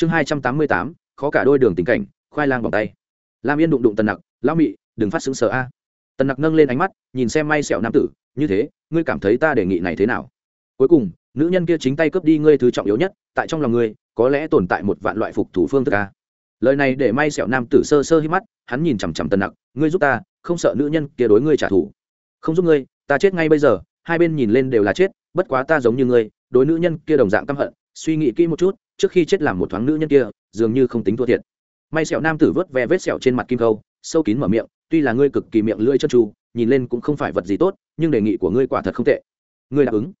chương hai trăm tám mươi tám, khó cả đôi đường tình cảnh, khoai lang vòng tay. Lam yên đụng đụng tần nặc, lão mị, đừng phát xứng sợ a. Tần nặc nâng lên ánh mắt, nhìn xem may sẹo nam tử, như thế, ngươi cảm thấy ta đề nghị này thế nào? Cuối cùng, nữ nhân kia chính tay cướp đi ngươi thứ trọng yếu nhất, tại trong lòng ngươi, có lẽ tồn tại một vạn loại phục thủ phương thức a. Lời này để may sẹo nam tử sơ sơ hít mắt, hắn nhìn chằm chằm tần nặc, ngươi giúp ta, không sợ nữ nhân kia đối ngươi trả thù. Không giúp ngươi, ta chết ngay bây giờ. Hai bên nhìn lên đều là chết, bất quá ta giống như ngươi, đối nữ nhân kia đồng dạng căm hận, suy nghĩ kỹ một chút trước khi chết làm một thoáng nữ nhân kia, dường như không tính thua thiệt. May sẹo nam tử vớt ve vết sẹo trên mặt kim câu sâu kín mở miệng, tuy là ngươi cực kỳ miệng lưỡi chân tru nhìn lên cũng không phải vật gì tốt, nhưng đề nghị của ngươi quả thật không tệ. Ngươi đáp ứng?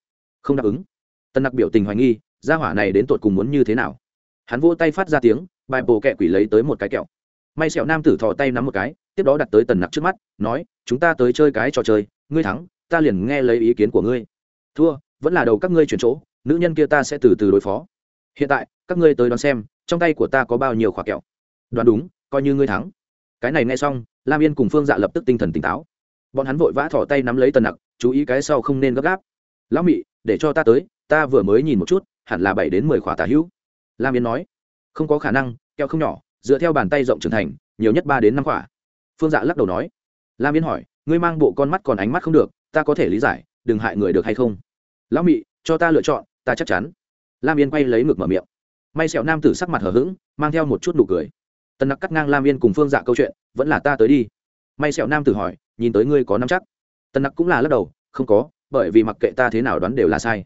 Không đáp ứng. Tân nặc biểu tình hoài nghi, gia hỏa này đến tột cùng muốn như thế nào? Hắn vỗ tay phát ra tiếng, bài bồ kẹ quỷ lấy tới một cái kẹo. May sẹo nam tử thò tay nắm một cái, tiếp đó đặt tới tần nặc trước mắt, nói, chúng ta tới chơi cái trò chơi, ngươi thắng, ta liền nghe lấy ý kiến của ngươi. Thua, vẫn là đầu các ngươi chuyển chỗ, nữ nhân kia ta sẽ từ từ đối phó hiện tại, các ngươi tới đón xem, trong tay của ta có bao nhiêu khóa kẹo? Đoán đúng, coi như ngươi thắng. Cái này nghe xong, lam yên cùng phương dạ lập tức tinh thần tỉnh táo. Bọn hắn vội vã thỏ tay nắm lấy tần nặc, chú ý cái sau không nên gấp gáp. Lão mị, để cho ta tới, ta vừa mới nhìn một chút, hẳn là bảy đến mười khóa tả hữu. Lam yên nói. Không có khả năng, kẹo không nhỏ, dựa theo bàn tay rộng trưởng thành, nhiều nhất ba đến năm khóa phương dạ lắc đầu nói. Lam yên hỏi, ngươi mang bộ con mắt còn ánh mắt không được, ta có thể lý giải, đừng hại người được hay không? Lão mị, cho ta lựa chọn, ta chắc chắn lam yên quay lấy ngực mở miệng. May sẹo nam tử sắc mặt hở h ữ g mang theo một chút nụ cười. Tần nặc cắt ngang lam yên cùng phương dạ câu chuyện, vẫn là ta tới đi. May sẹo nam tử hỏi, nhìn tới ngươi có năm chắc? Tần nặc cũng là lắc đầu, không có, bởi vì mặc kệ ta thế nào đoán đều là sai.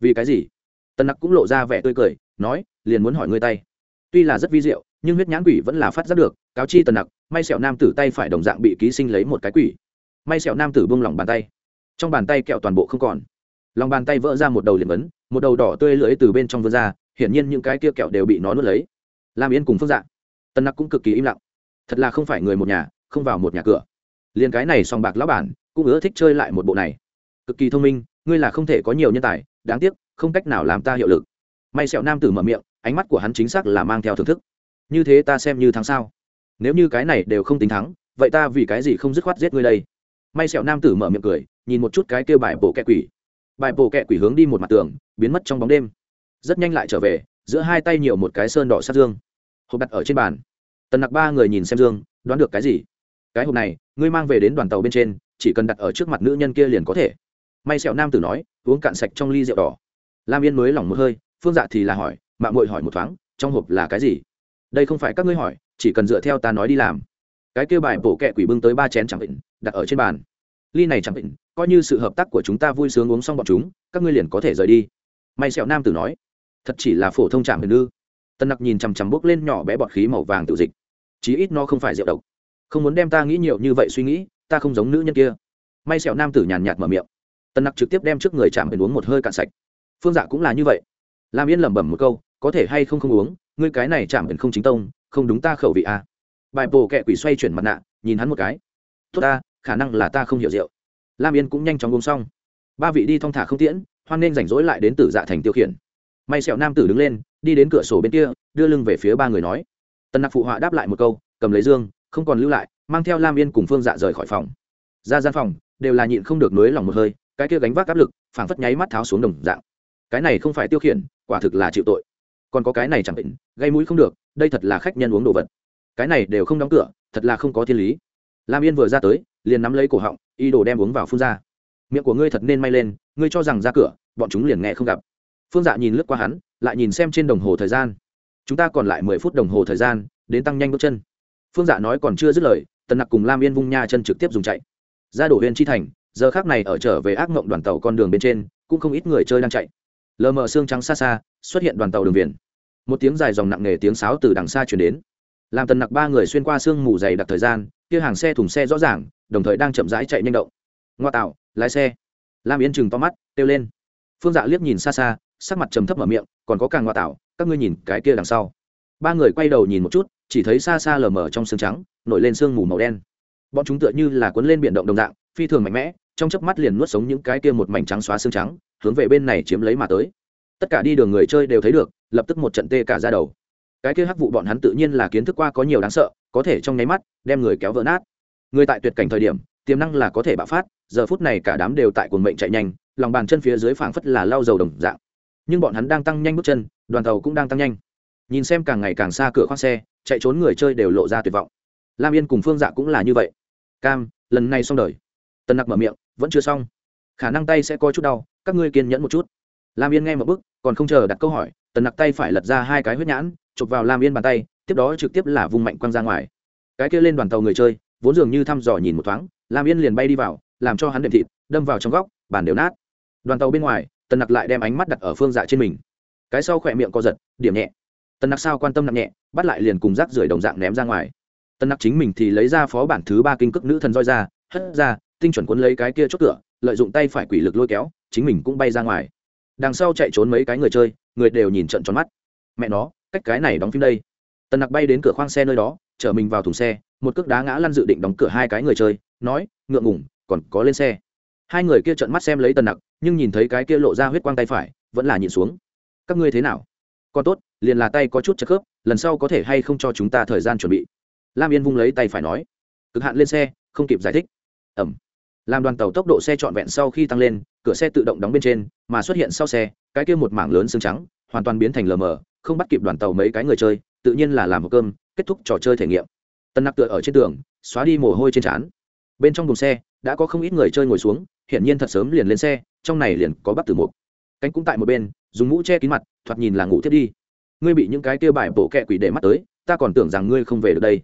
Vì cái gì? Tần nặc cũng lộ ra vẻ tươi cười, nói, liền muốn hỏi ngươi tay. Tuy là rất vi diệu, nhưng huyết nhãn quỷ vẫn là phát giác được, cáo chi tần nặc, may sẹo nam tử tay phải đồng dạng bị ký sinh lấy một cái quỷ. May sẹo nam tử bông lỏng bàn tay. Trong bàn tay kẹo toàn bộ không còn. Lòng bàn tay vỡ ra một đầu liền vấn một đầu đỏ tươi lưỡi từ bên trong vươn ra, hiển nhiên những cái kia kẹo đều bị nó nuốt lấy. Lam yên cùng phước dạng tân nặc cũng cực kỳ im lặng. Thật là không phải người một nhà, không vào một nhà cửa. Liền cái này song bạc lão bản cũng ưa thích chơi lại một bộ này. Cực kỳ thông minh, ngươi là không thể có nhiều nhân tài, đáng tiếc, không cách nào làm ta hiệu lực. May sẹo nam tử mở miệng, ánh mắt của hắn chính xác là mang theo thưởng thức. Như thế ta xem như thắng sao? Nếu như cái này đều không tính thắng, vậy ta vì cái gì không dứt khoát giết ngươi đây? May sẹo nam tử mở miệng cười, nhìn một chút cái kêu bài bộ kẹ quỷ bài bổ kẹ quỷ hướng đi một mặt tường, biến mất trong bóng đêm. Rất nhanh lại trở về, giữa hai tay nhiều một cái sơn đỏ sát dương. Hộp đặt ở trên bàn. Tần nặc ba người nhìn xem dương, đoán được cái gì? Cái hộp này, ngươi mang về đến đoàn tàu bên trên, chỉ cần đặt ở trước mặt nữ nhân kia liền có thể. May sẹo nam tử nói, uống cạn sạch trong ly rượu đỏ. Lam yên mới lỏng một hơi, phương dạ thì là hỏi mạng mội hỏi một thoáng, trong hộp là cái gì? Đây không phải các ngươi hỏi, chỉ cần dựa theo ta nói đi làm. Cái kêu bài bổ kẹ quỷ bưng tới ba chén chẳng định, đặt ở trên bàn. Ly này chẳng định coi như sự hợp tác của chúng ta vui sướng uống xong bọn chúng, các ngươi liền có thể rời đi. May sẹo nam tử nói. Thật chỉ là phổ thông trạm huyền ư? Tân nặc nhìn chằm chằm bốc lên nhỏ bé bọt khí màu vàng tự dịch. Chí ít nó không phải rượu độc. Không muốn đem ta nghĩ nhiều như vậy suy nghĩ, ta không giống nữ nhân kia. May sẹo nam tử nhàn nhạt mở miệng. Tân nặc trực tiếp đem trước người chạm huyền uống một hơi cạn sạch. Phương dạ cũng là như vậy. Lam yên lẩm bẩm một câu, có thể hay không không uống, ngươi cái này chạm huyền không chính tông, không đúng ta khẩu vị à. bài bồ kẹ quỷ xoay chuyển mặt nạ, nhìn hắn một cái. Tốt ta, khả năng là ta không hiểu rượu lam yên cũng nhanh chóng uống xong. Ba vị đi thong thả không tiễn, hoan nên rảnh rỗi lại đến tử dạ thành tiêu khiển. May sẹo nam tử đứng lên, đi đến cửa sổ bên kia, đưa lưng về phía ba người nói. Tần nặc phụ họa đáp lại một câu, cầm lấy dương, không còn lưu lại, mang theo lam yên cùng phương dạ rời khỏi phòng. Ra gian phòng, đều là nhịn không được nối lòng một hơi, cái kia gánh vác áp lực, phảng phất nháy mắt tháo xuống đồng dạng. Cái này không phải tiêu khiển, quả thực là chịu tội. Còn có cái này chẳng định, gây mũi không được, đây thật là khách nhân uống đồ vật. Cái này đều không đóng cửa, thật là không có thiên lý. Lam yên vừa ra tới liền nắm lấy cổ họng y đồ đem uống vào phun ra. Miệng của ngươi thật nên may lên, ngươi cho rằng ra cửa, bọn chúng liền nghe không gặp. Phương dạ nhìn lướt qua hắn, lại nhìn xem trên đồng hồ thời gian. Chúng ta còn lại mười phút đồng hồ thời gian, đến tăng nhanh bước chân. Phương dạ nói còn chưa dứt lời, tần nặc cùng lam yên vung nha chân trực tiếp dùng chạy. Ra đổ huyện chi thành, giờ khác này ở trở về ác mộng đoàn tàu con đường bên trên, cũng không ít người chơi đang chạy. Lờ mờ xương trắng xa xa, xuất hiện đoàn tàu đường viền một tiếng dài dòng nặng nề tiếng sáo từ đằng xa chuyển đến. Làm tần nặc ba người xuyên qua sương mù dày đặc thời gian kia hàng xe thùng xe rõ ràng, đồng thời đang chậm rãi chạy nhanh động. Ngoa tạo, lái xe. Lam yến chừng to mắt, kêu lên. Phương dạ liếc nhìn xa xa, sắc mặt trầm thấp mở miệng, còn có càng ngoa tạo, các ngươi nhìn cái kia đằng sau. Ba người quay đầu nhìn một chút, chỉ thấy xa xa lờ mờ trong sương trắng, nổi lên sương mù màu đen. Bọn chúng tựa như là cuốn lên biển động đồng dạng, phi thường mạnh mẽ, trong chớp mắt liền nuốt sống những cái kia một mảnh trắng xóa xương trắng, hướng về bên này chiếm lấy mà tới. Tất cả đi đường người chơi đều thấy được, lập tức một trận tê cả ra đầu cái kia hắc vụ bọn hắn tự nhiên là kiến thức qua có nhiều đáng sợ, có thể trong nháy mắt đem người kéo vỡ nát. Người tại tuyệt cảnh thời điểm, tiềm năng là có thể bạo phát, giờ phút này cả đám đều tại cuồng mệnh chạy nhanh, lòng bàn chân phía dưới phảng phất là lau dầu đồng dạng. Nhưng bọn hắn đang tăng nhanh bước chân, đoàn tàu cũng đang tăng nhanh. Nhìn xem càng ngày càng xa cửa khoang xe, chạy trốn người chơi đều lộ ra tuyệt vọng. Lam yên cùng phương dạ cũng là như vậy. Cam, lần này xong đời. Tần nặc mở miệng, vẫn chưa xong. Khả năng tay sẽ coi chút đau, các ngươi kiên nhẫn một chút. Lam yên nghe một bức còn không chờ đặt câu hỏi tần nặc tay phải lật ra hai cái huyết nhãn, chụp vào lam yên bàn tay, tiếp đó trực tiếp là vùng mạnh quăng ra ngoài. Cái kia lên đoàn tàu người chơi, vốn dường như thăm dò nhìn một thoáng, lam yên liền bay đi vào, làm cho hắn đệm thịt, đâm vào trong góc, bàn đều nát. Đoàn tàu bên ngoài, tần nặc lại đem ánh mắt đặt ở phương dạ trên mình. Cái sau khỏe miệng co giật, điểm nhẹ. Tần nặc sao quan tâm nặng nhẹ, bắt lại liền cùng rác rưởi đồng dạng ném ra ngoài. Tần nặc chính mình thì lấy ra phó bản thứ ba kinh cước nữ thần roi ra, hất ra, tinh chuẩn quấn lấy cái kia chốt cửa, lợi dụng tay phải quỷ lực lôi kéo, chính mình cũng bay ra ngoài đằng sau chạy trốn mấy cái người chơi, người đều nhìn trận tròn mắt. Mẹ nó, cách cái này đóng phim đây. Tần nặc bay đến cửa khoang xe nơi đó, chở mình vào thùng xe, một cước đá ngã lăn dự định đóng cửa hai cái người chơi, nói, ngượng ngủng còn có lên xe. Hai người kia trợn mắt xem lấy tần nặc, nhưng nhìn thấy cái kia lộ ra huyết quang tay phải, vẫn là nhìn xuống. Các ngươi thế nào? Còn tốt, liền là tay có chút chất khớp, lần sau có thể hay không cho chúng ta thời gian chuẩn bị. Lam yên vung lấy tay phải nói, cực hạn lên xe, không kịp giải thích. Ẩm làm đoàn tàu tốc độ xe trọn vẹn sau khi tăng lên, cửa xe tự động đóng bên trên, mà xuất hiện sau xe, cái kia một mảng lớn xương trắng, hoàn toàn biến thành lờ mờ, không bắt kịp đoàn tàu mấy cái người chơi, tự nhiên là làm một cơm, kết thúc trò chơi thể nghiệm. Tân nặc tựa ở trên tường, xóa đi mồ hôi trên trán. Bên trong đồn xe, đã có không ít người chơi ngồi xuống, hiển nhiên thật sớm liền lên xe, trong này liền có bắt tử mục. Cánh cũng tại một bên, dùng mũ che kín mặt, thoạt nhìn là ngủ thiết đi. Ngươi bị những cái kia bài bổ kẹ quỷ để mắt tới, ta còn tưởng rằng ngươi không về được đây.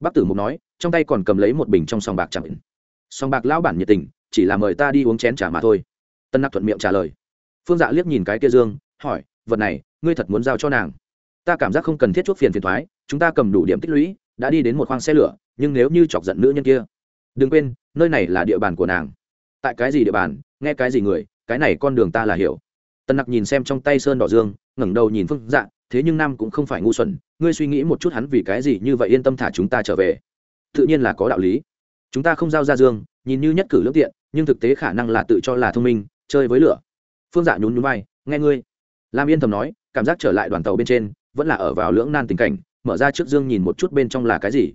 Bắc tử mục nói, trong tay còn cầm lấy một bình trong sòng bạc chẳng Song bạc lão bản nhiệt tình, chỉ là mời ta đi uống chén trà mà thôi. Tân nặc thuận miệng trả lời. Phương dạ liếc nhìn cái kia dương, hỏi, vật này, ngươi thật muốn giao cho nàng? Ta cảm giác không cần thiết chuốc phiền phiền thoái, chúng ta cầm đủ điểm tích lũy, đã đi đến một khoang xe lửa, nhưng nếu như chọc giận nữ nhân kia, đừng quên, nơi này là địa bàn của nàng. Tại cái gì địa bàn, nghe cái gì người, cái này con đường ta là hiểu. Tân nặc nhìn xem trong tay sơn đỏ dương, ngẩng đầu nhìn phương dạ thế nhưng nam cũng không phải ngu xuẩn, ngươi suy nghĩ một chút hắn vì cái gì như vậy yên tâm thả chúng ta trở về? Tự nhiên là có đạo lý chúng ta không giao ra dương, nhìn như nhất cử lương tiện, nhưng thực tế khả năng là tự cho là thông minh, chơi với lửa. Phương dạ nhún nhún vai, nghe ngươi. Lam yên thầm nói, cảm giác trở lại đoàn tàu bên trên, vẫn là ở vào lưỡng nan tình cảnh, mở ra trước dương nhìn một chút bên trong là cái gì.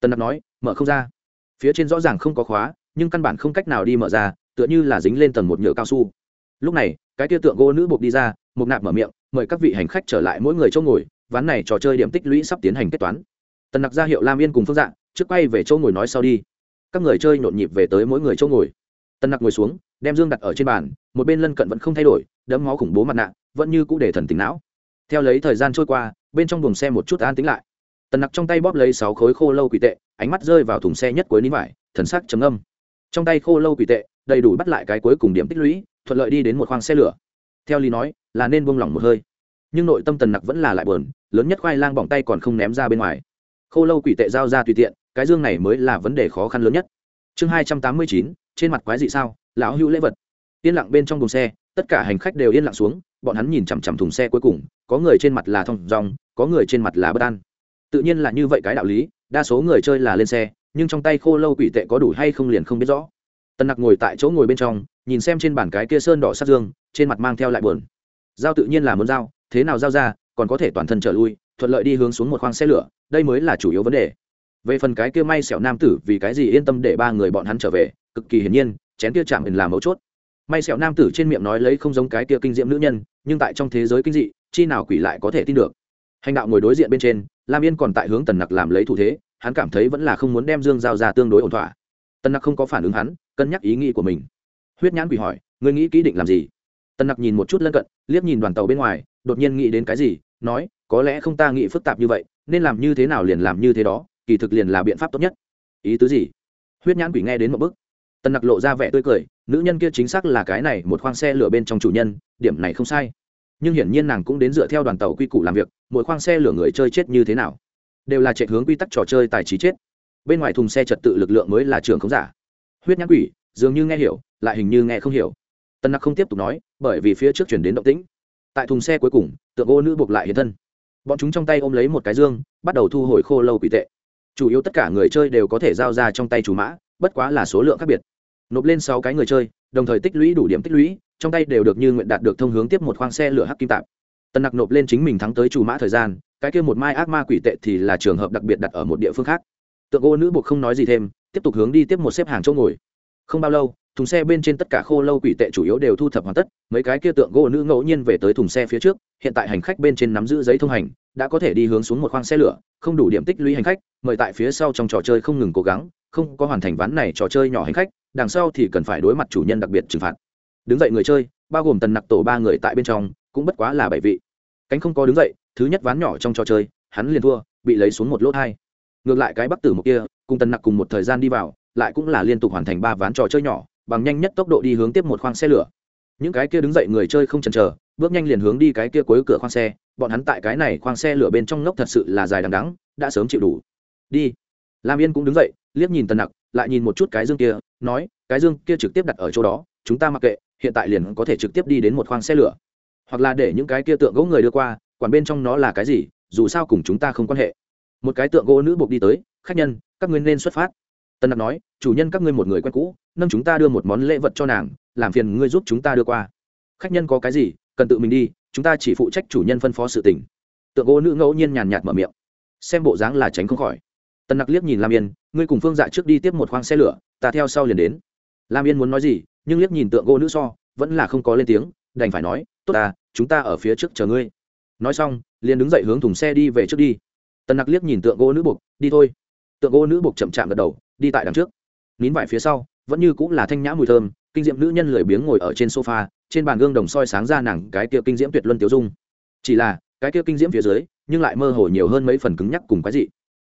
Tân đặc nói, mở không ra. Phía trên rõ ràng không có khóa, nhưng căn bản không cách nào đi mở ra, tựa như là dính lên tầng một nhựa cao su. Lúc này, cái tia tượng gỗ nữ buộc đi ra một nạp mở miệng, mời các vị hành khách trở lại mỗi người chỗ ngồi, ván này trò chơi điểm tích lũy sắp tiến hành kết toán. Tần nặc ra hiệu lam yên cùng phương dạng trước quay về chỗ ngồi nói sau đi các người chơi nhộn nhịp về tới mỗi người chỗ ngồi. Tần nặc ngồi xuống, đem dương đặt ở trên bàn, một bên lân cận vẫn không thay đổi đấm máu khủng bố mặt nạ, vẫn như cũ để thần tỉnh não. Theo lấy thời gian trôi qua, bên trong buồng xe một chút an tính lại. Tần nặc trong tay bóp lấy sáu khối khô lâu quỷ tệ, ánh mắt rơi vào thùng xe nhất cuối nín vải, thần sắc chấm âm trong tay khô lâu quỷ tệ, đầy đủ bắt lại cái cuối cùng điểm tích lũy, thuận lợi đi đến một khoang xe lửa. Theo lý nói, là nên buông lỏng một hơi. Nhưng nội tâm tần nặc vẫn là lại buồn, lớn nhất khoai lang bỏng tay còn không ném ra bên ngoài khô lâu quỷ tệ giao ra tùy tiện, cái dương này mới là vấn đề khó khăn lớn nhất. Chương hai trăm tám mươi chín, trên mặt quái dị sao, lão hữu lễ vật. Yên lặng bên trong thùng xe, tất cả hành khách đều yên lặng xuống, bọn hắn nhìn chằm chằm thùng xe cuối cùng, có người trên mặt là thong dong, có người trên mặt là bất an. Tự nhiên là như vậy cái đạo lý, đa số người chơi là lên xe, nhưng trong tay khô lâu quỷ tệ có đủ hay không liền không biết rõ. Tần nặc ngồi tại chỗ ngồi bên trong, nhìn xem trên bản cái kia sơn đỏ sát dương, trên mặt mang theo lại buồn. Giao tự nhiên là muốn giao, thế nào giao ra, còn có thể toàn thân trở lui thuận lợi đi hướng xuống một khoang xe lửa, đây mới là chủ yếu vấn đề. Về phần cái kia may xẻo nam tử vì cái gì yên tâm để ba người bọn hắn trở về, cực kỳ hiển nhiên, chén kia chạm hình là mấu chốt. May sẹo nam tử trên miệng nói lấy không giống cái kia kinh diễm nữ nhân, nhưng tại trong thế giới kinh dị, chi nào quỷ lại có thể tin được. Hành đạo ngồi đối diện bên trên, lam yên còn tại hướng tần nặc làm lấy thủ thế, hắn cảm thấy vẫn là không muốn đem dương giao ra tương đối ổn thỏa. Tần nặc không có phản ứng hắn, cân nhắc ý nghĩ của mình. Huyết nhãn quỷ hỏi, ngươi nghĩ kỹ định làm gì? Tần nặc nhìn một chút lân cận, liếc nhìn đoàn tàu bên ngoài, đột nhiên nghĩ đến cái gì, nói có lẽ không ta nghĩ phức tạp như vậy, nên làm như thế nào liền làm như thế đó, kỳ thực liền là biện pháp tốt nhất. Ý tứ gì? Huyết nhãn quỷ nghe đến một bức tần nặc lộ ra vẻ tươi cười, nữ nhân kia chính xác là cái này một khoang xe lửa bên trong chủ nhân, điểm này không sai. Nhưng hiển nhiên nàng cũng đến dựa theo đoàn tàu quy củ làm việc, mỗi khoang xe lửa người chơi chết như thế nào? Đều là chạy hướng quy tắc trò chơi tài trí chết. Bên ngoài thùng xe trật tự lực lượng mới là trường không giả. Huyết nhãn quỷ, dường như nghe hiểu, lại hình như nghe không hiểu. Tân nặc không tiếp tục nói, bởi vì phía trước chuyển đến động tĩnh. Tại thùng xe cuối cùng, tượng ô nữ buộc lại hiện thân bọn chúng trong tay ôm lấy một cái dương, bắt đầu thu hồi khô lâu quỷ tệ. Chủ yếu tất cả người chơi đều có thể giao ra trong tay chủ mã, bất quá là số lượng khác biệt. Nộp lên sáu cái người chơi, đồng thời tích lũy đủ điểm tích lũy, trong tay đều được như nguyện đạt được thông hướng tiếp một khoang xe lửa hắc kim tạp. Tần nặc nộp lên chính mình thắng tới chủ mã thời gian, cái kia một mai ác ma quỷ tệ thì là trường hợp đặc biệt đặt ở một địa phương khác. Tượng ô nữ buộc không nói gì thêm, tiếp tục hướng đi tiếp một xếp hàng chỗ ngồi. Không bao lâu, thùng xe bên trên tất cả khô lâu quỷ tệ chủ yếu đều thu thập hoàn tất, mấy cái kia tượng gỗ nữ ngẫu nhiên về tới thùng xe phía trước hiện tại hành khách bên trên nắm giữ giấy thông hành, đã có thể đi hướng xuống một khoang xe lửa, không đủ điểm tích lũy hành khách, mời tại phía sau trong trò chơi không ngừng cố gắng, không có hoàn thành ván này trò chơi nhỏ hành khách, đằng sau thì cần phải đối mặt chủ nhân đặc biệt trừng phạt. Đứng dậy người chơi, bao gồm tần nặc tổ ba người tại bên trong, cũng bất quá là bảy vị. Cánh không có đứng dậy, thứ nhất ván nhỏ trong trò chơi, hắn liền thua, bị lấy xuống một lốt hai. Ngược lại cái bắc tử một kia, cùng tần nặc cùng một thời gian đi vào, lại cũng là liên tục hoàn thành ba ván trò chơi nhỏ, bằng nhanh nhất tốc độ đi hướng tiếp một khoang xe lửa. Những cái kia đứng dậy người chơi không chần chờ bước nhanh liền hướng đi cái kia cuối cửa khoang xe, bọn hắn tại cái này khoang xe lửa bên trong ngốc thật sự là dài đằng đắng đã sớm chịu đủ. Đi. Lam yên cũng đứng dậy, liếc nhìn tần nặc, lại nhìn một chút cái dương kia, nói, cái dương kia trực tiếp đặt ở chỗ đó, chúng ta mặc kệ, hiện tại liền có thể trực tiếp đi đến một khoang xe lửa. Hoặc là để những cái kia tượng gỗ người đưa qua, quản bên trong nó là cái gì, dù sao cùng chúng ta không quan hệ. Một cái tượng gỗ nữ buộc đi tới, khách nhân, các ngươi nên xuất phát. Tân nặc nói, chủ nhân các ngươi một người quen cũ, nâng chúng ta đưa một món lễ vật cho nàng, làm phiền ngươi giúp chúng ta đưa qua. Khách nhân có cái gì cần tự mình đi, chúng ta chỉ phụ trách chủ nhân phân phó sự tình. Tượng gỗ nữ ngẫu nhiên nhàn nhạt mở miệng. Xem bộ dáng là tránh không khỏi. Tần nặc liếc nhìn lam yên, ngươi cùng phương dạ trước đi tiếp một khoang xe lửa, ta theo sau liền đến. Lam yên muốn nói gì, nhưng liếc nhìn tượng gỗ nữ so, vẫn là không có lên tiếng, đành phải nói, tốt ta, chúng ta ở phía trước chờ ngươi. Nói xong, liền đứng dậy hướng thùng xe đi về trước đi. Tần nặc liếc nhìn tượng gỗ nữ buộc, đi thôi. Tượng gỗ nữ buộc chậm chạm gật đầu, đi tại đằng trước. Nín vải phía sau, vẫn như cũng là thanh nhã mùi thơm kinh diệm nữ nhân lười biếng ngồi ở trên sofa, trên bàn gương đồng soi sáng ra nàng cái kia kinh diễm tuyệt luân tiêu dung. Chỉ là, cái kia kinh diễm phía dưới, nhưng lại mơ hồ nhiều hơn mấy phần cứng nhắc cùng cái gì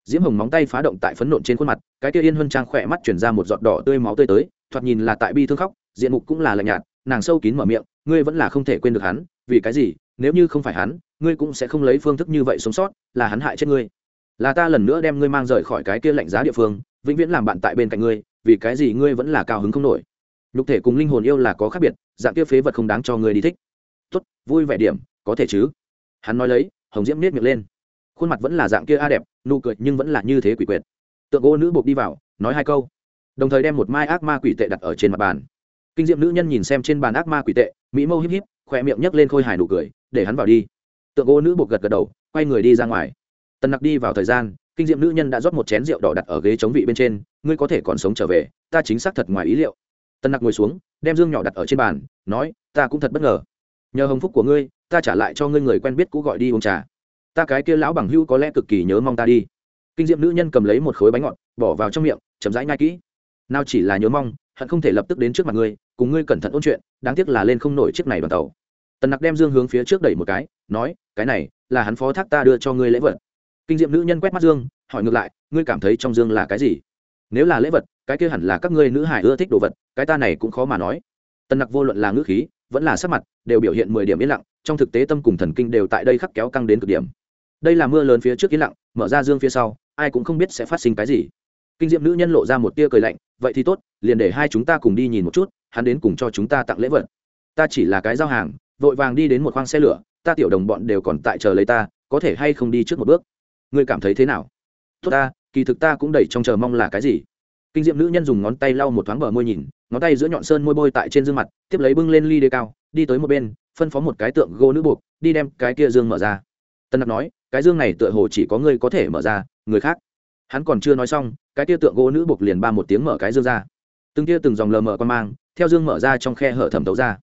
diễm hồng móng tay phá động tại phấn nộn trên khuôn mặt, cái kia yên huân trang khỏe mắt chuyển ra một giọt đỏ tươi máu tươi tới, thoạt nhìn là tại bi thương khóc, diện mục cũng là lạnh nhạt, nàng sâu kín mở miệng, ngươi vẫn là không thể quên được hắn, vì cái gì, nếu như không phải hắn, ngươi cũng sẽ không lấy phương thức như vậy sống sót, là hắn hại chết ngươi. Là ta lần nữa đem ngươi mang rời khỏi cái kia lạnh giá địa phương, vĩnh viễn làm bạn tại bên cạnh ngươi, vì cái gì ngươi vẫn là cao hứng không nổi nhục thể cùng linh hồn yêu là có khác biệt, dạng kia phế vật không đáng cho người đi thích. Tốt, vui vẻ điểm, có thể chứ? Hắn nói lấy, hồng diễm nết miệng lên. Khuôn mặt vẫn là dạng kia a đẹp, nụ cười nhưng vẫn là như thế quỷ quyệt. Tượng gỗ nữ buộc đi vào, nói hai câu. Đồng thời đem một mai ác ma quỷ tệ đặt ở trên mặt bàn. Kinh diệm nữ nhân nhìn xem trên bàn ác ma quỷ tệ, mỹ mâu híp híp khỏe miệng nhấc lên khôi hài nụ cười, để hắn vào đi. Tượng gỗ nữ buộc gật gật đầu, quay người đi ra ngoài. Tần nặc đi vào thời gian, kinh diệm nữ nhân đã rót một chén rượu đỏ đặt ở ghế chống vị bên trên, ngươi có thể còn sống trở về, ta chính xác thật ngoài ý liệu tần nặc ngồi xuống, đem dương nhỏ đặt ở trên bàn, nói, ta cũng thật bất ngờ. Nhờ hồng phúc của ngươi, ta trả lại cho ngươi người quen biết cũ gọi đi uống trà. Ta cái kia lão bằng hưu có lẽ cực kỳ nhớ mong ta đi. Kinh diệm nữ nhân cầm lấy một khối bánh ngọt, bỏ vào trong miệng, chậm rãi nhai kỹ. Nào chỉ là nhớ mong, hận không thể lập tức đến trước mặt ngươi, cùng ngươi cẩn thận ôn chuyện, đáng tiếc là lên không nổi chiếc này đoàn tàu. Tần nặc đem dương hướng phía trước đẩy một cái, nói, cái này, là hắn phó thác ta đưa cho ngươi lễ vật. Kinh diệm nữ nhân quét mắt dương, hỏi ngược lại, ngươi cảm thấy trong dương là cái gì? Nếu là lễ vật, cái kia hẳn là các ngươi nữ hải ưa thích đồ vật, cái ta này cũng khó mà nói. Tần nặc vô luận là ngữ khí, vẫn là sắc mặt, đều biểu hiện mười điểm yên lặng, trong thực tế tâm cùng thần kinh đều tại đây khắc kéo căng đến cực điểm. Đây là mưa lớn phía trước yên lặng, mở ra dương phía sau, ai cũng không biết sẽ phát sinh cái gì. Kinh diệm nữ nhân lộ ra một tia cười lạnh, vậy thì tốt, liền để hai chúng ta cùng đi nhìn một chút, hắn đến cùng cho chúng ta tặng lễ vật. Ta chỉ là cái giao hàng, vội vàng đi đến một khoang xe lửa, ta tiểu đồng bọn đều còn tại chờ lấy ta, có thể hay không đi trước một bước? Ngươi cảm thấy thế nào? Tốt ta kỳ thực ta cũng đầy trong chờ mong là cái gì. Kinh diệm nữ nhân dùng ngón tay lau một thoáng bờ môi nhìn, ngón tay giữa nhọn sơn môi bôi tại trên dương mặt, tiếp lấy bưng lên ly đê cao, đi tới một bên, phân phó một cái tượng gỗ nữ buộc, đi đem cái kia dương mở ra. Tân đặc nói, cái dương này tựa hồ chỉ có ngươi có thể mở ra, người khác hắn còn chưa nói xong, cái kia tượng gỗ nữ buộc liền ba một tiếng mở cái dương ra. Từng kia từng dòng lờ mở con mang, theo dương mở ra trong khe hở thẩm tấu ra.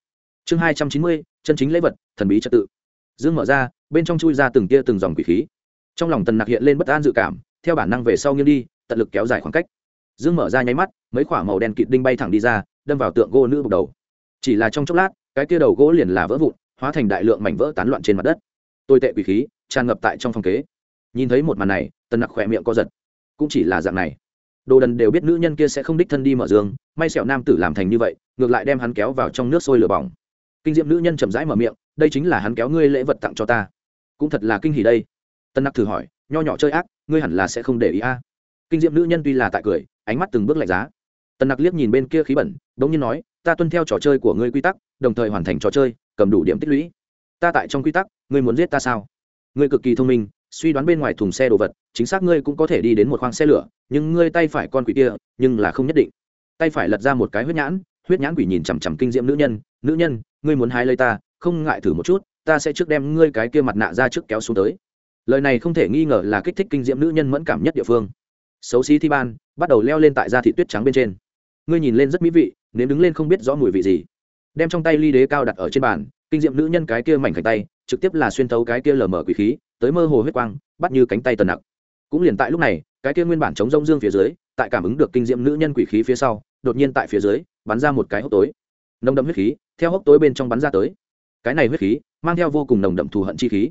Chương hai trăm chín mươi, chân chính lễ vật, thần bí trật tự. Dương mở ra, bên trong chui ra từng tia từng dòng quỷ khí. Trong lòng tần nặc hiện lên bất an dự cảm theo bản năng về sau nghiêng đi, tận lực kéo dài khoảng cách. Dương mở ra nháy mắt, mấy khoả màu đen kịt đinh bay thẳng đi ra, đâm vào tượng gỗ nữ bục đầu. Chỉ là trong chốc lát, cái tia đầu gỗ liền là vỡ vụn, hóa thành đại lượng mảnh vỡ tán loạn trên mặt đất. Tôi tệ quỷ khí, tràn ngập tại trong phòng kế. Nhìn thấy một màn này, tần nặc khỏe miệng co giật. Cũng chỉ là dạng này. Đồ đần đều biết nữ nhân kia sẽ không đích thân đi mở dương may sẹo nam tử làm thành như vậy, ngược lại đem hắn kéo vào trong nước sôi lửa bỏng. Kinh diệm nữ nhân chậm rãi mở miệng, đây chính là hắn kéo ngươi lễ vật tặng cho ta. Cũng thật là kinh hỉ đây. Tân nặc thử hỏi nho nhỏ chơi ác, ngươi hẳn là sẽ không để ý a. Kinh diệm nữ nhân tuy là tại cười, ánh mắt từng bước lạnh giá. Tần nặc liếc nhìn bên kia khí bẩn đ ỗ n g nhiên nói, ta tuân theo trò chơi của ngươi quy tắc, đồng thời hoàn thành trò chơi, cầm đủ điểm tích lũy. Ta tại trong quy tắc, ngươi muốn giết ta sao? Ngươi cực kỳ thông minh, suy đoán bên ngoài thùng xe đồ vật, chính xác ngươi cũng có thể đi đến một khoang xe lửa, nhưng ngươi tay phải con quỷ kia, nhưng là không nhất định. Tay phải lật ra một cái huyết nhãn huyết nhãn quỷ nhìn chằm chằm kinh diệm nữ nhân nữ nhân, ngươi muốn hái lấy ta, không ngại thử một chút, ta sẽ trước đem ngươi cái kia mặt nạ ra trước kéo xuống tới lời này không thể nghi ngờ là kích thích kinh diễm nữ nhân mẫn cảm nhất địa phương. Xấu xí thi ban, bắt đầu leo lên tại da thị tuyết trắng bên trên. Ngươi nhìn lên rất mỹ vị nếu đứng lên không biết rõ mùi vị gì. Đem trong tay ly đế cao đặt ở trên bàn, kinh diệm nữ nhân cái kia mảnh khảnh tay, trực tiếp là xuyên thấu cái kia lở mở quỷ khí, tới mơ hồ huyết quang, bắt như cánh tay tần nặc. Cũng liền tại lúc này, cái kia nguyên bản chống rông dương phía dưới, tại cảm ứng được kinh diệm nữ nhân quỷ khí phía sau, đột nhiên tại phía dưới, bắn ra một cái hốc tối. Nồng đậm huyết khí, theo hốc tối bên trong bắn ra tới. Cái này huyết khí, mang theo vô cùng nồng đậm thù hận chi khí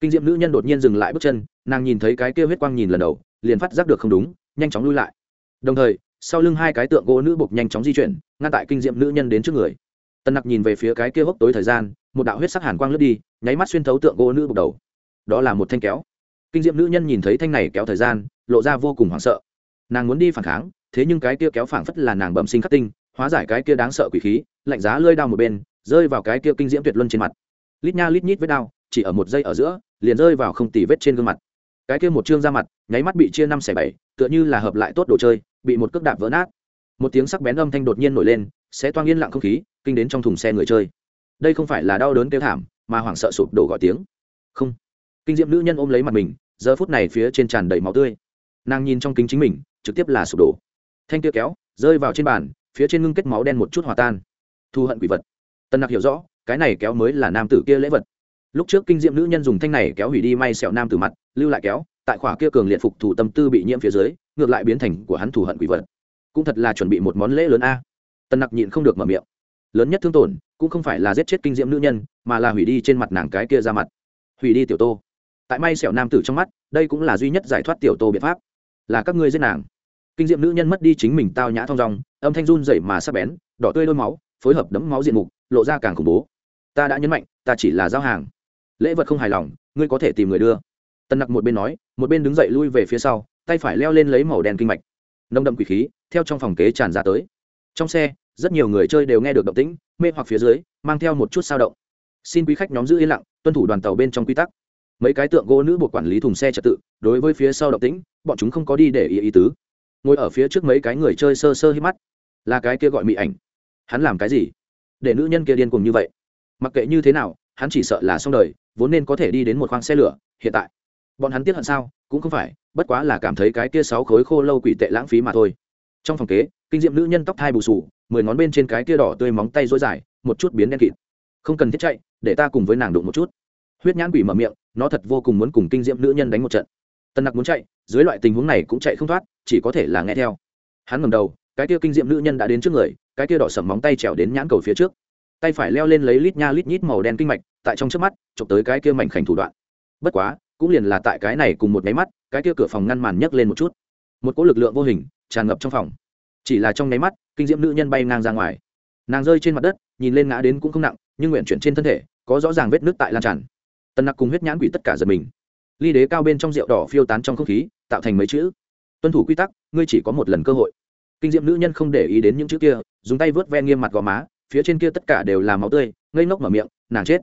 kinh diệm nữ nhân đột nhiên dừng lại bước chân, nàng nhìn thấy cái kia huyết quang nhìn lần đầu, liền phát giác được không đúng, nhanh chóng lui lại. Đồng thời, sau lưng hai cái tượng gỗ nữ bục nhanh chóng di chuyển, ngăn tại kinh diệm nữ nhân đến trước người. Tân nặc nhìn về phía cái kia hốc tối thời gian, một đạo huyết sắc hàn quang lướt đi, nháy mắt xuyên thấu tượng gỗ nữ bục đầu. Đó là một thanh kéo. Kinh diệm nữ nhân nhìn thấy thanh này kéo thời gian, lộ ra vô cùng hoảng sợ. Nàng muốn đi phản kháng, thế nhưng cái kia kéo phảng phất là nàng bẩm sinh khắc tinh, hóa giải cái kia đáng sợ quỷ khí, lạnh giá lơi đao một bên, rơi vào cái kia kinh diễm tuyệt luân trên mặt. Lít nha lít nhít với đao chỉ ở một giây ở giữa, liền rơi vào không tỉ vết trên gương mặt. Cái kia một chương ra mặt, nháy mắt bị chia năm xẻ bảy, tựa như là hợp lại tốt đồ chơi, bị một cước đạp vỡ nát. Một tiếng sắc bén âm thanh đột nhiên nổi lên sẽ toang yên lặng không khí, kinh đến trong thùng xe người chơi. Đây không phải là đau đớn kêu thảm, mà hoảng sợ sụp đổ gọi tiếng. Không. Kinh diệm nữ nhân ôm lấy mặt mình, giờ phút này phía trên tràn đầy máu tươi. Nàng nhìn trong kính chính mình, trực tiếp là sụp đổ. Thanh tiêu kéo, rơi vào trên bàn, phía trên ngưng kết máu đen một chút hòa tan. Thu hận quỷ vật. Tân nặc hiểu rõ, cái này kéo mới là nam tử kia lễ vật lúc trước kinh diệm nữ nhân dùng thanh này kéo hủy đi may sẹo nam tử mặt, lưu lại kéo, tại khỏa kia cường liệt phục thủ tâm tư bị nhiễm phía dưới, ngược lại biến thành của hắn thù hận quỷ vật. Cũng thật là chuẩn bị một món lễ lớn a. Tần nặc nhịn không được mở miệng. Lớn nhất thương tổn, cũng không phải là giết chết kinh diệm nữ nhân, mà là hủy đi trên mặt nàng cái kia ra mặt. Hủy đi tiểu tô. Tại may sẹo nam tử trong mắt, đây cũng là duy nhất giải thoát tiểu tô biện pháp. Là các ngươi giết nàng. Kinh diệm nữ nhân mất đi chính mình tao nhã thong dong, âm thanh run dậy mà sắp bén, đỏ tươi đôi máu, phối hợp đấm máu diện mục, lộ ra càng khủng bố. Ta đã nhấn mạnh, ta chỉ là giao hàng lễ vật không hài lòng, ngươi có thể tìm người đưa. Tần nặc một bên nói, một bên đứng dậy lui về phía sau, tay phải leo lên lấy màu đen kinh mạch. Nông đậm quỷ khí, theo trong phòng kế tràn ra tới. Trong xe, rất nhiều người chơi đều nghe được động tĩnh, mê hoặc phía dưới, mang theo một chút sao động. Xin quý khách nhóm giữ yên lặng, tuân thủ đoàn tàu bên trong quy tắc. Mấy cái tượng gỗ nữ buộc quản lý thùng xe trật tự, đối với phía sau động tĩnh, bọn chúng không có đi để ý ý tứ. Ngồi ở phía trước mấy cái người chơi sơ sơ hít mắt. Là cái kia gọi mỹ ảnh. Hắn làm cái gì? Để nữ nhân kia điên cùng như vậy. Mặc kệ như thế nào, hắn chỉ sợ là xong đời vốn nên có thể đi đến một khoang xe lửa, hiện tại. Bọn hắn tiếc hận sao? Cũng không phải, bất quá là cảm thấy cái kia sáu khối khô lâu quỷ tệ lãng phí mà thôi. Trong phòng kế, kinh diệm nữ nhân tóc thai bù sù, mười ngón bên trên cái kia đỏ tươi móng tay rối dài, một chút biến đen kịt. Không cần thiết chạy, để ta cùng với nàng đụng một chút. Huyết nhãn quỷ mở miệng, nó thật vô cùng muốn cùng kinh diệm nữ nhân đánh một trận. Tân nặc muốn chạy, dưới loại tình huống này cũng chạy không thoát, chỉ có thể là nghe theo. Hắn ngầm đầu, cái kia kinh diệm nữ nhân đã đến trước người, cái kia đỏ sầm móng tay trèo đến nhãn cầu phía trước tay phải leo lên lấy lít nha lít nhít màu đen kinh mạch, tại trong trước mắt, chụp tới cái kia mảnh khảnh thủ đoạn. Bất quá, cũng liền là tại cái này cùng một nháy mắt, cái kia cửa phòng ngăn màn nhấc lên một chút. Một cỗ lực lượng vô hình, tràn ngập trong phòng. Chỉ là trong nháy mắt, kinh diễm nữ nhân bay ngang ra ngoài. Nàng rơi trên mặt đất, nhìn lên ngã đến cũng không nặng, nhưng nguyện chuyển trên thân thể, có rõ ràng vết nước tại lan tràn. Tần nặc cùng huyết nhãn quỷ tất cả giật mình. Ly đế cao bên trong rượu đỏ phiêu tán trong không khí, tạo thành mấy chữ. Tuân thủ quy tắc, ngươi chỉ có một lần cơ hội. Kinh diệm nữ nhân không để ý đến những chữ kia, dùng tay vớt ven nghiêm mặt gò má phía trên kia tất cả đều là máu tươi, ngây ngốc mở miệng, nàng chết.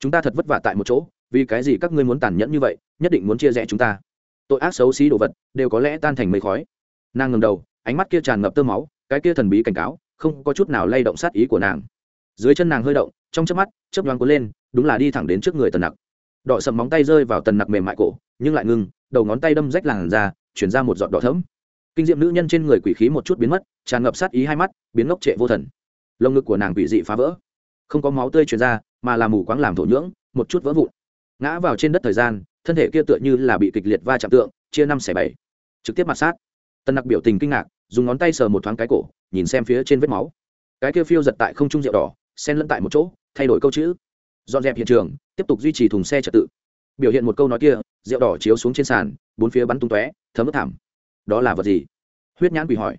Chúng ta thật vất vả tại một chỗ, vì cái gì các ngươi muốn tàn nhẫn như vậy, nhất định muốn chia rẽ chúng ta. Tội ác xấu xí đồ vật, đều có lẽ tan thành mây khói. Nàng ngầm đầu, ánh mắt kia tràn ngập tơ máu, cái kia thần bí cảnh cáo, không có chút nào lay động sát ý của nàng. Dưới chân nàng hơi động, trong chớp mắt, chớp nhoáng cuốn lên, đúng là đi thẳng đến trước người tần nặc. Đỏ sầm móng tay rơi vào tần nặc mềm mại cổ, nhưng lại ngưng đầu ngón tay đâm rách làn ra chuyển ra một giọt đỏ thấm kinh diệm nữ nhân trên người quỷ khí một chút biến mất, tràn ngập sát ý hai mắt, biến ngốc trệ vô thần lồng ngực của nàng bị dị phá vỡ. Không có máu tươi truyền ra, mà là mù quáng làm thổ nhưỡng, một chút vỡ vụn. Ngã vào trên đất thời gian, thân thể kia tựa như là bị kịch liệt va chạm tượng, chia năm xẻ bảy. Trực tiếp mặt sát. Tân nặc biểu tình kinh ngạc, dùng ngón tay sờ một thoáng cái cổ, nhìn xem phía trên vết máu. Cái kia phiêu giật tại không trung rượu đỏ sen lẫn tại một chỗ, thay đổi câu chữ. Dọn dẹp hiện trường, tiếp tục duy trì thùng xe trật tự. Biểu hiện một câu nói kia, rượu đỏ chiếu xuống trên sàn, bốn phía bắn tung tóe, thấm ướt thảm. Đó là vật gì? Huyết nhãn quỷ hỏi.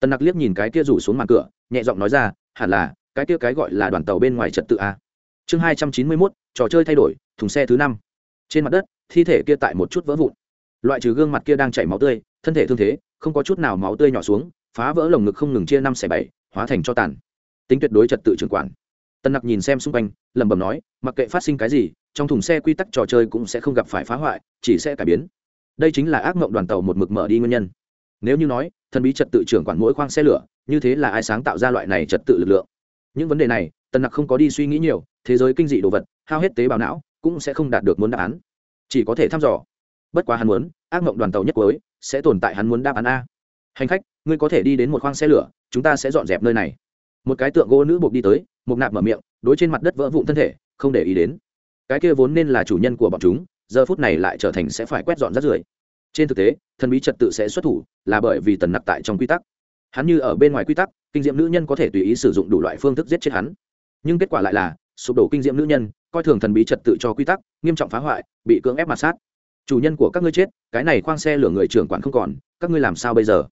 Tần nặc liếc nhìn cái kia rủ xuống màn cửa, nhẹ giọng nói ra hẳn là, cái kia cái gọi là đoàn tàu bên ngoài trật tự a. Chương hai trăm chín mươi mốt, trò chơi thay đổi, thùng xe thứ năm. Trên mặt đất, thi thể kia tại một chút vỡ vụn. Loại trừ gương mặt kia đang chảy máu tươi, thân thể thương thế, không có chút nào máu tươi nhỏ xuống, phá vỡ lồng ngực không ngừng chia năm xẻ bảy, hóa thành cho tàn. Tính tuyệt đối trật tự trưởng quản. Tân nặc nhìn xem xung quanh, lẩm bẩm nói, mặc kệ phát sinh cái gì, trong thùng xe quy tắc trò chơi cũng sẽ không gặp phải phá hoại, chỉ sẽ cải biến. Đây chính là ác mộng đoàn tàu một mực mở đi nguyên nhân. Nếu như nói thần bí trật tự trưởng quản mỗi khoang xe lửa, như thế là ai sáng tạo ra loại này trật tự lực lượng? Những vấn đề này, tần nặc không có đi suy nghĩ nhiều, thế giới kinh dị đồ vật, hao hết tế bào não, cũng sẽ không đạt được muốn đáp án. Chỉ có thể thăm dò. Bất quá hắn muốn, ác mộng đoàn tàu nhất cuối, sẽ tồn tại hắn muốn đáp án a. Hành khách, ngươi có thể đi đến một khoang xe lửa, chúng ta sẽ dọn dẹp nơi này. Một cái tượng gỗ nữ buộc đi tới, một nạp mở miệng, đối trên mặt đất vỡ vụn thân thể, không để ý đến. Cái kia vốn nên là chủ nhân của bọn chúng, giờ phút này lại trở thành sẽ phải quét dọn rác rưởi trên thực tế, thần bí trật tự sẽ xuất thủ là bởi vì tần nặc tại trong quy tắc. Hắn như ở bên ngoài quy tắc, kinh diệm nữ nhân có thể tùy ý sử dụng đủ loại phương thức giết chết hắn. Nhưng kết quả lại là, sụp đổ kinh diệm nữ nhân, coi thường thần bí trật tự cho quy tắc, nghiêm trọng phá hoại, bị cưỡng ép mặt sát. Chủ nhân của các ngươi chết, cái này khoang xe lửa người trưởng quản không còn, các ngươi làm sao bây giờ?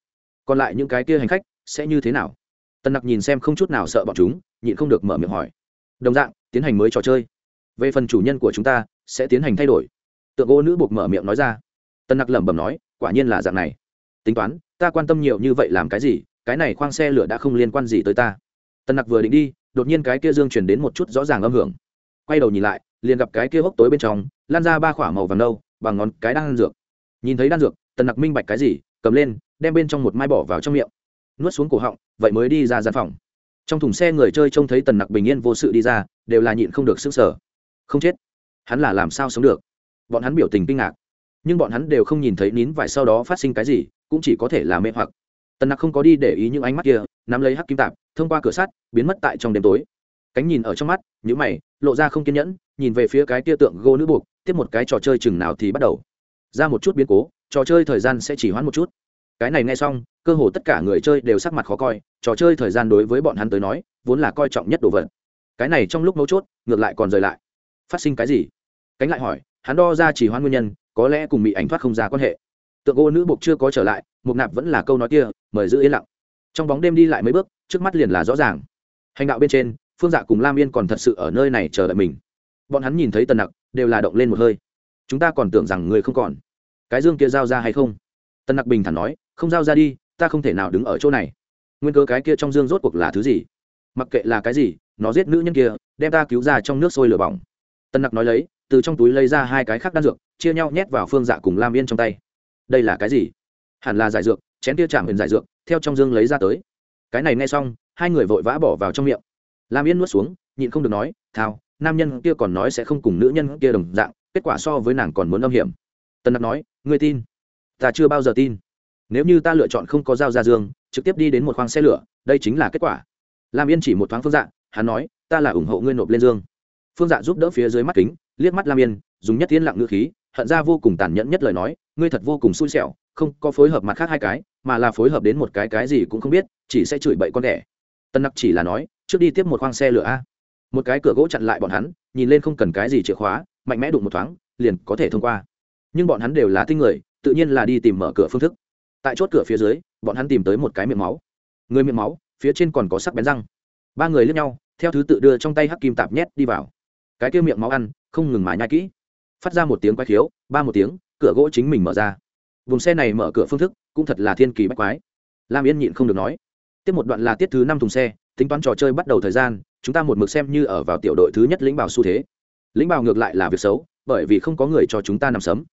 Còn lại những cái kia hành khách, sẽ như thế nào? Tần nặc nhìn xem không chút nào sợ bọn chúng, nhịn không được mở miệng hỏi. Đồng dạng, tiến hành mới trò chơi. Về phần chủ nhân của chúng ta, sẽ tiến hành thay đổi. Tượng gỗ nữ buộc mở miệng nói ra tần nặc lẩm bẩm nói, quả nhiên là dạng này. Tính toán, ta quan tâm nhiều như vậy làm cái gì? Cái này khoang xe lửa đã không liên quan gì tới ta. Tần nặc vừa định đi, đột nhiên cái kia dương chuyển đến một chút rõ ràng âm hưởng. Quay đầu nhìn lại, liền gặp cái kia hốc tối bên trong, lan ra ba k h ỏ a màu vàng nâu, bằng ngón cái đan dược. Nhìn thấy đan dược, tần nặc minh bạch cái gì, cầm lên, đem bên trong một mai bỏ vào trong miệng. Nuốt xuống cổ họng, vậy mới đi ra gian phòng. Trong thùng xe người chơi trông thấy tần nặc bình yên vô sự đi ra, đều là nhịn không được sức sở không chết. Hắn là làm sao sống được? Bọn hắn biểu tình kinh ngạc nhưng bọn hắn đều không nhìn thấy nín vải sau đó phát sinh cái gì, cũng chỉ có thể là mê hoặc. Tần nặc không có đi để ý những ánh mắt kia, nắm lấy hắc kim tạp, thông qua cửa sắt, biến mất tại trong đêm tối. Cánh nhìn ở trong mắt nhữ mày, lộ ra không kiên nhẫn, nhìn về phía cái tia tượng gô nữ buộc, tiếp một cái trò chơi chừng nào thì bắt đầu. Ra một chút biến cố, trò chơi thời gian sẽ chỉ hoãn một chút. Cái này nghe xong, cơ hồ tất cả người chơi đều sắc mặt khó coi, trò chơi thời gian đối với bọn hắn tới nói, vốn là coi trọng nhất đồ vật. Cái này trong lúc mấu chốt, ngược lại còn rời lại. Phát sinh cái gì? Cánh lại hỏi, hắn đo ra chỉ hoãn nguyên nhân có lẽ cùng bị ảnh thoát không ra quan hệ. Tượng gỗ nữ buộc chưa có trở lại, mục nạp vẫn là câu nói kia, mời giữ yên lặng. Trong bóng đêm đi lại mấy bước, trước mắt liền là rõ ràng. Hành đạo bên trên, phương dạ cùng lam yên còn thật sự ở nơi này chờ đợi mình. Bọn hắn nhìn thấy tần nặc, đều là động lên một hơi. Chúng ta còn tưởng rằng người không còn. Cái dương kia giao ra hay không? Tần nặc bình thản nói, không giao ra đi, ta không thể nào đứng ở chỗ này. Nguyên cơ cái kia trong dương rốt cuộc là thứ gì? Mặc kệ là cái gì, nó giết nữ nhân kia, đem ta cứu ra trong nước sôi lửa bỏng. Tần nặc nói lấy, từ trong túi lấy ra hai cái khác đan dược chia nhau nhét vào phương dạ cùng lam yên trong tay đây là cái gì hẳn là giải dược chén tia chạm hình giải dược theo trong dương lấy ra tới cái này nghe xong hai người vội vã bỏ vào trong miệng lam yên nuốt xuống nhịn không được nói thao nam nhân kia còn nói sẽ không cùng nữ nhân kia đồng dạng kết quả so với nàng còn muốn âm hiểm tân nặc nói ngươi tin ta chưa bao giờ tin nếu như ta lựa chọn không có dao ra dương trực tiếp đi đến một khoang xe lửa đây chính là kết quả lam yên chỉ một thoáng phương dạ hắn nói ta là ủng hộ ngươi nộp lên dương phương dạ giúp đỡ phía dưới mắt kính liếc mắt lam yên dùng nhất tiên lặng ngữ khí hận ra vô cùng tàn nhẫn nhất lời nói, ngươi thật vô cùng xui xẻo, không có phối hợp mặt khác hai cái, mà là phối hợp đến một cái cái gì cũng không biết, chỉ sẽ chửi bậy con đẻ. Tân nặc chỉ là nói, trước đi tiếp một khoang xe lửa a. Một cái cửa gỗ chặn lại bọn hắn, nhìn lên không cần cái gì chìa khóa, mạnh mẽ đụng một thoáng, liền có thể thông qua. Nhưng bọn hắn đều là tinh người, tự nhiên là đi tìm mở cửa phương thức. Tại chốt cửa phía dưới, bọn hắn tìm tới một cái miệng máu. Người miệng máu, phía trên còn có sắc bén răng. Ba người lướt nhau, theo thứ tự đưa trong tay hắc kim tạp nhét đi vào. Cái kia miệng máu ăn, không ngừng mà nhai kỹ phát ra một tiếng quái khiếu, ba một tiếng, cửa gỗ chính mình mở ra. Vùng xe này mở cửa phương thức cũng thật là thiên kỳ bách quái. Lam yên nhịn không được nói. Tiếp một đoạn là tiết thứ năm thùng xe, tính toán trò chơi bắt đầu thời gian, chúng ta một mực xem như ở vào tiểu đội thứ nhất lĩnh bảo xu thế. Lĩnh bảo ngược lại là việc xấu, bởi vì không có người cho chúng ta nằm sấm.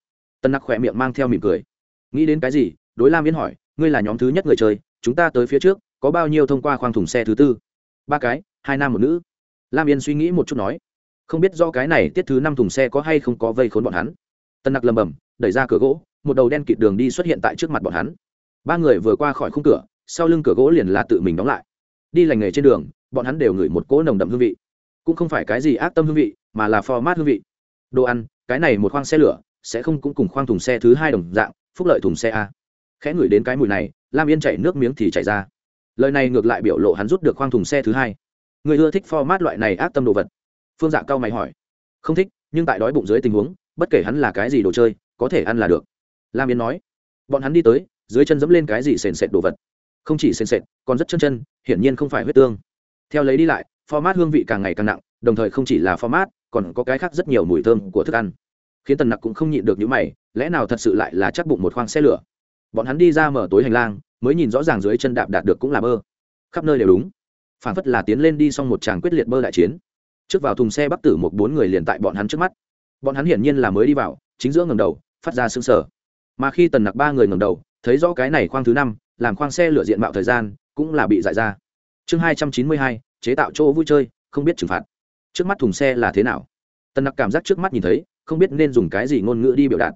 Tân nặc khỏe miệng mang theo mỉm cười. Nghĩ đến cái gì? Đối lam yên hỏi, ngươi là nhóm thứ nhất người chơi, chúng ta tới phía trước, có bao nhiêu thông qua khoang thùng xe thứ tư? Ba cái, hai nam một nữ. Lam yên suy nghĩ một chút nói không biết do cái này tiết thứ năm thùng xe có hay không có vây khốn bọn hắn. Tân nặc lầm bầm, đẩy ra cửa gỗ, một đầu đen kịt đường đi xuất hiện tại trước mặt bọn hắn. Ba người vừa qua khỏi khung cửa, sau lưng cửa gỗ liền là tự mình đóng lại. Đi lành nghề trên đường, bọn hắn đều ngửi một cỗ nồng đậm hương vị. Cũng không phải cái gì ác tâm hương vị, mà là format hương vị. Đồ ăn, cái này một khoang xe lửa, sẽ không cũng cùng khoang thùng xe thứ hai đồng dạng, phúc lợi thùng xe a. Khẽ ngửi đến cái mùi này, lam yên chạy nước miếng thì chảy ra. Lời này ngược lại biểu lộ hắn rút được khoang thùng xe thứ hai. Người ưa thích format loại này ác tâm đồ vật phương dạ cao mày hỏi. Không thích, nhưng tại đói bụng dưới tình huống, bất kể hắn là cái gì đồ chơi, có thể ăn là được. Lam yến nói. Bọn hắn đi tới, dưới chân dẫm lên cái gì sền sệt đồ vật. Không chỉ sền sệt, còn rất chân chân, hiển nhiên không phải huyết tương. Theo lấy đi lại, format hương vị càng ngày càng nặng, đồng thời không chỉ là format, còn có cái khác rất nhiều mùi thơm của thức ăn. Khiến tần nặc cũng không nhịn được những mày, lẽ nào thật sự lại là chắc bụng một khoang xe lửa? Bọn hắn đi ra mở tối hành lang, mới nhìn rõ ràng dưới chân đạp đạt được cũng là bơ. Khắp nơi đều đúng. Phản phất là tiến lên đi xong một tràng quyết liệt bơ đại chiến trước vào thùng xe bắc tử một bốn người liền tại bọn hắn trước mắt. Bọn hắn hiển nhiên là mới đi vào, chính giữa ngầm đầu, phát ra xương sở mà khi tần nặc ba người ngầm đầu, thấy rõ cái này khoang thứ năm, làm khoang xe lửa diện mạo thời gian, cũng là bị giải ra. Chương hai trăm chín mươi hai, chế tạo chỗ vui chơi, không biết trừng phạt. Trước mắt thùng xe là thế nào? Tần nặc cảm giác trước mắt nhìn thấy, không biết nên dùng cái gì ngôn ngữ đi biểu đạt.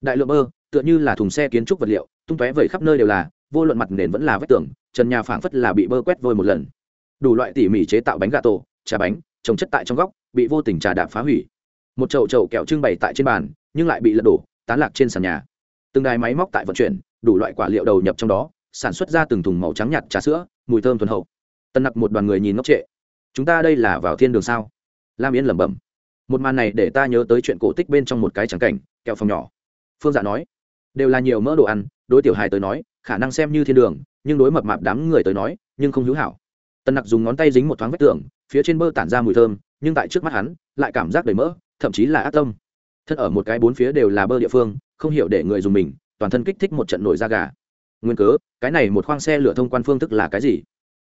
Đại lượng bơ tựa như là thùng xe kiến trúc vật liệu, tung tóe vẩy khắp nơi đều là, vô luận mặt nền vẫn là vách tường, trần nhà phảng phất là bị bơ quét vôi một lần. Đủ loại tỉ mỉ chế tạo bánh gà tổ, trà bánh trồng chất tại trong góc, bị vô tình trà đạp phá hủy. Một chậu chậu kẹo trưng bày tại trên bàn, nhưng lại bị lật đổ, tán lạc trên sàn nhà. Từng đài máy móc tại vận chuyển, đủ loại quả liệu đầu nhập trong đó, sản xuất ra từng thùng màu trắng nhạt trà sữa, mùi thơm thuần hậu. Tân nặc một đoàn người nhìn ngốc trệ. Chúng ta đây là vào thiên đường sao? Lam yên lẩm bẩm. Một màn này để ta nhớ tới chuyện cổ tích bên trong một cái trắng cảnh, kẹo phòng nhỏ. Phương dạ nói. Đều là nhiều mỡ đồ ăn, đối tiểu hài tới nói, khả năng xem như thiên đường, nhưng đối mập mạp đám người tới nói, nhưng không hữu hảo tân nặc dùng ngón tay dính một thoáng vách tường, phía trên bơ tản ra mùi thơm, nhưng tại trước mắt hắn, lại cảm giác đầy mỡ, thậm chí là ác tâm. Thân ở một cái bốn phía đều là bơ địa phương, không hiểu để người dùng mình, toàn thân kích thích một trận nổi da gà. Nguyên cớ, cái này một khoang xe lửa thông quan phương thức là cái gì?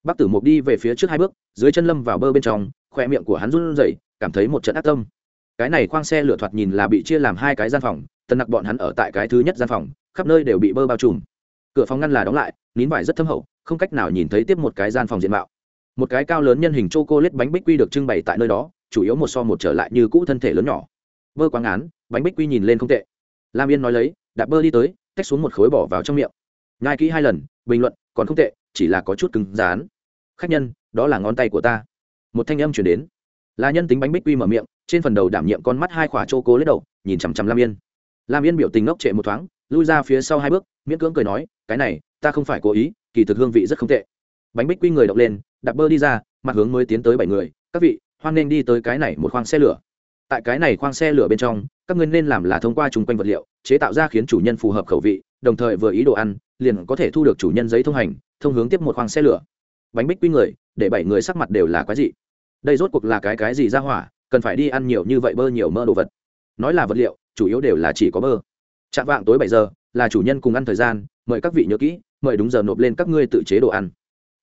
Bác tử mục đi về phía trước hai bước, dưới chân lâm vào bơ bên trong, khoe miệng của hắn run rẩy, cảm thấy một trận ác tâm. Cái này khoang xe lửa thoạt nhìn là bị chia làm hai cái gian phòng tân nặc bọn hắn ở tại cái thứ nhất gian phòng, khắp nơi đều bị bơ bao trùm. Cửa phòng ngăn là đóng lại, nín vải rất thâm hậu, không cách nào nhìn thấy tiếp một cái gian phòng diện mạo một cái cao lớn nhân hình chô cô lết bánh bích quy được trưng bày tại nơi đó, chủ yếu một so một trở lại như cũ thân thể lớn nhỏ. Bơ quáng án, bánh bích quy nhìn lên không tệ. Lam yên nói lấy, đạp bơ đi tới, tách xuống một khối bỏ vào trong miệng. Ngai kỹ hai lần, bình luận, còn không tệ, chỉ là có chút cứng rán khách nhân, đó là ngón tay của ta. Một thanh âm chuyển đến. Là nhân tính bánh bích quy mở miệng, trên phần đầu đảm nhiệm con mắt hai khỏa chô cố lết đầu, nhìn chằm chằm lam yên. Lam yên biểu tình ngốc trệ một thoáng, lui ra phía sau hai bước, miễn cưỡng cười nói, cái này, ta không phải cố ý, kỳ thực hương vị rất không tệ bánh bích quy người động lên, đạp bơ đi ra, mặt hướng mới tiến tới bảy người, các vị, hoan nên đi tới cái này một khoang xe lửa. Tại cái này khoang xe lửa bên trong, các ngươi nên làm là thông qua chung quanh vật liệu, chế tạo ra khiến chủ nhân phù hợp khẩu vị, đồng thời vừa ý đồ ăn, liền có thể thu được chủ nhân giấy thông hành, thông hướng tiếp một khoang xe lửa. Bánh bích quy người, để bảy người sắc mặt đều là quái dị. Đây rốt cuộc là cái cái gì ra hỏa, cần phải đi ăn nhiều như vậy bơ nhiều mơ đồ vật. Nói là vật liệu, chủ yếu đều là chỉ có bơ. Chạm vạng tối bảy giờ, là chủ nhân cùng ăn thời gian, mời các vị nhớ kỹ, mời đúng giờ nộp lên các ngươi tự chế đồ ăn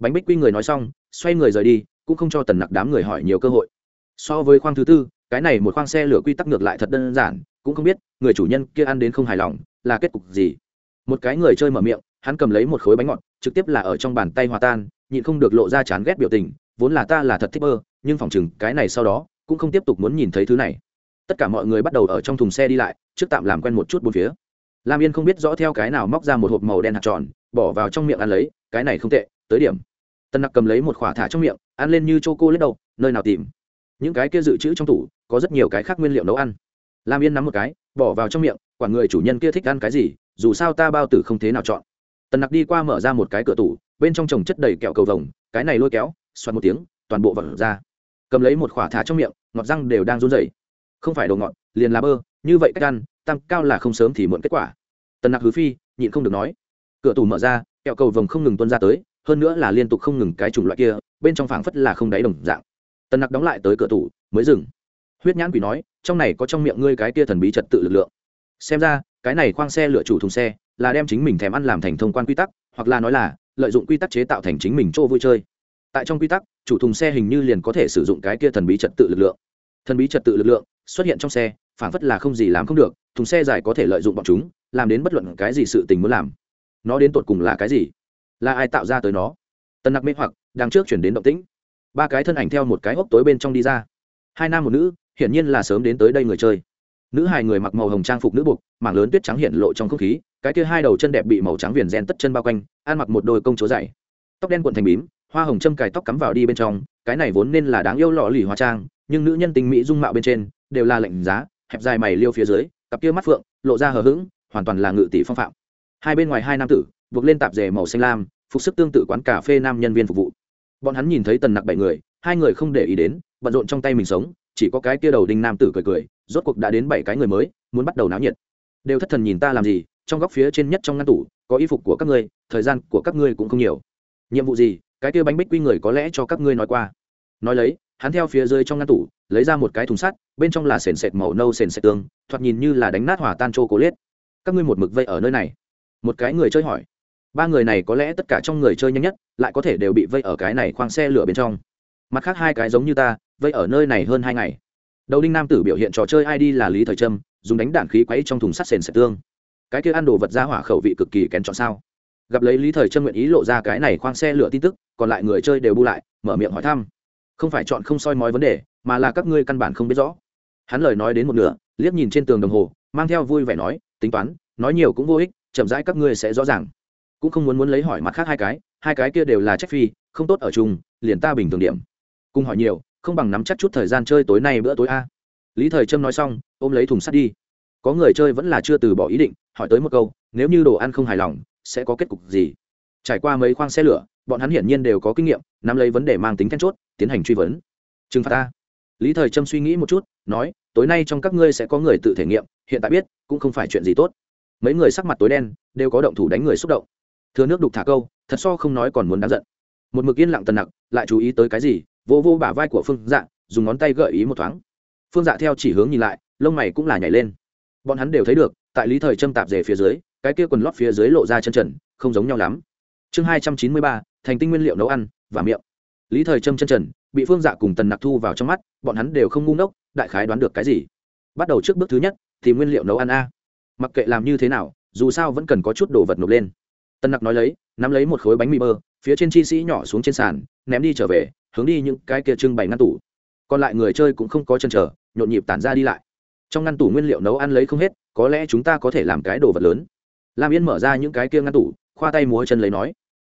bánh bích quy người nói xong, xoay người rời đi, cũng không cho tần nặc đám người hỏi nhiều cơ hội. So với khoang thứ tư, cái này một khoang xe lửa quy tắc ngược lại thật đơn giản, cũng không biết người chủ nhân kia ăn đến không hài lòng, là kết cục gì. Một cái người chơi mở miệng, hắn cầm lấy một khối bánh ngọt, trực tiếp là ở trong bàn tay hòa tan, nhịn không được lộ ra chán ghét biểu tình, vốn là ta là thật thích bơ, nhưng phòng chừng cái này sau đó, cũng không tiếp tục muốn nhìn thấy thứ này. Tất cả mọi người bắt đầu ở trong thùng xe đi lại, trước tạm làm quen một chút bốn phía. Lam yên không biết rõ theo cái nào móc ra một hộp màu đen hạt tròn, bỏ vào trong miệng ăn lấy, cái này không tệ, tới điểm. Tần nặc cầm lấy một khỏa thả trong miệng, ăn lên như c h cô lết đầu nơi nào tìm? Những cái kia dự trữ trong tủ, có rất nhiều cái khác nguyên liệu nấu ăn. Lam yên nắm một cái, bỏ vào trong miệng Quản người chủ nhân kia thích ăn cái gì, dù sao ta bao tử không thế nào chọn. Tần nặc đi qua mở ra một cái cửa tủ, bên trong trồng chất đầy kẹo cầu vồng, cái này lôi kéo xoắn một tiếng, toàn bộ vật ra. Cầm lấy một khỏa thả trong miệng, ngọt răng đều đang run rẩy. Không phải đồ ngọt, liền là bơ, như vậy cách ăn, tăng cao là không sớm thì muộn kết quả. Tần nặc hứ phi, nhịn không được nói. Cửa tủ mở ra, kẹo cầu vồng không ngừng tuân ra tới hơn nữa là liên tục không ngừng cái chủng loại kia, bên trong phảng phất là không đáy đồng dạng. Tần nặc đóng lại tới cửa tủ, mới dừng. Huyết nhãn quỷ nói, trong này có trong miệng ngươi cái kia thần bí trật tự lực lượng. Xem ra, cái này khoang xe lựa chủ thùng xe, là đem chính mình thèm ăn làm thành thông quan quy tắc, hoặc là nói là, lợi dụng quy tắc chế tạo thành chính mình chỗ vui chơi. Tại trong quy tắc, chủ thùng xe hình như liền có thể sử dụng cái kia thần bí trật tự lực lượng. Thần bí trật tự lực lượng xuất hiện trong xe phản phất là không gì làm không được, thùng xe dài có thể lợi dụng bọn chúng, làm đến bất luận cái gì sự tình muốn làm. Nó đến tột cùng là cái gì? Là ai tạo ra tới nó? Tần nặc mê hoặc đang trước chuyển đến động tĩnh. Ba cái thân ảnh theo một cái hốc tối bên trong đi ra. Hai nam một nữ, hiển nhiên là sớm đến tới đây người chơi. Nữ hài người mặc màu hồng trang phục nữ buộc, mảng lớn tuyết trắng hiện lộ trong không khí, cái kia hai đầu chân đẹp bị màu trắng viền gen tất chân bao quanh, ăn mặc một đôi công chúa dày. Tóc đen cuộn thành bím, hoa hồng châm cài tóc cắm vào đi bên trong, cái này vốn nên là đáng yêu lọ lì hoa trang, nhưng nữ nhân tình mỹ dung mạo bên trên, đều là lạnh giá, hẹp dài mày liêu phía dưới, cặp kia mắt phượng, lộ ra hờ hững, hoàn toàn là ngự tỷ phong phạm. Hai bên ngoài hai nam tử buộc lên tạp dề màu xanh lam, phục sức tương tự quán cà phê nam nhân viên phục vụ. Bọn hắn nhìn thấy tần nặc bảy người, hai người không để ý đến, bận rộn trong tay mình sống, chỉ có cái kia đầu đinh nam tử cười cười, rốt cuộc đã đến bảy cái người mới, muốn bắt đầu náo nhiệt. Đều thất thần nhìn ta làm gì, trong góc phía trên nhất trong ngăn tủ, có y phục của các ngươi, thời gian của các ngươi cũng không nhiều. Nhiệm vụ gì, cái kia bánh bích quy người có lẽ cho các ngươi nói qua. Nói lấy, hắn theo phía dưới trong ngăn tủ, lấy ra một cái thùng sắt, bên trong là sền sệt màu nâu sền sệt tương, thoạt nhìn như là đánh nát hỏa tan trô cố liết các ngươi một mực vây ở nơi này. Một cái người chơi hỏi ba người này có lẽ tất cả trong người chơi nhanh nhất, lại có thể đều bị vây ở cái này khoang xe lửa bên trong. Mặt khác hai cái giống như ta, vây ở nơi này hơn hai ngày. Đầu đinh nam tử biểu hiện trò chơi id là lý thời trâm, dùng đánh đạn khí quấy trong thùng sắt sền sệt tương. Cái kia ăn đồ vật ra hỏa khẩu vị cực kỳ kén chọn sao? Gặp lấy lý thời trâm nguyện ý lộ ra cái này khoang xe lửa tin tức, còn lại người chơi đều bu lại, mở miệng hỏi thăm. Không phải chọn không soi mói vấn đề, mà là các ngươi căn bản không biết rõ. Hắn lời nói đến một nửa, liếc nhìn trên tường đồng hồ, mang theo vui vẻ nói, tính toán, nói nhiều cũng vô ích, chậm rãi các ngươi sẽ rõ ràng cũng không muốn muốn lấy hỏi mặt khác hai cái hai cái kia đều là trách phi, không tốt ở chung, liền ta bình thường điểm. Cùng hỏi nhiều, không bằng nắm chắc chút thời gian chơi tối nay bữa tối a. Lý thời trâm nói xong, ôm lấy thùng sắt đi. Có người chơi vẫn là chưa từ bỏ ý định, hỏi tới một câu, nếu như đồ ăn không hài lòng, sẽ có kết cục gì? Trải qua mấy khoang xe lửa, bọn hắn hiển nhiên đều có kinh nghiệm, nắm lấy vấn đề mang tính then chốt, tiến hành truy vấn. Trừng phạt ta lý thời trâm suy nghĩ một chút, nói, tối nay trong các ngươi sẽ có người tự thể nghiệm, hiện tại biết, cũng không phải chuyện gì tốt. Mấy người sắc mặt tối đen, đều có động thủ đánh người xúc động thừa nước đục thả câu, thật so không nói còn muốn đáng giận. Một mực yên lặng tần nặc, lại chú ý tới cái gì, vô vô bả vai của phương dạ dùng ngón tay gợi ý một thoáng. Phương dạ theo chỉ hướng nhìn lại, lông mày cũng là nhảy lên. Bọn hắn đều thấy được, tại lý thời châm tạp rể phía dưới, cái kia quần lót phía dưới lộ ra chân trần, không giống nhau lắm. Chương hai trăm chín mươi ba, thành tinh nguyên liệu nấu ăn, và miệng. Lý thời châm chân trần, bị phương dạ cùng tần nặc thu vào trong mắt, bọn hắn đều không ngu ngốc, đại khái đoán được cái gì. Bắt đầu trước bước thứ nhất, thì nguyên liệu nấu ăn a. Mặc kệ làm như thế nào, dù sao vẫn cần có chút đồ vật nộp lên tân nặc nói lấy, nắm lấy một khối bánh mì bơ, phía trên chi sĩ nhỏ xuống trên sàn, ném đi trở về, hướng đi những cái kia trưng bày ngăn tủ. Còn lại người chơi cũng không có chân trở nhộn nhịp tản ra đi lại. Trong ngăn tủ nguyên liệu nấu ăn lấy không hết, có lẽ chúng ta có thể làm cái đồ vật lớn. Lam yên mở ra những cái kia ngăn tủ, khoa tay múa chân lấy nói,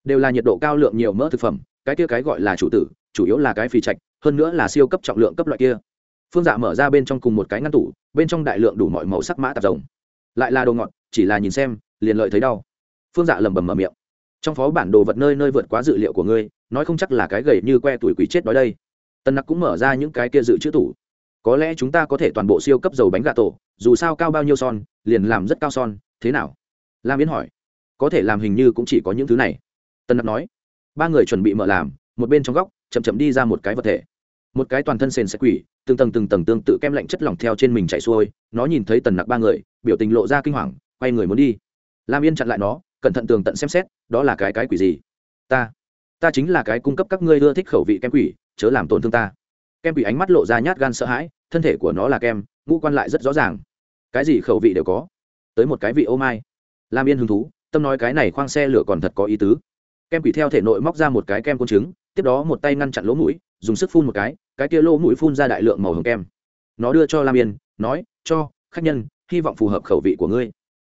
đều là nhiệt độ cao lượng nhiều mỡ thực phẩm, cái kia cái gọi là chủ tử, chủ yếu là cái phì trạch, hơn nữa là siêu cấp trọng lượng cấp loại kia. Phương dạ mở ra bên trong cùng một cái ngăn tủ, bên trong đại lượng đủ mọi màu sắc mã tạp rồng. Lại là đồ ngọt, chỉ là nhìn xem, liền lợi thấy đau phương dạ lẩm bẩm mở miệng. Trong phó bản đồ vật nơi nơi vượt quá dự liệu của ngươi, nói không chắc là cái gầy như que tuổi quỷ chết đói đây. Tần nặc cũng mở ra những cái kia dự trữ tủ. Có lẽ chúng ta có thể toàn bộ siêu cấp dầu bánh gà tổ, dù sao cao bao nhiêu son, liền làm rất cao son, thế nào? Lam yến hỏi. Có thể làm hình như cũng chỉ có những thứ này. Tân nặc nói. Ba người chuẩn bị mở làm, một bên trong góc, chậm chậm đi ra một cái vật thể. Một cái toàn thân sền sạch quỷ, từng tầng từng tầng tương tự kem lạnh chất lỏng theo trên mình chạy xuôi, nó nhìn thấy tần nặc ba người, biểu tình lộ ra kinh hoàng, quay người muốn đi. Lam yên chặn lại nó cẩn thận tường tận xem xét, đó là cái cái quỷ gì? Ta ta chính là cái cung cấp các ngươi ưa thích khẩu vị kem quỷ, chớ làm tổn thương ta. Kem quỷ ánh mắt lộ ra nhát gan sợ hãi, thân thể của nó là kem, ngũ quan lại rất rõ ràng. Cái gì khẩu vị đều có. Tới một cái vị ô mai. Lam yên hứng thú, tâm nói cái này khoang xe lửa còn thật có ý tứ. Kem quỷ theo thể nội móc ra một cái kem côn trứng, tiếp đó một tay ngăn chặn lỗ mũi, dùng sức phun một cái cái kia lỗ mũi phun ra đại lượng màu hồng kem. Nó đưa cho lam yên, nói, cho, khách nhân, hy vọng phù hợp khẩu vị của ngươi.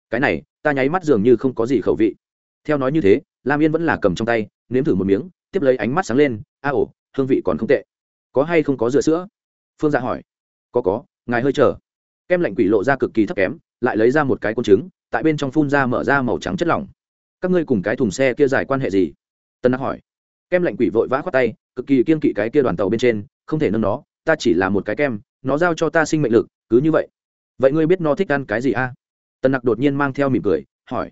Cái này ta nháy mắt dường như không có gì khẩu vị. Theo nói như thế, lam yên vẫn là cầm trong tay, nếm thử một miếng, tiếp lấy ánh mắt sáng lên, a ổ, hương vị còn không tệ. Có hay không có rửa sữa? Phương dạ hỏi. Có có, ngài hơi chờ. Kem lạnh quỷ lộ ra cực kỳ thấp kém, lại lấy ra một cái côn trứng, tại bên trong phun ra mở ra màu trắng chất lỏng. Các ngươi cùng cái thùng xe kia giải quan hệ gì? Tân nặc hỏi. Kem lạnh quỷ vội vã khoát tay, cực kỳ kiên kỵ cái kia đoàn tàu bên trên, không thể nâng nó, ta chỉ là một cái kem, nó giao cho ta sinh mệnh lực, cứ như vậy. Vậy ngươi biết nó thích ăn cái gì a? à? Tần nặc đột nhiên mang theo mỉm cười, hỏi,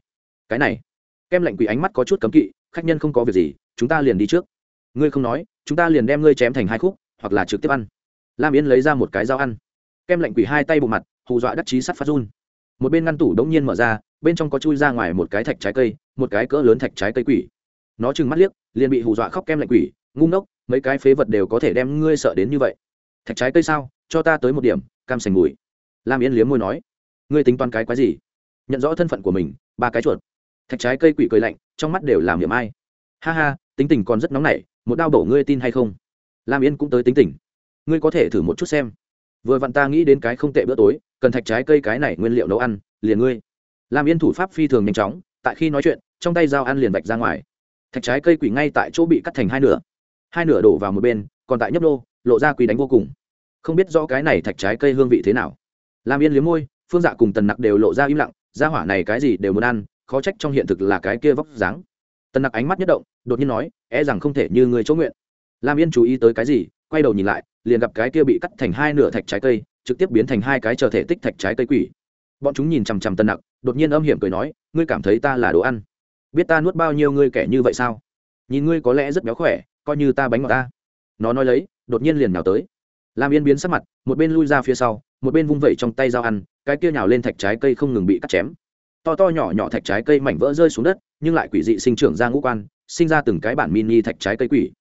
cái này? Kem lạnh quỷ ánh mắt có chút cấm kỵ, khách nhân không có việc gì, chúng ta liền đi trước. Ngươi không nói, chúng ta liền đem ngươi chém thành hai khúc, hoặc là trực tiếp ăn. Lam yến lấy ra một cái dao ăn. Kem lạnh quỷ hai tay bộ mặt, hù dọa đắc chí sắt phát run. Một bên ngăn tủ đống nhiên mở ra, bên trong có chui ra ngoài một cái thạch trái cây, một cái cỡ lớn thạch trái cây quỷ. Nó trừng mắt liếc, liền bị hù dọa khóc kem lạnh quỷ, ngu ngốc, mấy cái phế vật đều có thể đem ngươi sợ đến như vậy. Thạch trái cây sao? Cho ta tới một điểm, cam sành mùi. Lam yến liếm môi nói ngươi tính toán cái quái gì? Nhận rõ thân phận của mình, ba cái chuột. Thạch trái cây quỷ cười lạnh, trong mắt đều làm miệng ai. Ha ha, tính tình còn rất nóng nảy, một đao bổ ngươi tin hay không? Lam yên cũng tới tính tình. Ngươi có thể thử một chút xem. Vừa vặn ta nghĩ đến cái không tệ bữa tối, cần thạch trái cây cái này nguyên liệu nấu ăn, liền ngươi. Lam yên thủ pháp phi thường nhanh chóng, tại khi nói chuyện, trong tay dao ăn liền bạch ra ngoài. Thạch trái cây quỷ ngay tại chỗ bị cắt thành hai nửa. Hai nửa đổ vào một bên, còn tại nhấp đô lộ ra quỷ đánh vô cùng. Không biết rõ cái này thạch trái cây hương vị thế nào. Lam yên liếm môi phương dạ cùng tần nặc đều lộ ra im lặng ra hỏa này cái gì đều muốn ăn, khó trách trong hiện thực là cái kia vóc dáng. Tần nặc ánh mắt nhất động, đột nhiên nói e rằng không thể như người chỗ nguyện. Lam yên chú ý tới cái gì, quay đầu nhìn lại, liền gặp cái kia bị cắt thành hai nửa thạch trái cây, trực tiếp biến thành hai cái chờ thể tích thạch trái cây quỷ. Bọn chúng nhìn chằm chằm tần nặc, đột nhiên âm hiểm cười nói, ngươi cảm thấy ta là đồ ăn? Biết ta nuốt bao nhiêu ngươi kẻ như vậy sao? Nhìn ngươi có lẽ rất béo khỏe, coi như ta bánh ngọt ta. Nó nói lấy, đột nhiên liền nào tới. Lam yên biến sắc mặt, một bên lui ra phía sau, một bên vung vẩy trong tay dao ăn cái kia nhào lên thạch trái cây không ngừng bị cắt chém. To to nhỏ nhỏ thạch trái cây mảnh vỡ rơi xuống đất, nhưng lại quỷ dị sinh trưởng ra ngũ quan, sinh ra từng cái bản mini thạch trái cây quỷ.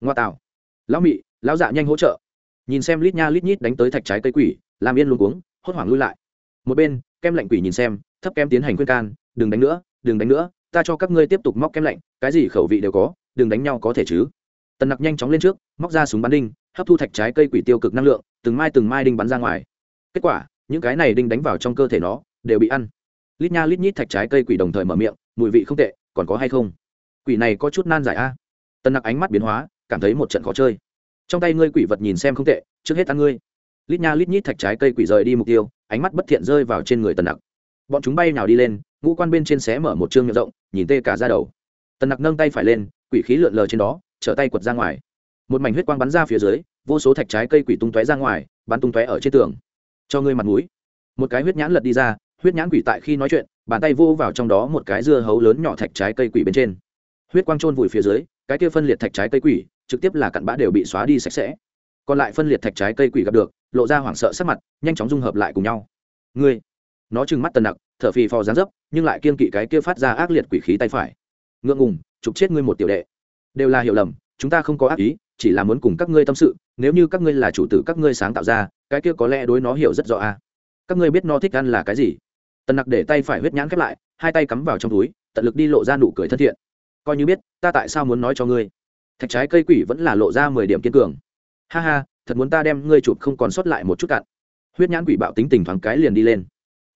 Ngoa tạo. Lão mị, lão dạ nhanh hỗ trợ. Nhìn xem lít nha lít nhít đánh tới thạch trái cây quỷ, làm yên luôn cuống, hốt hoảng lui lại. Một bên, kem lạnh quỷ nhìn xem, thấp kem tiến hành khuyên can, đừng đánh nữa, đừng đánh nữa, ta cho các ngươi tiếp tục móc kem lạnh, cái gì khẩu vị đều có, đừng đánh nhau có thể chứ? Tần nặc nhanh chóng lên trước, móc ra súng bắn đinh, hấp thu thạch trái cây quỷ tiêu cực năng lượng, từng mai từng mai đinh bắn ra ngoài. Kết quả những cái này đinh đánh vào trong cơ thể nó, đều bị ăn. Lít nha lít nhít thạch trái cây quỷ đồng thời mở miệng, mùi vị không tệ, còn có hay không? Quỷ này có chút nan giải a. À. tần nặc ánh mắt biến hóa, cảm thấy một trận khó chơi. Trong tay ngươi quỷ vật nhìn xem không tệ, trước hết ăn ngươi. Lít nha lít nhít thạch trái cây quỷ rời đi mục tiêu, ánh mắt bất thiện rơi vào trên người tần nặc. Bọn chúng bay nào đi lên, ngũ quan bên trên xé mở một chương miệng rộng, nhìn tê cả ra đầu. Tần nặc nâng tay phải lên, quỷ khí lượn lờ trên đó, trở tay quật ra ngoài. Một mảnh huyết quang bắn ra phía dưới, vô số thạch trái cây quỷ tung tóe ra ngoài, bắn tung tóe ở trên tường cho ngươi mặt mũi. Một cái huyết nhãn lật đi ra, huyết nhãn quỷ tại khi nói chuyện, bàn tay vô vào trong đó một cái dưa hấu lớn nhỏ thạch trái cây quỷ bên trên. Huyết quang trôn vùi phía dưới, cái kia phân liệt thạch trái cây quỷ, trực tiếp là cặn bã đều bị xóa đi sạch sẽ. Còn lại phân liệt thạch trái cây quỷ gặp được, lộ ra hoảng sợ sắc mặt, nhanh chóng dung hợp lại cùng nhau. Ngươi, nó trừng mắt tần nặc, thở phì phò dán dấp, nhưng lại kiên kỵ cái kia phát ra ác liệt quỷ khí tay phải. Ngượng ngùng, chụp chết ngươi một tiểu đệ. Đều là hiểu lầm, chúng ta không có ác ý, chỉ là muốn cùng các ngươi tâm sự, nếu như các ngươi là chủ tử các ngươi sáng tạo ra cái kia có lẽ đối nó hiểu rất rõ a à. các ngươi biết nó thích ăn là cái gì? Tần nặc để tay phải huyết nhãn khép lại, hai tay cắm vào trong túi, tận lực đi lộ ra nụ cười thân thiện. Coi như biết, ta tại sao muốn nói cho ngươi? Thạch trái cây quỷ vẫn là lộ ra mười điểm kiên cường. Ha ha, thật muốn ta đem ngươi chụp không còn sót lại một chút cạn. Huyết nhãn quỷ bạo tính tình thoáng cái liền đi lên.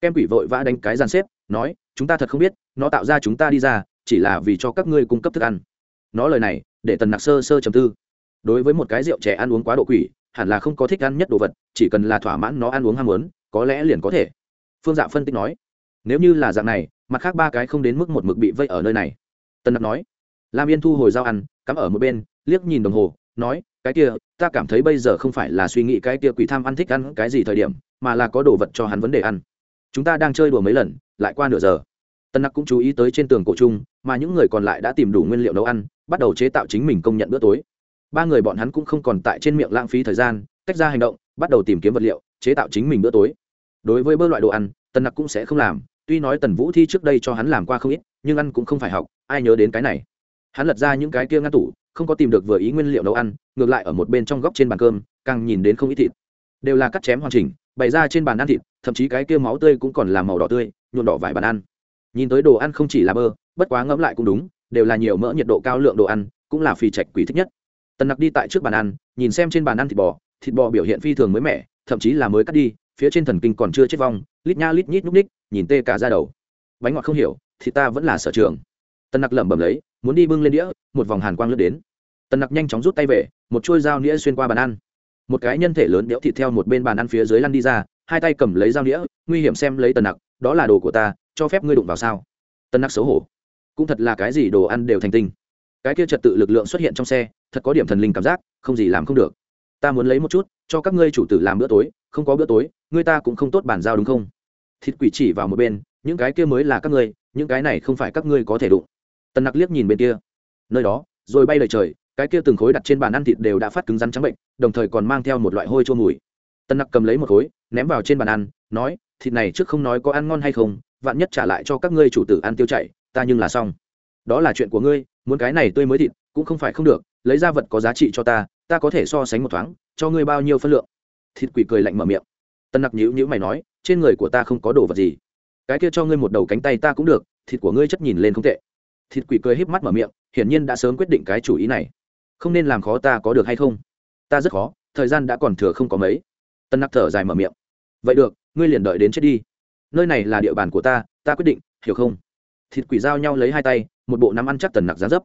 Kem quỷ vội vã đánh cái gian xếp, nói, chúng ta thật không biết, nó tạo ra chúng ta đi ra, chỉ là vì cho các ngươi cung cấp thức ăn. Nó lời này, để tần nặc sơ sơ trầm tư. Đối với một cái rượu trẻ ăn uống quá độ quỷ hẳn là không có thích ăn nhất đồ vật, chỉ cần là thỏa mãn nó ăn uống ham muốn, có lẽ liền có thể. Phương dạ phân tích nói. Nếu như là dạng này, mặt khác ba cái không đến mức một mực bị vây ở nơi này. Tân đặc nói. Lam yên thu hồi dao ăn, cắm ở một bên, liếc nhìn đồng hồ, nói, cái kia, ta cảm thấy bây giờ không phải là suy nghĩ cái kia quỷ tham ăn thích ăn cái gì thời điểm, mà là có đồ vật cho hắn vấn đề ăn. Chúng ta đang chơi đùa mấy lần, lại qua nửa giờ. Tân nặc cũng chú ý tới trên tường cổ chung mà những người còn lại đã tìm đủ nguyên liệu nấu ăn, bắt đầu chế tạo chính mình công nhận bữa tối ba người bọn hắn cũng không còn tại trên miệng lãng phí thời gian, tách ra hành động, bắt đầu tìm kiếm vật liệu, chế tạo chính mình bữa tối. Đối với bơ loại đồ ăn, tần nặc cũng sẽ không làm, tuy nói tần vũ thi trước đây cho hắn làm qua không ít, nhưng ăn cũng không phải học, ai nhớ đến cái này. Hắn lật ra những cái kia ngăn tủ, không có tìm được vừa ý nguyên liệu nấu ăn, ngược lại ở một bên trong góc trên bàn cơm, càng nhìn đến không ít thịt. Đều là cắt chém hoàn chỉnh, bày ra trên bàn ăn thịt, thậm chí cái kia máu tươi cũng còn là màu đỏ tươi, nhuộm đỏ vải bàn ăn. Nhìn tới đồ ăn không chỉ là bơ, bất quá ngẫm lại cũng đúng, đều là nhiều mỡ nhiệt độ cao lượng đồ ăn, cũng là phi trạch quý thích nhất tần nặc đi tại trước bàn ăn, nhìn xem trên bàn ăn thịt bò thịt bò biểu hiện phi thường mới mẻ, thậm chí là mới cắt đi, phía trên thần kinh còn chưa chết vong, lít nha lít nhít núp ních, nhìn tê cả ra đầu. Bánh ngọt không hiểu, thì ta vẫn là sở trường. Tần nặc lẩm bẩm lấy, muốn đi bưng lên đĩa, một vòng hàn quang lướt đến. Tần nặc nhanh chóng rút tay về, một chuôi dao nĩa xuyên qua bàn ăn. Một cái nhân thể lớn đẽo thịt theo một bên bàn ăn phía dưới lăn đi ra, hai tay cầm lấy dao nĩa, nguy hiểm xem lấy tần nặc, đó là đồ của ta, cho phép ngươi đụng vào sao? Tần nặc xấu hổ. Cũng thật là cái gì đồ ăn đều thành tinh. Cái kia trật tự lực lượng xuất hiện trong xe thật có điểm thần linh cảm giác, không gì làm không được. Ta muốn lấy một chút, cho các ngươi chủ tử làm bữa tối, không có bữa tối, ngươi ta cũng không tốt bàn giao đúng không? Thịt quỷ chỉ vào một bên, những cái kia mới là các ngươi, những cái này không phải các ngươi có thể đụng. Tần nặc liếc nhìn bên kia. Nơi đó, rồi bay lời trời, cái kia từng khối đặt trên bàn ăn thịt đều đã phát cứng rắn trắng bệnh, đồng thời còn mang theo một loại hôi chua mùi. Tần nặc cầm lấy một khối, ném vào trên bàn ăn, nói, thịt này trước không nói có ăn ngon hay không, vạn nhất trả lại cho các ngươi chủ tử ăn tiêu chảy, ta nhưng là xong. Đó là chuyện của ngươi, muốn cái này tươi mới thịt, cũng không phải không được lấy ra vật có giá trị cho ta ta có thể so sánh một thoáng, cho ngươi bao nhiêu phân lượng? Thịt quỷ cười lạnh mở miệng. Tân nặc nhữ nhữ mày nói, trên người của ta không có đồ vật gì. Cái kia cho ngươi một đầu cánh tay ta cũng được, thịt của ngươi chất nhìn lên không tệ. Thịt quỷ cười híp mắt mở miệng, hiển nhiên đã sớm quyết định cái chủ ý này. Không nên làm khó ta có được hay không? Ta rất khó, thời gian đã còn thừa không có mấy. Tân nặc thở dài mở miệng. Vậy được, ngươi liền đợi đến chết đi. Nơi này là địa bàn của ta ta quyết định, hiểu không? Thịt quỷ giao nhau lấy hai tay, một bộ nắm ăn chắc tần nặc giá dấp.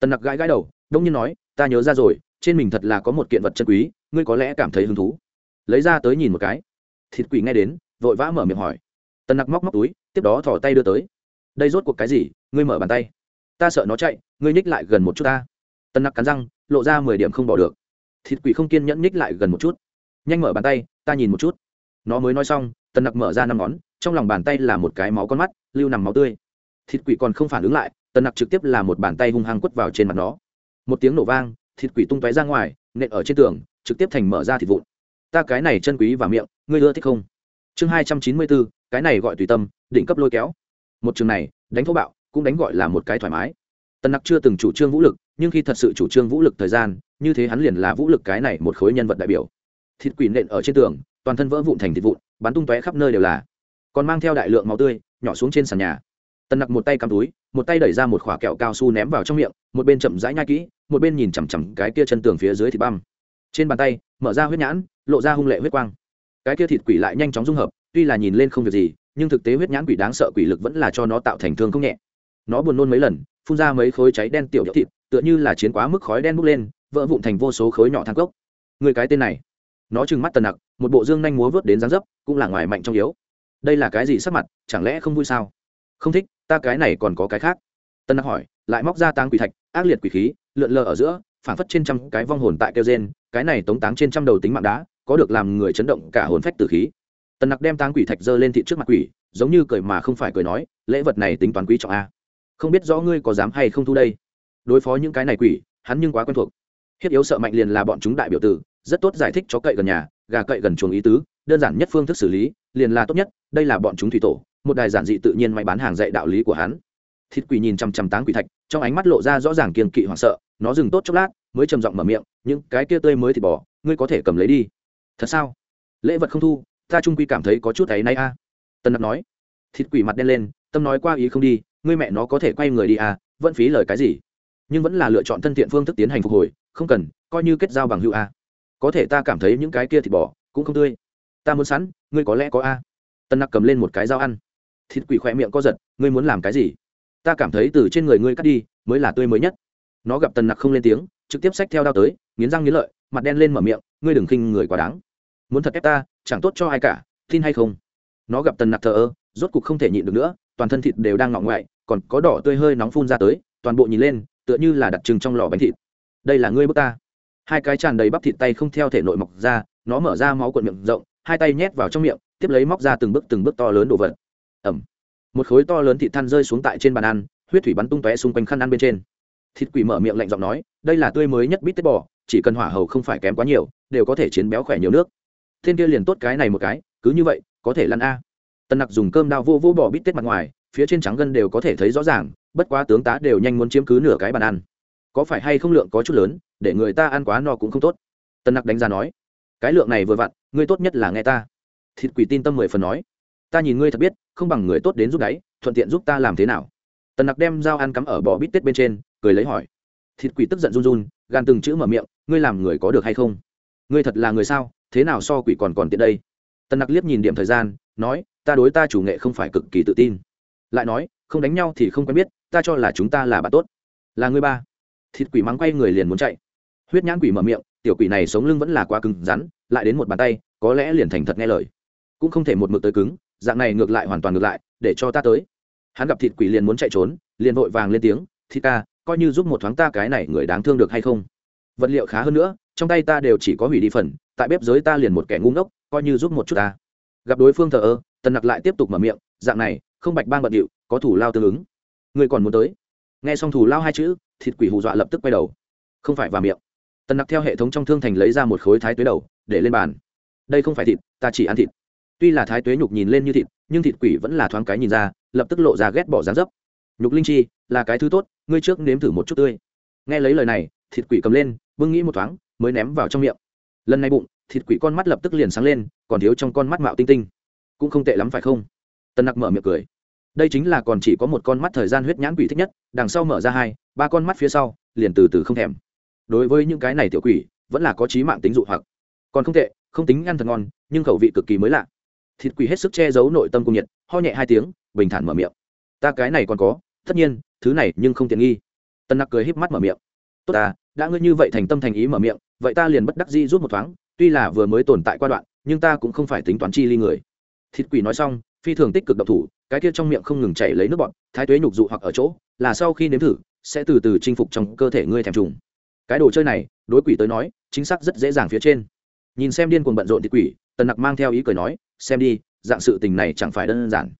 Tần nặc gãi gãi đầu, đông nhiên nói ta nhớ ra rồi, trên mình thật là có một kiện vật chân quý, ngươi có lẽ cảm thấy hứng thú. Lấy ra tới nhìn một cái. Thịt quỷ nghe đến, vội vã mở miệng hỏi. Tần nặc móc móc túi, tiếp đó thỏ tay đưa tới. Đây rốt cuộc cái gì? Ngươi mở bàn tay. Ta sợ nó chạy, ngươi nhích lại gần một chút ta. Tần nặc cắn răng, lộ ra mười điểm không bỏ được. Thịt quỷ không kiên nhẫn nhích lại gần một chút. Nhanh mở bàn tay, ta nhìn một chút. Nó mới nói xong, tần nặc mở ra năm ngón, trong lòng bàn tay là một cái máu con mắt, lưu nằm máu tươi. Thịt quỷ còn không phản ứng lại, tần nặc trực tiếp là một bàn tay hung hăng quất vào trên mặt nó một tiếng nổ vang, thịt quỷ tung tóe ra ngoài, nện ở trên tường, trực tiếp thành mở ra thịt vụn. Ta cái này chân quý và miệng, ngươi ưa thích không? Chương hai trăm chín mươi bốn cái này gọi tùy tâm, đỉnh cấp lôi kéo. Một trường này, đánh thô bạo, cũng đánh gọi là một cái thoải mái. Tần nặc chưa từng chủ trương vũ lực, nhưng khi thật sự chủ trương vũ lực thời gian, như thế hắn liền là vũ lực cái này một khối nhân vật đại biểu. Thịt quỷ nện ở trên tường, toàn thân vỡ vụn thành thịt vụn, bắn tung tóe khắp nơi đều là. Còn mang theo đại lượng máu tươi, nhỏ xuống trên sàn nhà tần nặc một tay cắm túi, một tay đẩy ra một khoả kẹo cao su ném vào trong miệng, một bên chậm rãi nhai kỹ, một bên nhìn chằm chằm cái kia chân tường phía dưới thịt băm. Trên bàn tay, mở ra huyết nhãn, lộ ra hung lệ huyết quang. Cái kia thịt quỷ lại nhanh chóng dung hợp, tuy là nhìn lên không việc gì, nhưng thực tế huyết nhãn quỷ đáng sợ quỷ lực vẫn là cho nó tạo thành thương không nhẹ. Nó buồn nôn mấy lần, phun ra mấy khối cháy đen tiểu thịt, tựa như là chiến quá mức khói đen bốc lên, vỡ vụn thành vô số khối nhỏ thang cốc. Người cái tên này, nó trừng mắt tần nặc, một bộ dương nhanh múa vớt đến dáng dấp, cũng là ngoài mạnh trong yếu. Đây là cái gì sắc mặt, chẳng lẽ không vui sao? Không thích, ta cái này còn có cái khác. Tân nặc hỏi, lại móc ra táng quỷ thạch, ác liệt quỷ khí, lượn lờ ở giữa, phảng phất trên trăm cái vong hồn tại kêu gen cái này tống táng trên trăm đầu tính mạng đá, có được làm người chấn động cả hồn phách từ khí. Tần nặc đem táng quỷ thạch giơ lên thị trước mặt quỷ, giống như cười mà không phải cười nói, lễ vật này tính toán quý trọng a. Không biết rõ ngươi có dám hay không thu đây. Đối phó những cái này quỷ, hắn nhưng quá quen thuộc. Thiết yếu sợ mạnh liền là bọn chúng đại biểu tử, rất tốt giải thích cho cậy gần nhà, gà cậy gần chuồng ý tứ, đơn giản nhất phương thức xử lý, liền là tốt nhất, đây là bọn chúng thủy tổ một đài giản dị tự nhiên may bán hàng dạy đạo lý của hắn. Thịt quỷ nhìn chằm chằm táng quỷ thạch, trong ánh mắt lộ ra rõ ràng kiên kỵ hoảng sợ, nó dừng tốt chốc lát, mới trầm giọng mở miệng, những cái kia tươi mới thịt bò, ngươi có thể cầm lấy đi. Thật sao? Lễ vật không thu, ta trung quy cảm thấy có chút ấy nay a. Tân nặc nói. Thịt quỷ mặt đen lên, tâm nói qua ý không đi, ngươi mẹ nó có thể quay người đi à vẫn phí lời cái gì? Nhưng vẫn là lựa chọn thân thiện phương thức tiến hành phục hồi, không cần, coi như kết giao bằng hữu a. Có thể ta cảm thấy những cái kia thịt bò cũng không tươi. Ta muốn sẵn, ngươi có lẽ có a. Tân nặc cầm lên một cái dao ăn thịt quỷ khỏe miệng co giật, ngươi muốn làm cái gì? Ta cảm thấy từ trên người ngươi cắt đi, mới là tươi mới nhất. Nó gặp tần nặc không lên tiếng, trực tiếp xách theo đao tới, nghiến răng nghiến lợi, mặt đen lên mở miệng, ngươi đừng khinh người quá đáng. Muốn thật ép ta, chẳng tốt cho ai cả, tin hay không? Nó gặp tần nặc thờ ơ, rốt cục không thể nhịn được nữa, toàn thân thịt đều đang ngọng ngoại, còn có đỏ tươi hơi nóng phun ra tới, toàn bộ nhìn lên, tựa như là đặc trưng trong lò bánh thịt. Đây là ngươi bước ta. Hai cái tràn đầy bắp thịt tay không theo thể nội mọc ra, nó mở ra máu cuộn miệng rộng, hai tay nhét vào trong miệng, tiếp lấy móc ra từng bước từng bước to lớn đồ vật ẩm. Một khối to lớn thịt than rơi xuống tại trên bàn ăn, huyết thủy bắn tung tóe xung quanh khăn ăn bên trên. Thịt quỷ mở miệng lạnh giọng nói, đây là tươi mới nhất bít tết bò, chỉ cần hỏa hầu không phải kém quá nhiều, đều có thể chiến béo khỏe nhiều nước. Thiên kia liền tốt cái này một cái, cứ như vậy, có thể lăn a. Tân nặc dùng cơm đao vô vô bỏ bít tết mặt ngoài, phía trên trắng gân đều có thể thấy rõ ràng, bất quá tướng tá đều nhanh muốn chiếm cứ nửa cái bàn ăn. Có phải hay không lượng có chút lớn, để người ta ăn quá no cũng không tốt. Tân nặc đánh giá nói, cái lượng này vừa vặn, ngươi tốt nhất là nghe ta. Thịt quỷ tin tâm mười phần nói ta nhìn ngươi thật biết, không bằng người tốt đến giúp đáy, thuận tiện giúp ta làm thế nào? Tần nặc đem dao ăn cắm ở bò bít tết bên trên, cười lấy hỏi. Thịt quỷ tức giận run run, gan từng chữ mở miệng, ngươi làm người có được hay không? Ngươi thật là người sao, thế nào so quỷ còn còn tiện đây? Tần nặc liếc nhìn điểm thời gian, nói, ta đối ta chủ nghệ không phải cực kỳ tự tin. Lại nói, không đánh nhau thì không quen biết, ta cho là chúng ta là bạn tốt. Là ngươi ba. Thịt quỷ mắng quay người liền muốn chạy. Huyết nhãn quỷ mở miệng, tiểu quỷ này sống lưng vẫn là quá cứng rắn, lại đến một bàn tay, có lẽ liền thành thật nghe lời. Cũng không thể một mực tới cứng dạng này ngược lại hoàn toàn ngược lại, để cho ta tới. Hắn gặp thịt quỷ liền muốn chạy trốn, liền vội vàng lên tiếng, thịt ca, coi như giúp một thoáng ta cái này người đáng thương được hay không? Vật liệu khá hơn nữa, trong tay ta đều chỉ có hủy đi phần, tại bếp giới ta liền một kẻ ngu ngốc, coi như giúp một chút ta. Gặp đối phương thờ ơ, tần nặc lại tiếp tục mở miệng, dạng này, không bạch bang bận điệu, có thủ lao tương ứng. Người còn muốn tới. Nghe xong thủ lao hai chữ, thịt quỷ hù dọa lập tức quay đầu. Không phải vào miệng. Tần nặc theo hệ thống trong thương thành lấy ra một khối thái tuế đầu, để lên bàn. Đây không phải thịt, ta chỉ ăn thịt tuy là thái tuế nhục nhìn lên như thịt, nhưng thịt quỷ vẫn là thoáng cái nhìn ra, lập tức lộ ra ghét bỏ dán dấp. Nhục linh chi, là cái thứ tốt, ngươi trước nếm thử một chút tươi. Nghe lấy lời này, thịt quỷ cầm lên, bưng nghĩ một thoáng, mới ném vào trong miệng. Lần này bụng, thịt quỷ con mắt lập tức liền sáng lên, còn thiếu trong con mắt mạo tinh tinh. Cũng không tệ lắm phải không? Tân nặc mở miệng cười. Đây chính là còn chỉ có một con mắt thời gian huyết nhãn quỷ thích nhất, đằng sau mở ra hai, ba con mắt phía sau, liền từ từ không thèm. Đối với những cái này tiểu quỷ, vẫn là có trí mạng tính dụ hoặc. Còn không tệ, không tính ăn thật ngon, nhưng khẩu vị cực kỳ mới lạ thịt quỷ hết sức che giấu nội tâm cung nhiệt, ho nhẹ hai tiếng, bình thản mở miệng. Ta cái này còn có, tất nhiên, thứ này nhưng không tiện nghi. Tân nặc cười híp mắt mở miệng. Tốt ta, đã ngươi như vậy thành tâm thành ý mở miệng, vậy ta liền bất đắc dĩ rút một thoáng, tuy là vừa mới tồn tại qua đoạn, nhưng ta cũng không phải tính toán chi ly người. Thịt quỷ nói xong, phi thường tích cực độc thủ, cái kia trong miệng không ngừng chảy lấy nước bọt, thái tuế nhục dụ hoặc ở chỗ, là sau khi nếm thử, sẽ từ từ chinh phục trong cơ thể ngươi thèm trùng. Cái đồ chơi này, đối quỷ tới nói, chính xác rất dễ dàng phía trên. Nhìn xem điên cuồng bận rộn thịt quỷ tần nặc mang theo ý cười nói xem đi, dạng sự tình này chẳng phải đơn giản.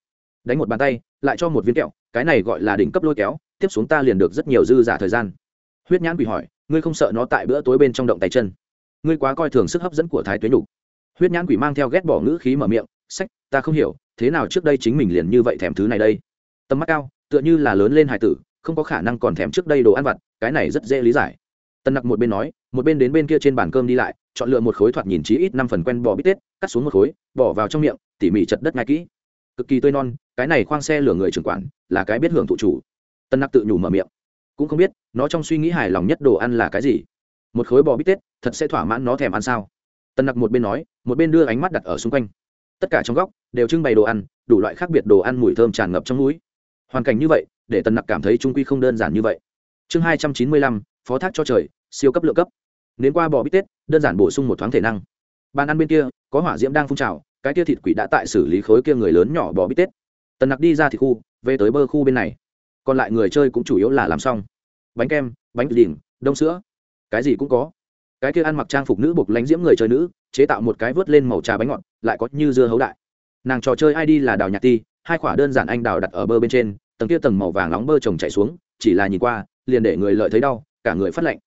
Đánh một bàn tay, lại cho một viên kẹo, cái này gọi là đỉnh cấp lôi kéo, tiếp xuống ta liền được rất nhiều dư giả thời gian. Huyết nhãn quỷ hỏi, ngươi không sợ nó tại bữa tối bên trong động tay chân? Ngươi quá coi thường sức hấp dẫn của thái tuế nhục. Huyết nhãn quỷ mang theo ghét bỏ ngữ khí mở miệng, sách, ta không hiểu, thế nào trước đây chính mình liền như vậy thèm thứ này đây? Tầm mắt cao, tựa như là lớn lên hải tử, không có khả năng còn thèm trước đây đồ ăn vặt, cái này rất dễ lý giải. Tân nặc một bên nói, một bên đến bên kia trên bàn cơm đi lại chọn lựa một khối thoạt nhìn chí ít năm phần quen bò bít tết, cắt xuống một khối, bỏ vào trong miệng, tỉ mỉ chật đất ngay kỹ. Cực kỳ tươi non, cái này khoang xe lửa người trưởng quản, là cái biết hưởng thụ chủ. Tân nặc tự nhủ mở miệng. Cũng không biết, nó trong suy nghĩ hài lòng nhất đồ ăn là cái gì? Một khối bò bít tết, thật sẽ thỏa mãn nó thèm ăn sao? Tân nặc một bên nói, một bên đưa ánh mắt đặt ở xung quanh. Tất cả trong góc đều trưng bày đồ ăn, đủ loại khác biệt đồ ăn mùi thơm tràn ngập trong mũi hoàn cảnh như vậy, để tân nặc cảm thấy trung quy không đơn giản như vậy. Chương hai trăm chín mươi lăm, phó thác cho trời, siêu cấp lượng cấp. Nếm qua bò bít tết đơn giản bổ sung một thoáng thể năng. Bàn ăn bên kia, có hỏa diễm đang phun trào, cái kia thịt quỷ đã tại xử lý khối kia người lớn nhỏ bỏ bít tết. Tần nặc đi ra thịt khu, về tới bơ khu bên này. Còn lại người chơi cũng chủ yếu là làm xong. Bánh kem, bánh đỉnh đông sữa. Cái gì cũng có. Cái kia ăn mặc trang phục nữ buộc lánh diễm người chơi nữ, chế tạo một cái vớt lên màu trà bánh ngọt, lại có như dưa hấu đại. Nàng trò chơi id là đào nhạc ti, hai quả đơn giản anh đào đặt ở bơ bên trên, tầng kia tầng màu vàng nóng bơ trồng chạy xuống, chỉ là nhìn qua, liền để người lợi thấy đau, cả người phát lạnh.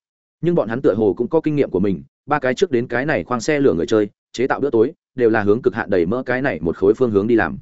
Nhưng bọn hắn tựa hồ cũng có kinh nghiệm của mình ba cái trước đến cái này khoang xe lửa người chơi, chế tạo bữa tối, đều là hướng cực hạn đẩy mỡ cái này một khối phương hướng đi làm.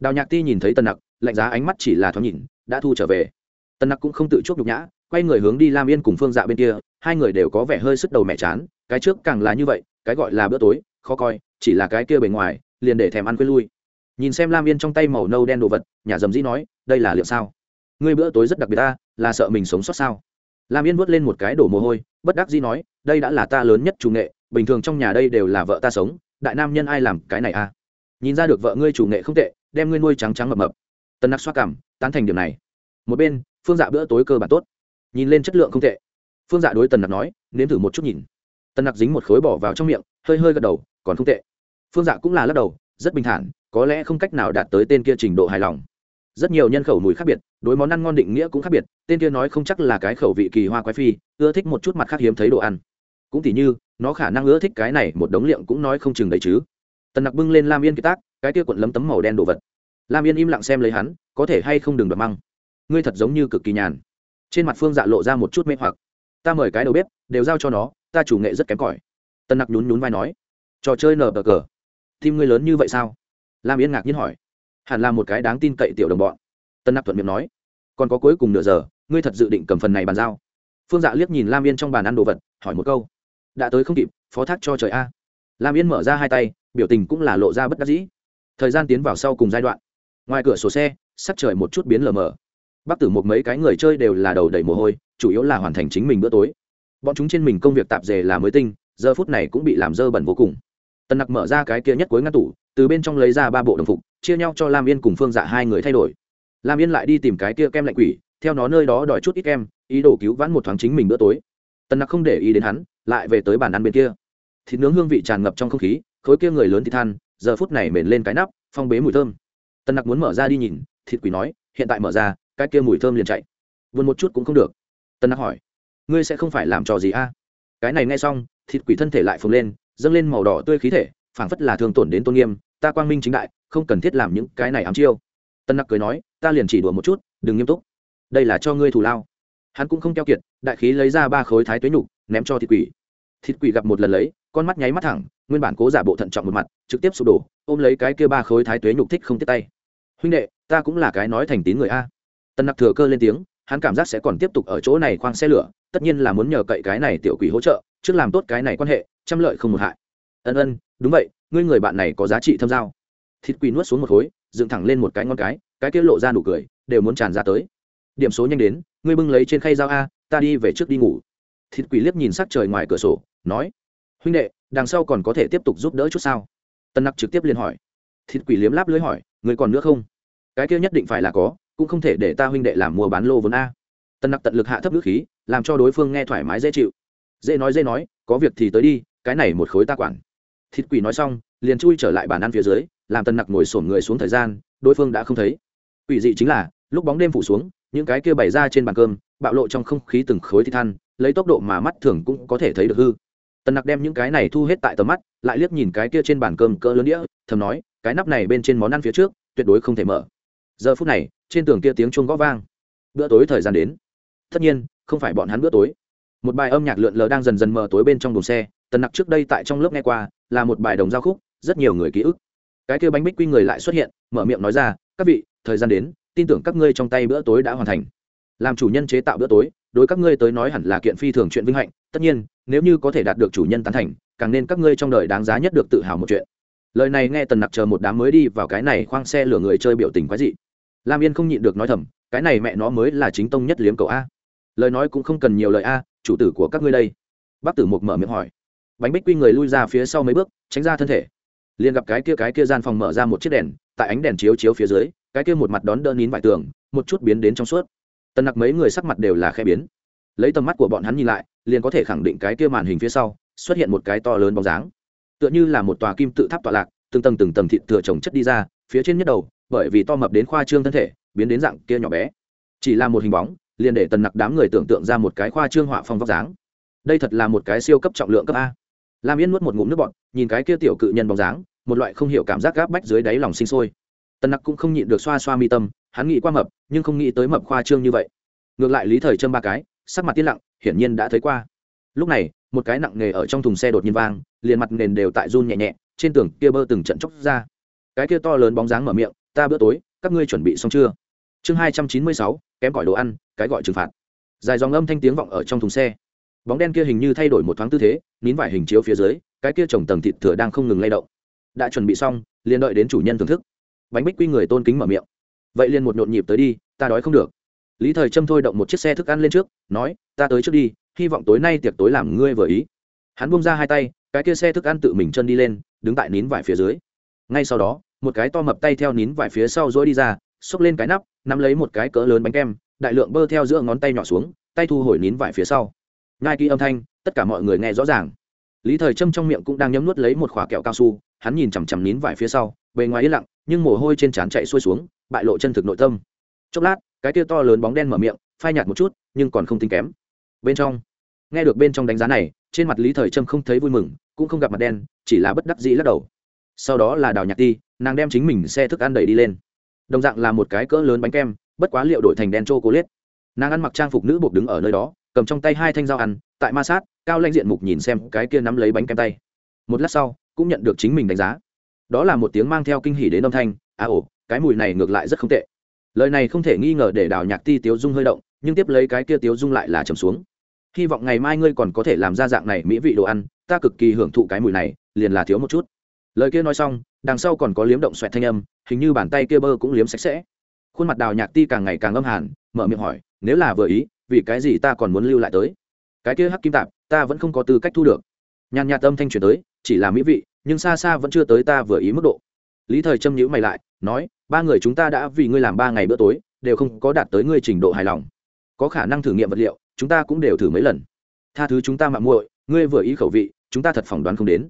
Đào nhạc ti nhìn thấy tân nặc, lạnh giá ánh mắt chỉ là thoáng nhìn, đã thu trở về. Tân nặc cũng không tự chuốc nhục nhã, quay người hướng đi lam yên cùng phương dạ bên kia, hai người đều có vẻ hơi sức đầu mẹ chán, cái trước càng là như vậy, cái gọi là bữa tối, khó coi, chỉ là cái kia bề ngoài, liền để thèm ăn quên lui. Nhìn xem lam yên trong tay màu nâu đen đồ vật, nhà dầm dĩ nói, đây là liệu sao? Ngươi bữa tối rất đặc biệt ta, là sợ mình sống sót sao? Lam yên vớt lên một cái đổ mồ hôi, bất đắc dĩ nói, đây đã là ta lớn nhất chủ nghệ, bình thường trong nhà đây đều là vợ ta sống, đại nam nhân ai làm cái này à? Nhìn ra được vợ ngươi chủ nghệ không tệ, đem ngươi nuôi trắng trắng mập mập. Tân nặc xoa cảm, tán thành điểm này. Một bên, phương dạ bữa tối cơ bản tốt. Nhìn lên chất lượng không tệ. Phương dạ đối tần nặc nói, nếm thử một chút nhìn. Tần nặc dính một khối bỏ vào trong miệng, hơi hơi gật đầu, còn không tệ. Phương dạ cũng là lắc đầu, rất bình thản, có lẽ không cách nào đạt tới tên kia trình độ hài lòng rất nhiều nhân khẩu mùi khác biệt, đối món ăn ngon định nghĩa cũng khác biệt, tên kia nói không chắc là cái khẩu vị kỳ hoa quái phi, ưa thích một chút mặt khác hiếm thấy đồ ăn. Cũng tỉ như, nó khả năng ưa thích cái này, một đống liệm cũng nói không chừng đấy chứ. Tần nặc bưng lên lam yên kiệt tác, cái kia quận lấm tấm màu đen đồ vật. Lam yên im lặng xem lấy hắn, có thể hay không đừng đoạt măng. Ngươi thật giống như cực kỳ nhàn. Trên mặt phương dạ lộ ra một chút mê hoặc. Ta mời cái đầu bếp, đều giao cho nó, ta chủ nghệ rất kém cỏi. Tần nặc nhún nhún vai nói, trò chơi nở bờ cờ. Tim ngươi lớn như vậy sao? Lam yên ngạc nhiên hỏi hẳn là một cái đáng tin cậy tiểu đồng bọn. Tân nặc thuận miệng nói. Còn có cuối cùng nửa giờ, ngươi thật dự định cầm phần này bàn giao? Phương dạ liếc nhìn lam yên trong bàn ăn đồ vật, hỏi một câu. Đã tới không kịp, phó thác cho trời a. Lam yên mở ra hai tay, biểu tình cũng là lộ ra bất đắc dĩ. Thời gian tiến vào sau cùng giai đoạn. Ngoài cửa sổ xe, sắc trời một chút biến lờ mờ. Bác tử một mấy cái người chơi đều là đầu đầy mồ hôi, chủ yếu là hoàn thành chính mình bữa tối. Bọn chúng trên mình công việc tạp dề là mới tinh, giờ phút này cũng bị làm dơ bẩn vô cùng tần nặc mở ra cái kia nhất cuối ngăn tủ, từ bên trong lấy ra ba bộ đồng phục, chia nhau cho lam yên cùng phương dạ hai người thay đổi. Lam yên lại đi tìm cái kia kem lạnh quỷ, theo nó nơi đó đòi chút ít kem, ý đồ cứu vãn một thoáng chính mình bữa tối. Tần nặc không để ý đến hắn, lại về tới bàn ăn bên kia. Thịt nướng hương vị tràn ngập trong không khí, khối kia người lớn thì than, giờ phút này mền lên cái nắp, phong bế mùi thơm. Tần nặc muốn mở ra đi nhìn, thịt quỷ nói, hiện tại mở ra, cái kia mùi thơm liền chạy. Vươn một chút cũng không được. Tần nặc hỏi, ngươi sẽ không phải làm trò gì a? Cái này nghe xong, thịt quỷ thân thể lại phồng lên dâng lên màu đỏ tươi khí thể, phảng phất là thường tổn đến tôn nghiêm, ta quang minh chính đại, không cần thiết làm những cái này ám chiêu. Tân nặc cười nói, ta liền chỉ đùa một chút, đừng nghiêm túc. Đây là cho ngươi thù lao. Hắn cũng không keo kiệt, đại khí lấy ra ba khối thái tuế nhục, ném cho thịt quỷ. Thịt quỷ gặp một lần lấy, con mắt nháy mắt thẳng, nguyên bản cố giả bộ thận trọng một mặt, trực tiếp sụp đổ, ôm lấy cái kia ba khối thái tuế nhục thích không tiếp tay. Huynh đệ, ta cũng là cái nói thành tín người a. Tân nặc thừa cơ lên tiếng, hắn cảm giác sẽ còn tiếp tục ở chỗ này khoang xe lửa, tất nhiên là muốn nhờ cậy cái này tiểu quỷ hỗ trợ trước làm tốt cái này quan hệ, trăm lợi không một hại. Ân ân, đúng vậy, ngươi người bạn này có giá trị thâm giao. Thịt quỷ nuốt xuống một khối, dựng thẳng lên một cái ngon cái cái kia lộ ra nụ cười, đều muốn tràn ra tới. Điểm số nhanh đến, ngươi bưng lấy trên khay dao a, ta đi về trước đi ngủ. Thịt quỷ liếc nhìn sắc trời ngoài cửa sổ, nói, huynh đệ, đằng sau còn có thể tiếp tục giúp đỡ chút sao? Tân nặc trực tiếp liền hỏi. Thịt quỷ liếm láp lưới hỏi người còn nữa không? Cái kia nhất định phải là có, cũng không thể để ta huynh đệ làm mua bán lô vốn a. Tân nặc tận lực hạ thấp ngữ khí, làm cho đối phương nghe thoải mái dễ chịu dễ nói dễ nói, có việc thì tới đi, cái này một khối ta quản. Thịt quỷ nói xong, liền chui trở lại bàn ăn phía dưới, làm tân nặc ngồi sổn người xuống thời gian, đối phương đã không thấy. Quỷ dị chính là, lúc bóng đêm phủ xuống, những cái kia bày ra trên bàn cơm, bạo lộ trong không khí từng khối thịt than lấy tốc độ mà mắt thường cũng có thể thấy được hư. Tần nặc đem những cái này thu hết tại tầm mắt, lại liếc nhìn cái kia trên bàn cơm cỡ lớn đĩa, thầm nói, cái nắp này bên trên món ăn phía trước, tuyệt đối không thể mở. Giờ phút này, trên tường kia tiếng chuông gõ vang. Bữa tối thời gian đến. Tất nhiên, không phải bọn hắn bữa tối một bài âm nhạc lượn lờ đang dần dần mờ tối bên trong đồn xe, tần nặc trước đây tại trong lớp nghe qua, là một bài đồng giao khúc, rất nhiều người ký ức. Cái kia bánh bích quy người lại xuất hiện, mở miệng nói ra, các vị, thời gian đến, tin tưởng các ngươi trong tay bữa tối đã hoàn thành. Làm chủ nhân chế tạo bữa tối, đối các ngươi tới nói hẳn là kiện phi thường chuyện vinh hạnh, tất nhiên, nếu như có thể đạt được chủ nhân tán thành, càng nên các ngươi trong đời đáng giá nhất được tự hào một chuyện. Lời này nghe tần nặc chờ một đám mới đi vào cái này khoang xe lửa người chơi biểu tình quái dị. Lam yên không nhịn được nói thầm, cái này mẹ nó mới là chính tông nhất liếm cầu a lời nói cũng không cần nhiều lời a, chủ tử của các ngươi đây. Bác tử mục mở miệng hỏi. Bánh bích quy người lui ra phía sau mấy bước, tránh ra thân thể. Liền gặp cái kia cái kia gian phòng mở ra một chiếc đèn, tại ánh đèn chiếu chiếu phía dưới, cái kia một mặt đón đỡ nín vải tường, một chút biến đến trong suốt. Tần nặc mấy người sắc mặt đều là khe biến. Lấy tầm mắt của bọn hắn nhìn lại, liền có thể khẳng định cái kia màn hình phía sau, xuất hiện một cái to lớn bóng dáng. Tựa như là một tòa kim tự tháp tọa lạc, từng tầng từng tầng thịt thừa trồng chất đi ra, phía trên nhất đầu, bởi vì to mập đến khoa trương thân thể, biến đến dạng kia nhỏ bé. Chỉ là một hình bóng liền để tần nặc đám người tưởng tượng ra một cái khoa trương họa phong vóc dáng. Đây thật là một cái siêu cấp trọng lượng cấp a. Lam yên nuốt một ngụm nước bọt, nhìn cái kia tiểu cự nhân bóng dáng, một loại không hiểu cảm giác gáp bách dưới đáy lòng sinh sôi. Tần nặc cũng không nhịn được xoa xoa mi tâm, hắn nghĩ qua mập, nhưng không nghĩ tới mập khoa trương như vậy. Ngược lại lý thời châm ba cái, sắc mặt tiên lặng, hiển nhiên đã thấy qua. Lúc này, một cái nặng nề ở trong thùng xe đột nhiên vang, liền mặt nền đều tại run nhẹ nhẹ, trên tường kia bơ từng trận chốc ra. Cái kia to lớn bóng dáng mở miệng, ta bữa tối, các ngươi chuẩn bị xong chưa? Chương hai trăm chín mươi sáu, kém gọi đồ ăn, cái gọi trừng phạt. Dài dòng âm thanh tiếng vọng ở trong thùng xe. Bóng đen kia hình như thay đổi một thoáng tư thế, nín vải hình chiếu phía dưới, cái kia trồng tầng thịt thừa đang không ngừng lay động. Đã chuẩn bị xong, liền đợi đến chủ nhân thưởng thức. Bánh bích quy người tôn kính mở miệng. Vậy liền một nhộn nhịp tới đi, ta đói không được. Lý thời trâm thôi động một chiếc xe thức ăn lên trước, nói, ta tới trước đi, hy vọng tối nay tiệc tối làm ngươi vừa ý. Hắn bung ra hai tay, cái kia xe thức ăn tự mình chân đi lên, đứng tại nín vải phía dưới. Ngay sau đó, một cái to mập tay theo nín vải phía sau dỗi đi ra, xốc lên cái nắp nắm lấy một cái cỡ lớn bánh kem, đại lượng bơ theo giữa ngón tay nhỏ xuống, tay thu hồi nín vải phía sau. Ngai ký âm thanh, tất cả mọi người nghe rõ ràng. Lý thời trâm trong miệng cũng đang nhấm nuốt lấy một khỏa kẹo cao su, hắn nhìn chằm chằm nín vải phía sau, bề ngoài yên lặng, nhưng mồ hôi trên trán chạy xuôi xuống, bại lộ chân thực nội tâm. Chốc lát, cái kia to lớn bóng đen mở miệng, phai nhạt một chút, nhưng còn không tính kém. Bên trong, nghe được bên trong đánh giá này, trên mặt lý thời trâm không thấy vui mừng, cũng không gặp mặt đen, chỉ là bất đắc dĩ lắc đầu. Sau đó là đào nhạc ti, nàng đem chính mình xe thức ăn đẩy đi lên đồng dạng là một cái cỡ lớn bánh kem, bất quá liệu đổi thành đen chô cố liết nàng ăn mặc trang phục nữ buộc đứng ở nơi đó, cầm trong tay hai thanh dao ăn, tại ma sát, cao lanh diện mục nhìn xem cái kia nắm lấy bánh kem tay. Một lát sau, cũng nhận được chính mình đánh giá. Đó là một tiếng mang theo kinh hỉ đến âm thanh à ồ, cái mùi này ngược lại rất không tệ. Lời này không thể nghi ngờ để đào nhạc ti tiếu dung hơi động, nhưng tiếp lấy cái kia tiếu dung lại là trầm xuống. Hy vọng ngày mai ngươi còn có thể làm ra dạng này mỹ vị đồ ăn, ta cực kỳ hưởng thụ cái mùi này, liền là thiếu một chút lời kia nói xong, đằng sau còn có liếm động xoẹt thanh âm, hình như bàn tay kia bơ cũng liếm sạch sẽ. Khuôn mặt đào nhạc ti càng ngày càng âm hàn, mở miệng hỏi, nếu là vừa ý, vì cái gì ta còn muốn lưu lại tới? Cái kia hắc kim tạp, ta vẫn không có tư cách thu được. Nhàn nhạt âm thanh chuyển tới, chỉ là mỹ vị, nhưng xa xa vẫn chưa tới ta vừa ý mức độ. Lý thời châm nhữ mày lại, nói, ba người chúng ta đã vì ngươi làm ba ngày bữa tối, đều không có đạt tới ngươi trình độ hài lòng. Có khả năng thử nghiệm vật liệu, chúng ta cũng đều thử mấy lần. Tha thứ chúng ta mạng muội, ngươi vừa ý khẩu vị, chúng ta thật phỏng đoán không đến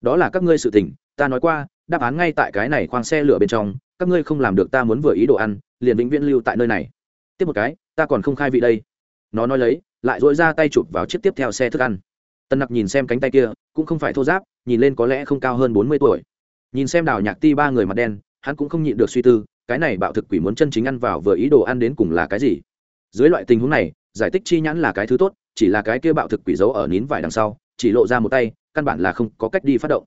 đó là các ngươi sự tình, ta nói qua, đáp án ngay tại cái này khoang xe lửa bên trong, các ngươi không làm được ta muốn vừa ý đồ ăn, liền vĩnh viễn lưu tại nơi này. Tiếp một cái, ta còn không khai vị đây. Nó nói lấy, lại dội ra tay chụp vào chiếc tiếp theo xe thức ăn. Tân nặc nhìn xem cánh tay kia, cũng không phải thô giáp, nhìn lên có lẽ không cao hơn bốn mươi tuổi. Nhìn xem đào nhạc ti ba người mặt đen, hắn cũng không nhịn được suy tư, cái này bạo thực quỷ muốn chân chính ăn vào vừa ý đồ ăn đến cùng là cái gì? Dưới loại tình huống này, giải tích chi nhãn là cái thứ tốt, chỉ là cái kia bạo thực quỷ giấu ở nín vải đằng sau, chỉ lộ ra một tay căn bản là không có cách đi phát động.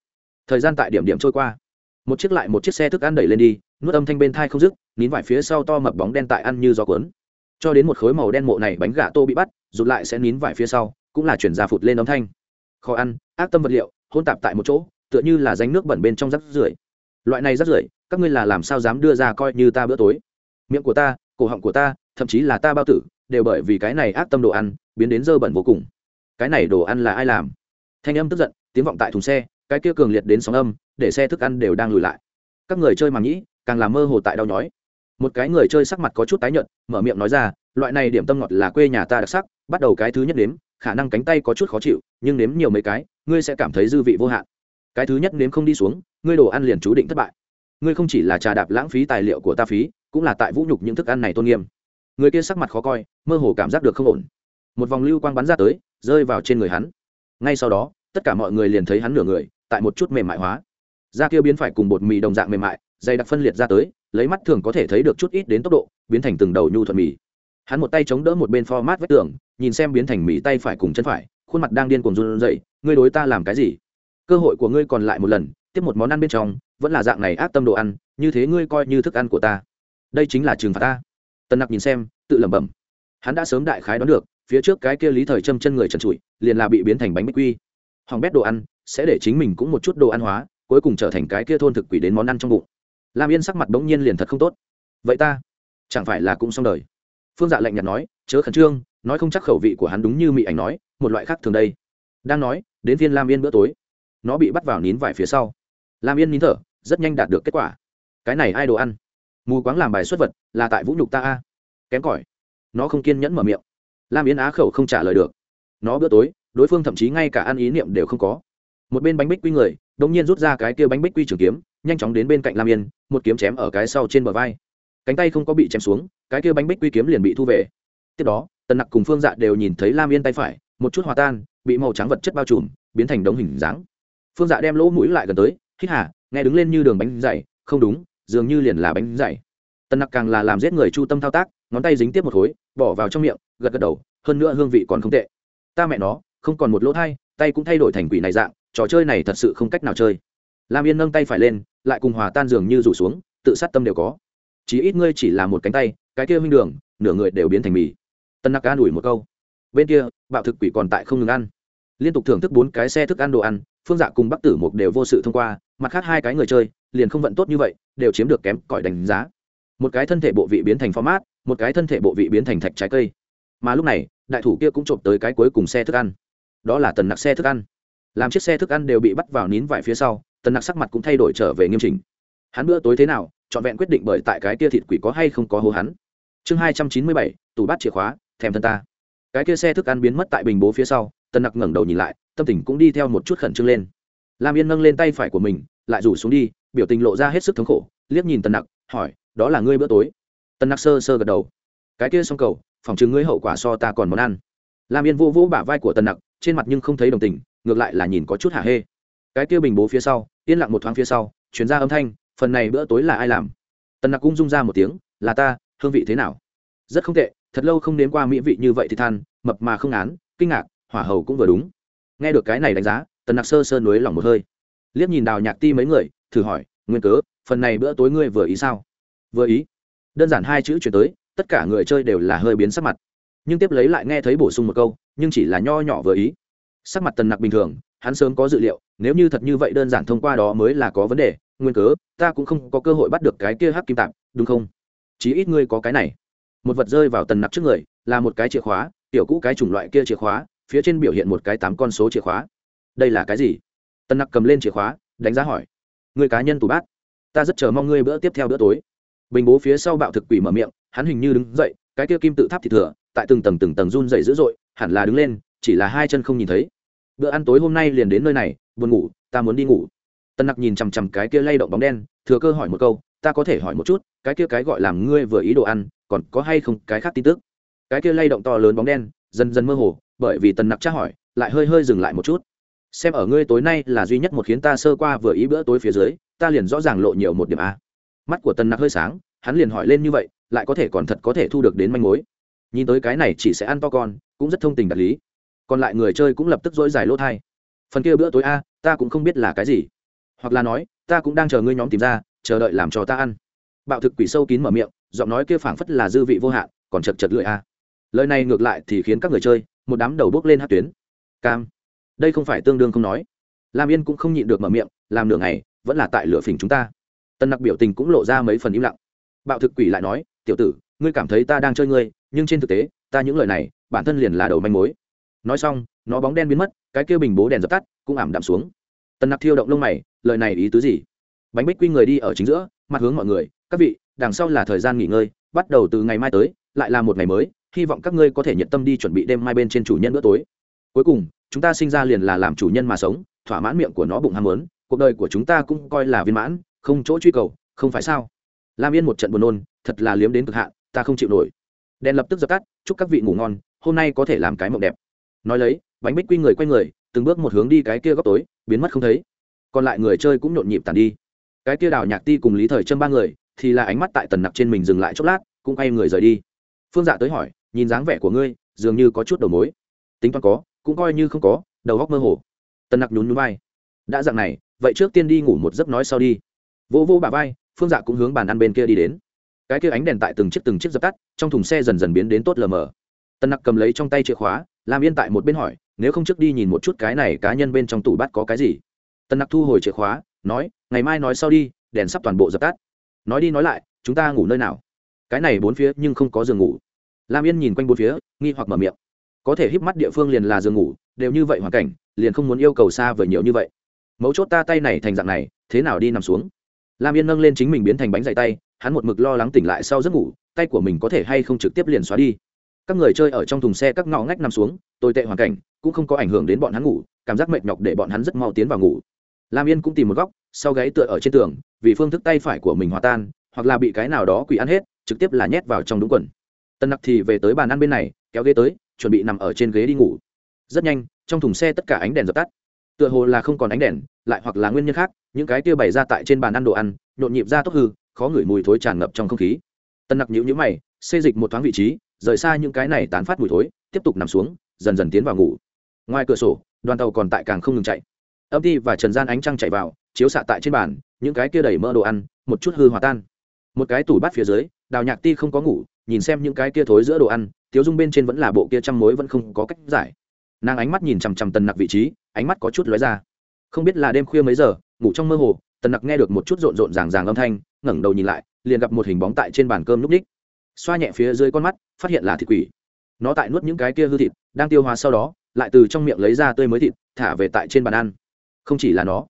Thời gian tại điểm điểm trôi qua. Một chiếc lại một chiếc xe thức ăn đẩy lên đi, nuốt âm thanh bên thai không dứt, nín vải phía sau to mập bóng đen tại ăn như gió cuốn. Cho đến một khối màu đen mộ này bánh gà tô bị bắt, rụt lại sẽ nín vải phía sau, cũng là chuyển ra phụt lên âm thanh. Khó ăn, ác tâm vật liệu hôn tạp tại một chỗ, tựa như là danh nước bẩn bên trong rắc rưởi. Loại này rắc rưởi, các ngươi là làm sao dám đưa ra coi như ta bữa tối? Miệng của ta, cổ họng của ta, thậm chí là ta bao tử, đều bởi vì cái này ác tâm đồ ăn, biến đến dơ bẩn vô cùng. Cái này đồ ăn là ai làm? Thanh âm tức giận, tiếng vọng tại thùng xe, cái kia cường liệt đến sóng âm, để xe thức ăn đều đang lùi lại. Các người chơi màng nhĩ càng làm mơ hồ tại đau nhói. Một cái người chơi sắc mặt có chút tái nhợt, mở miệng nói ra, loại này điểm tâm ngọt là quê nhà ta đặc sắc, bắt đầu cái thứ nhất nếm, khả năng cánh tay có chút khó chịu, nhưng nếm nhiều mấy cái, ngươi sẽ cảm thấy dư vị vô hạn. Cái thứ nhất nếm không đi xuống, ngươi đồ ăn liền chú định thất bại. Ngươi không chỉ là trà đạp lãng phí tài liệu của ta phí, cũng là tại vũ nhục những thức ăn này tôn nghiêm. Người kia sắc mặt khó coi, mơ hồ cảm giác được không ổn. Một vòng lưu quang bắn ra tới, rơi vào trên người hắn ngay sau đó, tất cả mọi người liền thấy hắn nửa người, tại một chút mềm mại hóa. Da kia biến phải cùng bột mì đồng dạng mềm mại, dày đặc phân liệt ra tới, lấy mắt thường có thể thấy được chút ít đến tốc độ, biến thành từng đầu nhu thuận mì. Hắn một tay chống đỡ một bên format vách tường, nhìn xem biến thành mì tay phải cùng chân phải, khuôn mặt đang điên cuồng run rẩy, ngươi đối ta làm cái gì? Cơ hội của ngươi còn lại một lần, tiếp một món ăn bên trong, vẫn là dạng này ác tâm đồ ăn, như thế ngươi coi như thức ăn của ta. Đây chính là trừng phạt ta. Tân nặc nhìn xem, tự lẩm bẩm. Hắn đã sớm đại khái đoán được phía trước cái kia lý thời châm chân người trần trụi, liền là bị biến thành bánh bích quy. Hoàng bét đồ ăn, sẽ để chính mình cũng một chút đồ ăn hóa, cuối cùng trở thành cái kia thôn thực quỷ đến món ăn trong bụng. Lam yên sắc mặt bỗng nhiên liền thật không tốt. Vậy ta, chẳng phải là cũng xong đời? Phương dạ lạnh nhạt nói, chớ khẩn trương, nói không chắc khẩu vị của hắn đúng như mị ảnh nói, một loại khác thường đây. Đang nói, đến viên lam yên bữa tối. Nó bị bắt vào nín vải phía sau. Lam yên nín thở, rất nhanh đạt được kết quả. Cái này ai đồ ăn? Mù quáng làm bài xuất vật, là tại vũ nhục ta a. Kém cỏi. Nó không kiên nhẫn mở miệng lam yên á khẩu không trả lời được. Nó bữa tối, đối phương thậm chí ngay cả ăn ý niệm đều không có. Một bên bánh bích quy người, đống nhiên rút ra cái kia bánh bích quy trường kiếm, nhanh chóng đến bên cạnh lam yên, một kiếm chém ở cái sau trên bờ vai. Cánh tay không có bị chém xuống, cái kia bánh bích quy kiếm liền bị thu về. Tiếp đó, tần nặc cùng phương dạ đều nhìn thấy lam yên tay phải, một chút hòa tan, bị màu trắng vật chất bao trùm, biến thành đống hình dáng. Phương dạ đem lỗ mũi lại gần tới, hít hà, nghe đứng lên như đường bánh dày, không đúng, dường như liền là bánh dày. Tần nặc càng là làm giết người chu tâm thao tác, ngón tay dính tiếp một khối bỏ vào trong miệng, gật gật đầu, hơn nữa hương vị còn không tệ. Ta mẹ nó, không còn một lỗ thay tay cũng thay đổi thành quỷ này dạng, trò chơi này thật sự không cách nào chơi. Lam yên nâng tay phải lên, lại cùng hòa tan dường như rủ xuống, tự sát tâm đều có. Chỉ ít ngươi chỉ là một cánh tay, cái kia minh đường, nửa người đều biến thành mì. Tân nặc an đuổi một câu. Bên kia, bạo thực quỷ còn tại không ngừng ăn. Liên tục thưởng thức bốn cái xe thức ăn đồ ăn, phương dạ cùng bắc tử mục đều vô sự thông qua, mặt khác hai cái người chơi, liền không vận tốt như vậy, đều chiếm được kém cỏi đánh giá một cái thân thể bộ vị biến thành format, một cái thân thể bộ vị biến thành thạch trái cây. Mà lúc này, đại thủ kia cũng trộm tới cái cuối cùng xe thức ăn. Đó là tần nặc xe thức ăn. Làm chiếc xe thức ăn đều bị bắt vào nín vải phía sau, tần nặc sắc mặt cũng thay đổi trở về nghiêm trình hắn bữa tối thế nào, trọn vẹn quyết định bởi tại cái kia thịt quỷ có hay không có hố hắn. Chương hai trăm chín mươi bảy, tủ bát chìa khóa, thèm thân ta. Cái kia xe thức ăn biến mất tại bình bố phía sau, tần nặc ngẩng đầu nhìn lại, tâm tình cũng đi theo một chút khẩn trương lên. Lam yên nâng lên tay phải của mình, lại rủ xuống đi, biểu tình lộ ra hết sức thống khổ, liếc nhìn tần nặc, hỏi đó là ngươi bữa tối. Tần nặc sơ sơ gật đầu. Cái kia xong cầu, phòng chứng ngươi hậu quả so ta còn món ăn. Lam yên vô vỗ bả vai của tần nặc, trên mặt nhưng không thấy đồng tình, ngược lại là nhìn có chút hả hê. Cái kia bình bố phía sau, yên lặng một thoáng phía sau chuyển ra âm thanh, phần này bữa tối là ai làm? Tần nặc cũng rung ra một tiếng, là ta, hương vị thế nào? Rất không tệ, thật lâu không nếm qua mỹ vị như vậy thì than, mập mà không án kinh ngạc, hỏa hầu cũng vừa đúng. Nghe được cái này đánh giá tần nặc sơ sơ nối lòng một hơi. Liếc nhìn đào nhạc ti mấy người, thử hỏi, nguyên cớ, phần này bữa tối ngươi vừa ý sao? Vừa ý. Đơn giản hai chữ chuyển tới, tất cả người chơi đều là hơi biến sắc mặt. Nhưng tiếp lấy lại nghe thấy bổ sung một câu, nhưng chỉ là nho nhỏ vừa ý. Sắc mặt tần nặc bình thường, hắn sớm có dự liệu, nếu như thật như vậy đơn giản thông qua đó mới là có vấn đề. Nguyên cớ, ta cũng không có cơ hội bắt được cái kia hắc kim tạp, đúng không? Chí ít ngươi có cái này. Một vật rơi vào tần nặc trước người, là một cái chìa khóa, tiểu cũ cái chủng loại kia chìa khóa, phía trên biểu hiện một cái tám con số chìa khóa. Đây là cái gì? Tần nặc cầm lên chìa khóa, đánh giá hỏi. Người cá nhân tủ bát ta rất chờ mong ngươi bữa tiếp theo bữa tối bình bố phía sau bạo thực quỷ mở miệng, hắn hình như đứng dậy, cái kia kim tự tháp thì thừa, tại từng tầng từng tầng run dậy dữ dội, hẳn là đứng lên, chỉ là hai chân không nhìn thấy. Bữa ăn tối hôm nay liền đến nơi này, buồn ngủ, ta muốn đi ngủ. Tân nặc nhìn chằm chằm cái kia lay động bóng đen, thừa cơ hỏi một câu, ta có thể hỏi một chút, cái kia cái gọi làm ngươi vừa ý đồ ăn, còn có hay không cái khác tin tức? Cái kia lay động to lớn bóng đen, dần dần mơ hồ, bởi vì tần nặc tra hỏi, lại hơi hơi dừng lại một chút. Xem ở ngươi tối nay là duy nhất một khiến ta sơ qua vừa ý bữa tối phía dưới, ta liền rõ ràng lộ nhiều một điểm a mắt của tần nặc hơi sáng, hắn liền hỏi lên như vậy, lại có thể còn thật có thể thu được đến manh mối. Nhìn tới cái này chỉ sẽ ăn to con, cũng rất thông tình đạt lý. Còn lại người chơi cũng lập tức dỗi dài lỗ thai. Phần kia bữa tối a, ta cũng không biết là cái gì. Hoặc là nói, ta cũng đang chờ ngươi nhóm tìm ra, chờ đợi làm cho ta ăn. Bạo thực quỷ sâu kín mở miệng, giọng nói kia phảng phất là dư vị vô hạn, còn chật chật lưỡi a. Lời này ngược lại thì khiến các người chơi, một đám đầu bước lên hát tuyến. Cam. Đây không phải tương đương không nói. Lam yên cũng không nhịn được mở miệng, làm nửa ngày, vẫn là tại lửa phình chúng ta tân nặc biểu tình cũng lộ ra mấy phần im lặng. Bạo thực quỷ lại nói, tiểu tử, ngươi cảm thấy ta đang chơi ngươi, nhưng trên thực tế, ta những lời này, bản thân liền là đầu manh mối. Nói xong, nó bóng đen biến mất, cái kia bình bố đèn dập tắt, cũng ảm đạm xuống. Tân nặc thiêu động lông mày, lời này ý tứ gì? Bánh bích quy người đi ở chính giữa, mặt hướng mọi người, các vị, đằng sau là thời gian nghỉ ngơi, bắt đầu từ ngày mai tới, lại là một ngày mới, hy vọng các ngươi có thể nhiệt tâm đi chuẩn bị đêm mai bên trên chủ nhân bữa tối. Cuối cùng, chúng ta sinh ra liền là làm chủ nhân mà sống, thỏa mãn miệng của nó bụng ham muốn, cuộc đời của chúng ta cũng coi là viên mãn không chỗ truy cầu, không phải sao? Lam yên một trận buồn nôn, thật là liếm đến cực hạn, ta không chịu nổi. Đèn lập tức dập tắt, chúc các vị ngủ ngon, hôm nay có thể làm cái mộng đẹp. Nói lấy, bánh bích quy người quay người, từng bước một hướng đi cái kia góc tối, biến mất không thấy. Còn lại người chơi cũng nhộn nhịp tàn đi. Cái kia đào nhạc ti cùng lý thời chân ba người, thì là ánh mắt tại tần nặc trên mình dừng lại chốc lát, cũng quay người rời đi. Phương dạ tới hỏi, nhìn dáng vẻ của ngươi, dường như có chút đầu mối. Tính toán có, cũng coi như không có, đầu góc mơ hồ. Tần nặc nhún nhún vai. Đã dạng này, vậy trước tiên đi ngủ một giấc nói sau đi vô vô bà vai, phương dạ cũng hướng bàn ăn bên kia đi đến. Cái kia ánh đèn tại từng chiếc từng chiếc dập tắt, trong thùng xe dần dần biến đến tốt lờ mờ. Tân nặc cầm lấy trong tay chìa khóa, làm yên tại một bên hỏi, nếu không trước đi nhìn một chút cái này cá nhân bên trong tủ bát có cái gì? Tân nặc thu hồi chìa khóa, nói, ngày mai nói sau đi, đèn sắp toàn bộ dập tắt. Nói đi nói lại, chúng ta ngủ nơi nào? Cái này bốn phía nhưng không có giường ngủ. Lam yên nhìn quanh bốn phía, nghi hoặc mở miệng. Có thể híp mắt địa phương liền là giường ngủ, đều như vậy hoàn cảnh, liền không muốn yêu cầu xa vời nhiều như vậy. Mấu chốt ta tay này thành dạng này, thế nào đi nằm xuống? Lam yên nâng lên chính mình biến thành bánh dày tay, hắn một mực lo lắng tỉnh lại sau giấc ngủ, tay của mình có thể hay không trực tiếp liền xóa đi. Các người chơi ở trong thùng xe các ngõ ngách nằm xuống, tồi tệ hoàn cảnh, cũng không có ảnh hưởng đến bọn hắn ngủ, cảm giác mệt nhọc để bọn hắn rất mau tiến vào ngủ. Lam yên cũng tìm một góc, sau gáy tựa ở trên tường, vì phương thức tay phải của mình hòa tan, hoặc là bị cái nào đó quỷ ăn hết, trực tiếp là nhét vào trong đúng quần. Tân nặc thì về tới bàn ăn bên này, kéo ghế tới, chuẩn bị nằm ở trên ghế đi ngủ. Rất nhanh, trong thùng xe tất cả ánh đèn dập tắt tựa hồ là không còn ánh đèn, lại hoặc là nguyên nhân khác, những cái kia bày ra tại trên bàn ăn đồ ăn, nhộn nhịp ra tốc hư, khó ngửi mùi thối tràn ngập trong không khí. Tân nặc nhữ nhữ mày xê dịch một thoáng vị trí, rời xa những cái này tán phát mùi thối, tiếp tục nằm xuống, dần dần tiến vào ngủ. Ngoài cửa sổ, đoàn tàu còn tại càng không ngừng chạy. Âm ti và trần gian ánh trăng chạy vào, chiếu xạ tại trên bàn, những cái kia đầy mỡ đồ ăn, một chút hư hòa tan. Một cái tủ bát phía dưới, đào nhạc ti không có ngủ, nhìn xem những cái kia thối giữa đồ ăn, tiếu dung bên trên vẫn là bộ kia trăm mối vẫn không có cách giải nàng ánh mắt nhìn chằm chằm tần nặc vị trí, ánh mắt có chút lóe ra. Không biết là đêm khuya mấy giờ, ngủ trong mơ hồ, tần nặc nghe được một chút rộn rộn ràng ràng âm thanh, ngẩng đầu nhìn lại, liền gặp một hình bóng tại trên bàn cơm núp ních xoa nhẹ phía dưới con mắt, phát hiện là thịt quỷ. Nó tại nuốt những cái kia hư thịt, đang tiêu hóa sau đó, lại từ trong miệng lấy ra tươi mới thịt, thả về tại trên bàn ăn. Không chỉ là nó,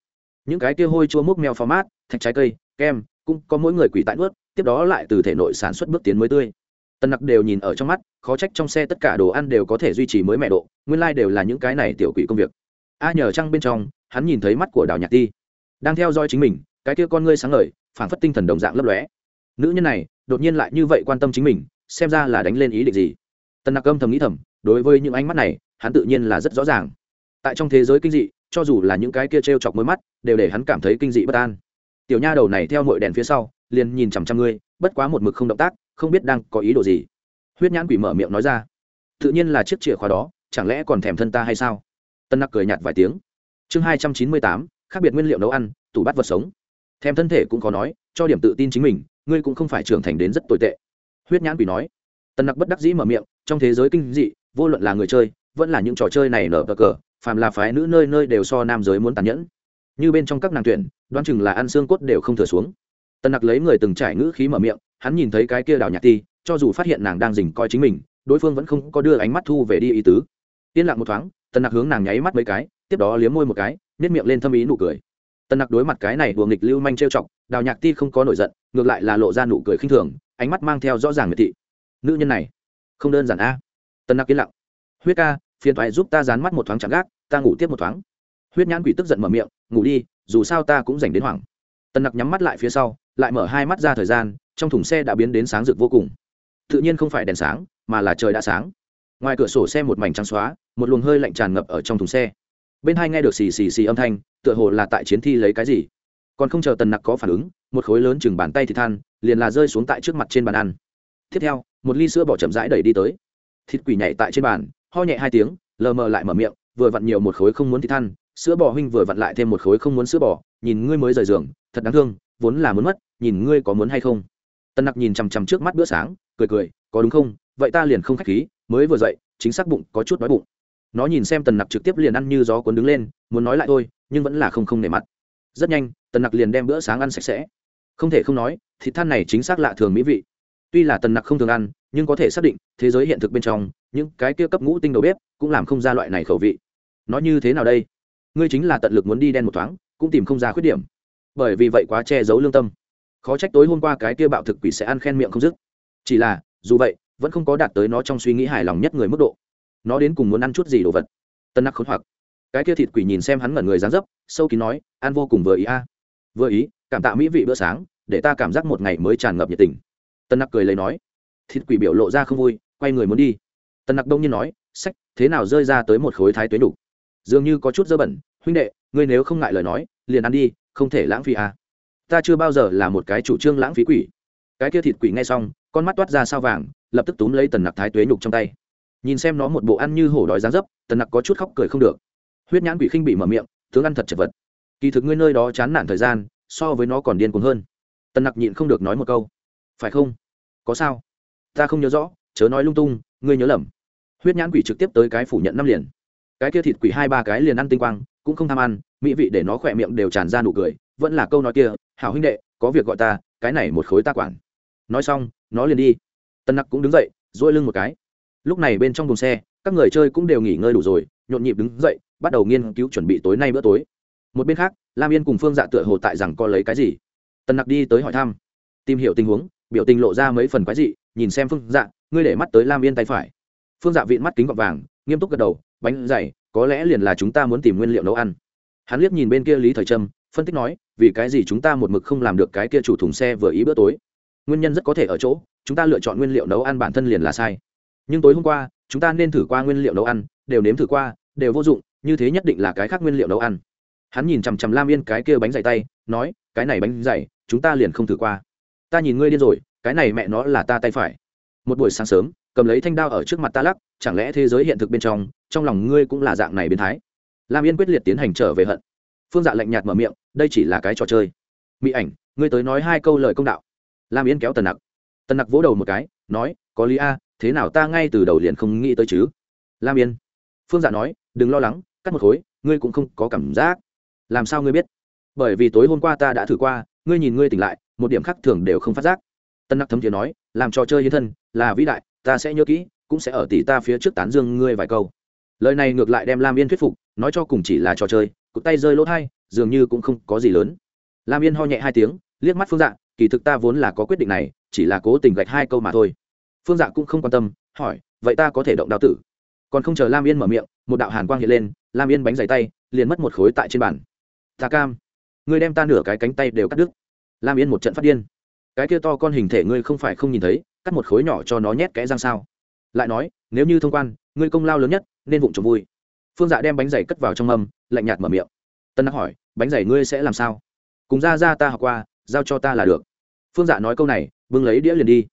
những cái kia hôi chua múc mèo phó mát, thạch trái cây, kem, cũng có mỗi người quỷ tại nuốt, tiếp đó lại từ thể nội sản xuất bước tiến mới tươi. Tần nặc đều nhìn ở trong mắt khó trách trong xe tất cả đồ ăn đều có thể duy trì mới mẹ độ, nguyên lai、like、đều là những cái này tiểu quỷ công việc. A nhờ trăng bên trong, hắn nhìn thấy mắt của đào nhạc ti. Đang theo dõi chính mình, cái kia con ngươi sáng ngời, phảng phất tinh thần đồng dạng lấp lóe. Nữ nhân này, đột nhiên lại như vậy quan tâm chính mình, xem ra là đánh lên ý định gì. Tần nặc âm thầm nghĩ thầm, đối với những ánh mắt này, hắn tự nhiên là rất rõ ràng. Tại trong thế giới kinh dị, cho dù là những cái kia t r e o chọc mới mắt, đều để hắn cảm thấy kinh dị bất an. Tiểu nha đầu này theo mọi đèn phía sau, liền nhìn chằm chằm ngươi, bất quá một mực không động tác, không biết đang có ý đồ gì huyết nhãn quỷ mở miệng nói ra. Tự nhiên là chiếc chìa khóa đó, chẳng lẽ còn thèm thân ta hay sao? Tân nặc cười nhạt vài tiếng. Chương hai trăm chín mươi tám, khác biệt nguyên liệu nấu ăn, tủ bắt vật sống. Thèm thân thể cũng có nói, cho điểm tự tin chính mình, ngươi cũng không phải trưởng thành đến rất tồi tệ. Huyết nhãn quỷ nói. Tân nặc bất đắc dĩ mở miệng, trong thế giới kinh dị, vô luận là người chơi, vẫn là những trò chơi này nở bờ cờ, phàm là phái nữ nơi nơi đều so nam giới muốn tàn nhẫn. Như bên trong các nàng tuyển, đoán chừng là ăn xương cốt đều không thừa xuống. Tân nặc lấy người từng trải ngữ khí mở miệng, hắn nhìn thấy cái kia đào nhạc ti cho dù phát hiện nàng đang dình coi chính mình, đối phương vẫn không có đưa ánh mắt thu về đi ý tứ. Yên lặng một thoáng, tần nặc hướng nàng nháy mắt mấy cái, tiếp đó liếm môi một cái nếp miệng lên thâm ý nụ cười. Tần nặc đối mặt cái này đùa nghịch lưu manh trêu chọc, đào nhạc ti không có nổi giận, ngược lại là lộ ra nụ cười khinh thường, ánh mắt mang theo rõ ràng miệt thị. Nữ nhân này, không đơn giản a. Tần nặc yên lặng. Huyết ca, phiền thoại giúp ta dán mắt một thoáng chẳng gác, ta ngủ tiếp một thoáng. Huyết nhãn quỷ tức giận mở miệng, ngủ đi, dù sao ta cũng dành đến hoảng. Tần nặc nhắm mắt lại phía sau, lại mở hai mắt ra thời gian, trong thùng xe đã biến đến sáng rực vô cùng tự nhiên không phải đèn sáng, mà là trời đã sáng. Ngoài cửa sổ xe một mảnh trắng xóa, một luồng hơi lạnh tràn ngập ở trong thùng xe. Bên hai nghe được xì xì xì âm thanh, tựa hồ là tại chiến thi lấy cái gì. Còn không chờ tần nặc có phản ứng, một khối lớn chừng bàn tay thì than, liền là rơi xuống tại trước mặt trên bàn ăn. Tiếp theo, một ly sữa bỏ chậm rãi đẩy đi tới. Thịt quỷ nhảy tại trên bàn, ho nhẹ hai tiếng, lờ mờ lại mở miệng, vừa vặn nhiều một khối không muốn thịt than, sữa bò huynh vừa vặn lại thêm một khối không muốn sữa bò, nhìn ngươi mới rời giường, thật đáng thương, vốn là muốn mất, nhìn ngươi có muốn hay không. Tần nặc nhìn chằm chằm trước mắt bữa sáng cười cười, có đúng không? Vậy ta liền không k h á c h khí, mới vừa dậy, chính xác bụng có chút đói bụng. Nó nhìn xem tần nặc trực tiếp liền ăn như gió cuốn đứng lên, muốn nói lại thôi, nhưng vẫn là không không nề mặt. Rất nhanh, tần nặc liền đem bữa sáng ăn sạch sẽ. Không thể không nói, thịt than này chính xác lạ thường mỹ vị. Tuy là tần nặc không thường ăn, nhưng có thể xác định, thế giới hiện thực bên trong, những cái kia cấp ngũ tinh đầu bếp cũng làm không ra loại này khẩu vị. Nó như thế nào đây? Ngươi chính là tận lực muốn đi đen một thoáng, cũng tìm không ra khuyết điểm. Bởi vì vậy quá che giấu lương tâm. Khó trách tối hôm qua cái kia bạo thực quỷ sẽ ăn khen miệng không dứt chỉ là, dù vậy, vẫn không có đạt tới nó trong suy nghĩ hài lòng nhất người mức độ. Nó đến cùng muốn ăn chút gì đồ vật? Tân nặc khốn hoặc. Cái kia thịt quỷ nhìn xem hắn ngẩn người dán dấp, sâu kín nói, ăn vô cùng vừa ý a. Vừa ý? Cảm tạ mỹ vị bữa sáng, để ta cảm giác một ngày mới tràn ngập nhiệt tình. Tân nặc cười lấy nói. Thịt quỷ biểu lộ ra không vui, quay người muốn đi. Tân nặc đông nhiên nói, sách, thế nào rơi ra tới một khối thái tuế đủ? Dường như có chút dơ bẩn. Huynh đệ, ngươi nếu không ngại lời nói, liền ăn đi, không thể lãng phí à. ta chưa bao giờ là một cái chủ trương lãng phí quỷ. Cái kia thịt quỷ nghe xong con mắt toát ra sao vàng, lập tức túm lấy tần nặc thái tuế nhục trong tay. Nhìn xem nó một bộ ăn như hổ đói dáng dấp, tần nặc có chút khóc cười không được. Huyết nhãn quỷ khinh bị mở miệng, tướng ăn thật chật vật. Kỳ thực ngươi nơi đó chán nản thời gian, so với nó còn điên cuồng hơn. Tần nặc nhịn không được nói một câu. Phải không? Có sao? Ta không nhớ rõ, chớ nói lung tung, ngươi nhớ lầm. Huyết nhãn quỷ trực tiếp tới cái phủ nhận năm liền. Cái kia thịt quỷ hai ba cái liền ăn tinh quang, cũng không tham ăn, mỹ vị để nó khỏe miệng đều tràn ra nụ cười, vẫn là câu nói kia, hảo huynh đệ, có việc gọi ta, cái này một khối ta quản. Nói xong nó liền đi. Tân nặc cũng đứng dậy dỗi lưng một cái. Lúc này bên trong buồng xe, các người chơi cũng đều nghỉ ngơi đủ rồi, nhộn nhịp đứng dậy, bắt đầu nghiên cứu chuẩn bị tối nay bữa tối. Một bên khác, lam yên cùng phương dạ tựa hồ tại rằng co lấy cái gì. Tân nặc đi tới hỏi thăm, tìm hiểu tình huống, biểu tình lộ ra mấy phần quái dị, nhìn xem phương dạ ngươi để mắt tới lam yên tay phải. Phương dạ vịn mắt kính gọt vàng, nghiêm túc gật đầu, bánh dày, có lẽ liền là chúng ta muốn tìm nguyên liệu nấu ăn. Hắn liếc nhìn bên kia lý thời trâm, phân tích nói, vì cái gì chúng ta một mực không làm được cái kia chủ thùng xe vừa ý bữa tối? Nguyên nhân rất có thể ở chỗ, chúng ta lựa chọn nguyên liệu nấu ăn bản thân liền là sai. Nhưng tối hôm qua, chúng ta nên thử qua nguyên liệu nấu ăn, đều nếm thử qua, đều vô dụng, như thế nhất định là cái khác nguyên liệu nấu ăn. Hắn nhìn chằm chằm lam yên cái kia bánh dày tay, nói, cái này bánh dày, chúng ta liền không thử qua. Ta nhìn ngươi điên rồi, cái này mẹ nó là ta tay phải. Một buổi sáng sớm, cầm lấy thanh đao ở trước mặt ta lắc, chẳng lẽ thế giới hiện thực bên trong trong lòng ngươi cũng là dạng này biến thái? Lam yên quyết liệt tiến hành trở về hận. Phương dạ lạnh nhạt mở miệng, đây chỉ là cái trò chơi. Mỹ ảnh, ngươi tới nói hai câu lời công đạo lam yên kéo tần nặc. Tần nặc vỗ đầu một cái, nói, có lý a, thế nào ta ngay từ đầu liền không nghĩ tới chứ? Lam yên phương dạ nói, đừng lo lắng, cắt một khối, ngươi cũng không có cảm giác. Làm sao ngươi biết? Bởi vì tối hôm qua ta đã thử qua, ngươi nhìn ngươi tỉnh lại, một điểm khác thường đều không phát giác. Tân nặc thấm thiế nói, làm trò chơi hiến thân, là vĩ đại, ta sẽ nhớ kỹ, cũng sẽ ở tỷ ta phía trước tán dương ngươi vài câu. Lời này ngược lại đem lam yên thuyết phục, nói cho cùng chỉ là trò chơi, cụt tay rơi lỗ thai, dường như cũng không có gì lớn. Lam yên ho nhẹ hai tiếng, liếc mắt phương dạ kỳ thực ta vốn là có quyết định này, chỉ là cố tình gạch hai câu mà thôi. Phương dạ cũng không quan tâm, hỏi, vậy ta có thể động đao tử? Còn không chờ lam yên mở miệng, một đạo hàn quang hiện lên, lam yên bánh dày tay, liền mất một khối tại trên bàn. Ta cam, ngươi đem ta nửa cái cánh tay đều cắt đứt. Lam yên một trận phát điên. Cái kia to con hình thể ngươi không phải không nhìn thấy, cắt một khối nhỏ cho nó nhét kẽ răng sao? Lại nói, nếu như thông quan, ngươi công lao lớn nhất, nên vụng trộm vui. Phương dạ đem bánh giày cất vào trong mâm, lạnh nhạt mở miệng. Tân đắc hỏi, bánh giày ngươi sẽ làm sao? Cùng ra ra ta học qua, giao cho ta là được phương dạ nói câu này, bưng lấy đĩa liền đi.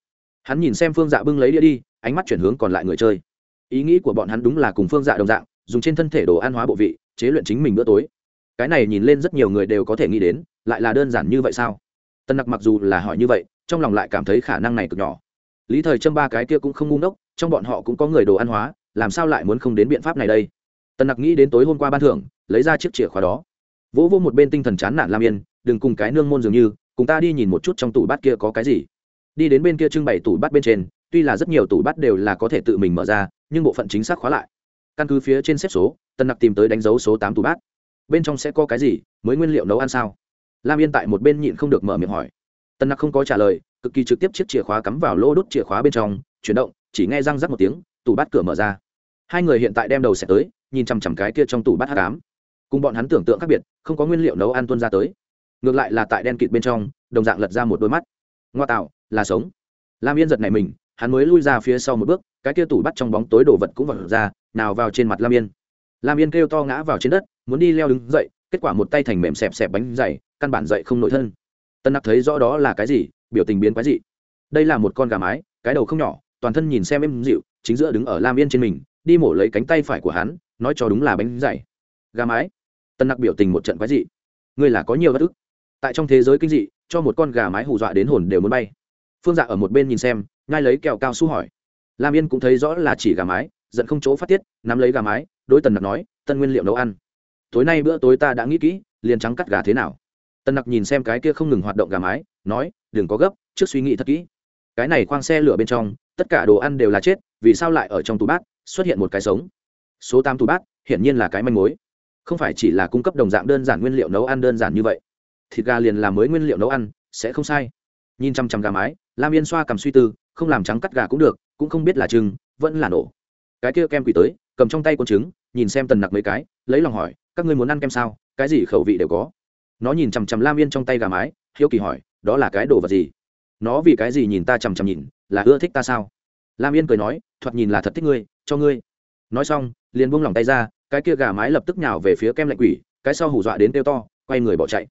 Hắn nhìn xem phương dạ bưng lấy đĩa đi, ánh mắt chuyển hướng còn lại người chơi. Ý nghĩ của bọn hắn đúng là cùng phương dạ đồng dạng, dùng trên thân thể đồ ăn hóa bộ vị, chế luyện chính mình bữa tối. Cái này nhìn lên rất nhiều người đều có thể nghĩ đến, lại là đơn giản như vậy sao? Tân nặc mặc dù là hỏi như vậy, trong lòng lại cảm thấy khả năng này cực nhỏ. Lý thời châm ba cái kia cũng không ngu ngốc, trong bọn họ cũng có người đồ ăn hóa, làm sao lại muốn không đến biện pháp này đây? Tân nặc nghĩ đến tối hôm qua ban thưởng, lấy ra chiếc chìa khóa đó. Vỗ vô một bên tinh thần chán nản lam yên, đừng cùng cái nương môn dường như cùng ta đi nhìn một chút trong tủ bát kia có cái gì. Đi đến bên kia trưng bày tủ bát bên trên, tuy là rất nhiều tủ bát đều là có thể tự mình mở ra, nhưng bộ phận chính xác khóa lại. Căn cứ phía trên xếp số tân nặc tìm tới đánh dấu số tám tủ bát. Bên trong sẽ có cái gì, mới nguyên liệu nấu ăn sao? Lam yên tại một bên nhịn không được mở miệng hỏi. Tân nặc không có trả lời, cực kỳ trực tiếp chiếc chìa khóa cắm vào lô đốt chìa khóa bên trong, chuyển động, chỉ nghe răng rắc một tiếng, tủ bát cửa mở ra. Hai người hiện tại đem đầu sẽ tới, nhìn chằm chằm cái kia trong tủ bát hát cám cùng bọn hắn tưởng tượng khác biệt, không có nguyên liệu nấu ăn tuân ra tới ngược lại là tại đen kịt bên trong, đồng dạng lật ra một đôi mắt. Ngoa tạo, là sống. Lam yên giật này mình, hắn mới lui ra phía sau một bước, cái kia tủ bắt trong bóng tối đồ vật cũng vật ra, nào vào trên mặt lam yên. Lam yên kêu to ngã vào trên đất, muốn đi leo đứng dậy, kết quả một tay thành mềm xẹp xẹp bánh dày, căn bản dậy không nổi thân. Tân nặc thấy rõ đó là cái gì, biểu tình biến quái dị. Đây là một con gà mái, cái đầu không nhỏ, toàn thân nhìn xem êm dịu, chính giữa đứng ở lam yên trên mình, đi mổ lấy cánh tay phải của hắn, nói cho đúng là bánh dày. Gà mái. Tân nặc biểu tình một trận quái dị. Ngươi là có nhiều bất ức tại trong thế giới kinh dị, cho một con gà mái hù dọa đến hồn đều muốn bay. Phương dạ ở một bên nhìn xem ngay lấy kẹo cao su hỏi. Lam yên cũng thấy rõ là chỉ gà mái, giận không chỗ phát tiết, nắm lấy gà mái, đối tần nặc nói, tân nguyên liệu nấu ăn. Tối nay bữa tối ta đã nghĩ kỹ, liền trắng cắt gà thế nào. Tần nặc nhìn xem cái kia không ngừng hoạt động gà mái, nói, đừng có gấp, trước suy nghĩ thật kỹ. Cái này khoang xe lửa bên trong, tất cả đồ ăn đều là chết, vì sao lại ở trong tủ bát xuất hiện một cái sống? Số tám tủ bát, hiển nhiên là cái manh mối. Không phải chỉ là cung cấp đồng dạng đơn giản nguyên liệu nấu ăn đơn giản như vậy thịt gà liền là mới nguyên liệu nấu ăn, sẽ không sai. Nhìn chăm chăm gà mái, lam yên xoa cầm suy tư, không làm trắng cắt gà cũng được, cũng không biết là chừng vẫn là nổ. Cái kia kem quỷ tới, cầm trong tay con trứng, nhìn xem tần nặc mấy cái, lấy lòng hỏi, các ngươi muốn ăn kem sao? Cái gì khẩu vị đều có. Nó nhìn chằm chằm lam yên trong tay gà mái, hiếu kỳ hỏi, đó là cái đồ vật gì? Nó vì cái gì nhìn ta chằm chằm nhìn, là ưa thích ta sao? Lam yên cười nói, thoạt nhìn là thật thích ngươi, cho ngươi. Nói xong, liền buông lỏng tay ra, cái kia gà mái lập tức nhào về phía kem lạnh quỷ, cái sau hù dọa đến tiêu to, quay người bỏ chạy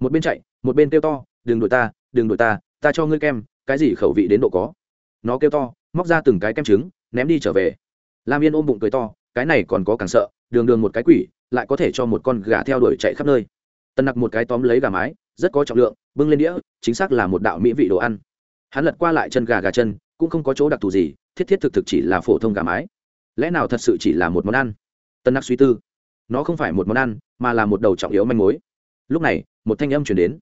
một bên chạy, một bên kêu to, đừng đuổi ta, đừng đuổi ta ta cho ngươi kem, cái gì khẩu vị đến độ có. Nó kêu to, móc ra từng cái kem trứng, ném đi trở về. Lam yên ôm bụng cười to, cái này còn có càng sợ, đường đường một cái quỷ, lại có thể cho một con gà theo đuổi chạy khắp nơi. Tần nặc một cái tóm lấy gà mái, rất có trọng lượng, bưng lên đĩa, chính xác là một đạo mỹ vị đồ ăn. Hắn lật qua lại chân gà gà chân, cũng không có chỗ đặc thù gì, thiết thiết thực thực chỉ là phổ thông gà mái. Lẽ nào thật sự chỉ là một món ăn? Tân nặc suy tư. Nó không phải một món ăn, mà là một đầu trọng yếu manh mối. Lúc này một thanh âm chuyển đến.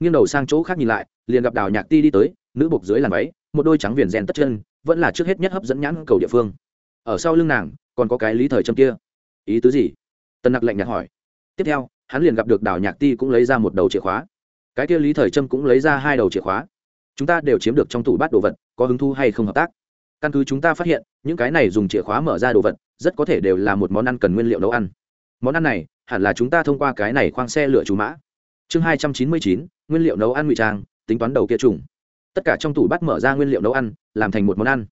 Nghiêng đầu sang chỗ khác nhìn lại, liền gặp đào nhạc ti đi tới, nữ bục dưới làn váy, một đôi trắng viền rèn tất chân, vẫn là trước hết nhất hấp dẫn nhãn cầu địa phương. Ở sau lưng nàng, còn có cái lý thời trâm kia. Ý tứ gì? Tân nặc lạnh nhạt hỏi. Tiếp theo, hắn liền gặp được đào nhạc ti cũng lấy ra một đầu chìa khóa. Cái kia lý thời trâm cũng lấy ra hai đầu chìa khóa. Chúng ta đều chiếm được trong tủ bát đồ vật, có hứng thu hay không hợp tác? Căn cứ chúng ta phát hiện, những cái này dùng chìa khóa mở ra đồ vật, rất có thể đều là một món ăn cần nguyên liệu nấu ăn. Món ăn này, hẳn là chúng ta thông qua cái này khoang xe lửa chú mã chương hai trăm chín mươi chín, nguyên liệu nấu ăn ngụy trang, tính toán đầu kia trùng. Tất cả trong tủ bắt mở ra nguyên liệu nấu ăn, làm thành một món ăn.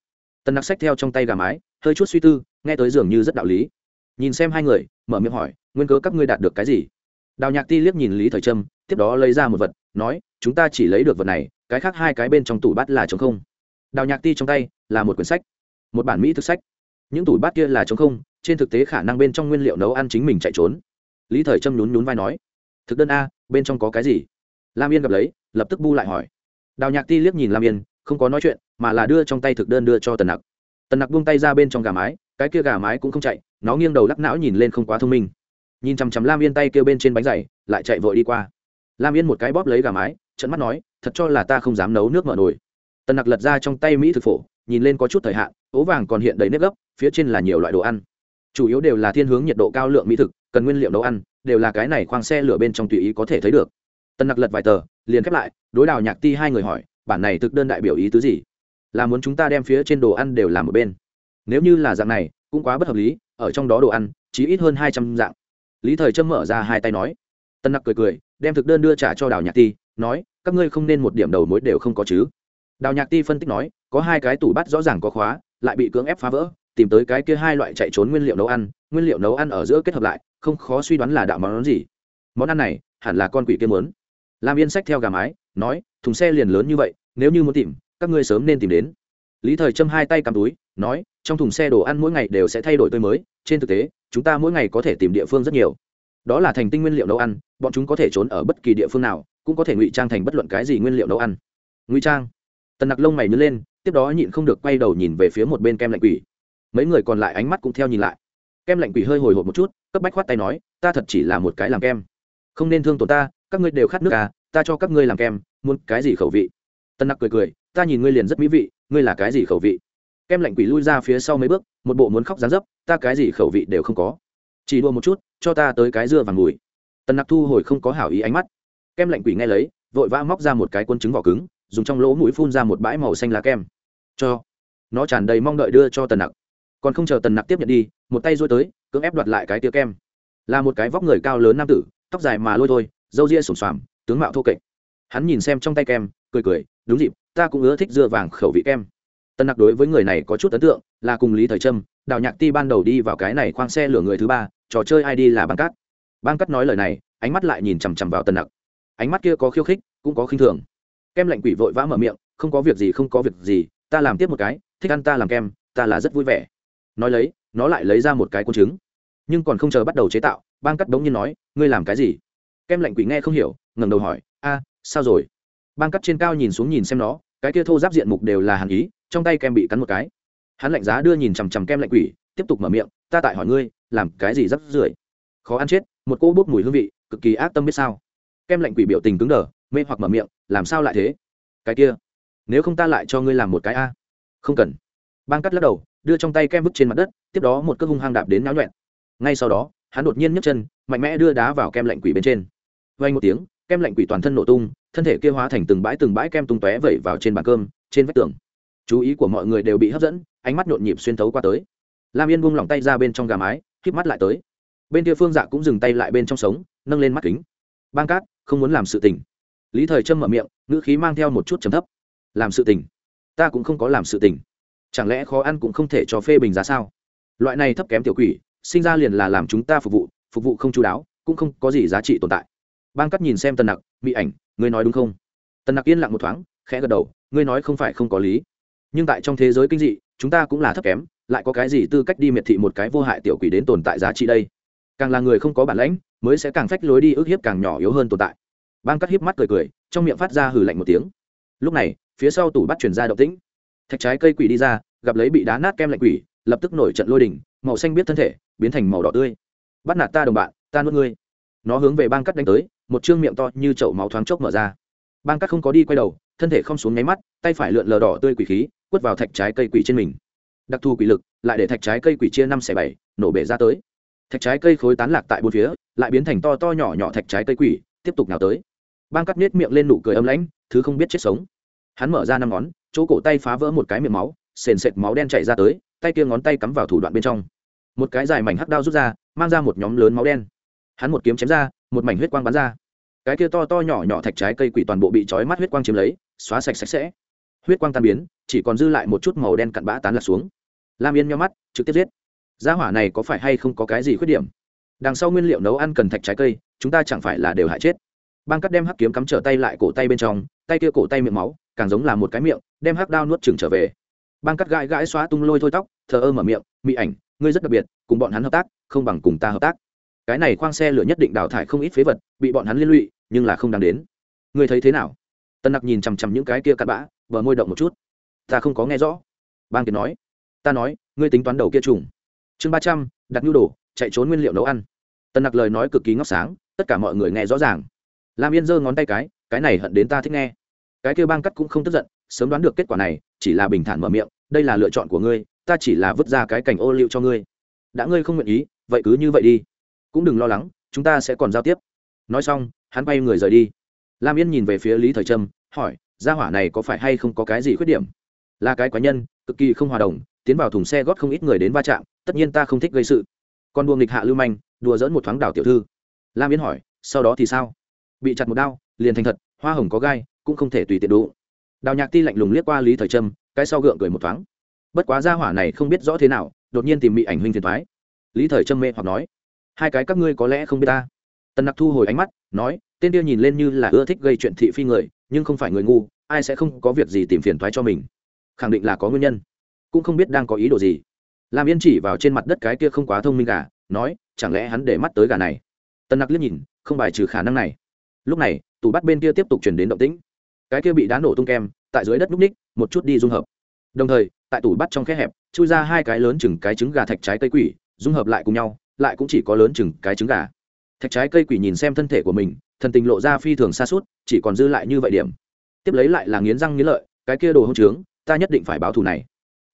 Tần nặc xách theo trong tay gà mái, hơi chút suy tư, nghe tới dường như rất đạo lý. Nhìn xem hai người, mở miệng hỏi, nguyên cớ các ngươi đạt được cái gì? Đào nhạc ti liếc nhìn lý thời trâm, tiếp đó lấy ra một vật, nói, chúng ta chỉ lấy được vật này, cái khác hai cái bên trong tủ bát là trống không. Đào nhạc ti trong tay là một quyển sách, một bản mỹ thực sách. Những tủ bát kia là trống không, trên thực tế khả năng bên trong nguyên liệu nấu ăn chính mình chạy trốn. Lý thời trâm nhún nhún vai nói thực đơn a, bên trong có cái gì? Lam yên gặp lấy, lập tức bu lại hỏi. Đào nhạc ti liếc nhìn lam yên, không có nói chuyện, mà là đưa trong tay thực đơn đưa cho tần nặc. Tần nặc buông tay ra bên trong gà mái, cái kia gà mái cũng không chạy, nó nghiêng đầu lắc não nhìn lên không quá thông minh. Nhìn chằm chằm lam yên tay kêu bên trên bánh dày, lại chạy vội đi qua. Lam yên một cái bóp lấy gà mái trận mắt nói, thật cho là ta không dám nấu nước mở nồi. Tần nặc lật ra trong tay mỹ thực phổ, nhìn lên có chút thời hạn, ố vàng còn hiện đầy nếp gấp phía trên là nhiều loại đồ ăn. Chủ yếu đều là thiên hướng nhiệt độ cao lượng mỹ thực, cần nguyên liệu nấu ăn đều là cái này khoang xe lửa bên trong tùy ý có thể thấy được. Tần nặc lật vài tờ, liền khép lại, đối đào nhạc ti hai người hỏi, bản này thực đơn đại biểu ý tứ gì? Là muốn chúng ta đem phía trên đồ ăn đều làm một bên? Nếu như là dạng này, cũng quá bất hợp lý, ở trong đó đồ ăn, chỉ ít hơn hai trăm dạng. Lý thời trâm mở ra hai tay nói. Tân nặc cười cười, đem thực đơn đưa trả cho đào nhạc ti, nói, các ngươi không nên một điểm đầu mối đều không có chứ. Đào nhạc ti phân tích nói, có hai cái tủ bắt rõ ràng có khóa, lại bị cưỡng ép phá vỡ, tìm tới cái kia hai loại chạy trốn nguyên liệu nấu ăn, nguyên liệu nấu ăn ở giữa kết hợp lại không khó suy đoán là đạo món gì. Món ăn này, hẳn là con quỷ kia muốn. Lam yên sách theo gà mái, nói, thùng xe liền lớn như vậy, nếu như muốn tìm, các ngươi sớm nên tìm đến. Lý thời châm hai tay cầm túi, nói, trong thùng xe đồ ăn mỗi ngày đều sẽ thay đổi tươi mới, trên thực tế, chúng ta mỗi ngày có thể tìm địa phương rất nhiều. Đó là thành tinh nguyên liệu nấu ăn, bọn chúng có thể trốn ở bất kỳ địa phương nào, cũng có thể ngụy trang thành bất luận cái gì nguyên liệu nấu ăn. Ngụy trang. Tần nặc lông mày nhớ lên, tiếp đó nhịn không được quay đầu nhìn về phía một bên kem lạnh quỷ. Mấy người còn lại ánh mắt cũng theo nhìn lại. Kem lạnh quỷ hơi hồi hộp một chút cấp bách khoát tay nói, ta thật chỉ là một cái làm kem. Không nên thương tổn ta, các ngươi đều khát nước à ta cho các ngươi làm kem, muốn cái gì khẩu vị? Tân nặc cười cười, ta nhìn ngươi liền rất mỹ vị, ngươi là cái gì khẩu vị? Kem lạnh quỷ lui ra phía sau mấy bước, một bộ muốn khóc dán dấp, ta cái gì khẩu vị đều không có. Chỉ đua một chút, cho ta tới cái dưa vàng mùi. Tần nặc thu hồi không có hảo ý ánh mắt. Kem lạnh quỷ nghe lấy, vội vã móc ra một cái quân trứng vỏ cứng, dùng trong lỗ mũi phun ra một bãi màu xanh lá kem. Cho. Nó tràn đầy mong đợi đưa cho tần nặc. Còn không chờ tần nặc tiếp nhận đi, một tay rôi tới cưỡng ép đoạt lại cái tia kem. Là một cái vóc người cao lớn nam tử, tóc dài mà lôi thôi, râu ria sùng xoàm, tướng mạo thô kệch. Hắn nhìn xem trong tay kem, cười cười, đúng dịp, ta cũng ưa thích dưa vàng khẩu vị kem. Tân nặc đối với người này có chút ấn tượng, là cùng lý thời trâm, đào nhạc ti ban đầu đi vào cái này khoang xe lửa người thứ ba, trò chơi ai đi là băng cát. Băng cát nói lời này, ánh mắt lại nhìn chằm chằm vào tân nặc. Ánh mắt kia có khiêu khích, cũng có khinh thường. Kem lạnh quỷ vội vã mở miệng, không có việc gì, không có việc gì, ta làm tiếp một cái, thích ăn ta làm kem, ta là rất vui vẻ. Nói lấy nó lại lấy ra một cái quân trứng. Nhưng còn không chờ bắt đầu chế tạo băng cắt bỗng nhiên nói, ngươi làm cái gì? Kem lạnh quỷ nghe không hiểu, ngẩng đầu hỏi, a, sao rồi? Băng cắt trên cao nhìn xuống nhìn xem nó, cái kia thô giáp diện mục đều là hàn ý, trong tay kem bị cắn một cái. Hắn lạnh giá đưa nhìn chằm chằm kem lạnh quỷ, tiếp tục mở miệng, ta tại hỏi ngươi, làm cái gì rắp rưởi? Khó ăn chết, một cỗ bốc mùi hương vị, cực kỳ ác tâm biết sao? Kem lạnh quỷ biểu tình cứng đờ, mê hoặc mở miệng, làm sao lại thế? Cái kia, nếu không ta lại cho ngươi làm một cái a. Không cần. Băng cắt lắc đầu đưa trong tay kem vứt trên mặt đất, tiếp đó một cước hung hăng đạp đến náo nhuẹn. Ngay sau đó, hắn đột nhiên nhấc chân, mạnh mẽ đưa đá vào kem lạnh quỷ bên trên. Vay một tiếng, kem lạnh quỷ toàn thân nổ tung, thân thể kia hóa thành từng bãi từng bãi kem tung tóe vẩy vào trên bàn cơm, trên vách tường. Chú ý của mọi người đều bị hấp dẫn, ánh mắt nhộn nhịp xuyên thấu qua tới. Lam yên buông lỏng tay ra bên trong gà mái híp mắt lại tới. Bên kia phương dạ cũng dừng tay lại bên trong sống, nâng lên mắt kính. Bang cát, không muốn làm sự tình. Lý thời trâm mở miệng, ngữ khí mang theo một chút trầm thấp. Làm sự tình? Ta cũng không có làm sự tình chẳng lẽ khó ăn cũng không thể cho phê bình giá sao? Loại này thấp kém tiểu quỷ, sinh ra liền là làm chúng ta phục vụ phục vụ không chú đáo, cũng không có gì giá trị tồn tại. Bang cắt nhìn xem tần nặc bị ảnh, ngươi nói đúng không? Tần nặc yên lặng một thoáng, khẽ gật đầu, ngươi nói không phải không có lý. Nhưng tại trong thế giới kinh dị, chúng ta cũng là thấp kém, lại có cái gì tư cách đi miệt thị một cái vô hại tiểu quỷ đến tồn tại giá trị đây? Càng là người không có bản lãnh, mới sẽ càng phách lối đi ức hiếp càng nhỏ yếu hơn tồn tại. Bang cắt hiếp mắt cười cười, trong miệng phát ra hừ lạnh một tiếng. Lúc này, phía sau tủ bắt chuyển ra động tĩnh thạch trái cây quỷ đi ra, gặp lấy bị đá nát kem lạnh quỷ, lập tức nổi trận lôi đỉnh màu xanh biết thân thể, biến thành màu đỏ tươi. Bắt nạt ta đồng bạn, ta nuốt ngươi. Nó hướng về bang cắt đánh tới, một chương miệng to như chậu máu thoáng chốc mở ra. Bang cắt không có đi quay đầu, thân thể không xuống nháy mắt, tay phải lượn lờ đỏ tươi quỷ khí, quất vào thạch trái cây quỷ trên mình. Đặc thù quỷ lực, lại để thạch trái cây quỷ chia năm xẻ bảy, nổ bể ra tới. Thạch trái cây khối tán lạc tại bốn phía, lại biến thành to to nhỏ nhỏ thạch trái cây quỷ, tiếp tục nào tới. Bang cắt nết miệng lên nụ cười âm lãnh, thứ không biết chết sống. Hắn mở ra năm ngón chỗ cổ tay phá vỡ một cái miệng máu, sền sệt máu đen chảy ra tới, tay kia ngón tay cắm vào thủ đoạn bên trong. Một cái dài mảnh hắc đao rút ra, mang ra một nhóm lớn máu đen. Hắn một kiếm chém ra, một mảnh huyết quang bắn ra. Cái kia to to nhỏ nhỏ thạch trái cây quỷ toàn bộ bị trói mắt huyết quang chiếm lấy, xóa sạch sạch sẽ. Huyết quang tan biến, chỉ còn dư lại một chút màu đen cặn bã tán lạc xuống. Lam yên nhau mắt, trực tiếp giết. Gia hỏa này có phải hay không có cái gì khuyết điểm? Đằng sau nguyên liệu nấu ăn cần thạch trái cây, chúng ta chẳng phải là đều hại chết. Băng cắt đem hắc kiếm cắm trở tay lại cổ tay bên trong, tay kia cổ tay miệng máu, càng giống là một cái miệng đem hắc đao nuốt chừng trở về. Bang cắt gãi gãi xóa tung lôi thôi tóc, thờ ơ mở miệng mỹ ảnh, ngươi rất đặc biệt, cùng bọn hắn hợp tác, không bằng cùng ta hợp tác. Cái này khoang xe lửa nhất định đào thải không ít phế vật, bị bọn hắn liên lụy, nhưng là không đáng đến. Ngươi thấy thế nào? Tân nặc nhìn chằm chằm những cái kia cặn bã, bờ môi động một chút. Ta không có nghe rõ. Bang kiệt nói. Ta nói, ngươi tính toán đầu kia trùng. Chương ba trăm, đặt nhu đồ, chạy trốn nguyên liệu nấu ăn. Tân nặc lời nói cực kỳ ngóc sáng, tất cả mọi người nghe rõ ràng. Lam yên giơ ngón tay cái cái này hận đến ta thích nghe. Cái kia bang cắt cũng không tức giận sớm đoán được kết quả này, chỉ là bình thản mở miệng, đây là lựa chọn của ngươi, ta chỉ là vứt ra cái cảnh ô liu cho ngươi. Đã ngươi không nguyện ý, vậy cứ như vậy đi. Cũng đừng lo lắng, chúng ta sẽ còn giao tiếp. Nói xong, hắn bay người rời đi. Lam yên nhìn về phía lý thời trâm, hỏi, gia hỏa này có phải hay không có cái gì khuyết điểm? Là cái quái nhân, cực kỳ không hòa đồng, tiến vào thùng xe gót không ít người đến va chạm, tất nhiên ta không thích gây sự. Còn đùa nghịch hạ lưu manh, đùa dỡn một thoáng đảo tiểu thư. Lam yên hỏi, sau đó thì sao? Bị chặt một đao, liền thành thật, hoa hồng có gai, cũng không thể tùy tiện đủ đào nhạc ti lạnh lùng liếc qua lý thời trâm, cái sau gượng cười một thoáng. Bất quá gia hỏa này không biết rõ thế nào, đột nhiên tìm bị ảnh huynh phiền thoái lý thời trâm mê hoặc nói, hai cái các ngươi có lẽ không biết ta. Tần nặc thu hồi ánh mắt, nói, tên kia nhìn lên như là ưa thích gây chuyện thị phi người, nhưng không phải người ngu, ai sẽ không có việc gì tìm phiền thoái cho mình? Khẳng định là có nguyên nhân. Cũng không biết đang có ý đồ gì. Làm yên chỉ vào trên mặt đất cái kia không quá thông minh gà, nói, chẳng lẽ hắn để mắt tới gà này? Tần nặc liếc nhìn, không bài trừ khả năng này. Lúc này, tủ bắt bên kia tiếp tục chuyển đến động tĩnh cái kia bị đá nổ tung kem, tại dưới đất núp ních, một chút đi dung hợp. Đồng thời, tại tủ bắt trong khe hẹp, chui ra hai cái lớn chừng cái trứng gà thạch trái cây quỷ, dung hợp lại cùng nhau, lại cũng chỉ có lớn chừng cái trứng gà. Thạch trái cây quỷ nhìn xem thân thể của mình, thần tình lộ ra phi thường xa suốt chỉ còn dư lại như vậy điểm. Tiếp lấy lại là nghiến răng nghiến lợi, cái kia đồ hông trướng, ta nhất định phải báo thù này.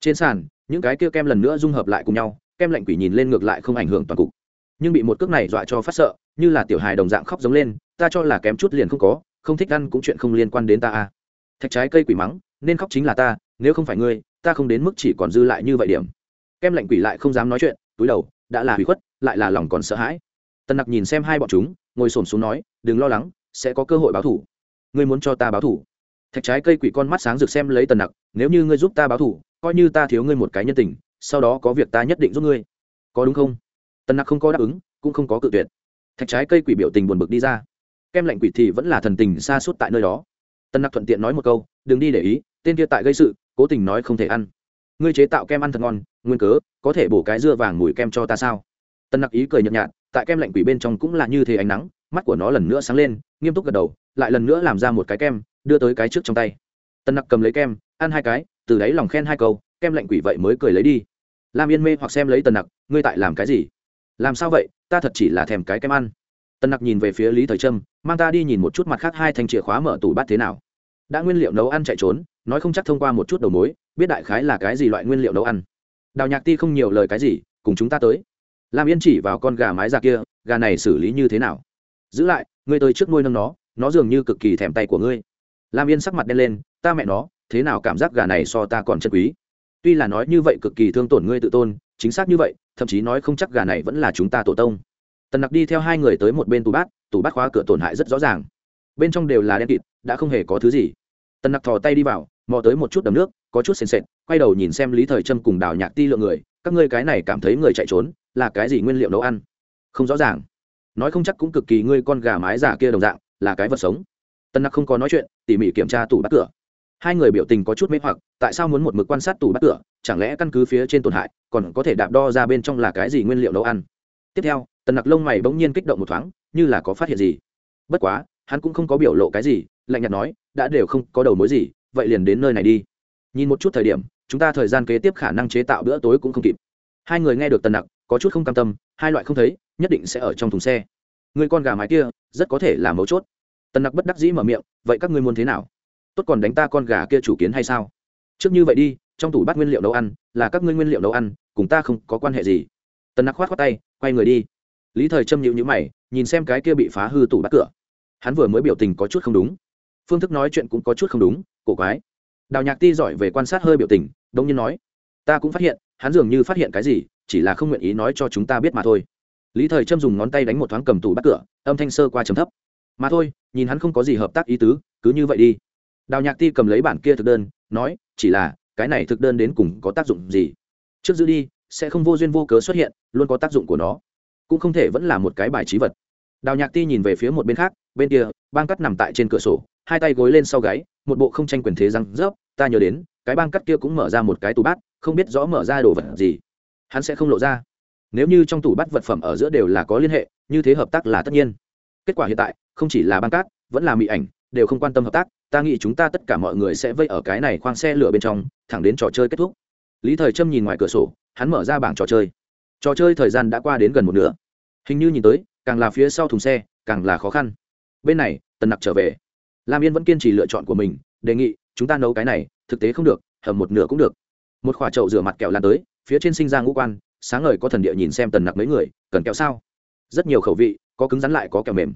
Trên sàn, những cái kia kem lần nữa dung hợp lại cùng nhau, kem lạnh quỷ nhìn lên ngược lại không ảnh hưởng toàn cục. Nhưng bị một cước này dọa cho phát sợ, như là tiểu hài đồng dạng khóc giống lên, ta cho là kém chút liền không có không thích ăn cũng chuyện không liên quan đến ta a thạch trái cây quỷ mắng, nên khóc chính là ta, nếu không phải ngươi, ta không đến mức chỉ còn dư lại như vậy điểm. Kem lạnh quỷ lại không dám nói chuyện, túi đầu, đã là hủy khuất, lại là lòng còn sợ hãi. Tần nặc nhìn xem hai bọn chúng, ngồi xổm xuống nói, đừng lo lắng, sẽ có cơ hội báo thủ. Ngươi muốn cho ta báo thủ? Thạch trái cây quỷ con mắt sáng rực xem lấy tần nặc, nếu như ngươi giúp ta báo thủ, coi như ta thiếu ngươi một cái nhân tình, sau đó có việc ta nhất định giúp ngươi. Có đúng không? Tần nặc không có đáp ứng, cũng không có cự tuyệt. Thạch trái cây quỷ biểu tình buồn bực đi ra kem lạnh quỷ thì vẫn là thần tình xa suốt tại nơi đó. Tân nặc thuận tiện nói một câu, đừng đi để ý, tên kia tại gây sự, cố tình nói không thể ăn. Ngươi chế tạo kem ăn thật ngon, nguyên cớ, có thể bổ cái dưa vàng mùi kem cho ta sao? Tân nặc ý cười nhợt nhạt, tại kem lạnh quỷ bên trong cũng là như thế ánh nắng, mắt của nó lần nữa sáng lên, nghiêm túc gật đầu, lại lần nữa làm ra một cái kem, đưa tới cái trước trong tay. Tân nặc cầm lấy kem, ăn hai cái, từ đáy lòng khen hai câu, kem lạnh quỷ vậy mới cười lấy đi. Lam yên mê hoặc xem lấy tần nặc, ngươi tại làm cái gì? Làm sao vậy? Ta thật chỉ là thèm cái kem ăn. Tân nặc nhìn về phía lý thời trâm, mang ta đi nhìn một chút mặt khác hai thanh chìa khóa mở tủ bát thế nào. Đã nguyên liệu nấu ăn chạy trốn, nói không chắc thông qua một chút đầu mối, biết đại khái là cái gì loại nguyên liệu nấu ăn. Đào nhạc ti không nhiều lời cái gì, cùng chúng ta tới. Lam yên chỉ vào con gà mái già kia, gà này xử lý như thế nào? Giữ lại, ngươi tới trước nuôi nâng nó nó dường như cực kỳ thèm tay của ngươi. Lam yên sắc mặt đen lên, ta mẹ nó, thế nào cảm giác gà này so ta còn chân quý? Tuy là nói như vậy cực kỳ thương tổn ngươi tự tôn, chính xác như vậy, thậm chí nói không chắc gà này vẫn là chúng ta tổ tông tần nặc đi theo hai người tới một bên tủ bát tủ bát khóa cửa tổn hại rất rõ ràng. Bên trong đều là đen kịt, đã không hề có thứ gì. Tần nặc thò tay đi vào, mò tới một chút đầm nước, có chút sền sệt, quay đầu nhìn xem lý thời trâm cùng đào nhạc ti lượng người, các ngươi cái này cảm thấy người chạy trốn, là cái gì nguyên liệu nấu ăn? Không rõ ràng. Nói không chắc cũng cực kỳ ngươi con gà mái giả kia đồng dạng, là cái vật sống. Tân nặc không có nói chuyện, tỉ mỉ kiểm tra tủ bắt cửa. Hai người biểu tình có chút mê hoặc, tại sao muốn một mực quan sát tủ bắt cửa, chẳng lẽ căn cứ phía trên tổn hại, còn có thể đạp đo ra bên trong là cái gì nguyên liệu nấu ăn? Tiếp theo tần nặc lông mày bỗng nhiên kích động một thoáng, như là có phát hiện gì. Bất quá, hắn cũng không có biểu lộ cái gì, lạnh nhạt nói, đã đều không có đầu mối gì, vậy liền đến nơi này đi. Nhìn một chút thời điểm, chúng ta thời gian kế tiếp khả năng chế tạo bữa tối cũng không kịp. Hai người nghe được tần nặc, có chút không cam tâm, hai loại không thấy, nhất định sẽ ở trong thùng xe. Người con gà mái kia, rất có thể là mấu chốt. Tần nặc bất đắc dĩ mở miệng, vậy các ngươi muốn thế nào? Tốt còn đánh ta con gà kia chủ kiến hay sao? Trước như vậy đi, trong tủ bát nguyên liệu nấu ăn, là các ngươi nguyên liệu nấu ăn, cùng ta không có quan hệ gì. Tần nặc khoát khoát tay, quay người đi lý thời châm nhịu nhữ mày, nhìn xem cái kia bị phá hư tủ bắt cửa. Hắn vừa mới biểu tình có chút không đúng. Phương thức nói chuyện cũng có chút không đúng, cổ quái. Đào nhạc ti giỏi về quan sát hơi biểu tình đông nhiên nói, ta cũng phát hiện, hắn dường như phát hiện cái gì, chỉ là không nguyện ý nói cho chúng ta biết mà thôi. Lý thời trâm dùng ngón tay đánh một thoáng cầm tủ bắt cửa, âm thanh sơ qua trầm thấp. Mà thôi, nhìn hắn không có gì hợp tác ý tứ, cứ như vậy đi. Đào nhạc ti cầm lấy bản kia thực đơn, nói, chỉ là, cái này thực đơn đến cùng có tác dụng gì? Trước giữ đi, sẽ không vô duyên vô cớ xuất hiện, luôn có tác dụng của nó cũng không thể vẫn là một cái bài trí vật. Đào nhạc ti nhìn về phía một bên khác, bên kia, bang cắt nằm tại trên cửa sổ, hai tay gối lên sau gáy, một bộ không tranh quyền thế răng rớp, ta nhớ đến, cái bang cắt kia cũng mở ra một cái tủ bát, không biết rõ mở ra đồ vật gì. Hắn sẽ không lộ ra. Nếu như trong tủ bát vật phẩm ở giữa đều là có liên hệ, như thế hợp tác là tất nhiên. Kết quả hiện tại, không chỉ là bang cát vẫn là mỹ ảnh, đều không quan tâm hợp tác, ta nghĩ chúng ta tất cả mọi người sẽ vây ở cái này khoang xe lửa bên trong, thẳng đến trò chơi kết thúc. Lý thời trâm nhìn ngoài cửa sổ, hắn mở ra bảng trò chơi trò chơi thời gian đã qua đến gần một nửa. Hình như nhìn tới, càng là phía sau thùng xe, càng là khó khăn. Bên này, tần nặc trở về. Lam yên vẫn kiên trì lựa chọn của mình, đề nghị, chúng ta nấu cái này, thực tế không được, hầm một nửa cũng được. Một khoả trậu rửa mặt kẹo lan tới, phía trên sinh ra ngũ quan, sáng ngời có thần địa nhìn xem tần nặc mấy người, cần kẹo sao? Rất nhiều khẩu vị, có cứng rắn lại có kẹo mềm.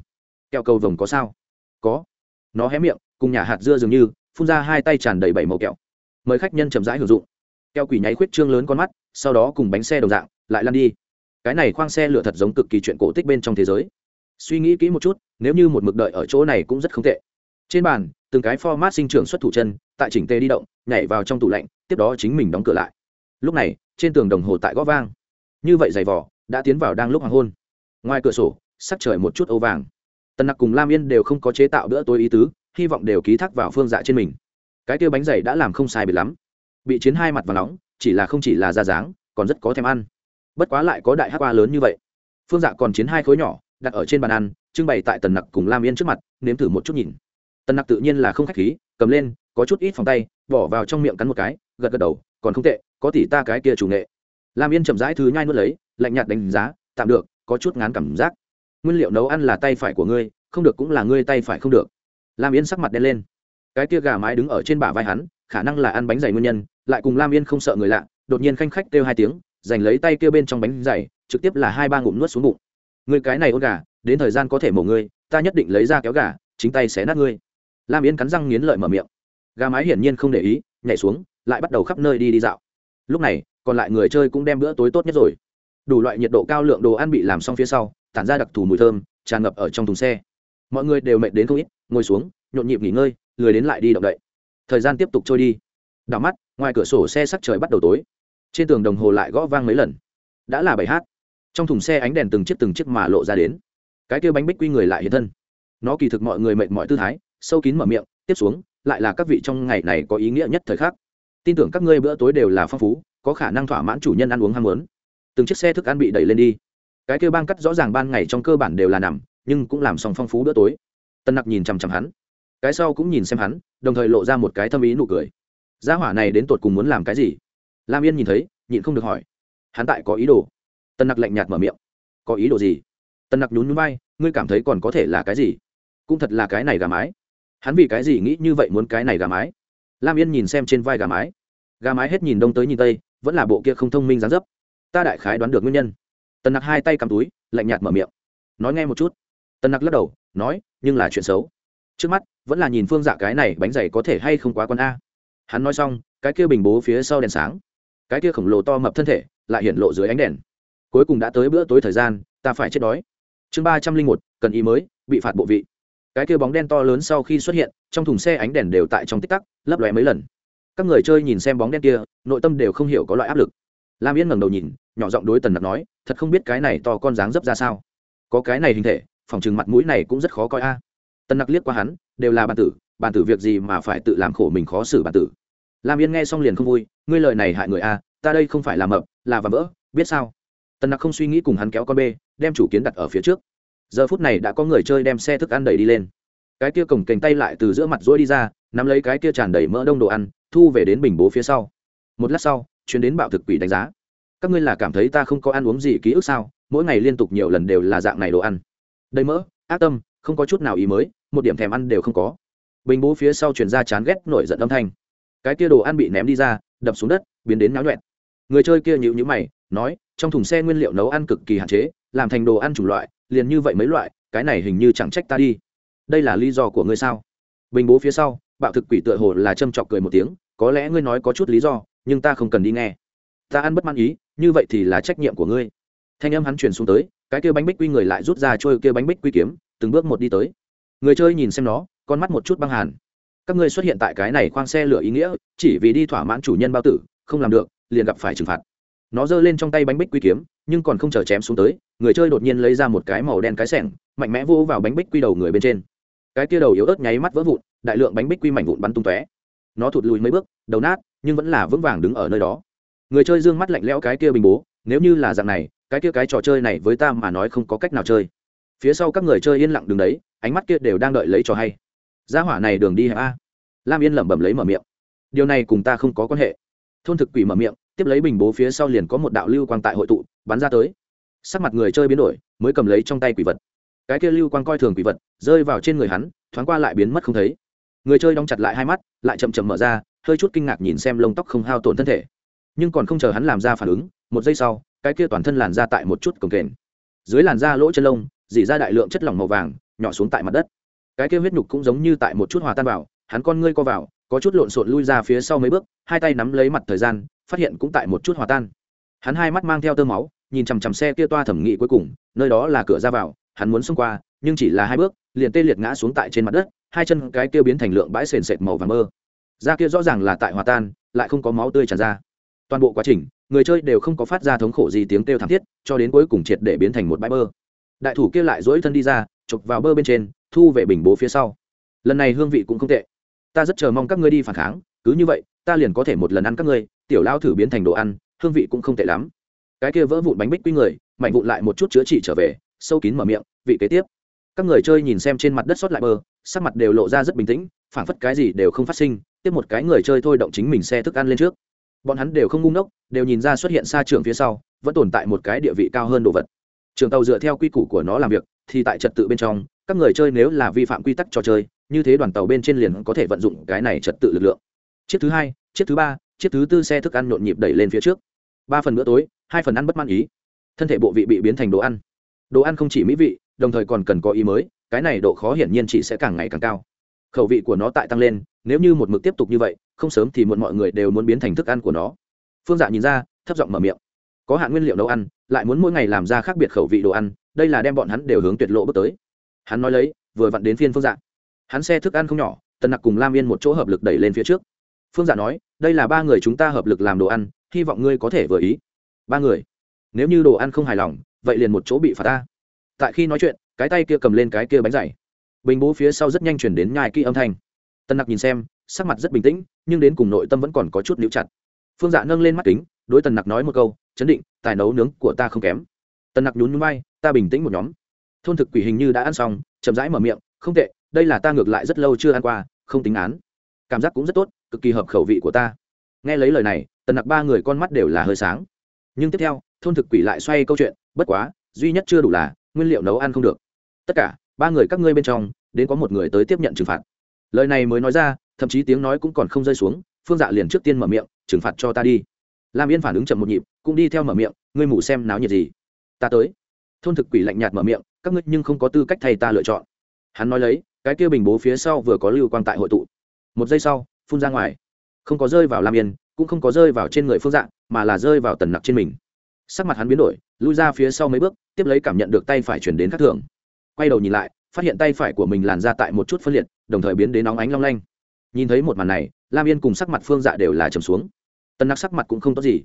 Kẹo cầu vồng có sao? Có. Nó hé miệng, cùng nhà hạt dưa dường như, phun ra hai tay tràn đầy bảy màu kẹo. Mời khách nhân chậm rãi hưởng dụng. Kẹo quỷ nháy khuyết trương lớn con mắt, sau đó cùng bánh xe đồng dạng lại lăn đi. Cái này khoang xe lửa thật giống cực kỳ chuyện cổ tích bên trong thế giới. Suy nghĩ kỹ một chút, nếu như một mực đợi ở chỗ này cũng rất không tệ. Trên bàn, từng cái format sinh trưởng xuất thủ chân, tại chỉnh tê đi động, nhảy vào trong tủ lạnh, tiếp đó chính mình đóng cửa lại. Lúc này, trên tường đồng hồ tại gõ vang. Như vậy giày vỏ đã tiến vào đang lúc hoàng hôn. Ngoài cửa sổ, sắc trời một chút âu vàng. Tần nặc cùng lam yên đều không có chế tạo bữa tối ý tứ, hy vọng đều ký thác vào phương dạ trên mình. Cái tiêu bánh dày đã làm không sai biệt lắm. Bị chiến hai mặt và nóng, chỉ là không chỉ là da dáng, còn rất có thèm ăn bất quá lại có đại hát qua lớn như vậy. Phương dạ còn chiến hai khối nhỏ, đặt ở trên bàn ăn, trưng bày tại tần nặc cùng lam yên trước mặt, nếm thử một chút nhìn. Tần nặc tự nhiên là không k h á c h khí, cầm lên, có chút ít phòng tay, bỏ vào trong miệng cắn một cái, gật gật đầu, còn không tệ, có tỉ ta cái kia chủ nghệ. Lam yên chậm rãi thứ nhai nuốt lấy, lạnh nhạt đánh giá, tạm được, có chút ngán cảm giác. Nguyên liệu nấu ăn là tay phải của ngươi, không được cũng là ngươi tay phải không được. Lam yên sắc mặt đen lên. Cái kia gà mái đứng ở trên bả vai hắn, khả năng là ăn bánh dày nguyên nhân, lại cùng lam yên không sợ người lạ, đột nhiên khanh khách kêu hai tiếng giành lấy tay kia bên trong bánh dày, trực tiếp là hai ba ngụm nuốt xuống bụng. Người cái này ôn gà, đến thời gian có thể mổ ngươi, ta nhất định lấy ra kéo gà, chính tay xé nát ngươi. Lam yên cắn răng nghiến lợi mở miệng. Gà mái hiển nhiên không để ý, nhảy xuống, lại bắt đầu khắp nơi đi đi dạo. Lúc này, còn lại người chơi cũng đem bữa tối tốt nhất rồi. Đủ loại nhiệt độ cao lượng đồ ăn bị làm xong phía sau, tản ra đặc thù mùi thơm, tràn ngập ở trong thùng xe. Mọi người đều mệt đến không ít, ngồi xuống, nhộn nhịp nghỉ ngơi, lười đến lại đi động đậy. Thời gian tiếp tục trôi đi. Đảo mắt, ngoài cửa sổ xe sắc trời bắt đầu tối trên tường đồng hồ lại gõ vang mấy lần. Đã là bảy h trong thùng xe ánh đèn từng chiếc từng chiếc mà lộ ra đến. Cái kia bánh bích quy người lại hiện thân. Nó kỳ thực mọi người mệt mọi tư thái, sâu kín mở miệng, tiếp xuống, lại là các vị trong ngày này có ý nghĩa nhất thời khắc. Tin tưởng các ngươi bữa tối đều là phong phú, có khả năng thỏa mãn chủ nhân ăn uống ham muốn. Từng chiếc xe thức ăn bị đẩy lên đi. Cái kêu bang cắt rõ ràng ban ngày trong cơ bản đều là nằm, nhưng cũng làm xong phong phú bữa tối. Tân nặc nhìn chằm chằm hắn. Cái sau cũng nhìn xem hắn, đồng thời lộ ra một cái thâm ý nụ cười. Gia hỏa này đến tột cùng muốn làm cái gì? Lam yên nhìn thấy, nhịn không được hỏi. Hắn tại có ý đồ. Tân nặc lạnh nhạt mở miệng. Có ý đồ gì? Tân nặc nhún nhún vai, ngươi cảm thấy còn có thể là cái gì? Cũng thật là cái này gà mái. Hắn vì cái gì nghĩ như vậy muốn cái này gà mái? Lam yên nhìn xem trên vai gà mái. Gà mái hết nhìn đông tới nhìn tây, vẫn là bộ kia không thông minh dán dấp. Ta đại khái đoán được nguyên nhân. Tần nặc hai tay cầm túi, lạnh nhạt mở miệng. Nói nghe một chút. Tần nặc lắc đầu, nói, nhưng là chuyện xấu. Trước mắt, vẫn là nhìn phương dạ cái này bánh dày có thể hay không quá con a. Hắn nói xong, cái kia bình bố phía sau đèn sáng cái kia khổng lồ to mập thân thể lại hiện lộ dưới ánh đèn. Cuối cùng đã tới bữa tối thời gian, ta phải chết đói. Chương ba trăm linh một, cần ý mới, bị phạt bộ vị. Cái kia bóng đen to lớn sau khi xuất hiện, trong thùng xe ánh đèn đều tại trong tích tắc, lấp lóe mấy lần. Các người chơi nhìn xem bóng đen kia, nội tâm đều không hiểu có loại áp lực. Lam yên ngẩng đầu nhìn, nhỏ giọng đối tần nặc nói, thật không biết cái này to con dáng dấp ra sao? Có cái này hình thể, phòng chừng mặt mũi này cũng rất khó coi a. Tần nặc liếc qua hắn, đều là bàn tử bàn tử việc gì mà phải tự làm khổ mình khó xử bàn tử? Lam yên nghe xong liền không vui ngươi lời này hại người a, ta đây không phải là mập, là và vỡ, biết sao? Tần nặc không suy nghĩ cùng hắn kéo con bê, đem chủ kiến đặt ở phía trước. Giờ phút này đã có người chơi đem xe thức ăn đẩy đi lên. Cái kia cổng cành tay lại từ giữa mặt rỗi đi ra, nắm lấy cái kia tràn đầy mỡ đông đồ ăn, thu về đến bình bố phía sau. Một lát sau, chuyến đến bạo thực quỷ đánh giá. Các ngươi là cảm thấy ta không có ăn uống gì ký ức sao? Mỗi ngày liên tục nhiều lần đều là dạng này đồ ăn. Đầy mỡ, ác tâm, không có chút nào ý mới, một điểm thèm ăn đều không có. Bình bố phía sau chuyển ra chán ghét nổi giận âm thanh. Cái kia đồ ăn bị ném đi ra đập xuống đất, biến đến náo nhuẹn. Người chơi kia nhịu nhữ mày, nói, trong thùng xe nguyên liệu nấu ăn cực kỳ hạn chế, làm thành đồ ăn chủng loại, liền như vậy mấy loại, cái này hình như chẳng trách ta đi. Đây là lý do của ngươi sao? Bình bố phía sau, bạo thực quỷ tựa hồ là châm chọc cười một tiếng, có lẽ ngươi nói có chút lý do, nhưng ta không cần đi nghe. Ta ăn bất mãn ý, như vậy thì là trách nhiệm của ngươi. Thanh âm hắn truyền xuống tới, cái kia bánh bích quy người lại rút ra trôi kia bánh bích quy kiếm, từng bước một đi tới. Người chơi nhìn xem nó, con mắt một chút băng hàn các ngươi xuất hiện tại cái này khoang xe lửa ý nghĩa, chỉ vì đi thỏa mãn chủ nhân bao tử, không làm được, liền gặp phải trừng phạt. Nó giơ lên trong tay bánh bích quy kiếm, nhưng còn không chờ chém xuống tới, người chơi đột nhiên lấy ra một cái màu đen cái sẻng, mạnh mẽ vô vào bánh bích quy đầu người bên trên. Cái kia đầu yếu ớt nháy mắt vỡ vụn, đại lượng bánh bích quy mảnh vụn bắn tung tóe. Nó thụt lùi mấy bước, đầu nát, nhưng vẫn là vững vàng đứng ở nơi đó. Người chơi dương mắt lạnh lẽo cái kia bình bố, nếu như là dạng này, cái kia cái trò chơi này với ta mà nói không có cách nào chơi. Phía sau các người chơi yên lặng đứng đấy, ánh mắt kia đều đang đợi lấy trò hay gia hỏa này đường đi hẹp a lam yên lẩm bẩm lấy mở miệng. Điều này cùng ta không có quan hệ. Thôn thực quỷ mở miệng, tiếp lấy bình bố phía sau liền có một đạo lưu quang tại hội tụ, bắn ra tới. Sắc mặt người chơi biến đổi, mới cầm lấy trong tay quỷ vật. Cái kia lưu quang coi thường quỷ vật, rơi vào trên người hắn, thoáng qua lại biến mất không thấy. Người chơi đóng chặt lại hai mắt, lại chậm chậm mở ra, hơi chút kinh ngạc nhìn xem lông tóc không hao tổn thân thể. Nhưng còn không chờ hắn làm ra phản ứng, một giây sau, cái kia toàn thân làn ra tại một chút cồng kềnh. Dưới làn da lỗ chân lông, dỉ ra đại lượng chất lỏng màu vàng, nhỏ xuống tại mặt đất cái kia huyết nhục cũng giống như tại một chút hòa tan vào, hắn con ngươi co vào, có chút lộn xộn lui ra phía sau mấy bước, hai tay nắm lấy mặt thời gian, phát hiện cũng tại một chút hòa tan. Hắn hai mắt mang theo tơ máu, nhìn chằm chằm xe kia toa thẩm nghị cuối cùng, nơi đó là cửa ra vào, hắn muốn xông qua, nhưng chỉ là hai bước, liền tê liệt ngã xuống tại trên mặt đất, hai chân cái kia biến thành lượng bãi sền sệt màu vàng mơ. Da kia rõ ràng là tại hòa tan, lại không có máu tươi tràn ra. Toàn bộ quá trình, người chơi đều không có phát ra thống khổ gì tiếng kêu thảm thiết, cho đến cuối cùng triệt để biến thành một bãi bơ. Đại thủ kia lại dỗi thân đi ra, chụp vào bơ bên trên thu về bình bố phía sau. Lần này hương vị cũng không tệ. Ta rất chờ mong các ngươi đi phản kháng, cứ như vậy, ta liền có thể một lần ăn các ngươi, tiểu lao thử biến thành đồ ăn, hương vị cũng không tệ lắm. Cái kia vỡ vụn bánh bích quy người, mạnh vụn lại một chút chữa trị trở về, sâu kín mở miệng, vị kế tiếp. Các người chơi nhìn xem trên mặt đất sót lại bơ sắc mặt đều lộ ra rất bình tĩnh, phảng phất cái gì đều không phát sinh, tiếp một cái người chơi thôi động chính mình xe thức ăn lên trước. Bọn hắn đều không ngu ngốc, đều nhìn ra xuất hiện xa trường phía sau, vẫn tồn tại một cái địa vị cao hơn đồ vật. Trường tàu dựa theo quy củ của nó làm việc, thì tại trật tự bên trong các người chơi nếu là vi phạm quy tắc trò chơi, như thế đoàn tàu bên trên liền có thể vận dụng cái này trật tự lực lượng. Chiếc thứ hai, chiếc thứ ba, chiếc thứ tư xe thức ăn nhộn nhịp đẩy lên phía trước. Ba phần bữa tối, hai phần ăn bất mãn ý. Thân thể bộ vị bị biến thành đồ ăn. Đồ ăn không chỉ mỹ vị, đồng thời còn cần có ý mới, cái này độ khó hiển nhiên chỉ sẽ càng ngày càng cao. Khẩu vị của nó tại tăng lên, nếu như một mực tiếp tục như vậy, không sớm thì muộn mọi người đều muốn biến thành thức ăn của nó. Phương dạ nhìn ra, thấp giọng mở miệng. Có hạn nguyên liệu nấu ăn, lại muốn mỗi ngày làm ra khác biệt khẩu vị đồ ăn, đây là đem bọn hắn đều hướng tuyệt lộ bước tới hắn nói lấy, vừa vặn đến phiên phương dạ. Hắn xe thức ăn không nhỏ, tần nặc cùng lam yên một chỗ hợp lực đẩy lên phía trước. Phương dạ nói, đây là ba người chúng ta hợp lực làm đồ ăn, hy vọng ngươi có thể vừa ý. Ba người? Nếu như đồ ăn không hài lòng, vậy liền một chỗ bị phạt ta. Tại khi nói chuyện, cái tay kia cầm lên cái kia bánh dày. Bình bố phía sau rất nhanh chuyển đến nhai kỹ âm thanh. Tân nặc nhìn xem, sắc mặt rất bình tĩnh, nhưng đến cùng nội tâm vẫn còn có chút níu chặt. Phương dạ nâng lên mắt kính, đối tần nặc nói một câu, chấn định, tài nấu nướng của ta không kém. Tần nặc nhún nhún bay ta bình tĩnh một nhóm thôn thực quỷ hình như đã ăn xong, chậm rãi mở miệng, không tệ, đây là ta ngược lại rất lâu chưa ăn qua, không tính án. Cảm giác cũng rất tốt, cực kỳ hợp khẩu vị của ta. Nghe lấy lời này, tần nặc ba người con mắt đều là hơi sáng. Nhưng tiếp theo, thôn thực quỷ lại xoay câu chuyện, bất quá, duy nhất chưa đủ là nguyên liệu nấu ăn không được. Tất cả, ba người các ngươi bên trong, đến có một người tới tiếp nhận trừng phạt. Lời này mới nói ra, thậm chí tiếng nói cũng còn không rơi xuống, phương dạ liền trước tiên mở miệng, trừng phạt cho ta đi. Lam yên phản ứng chậm một nhịp, cũng đi theo mở miệng, ngươi mủ xem náo nhiệt gì? Ta tới thôn thực quỷ lạnh nhạt mở miệng các ngươi nhưng không có tư cách thay ta lựa chọn. Hắn nói lấy cái kia bình bố phía sau vừa có lưu quang tại hội tụ. Một giây sau phun ra ngoài. Không có rơi vào lam yên cũng không có rơi vào trên người phương dạng, mà là rơi vào tần nặc trên mình. Sắc mặt hắn biến đổi lui ra phía sau mấy bước tiếp lấy cảm nhận được tay phải chuyển đến khắc thường. Quay đầu nhìn lại phát hiện tay phải của mình làn ra tại một chút phân liệt đồng thời biến đến nóng ánh long lanh. Nhìn thấy một màn này lam yên cùng sắc mặt phương dạ đều là trầm xuống. Tần nặc sắc mặt cũng không tốt gì.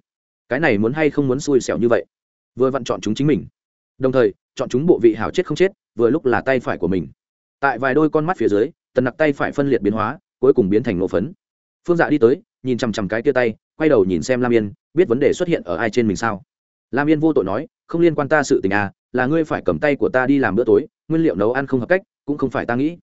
Cái này muốn hay không muốn xui xẻo như vậy? Vừa vặn chọn chúng chính mình đồng thời, chọn chúng bộ vị hảo chết không chết, vừa lúc là tay phải của mình. Tại vài đôi con mắt phía dưới, tần nặc tay phải phân liệt biến hóa, cuối cùng biến thành nổ phấn. Phương dạ đi tới, nhìn chằm chằm cái tia tay, quay đầu nhìn xem lam yên, biết vấn đề xuất hiện ở ai trên mình sao? Lam yên vô tội nói, không liên quan ta sự tình à là ngươi phải cầm tay của ta đi làm bữa tối, nguyên liệu nấu ăn không hợp cách, cũng không phải ta nghĩ.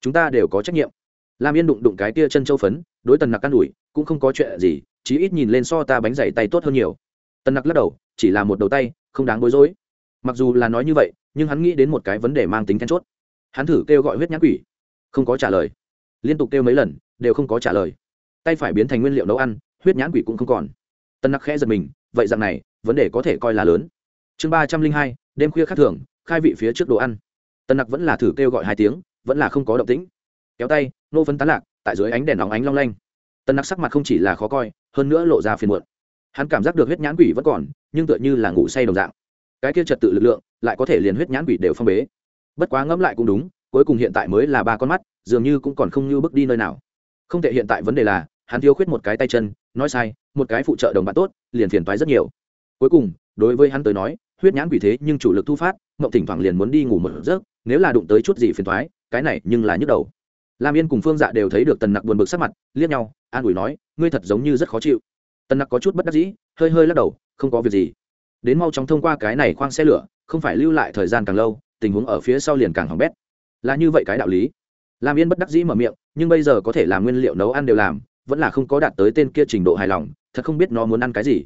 Chúng ta đều có trách nhiệm. Lam yên đụng đụng cái tia chân châu phấn, đối tần nặc can đủi cũng không có chuyện gì, chí ít nhìn lên so ta bánh dày tay tốt hơn nhiều. Tần nặc lắc đầu, chỉ là một đầu tay, không đáng bối rối mặc dù là nói như vậy, nhưng hắn nghĩ đến một cái vấn đề mang tính then chốt. Hắn thử kêu gọi huyết nhãn quỷ. Không có trả lời. Liên tục kêu mấy lần, đều không có trả lời. Tay phải biến thành nguyên liệu nấu ăn, huyết nhãn quỷ cũng không còn. Tân nặc khẽ giật mình, vậy rằng này, vấn đề có thể coi là lớn. Chương ba trăm linh hai, đêm khuya khắc thường, khai vị phía trước đồ ăn. Tân nặc vẫn là thử kêu gọi hai tiếng, vẫn là không có động tĩnh. Kéo tay, nô phấn tán lạc, tại dưới ánh đèn nóng ánh long lanh. Tân nặc sắc mặt không chỉ là khó coi, hơn nữa lộ ra phiền muộn. Hắn cảm giác được huyết nhãn quỷ vẫn còn, nhưng tựa như là ngủ say đồng dạng cái kia trật tự lực lượng lại có thể liền huyết nhãn quỷ đều phong bế. Bất quá ngẫm lại cũng đúng, cuối cùng hiện tại mới là ba con mắt, dường như cũng còn không như bước đi nơi nào. Không thể hiện tại vấn đề là, hắn thiếu khuyết một cái tay chân, nói sai, một cái phụ trợ đồng bạn tốt, liền phiền toái rất nhiều. Cuối cùng, đối với hắn tới nói, huyết nhãn quỷ thế nhưng chủ lực thu phát, mộng thỉnh thoảng liền muốn đi ngủ một giấc, nếu là đụng tới chút gì phiền toái, cái này nhưng là nhức đầu. Lam yên cùng phương dạ đều thấy được tần nặc buồn bực sắc mặt, liếc nhau, an ủi nói, ngươi thật giống như rất khó chịu. Tần nặc có chút bất đắc dĩ, hơi hơi lắc đầu, không có việc gì đến mau chóng thông qua cái này khoang xe lửa, không phải lưu lại thời gian càng lâu, tình huống ở phía sau liền càng hỏng bét. Là như vậy cái đạo lý. Lam yên bất đắc dĩ mở miệng, nhưng bây giờ có thể làm nguyên liệu nấu ăn đều làm, vẫn là không có đạt tới tên kia trình độ hài lòng, thật không biết nó muốn ăn cái gì.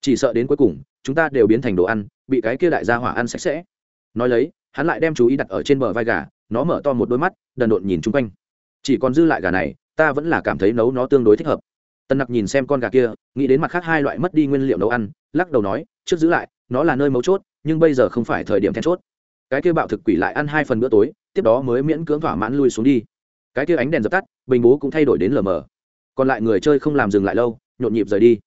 Chỉ sợ đến cuối cùng, chúng ta đều biến thành đồ ăn, bị cái kia đại gia hỏa ăn sạch sẽ. Nói lấy, hắn lại đem chú ý đặt ở trên bờ vai gà, nó mở to một đôi mắt, đần độn nhìn chung quanh. Chỉ còn dư lại gà này, ta vẫn là cảm thấy nấu nó tương đối thích hợp tân nặc nhìn xem con gà kia, nghĩ đến mặt khác hai loại mất đi nguyên liệu nấu ăn, lắc đầu nói, trước giữ lại, nó là nơi mấu chốt, nhưng bây giờ không phải thời điểm then chốt. Cái kia bạo thực quỷ lại ăn hai phần bữa tối, tiếp đó mới miễn cưỡng thỏa mãn lui xuống đi. Cái kia ánh đèn dập tắt, bình bố cũng thay đổi đến lờ mờ. Còn lại người chơi không làm dừng lại lâu, nhộn nhịp rời đi.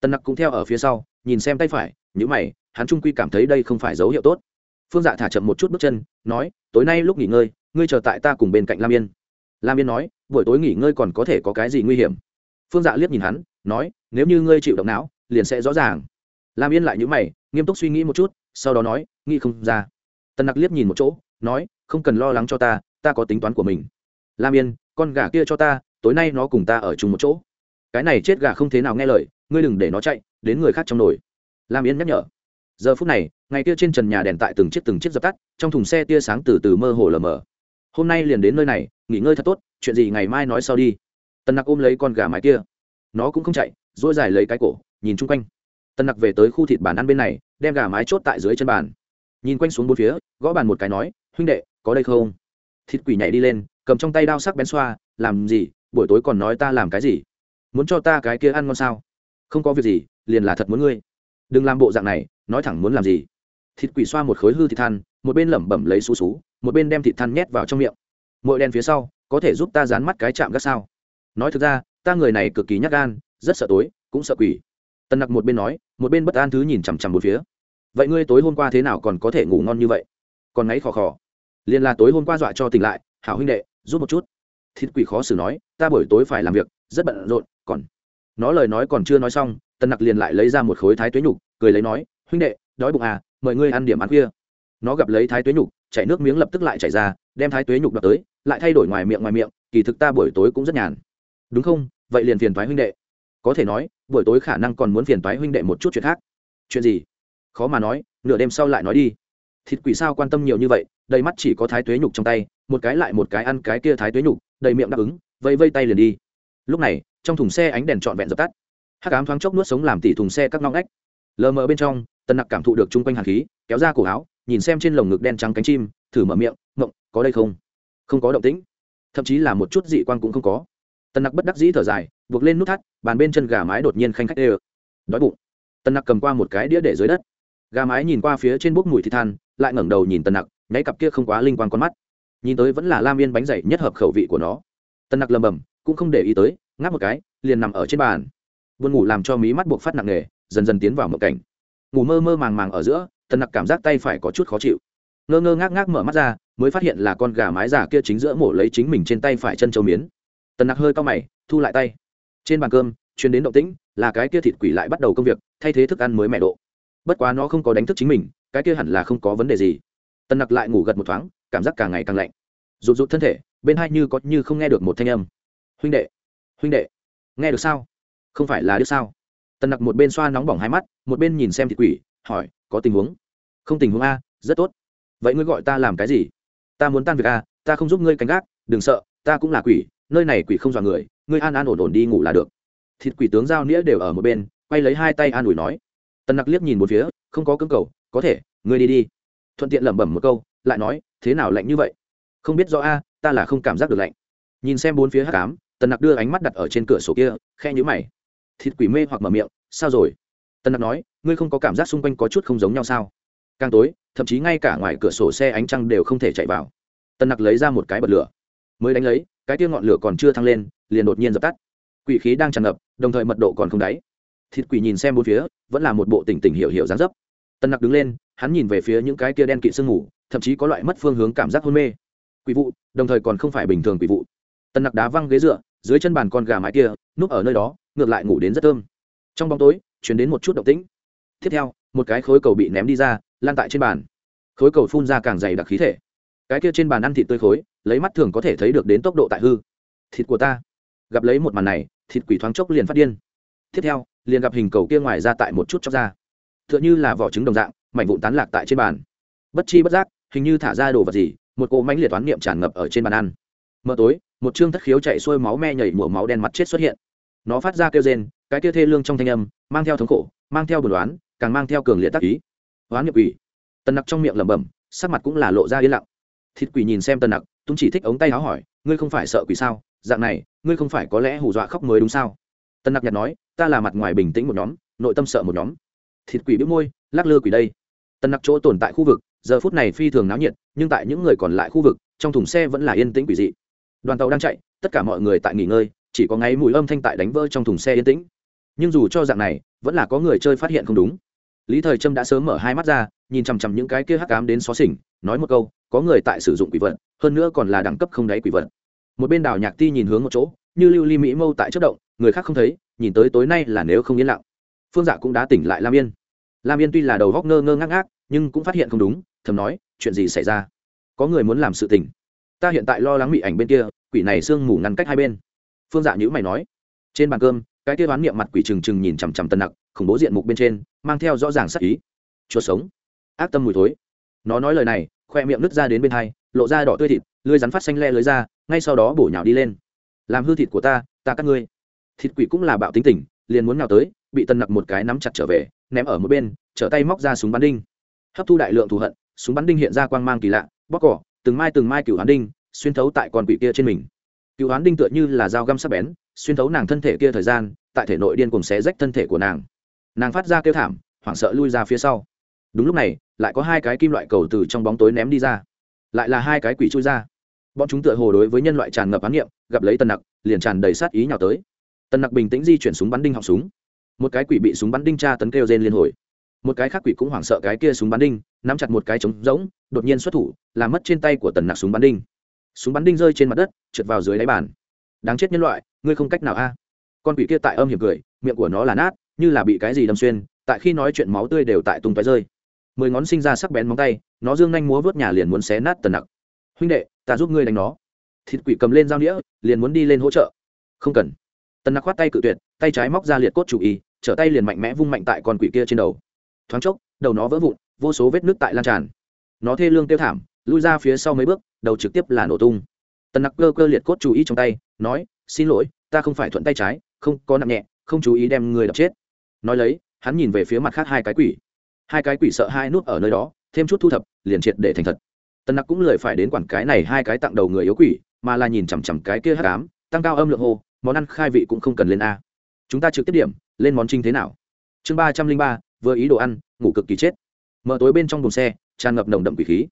Tân nặc cũng theo ở phía sau, nhìn xem tay phải nhữ mày, hắn trung quy cảm thấy đây không phải dấu hiệu tốt. Phương dạ thả chậm một chút bước chân, nói, tối nay lúc nghỉ ngơi, ngươi chờ tại ta cùng bên cạnh lam yên. Lam yên nói, buổi tối nghỉ ngơi còn có thể có cái gì nguy hiểm? Phương dạ liếc nhìn hắn, nói, nếu như ngươi chịu động não, liền sẽ rõ ràng. Lam yên lại những mày, nghiêm túc suy nghĩ một chút, sau đó nói, nghĩ không ra. Tần nặc liếc nhìn một chỗ, nói, không cần lo lắng cho ta ta có tính toán của mình. Lam yên, con gà kia cho ta, tối nay nó cùng ta ở chung một chỗ. Cái này chết gà không thế nào nghe lời, ngươi đừng để nó chạy, đến người khác trong nồi. Lam yên nhắc nhở. Giờ phút này, ngày kia trên trần nhà đèn tại từng chiếc từng chiếc dập tắt, trong thùng xe tia sáng từ từ mơ hồ lờ mờ. Hôm nay liền đến nơi này, nghỉ ngơi thật tốt, chuyện gì ngày mai nói sau đi tần nặc ôm lấy con gà mái kia. Nó cũng không chạy dỗi dài lấy cái cổ, nhìn chung quanh. Tần nặc về tới khu thịt bàn ăn bên này, đem gà mái chốt tại dưới chân bàn. Nhìn quanh xuống bốn phía, gõ bàn một cái nói, huynh đệ, có đây không? Thịt quỷ nhảy đi lên, cầm trong tay đao sắc bén xoa, làm gì? Buổi tối còn nói ta làm cái gì? Muốn cho ta cái kia ăn ngon sao? Không có việc gì, liền là thật muốn ngươi. Đừng làm bộ dạng này, nói thẳng muốn làm gì? Thịt quỷ xoa một khối hư thịt than, một bên lẩm bẩm lấy xú xú, một bên đem thịt than nhét vào trong miệng. Mỗi đen phía sau, có thể giúp ta dán mắt cái chạm gác sao? Nói thực ra, ta người này cực kỳ nhắc gan, rất sợ tối, cũng sợ quỷ. Tần nặc một bên nói, một bên bất an thứ nhìn chằm chằm một phía. Vậy ngươi tối hôm qua thế nào còn có thể ngủ ngon như vậy? Còn ngáy khò khò. Liền là tối hôm qua dọa cho tỉnh lại, hảo huynh đệ, giúp một chút. Thịt quỷ khó xử nói, ta buổi tối phải làm việc, rất bận rộn, còn nó lời nói còn chưa nói xong, Tần nặc liền lại lấy ra một khối thái tuế nhục, cười lấy nói, huynh đệ, đói bụng à mời ngươi ăn điểm ăn khuya. Nó gặp lấy thái tuế nhục, chảy nước miếng lập tức lại chảy ra, đem thái tuế nhục đập tới, lại thay đổi ngoài miệng ngoài miệng, kỳ thực ta buổi tối cũng rất nhàn đúng không? Vậy liền phiền thoái huynh đệ. Có thể nói, buổi tối khả năng còn muốn phiền thoái huynh đệ một chút chuyện khác. Chuyện gì? Khó mà nói, nửa đêm sau lại nói đi. Thịt quỷ sao quan tâm nhiều như vậy, đầy mắt chỉ có thái tuế nhục trong tay, một cái lại một cái ăn cái kia thái tuế nhục, đầy miệng đáp ứng vây vây tay liền đi. Lúc này, trong thùng xe ánh đèn trọn vẹn dập tắt. Hắc ám thoáng chốc nuốt sống làm tỉ thùng xe các ngóng ngách. Lờ mờ bên trong, tân nặc cảm thụ được chung quanh hàn khí, kéo ra cổ áo, nhìn xem trên lồng ngực đen trắng cánh chim, thử mở miệng, ngộng, có đây không? Không có động tĩnh. Thậm chí là một chút dị quan cũng không có tân nặc bất đắc dĩ thở dài, buộc lên nút thắt, bàn bên chân gà mái đột nhiên khanh khách đê ơ đói bụng. Tân nặc cầm qua một cái đĩa để dưới đất. Gà mái nhìn qua phía trên bốc mùi thịt than, lại ngẩng đầu nhìn tân nặc, nháy cặp kia không quá linh quan con mắt. Nhìn tới vẫn là lam yên bánh dày nhất hợp khẩu vị của nó. Tân nặc lầm bầm, cũng không để ý tới, ngáp một cái, liền nằm ở trên bàn. Buồn ngủ làm cho mí mắt buộc phát nặng nề, dần dần tiến vào mộng cảnh. Ngủ mơ mơ màng màng ở giữa tân nặc cảm giác tay phải có chút khó chịu. Ngơ ngơ ngác ngác mở mắt ra, mới phát hiện là con gà mái già kia chính giữa mổ lấy chính mình trên tay phải chân châu miến tần nặc hơi cao mày, thu lại tay. Trên bàn cơm chuyến đến động tĩnh, là cái kia thịt quỷ lại bắt đầu công việc, thay thế thức ăn mới mẹ độ. Bất quá nó không có đánh thức chính mình, cái kia hẳn là không có vấn đề gì. Tần nặc lại ngủ gật một thoáng, cảm giác càng ngày càng lạnh. Rụt rụt thân thể, bên hai như có như không nghe được một thanh âm. Huynh đệ huynh đệ, nghe được sao? Không phải là đứa sao? Tần nặc một bên xoa nóng bỏng hai mắt, một bên nhìn xem thịt quỷ, hỏi, có tình huống? Không tình huống a, rất tốt. Vậy ngươi gọi ta làm cái gì? Ta muốn tan việc a, ta không giúp ngươi canh gác, đừng sợ, ta cũng là quỷ nơi này quỷ không dọa người, ngươi an an ổn ổn đi ngủ là được. Thịt quỷ tướng giao nghĩa đều ở một bên, quay lấy hai tay an ủi nói. Tần nặc liếc nhìn một phía, không có cưỡng cầu, có thể, ngươi đi đi. Thuận tiện lẩm bẩm một câu, lại nói, thế nào lạnh như vậy? Không biết rõ a, ta là không cảm giác được lạnh. Nhìn xem bốn phía hát cám tần nặc đưa ánh mắt đặt ở trên cửa sổ kia khe nhữ mày. Thịt quỷ mê hoặc mở miệng, sao rồi? Tần nặc nói, ngươi không có cảm giác xung quanh có chút không giống nhau sao? Càng tối, thậm chí ngay cả ngoài cửa sổ xe ánh trăng đều không thể chạy vào. Tần nặc lấy ra một cái bật lửa mới đánh lấy, cái tia ngọn lửa còn chưa thăng lên, liền đột nhiên dập tắt. Quỷ khí đang tràn ngập, đồng thời mật độ còn không đáy. Thịt quỷ nhìn xem bốn phía, vẫn là một bộ tỉnh tỉnh hiểu hiểu dáng dấp. Tân nặc đứng lên, hắn nhìn về phía những cái kia đen kịt sương mù, thậm chí có loại mất phương hướng cảm giác hôn mê. Quỷ vụ, đồng thời còn không phải bình thường quỷ vụ. Tân nặc đá văng ghế dựa, dưới chân bàn con gà mái kia, núp ở nơi đó, ngược lại ngủ đến rất thơm. Trong bóng tối chuyển đến một chút động tĩnh. Tiếp theo, một cái khối cầu bị ném đi ra, lan tại trên bàn. Khối cầu phun ra càng dày đặc khí thể. Cái kia trên bàn ăn thịt tươi khối lấy mắt thường có thể thấy được đến tốc độ tại hư. Thịt của ta. Gặp lấy một màn này, thịt quỷ thoáng chốc liền phát điên. Tiếp theo, liền gặp hình cầu kia ngoài ra tại một chút chóc ra t h ư ợ n h ư là vỏ trứng đồng dạng, mảnh vụn tán lạc tại trên bàn. Bất chi bất giác, hình như thả ra đồ vật gì, một cỗ mánh liệt toán niệm tràn ngập ở trên bàn ăn. Mờ tối, một chương thất khiếu chạy xuôi máu me nhảy mùa máu đen mặt chết xuất hiện. Nó phát ra kêu rên, cái kia thê lương trong thanh âm, mang theo thống khổ, mang theo bồn đoán càng mang theo cường liệt tác ý. Oán nghiệp quỷ. Tần nặc trong miệng lẩm bẩm, sắc mặt cũng là lộ ra yên lặng. Thịt quỷ nhìn xem tần nặc túng chỉ thích ống tay áo hỏi, ngươi không phải sợ quỷ sao? Dạng này, ngươi không phải có lẽ hù dọa khóc mới đúng sao? Tân nặc nhặt nói, ta là mặt ngoài bình tĩnh một nhóm, nội tâm sợ một nhóm. Thịt quỷ biết môi, lắc lư quỷ đây. Tân nặc chỗ tồn tại khu vực, giờ phút này phi thường náo nhiệt, nhưng tại những người còn lại khu vực, trong thùng xe vẫn là yên tĩnh quỷ dị. Đoàn tàu đang chạy, tất cả mọi người tại nghỉ ngơi, chỉ có ngáy mùi âm thanh tại đánh vỡ trong thùng xe yên tĩnh. Nhưng dù cho dạng này, vẫn là có người chơi phát hiện không đúng lý thời trâm đã sớm mở hai mắt ra, nhìn chằm chằm những cái kia hắc cám đến xó xỉnh, nói một câu, có người tại sử dụng quỷ vật, hơn nữa còn là đẳng cấp không đáy quỷ vật. Một bên đảo nhạc ti nhìn hướng một chỗ, như lưu ly mỹ mâu tại chất động, người khác không thấy, nhìn tới tối nay là nếu không yên lặng. Phương dạ cũng đã tỉnh lại lam yên. Lam yên tuy là đầu góc ngơ ngơ ngác ngác, nhưng cũng phát hiện không đúng, thầm nói, chuyện gì xảy ra? Có người muốn làm sự tình. Ta hiện tại lo lắng bị ảnh bên kia, quỷ này sương mù ngăn cách hai bên. Phương dạ nhữ mày nói, trên bàn cơm, cái kia đoán niệm mặt quỷ trừng trừng nhìn chằm chằm tân nặc khủng bố diện mục bên trên, mang theo rõ ràng sắc ý. Chuột sống. Ác tâm mùi thối. Nó nói lời này, khoe miệng nứt ra đến bên hai, lộ ra đỏ tươi thịt, lưới rắn phát xanh le lưới ra, ngay sau đó bổ nhào đi lên. Làm hư thịt của ta ta cắt ngươi. Thịt quỷ cũng là bạo tính tình, liền muốn nhào tới, bị tân nặc một cái nắm chặt trở về, ném ở một bên, trở tay móc ra súng bắn đinh. Hấp thu đại lượng thù hận, súng bắn đinh hiện ra quang mang kỳ lạ, bóc cỏ, từng mai từng mai cựu hoán đinh, xuyên thấu tại con quỷ kia trên mình. Cựu hoán đinh tựa như là dao găm sắc bén, xuyên thấu nàng thân thể kia thời gian, tại thể nội điên cùng xé rách thân thể của nàng nàng phát ra kêu thảm, hoảng sợ lui ra phía sau. Đúng lúc này, lại có hai cái kim loại cầu từ trong bóng tối ném đi ra. Lại là hai cái quỷ chui ra. Bọn chúng tựa hồ đối với nhân loại tràn ngập ám nghiệm gặp lấy tần nặc, liền tràn đầy sát ý nhào tới. Tần nặc bình tĩnh di chuyển súng bắn đinh họng súng. Một cái quỷ bị súng bắn đinh tra tấn kêu rên liên hồi. Một cái khác quỷ cũng hoảng sợ cái kia súng bắn đinh, nắm chặt một cái trống rỗng, đột nhiên xuất thủ, làm mất trên tay của tần nặc súng bắn đinh. Súng bắn đinh rơi trên mặt đất, trượt vào dưới đáy bàn. Đáng chết nhân loại, ngươi không cách nào a. Con quỷ kia tại âm hiểm cười, miệng của nó là nát như là bị cái gì đâm xuyên, tại khi nói chuyện máu tươi đều tại tung tói rơi. Mười ngón sinh ra sắc bén móng tay, nó dương nhanh múa vớt nhà liền muốn xé nát tần nặc. Huynh đệ, ta giúp ngươi đánh nó. Thịt quỷ cầm lên dao đĩa liền muốn đi lên hỗ trợ. Không cần. Tần nặc khoát tay cự tuyệt, tay trái móc ra liệt cốt chủ y, trở tay liền mạnh mẽ vung mạnh tại con quỷ kia trên đầu. Thoáng chốc, đầu nó vỡ vụn, vô số vết nước tại lan tràn. Nó thê lương tiêu thảm, lui ra phía sau mấy bước, đầu trực tiếp là nổ tung. Tần nặc cơ cơ liệt cốt chủ y trong tay, nói, xin lỗi, ta không phải thuận tay trái, không có nặng nhẹ, không chú ý đem người đập chết nói lấy, hắn nhìn về phía mặt khác hai cái quỷ. Hai cái quỷ sợ hai nút ở nơi đó, thêm chút thu thập, liền triệt để thành thật. Tần nặc cũng lười phải đến quản cái này hai cái tặng đầu người yếu quỷ, mà là nhìn chằm chằm cái kia hát cám tăng cao âm lượng hô, món ăn khai vị cũng không cần lên a. Chúng ta trực tiếp điểm, lên món trinh thế nào? Chương ba trăm linh ba, vừa ý đồ ăn, ngủ cực kỳ chết. Mở tối bên trong đồn xe, tràn ngập nồng đậm quỷ khí.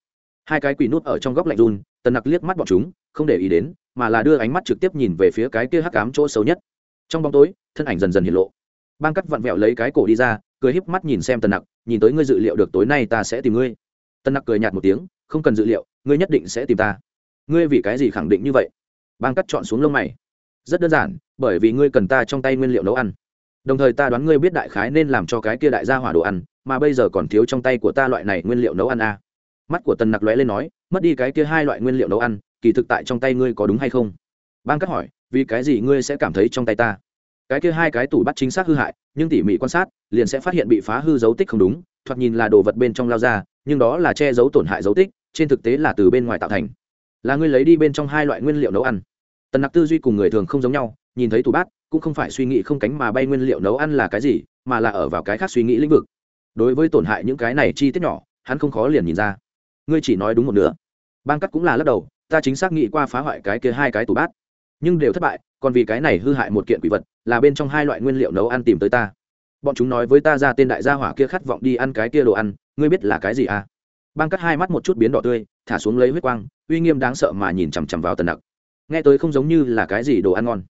Hai cái quỷ nút ở trong góc lạnh run, tần nặc liếc mắt bọn chúng, không để ý đến, mà là đưa ánh mắt trực tiếp nhìn về phía cái kia hắc cám chỗ xấu nhất. Trong bóng tối, thân ảnh dần dần hiện lộ bang cắt vặn vẹo lấy cái cổ đi ra, cười híp mắt nhìn xem tần nặc, nhìn tới ngươi dự liệu được tối nay ta sẽ tìm ngươi. Tần nặc cười nhạt một tiếng, không cần dự liệu, ngươi nhất định sẽ tìm ta. Ngươi vì cái gì khẳng định như vậy? Bang cắt chọn xuống lông mày. Rất đơn giản, bởi vì ngươi cần ta trong tay nguyên liệu nấu ăn. Đồng thời ta đoán ngươi biết đại khái nên làm cho cái kia đại gia hỏa đồ ăn, mà bây giờ còn thiếu trong tay của ta loại này nguyên liệu nấu ăn a à. mắt của tần nặc lóe lên nói, mất đi cái kia hai loại nguyên liệu nấu ăn, kỳ thực tại trong tay ngươi có đúng hay không? Bang cắt hỏi, vì cái gì ngươi sẽ cảm thấy trong tay ta? Cái kia hai cái tủ bắt chính xác hư hại, nhưng tỉ mỉ quan sát, liền sẽ phát hiện bị phá hư dấu tích không đúng, thoạt nhìn là đồ vật bên trong lao ra, nhưng đó là che giấu tổn hại dấu tích, trên thực tế là từ bên ngoài tạo thành. Là ngươi lấy đi bên trong hai loại nguyên liệu nấu ăn. Tần nặc tư duy cùng người thường không giống nhau, nhìn thấy tủ bát, cũng không phải suy nghĩ không cánh mà bay nguyên liệu nấu ăn là cái gì, mà là ở vào cái khác suy nghĩ lĩnh vực. Đối với tổn hại những cái này chi tiết nhỏ, hắn không khó liền nhìn ra. Ngươi chỉ nói đúng một nửa. Bang cắt cũng là lắc đầu, ta chính xác nghĩ qua phá hoại cái kia hai cái tủ bát, nhưng đều thất bại còn vì cái này hư hại một kiện quỷ vật, là bên trong hai loại nguyên liệu nấu ăn tìm tới ta. Bọn chúng nói với ta ra tên đại gia hỏa kia khát vọng đi ăn cái kia đồ ăn, ngươi biết là cái gì à? Băng cắt hai mắt một chút biến đỏ tươi, thả xuống lấy huyết quang, uy nghiêm đáng sợ mà nhìn chằm chằm vào tần nặc. Nghe tới không giống như là cái gì đồ ăn ngon.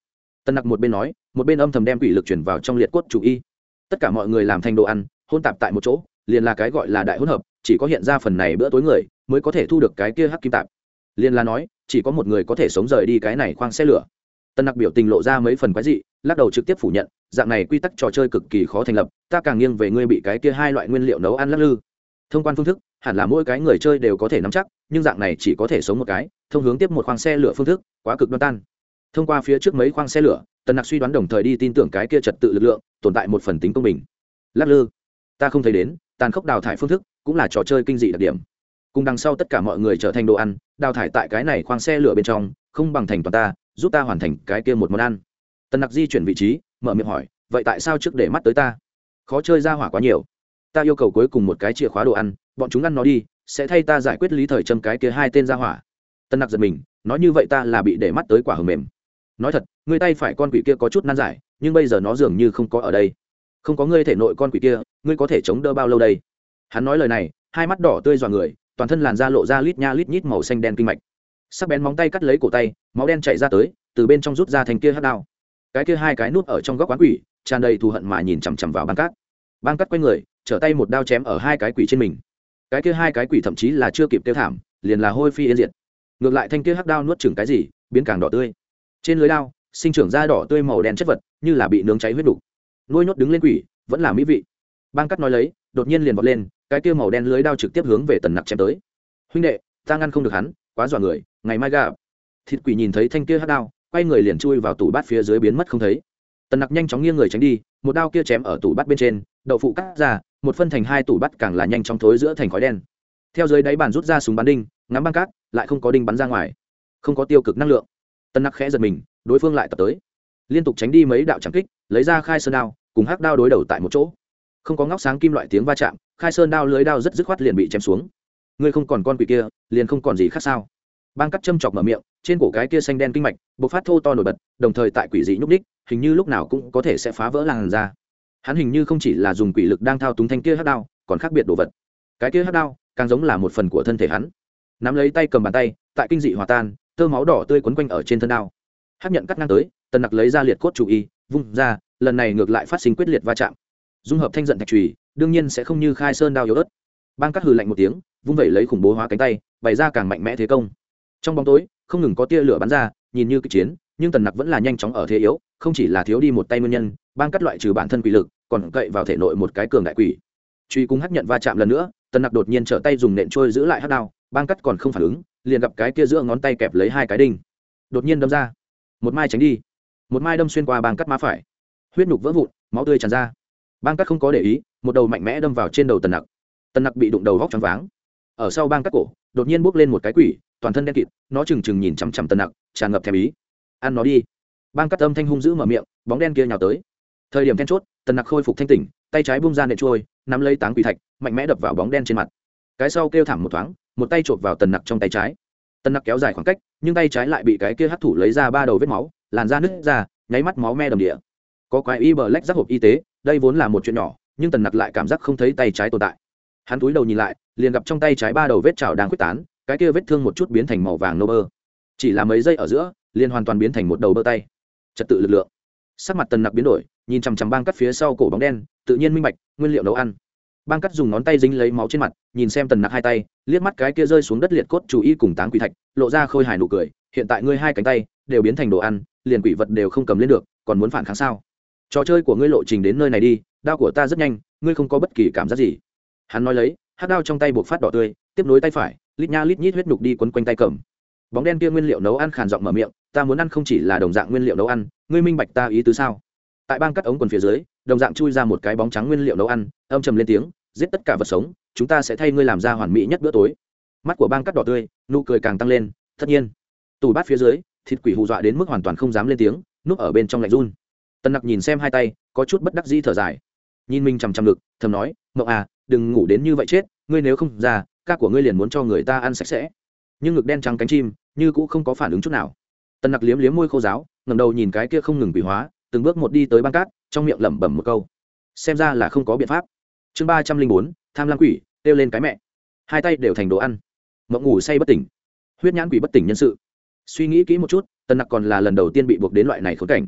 Tần nặc một bên nói, một bên âm thầm đem quỷ lực chuyển vào trong liệt cốt chủ y. Tất cả mọi người làm thành đồ ăn, hôn tạp tại một chỗ, liền là cái gọi là đại hỗn hợp, chỉ có hiện ra phần này bữa tối người mới có thể thu được cái kia hắc kim tạp. Liền là nói, chỉ có một người có thể sống rời đi cái này khoang xe lửa tân nặc biểu tình lộ ra mấy phần quái dị, lắc đầu trực tiếp phủ nhận, dạng này quy tắc trò chơi cực kỳ khó thành lập, ta càng nghiêng về ngươi bị cái kia hai loại nguyên liệu nấu ăn lắc lư. Thông quan phương thức, hẳn là mỗi cái người chơi đều có thể nắm chắc, nhưng dạng này chỉ có thể sống một cái, thông hướng tiếp một khoang xe lửa phương thức, quá cực đoan tan. Thông qua phía trước mấy khoang xe lửa, tần nặc suy đoán đồng thời đi tin tưởng cái kia trật tự lực lượng, tồn tại một phần tính công bình. Lắc lư. Ta không thấy đến, tàn khốc đào thải phương thức cũng là trò chơi kinh dị đặc điểm. Cùng đằng sau tất cả mọi người trở thành đồ ăn, đào thải tại cái này khoang xe lửa bên trong, không bằng thành toàn ta giúp ta hoàn thành cái kia một món ăn. Tần nặc di chuyển vị trí, mở miệng hỏi, vậy tại sao trước để mắt tới ta? Khó chơi ra hỏa quá nhiều. Ta yêu cầu cuối cùng một cái chìa khóa đồ ăn, bọn chúng ăn nó đi, sẽ thay ta giải quyết lý thời châm cái kia hai tên ra hỏa. Tân nặc giật mình, nói như vậy ta là bị để mắt tới quả hầm mềm. Nói thật, người tay phải con quỷ kia có chút nan giải, nhưng bây giờ nó dường như không có ở đây. Không có ngươi thể nội con quỷ kia, ngươi có thể chống đỡ bao lâu đây? Hắn nói lời này, hai mắt đỏ tươi dọa người, toàn thân làn da lộ ra lít nha lít nhít màu xanh đen kinh mạch sắc bén móng tay cắt lấy cổ tay, máu đen chạy ra tới, từ bên trong rút ra thành kia hát đao. Cái kia hai cái nút ở trong góc quán quỷ, tràn đầy thù hận mà nhìn chằm chằm vào băng cát. Băng cắt quay người, trở tay một đao chém ở hai cái quỷ trên mình. Cái kia hai cái quỷ thậm chí là chưa kịp tiêu thảm, liền là hôi phi yên diệt. Ngược lại thanh kia hắc đao nuốt chừng cái gì, biến càng đỏ tươi. Trên lưới đao, sinh trưởng da đỏ tươi màu đen chất vật, như là bị nướng cháy huyết đục. Nuôi nhốt đứng lên quỷ, vẫn là mỹ vị. Băng cắt nói lấy, đột nhiên liền vọt lên, cái kia màu đen lưới đao trực tiếp hướng về tần nặc chém tới. Huynh đệ, ta ngăn không được hắn quá dọa người, ngày mai gà thịt quỷ nhìn thấy thanh kia hắc đao, quay người liền chui vào tủ bát phía dưới biến mất không thấy. Tần nặc nhanh chóng nghiêng người tránh đi, một đao kia chém ở tủ bát bên trên, đậu phụ cắt ra, một phân thành hai tủ bát càng là nhanh chóng thối giữa thành khói đen. Theo dưới đáy bàn rút ra súng bắn đinh, ngắm băng cát, lại không có đinh bắn ra ngoài. Không có tiêu cực năng lượng. Tân nặc khẽ giật mình, đối phương lại tập tới. Liên tục tránh đi mấy đạo trảm kích, lấy ra khai sơn đao, cùng hắc đao đối đầu tại một chỗ. Không có ngóc sáng kim loại tiếng va chạm, khai sơn đao lưới đao rất dứt khoát liền bị chém xuống ngươi không còn con quỷ kia, liền không còn gì khác sao? Băng cắt châm chọc mở miệng, trên cổ cái kia xanh đen kinh mạch, bộc phát thô to nổi bật, đồng thời tại quỷ dị nhúc ních hình như lúc nào cũng có thể sẽ phá vỡ làn ra hắn hình như không chỉ là dùng quỷ lực đang thao túng thanh kia hát đao, còn khác biệt đồ vật. Cái kia hát đao, càng giống là một phần của thân thể hắn. Nắm lấy tay cầm bàn tay, tại kinh dị hòa tan, tơ máu đỏ tươi quấn quanh ở trên thân đao. Hát nhận cắt ngang tới, tần nặc lấy ra liệt cốt chủ y, vung ra, lần này ngược lại phát sinh quyết liệt va chạm. Dung hợp thanh giận thạch trùy đương nhiên sẽ không như khai sơn đao yếu ớt. Bang cắt hừ lạnh một tiếng vung vẩy lấy khủng bố hóa cánh tay, bày ra càng mạnh mẽ thế công. Trong bóng tối, không ngừng có tia lửa bắn ra, nhìn như kịch chiến, nhưng tần nặc vẫn là nhanh chóng ở thế yếu, không chỉ là thiếu đi một tay nguyên nhân, bang cắt loại trừ bản thân quỷ lực, còn cậy vào thể nội một cái cường đại quỷ. Truy cung hắc nhận va chạm lần nữa, tần nặc đột nhiên trở tay dùng nện trôi giữ lại hắc đao, bang cắt còn không phản ứng, liền gặp cái kia giữa ngón tay kẹp lấy hai cái đinh. Đột nhiên đâm ra. Một mai tránh đi. Một mai đâm xuyên qua bang cắt má phải. Huyết nhục vỡ vụn, máu tươi tràn ra. Bang cắt không có để ý, một đầu mạnh mẽ đâm vào trên đầu tần nặc. Tần nặc bị đụng đầu vóc choáng váng ở sau bang cắt cổ, đột nhiên bốc lên một cái quỷ, toàn thân đen kịt, nó trừng trừng nhìn chằm chằm tần nặc, tràn ngập thèm ý. Ăn nó đi. Bang cắt âm thanh hung dữ mở miệng, bóng đen kia nhào tới. Thời điểm then chốt tần nặc khôi phục thanh tỉnh, tay trái bung ra nệ trôi, nắm lấy táng quỷ thạch, mạnh mẽ đập vào bóng đen trên mặt. Cái sau kêu thảm một thoáng, một tay chộp vào tần nặc trong tay trái. Tần nặc kéo dài khoảng cách, nhưng tay trái lại bị cái kia hắt thủ lấy ra ba đầu vết máu, làn da nứt ra, nháy mắt máu me đầm địa. Có quái y bờ lách rác hộp y tế, đây vốn là một chuyện nhỏ, nhưng tần nặc lại cảm giác không thấy tay trái tồn tại hắn túi đầu nhìn lại, liền gặp trong tay trái ba đầu vết chảo đang quyết tán, cái kia vết thương một chút biến thành màu vàng nâu bơ. Chỉ là mấy giây ở giữa, liền hoàn toàn biến thành một đầu bơ tay. Trật tự lực lượng. Sắc mặt tần nặc biến đổi, nhìn chằm chằm băng cắt phía sau cổ bóng đen, tự nhiên minh bạch, nguyên liệu nấu ăn. Băng cắt dùng ngón tay dính lấy máu trên mặt, nhìn xem tần nặc hai tay, liếc mắt cái kia rơi xuống đất liệt cốt chú ý cùng táng quỷ thạch, lộ ra khôi hài nụ cười, hiện tại ngươi hai cánh tay, đều biến thành đồ ăn, liền quỷ vật đều không cầm lên được, còn muốn phản kháng sao? Trò chơi của ngươi lộ trình đến nơi này đi đao của ta rất nhanh, ngươi không có bất kỳ cảm giác gì hắn nói lấy hát đao trong tay buộc phát đỏ tươi, tiếp nối tay phải, lít nha lít nhít huyết nhục đi quấn quanh tay cầm. Bóng đen kia nguyên liệu nấu ăn khàn giọng mở miệng, ta muốn ăn không chỉ là đồng dạng nguyên liệu nấu ăn, ngươi minh bạch ta ý tứ sao? Tại bang cắt ống quần phía dưới, đồng dạng chui ra một cái bóng trắng nguyên liệu nấu ăn, âm trầm lên tiếng, giết tất cả vật sống, chúng ta sẽ thay ngươi làm ra hoàn mỹ nhất bữa tối. Mắt của bang cắt đỏ tươi, nụ cười càng tăng lên, tất nhiên. Tủ bát phía dưới, thịt quỷ hù dọa đến mức hoàn toàn không dám lên tiếng, núp ở bên trong lạnh run. Tân nặc nhìn xem hai tay, có chút bất đắc dĩ thở dài. Nhìn mình chằm chằm ngực, thầm nói mậu à đừng ngủ đến như vậy chết, ngươi nếu không ra, ca của ngươi liền muốn cho người ta ăn sạch sẽ. Nhưng ngực đen trắng cánh chim, như cũng không có phản ứng chút nào. Tần nặc liếm liếm môi khô giáo ngầm đầu nhìn cái kia không ngừng quỷ hóa, từng bước một đi tới băng cát, trong miệng lẩm bẩm một câu. Xem ra là không có biện pháp. Chương ba trăm linh bốn, tham lam quỷ, kêu lên cái mẹ. Hai tay đều thành đồ ăn. Mộng ngủ say bất tỉnh. Huyết nhãn quỷ bất tỉnh nhân sự. Suy nghĩ kỹ một chút, tần nặc còn là lần đầu tiên bị buộc đến loại này khốn cảnh.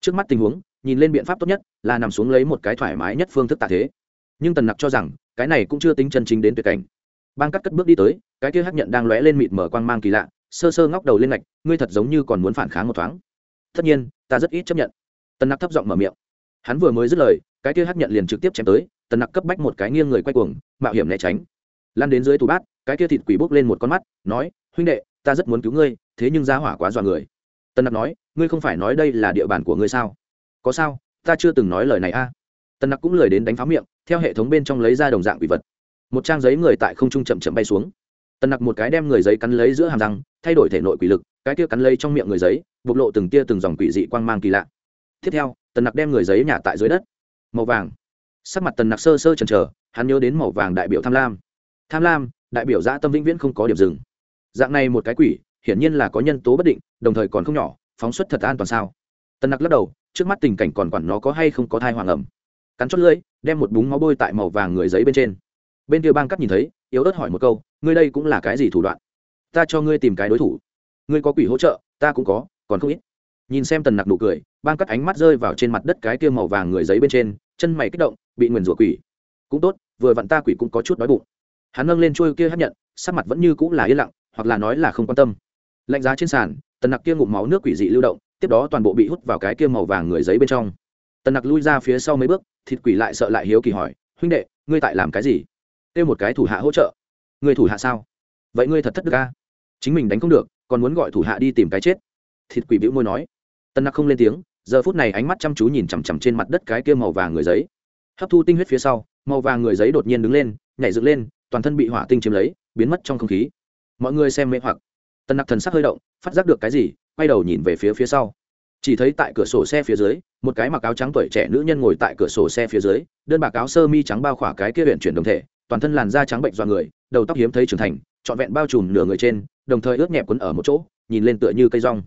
Trước mắt tình huống, nhìn lên biện pháp tốt nhất là nằm xuống lấy một cái thoải mái nhất phương thức tạ thế nhưng tần nặc cho rằng, cái này cũng chưa tính chân chính đến tuyệt cảnh. Bang cắt cất bước đi tới, cái kia hắc nhận đang lóe lên mịt mở quang mang kỳ lạ, sơ sơ ngóc đầu lên ngạch, ngươi thật giống như còn muốn phản kháng một thoáng. Tất nhiên, ta rất ít chấp nhận. Tần nặc thấp giọng mở miệng. Hắn vừa mới dứt lời, cái kia hắc nhận liền trực tiếp chém tới, tần nặc cấp bách một cái nghiêng người quay cuồng, mạo hiểm né tránh. Lan đến dưới tủ bát, cái kia thịt quỷ bốc lên một con mắt, nói, huynh đệ, ta rất muốn cứu ngươi, thế nhưng giá hỏa quá dọa người. Tần nặc nói, ngươi không phải nói đây là địa bàn của ngươi sao? Có sao? Ta chưa từng nói lời này a. à? Tần nặc cũng lười đến đánh phá miệng, theo hệ thống bên trong lấy ra đồng dạng quỷ vật. Một trang giấy người tại không trung chậm chậm bay xuống. Tần nặc một cái đem người giấy cắn lấy giữa hàm răng, thay đổi thể nội quỷ lực, cái kia cắn lấy trong miệng người giấy, bộc lộ từng tia từng dòng quỷ dị quang mang kỳ lạ. Tiếp theo, tần nặc đem người giấy nhả tại dưới đất. Màu vàng. Sắc mặt tần nặc sơ sơ chần chờ, hắn nhớ đến màu vàng đại biểu tham lam. Tham lam, đại biểu dã tâm vĩnh viễn không có điểm dừng. Dạng này một cái quỷ, hiển nhiên là có nhân tố bất định, đồng thời còn không nhỏ, phóng xuất thật an toàn sao? Tần nặc lắc đầu, trước mắt tình cảnh còn quản nó có hay không có thai hoàng ẩm cắn chót lưỡi, đem một búng máu bôi tại màu vàng người giấy bên trên. Bên kia bang cắt nhìn thấy, yếu ớt hỏi một câu, ngươi đây cũng là cái gì thủ đoạn? Ta cho ngươi tìm cái đối thủ. Ngươi có quỷ hỗ trợ, ta cũng có, còn không ít. Nhìn xem tần nặc nụ cười, bang cắt ánh mắt rơi vào trên mặt đất cái kia màu vàng người giấy bên trên, chân mày kích động, bị nguyền rủa quỷ. Cũng tốt, vừa vặn ta quỷ cũng có chút đói bụng. Hắn nâng lên trôi kia hấp nhận, sắc mặt vẫn như cũng là yên lặng, hoặc là nói là không quan tâm. Lạnh giá trên sàn, tần nặc kia ngụm máu nước quỷ dị lưu động, tiếp đó toàn bộ bị hút vào cái kia màu vàng người giấy bên trong. Tần nặc lui ra phía sau mấy bước thịt quỷ lại sợ lại hiếu kỳ hỏi, huynh đệ, ngươi tại làm cái gì? Kêu một cái thủ hạ hỗ trợ, ngươi thủ hạ sao? Vậy ngươi thật thất đức ca chính mình đánh không được, còn muốn gọi thủ hạ đi tìm cái chết. Thịt quỷ bĩu môi nói. Tân nặc không lên tiếng, giờ phút này ánh mắt chăm chú nhìn chằm chằm trên mặt đất cái kia màu vàng người giấy. Hấp thu tinh huyết phía sau, màu vàng người giấy đột nhiên đứng lên, nhảy dựng lên, toàn thân bị hỏa tinh chiếm lấy, biến mất trong không khí. Mọi người xem mê hoặc. Tân nặc thần sắc hơi động, phát giác được cái gì, quay đầu nhìn về phía phía sau chỉ thấy tại cửa sổ xe phía dưới, một cái mặc áo trắng tuổi trẻ nữ nhân ngồi tại cửa sổ xe phía dưới, đơn bạc áo sơ mi trắng bao khỏa cái kia huyện chuyển đồng thể, toàn thân làn da trắng bệnh do người, đầu tóc hiếm thấy trưởng thành, trọn vẹn bao trùm nửa người trên, đồng thời ướt nhẹp quấn ở một chỗ, nhìn lên tựa như cây rong.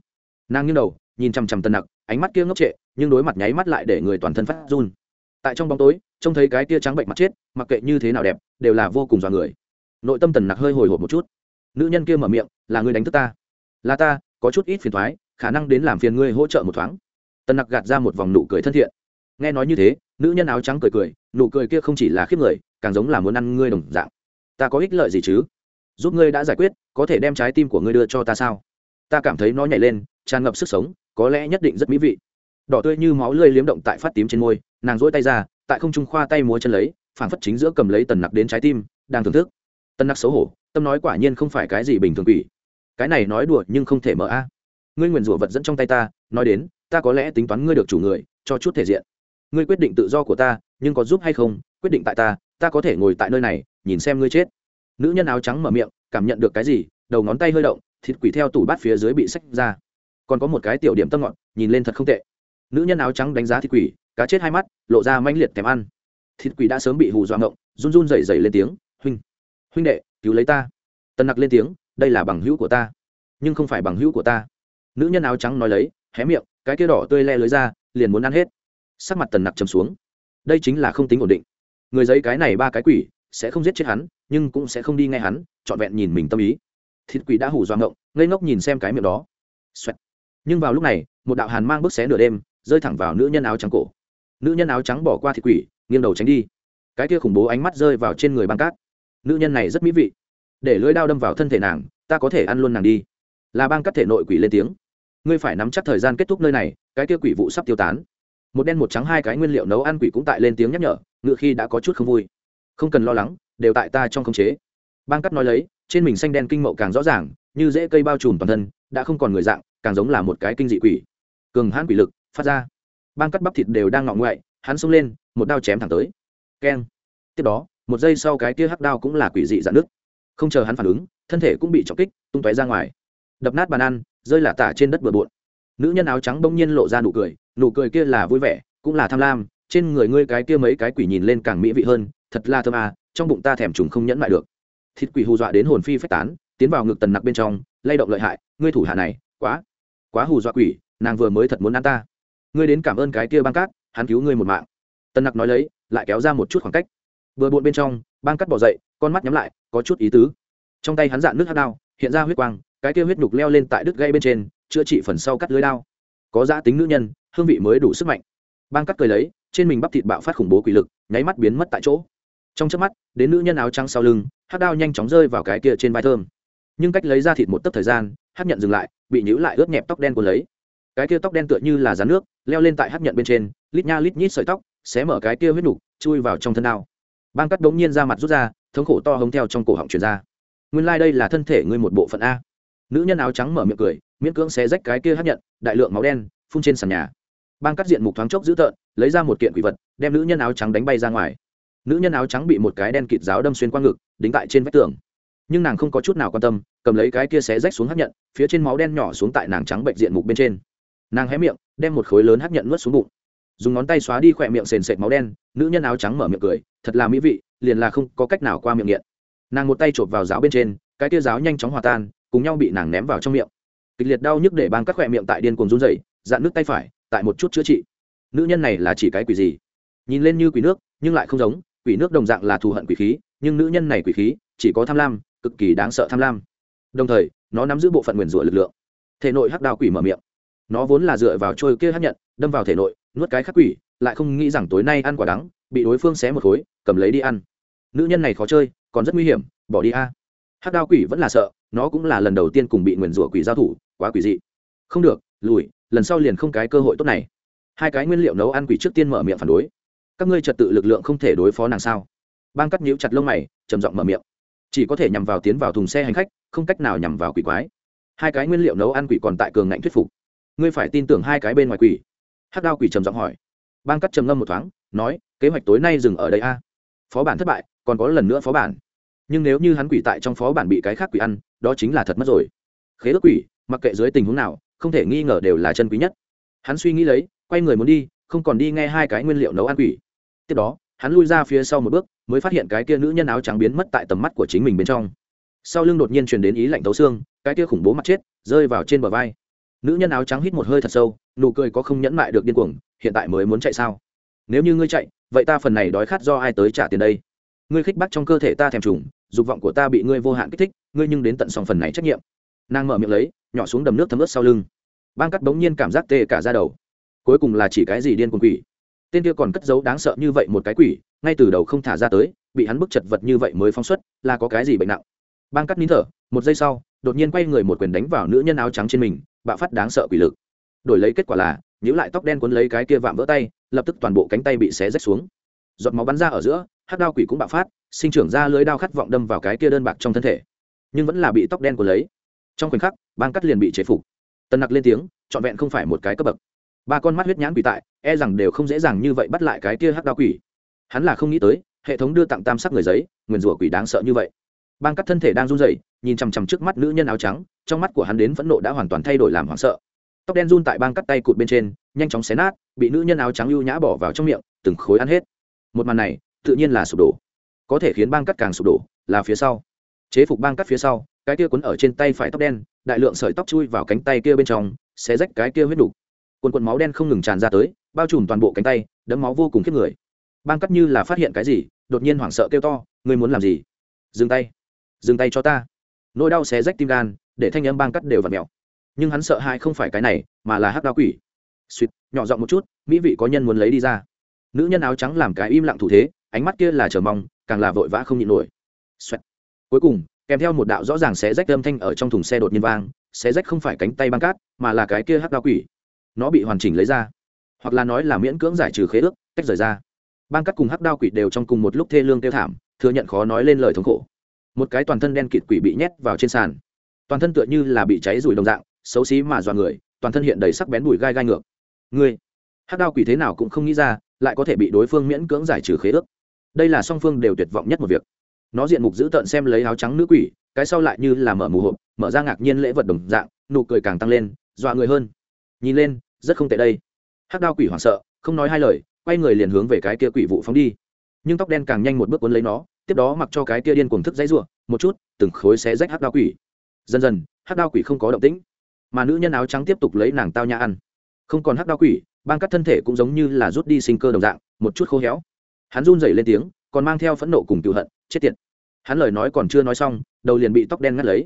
Nàng nghiêng đầu, nhìn chằm chằm tân nặc, ánh mắt kia ngốc trệ, nhưng đối mặt nháy mắt lại để người toàn thân phát run. Tại trong bóng tối, trông thấy cái kia trắng bệnh mặt chết, mặc kệ như thế nào đẹp, đều là vô cùng dọa người. Nội tâm tần nặc hơi hồi hộp một chút. Nữ nhân kia mở miệng, là người đánh thức ta? Là ta, có chút ít phiền thoái khả năng đến làm phiền ngươi hỗ trợ một thoáng. Tần nặc gạt ra một vòng nụ cười thân thiện. Nghe nói như thế, nữ nhân áo trắng cười cười, nụ cười kia không chỉ là khiếp người, càng giống là muốn ăn ngươi đồng dạng. Ta có ích lợi gì chứ? Giúp ngươi đã giải quyết, có thể đem trái tim của ngươi đưa cho ta sao? Ta cảm thấy nó nhảy lên, tràn ngập sức sống, có lẽ nhất định rất mỹ vị. Đỏ tươi như máu lơi liếm động tại phát tím trên môi, nàng rỗi tay ra, tại không trung khoa tay múa chân lấy phản phất chính giữa cầm lấy tần nặc đến trái tim, đang thưởng thức. Tần nặc xấu hổ, tâm nói quả nhiên không phải cái gì bình thường quỷ. Cái này nói đùa nhưng không thể mở a ngươi nguyền rủa vật dẫn trong tay ta nói đến ta có lẽ tính toán ngươi được chủ người cho chút thể diện. Ngươi quyết định tự do của ta nhưng có giúp hay không quyết định tại ta ta có thể ngồi tại nơi này nhìn xem ngươi chết. Nữ nhân áo trắng mở miệng cảm nhận được cái gì đầu ngón tay hơi động thịt quỷ theo tủ bát phía dưới bị sách ra. Còn có một cái tiểu điểm tâm ngọn, nhìn lên thật không tệ. Nữ nhân áo trắng đánh giá thịt quỷ cá chết hai mắt lộ ra manh liệt thèm ăn. Thịt quỷ đã sớm bị hù dọa ngộng run run rẩy rẩy lên tiếng huynh huynh đệ cứu lấy ta. Tần nặc lên tiếng đây là bằng hữu của ta nhưng không phải bằng hữu của ta nữ nhân áo trắng nói lấy, hé miệng, cái kia đỏ tươi le lưới ra, liền muốn ăn hết. Sắc mặt tần nặc trầm xuống. Đây chính là không tính ổn định. Người giấy cái này ba cái quỷ, sẽ không giết chết hắn, nhưng cũng sẽ không đi ngay hắn, trọn vẹn nhìn mình tâm ý. Thịt quỷ đã hủ doang ngộng, ngây ngốc nhìn xem cái miệng đó、Xoẹt. nhưng vào lúc này, một đạo hàn mang bước xé nửa đêm, rơi thẳng vào nữ nhân áo trắng cổ. Nữ nhân áo trắng bỏ qua thịt quỷ, nghiêng đầu tránh đi. Cái kia khủng bố ánh mắt rơi vào trên người băng cát. Nữ nhân này rất mỹ vị. Để lưỡi đao đâm vào thân thể nàng, ta có thể ăn luôn nàng đi. Là băng cắt thể nội quỷ lên tiếng ngươi phải nắm chắc thời gian kết thúc nơi này, cái kia quỷ vụ sắp tiêu tán. Một đen một trắng hai cái nguyên liệu nấu ăn quỷ cũng tại lên tiếng nhắc nhở, ngựa khi đã có chút không vui. Không cần lo lắng, đều tại ta trong khống chế. Bang cắt nói lấy, trên mình xanh đen kinh mậu càng rõ ràng, như dễ cây bao trùm toàn thân, đã không còn người dạng, càng giống là một cái kinh dị quỷ. Cường hãn quỷ lực phát ra. Bang cắt bắp thịt đều đang ngọng ngoại, hắn xông lên, một đao chém thẳng tới. Keng. Tiếp đó, một giây sau cái kia hắc đao cũng là quỷ dị dạn nước không chờ hắn phản ứng, thân thể cũng bị trọng kích, tung tóe ra ngoài. Đập nát bàn ăn rơi lả tả trên đất bừa bộn. Nữ nhân áo trắng bỗng nhiên lộ ra nụ cười nụ cười kia là vui vẻ, cũng là tham lam. Trên người ngươi cái kia mấy cái quỷ nhìn lên càng mỹ vị hơn, thật là thơm à trong bụng ta thèm trùng không nhẫn lại được. Thịt quỷ hù dọa đến hồn phi phách tán, tiến vào ngực tần nặc bên trong, lay động lợi hại, ngươi thủ hạ này, quá quá hù dọa quỷ, nàng vừa mới thật muốn ăn ta. Ngươi đến cảm ơn cái kia băng cát, hắn cứu ngươi một mạng. Tần nặc nói lấy, lại kéo ra một chút khoảng cách. Vừa bộn bên trong, băng cắt bỏ dậy, con mắt nhắm lại, có chút ý tứ. Trong tay hắn dạn nước hát đao, hiện ra huyết quang cái kia huyết nhục leo lên tại đứt gây bên trên, chữa trị phần sau cắt lưới đao. Có giá tính nữ nhân, hương vị mới đủ sức mạnh. Bang cắt cười lấy, trên mình bắp thịt bạo phát khủng bố quỷ lực, nháy mắt biến mất tại chỗ. Trong chớp mắt, đến nữ nhân áo trắng sau lưng hát đao nhanh chóng rơi vào cái kia trên vai thơm. Nhưng cách lấy ra thịt một tấc thời gian hát nhận dừng lại, bị nhữ lại ướt nhẹp tóc đen của lấy. Cái kia tóc đen tựa như là rán nước, leo lên tại hát nhận bên trên, lít nha lít nhít sợi tóc, xé mở cái kia huyết nục chui vào trong thân đao. Bang cắt đống nhiên ra mặt rút ra, thống khổ to hống theo trong cổ họng truyền ra. Nguyên lai、like、đây là thân thể ngươi một bộ phận a nữ nhân áo trắng mở miệng cười, miễn cưỡng xé rách cái kia hát nhận, đại lượng máu đen, phun trên sàn nhà. Ban cắt diện mục thoáng chốc dữ tợn, lấy ra một kiện quỷ vật, đem nữ nhân áo trắng đánh bay ra ngoài. Nữ nhân áo trắng bị một cái đen kịt giáo đâm xuyên qua ngực, đính tại trên vách tường. Nhưng nàng không có chút nào quan tâm, cầm lấy cái kia xé rách xuống hấp nhận, phía trên máu đen nhỏ xuống tại nàng trắng bệnh diện mục bên trên. Nàng hé miệng, đem một khối lớn hấp nhận nuốt xuống bụng. Dùng ngón tay xóa đi khỏe miệng sền sệt máu đen, nữ nhân áo trắng mở miệng cười, thật là mỹ vị, liền là không có cách nào qua miệng nghiện. Nàng một tay chộp vào giáo bên trên, cái kia giáo nhanh chóng hòa tan cùng nhau bị nàng ném vào trong miệng. Kịch liệt đau nhức để bang các khỏe miệng tại điên cuồng run dày dạn nước tay phải, tại một chút chữa trị. Nữ nhân này là chỉ cái quỷ gì? Nhìn lên như quỷ nước, nhưng lại không giống, quỷ nước đồng dạng là thù hận quỷ khí, nhưng nữ nhân này quỷ khí, chỉ có tham lam, cực kỳ đáng sợ tham lam. Đồng thời, nó nắm giữ bộ phận nguyền rủa lực lượng. Thể nội hắc đao quỷ mở miệng. Nó vốn là dựa vào trôi kia hấp nhận, đâm vào thể nội, nuốt cái khắc quỷ, lại không nghĩ rằng tối nay ăn quả đắng, bị đối phương xé một khối, cầm lấy đi ăn. Nữ nhân này khó chơi, còn rất nguy hiểm, bỏ đi a. Hắc đao quỷ vẫn là sợ nó cũng là lần đầu tiên cùng bị nguyền rủa quỷ giao thủ, quá quỷ dị. Không được, lùi, lần sau liền không cái cơ hội tốt này. Hai cái nguyên liệu nấu ăn quỷ trước tiên mở miệng phản đối. Các ngươi trật tự lực lượng không thể đối phó nàng sao? Bang cắt nhíu chặt lông mày, trầm giọng mở miệng. Chỉ có thể nhằm vào tiến vào thùng xe hành khách, không cách nào nhằm vào quỷ quái. Hai cái nguyên liệu nấu ăn quỷ còn tại cường ngạnh thuyết phục. Ngươi phải tin tưởng hai cái bên ngoài quỷ. Hắc đao quỷ trầm giọng hỏi. Bang cắt trầm ngâm một thoáng, nói, kế hoạch tối nay dừng ở đây a. Phó bản thất bại, còn có lần nữa phó bản. Nhưng nếu như hắn quỷ tại trong phó bản bị cái khác quỷ ăn đó chính là thật mất rồi. Khế ước quỷ, mặc kệ dưới tình huống nào, không thể nghi ngờ đều là chân quý nhất. Hắn suy nghĩ lấy, quay người muốn đi, không còn đi nghe hai cái nguyên liệu nấu ăn quỷ. Tiếp đó, hắn lui ra phía sau một bước, mới phát hiện cái kia nữ nhân áo trắng biến mất tại tầm mắt của chính mình bên trong. Sau lưng đột nhiên truyền đến ý lạnh tấu xương, cái kia khủng bố mặt chết, rơi vào trên bờ vai. Nữ nhân áo trắng hít một hơi thật sâu, nụ cười có không nhẫn mại được điên cuồng, hiện tại mới muốn chạy sao? Nếu như ngươi chạy, vậy ta phần này đói khát do ai tới trả tiền đây? Ngươi khích bác trong cơ thể ta thèm trùng, dục vọng của ta bị ngươi vô hạn kích thích, ngươi nhưng đến tận sòng phần này trách nhiệm. Nàng mở miệng lấy, nhỏ xuống đầm nước thấm ướt sau lưng. Bang cắt bỗng nhiên cảm giác tê cả ra đầu. Cuối cùng là chỉ cái gì điên cuồng quỷ. Tên kia còn cất giấu đáng sợ như vậy một cái quỷ, ngay từ đầu không thả ra tới, bị hắn bức chật vật như vậy mới phóng xuất, là có cái gì bệnh nặng? Bang cắt nín thở, một giây sau, đột nhiên quay người một quyền đánh vào nữ nhân áo trắng trên mình, bạo phát đáng sợ quỷ lực. Đổi lấy kết quả là, nhíu lại tóc đen cuốn lấy cái kia vạm vỡ tay, lập tức toàn bộ cánh tay bị xé rách xuống. Giọt máu bắn ra ở giữa hát đao quỷ cũng bạo phát, sinh trưởng ra lưới đao khát vọng đâm vào cái kia đơn bạc trong thân thể. Nhưng vẫn là bị tóc đen của lấy. Trong khoảnh khắc, bang cắt liền bị chế phục. Tần nặc lên tiếng, trọn vẹn không phải một cái cấp bậc. Ba con mắt huyết nhãn quỷ tại e rằng đều không dễ dàng như vậy bắt lại cái kia hắc đao quỷ. Hắn là không nghĩ tới, hệ thống đưa tặng tam sắc người giấy nguyền rủa quỷ đáng sợ như vậy. Bang cắt thân thể đang run rẩy, nhìn chằm chằm trước mắt nữ nhân áo trắng, trong mắt của hắn đến phẫn nộ đã hoàn toàn thay đổi làm hoảng sợ. Tóc đen run tại bang cắt tay cụt bên trên, nhanh chóng xé nát, bị nữ nhân áo trắng ưu nhã bỏ vào trong miệng, từng khối ăn hết. Một màn này tự nhiên là sụp đổ. Có thể khiến bang cắt càng sụp đổ là phía sau. Chế phục bang cắt phía sau, cái kia quấn ở trên tay phải tóc đen, đại lượng sợi tóc chui vào cánh tay kia bên trong xé rách cái kia huyết đục. Quần quần máu đen không ngừng tràn ra tới, bao trùm toàn bộ cánh tay đấm máu vô cùng khiếp người. Bang cắt như là phát hiện cái gì, đột nhiên hoảng sợ kêu to, ngươi muốn làm gì? Dừng tay. Dừng tay cho ta. Nỗi đau xé rách tim gan, để thanh âm bang cắt đều v ặ mẹo nhưng hắn sợ hai không phải cái này, mà là hắc đao quỷ. Suýt, nhỏ giọng một chút, mỹ vị có nhân muốn lấy đi ra nữ nhân áo trắng làm cái im lặng thủ thế, ánh mắt kia là chờ mong, càng là vội vã không nhịn nổi、Xoẹt. Cuối cùng, kèm theo một đạo rõ ràng xé rách âm thanh ở trong thùng xe đột nhiên vang, xé rách không phải cánh tay băng cát, mà là cái kia hắc đao quỷ. Nó bị hoàn chỉnh lấy ra, hoặc là nói là miễn cưỡng giải trừ khế ước, tách rời ra. Băng cát cùng hắc đao quỷ đều trong cùng một lúc thê lương tiêu thảm, thừa nhận khó nói lên lời thống khổ. Một cái toàn thân đen kịt quỷ bị nhét vào trên sàn. Toàn thân tựa như là bị cháy rủi đồng dạng, xấu xí mà dọa người, toàn thân hiện đầy sắc bén bụi gai gai ngược. Ngươi, hắc đao quỷ thế nào cũng không nghĩ ra lại có thể bị đối phương miễn cưỡng giải trừ khế ước. Đây là song phương đều tuyệt vọng nhất một việc. Nó diện mục dữ tợn xem lấy áo trắng nữ quỷ, cái sau lại như là mở mù hộp, mở ra ngạc nhiên lễ vật đồng dạng, nụ cười càng tăng lên, dọa người hơn. Nhìn lên, rất không tệ đây. Hắc đao quỷ hoảng sợ, không nói hai lời, quay người liền hướng về cái kia quỷ vụ phóng đi. Nhưng tóc đen càng nhanh một bước cuốn lấy nó, tiếp đó mặc cho cái kia điên cuồng thức dãy rủa, một chút, từng khối xé rách hắc đao quỷ. Dần dần, hắc đao quỷ không có động tĩnh, mà nữ nhân áo trắng tiếp tục lấy nàng tao nhã ăn. Không còn hắc đao quỷ bang cắt thân thể cũng giống như là rút đi sinh cơ đồng dạng, một chút khô héo. Hắn run rẩy lên tiếng, còn mang theo phẫn nộ cùng cựu hận, chết tiệt. Hắn lời nói còn chưa nói xong, đầu liền bị tóc đen ngắt lấy.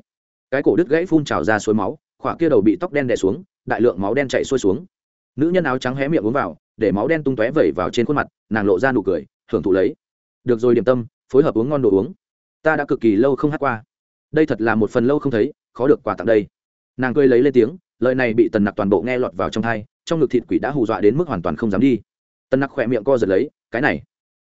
Cái cổ đứt gãy phun trào ra suối máu, khỏa kia đầu bị tóc đen đè xuống, đại lượng máu đen chạy xuôi xuống. Nữ nhân áo trắng hé miệng uống vào, để máu đen tung tóe vẩy vào trên khuôn mặt, nàng lộ ra nụ cười, hưởng thụ lấy. Được rồi điểm tâm, phối hợp uống ngon đồ uống. Ta đã cực kỳ lâu không hát qua. Đây thật là một phần lâu không thấy, khó được quà tặng đây. Nàng cười lấy lên tiếng, lời này bị tần nặc toàn bộ nghe lọt vào trong thai trong ngực thịt quỷ đã hù dọa đến mức hoàn toàn không dám đi. Tần nặc khỏe miệng co giật lấy, cái này,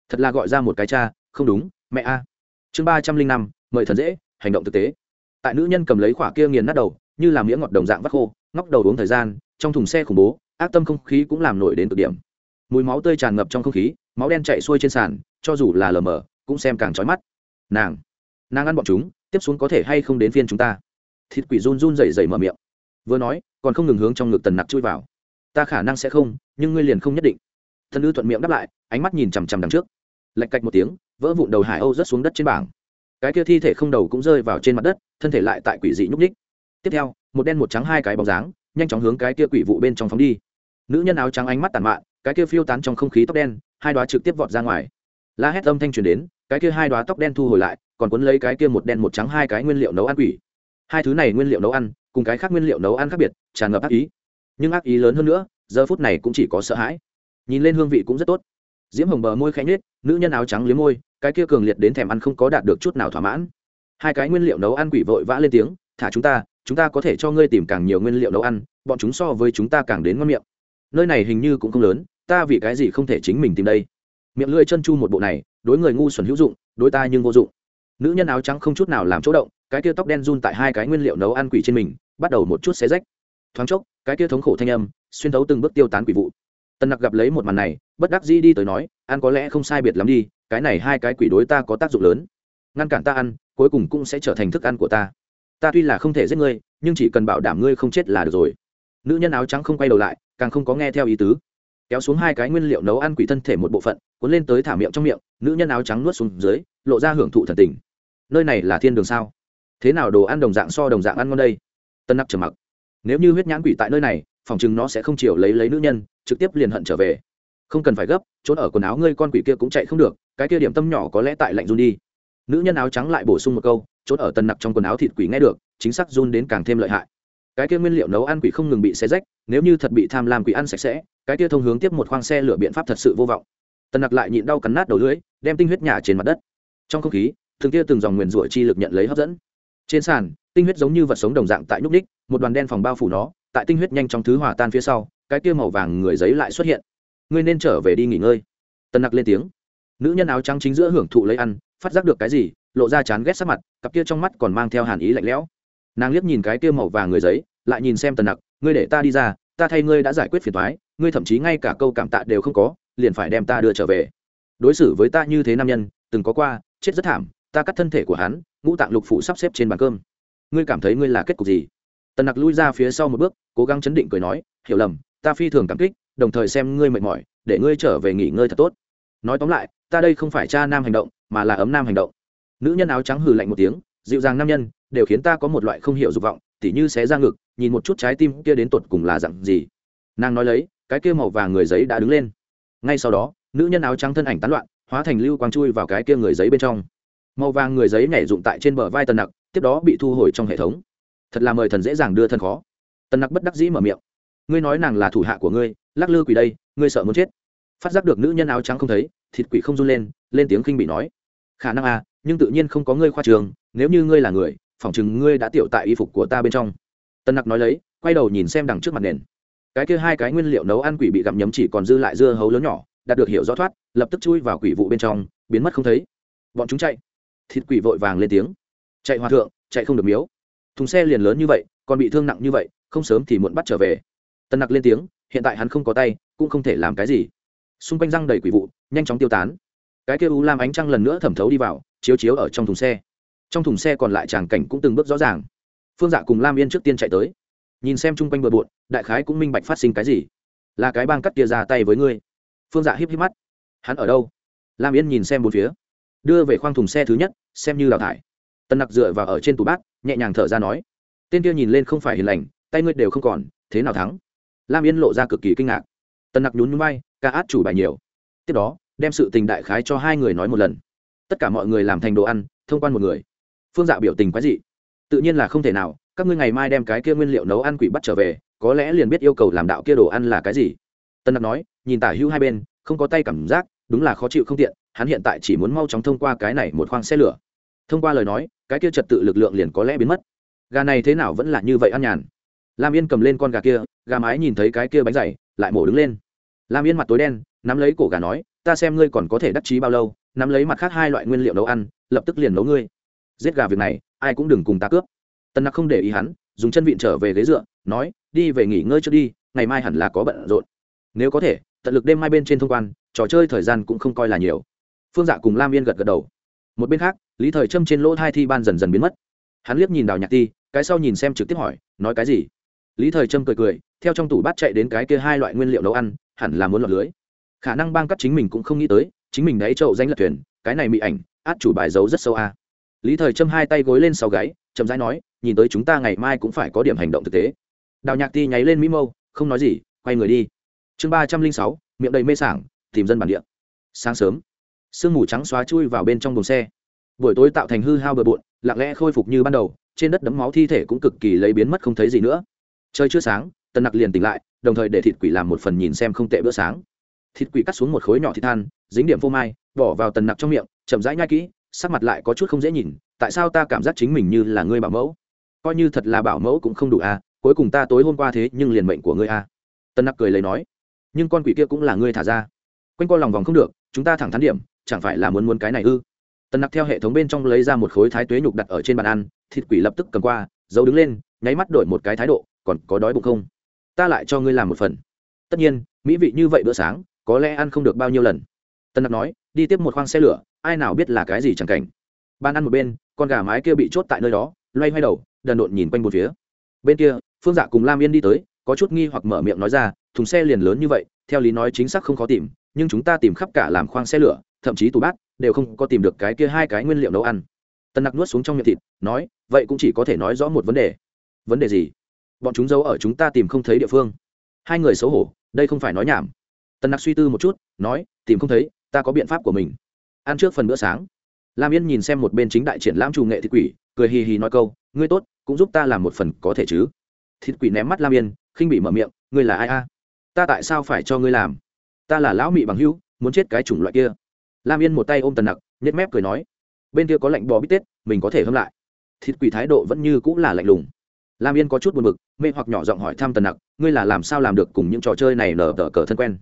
thật là gọi ra một cái cha, không đúng, mẹ a. Chương ba trăm linh năm, mời thần dễ, hành động thực tế. Tại nữ nhân cầm lấy khỏa kia nghiền nát đầu, như làm miếng ngọt đồng dạng vắt khô, ngóc đầu uống thời gian, trong thùng xe khủng bố, ác tâm không khí cũng làm nổi đến cực điểm. Mùi máu tươi tràn ngập trong không khí, máu đen chạy xuôi trên sàn, cho dù là lờ mờ, cũng xem càng trói mắt. Nàng nàng ăn bọn chúng, tiếp xuống có thể hay không đến phiên chúng ta? Thịt quỷ run run rẩy rẩy mở miệng. Vừa nói, còn không ngừng hướng trong ngực tần nặc chui vào ta khả năng sẽ không, nhưng ngươi liền không nhất định. Thân ư thuận miệng đáp lại, ánh mắt nhìn chằm chằm đằng trước. Lạch cạch một tiếng, vỡ vụn đầu hải âu rớt xuống đất trên bảng. Cái kia thi thể không đầu cũng rơi vào trên mặt đất, thân thể lại tại quỷ dị nhúc ních tiếp theo, một đen một trắng hai cái bóng dáng, nhanh chóng hướng cái kia quỷ vụ bên trong phóng đi. Nữ nhân áo trắng ánh mắt tàn mạn, cái kia phiêu tán trong không khí tóc đen, hai đoá trực tiếp vọt ra ngoài. La hét âm thanh truyền đến, cái kia hai đoá tóc đen thu hồi lại, còn cuốn lấy cái kia một đen một trắng hai cái nguyên liệu nấu ăn quỷ. Hai thứ này nguyên liệu nấu ăn, cùng cái khác nguyên liệu nấu ăn khác biệt, tràn ngập ác ý nhưng ác ý lớn hơn nữa, giờ phút này cũng chỉ có sợ hãi. Nhìn lên hương vị cũng rất tốt. Diễm hồng bờ môi khẽ nhếch, nữ nhân áo trắng liếm môi, cái kia cường liệt đến thèm ăn không có đạt được chút nào thỏa mãn. Hai cái nguyên liệu nấu ăn quỷ vội vã lên tiếng, thả chúng ta chúng ta có thể cho ngươi tìm càng nhiều nguyên liệu nấu ăn, bọn chúng so với chúng ta càng đến ngon miệng. Nơi này hình như cũng không lớn, ta vì cái gì không thể chính mình tìm đây? Miệng lưỡi chân chu một bộ này, đối người ngu xuẩn hữu dụng, đối ta nhưng vô dụng. Nữ nhân áo trắng không chút nào làm chỗ động, cái kia tóc đen run tại hai cái nguyên liệu nấu ăn quỷ trên mình, bắt đầu một chút xé rách thoáng chốc, cái kia thống khổ thanh âm xuyên thấu từng bước tiêu tán quỷ vụ. Tần nặc gặp lấy một màn này, bất đắc dĩ đi tới nói, ăn có lẽ không sai biệt lắm đi, cái này hai cái quỷ đối ta có tác dụng lớn. Ngăn cản ta ăn, cuối cùng cũng sẽ trở thành thức ăn của ta. Ta tuy là không thể giết ngươi, nhưng chỉ cần bảo đảm ngươi không chết là được rồi. Nữ nhân áo trắng không quay đầu lại, càng không có nghe theo ý tứ. Kéo xuống hai cái nguyên liệu nấu ăn quỷ thân thể một bộ phận, cuốn lên tới thả miệng trong miệng, nữ nhân áo trắng nuốt xuống dưới, lộ ra hưởng thụ thần tình. Nơi này là thiên đường sao? Thế nào đồ ăn đồng dạng so đồng dạng ăn ngon đây? Tân nặc trầm mặc nếu như huyết nhãn quỷ tại nơi này, phòng chừng nó sẽ không chịu lấy lấy nữ nhân, trực tiếp liền hận trở về. Không cần phải gấp, trốn ở quần áo ngươi con quỷ kia cũng chạy không được, cái kia điểm tâm nhỏ có lẽ tại lạnh run đi. Nữ nhân áo trắng lại bổ sung một câu, trốn ở tần nặc trong quần áo thịt quỷ nghe được, chính xác run đến càng thêm lợi hại. Cái kia nguyên liệu nấu ăn quỷ không ngừng bị xé rách, nếu như thật bị tham lam quỷ ăn sạch sẽ, cái kia thông hướng tiếp một khoang xe lửa biện pháp thật sự vô vọng. Tần nặc lại nhịn đau cắn nát đầu lưỡi, đem tinh huyết nhả trên mặt đất. Trong không khí thường kia từng dòng nguyền rủa chi lực nhận lấy hấp dẫn. Trên sàn tinh huyết giống như vật sống đồng dạng tại nhúc ních một đoàn đen phòng bao phủ nó, tại tinh huyết nhanh trong thứ hòa tan phía sau, cái kia màu vàng người giấy lại xuất hiện. Ngươi nên trở về đi nghỉ ngơi. Tần nặc lên tiếng. Nữ nhân áo trắng chính giữa hưởng thụ lấy ăn, phát giác được cái gì, lộ ra chán ghét sắc mặt, cặp kia trong mắt còn mang theo hàn ý lạnh lẽo. Nàng liếc nhìn cái kia màu vàng người giấy, lại nhìn xem tần nặc, ngươi để ta đi ra, ta thay ngươi đã giải quyết phiền thoái ngươi thậm chí ngay cả câu cảm tạ đều không có, liền phải đem ta đưa trở về. Đối xử với ta như thế nam nhân, từng có qua, chết rất thảm, ta cắt thân thể của hắn, ngũ tạng lục phụ sắp xếp trên bàn cơm ngươi cảm thấy ngươi là kết cục gì? Tần nặc lui ra phía sau một bước, cố gắng chấn định cười nói, hiểu lầm, ta phi thường cảm kích, đồng thời xem ngươi mệt mỏi, để ngươi trở về nghỉ ngơi thật tốt. Nói tóm lại, ta đây không phải cha nam hành động, mà là ấm nam hành động. Nữ nhân áo trắng hừ lạnh một tiếng, dịu dàng nam nhân, đều khiến ta có một loại không hiểu dục vọng, tỉ như xé ra ngực, nhìn một chút trái tim kia đến tột cùng là dặn gì. Nàng nói lấy, cái kia màu vàng người giấy đã đứng lên. Ngay sau đó, nữ nhân áo trắng thân ảnh tán loạn, hóa thành lưu quang chui vào cái kia người giấy bên trong. Màu vàng người giấy nhảy dụng tại trên bờ vai tần nặc tiếp đó bị thu hồi trong hệ thống. Thật là mời thần dễ dàng đưa thân khó. Tần nặc bất đắc dĩ mở miệng. Ngươi nói nàng là thủ hạ của ngươi, lắc lư quỷ đây, ngươi sợ muốn chết. Phát giác được nữ nhân áo trắng không thấy, thịt quỷ không run lên lên tiếng khinh bị nói. Khả năng à nhưng tự nhiên không có ngươi khoa trường, nếu như ngươi là người, phỏng chừng ngươi đã tiểu tại y phục của ta bên trong. Tân nặc nói lấy, quay đầu nhìn xem đằng trước mặt nền. Cái kia hai cái nguyên liệu nấu ăn quỷ bị gặm nhấm chỉ còn dư lại dưa hấu lớn nhỏ, đạt được hiểu rõ thoát, lập tức chui vào quỷ vụ bên trong, biến mất không thấy. Bọn chúng chạy. Thịt quỷ vội vàng lên tiếng chạy hòa thượng, chạy không được miếu. Thùng xe liền lớn như vậy, còn bị thương nặng như vậy, không sớm thì muộn bắt trở về. Tân nặc lên tiếng, hiện tại hắn không có tay, cũng không thể làm cái gì. Xung quanh răng đầy quỷ vụ, nhanh chóng tiêu tán. Cái kia u lam ánh trăng lần nữa thẩm thấu đi vào, chiếu chiếu ở trong thùng xe. Trong thùng xe còn lại tràng cảnh cũng từng bước rõ ràng. Phương dạ cùng lam yên trước tiên chạy tới. Nhìn xem chung quanh bờ bộn, đại khái cũng minh bạch phát sinh cái gì. Là cái bang cắt kia ra tay với ngươi. Phương dạ híp híp mắt. Hắn ở đâu? Lam yên nhìn xem bốn phía. Đưa về khoang thùng xe thứ nhất, xem như đào thải tân nặc dựa vào ở trên tủ bát, nhẹ nhàng thở ra nói, tên kia nhìn lên không phải hiền lành, tay ngươi đều không còn, thế nào thắng? Lam yên lộ ra cực kỳ kinh ngạc. Tân nặc nhún nhún bay ca át chủ bài nhiều. Tiếp đó, đem sự tình đại khái cho hai người nói một lần. Tất cả mọi người làm thành đồ ăn, thông quan một người. Phương dạ biểu tình quái dị. Tự nhiên là không thể nào, các ngươi ngày mai đem cái kia nguyên liệu nấu ăn quỷ bắt trở về, có lẽ liền biết yêu cầu làm đạo kia đồ ăn là cái gì. Tân nặc nói, nhìn tả hữu hai bên, không có tay cảm giác, đúng là khó chịu không tiện, hắn hiện tại chỉ muốn mau chóng thông qua cái này một khoang xe lửa thông qua lời nói, cái kia trật tự lực lượng liền có lẽ biến mất. Gà này thế nào vẫn là như vậy ăn nhàn. Lam yên cầm lên con gà kia, gà mái nhìn thấy cái kia bánh dày, lại mổ đứng lên. Lam yên mặt tối đen, nắm lấy cổ gà nói, ta xem ngươi còn có thể đắc chí bao lâu, nắm lấy mặt khác hai loại nguyên liệu nấu ăn, lập tức liền nấu ngươi. Giết gà việc này, ai cũng đừng cùng ta cướp. Tân nặc không để ý hắn, dùng chân vịn trở về ghế dựa, nói, đi về nghỉ ngơi trước đi, ngày mai hẳn là có bận rộn. Nếu có thể, tận lực đêm mai bên trên thông quan, trò chơi thời gian cũng không coi là nhiều. Phương dạ cùng lam yên gật gật đầu. Một bên khác lý thời trâm trên lỗ hai thi ban dần dần biến mất. Hắn liếc nhìn đào nhạc ti, cái sau nhìn xem trực tiếp hỏi, nói cái gì? Lý thời trâm cười cười, theo trong tủ bát chạy đến cái kia hai loại nguyên liệu nấu ăn, hẳn là muốn lọt lưới. Khả năng bang cắt chính mình cũng không nghĩ tới, chính mình đáy trậu danh lật thuyền, cái này mỹ ảnh, át chủ bài giấu rất sâu a. Lý thời trâm hai tay gối lên sau gáy, chậm rãi nói, nhìn tới chúng ta ngày mai cũng phải có điểm hành động thực tế. Đào nhạc ti nháy lên mỹ mâu, không nói gì, quay người đi. Chương ba trăm linh sáu, miệng đầy mê sảng, tìm dân bản địa. Sáng sớm, sương mù trắng xóa chui vào bên trong đồn xe buổi tối tạo thành hư hao bừa bộn, lặng lẽ khôi phục như ban đầu, trên đất đấm máu thi thể cũng cực kỳ lấy biến mất không thấy gì nữa. Trời chưa sáng, tần nặc liền tỉnh lại, đồng thời để thịt quỷ làm một phần nhìn xem không tệ bữa sáng. Thịt quỷ cắt xuống một khối nhỏ thịt than, dính điểm phô mai, bỏ vào tần nặc trong miệng, chậm rãi nhai kỹ, sắc mặt lại có chút không dễ nhìn, tại sao ta cảm giác chính mình như là ngươi bảo mẫu? Coi như thật là bảo mẫu cũng không đủ à cuối cùng ta tối hôm qua thế nhưng liền mệnh của ngươi à. Tần nặc cười lấy nói, nhưng con quỷ kia cũng là ngươi thả ra. Quanh co lòng vòng không được, chúng ta thẳng thắn điểm, chẳng phải là muốn muốn cái này ư? Tần nặc theo hệ thống bên trong lấy ra một khối thái tuế nhục đặt ở trên bàn ăn, thịt quỷ lập tức cầm qua, giấu đứng lên, nháy mắt đổi một cái thái độ, còn có đói bụng không? Ta lại cho ngươi làm một phần. Tất nhiên, mỹ vị như vậy bữa sáng, có lẽ ăn không được bao nhiêu lần. Tân nặc nói, đi tiếp một khoang xe lửa, ai nào biết là cái gì chẳng cảnh. Ban ăn một bên, con gà mái kia bị chốt tại nơi đó, loay hoay đầu, đần độn nhìn quanh một phía. Bên kia, phương dạ cùng lam yên đi tới, có chút nghi hoặc mở miệng nói ra, thùng xe liền lớn như vậy, theo lý nói chính xác không khó tìm, nhưng chúng ta tìm khắp cả làm khoang xe lửa, thậm chí tủ bát đều không có tìm được cái kia hai cái nguyên liệu nấu ăn. Tân nặc nuốt xuống trong miệng thịt, nói, vậy cũng chỉ có thể nói rõ một vấn đề. Vấn đề gì? Bọn chúng giấu ở chúng ta tìm không thấy địa phương. Hai người xấu hổ, đây không phải nói nhảm. Tân nặc suy tư một chút, nói, tìm không thấy, ta có biện pháp của mình. Ăn trước phần bữa sáng, lam yên nhìn xem một bên chính đại triển lãm trù nghệ thịt quỷ, cười hì hì nói câu, ngươi tốt, cũng giúp ta làm một phần có thể chứ. Thịt quỷ ném mắt lam yên, khinh bị mở miệng, ngươi là ai a? Ta tại sao phải cho ngươi làm? Ta là lão mị bằng hữu, muốn chết cái chủng loại kia lam yên một tay ôm tần nặc nhét mép cười nói, bên kia có lạnh bò bít tết, mình có thể hâm lại. Thịt quỷ thái độ vẫn như cũng là lạnh lùng. Lam yên có chút buồn b ự c mê hoặc nhỏ giọng hỏi thăm tần nặc, ngươi là làm sao làm được cùng những trò chơi này nở tờ cờ thân quen?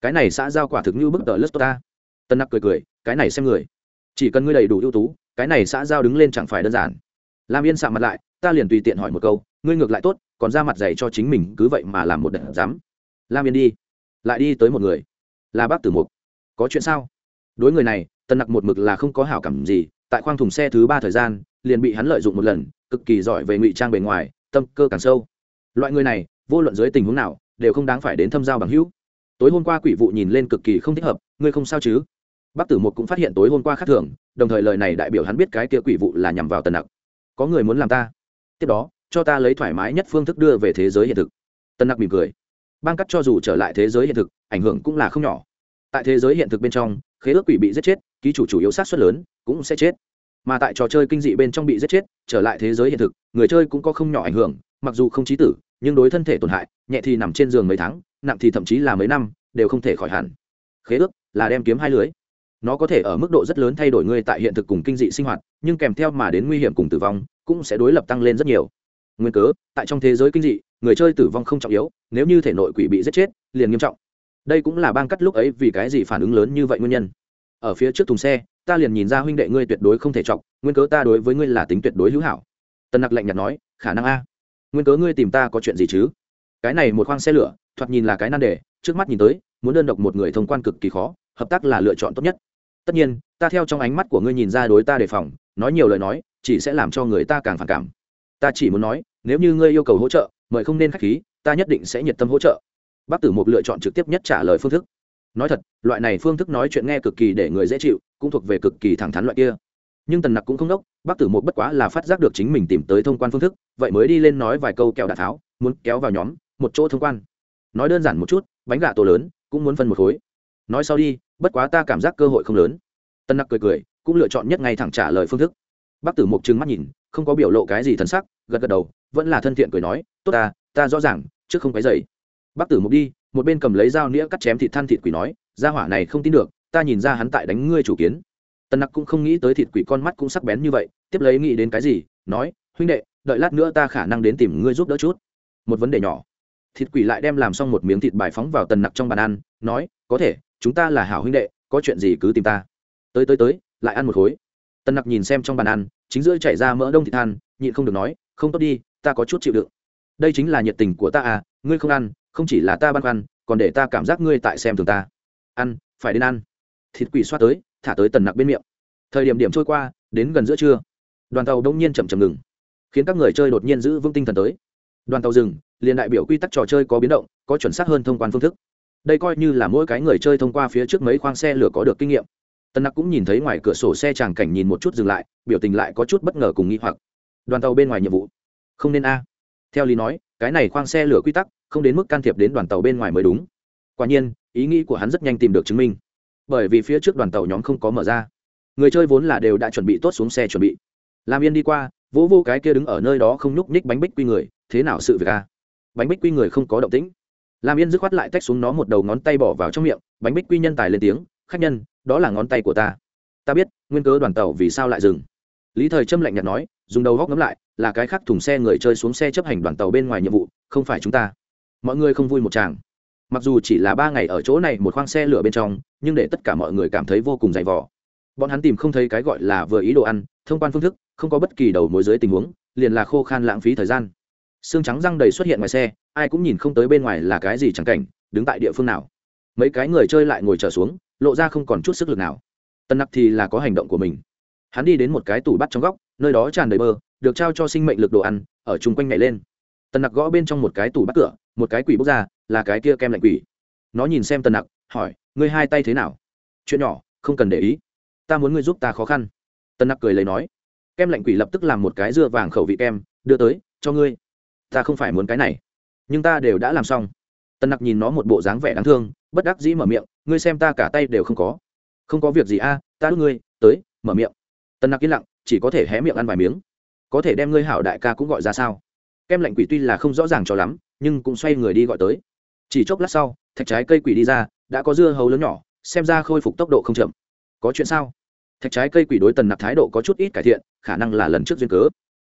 Cái này xã giao quả thực như bức tờ lất ta. Tần nặc cười cười, cái này xem người. Chỉ cần ngươi đầy đủ ưu tú, cái này xã giao đứng lên chẳng phải đơn giản. Lam yên sạ mặt lại, ta liền tùy tiện hỏi một câu, ngươi ngược lại tốt, còn ra mặt dày cho chính mình, cứ vậy mà làm một đợt dám lam yên đi, lại đi tới một người, là bác tử mục. Có chuyện sao? Đối người này, tần nặc một mực là không có hảo cảm gì, tại khoang thùng xe thứ ba thời gian, liền bị hắn lợi dụng một lần, cực kỳ giỏi về ngụy trang bề ngoài, tâm cơ càng sâu. Loại người này, vô luận dưới tình huống nào, đều không đáng phải đến thâm giao bằng hữu. Tối hôm qua quỷ vụ nhìn lên cực kỳ không thích hợp, ngươi không sao chứ? Bác tử một cũng phát hiện tối hôm qua khác thường, đồng thời lời này đại biểu hắn biết cái kia quỷ vụ là nhằm vào tần nặc. Có người muốn làm ta? Tiếp đó, cho ta lấy thoải mái nhất phương thức đưa về thế giới hiện thực. Tần nặc mỉm cười. Ban cắt cho dù trở lại thế giới hiện thực, ảnh hưởng cũng là không nhỏ. Tại thế giới hiện thực bên trong khế ước quỷ bị giết chết, ký chủ chủ yếu sát xuất lớn, cũng sẽ chết. Mà tại trò chơi kinh dị bên trong bị giết chết, trở lại thế giới hiện thực, người chơi cũng có không nhỏ ảnh hưởng, mặc dù không trí tử, nhưng đối thân thể tổn hại, nhẹ thì nằm trên giường mấy tháng, nặng thì thậm chí là mấy năm, đều không thể khỏi hẳn. Khế ước là đem kiếm hai lưới. Nó có thể ở mức độ rất lớn thay đổi ngươi tại hiện thực cùng kinh dị sinh hoạt, nhưng kèm theo mà đến nguy hiểm cùng tử vong, cũng sẽ đối lập tăng lên rất nhiều. Nguyên cớ, tại trong thế giới kinh dị, người chơi tử vong không trọng yếu, nếu như thể nội quỷ bị giết chết, liền nghiêm trọng đây cũng là bang cắt lúc ấy vì cái gì phản ứng lớn như vậy nguyên nhân. Ở phía trước thùng xe, ta liền nhìn ra huynh đệ ngươi tuyệt đối không thể chọc, nguyên cớ ta đối với ngươi là tính tuyệt đối hữu hảo. Tân nặc lạnh nhạt nói, khả năng a. Nguyên cớ ngươi tìm ta có chuyện gì chứ? Cái này một khoang xe lửa, thoạt nhìn là cái nan đề, trước mắt nhìn tới, muốn đơn độc một người thông quan cực kỳ khó, hợp tác là lựa chọn tốt nhất. Tất nhiên, ta theo trong ánh mắt của ngươi nhìn ra đối ta đề phòng, nói nhiều lời nói, chỉ sẽ làm cho người ta càng phản cảm. Ta chỉ muốn nói, nếu như ngươi yêu cầu hỗ trợ, mời không nên k h á c h khí, ta nhất định sẽ nhiệt tâm hỗ trợ bác tử mục lựa chọn trực tiếp nhất trả lời phương thức. Nói thật, loại này phương thức nói chuyện nghe cực kỳ để người dễ chịu, cũng thuộc về cực kỳ thẳng thắn loại kia. Nhưng tần nặc cũng không đốc, bác tử mục bất quá là phát giác được chính mình tìm tới thông quan phương thức, vậy mới đi lên nói vài câu kẹo đạ tháo, muốn kéo vào nhóm, một chỗ thông quan. Nói đơn giản một chút, bánh gà tổ lớn, cũng muốn phân một khối. Nói sau đi, bất quá ta cảm giác cơ hội không lớn. Tân nặc cười cười, cũng lựa chọn nhất ngay thẳng trả lời phương thức. Bác tử mục trừng mắt nhìn, không có biểu lộ cái gì thân sắc, gật gật đầu, vẫn là thân thiện cười nói, tốt ta ta rõ ràng, trước không cái dày bác tử mục đi, một bên cầm lấy dao nĩa cắt chém thịt than thịt quỷ nói ra hỏa này không tin được, ta nhìn ra hắn tại đánh ngươi chủ kiến. Tần nặc cũng không nghĩ tới thịt quỷ con mắt cũng sắc bén như vậy, tiếp lấy nghĩ đến cái gì, nói, huynh đệ, đợi lát nữa ta khả năng đến tìm ngươi giúp đỡ chút. Một vấn đề nhỏ. Thịt quỷ lại đem làm xong một miếng thịt bài phóng vào tần nặc trong bàn ăn, nói, có thể, chúng ta là hảo huynh đệ, có chuyện gì cứ tìm ta. Tới tới tới, lại ăn một khối. Tần nặc nhìn xem trong bàn ăn, chính giữa chảy ra mỡ đông thịt than, nhịn không được nói, không tốt đi, ta có chút chịu đựng. Đây chính là nhiệt tình của ta à ngươi không ăn không chỉ là ta băn khoăn, còn để ta cảm giác ngươi tại xem thường ta. Ăn, phải đến ăn. Thịt quỷ xoát tới, thả tới tần nặc bên miệng. Thời điểm điểm trôi qua, đến gần giữa trưa. Đoàn tàu đông nhiên chậm chậm ngừng, khiến các người chơi đột nhiên giữ vững tinh thần tới. Đoàn tàu dừng, liền đại biểu quy tắc trò chơi có biến động, có chuẩn xác hơn thông quan phương thức. Đây coi như là mỗi cái người chơi thông qua phía trước mấy khoang xe lửa có được kinh nghiệm. Tần nặc cũng nhìn thấy ngoài cửa sổ xe tràng cảnh nhìn một chút dừng lại, biểu tình lại có chút bất ngờ cùng nghĩ hoặc. Đoàn tàu bên ngoài nhiệm vụ. Không nên a. Theo lý nói cái này khoang xe lửa quy tắc, không đến mức can thiệp đến đoàn tàu bên ngoài mới đúng. Quả nhiên, ý nghĩ của hắn rất nhanh tìm được chứng minh. Bởi vì phía trước đoàn tàu nhóm không có mở ra. Người chơi vốn là đều đã chuẩn bị tốt xuống xe chuẩn bị. Làm yên đi qua, vỗ vô cái kia đứng ở nơi đó không nhúc nhích bánh bích quy người, thế nào sự việc a bánh bích quy người không có động tĩnh. Làm yên dứt khoát lại tách xuống nó một đầu ngón tay bỏ vào trong miệng, bánh bích quy nhân tài lên tiếng, khách nhân, đó là ngón tay của ta. Ta biết, nguyên cớ đoàn tàu vì sao lại dừng lý thời trâm lạnh nhạt nói, dùng đầu góc ngấm lại, là cái khác thùng xe người chơi xuống xe chấp hành đoàn tàu bên ngoài nhiệm vụ, không phải chúng ta. Mọi người không vui một chàng mặc dù chỉ là ba ngày ở chỗ này một khoang xe lửa bên trong, nhưng để tất cả mọi người cảm thấy vô cùng dày vò. Bọn hắn tìm không thấy cái gọi là vừa ý đồ ăn, thông quan phương thức, không có bất kỳ đầu mối dưới tình huống, liền là khô khan lãng phí thời gian. Xương trắng răng đầy xuất hiện ngoài xe, ai cũng nhìn không tới bên ngoài là cái gì chẳng cảnh, đứng tại địa phương nào. Mấy cái người chơi lại ngồi trở xuống, lộ ra không còn chút sức lực nào. Tân nặc thì là có hành động của mình hắn đi đến một cái tủ bắt trong góc, nơi đó tràn đầy bơ, được trao cho sinh mệnh lực đồ ăn, ở chung quanh nhảy lên. Tần nặc gõ bên trong một cái tủ bắt cửa, một cái quỷ bốc ra, là cái kia kem lạnh quỷ. Nó nhìn xem tần nặc, hỏi, ngươi hai tay thế nào? Chuyện nhỏ, không cần để ý. Ta muốn ngươi giúp ta khó khăn. Tần nặc cười lấy nói. Kem lạnh quỷ lập tức làm một cái dưa vàng khẩu vị kem, đưa tới, cho ngươi. Ta không phải muốn cái này, nhưng ta đều đã làm xong. Tần nặc nhìn nó một bộ dáng vẻ đáng thương, bất đắc dĩ mở miệng, ngươi xem ta cả tay đều không có. Không có việc gì a, ta đút ngươi, tới, mở miệng tần nặc yên lặng, chỉ có thể hé miệng ăn vài miếng. Có thể đem ngươi hảo đại ca cũng gọi ra sao? Kem lạnh quỷ tuy là không rõ ràng cho lắm, nhưng cũng xoay người đi gọi tới. Chỉ chốc lát sau, thạch trái cây quỷ đi ra, đã có dưa hấu lớn nhỏ, xem ra khôi phục tốc độ không chậm. Có chuyện sao? Thạch trái cây quỷ đối tần nặc thái độ có chút ít cải thiện, khả năng là lần trước duyên cớ.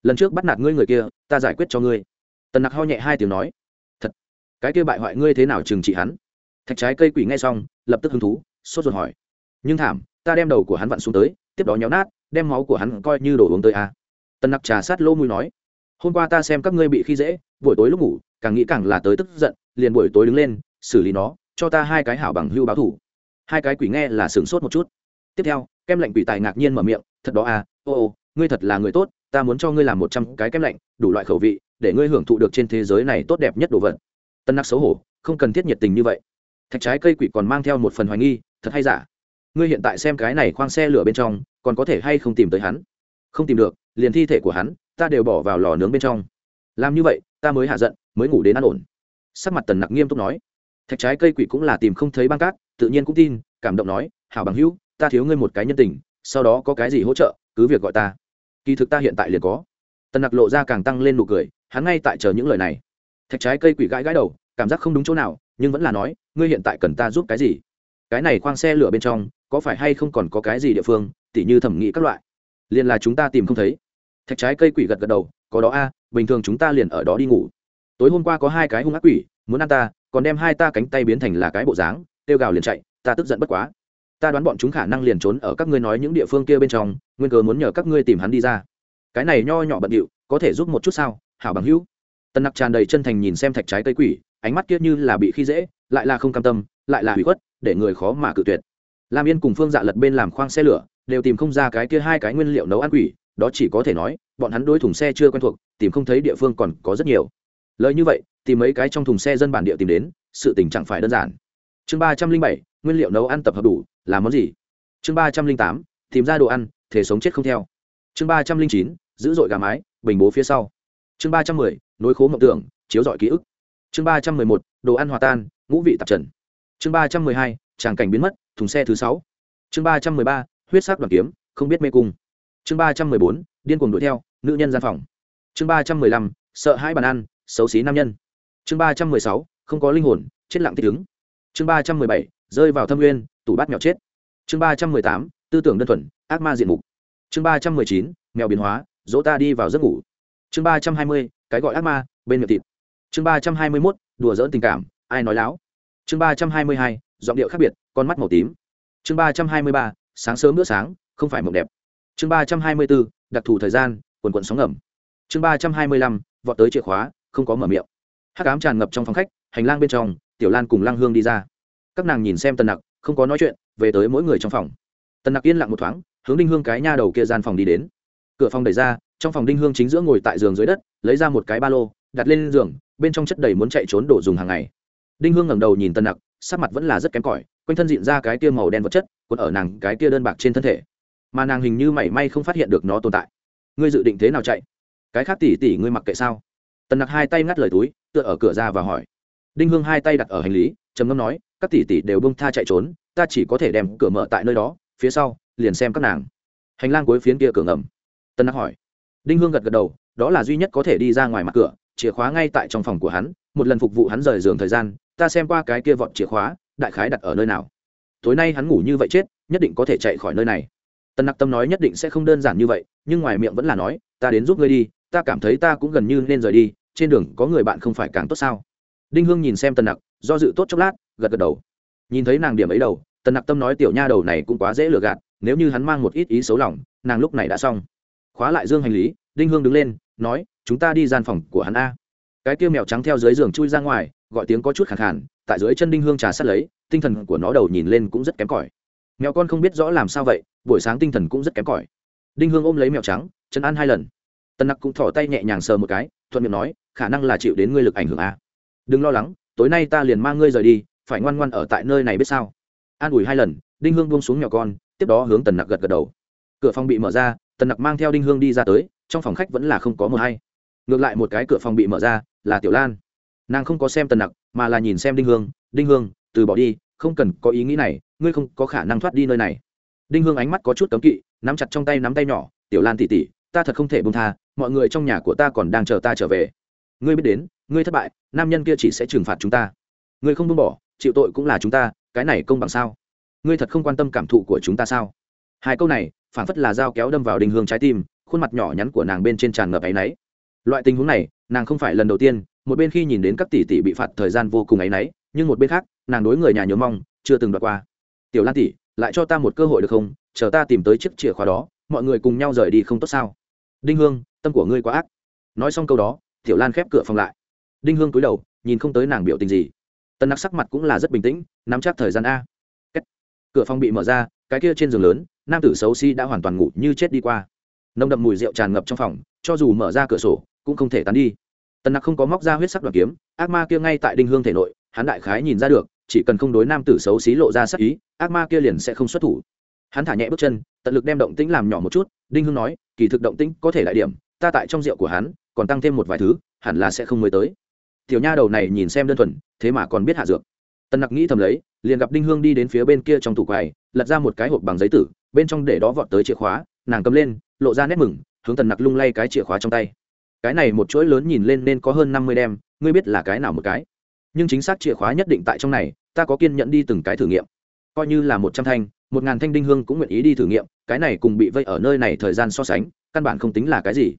Lần trước bắt nạt ngươi người kia, ta giải quyết cho ngươi. Tần nặc ho nhẹ hai tiếng nói. Thật? Cái kia bại hoại ngươi thế nào trừng trị hắn? Thạch trái cây quỷ nghe xong, lập tức hứng thú, sốt ruột hỏi. Nhưng thảm, ta đem đầu của hắn vặn xuống tới, tiếp đó nhéo nát đem máu của hắn coi như đổ uống tới a. À. tần nặc trà sát lỗ mùi nói, hôm qua ta xem các ngươi bị khi dễ, buổi tối lúc ngủ, càng nghĩ càng là tới tức giận, liền buổi tối đứng lên, xử lý nó, cho ta hai cái hảo bằng hưu báo thủ. Hai cái quỷ nghe là sửng sốt một chút. Tiếp theo, kem lạnh quỷ tài ngạc nhiên mở miệng, thật đó à ô ô, ngươi thật là người tốt, ta muốn cho ngươi làm một trăm cái kem lạnh, đủ loại khẩu vị, để ngươi hưởng thụ được trên thế giới này tốt đẹp nhất đồ vật. Tân nặc xấu hổ, không cần thiết nhiệt tình như vậy. Thạch trái cây quỷ còn mang theo một phần hoài nghi, thật hay giả? Ngươi hiện tại xem cái này khoang xe lửa bên trong còn có thể hay không tìm tới hắn? Không tìm được, liền thi thể của hắn, ta đều bỏ vào lò nướng bên trong. Làm như vậy, ta mới hạ giận, mới ngủ đến ăn ổn. Sắc mặt tần nặc nghiêm túc nói. Thạch trái cây quỷ cũng là tìm không thấy băng cát, tự nhiên cũng tin, cảm động nói, hảo bằng hữu, ta thiếu ngươi một cái nhân tình, sau đó có cái gì hỗ trợ, cứ việc gọi ta. Kỳ thực ta hiện tại liền có. Tần nặc lộ ra càng tăng lên nụ cười, hắn ngay tại chờ những lời này. Thạch trái cây quỷ gãi gãi đầu, cảm giác không đúng chỗ nào, nhưng vẫn là nói, ngươi hiện tại cần ta giúp cái gì? Cái này khoang xe lửa bên trong, có phải hay không còn có cái gì địa phương tỉ như thẩm nghĩ các loại. Liền là chúng ta tìm không thấy. Thạch trái cây quỷ gật gật đầu, có đó a, bình thường chúng ta liền ở đó đi ngủ. Tối hôm qua có hai cái hung ác quỷ, muốn ăn ta, còn đem hai ta cánh tay biến thành là cái bộ dáng tiêu gào liền chạy, ta tức giận bất quá. Ta đoán bọn chúng khả năng liền trốn ở các ngươi nói những địa phương kia bên trong, nguyên cớ muốn nhờ các ngươi tìm hắn đi ra. Cái này nho nhỏ bận điệu, có thể giúp một chút sao? Hảo bằng hữu. Tân nặc tràn đầy chân thành nhìn xem thạch trái cây quỷ, ánh mắt kia như là bị khi dễ, lại là không cam tâm, lại là hủy khuất, để người khó mà cự tuyệt. Lam yên cùng phương dạ lật bên làm khoang xe lửa đều tìm không ra cái kia hai cái nguyên liệu nấu ăn quỷ, đó chỉ có thể nói, bọn hắn đối thùng xe chưa quen thuộc, tìm không thấy địa phương còn có rất nhiều. Lời như vậy, tìm mấy cái trong thùng xe dân bản địa tìm đến, sự tình chẳng phải đơn giản. Chương ba trăm linh bảy, nguyên liệu nấu ăn tập hợp đủ, là món gì? Chương ba trăm linh tám, tìm ra đồ ăn, thể sống chết không theo. Chương ba trăm linh chín, giữ dội gà mái, bình bố phía sau. Chương ba trăm mười, nối khố mộng tưởng, chiếu dọi ký ức. Chương ba trăm mười một, đồ ăn hòa tan, ngũ vị tạp trần. Chương ba trăm mười hai, tràng cảnh biến mất, thùng xe thứ sáu. Chương ba trăm mười ba huyết sắc đoàn kiếm không biết mê cung chương ba trăm mười bốn điên cuồng đuổi theo nữ nhân gian phòng chương ba trăm mười lăm sợ hãi bàn ăn xấu xí nam nhân chương ba trăm mười sáu không có linh hồn chết lặng thích ứng chương ba trăm mười bảy rơi vào thâm nguyên tủ bát mèo chết chương ba trăm mười tám tư tưởng đơn thuần ác ma diện mục chương ba trăm mười chín mèo biến hóa dỗ ta đi vào giấc ngủ chương ba trăm hai mươi cái gọi ác ma bên miệng thịt chương ba trăm hai mươi mốt đùa dỡn tình cảm ai nói láo chương ba trăm hai mươi hai giọng điệu khác biệt con mắt màu tím chương ba trăm hai mươi ba sáng sớm bữa sáng, không phải mộng đẹp. Chương ba trăm hai mươi bốn, đặc thù thời gian, quần quận sóng ngầm. Chương ba trăm hai mươi lăm, vọt tới chìa khóa, không có mở miệng. Hắc ám tràn ngập trong phòng khách, hành lang bên trong, tiểu lan cùng lang hương đi ra. Các nàng nhìn xem tần nặc, không có nói chuyện, về tới mỗi người trong phòng. Tần nặc yên lặng một thoáng, hướng đinh hương cái nha đầu kia gian phòng đi đến. Cửa phòng đẩy ra, trong phòng đinh hương chính giữa ngồi tại giường dưới đất, lấy ra một cái ba lô, đặt lên giường, bên trong chất đầy muốn chạy trốn đồ dùng hàng ngày. Đinh hương ngẩng đầu nhìn tần nặc, sắc mặt vẫn là rất kém cỏi, quanh thân diện ra cái tia màu đen vật chất còn ở nàng cái kia đơn bạc trên thân thể. Mà nàng hình như mảy may không phát hiện được nó tồn tại. Ngươi dự định thế nào chạy? Cái khác tỉ tỉ ngươi mặc kệ sao? Tần nặc hai tay ngắt lời túi, tựa ở cửa ra và hỏi. Đinh hương hai tay đặt ở hành lý, trầm ngâm nói, các tỷ tỷ đều bông tha chạy trốn, ta chỉ có thể đem cửa mở tại nơi đó, phía sau, liền xem các nàng. Hành lang cuối phiến kia cửa ngầm. Tân nặc hỏi. Đinh hương gật gật đầu, đó là duy nhất có thể đi ra ngoài mặt cửa, chìa khóa ngay tại trong phòng của hắn, một lần phục vụ hắn rời giường thời gian, ta xem qua cái kia vọt chìa khóa, đại khái đặt ở nơi nào tối nay hắn ngủ như vậy chết, nhất định có thể chạy khỏi nơi này. Tần nặc tâm nói nhất định sẽ không đơn giản như vậy, nhưng ngoài miệng vẫn là nói, ta đến giúp ngươi đi, ta cảm thấy ta cũng gần như nên rời đi, trên đường có người bạn không phải càng tốt sao? Đinh hương nhìn xem Tần nặc, do dự tốt chốc lát, gật gật đầu. Nhìn thấy nàng điểm ấy đầu, tần nặc tâm nói tiểu nha đầu này cũng quá dễ lừa gạt, nếu như hắn mang một ít ý xấu lòng, nàng lúc này đã xong. Khóa lại dương hành lý, đinh hương đứng lên, nói, chúng ta đi gian phòng của hắn a. Cái kia mèo trắng theo dưới giường chui ra ngoài, gọi tiếng có chút khẳng khản tại dưới chân đinh hương trà sát lấy tinh thần của nó đầu nhìn lên cũng rất kém cỏi. Mèo con không biết rõ làm sao vậy, buổi sáng tinh thần cũng rất kém cỏi. Đinh hương ôm lấy mèo trắng chân ăn hai lần. Tần nặc cũng thỏ tay nhẹ nhàng sờ một cái, thuận miệng nói, khả năng là chịu đến ngươi lực ảnh hưởng a. Đừng lo lắng, tối nay ta liền mang ngươi rời đi, phải ngoan ngoan ở tại nơi này biết sao. An ủi hai lần, đinh hương buông xuống mèo con, tiếp đó hướng tần nặc gật gật đầu. Cửa phòng bị mở ra, tần nặc mang theo đinh hương đi ra tới, trong phòng khách vẫn là không có mờ hay. Ngược lại một cái cửa phòng bị mở ra là tiểu lan. Nàng không có xem tần nặc, mà là nhìn xem đinh hương đinh hương từ bỏ đi, không cần có ý nghĩ này, ngươi không có khả năng thoát đi nơi này. Đinh hương ánh mắt có chút cấm kỵ, nắm chặt trong tay nắm tay nhỏ, tiểu lan tỉ tỉ ta thật không thể bông tha, mọi người trong nhà của ta còn đang chờ ta trở về. Ngươi biết đến, ngươi thất bại, nam nhân kia chỉ sẽ trừng phạt chúng ta. Ngươi không buông bỏ, chịu tội cũng là chúng ta, cái này công bằng sao? Ngươi thật không quan tâm cảm thụ của chúng ta sao? Hai câu này, phản phất là dao kéo đâm vào đình hương trái tim, khuôn mặt nhỏ nhắn của nàng bên trên tràn ngập áy náy. Loại tình huống này, nàng không phải lần đầu tiên, một bên khi nhìn đến các tỷ tỷ bị phạt thời gian vô cùng áy náy nhưng một bên khác, nàng đối người nhà nhớ mong, chưa từng đoạt qua. Tiểu lan tỷ, lại cho ta một cơ hội được không? Chờ ta tìm tới chiếc chìa khóa đó, mọi người cùng nhau rời đi không tốt sao? Đinh hương, tâm của ngươi quá ác. Nói xong câu đó, tiểu lan khép cửa phòng lại. Đinh hương cúi đầu, nhìn không tới nàng biểu tình gì. Tân nặc sắc mặt cũng là rất bình tĩnh, nắm chắc thời gian a. Kết. cửa phòng bị mở ra, cái kia trên giường lớn, nam tử xấu xí đã hoàn toàn ngủ như chết đi qua. Nồng đậm mùi rượu tràn ngập trong phòng, cho dù mở ra cửa sổ, cũng không thể tán đi. Tần nặc không có móc ra huyết sắc đoàn kiếm, ác ma kia ngay tại đinh hương thể nội hắn đại khái nhìn ra được, chỉ cần không đối nam tử xấu xí lộ ra sắc ý, ác ma kia liền sẽ không xuất thủ. Hắn thả nhẹ bước chân, tận lực đem động tĩnh làm nhỏ một chút, đinh hương nói, kỳ thực động tĩnh có thể đại điểm, ta tại trong rượu của hắn, còn tăng thêm một vài thứ, hẳn là sẽ không mới tới. Tiểu nha đầu này nhìn xem đơn thuần, thế mà còn biết hạ dược. Tần nặc nghĩ thầm lấy, liền gặp đinh hương đi đến phía bên kia trong tủ quầy, lật ra một cái hộp bằng giấy tử, bên trong để đó vọt tới chìa khóa, nàng cầm lên, lộ ra nét mừng, hướng tần nặc lung lay cái chìa khóa trong tay. Cái này một chuỗi lớn nhìn lên nên có hơn năm mươi đem, ngươi biết là cái nào một cái? Nhưng chính xác chìa khóa nhất định tại trong này, ta có kiên nhẫn đi từng cái thử nghiệm. Coi như là một trăm thanh, một ngàn thanh đinh hương cũng nguyện ý đi thử nghiệm, cái này cùng bị vây ở nơi này thời gian so sánh, căn bản không tính là cái gì.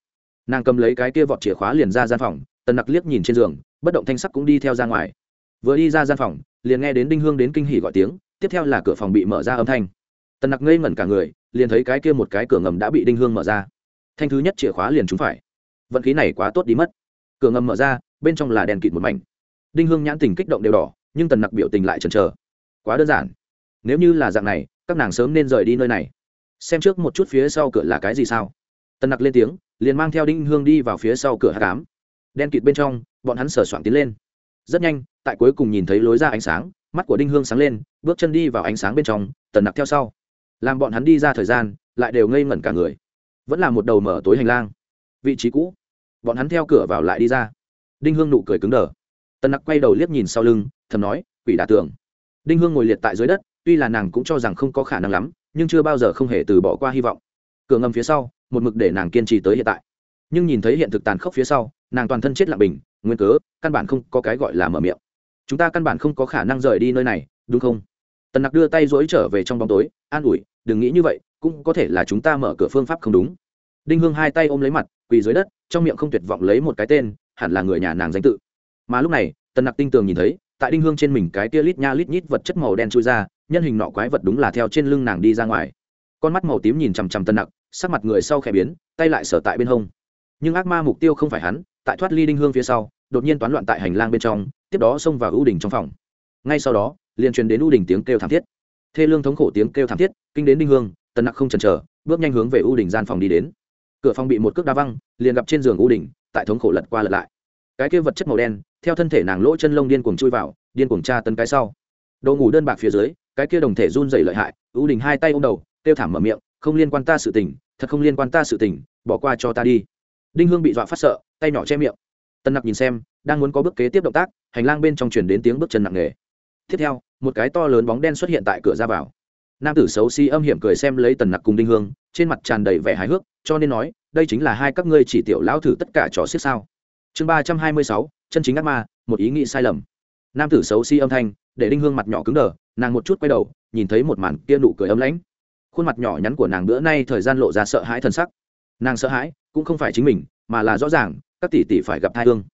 Nàng cầm lấy cái kia vọt chìa khóa liền ra gian phòng, tần nặc liếc nhìn trên giường, bất động thanh sắc cũng đi theo ra ngoài. Vừa đi ra gian phòng, liền nghe đến đinh hương đến kinh hỉ gọi tiếng, tiếp theo là cửa phòng bị mở ra âm thanh. Tần nặc ngây ngẩn cả người, liền thấy cái kia một cái cửa ngầm đã bị đinh hương mở ra. Thanh thứ nhất chìa khóa liền trúng phải. Vận khí này quá tốt đi mất. Cửa ngầm mở ra, bên trong là đèn kịt một mảnh đinh hương nhãn tình kích động đều đỏ, nhưng tần nặc biểu tình lại chần chờ. Quá đơn giản. Nếu như là dạng này, các nàng sớm nên rời đi nơi này. Xem trước một chút phía sau cửa là cái gì sao? Tần nặc lên tiếng, liền mang theo đinh hương đi vào phía sau cửa h tám đen kịt bên trong, bọn hắn sờ soạn tiến lên. Rất nhanh, tại cuối cùng nhìn thấy lối ra ánh sáng, mắt của đinh hương sáng lên, bước chân đi vào ánh sáng bên trong, tần nặc theo sau. Làm bọn hắn đi ra thời gian, lại đều ngây ngẩn cả người. Vẫn là một đầu mở tối hành lang. Vị trí cũ. Bọn hắn theo cửa vào lại đi ra. Đinh hương nụ cười cứng đờ tần nặc quay đầu liếc nhìn sau lưng, thầm nói, quỷ đả tưởng đinh hương ngồi liệt tại dưới đất, tuy là nàng cũng cho rằng không có khả năng lắm, nhưng chưa bao giờ không hề từ bỏ qua hy vọng. Cửa ngầm phía sau, một mực để nàng kiên trì tới hiện tại. Nhưng nhìn thấy hiện thực tàn khốc phía sau, nàng toàn thân chết lặng bình, nguyên cớ, căn bản không có cái gọi là mở miệng. Chúng ta căn bản không có khả năng rời đi nơi này, đúng không? Tần nặc đưa tay dối trở về trong bóng tối, an ủi, đừng nghĩ như vậy, cũng có thể là chúng ta mở cửa phương pháp không đúng. Đinh hương hai tay ôm lấy mặt, quỳ dưới đất, trong miệng không tuyệt vọng lấy một cái tên, hẳn là người nhà nàng danh tự mà lúc này, tần nặc tinh tường nhìn thấy, tại đinh hương trên mình cái tia lít nha lít nhít vật chất màu đen trôi ra, nhân hình nọ quái vật đúng là theo trên lưng nàng đi ra ngoài. Con mắt màu tím nhìn chằm chằm tần nặc, sắc mặt người sau khẽ biến, tay lại sở tại bên hông. Nhưng ác ma mục tiêu không phải hắn, tại thoát ly đinh hương phía sau, đột nhiên toán loạn tại hành lang bên trong, tiếp đó xông vào ưu đình trong phòng. Ngay sau đó, liền truyền đến ưu đình tiếng kêu thảm thiết. Thê lương thống khổ tiếng kêu thảm thiết, kinh đến đinh hương, tần nặc không chần chờ, bước nhanh hướng về ưu đình gian phòng đi đến. Cửa phòng bị một cước đa văng, liền gặp trên giường ưu đình tại thống khổ lật qua lật lại cái kia vật chất màu đen, theo thân thể nàng lỗ chân lông điên cuồng chui vào, điên cuồng tra tấn cái sau. Đồ ngủ đơn bạc phía dưới, cái kia đồng thể run dày lợi hại, ưu đình hai tay ô m đầu, kêu thảm mở miệng, không liên quan ta sự tình, thật không liên quan ta sự tình, bỏ qua cho ta đi. Đinh hương bị dọa phát sợ, tay nhỏ che miệng. Tân nặc nhìn xem, đang muốn có bước kế tiếp động tác, hành lang bên trong chuyển đến tiếng bước chân nặng nề. Tiếp theo, một cái to lớn bóng đen xuất hiện tại cửa ra vào. Nam tử xấu xí âm hiểm cười xem lấy tần nặc cùng đinh hương, trên mặt tràn đầy vẻ hài hước, cho nên nói, đây chính là hai các ngươi chỉ tiểu lão thử tất cả trò xiết sao? Chương ba trăm hai mươi sáu, chân chính ác ma, một ý nghĩ sai lầm. Nam tử xấu xí âm thanh, để đinh hương mặt nhỏ cứng đờ, nàng một chút quay đầu, nhìn thấy một màn kia nụ cười ấm lãnh. Khuôn mặt nhỏ nhắn của nàng bữa nay thời gian lộ ra sợ hãi thân sắc. Nàng sợ hãi, cũng không phải chính mình, mà là rõ ràng, các tỷ tỷ phải gặp thai hương.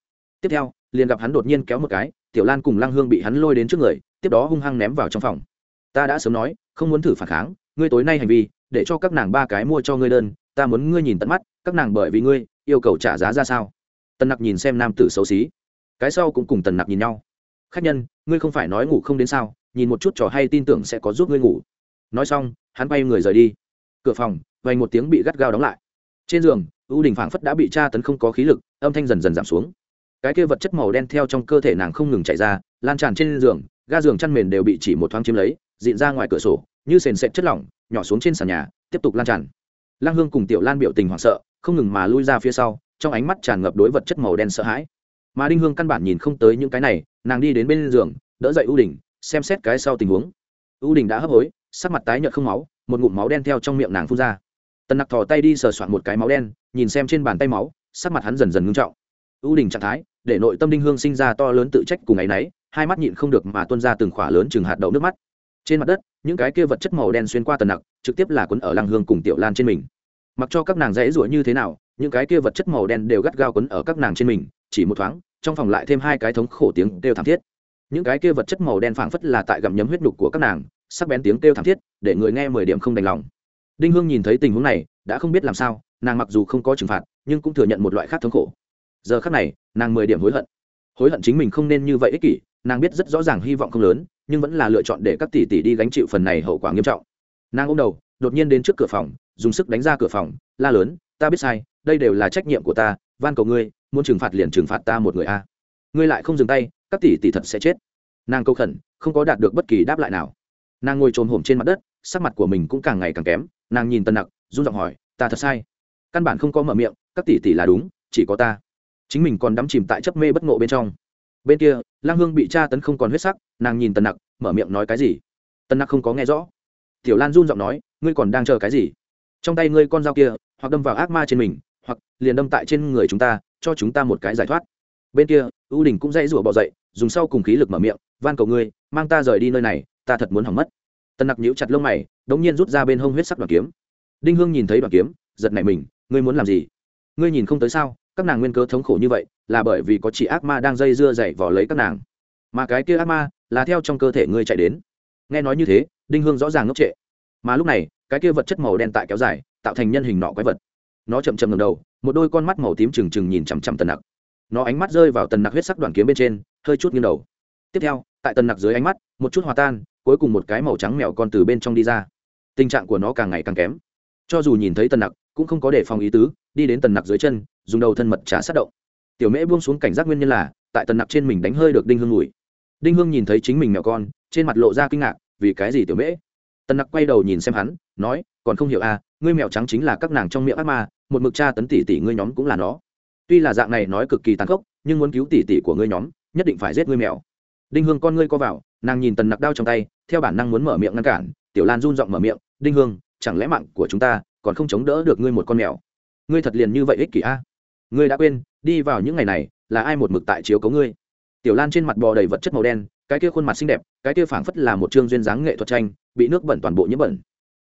Tiếp theo, liền gặp hắn đột nhiên kéo một cái, tiểu lan cùng lăng hương bị hắn lôi đến trước người, tiếp đó hung hăng ném vào trong phòng. Ta đã sớm nói, không muốn thử phản kháng, ngươi tối nay hành vi, để cho các nàng ba cái mua cho ngươi đơn, ta muốn ngươi nhìn tận mắt, các nàng bởi vì ngươi, yêu cầu trả giá ra sao? Tần nặc nhìn xem nam tử xấu xí. Cái sau cũng cùng tần nặc nhìn nhau. Khách nhân, ngươi không phải nói ngủ không đến sao, nhìn một chút trò hay tin tưởng sẽ có giúp ngươi ngủ. Nói xong, hắn bay người rời đi. Cửa phòng vành một tiếng bị gắt gao đóng lại. Trên giường u đình phảng phất đã bị tra tấn không có khí lực, âm thanh dần dần giảm xuống. Cái kia vật chất màu đen theo trong cơ thể nàng không ngừng chạy ra, lan tràn trên giường, ga giường chăn mền đều bị chỉ một thoáng chiếm lấy, dịn ra ngoài cửa sổ, như sền sệt chất lỏng, nhỏ xuống trên sàn nhà, tiếp tục lan tràn. Lang hương cùng tiểu lan biểu tình hoảng sợ, không ngừng mà lui ra phía sau trong ánh mắt tràn ngập đối vật chất màu đen sợ hãi. Mà đinh hương căn bản nhìn không tới những cái này, nàng đi đến bên giường, đỡ dậy u đình, xem xét cái sau tình huống. U đình đã hấp hối, sắc mặt tái nhợt không máu, một ngụm máu đen theo trong miệng nàng phun ra. Tần nặc thò tay đi sờ soạn một cái máu đen, nhìn xem trên bàn tay máu, sắc mặt hắn dần dần ngưng trọng. Ưu đình trạng thái, để nội tâm đinh hương sinh ra to lớn tự trách cùng ấ y hai mắt nhịn không được mà tuân ra từng khỏa lớn chừng hạt đậu nước mắt. Trên mặt đất, những cái kia vật chất màu đen xuyên qua tần nặc, trực tiếp là quấn ở lăng hương cùng tiểu lan trên mình. Mặc cho các nàng dãy rủa như thế nào những cái kia vật chất màu đen đều gắt gao quấn ở các nàng trên mình, chỉ một thoáng, trong phòng lại thêm hai cái thống khổ tiếng kêu thảm thiết. Những cái kia vật chất màu đen phảng phất là tại gặm nhấm huyết nhục của các nàng, sắc bén tiếng kêu thảm thiết, để người nghe mười điểm không đành lòng. Đinh hương nhìn thấy tình huống này, đã không biết làm sao, nàng mặc dù không có trừng phạt, nhưng cũng thừa nhận một loại khác thống khổ. Giờ khác này, nàng mười điểm hối hận. Hối hận chính mình không nên như vậy ích kỷ, nàng biết rất rõ ràng hy vọng không lớn, nhưng vẫn là lựa chọn để các tỷ tỷ đi gánh chịu phần này hậu quả nghiêm trọng. Nàng ôm đầu, đột nhiên đến trước cửa phòng, dùng sức đánh ra cửa phòng, la lớn ta biết sai, đây đều là trách nhiệm của ta, van cầu ngươi, muốn trừng phạt liền trừng phạt ta một người a. Ngươi lại không dừng tay, các tỷ tỷ thật sẽ chết. Nàng câu khẩn, không có đạt được bất kỳ đáp lại nào. Nàng ngồi trồn hổm trên mặt đất, sắc mặt của mình cũng càng ngày càng kém, nàng nhìn tân nặc, run giọng hỏi, ta thật sai? Căn bản không có mở miệng, các tỷ tỷ là đúng, chỉ có ta. Chính mình còn đắm chìm tại chấp mê bất ngộ bên trong. Bên kia lang hương bị tra tấn không còn huyết sắc, nàng nhìn tần nặc, mở miệng nói cái gì? Tần nặc không có nghe rõ. Tiểu lan run giọng nói, ngươi còn đang chờ cái gì? Trong tay ngươi con dao kia hoặc đâm vào ác ma trên mình, hoặc liền đâm tại trên người chúng ta, cho chúng ta một cái giải thoát. Bên kia ưu đình cũng dãy rủa bỏ dậy, dùng sau cùng khí lực mở miệng, van cầu ngươi, mang ta rời đi nơi này, ta thật muốn hỏng mất. Tần nặc nhíu chặt lông mày, đống nhiên rút ra bên hông huyết sắc đoàn kiếm. Đinh hương nhìn thấy đoàn kiếm, giật nảy mình, ngươi muốn làm gì? Ngươi nhìn không tới sao? Các nàng nguyên cơ thống khổ như vậy, là bởi vì có chị ác ma đang dây dưa dày vỏ lấy các nàng. Mà cái kia ác ma, là theo trong cơ thể ngươi chạy đến. Nghe nói như thế, đinh hương rõ ràng ngốc trệ. Mà lúc này, cái kia vật chất màu đen tại kéo dài tạo thành nhân hình nọ quái vật. Nó chậm chậm ngầm đầu, một đôi con mắt màu tím trừng trừng nhìn chằm chằm tần nặc. Nó ánh mắt rơi vào tần nặc huyết sắc đoàn kiếm bên trên, hơi chút nghiêng đầu. Tiếp theo, tại tần nặc dưới ánh mắt, một chút hòa tan, cuối cùng một cái màu trắng mèo con từ bên trong đi ra. Tình trạng của nó càng ngày càng kém. Cho dù nhìn thấy tần nặc, cũng không có đề phòng ý tứ, đi đến tần nặc dưới chân, dùng đầu thân mật trả sát động. Tiểu mễ buông xuống cảnh giác nguyên nhân là, tại tần nặc trên mình đánh hơi được đinh hương mùi đinh hương nhìn thấy chính mình mèo con, trên mặt lộ ra kinh ngạc, vì cái gì tiểu mễ? Tần nặc quay đầu nhìn xem hắn, nói còn không hiểu à ngươi mèo trắng chính là các nàng trong miệng ác ma, một mực cha tấn tỷ tỷ ngươi nhóm cũng là nó. Tuy là dạng này nói cực kỳ tàn khốc, nhưng muốn cứu tỷ tỷ của ngươi nhóm, nhất định phải giết ngươi mèo. Đinh hương con ngươi co vào, nàng nhìn tần nặc đao trong tay, theo bản năng muốn mở miệng ngăn cản, tiểu lan run giọng mở miệng, đinh hương, chẳng lẽ mạng của chúng ta còn không chống đỡ được ngươi một con mèo? Ngươi thật liền như vậy ích kỷ a ngươi đã quên, đi vào những ngày này, là ai một mực tại chiếu cấu ngươi? Tiểu lan trên mặt bò đầy vật chất màu đen, cái kia khuôn mặt xinh đẹp, cái kia phảng phất là một chương duyên dáng nghệ thuật tranh, bị nước bẩn toàn bộ nhiễm bẩn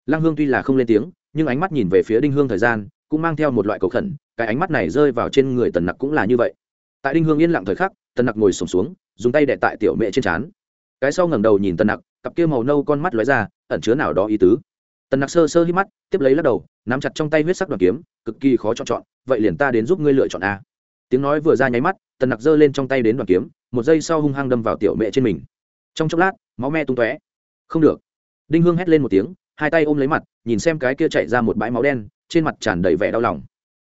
lăng hương tuy là không lên tiếng, nhưng ánh mắt nhìn về phía đinh hương thời gian, cũng mang theo một loại cầu khẩn, cái ánh mắt này rơi vào trên người tần nặc cũng là như vậy. Tại đinh hương yên lặng thời khắc, tần nặc ngồi sổm xuống, dùng tay đệ tại tiểu mẹ trên trán. Cái sau ngẩng đầu nhìn tần nặc, cặp kia màu nâu con mắt lóe ra, ẩn chứa nào đó ý tứ. Tần nặc sơ sơ hít mắt, tiếp lấy lắc đầu, nắm chặt trong tay huyết sắc đoàn kiếm, cực kỳ khó chọn chọn, vậy liền ta đến giúp ngươi lựa chọn a. Tiếng nói vừa ra nháy mắt, tần nặc giơ lên trong tay đến đoàn kiếm, một giây sau hung hăng đâm vào tiểu mẹ trên mình. Trong chốc lát, máu me tung tóe. Không được. Đinh hương hét lên một tiếng hai tay ôm lấy mặt, nhìn xem cái kia chạy ra một bãi máu đen, trên mặt tràn đầy vẻ đau lòng.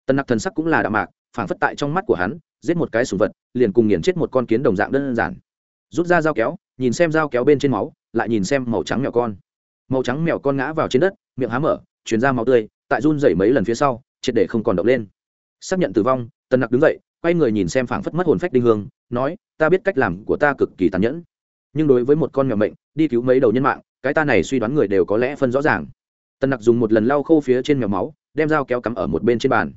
Tần nặc thần sắc cũng là đạo mạc, phảng phất tại trong mắt của hắn, giết một cái sùng vật, liền cùng nghiền chết một con kiến đồng dạng đơn giản. Rút ra dao kéo, nhìn xem dao kéo bên trên máu, lại nhìn xem màu trắng mèo con. Màu trắng mèo con ngã vào trên đất, miệng há mở chuyển ra máu tươi, tại run dậy mấy lần phía sau, triệt để không còn động lên. Xác nhận tử vong, tần nặc đứng dậy, quay người nhìn xem phảng phất mất hồn phách đinh hương, nói, ta biết cách làm của ta cực kỳ tàn nhẫn. Nhưng đối với một con mèo mệnh, đi cứu mấy đầu nhân mạng cái ta này suy đoán người đều có lẽ phân rõ ràng. Tần nặc dùng một lần lau khô phía trên mèo máu, đem dao kéo cắm ở một bên trên bàn.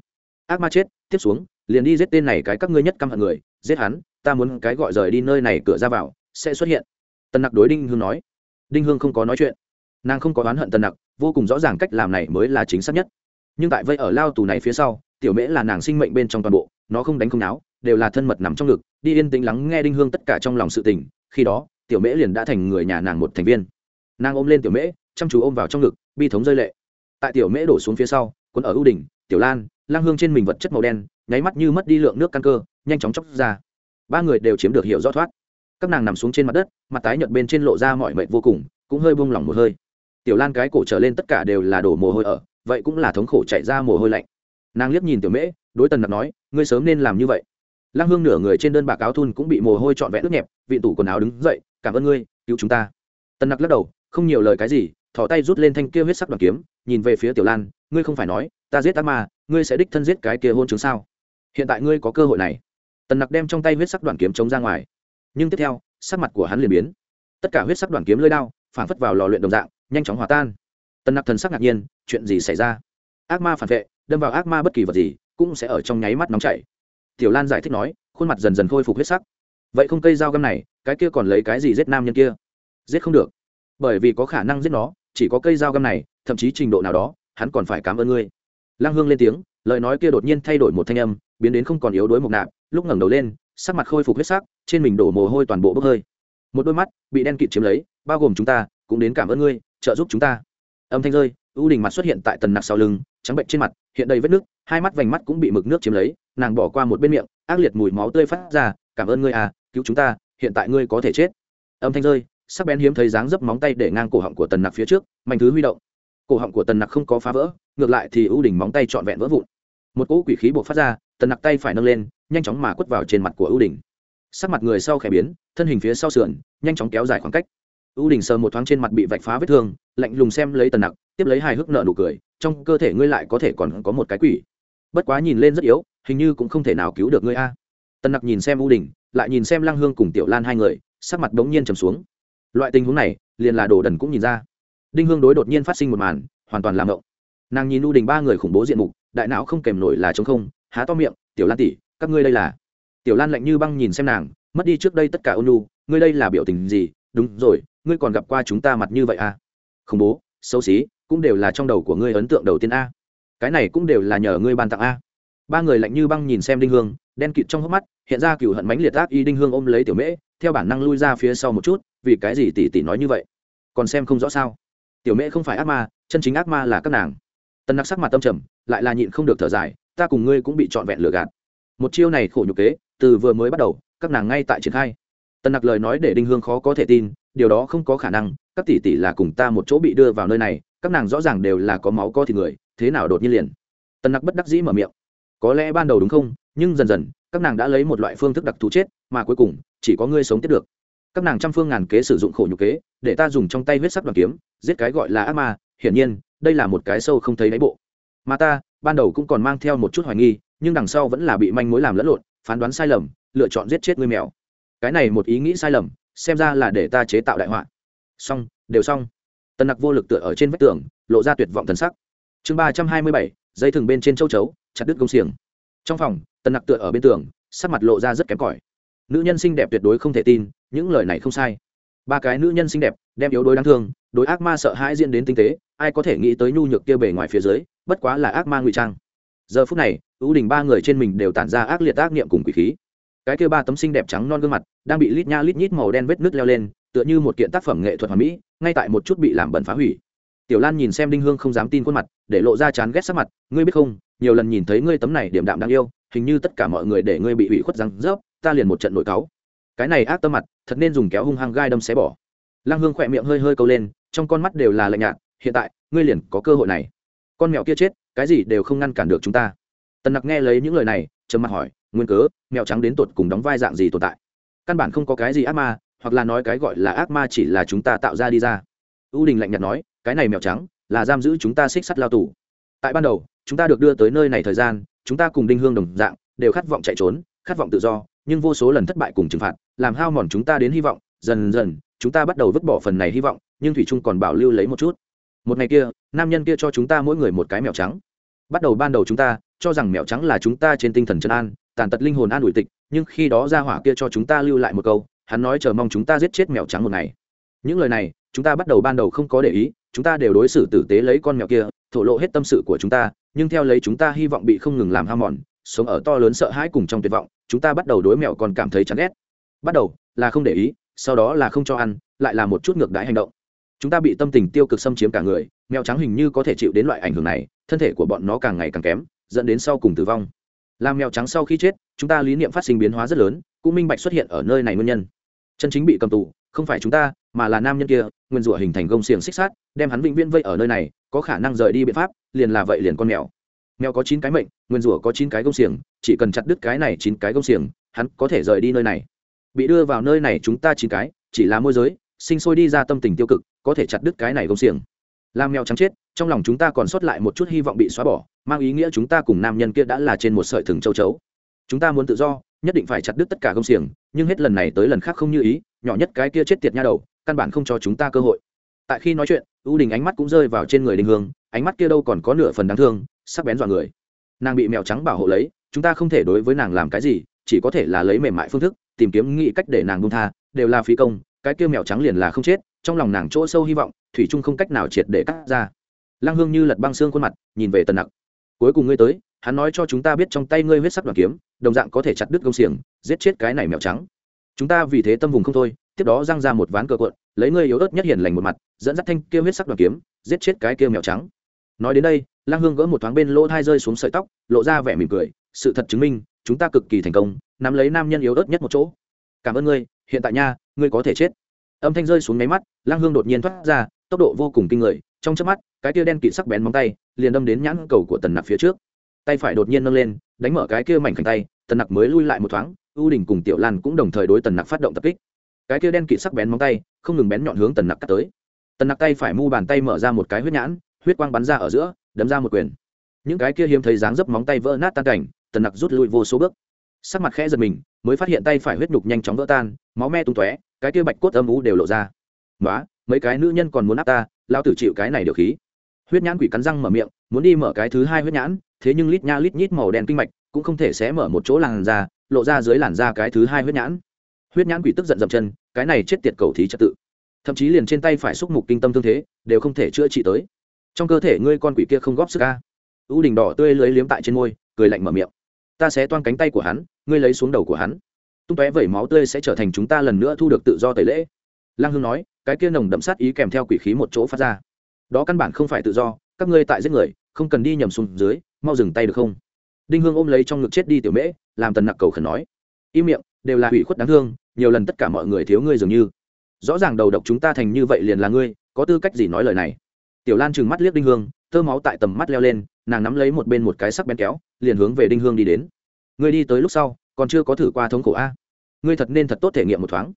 Ác ma chết, tiếp xuống, liền đi giết tên này cái các ngươi nhất căm hận người, giết hắn, ta muốn cái gọi rời đi nơi này cửa ra vào, sẽ xuất hiện. Tần nặc đối đinh hương nói. Đinh hương không có nói chuyện. Nàng không có oán hận tần nặc, vô cùng rõ ràng cách làm này mới là chính xác nhất. Nhưng tại vây ở lao tù này phía sau, tiểu mễ là nàng sinh mệnh bên trong toàn bộ, nó không đánh không náo, đều là thân mật nằm trong ngực, đi yên tĩnh lắng nghe đinh hương tất cả trong lòng sự tình, khi đó, tiểu mễ liền đã thành người nhà nàng một thành viên nàng ôm lên tiểu mễ, chăm chú ôm vào trong ngực, bi thống rơi lệ. Tại tiểu mễ đổ xuống phía sau quân ở ưu đỉnh, tiểu lan, lang hương trên mình vật chất màu đen, nháy mắt như mất đi lượng nước căn cơ, nhanh chóng chóc ra. Ba người đều chiếm được hiệu rõ thoát. Các nàng nằm xuống trên mặt đất, mặt tái nhợt bên trên lộ ra mọi mệt vô cùng, cũng hơi buông lỏng một hơi. Tiểu lan cái cổ trở lên tất cả đều là đổ mồ hôi ở, vậy cũng là thống khổ chạy ra mồ hôi lạnh. Nàng liếc nhìn tiểu mễ, đối tần nặc nói, ngươi sớm nên làm như vậy. Lang hương nửa người trên đơn bạc áo thun cũng bị mồ hôi trọn vẹn ướt nhẹp, vị tủ quần áo đứng dậy, cảm ơn ngươi, cứu chúng ta. Tần nặc lắc đầu không nhiều lời cái gì thỏ tay rút lên thanh kia huyết sắc đoàn kiếm, nhìn về phía tiểu lan, ngươi không phải nói, ta giết ác ma, ngươi sẽ đích thân giết cái kia hôn chứng sao? Hiện tại ngươi có cơ hội này. Tần nặc đem trong tay huyết sắc đoàn kiếm chống ra ngoài. Nhưng tiếp theo, sắc mặt của hắn liền biến. Tất cả huyết sắc đoàn kiếm lơi đao phản phất vào lò luyện đồng dạng, nhanh chóng hòa tan. Tần nặc thần sắc ngạc nhiên, chuyện gì xảy ra? Ác ma phản vệ, đâm vào ác ma bất kỳ vật gì, cũng sẽ ở trong nháy mắt nóng chảy. Tiểu lan giải thích nói, khuôn mặt dần dần khôi phục huyết sắc. Vậy không cây dao găm này, cái kia còn lấy cái gì giết nam nhân kia? Giết không được bởi vì có khả năng giết nó, chỉ có cây dao găm này, thậm chí trình độ nào đó, hắn còn phải cảm ơn ngươi. Lăng hương lên tiếng, lời nói kia đột nhiên thay đổi một thanh âm, biến đến không còn yếu đuối mộc nạp, lúc ngẩng đầu lên, sắc mặt khôi phục huyết sắc, trên mình đổ mồ hôi toàn bộ bốc hơi. Một đôi mắt bị đen kịt chiếm lấy, bao gồm chúng ta, cũng đến cảm ơn ngươi, trợ giúp chúng ta. Âm thanh rơi ưu đình mặt xuất hiện tại tần nặc sau lưng, trắng bệnh trên mặt, hiện đầy vết nước hai mắt vành mắt cũng bị mực nước chiếm lấy, nàng bỏ qua một bên miệng, ác liệt mùi máu tươi phát ra, cảm ơn ngươi à cứu chúng ta, hiện tại ngươi có thể chết. Âm thanh rơi sắc bén hiếm thấy dáng dấp móng tay để ngang cổ họng của tần nặc phía trước mạnh thứ huy động. Cổ họng của tần nặc không có phá vỡ, ngược lại thì ưu đình móng tay trọn vẹn vỡ vụn. Một cỗ quỷ khí buộc phát ra, tần nặc tay phải nâng lên, nhanh chóng mà quất vào trên mặt của ưu đình sắc mặt người sau khẽ biến, thân hình phía sau sườn, nhanh chóng kéo dài khoảng cách. Ưu đình sờ một thoáng trên mặt bị vạch phá vết thương, lạnh lùng xem lấy tần nặc, tiếp lấy hài hước nợ nụ cười, trong cơ thể ngươi lại có thể còn có một cái quỷ. Bất quá nhìn lên rất yếu, hình như cũng không thể nào cứu được ngươi a. Tần nặc nhìn xem ưu đình lại nhìn xem lăng hương cùng tiểu lan hai người, sắc mặt đống nhiên trầm xuống loại tình huống này, liền là đồ đần cũng nhìn ra. Đinh hương đối đột nhiên phát sinh một màn, hoàn toàn làm ngộng. Nàng nhìn u đình ba người khủng bố diện mục, đại não không kèm nổi là chống không, há to miệng, tiểu lan tỷ, các ngươi đây là tiểu lan lạnh như băng nhìn xem nàng, mất đi trước đây tất cả ôn ngươi đây là biểu tình gì? Đúng rồi, ngươi còn gặp qua chúng ta mặt như vậy à? Khủng bố, xấu xí, cũng đều là trong đầu của ngươi ấn tượng đầu tiên a. Cái này cũng đều là nhờ ngươi ban tặng a. Ba người lạnh như băng nhìn xem đinh hương, đen kịt trong hốc mắt, hiện ra cựu hận mãnh liệt ác y đinh hương ôm lấy tiểu mễ, theo bản năng lui ra phía sau một chút vì cái gì tỷ tỷ nói như vậy? Còn xem không rõ sao? Tiểu mễ không phải ác ma, chân chính ác ma là các nàng. Tân nặc sắc mặt tâm trầm, lại là nhịn không được thở dài, ta cùng ngươi cũng bị trọn vẹn lừa gạt. Một chiêu này khổ nhục kế, từ vừa mới bắt đầu, các nàng ngay tại triển khai. Tân nặc lời nói để đinh hương khó có thể tin, điều đó không có khả năng, các tỷ tỷ là cùng ta một chỗ bị đưa vào nơi này, các nàng rõ ràng đều là có máu co thì người, thế nào đột nhiên liền? Tân nặc bất đắc dĩ mở miệng. Có lẽ ban đầu đúng không, nhưng dần dần, các nàng đã lấy một loại phương thức đặc thù chết, mà cuối cùng, chỉ có ngươi sống tiếp được các nàng trăm phương ngàn kế sử dụng khổ nhục kế, để ta dùng trong tay huyết sắc đoàn kiếm, giết cái gọi là ác ma, hiển nhiên, đây là một cái sâu không thấy đáy bộ. Mà ta, ban đầu cũng còn mang theo một chút hoài nghi, nhưng đằng sau vẫn là bị manh mối làm lẫn lộn, phán đoán sai lầm, lựa chọn giết chết người mèo. Cái này một ý nghĩ sai lầm, xem ra là để ta chế tạo đại họa. Xong, đều xong. Tần nặc vô lực tựa ở trên vách tường, lộ ra tuyệt vọng thần sắc. Chương ba trăm hai mươi bảy, dây thừng bên trên châu chấu, chặt đứt công xiềng. Trong phòng, tần nặc tựa ở bên tường, sắc mặt lộ ra rất kém cỏi nữ nhân xinh đẹp tuyệt đối không thể tin, những lời này không sai. Ba cái nữ nhân xinh đẹp, đem yếu đuối đáng thương, đối ác ma sợ hãi diễn đến tinh tế, ai có thể nghĩ tới nhu nhược kia bề ngoài phía dưới, bất quá là ác ma ngụy trang. Giờ phút này, ưu đình ba người trên mình đều tản ra ác liệt ác niệm cùng quỷ khí. Cái kia ba tấm xinh đẹp trắng non gương mặt, đang bị lít nha lít nhít màu đen vết nước leo lên, tựa như một kiện tác phẩm nghệ thuật hoàn mỹ, ngay tại một chút bị làm bẩn phá hủy. Tiểu lan nhìn xem đinh hương không dám tin khuôn mặt, để lộ ra chán ghét sắc mặt, ngươi biết không, nhiều lần nhìn thấy ngươi tấm này điểm đạm đáng yêu, hình như tất cả mọi người để ngươi bị hủy khuất răng rớp ta liền một trận nổi cáu. Cái này ác tâm mặt, thật nên dùng kéo hung hăng gai đâm xé bỏ. Lăng hương khỏe miệng hơi hơi câu lên, trong con mắt đều là lạnh nhạt, hiện tại, ngươi liền có cơ hội này. Con mèo kia chết, cái gì đều không ngăn cản được chúng ta. Tần nặc nghe lấy những lời này, trầm mặt hỏi, nguyên cớ, mèo trắng đến tột cùng đóng vai dạng gì tồn tại? Căn bản không có cái gì ác ma, hoặc là nói cái gọi là ác ma chỉ là chúng ta tạo ra đi ra. Ưu đình lạnh nhạt nói, cái này mèo trắng, là giam giữ chúng ta xích sắt lao tù. Tại ban đầu, chúng ta được đưa tới nơi này thời gian, chúng ta cùng đinh hương đồng dạng, đều khát vọng chạy trốn, khát vọng tự do nhưng vô số lần thất bại cùng trừng phạt, làm hao mòn chúng ta đến hy vọng, dần dần, chúng ta bắt đầu vứt bỏ phần này hy vọng, nhưng thủy trung còn bảo lưu lấy một chút. Một ngày kia, nam nhân kia cho chúng ta mỗi người một cái mèo trắng. Bắt đầu ban đầu chúng ta, cho rằng mèo trắng là chúng ta trên tinh thần chân an, tàn tật linh hồn an ủi tịch, nhưng khi đó ra hỏa kia cho chúng ta lưu lại một câu, hắn nói chờ mong chúng ta giết chết mèo trắng một ngày. Những lời này, chúng ta bắt đầu ban đầu không có để ý, chúng ta đều đối xử tử tế lấy con mèo kia, thổ lộ hết tâm sự của chúng ta, nhưng theo lấy chúng ta hy vọng bị không ngừng làm ham mòn sống ở to lớn sợ hãi cùng trong tuyệt vọng, chúng ta bắt đầu đối mèo còn cảm thấy chán ghét. Bắt đầu, là không để ý, sau đó là không cho ăn, lại là một chút ngược đãi hành động. Chúng ta bị tâm tình tiêu cực xâm chiếm cả người mèo trắng hình như có thể chịu đến loại ảnh hưởng này, thân thể của bọn nó càng ngày càng kém, dẫn đến sau cùng tử vong. Làm mèo trắng sau khi chết, chúng ta lý niệm phát sinh biến hóa rất lớn, cũng minh bạch xuất hiện ở nơi này nguyên nhân. Chân chính bị cầm tù, không phải chúng ta, mà là nam nhân kia, nguyên rủa hình thành gông xiềng xích sát đem hắn vĩnh viễn vây ở nơi này, có khả năng rời đi biện pháp, liền là vậy liền con mèo mèo có chín cái mệnh, nguyên rủa có chín cái gông xiềng, chỉ cần chặt đứt cái này chín cái gông xiềng, hắn có thể rời đi nơi này. Bị đưa vào nơi này chúng ta chín cái, chỉ là môi giới, sinh sôi đi ra tâm tình tiêu cực, có thể chặt đứt cái này gông xiềng. Làm mèo trắng chết, trong lòng chúng ta còn sót lại một chút hy vọng bị xóa bỏ, mang ý nghĩa chúng ta cùng nam nhân kia đã là trên một sợi thừng châu chấu. Chúng ta muốn tự do, nhất định phải chặt đứt tất cả gông xiềng, nhưng hết lần này tới lần khác không như ý, nhỏ nhất cái kia chết tiệt nha đầu, căn bản không cho chúng ta cơ hội. Tại khi nói chuyện ưu đình ánh mắt cũng rơi vào trên người đình hương, ánh mắt kia đâu còn có nửa phần đáng thương sắc bén dọa người. Nàng bị mèo trắng bảo hộ lấy, chúng ta không thể đối với nàng làm cái gì, chỉ có thể là lấy mềm mại phương thức, tìm kiếm nghĩ cách để nàng buông tha, đều là phí công, cái kia mèo trắng liền là không chết, trong lòng nàng chỗ sâu hy vọng, thủy trung không cách nào triệt để cắt ra. Lăng hương như lật băng xương khuôn mặt, nhìn về tần nặc. Cuối cùng ngươi tới, hắn nói cho chúng ta biết trong tay ngươi huyết sắc đoàn kiếm, đồng dạng có thể chặt đứt công xiềng, giết chết cái này mèo trắng. Chúng ta vì thế tâm vùng không thôi, tiếp đó răng ra một ván cờ cuộn, lấy ngươi yếu ớt nhất hiền lành một mặt, dẫn dắt thanh kia huyết sắc đoàn kiếm, giết chết cái kia mèo trắng. Nói đến đây lăng hương gỡ một thoáng bên lỗ thai rơi xuống sợi tóc, lộ ra vẻ mỉm cười, sự thật chứng minh, chúng ta cực kỳ thành công, nắm lấy nam nhân yếu ớt nhất một chỗ. Cảm ơn ngươi, hiện tại nha, ngươi có thể chết. Âm thanh rơi xuống máy mắt, lăng hương đột nhiên thoát ra, tốc độ vô cùng kinh người, trong chớp mắt, cái kia đen kịt sắc bén móng tay, liền đâm đến nhãn cầu của tần nặc phía trước. Tay phải đột nhiên nâng lên, đánh mở cái kia mảnh khảnh tay, tần nặc mới lui lại một thoáng, u đình cùng tiểu lan cũng đồng thời đối tần nặc phát động tập kích. Cái kia đen kịt sắc bén móng tay, không ngừng bén nhọn hướng tần nặc cắt tới. Tần nặc tay phải mu bàn tay mở ra một cái huyết nhãn, huyết quang bắn ra ở giữa đấm ra một quyền. Những cái kia hiếm thấy dáng dấp móng tay vỡ nát tan cảnh, tần nặc rút lui vô số bước. Sắc mặt khẽ giật mình, mới phát hiện tay phải huyết nhục nhanh chóng vỡ tan, máu me tung tóe, cái kia bạch cốt âm ú đều lộ ra. Nói mấy cái nữ nhân còn muốn áp ta lao tử chịu cái này được khí. Huyết nhãn quỷ cắn răng mở miệng, muốn đi mở cái thứ hai huyết nhãn, thế nhưng lít nha lít nhít màu đen kinh mạch cũng không thể sẽ mở một chỗ làn da, lộ ra dưới làn da cái thứ hai huyết nhãn. Huyết nhãn quỷ tức giận dậm chân, cái này chết tiệt cầu thí trật tự. Thậm chí liền trên tay phải xúc mục kinh tâm thương thế, đều không thể chữa trị tới trong cơ thể ngươi con quỷ kia không góp sức ca u đình đỏ tươi lưới liếm tại trên môi, cười lạnh mở miệng. Ta sẽ toan cánh tay của hắn, ngươi lấy xuống đầu của hắn. Tung tóe vẩy máu tươi sẽ trở thành chúng ta lần nữa thu được tự do tẩy lễ. Lăng hương nói, cái kia nồng đậm sát ý kèm theo quỷ khí một chỗ phát ra. Đó căn bản không phải tự do, các ngươi tại giết người, không cần đi nhầm xuống dưới, mau dừng tay được không? Đinh hương ôm lấy trong ngực chết đi tiểu mễ, làm tần nặc cầu khẩn nói. Im miệng, đều là hủy khuất đáng thương, nhiều lần tất cả mọi người thiếu ngươi dường như. Rõ ràng đầu độc chúng ta thành như vậy liền là ngươi, có tư cách gì nói lời này? Tiểu lan trừng mắt liếc đinh hương thơ máu tại tầm mắt leo lên, nàng nắm lấy một bên một cái sắc bén kéo, liền hướng về đinh hương đi đến. Ngươi đi tới lúc sau, còn chưa có thử qua thống khổ a. Ngươi thật nên thật tốt thể nghiệm một thoáng.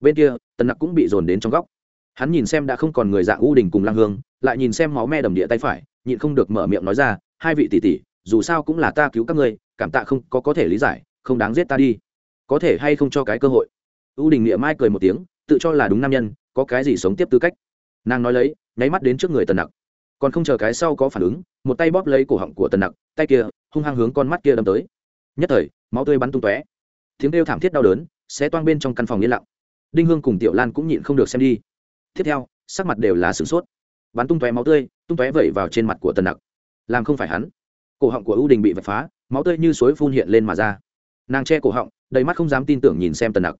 Bên kia, tần nặc cũng bị dồn đến trong góc. Hắn nhìn xem đã không còn người dạng u đình cùng lang hương, lại nhìn xem máu me đầm địa tay phải, nhịn không được mở miệng nói ra, hai vị tỷ tỷ, dù sao cũng là ta cứu các ngươi, cảm tạ không, có có thể lý giải, không đáng giết ta đi. Có thể hay không cho cái cơ hội? U đình niệm mai cười một tiếng, tự cho là đúng nam nhân, có cái gì sống tiếp tư cách. Nàng nói lấy nháy mắt đến trước người tần nặc. Còn không chờ cái sau có phản ứng, một tay bóp lấy cổ họng của tần nặc, tay kia, hung hăng hướng con mắt kia đâm tới. Nhất thời, máu tươi bắn tung tóe. Tiếng kêu thảm thiết đau đớn, xé toang bên trong căn phòng yên lặng. Đinh hương cùng tiểu lan cũng nhịn không được xem đi. Tiếp theo, sắc mặt đều là sửng sốt. Bắn tung tóe máu tươi, tung tóe vẩy vào trên mặt của tần nặc. Làm không phải hắn. Cổ họng của ưu đình bị vạch phá, máu tươi như suối phun hiện lên mà ra. Nàng che cổ họng, đầy mắt không dám tin tưởng nhìn xem tần nặc.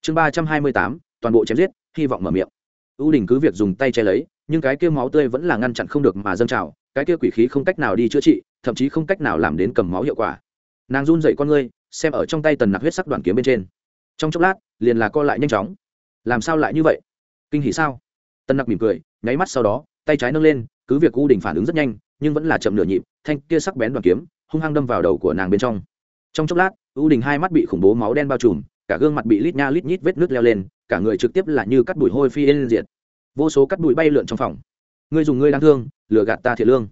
Chương ba trăm hai mươi tám, toàn bộ chém giết, hy vọng mở miệng. Ưu đình cứ việc dùng tay che lấy nhưng cái kia máu tươi vẫn là ngăn chặn không được mà dâng trào, cái kia quỷ khí không cách nào đi chữa trị, thậm chí không cách nào làm đến cầm máu hiệu quả. Nàng run dậy con ngươi, xem ở trong tay tần nặc huyết sắc đoàn kiếm bên trên. Trong chốc lát, liền là co lại nhanh chóng. Làm sao lại như vậy? Kinh hỉ sao? Tần nặc mỉm cười, nháy mắt sau đó, tay trái nâng lên, cứ việc u đình phản ứng rất nhanh, nhưng vẫn là chậm nửa nhịp, thanh kia sắc bén đoàn kiếm, hung hăng đâm vào đầu của nàng bên trong. Trong chốc lát, u đình hai mắt bị khủng bố máu đen bao trùm, cả gương mặt bị lít nha lít nhít vết nước leo lên, cả người trực tiếp là như cắt bụi hôi phi lên vô số cắt bụi bay lượn trong phòng. Ngươi dùng ngươi đáng thương, lừa gạt ta thiện lương.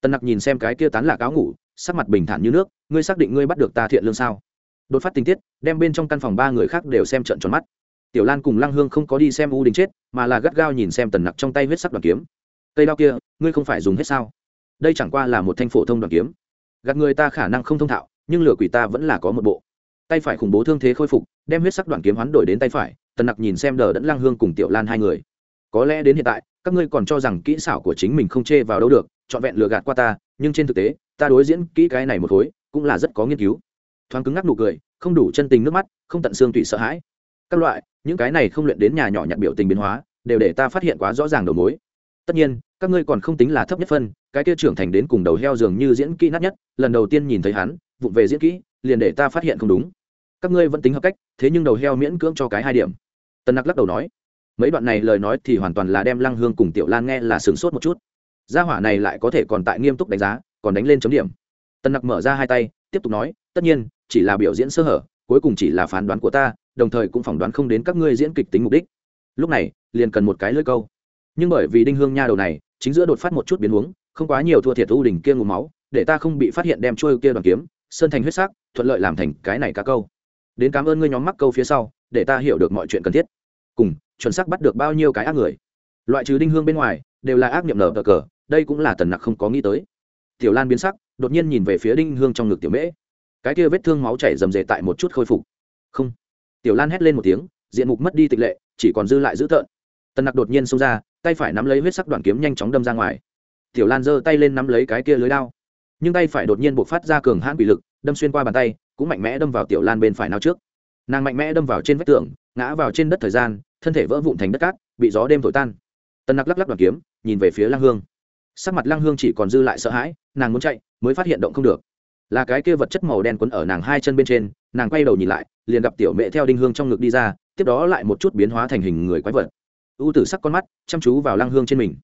Tân nặc nhìn xem cái kia tán lạc áo ngủ, sắc mặt bình thản như nước, ngươi xác định ngươi bắt được ta thiện lương sao? Đột phát tình tiết, đem bên trong căn phòng ba người khác đều xem trận tròn mắt. Tiểu lan cùng lăng hương không có đi xem u đình chết, mà là gắt gao nhìn xem tần nặc trong tay huyết sắc đoàn kiếm. Cây đao kia, ngươi không phải dùng hết sao? Đây chẳng qua là một thanh phổ thông đoàn kiếm. Gạt người ta khả năng không thông thạo, nhưng lửa quỷ ta vẫn là có một bộ. Tay phải khủng bố thương thế khôi phục, đem huyết sắc đoàn kiếm hoán đổi đến tay phải, tần nặc nhìn xem đờ đẫn lăng hương cùng tiểu lan hai người có lẽ đến hiện tại, các ngươi còn cho rằng kỹ xảo của chính mình không chê vào đâu được, trọn vẹn lừa gạt qua ta, nhưng trên thực tế, ta đối diễn kỹ cái này một khối, cũng là rất có nghiên cứu. Thoáng cứng ngắc nụ cười, không đủ chân tình nước mắt, không tận xương tụy sợ hãi. Các loại, những cái này không luyện đến nhà nhỏ nhặt biểu tình biến hóa, đều để ta phát hiện quá rõ ràng đầu mối. Tất nhiên, các ngươi còn không tính là thấp nhất phân, cái kia trưởng thành đến cùng đầu heo dường như diễn kỹ nát nhất, lần đầu tiên nhìn thấy hắn, vụng về diễn kỹ, liền để ta phát hiện không đúng. Các ngươi vẫn tính hợp cách, thế nhưng đầu heo miễn cưỡng cho cái hai điểm. Tần nặc lắc đầu nói mấy đoạn này lời nói thì hoàn toàn là đem lăng hương cùng tiểu lan nghe là sửng sốt một chút. Gia hỏa này lại có thể còn tại nghiêm túc đánh giá, còn đánh lên chấm điểm. Tân nặc mở ra hai tay, tiếp tục nói, tất nhiên, chỉ là biểu diễn sơ hở, cuối cùng chỉ là phán đoán của ta, đồng thời cũng phỏng đoán không đến các ngươi diễn kịch tính mục đích. Lúc này, liền cần một cái lưỡi câu. Nhưng bởi vì đinh hương nha đầu này, chính giữa đột phát một chút biến huống, không quá nhiều thua thiệt u đình kia ngụm máu, để ta không bị phát hiện đem trôi kia đoàn kiếm, sơn thành huyết sắc, thuận lợi làm thành cái này cá câu. Đến cảm ơn ngươi nhóm mắc câu phía sau, để ta hiểu được mọi chuyện cần thiết. Cùng chuẩn xác bắt được bao nhiêu cái ác người. Loại trừ đinh hương bên ngoài, đều là ác niệm nở cờ, đây cũng là tần nặc không có nghĩ tới. Tiểu lan biến sắc, đột nhiên nhìn về phía đinh hương trong ngực tiểu mễ. Cái kia vết thương máu chảy rầm rề tại một chút khôi phục. Không. Tiểu lan hét lên một tiếng, diện mục mất đi tịch lệ, chỉ còn dư lại dữ tợn. Tần nặc đột nhiên xông ra, tay phải nắm lấy huyết sắc đoạn kiếm nhanh chóng đâm ra ngoài. Tiểu lan giơ tay lên nắm lấy cái kia lưới đao. Nhưng tay phải đột nhiên buộc phát ra cường hãn quỷ lực, đâm xuyên qua bàn tay, cũng mạnh mẽ đâm vào tiểu lan bên phải nào trước. Nàng mạnh mẽ đâm vào trên vách tường, ngã vào trên đất thời gian thân thể vỡ vụn thành đất cát, bị gió đêm thổi tan. Tần nặc lắc lắc đoàn kiếm, nhìn về phía Lang hương. Sắc mặt Lang hương chỉ còn dư lại sợ hãi, nàng muốn chạy, mới phát hiện động không được. Là cái kia vật chất màu đen quấn ở nàng hai chân bên trên, nàng quay đầu nhìn lại, liền gặp tiểu mẹ theo đinh hương trong ngực đi ra, tiếp đó lại một chút biến hóa thành hình người quái vật. U tử sắc con mắt, chăm chú vào Lang hương trên mình.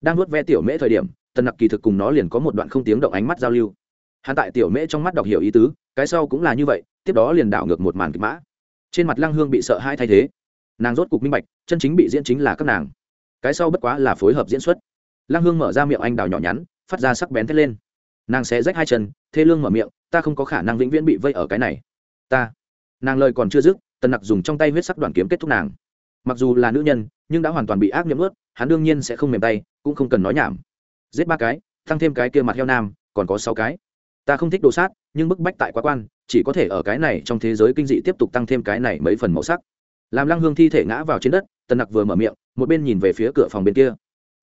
Đang nuốt ve tiểu mễ thời điểm, tần nặc kỳ thực cùng nó liền có một đoạn không tiếng động ánh mắt giao lưu. Hắn tại tiểu mễ trong mắt đọc hiểu ý tứ, cái sau cũng là như vậy, tiếp đó liền đảo ngược một màn kịch mã. Trên mặt Lang hương bị sợ hai thay thế nàng rốt cục minh bạch, chân chính bị diễn chính là các nàng. Cái sau bất quá là phối hợp diễn xuất. Lăng hương mở ra miệng anh đào nhỏ nhắn, phát ra sắc bén thét lên. Nàng sẽ rách hai chân, thê lương mở miệng, ta không có khả năng vĩnh viễn bị vây ở cái này. Ta. Nàng lời còn chưa dứt, tần nặc dùng trong tay huyết sắc đoàn kiếm kết thúc nàng. Mặc dù là nữ nhân, nhưng đã hoàn toàn bị ác nhiễm ướt hắn đương nhiên sẽ không mềm tay, cũng không cần nói nhảm. Giết ba cái tăng thêm cái kia mặt heo nam, còn có sáu cái. Ta không thích đồ sát, nhưng bức bách tại quá quan, chỉ có thể ở cái này trong thế giới kinh dị tiếp tục tăng thêm cái này mấy phần màu sắc làm lăng hương thi thể ngã vào trên đất, tần nặc vừa mở miệng, một bên nhìn về phía cửa phòng bên kia.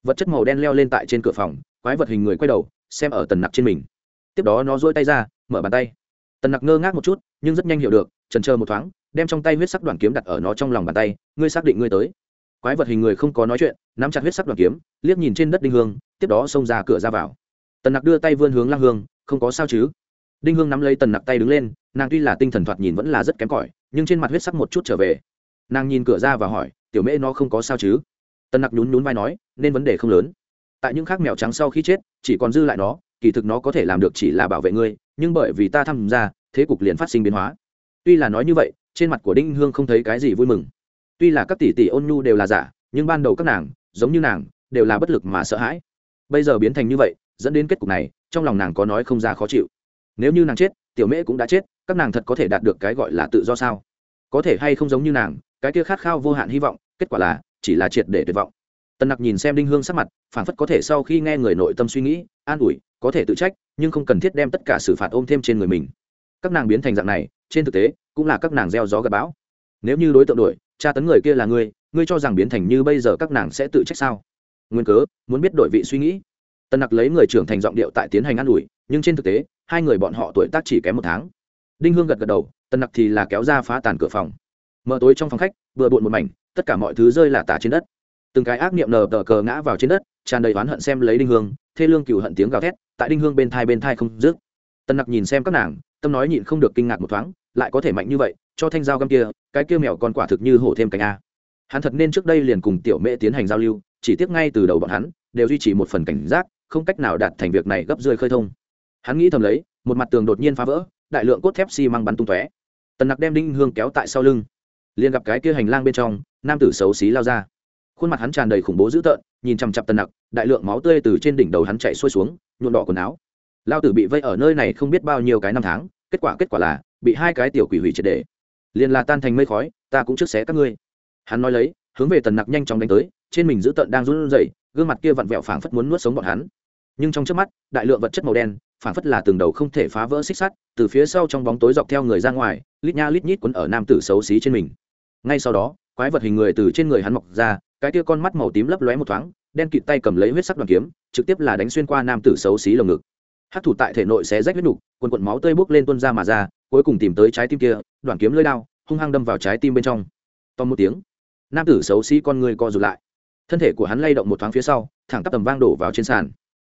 Vật chất màu đen leo lên tại trên cửa phòng, quái vật hình người quay đầu, xem ở tần nặc trên mình. Tiếp đó nó dỗi tay ra, mở bàn tay. Tần nặc ngơ ngác một chút, nhưng rất nhanh hiểu được trần chờ một thoáng, đem trong tay huyết sắc đoàn kiếm đặt ở nó trong lòng bàn tay, ngươi xác định ngươi tới. Quái vật hình người không có nói chuyện, nắm chặt huyết sắc đoàn kiếm, liếc nhìn trên đất đinh hương, tiếp đó xông ra cửa ra vào. Tần nặc đưa tay vươn hướng lang hương, không có sao chứ? Đinh hương nắm lấy tần nặc tay đứng lên, nàng tuy là tinh thần thoạt nhìn vẫn là rất kém cỏi, nhưng trên mặt huyết sắc một chút trở về nàng nhìn cửa ra và hỏi, tiểu mễ nó không có sao chứ? Tân nặc nhún nhún vai nói, nên vấn đề không lớn. Tại những khác mèo trắng sau khi chết, chỉ còn dư lại nó, kỳ thực nó có thể làm được chỉ là bảo vệ ngươi, nhưng bởi vì ta tham gia, thế cục liền phát sinh biến hóa. Tuy là nói như vậy, trên mặt của đinh hương không thấy cái gì vui mừng. Tuy là các tỷ tỷ ôn nhu đều là giả, nhưng ban đầu các nàng, giống như nàng, đều là bất lực mà sợ hãi. Bây giờ biến thành như vậy, dẫn đến kết cục này, trong lòng nàng có nói không ra khó chịu. Nếu như nàng chết, tiểu mễ cũng đã chết, các nàng thật có thể đạt được cái gọi là tự do sao? Có thể hay không giống như nàng cái kia khát khao vô hạn hy vọng, kết quả là, chỉ là triệt để tuyệt vọng. Tần nặc nhìn xem đinh hương sắc mặt phản phất có thể sau khi nghe người nội tâm suy nghĩ, an ủi, có thể tự trách, nhưng không cần thiết đem tất cả xử phạt ôm thêm trên người mình. Các nàng biến thành dạng này, trên thực tế, cũng là các nàng gieo gió gặp bão. Nếu như đối tượng đổi tra tấn người kia là ngươi ngươi cho rằng biến thành như bây giờ các nàng sẽ tự trách sao? Nguyên cớ, muốn biết đổi vị suy nghĩ. Tân nặc lấy người trưởng thành giọng điệu tại tiến hành an ủi, nhưng trên thực tế, hai người bọn họ tuổi tác chỉ kém một tháng. Đinh hương gật gật đầu, tân nặc thì là kéo ra phá tàn cửa phòng mở tối trong phòng khách, vừa bộn một mảnh, tất cả mọi thứ rơi là tả trên đất. Từng cái ác niệm nờ tờ cờ ngã vào trên đất, tràn đầy oán hận xem lấy đinh hương, thê lương cựu hận tiếng gào thét, tại đinh hương bên thai bên thai không dứt. Tân nặc nhìn xem các nàng, tâm nói nhịn không được kinh ngạc một thoáng, lại có thể mạnh như vậy, cho thanh dao găm kia, cái kia mèo còn quả thực như hổ thêm cánh a. Hắn thật nên trước đây liền cùng tiểu mễ tiến hành giao lưu, chỉ tiếc ngay từ đầu bọn hắn, đều duy trì một phần cảnh giác, không cách nào đạt thành việc này gấp rơi khơi thông. Hắn nghĩ thầm lấy, một mặt tường đột nhiên phá vỡ, đại lượng cốt thép xi măng bắn tung tóe. Tần nặc đem đinh hương kéo tại sau lưng liền gặp cái kia hành lang bên trong, nam tử xấu xí lao ra. Khuôn mặt hắn tràn đầy khủng bố dữ tợn, nhìn chằm chặp tần nặc, đại lượng máu tươi từ trên đỉnh đầu hắn chạy xuôi xuống nhuộn đỏ quần áo. Lao tử bị vây ở nơi này không biết bao nhiêu cái năm tháng, kết quả kết quả là, bị hai cái tiểu quỷ hủy triệt đề liền là tan thành mây khói, ta cũng trước xé các ngươi. Hắn nói lấy, hướng về tần nặc nhanh chóng đánh tới, trên mình dữ tợn đang run rẩy, gương mặt kia vặn vẹo phảng phất muốn nuốt sống bọn hắn. Nhưng trong trước mắt, đại lượng vật chất màu đen, phảng phất là từng đầu không thể phá vỡ xích sắt, từ phía sau trong bóng tối dọc theo người ra ngoài lít nha lít nhít quấn ở nam tử xấu xí trên mình. Ngay sau đó, quái vật hình người từ trên người hắn mọc ra, cái kia con mắt màu tím lấp lóe một thoáng, đen kịt tay cầm lấy huyết sắc đoàn kiếm, trực tiếp là đánh xuyên qua nam tử xấu xí lồng ngực. Hát thủ tại thể nội xé rách huyết nục, quần quần máu tươi bốc lên tuôn ra mà ra, cuối cùng tìm tới trái tim kia đoàn kiếm lưỡi đao, hung hăng đâm vào trái tim bên trong. To một tiếng, nam tử xấu xí con người co rụt lại. Thân thể của hắn lay động một thoáng phía sau, thẳng tắp tầm vang đổ vào trên sàn.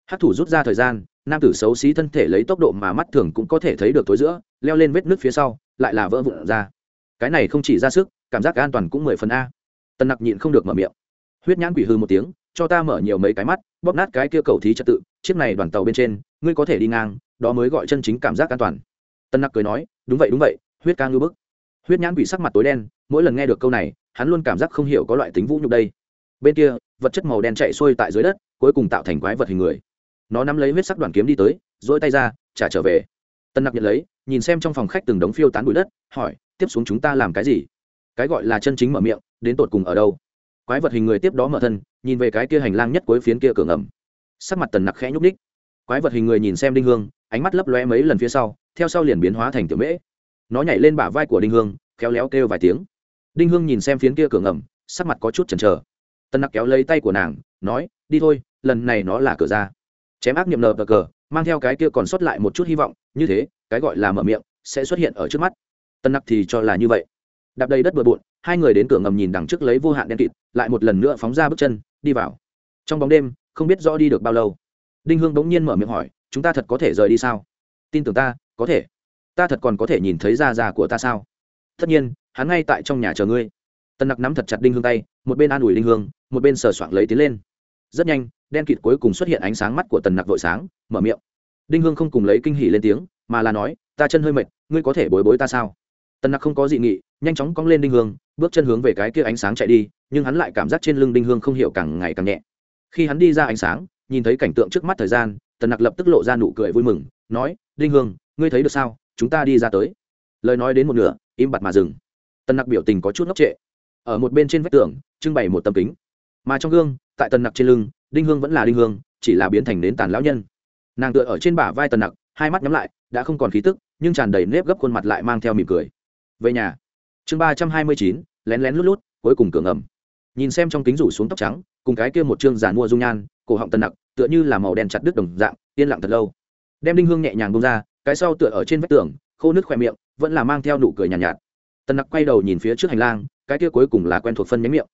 Hát thủ rút ra thời gian, nam tử xấu xí thân thể lấy tốc độ mà mắt thường cũng có thể thấy được tối giữa, leo lên vết nước phía sau lại là vỡ vụn ra. Cái này không chỉ ra sức, cảm giác an toàn cũng mười phần a. Tần nặc nhịn không được mở miệng. Huyết nhãn quỷ hư một tiếng, cho ta mở nhiều mấy cái mắt, bóp nát cái kia cầu thí trật tự, chiếc này đoàn tàu bên trên, ngươi có thể đi ngang, đó mới gọi chân chính cảm giác an toàn. Tân nặc cười nói, đúng vậy đúng vậy, huyết ca ngư bức. Huyết nhãn quỷ sắc mặt tối đen, mỗi lần nghe được câu này, hắn luôn cảm giác không hiểu có loại tính vũ nhục đây. Bên kia, vật chất màu đen chạy xuôi tại dưới đất, cuối cùng tạo thành quái vật hình người. Nó nắm lấy huyết sắc đoàn kiếm đi tới dỗi tay ra, trả trở về. Tân nặc nhận lấy nhìn xem trong phòng khách từng đống phiêu tán bụi đất, hỏi, tiếp xuống chúng ta làm cái gì? Cái gọi là chân chính mở miệng, đến tột cùng ở đâu? Quái vật hình người tiếp đó mở thân, nhìn về cái kia hành lang nhất cuối phiến kia cửa ngầm. Sắc mặt tần nặc khẽ nhúc ních quái vật hình người nhìn xem đinh hương, ánh mắt lấp loe mấy lần phía sau, theo sau liền biến hóa thành tiểu mễ. Nó nhảy lên bả vai của đinh hương, khéo léo kêu vài tiếng. Đinh hương nhìn xem phiến kia cửa ngầm, sắc mặt có chút chần chờ. Tân nặc kéo lấy tay của nàng, nói, đi thôi, lần này nó là cửa ra. Chém ác niệm nờ cờ, mang theo cái kia còn sót lại một chút hy vọng, như thế cái gọi là mở miệng, sẽ xuất hiện ở trước mắt. Tân nặc thì cho là như vậy. Đạp đầy đất bừa bộn, hai người đến cửa ngầm nhìn đằng trước lấy vô hạn đen kịt, lại một lần nữa phóng ra bước chân, đi vào. Trong bóng đêm, không biết rõ đi được bao lâu. Đinh hương bỗng nhiên mở miệng hỏi, chúng ta thật có thể rời đi sao? Tin tưởng ta, có thể. Ta thật còn có thể nhìn thấy da da của ta sao? Tất nhiên, hắn ngay tại trong nhà chờ ngươi. Tân nặc nắm thật chặt đinh hương tay, một bên an ủi đinh hương, một bên sờ soạng lấy tiến lên. Rất nhanh, đen kịt cuối cùng xuất hiện ánh sáng mắt của tần nặc vội sáng, mở miệng. Đinh hương không cùng lấy kinh hỉ lên tiếng mà là nói, ta chân hơi mệt, ngươi có thể bối bối ta sao? Tần nặc không có dị nghị, nhanh chóng cong lên đinh hương, bước chân hướng về cái kia ánh sáng chạy đi, nhưng hắn lại cảm giác trên lưng đinh hương không hiểu càng ngày càng nhẹ. Khi hắn đi ra ánh sáng, nhìn thấy cảnh tượng trước mắt thời gian, tần nặc lập tức lộ ra nụ cười vui mừng, nói, đinh hương, ngươi thấy được sao? Chúng ta đi ra tới. Lời nói đến một nửa, im bặt mà dừng. Tần nặc biểu tình có chút ngốc trệ. Ở một bên trên vách tường, trưng bày một tấm kính. Mà trong gương, tại tần nặc trên lưng, đinh hương vẫn là đinh hương, chỉ là biến thành đến tàn lão nhân. Nàng tựa ở trên bả vai tần nặc hai mắt nhắm lại đã không còn khí tức nhưng tràn đầy nếp gấp khuôn mặt lại mang theo mỉm cười. Về nhà. Chương ba trăm hai mươi chín lén lén lút lút cuối cùng cửa ngầm. Nhìn xem trong kính rủ xuống tóc trắng cùng cái kia một chương giàn mua dung nhan cổ họng tần nặc tựa như là màu đen chặt đứt đồng dạng yên lặng thật lâu. Đem đinh hương nhẹ nhàng bông ra cái sau tựa ở trên vách tường khô nước khoe miệng vẫn là mang theo nụ cười nhàn nhạt, nhạt. Tần nặc quay đầu nhìn phía trước hành lang cái kia cuối cùng là quen thuộc phân nhánh miệng.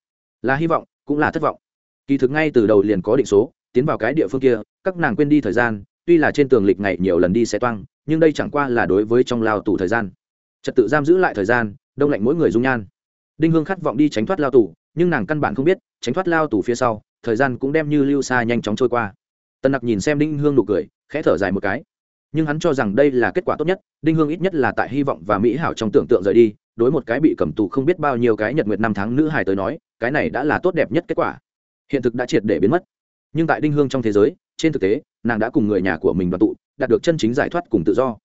Là hy vọng cũng là thất vọng. Kỳ thực ngay từ đầu liền có định số tiến vào cái địa phương kia các nàng quên đi thời gian tuy là trên tường lịch ngày nhiều lần đi sẽ toang, nhưng đây chẳng qua là đối với trong lao tù thời gian. Trật tự giam giữ lại thời gian, đông lạnh mỗi người dung nhan. Đinh hương khát vọng đi tránh thoát lao tù, nhưng nàng căn bản không biết, tránh thoát lao tù phía sau, thời gian cũng đem như lưu xa nhanh chóng trôi qua. Tần nặc nhìn xem đinh hương nụ cười, khẽ thở dài một cái. Nhưng hắn cho rằng đây là kết quả tốt nhất, đinh hương ít nhất là tại hy vọng và mỹ hảo trong tưởng tượng rời đi, đối một cái bị cầm tù không biết bao nhiêu cái nhật nguyệt năm tháng nữ hài tới nói, cái này đã là tốt đẹp nhất kết quả. Hiện thực đã triệt để biến mất. Nhưng tại đinh hương trong thế giới trên thực tế, nàng đã cùng người nhà của mình đoàn tụ, đạt được chân chính giải thoát cùng tự do.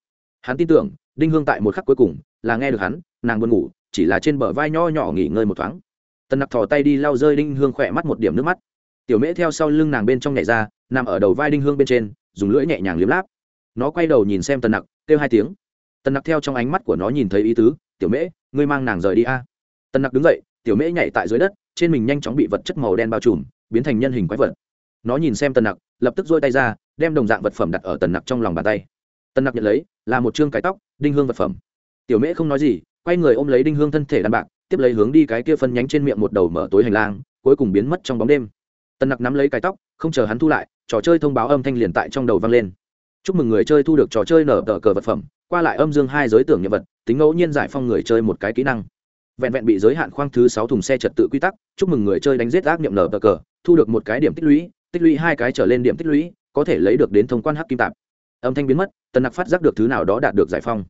Hắn tin tưởng, đinh hương tại một khắc cuối cùng là nghe được hắn, nàng buồn ngủ, chỉ là trên bờ vai nho nhỏ nghỉ ngơi một thoáng. Tần nặc thò tay đi lau rơi đinh hương khỏe mắt một điểm nước mắt. Tiểu mễ theo sau lưng nàng bên trong nhảy ra, nằm ở đầu vai đinh hương bên trên, dùng lưỡi nhẹ nhàng liếm láp. Nó quay đầu nhìn xem tần nặc, kêu hai tiếng. Tần nặc theo trong ánh mắt của nó nhìn thấy ý tứ, tiểu mễ, ngươi mang nàng rời đi a. Tần nặc đứng dậy, tiểu mễ nhảy tại dưới đất, trên mình nhanh chóng bị vật chất màu đen bao trùm, biến thành nhân hình quái vật nó nhìn xem tần nặc, lập tức dôi tay ra, đem đồng dạng vật phẩm đặt ở tần nặc trong lòng bàn tay. Tần nặc nhận lấy, là một chương cái tóc, đinh hương vật phẩm. Tiểu mễ không nói gì, quay người ôm lấy đinh hương thân thể đàn bạc, tiếp lấy hướng đi cái kia phân nhánh trên miệng một đầu mở tối hành lang, cuối cùng biến mất trong bóng đêm. Tần nặc nắm lấy cái tóc, không chờ hắn thu lại, trò chơi thông báo âm thanh liền tại trong đầu vang lên. Chúc mừng người chơi thu được trò chơi nở tờ cờ vật phẩm, qua lại âm dương hai giới tưởng nhân vật, tính ngẫu nhiên giải phong người chơi một cái kỹ năng. Vẹn vẹn bị giới hạn khoang thứ sáu thùng xe trật tự quy tắc, chúc mừng người chơi đánh giết ác niệm nở tờ cờ, thu được một cái điểm tích lũy tích lũy hai cái trở lên điểm tích lũy, có thể lấy được đến thông quan hắc kim tạp. Âm thanh biến mất, tần nặc phát giác được thứ nào đó đạt được giải phong.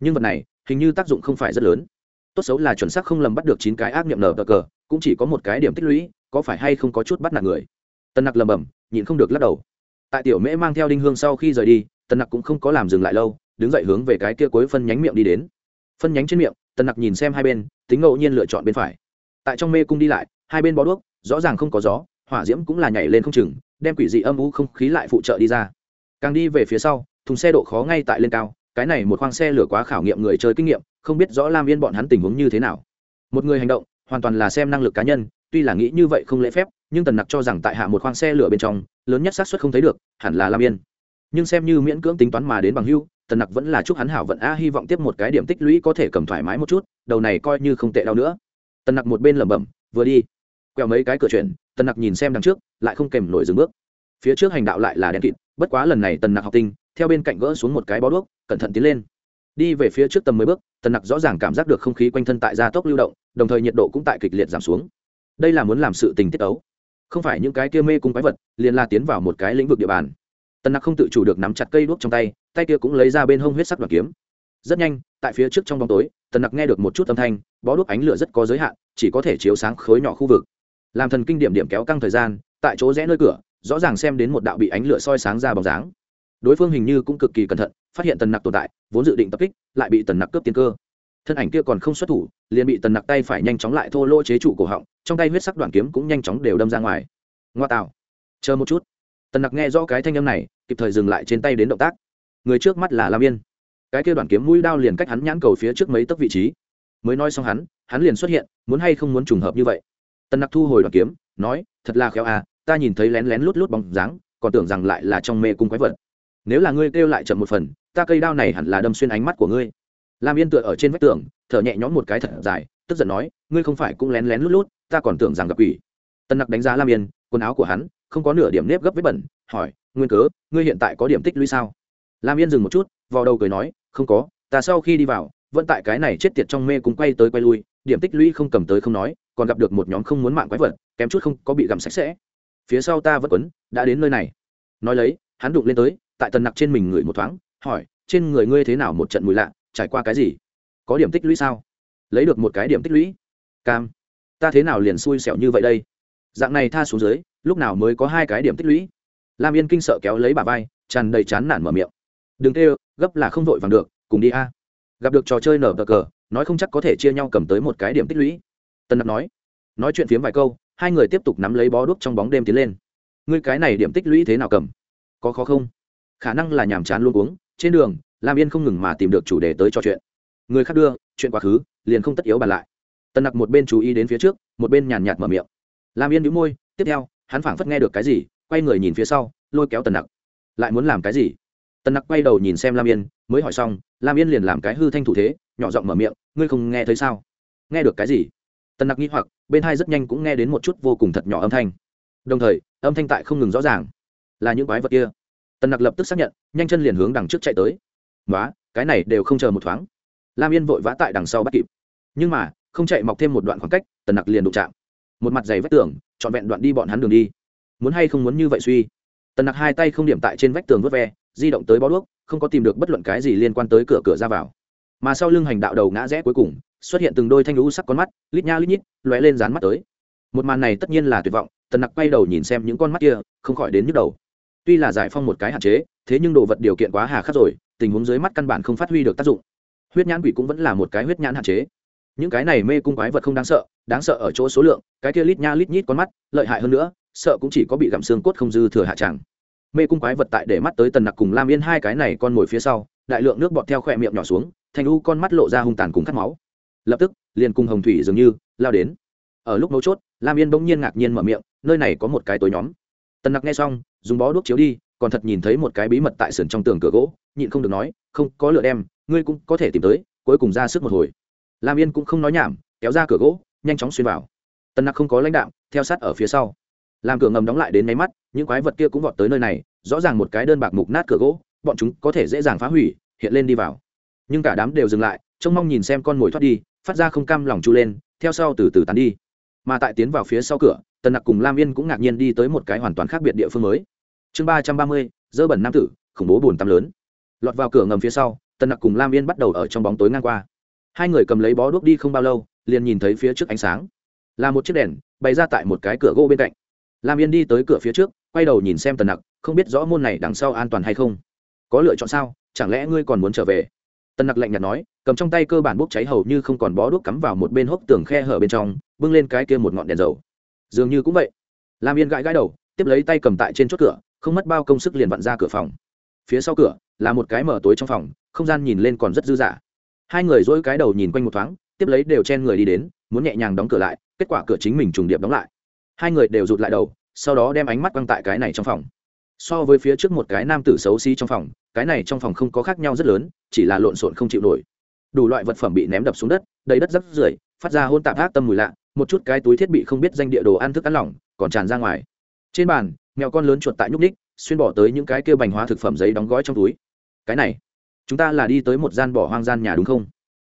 Nhưng vật này, hình như tác dụng không phải rất lớn. Tốt xấu là chuẩn xác không lầm bắt được chín cái ác niệm nở cờ cờ, cũng chỉ có một cái điểm tích lũy, có phải hay không có chút bắt nạt người? Tần nặc lầm bầm nhịn không được lắc đầu. Tại tiểu mễ mang theo đinh hương sau khi rời đi, tần nặc cũng không có làm dừng lại lâu, đứng dậy hướng về cái kia cuối phân nhánh miệng đi đến. Phân nhánh trên miệng, tần nặc nhìn xem hai bên, tính ngẫu nhiên lựa chọn bên phải. Tại trong mê cung đi lại, hai bên bó đuốc, rõ ràng không có gió hỏa diễm cũng là nhảy lên không chừng, đem quỷ dị âm u không khí lại phụ trợ đi ra. Càng đi về phía sau, thùng xe độ khó ngay tại lên cao, cái này một khoang xe lửa quá khảo nghiệm người chơi kinh nghiệm, không biết rõ lam yên bọn hắn tình huống như thế nào. Một người hành động, hoàn toàn là xem năng lực cá nhân, tuy là nghĩ như vậy không lễ phép, nhưng tần nặc cho rằng tại hạ một khoang xe lửa bên trong, lớn nhất xác suất không thấy được, hẳn là lam yên. Nhưng xem như miễn cưỡng tính toán mà đến bằng hưu, tần nặc vẫn là chúc hắn hảo vận a hy vọng tiếp một cái điểm tích lũy có thể cầm thoải mái một chút, đầu này coi như không tệ đau nữa. Tần nặc một bên lẩm bẩm, vừa đi. Quẹo mấy cái cửa chuyển tần nặc nhìn xem đằng trước, lại không kèm nổi dừng bước. Phía trước hành đạo lại là đèn kịt, bất quá lần này tần nặc học tinh, theo bên cạnh gỡ xuống một cái bó đuốc, cẩn thận tiến lên. Đi về phía trước tầm mấy bước, tần nặc rõ ràng cảm giác được không khí quanh thân tại gia tốc lưu động, đồng thời nhiệt độ cũng tại kịch liệt giảm xuống. Đây là muốn làm sự tình tiết ấu. Không phải những cái kia mê cung quái vật, liền la tiến vào một cái lĩnh vực địa bàn. Tần nặc không tự chủ được nắm chặt cây đuốc trong tay tay kia cũng lấy ra bên hông huyết sắc đoàn kiếm. Rất nhanh, tại phía trước trong bóng tối, tần nặc nghe được một chút âm thanh, bó đuốc ánh lửa rất có giới hạn, chỉ có thể chiếu sáng khối nhỏ khu vực làm thần kinh điểm điểm kéo căng thời gian, tại chỗ rẽ nơi cửa, rõ ràng xem đến một đạo bị ánh lửa soi sáng ra bóng dáng. Đối phương hình như cũng cực kỳ cẩn thận, phát hiện tần nặc tồn tại, vốn dự định tập kích, lại bị tần nặc cướp tiền cơ. Thân ảnh kia còn không xuất thủ, liền bị tần nặc tay phải nhanh chóng lại thô lỗ chế trụ cổ họng, trong tay huyết sắc đoạn kiếm cũng nhanh chóng đều đâm ra ngoài. Ngoa tạo. Chờ một chút. Tần nặc nghe rõ cái thanh âm này, kịp thời dừng lại trên tay đến động tác. Người trước mắt là lam yên. Cái kia đoạn kiếm mũi đao liền cách hắn nhãn cầu phía trước mấy tấc vị trí. Mới nói xong hắn hắn liền xuất hiện, muốn hay không muốn trùng hợp như vậy tần nặc thu hồi đoàn kiếm, nói, thật là khéo à ta nhìn thấy lén lén lút lút bóng dáng, còn tưởng rằng lại là trong mê cung quái vật. Nếu là ngươi kêu lại chậm một phần, ta cây đao này hẳn là đâm xuyên ánh mắt của ngươi. Lam yên tựa ở trên vách tường, thở nhẹ nhõm một cái thật dài, tức giận nói, ngươi không phải cũng lén lén lút lút, ta còn tưởng rằng gặp quỷ. Tân nặc đánh giá lam yên, quần áo của hắn, không có nửa điểm nếp gấp vết bẩn, hỏi, nguyên cớ, ngươi hiện tại có điểm tích lũy sao? Lam yên dừng một chút vào đầu cười nói, không có, ta sau khi đi vào, vẫn tại cái này chết tiệt trong mê cũng quay tới quay lui, điểm tích lũy không cầm tới không nói còn gặp được một nhóm không muốn mạng quái vật, kém chút không có bị gặm sạch sẽ. Phía sau ta vẫn quấn, đã đến nơi này. Nói lấy, hắn đụng lên tới, tại tần nặc trên mình ngửi một thoáng, hỏi, trên người ngươi thế nào một trận mùi lạ, trải qua cái gì? Có điểm tích lũy sao? Lấy được một cái điểm tích lũy. Cam, ta thế nào liền xui xẻo như vậy đây? Dạng này tha xuống dưới, lúc nào mới có hai cái điểm tích lũy? Lam yên kinh sợ kéo lấy bà vai, tràn đầy chán nản mở miệng. Đừng tê gấp là không vội vàng được, cùng đi a. Gặp được trò chơi nở bờ cờ, nói không chắc có thể chia nhau cầm tới một cái điểm tích lũy tân nặc nói. Nói chuyện phiếm vài câu, hai người tiếp tục nắm lấy bó đuốc trong bóng đêm tiến lên. Ngươi cái này điểm tích lũy thế nào cầm? Có khó không? Khả năng là nhàm chán luôn uống trên đường, lam yên không ngừng mà tìm được chủ đề tới trò chuyện. Người khác đưa, chuyện quá khứ, liền không tất yếu bàn lại. Tân nặc một bên chú ý đến phía trước, một bên nhàn nhạt mở miệng. Lam yên đĩu môi, tiếp theo, hắn phảng phất nghe được cái gì, quay người nhìn phía sau, lôi kéo tần nặc. Lại muốn làm cái gì? Tần nặc quay đầu nhìn xem lam yên, mới hỏi xong, lam yên liền làm cái hư thanh thủ thế, nhỏ giọng mở miệng, ngươi không nghe thấy sao? Nghe được cái gì? Tần nặc nghĩ hoặc, bên hai rất nhanh cũng nghe đến một chút vô cùng thật nhỏ âm thanh. Đồng thời, âm thanh tại không ngừng rõ ràng. Là những quái vật kia. Tần nặc lập tức xác nhận, nhanh chân liền hướng đằng trước chạy tới. Nói cái này đều không chờ một thoáng. Lam yên vội vã tại đằng sau bắt kịp. Nhưng mà, không chạy mọc thêm một đoạn khoảng cách, tần nặc liền đụng chạm. Một mặt giày vách tường, trọn vẹn đoạn đi bọn hắn đường đi. Muốn hay không muốn như vậy suy? Tần nặc hai tay không điểm tại trên vách tường vớt ve, di động tới bó đuốc, không có tìm được bất luận cái gì liên quan tới cửa cửa ra vào. Mà sau lưng hành đạo đầu ngã rẽ cuối cùng xuất hiện từng đôi thanh lũ sắc con mắt, lít nha lít nhít, lóe lên dán mắt tới. Một màn này tất nhiên là tuyệt vọng, tần nặc quay đầu nhìn xem những con mắt kia, không khỏi đến nhức đầu. Tuy là giải phong một cái hạn chế, thế nhưng đồ vật điều kiện quá hà khắc rồi, tình huống dưới mắt căn bản không phát huy được tác dụng. Huyết nhãn quỷ cũng vẫn là một cái huyết nhãn hạn chế. Những cái này mê cung quái vật không đáng sợ đáng sợ ở chỗ số lượng, cái kia lít nha lít nhít con mắt, lợi hại hơn nữa, sợ cũng chỉ có bị gặm xương cốt không dư thừa hạ tràng mê cung quái vật tại để mắt tới tần nặc cùng lam yên hai cái này con mồi phía sau, đại lượng nước bọt theo khỏe miệng nhỏ xuống thành u con mắt lộ ra hung tàn cùng cắt máu lập tức liền cùng hồng thủy dường như lao đến. Ở lúc mấu chốt lam yên bỗng nhiên ngạc nhiên mở miệng nơi này có một cái tối nhóm. Tần nặc nghe xong dùng bó đuốc chiếu đi còn thật nhìn thấy một cái bí mật tại sườn trong tường cửa gỗ nhịn không được nói không có lựa đem ngươi cũng có thể tìm tới cuối cùng ra sức một hồi. Lam yên cũng không nói nhảm kéo ra cửa gỗ nhanh chóng xuyên vào. Tần nặc không có lãnh đạo, theo sát ở phía sau. Làm cửa ngầm đóng lại đến máy mắt những quái vật kia cũng vọt tới nơi này rõ ràng một cái đơn bạc mục nát cửa gỗ bọn chúng có thể dễ dàng phá hủy hiện lên đi vào. Nhưng cả đám đều dừng lại trông mong nhìn xem con mồi thoát đi phát ra không cam lòng chu lên, theo sau từ từ tán đi. Mà tại tiến vào phía sau cửa, tần nặc cùng lam yên cũng ngạc nhiên đi tới một cái hoàn toàn khác biệt địa phương mới. Chương ba trăm ba mươi, dơ bẩn nam tử, khủng bố bùn tắm lớn. Lọt vào cửa ngầm phía sau, tần nặc cùng lam yên bắt đầu ở trong bóng tối ngang qua. Hai người cầm lấy bó đuốc đi không bao lâu, liền nhìn thấy phía trước ánh sáng. Là một chiếc đèn, bày ra tại một cái cửa gỗ bên cạnh. Lam yên đi tới cửa phía trước, quay đầu nhìn xem tần nặc, không biết rõ môn này đằng sau an toàn hay không. Có lựa chọn sao? Chẳng lẽ ngươi còn muốn trở về? Tần nặc lạnh nhạt nói cầm trong tay cơ bản bốc cháy hầu như không còn bó đuốc cắm vào một bên hốc tường khe hở bên trong, bưng lên cái kia một ngọn đèn dầu. Dường như cũng vậy. Lam yên gãi gãi đầu, tiếp lấy tay cầm tại trên chốt cửa, không mất bao công sức liền vặn ra cửa phòng. Phía sau cửa, là một cái mở tối trong phòng, không gian nhìn lên còn rất dư dả. Hai người dỗi cái đầu nhìn quanh một thoáng, tiếp lấy đều chen người đi đến, muốn nhẹ nhàng đóng cửa lại, kết quả cửa chính mình trùng điệp đóng lại. Hai người đều rụt lại đầu, sau đó đem ánh mắt quăng tại cái này trong phòng. So với phía trước một cái nam tử xấu xí trong phòng, cái này trong phòng không có khác nhau rất lớn, chỉ là lộn xộn không chịu nổi đủ loại vật phẩm bị ném đập xuống đất, đầy đất rắc rưởi, phát ra hôn tạp ác tâm mùi lạ, một chút cái túi thiết bị không biết danh địa đồ ăn thức ăn lỏng, còn tràn ra ngoài. Trên bàn, mèo con lớn chuột tại nhúc ních xuyên bỏ tới những cái kêu bành hóa thực phẩm giấy đóng gói trong túi. Cái này, chúng ta là đi tới một gian bỏ hoang gian nhà đúng không?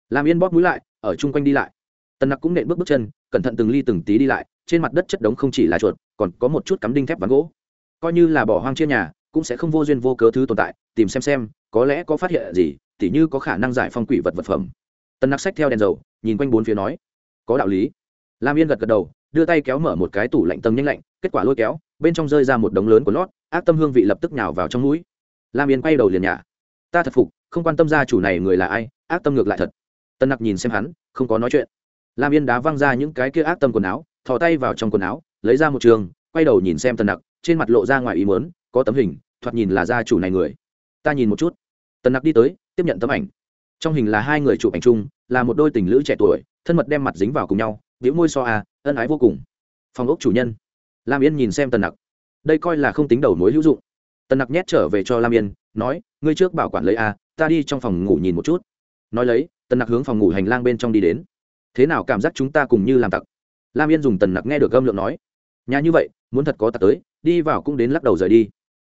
Làm yên bóp mũi lại, ở chung quanh đi lại. Tần nặc cũng nện bước bước chân, cẩn thận từng ly từng tí đi lại, trên mặt đất chất đống không chỉ là chuột, còn có một chút cắm đinh thép ván gỗ. Coi như là bỏ hoang chia nhà, cũng sẽ không vô duyên vô cớ thứ tồn tại, tìm xem xem, có lẽ có phát hiện gì tỉ như có khả năng giải phong quỷ vật vật phẩm. Tần nặc xách theo đèn dầu, nhìn quanh bốn phía nói, có đạo lý. Lam yên gật gật đầu, đưa tay kéo mở một cái tủ lạnh tâm nhanh lạnh, kết quả lôi kéo, bên trong rơi ra một đống lớn của lót, ác tâm hương vị lập tức nhào vào trong mũi. Lam yên quay đầu liền nhả, ta thật phục, không quan tâm gia chủ này người là ai, ác tâm ngược lại thật. Tân nặc nhìn xem hắn, không có nói chuyện. Lam yên đá văng ra những cái kia ác tâm quần áo, thò tay vào trong quần áo, lấy ra một trường, quay đầu nhìn xem tân nặc, trên mặt lộ ra ngoài ý mớn có tấm hình, thoạt nhìn là gia chủ này người. Ta nhìn một chút. Tần nặc đi tới, tiếp nhận tấm ảnh. Trong hình là hai người chụp ảnh chung, là một đôi tình lữ trẻ tuổi, thân mật đem mặt dính vào cùng nhau biểu môi so à ân ái vô cùng. Phòng ốc chủ nhân. Lam yên nhìn xem tần nặc. Đây coi là không tính đầu mối hữu dụng. Tần nặc nhét trở về cho lam yên, nói, ngươi trước bảo quản lấy à ta đi trong phòng ngủ nhìn một chút. Nói lấy, tần nặc hướng phòng ngủ hành lang bên trong đi đến. Thế nào cảm giác chúng ta cùng như làm tặc? Lam yên dùng tần nặc nghe được gâm lượng nói. Nhà như vậy, muốn thật có tặc tới, đi vào cũng đến lắc đầu rời đi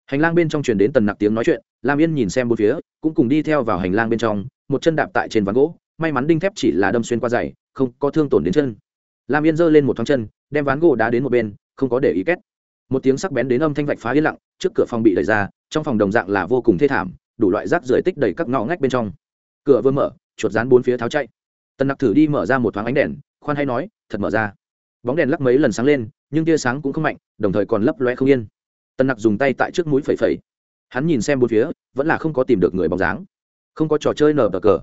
hành lang bên trong truyền đến tần nặc tiếng nói chuyện, lam yên nhìn xem bốn phía, cũng cùng đi theo vào hành lang bên trong, một chân đạp tại trên ván gỗ, may mắn đinh thép chỉ là đâm xuyên qua dày không có thương tổn đến chân. Lam yên giơ lên một thoáng chân, đem ván gỗ đá đến một bên, không có để ý két. Một tiếng sắc bén đến âm thanh vạch phá yên lặng, trước cửa phòng bị đẩy ra, trong phòng đồng dạng là vô cùng thê thảm, đủ loại rác rưởi tích đầy các ngõ ngách bên trong. Cửa vừa mở, chuột rán bốn phía tháo chạy. Tần nặc thử đi mở ra một thoáng ánh đèn, khoan hay nói, thật mở ra. Bóng đèn lắc mấy lần sáng lên, nhưng tia sáng cũng không mạnh, đồng thời còn lấp loe không yên tần nặc dùng tay tại trước mũi phẩy phẩy. Hắn nhìn xem bốn phía, vẫn là không có tìm được người bóng dáng. Không có trò chơi nở bờ cờ.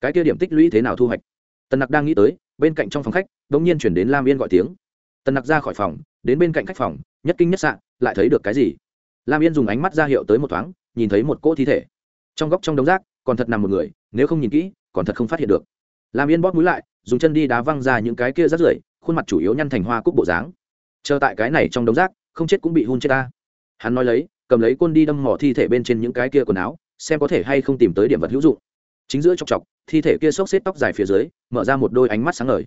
Cái kia điểm tích lũy thế nào thu hoạch? Tần nặc đang nghĩ tới, bên cạnh trong phòng khách đ ỗ n g nhiên chuyển đến lam yên gọi tiếng. Tần nặc ra khỏi phòng, đến bên cạnh khách phòng, nhất kinh nhất sạn lại thấy được cái gì? Lam yên dùng ánh mắt ra hiệu tới một thoáng, nhìn thấy một cỗ thi thể. Trong góc trong đống rác, còn thật nằm một người, nếu không nhìn kỹ, còn thật không phát hiện được. Lam yên bóp mũi lại, dùng chân đi đá văng ra những cái kia rác rưởi, khuôn mặt chủ yếu nhăn thành hoa cúc bộ dáng. Chờ tại cái này trong đống rác, không chết cũng bị hôn chết ta hắn nói lấy, cầm lấy côn đi đâm mỏ thi thể bên trên những cái kia quần áo, xem có thể hay không tìm tới điểm vật hữu dụng. Chính giữa chọc chọc, thi thể kia xốc xếp tóc dài phía dưới, mở ra một đôi ánh mắt sáng ngời.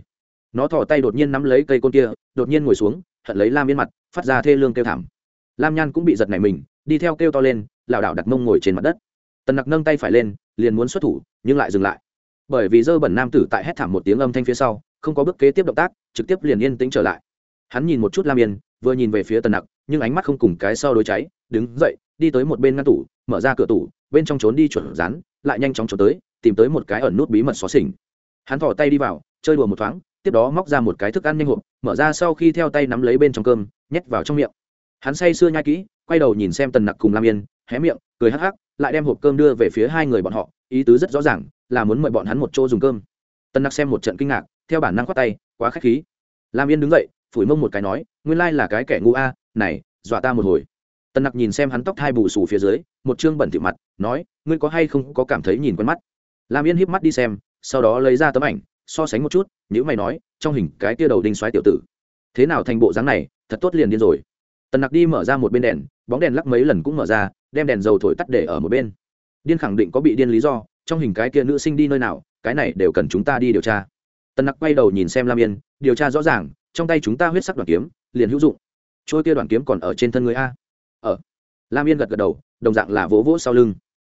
Nó thỏ tay đột nhiên nắm lấy cây côn kia, đột nhiên ngồi xuống, hận lấy lam yên mặt, phát ra thê lương kêu thảm. Lam nhan cũng bị giật nảy mình, đi theo kêu to lên, lảo đảo đặt mông ngồi trên mặt đất. Tần nặc nâng tay phải lên, liền muốn xuất thủ, nhưng lại dừng lại. Bởi vì dơ bẩn nam tử tại hét thảm một tiếng âm thanh phía sau, không có bước kế tiếp động tác, trực tiếp liền yên tĩnh trở lại. Hắn nhìn một chút lam yên vừa nhìn về phía tần nặc, nhưng ánh mắt không cùng cái sau đối cháy, đứng dậy, đi tới một bên ngăn tủ, mở ra cửa tủ, bên trong trốn đi chuẩn rán lại nhanh chóng trốn tới, tìm tới một cái ẩn nút bí mật xóa xỉnh hắn thỏ tay đi vào, chơi đùa một thoáng, tiếp đó móc ra một cái thức ăn nhanh hộp, mở ra sau khi theo tay nắm lấy bên trong cơm, nhét vào trong miệng. Hắn say sưa nhai kỹ, quay đầu nhìn xem tần nặc cùng lam yên, hé miệng, cười hắc hắc, lại đem hộp cơm đưa về phía hai người bọn họ, ý tứ rất rõ ràng, là muốn mời bọn hắn một chỗ dùng cơm. Tần nặc xem một trận kinh ngạc, theo bản năng khoát tay, quá k h á c h khí. Lam yên đứng dậy phủi mông một cái nói, nguyên lai là cái kẻ ngu a, này, dọa ta một hồi. Tần nặc nhìn xem hắn tóc hai bù xù phía dưới, một chương bẩn thịu mặt, nói, ngươi có hay không có cảm thấy nhìn quen mắt? Lam yên híp mắt đi xem, sau đó lấy ra tấm ảnh, so sánh một chút nếu mày nói, trong hình cái tia đầu đinh xoáy tiểu tử. Thế nào thành bộ dáng này, thật tốt liền điên rồi. Tần nặc đi mở ra một bên đèn, bóng đèn lắc mấy lần cũng mở ra, đem đèn dầu thổi tắt để ở một bên. Điên khẳng định có bị điên lý do, trong hình cái kia nữ sinh đi nơi nào, cái này đều cần chúng ta đi điều tra. Tần nặc quay đầu nhìn xem lam yên, điều tra rõ ràng trong tay chúng ta huyết sắc đoàn kiếm, liền hữu dụng. Trôi kia đoàn kiếm còn ở trên thân người a. Ở. Lam yên gật gật đầu, đồng dạng là vỗ vỗ sau lưng.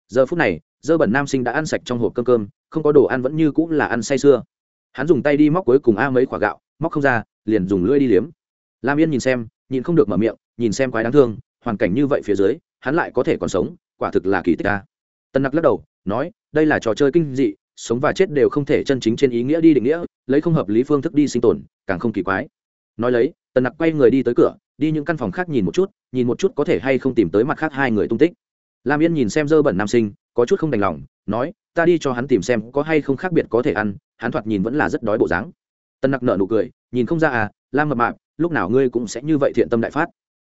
Giờ phút này, dơ bẩn nam sinh đã ăn sạch trong hộp cơm cơm, không có đồ ăn vẫn như cũng là ăn say sưa. Hắn dùng tay đi móc cuối cùng a mấy quả gạo, móc không ra, liền dùng lưỡi đi liếm. Lam yên nhìn xem nhìn không được mở miệng, nhìn xem quái đáng thương, hoàn cảnh như vậy phía dưới, hắn lại có thể còn sống, quả thực là kỳ tích ta tân nặc lắc đầu, nói, đây là trò chơi kinh dị, sống và chết đều không thể chân chính trên ý nghĩa đi định nghĩa lấy không hợp lý phương thức đi sinh tồn, càng không kỳ quái. Nói lấy, tần nặc quay người đi tới cửa, đi những căn phòng khác nhìn một chút, nhìn một chút có thể hay không tìm tới mặt khác hai người tung tích. Lam yên nhìn xem dơ bẩn nam sinh, có chút không đành lòng, nói, ta đi cho hắn tìm xem có hay không khác biệt có thể ăn, hắn thoạt nhìn vẫn là rất đói bộ dáng. Tần nặc nở nụ cười, nhìn không ra à lam mập mạp, lúc nào ngươi cũng sẽ như vậy thiện tâm đại phát.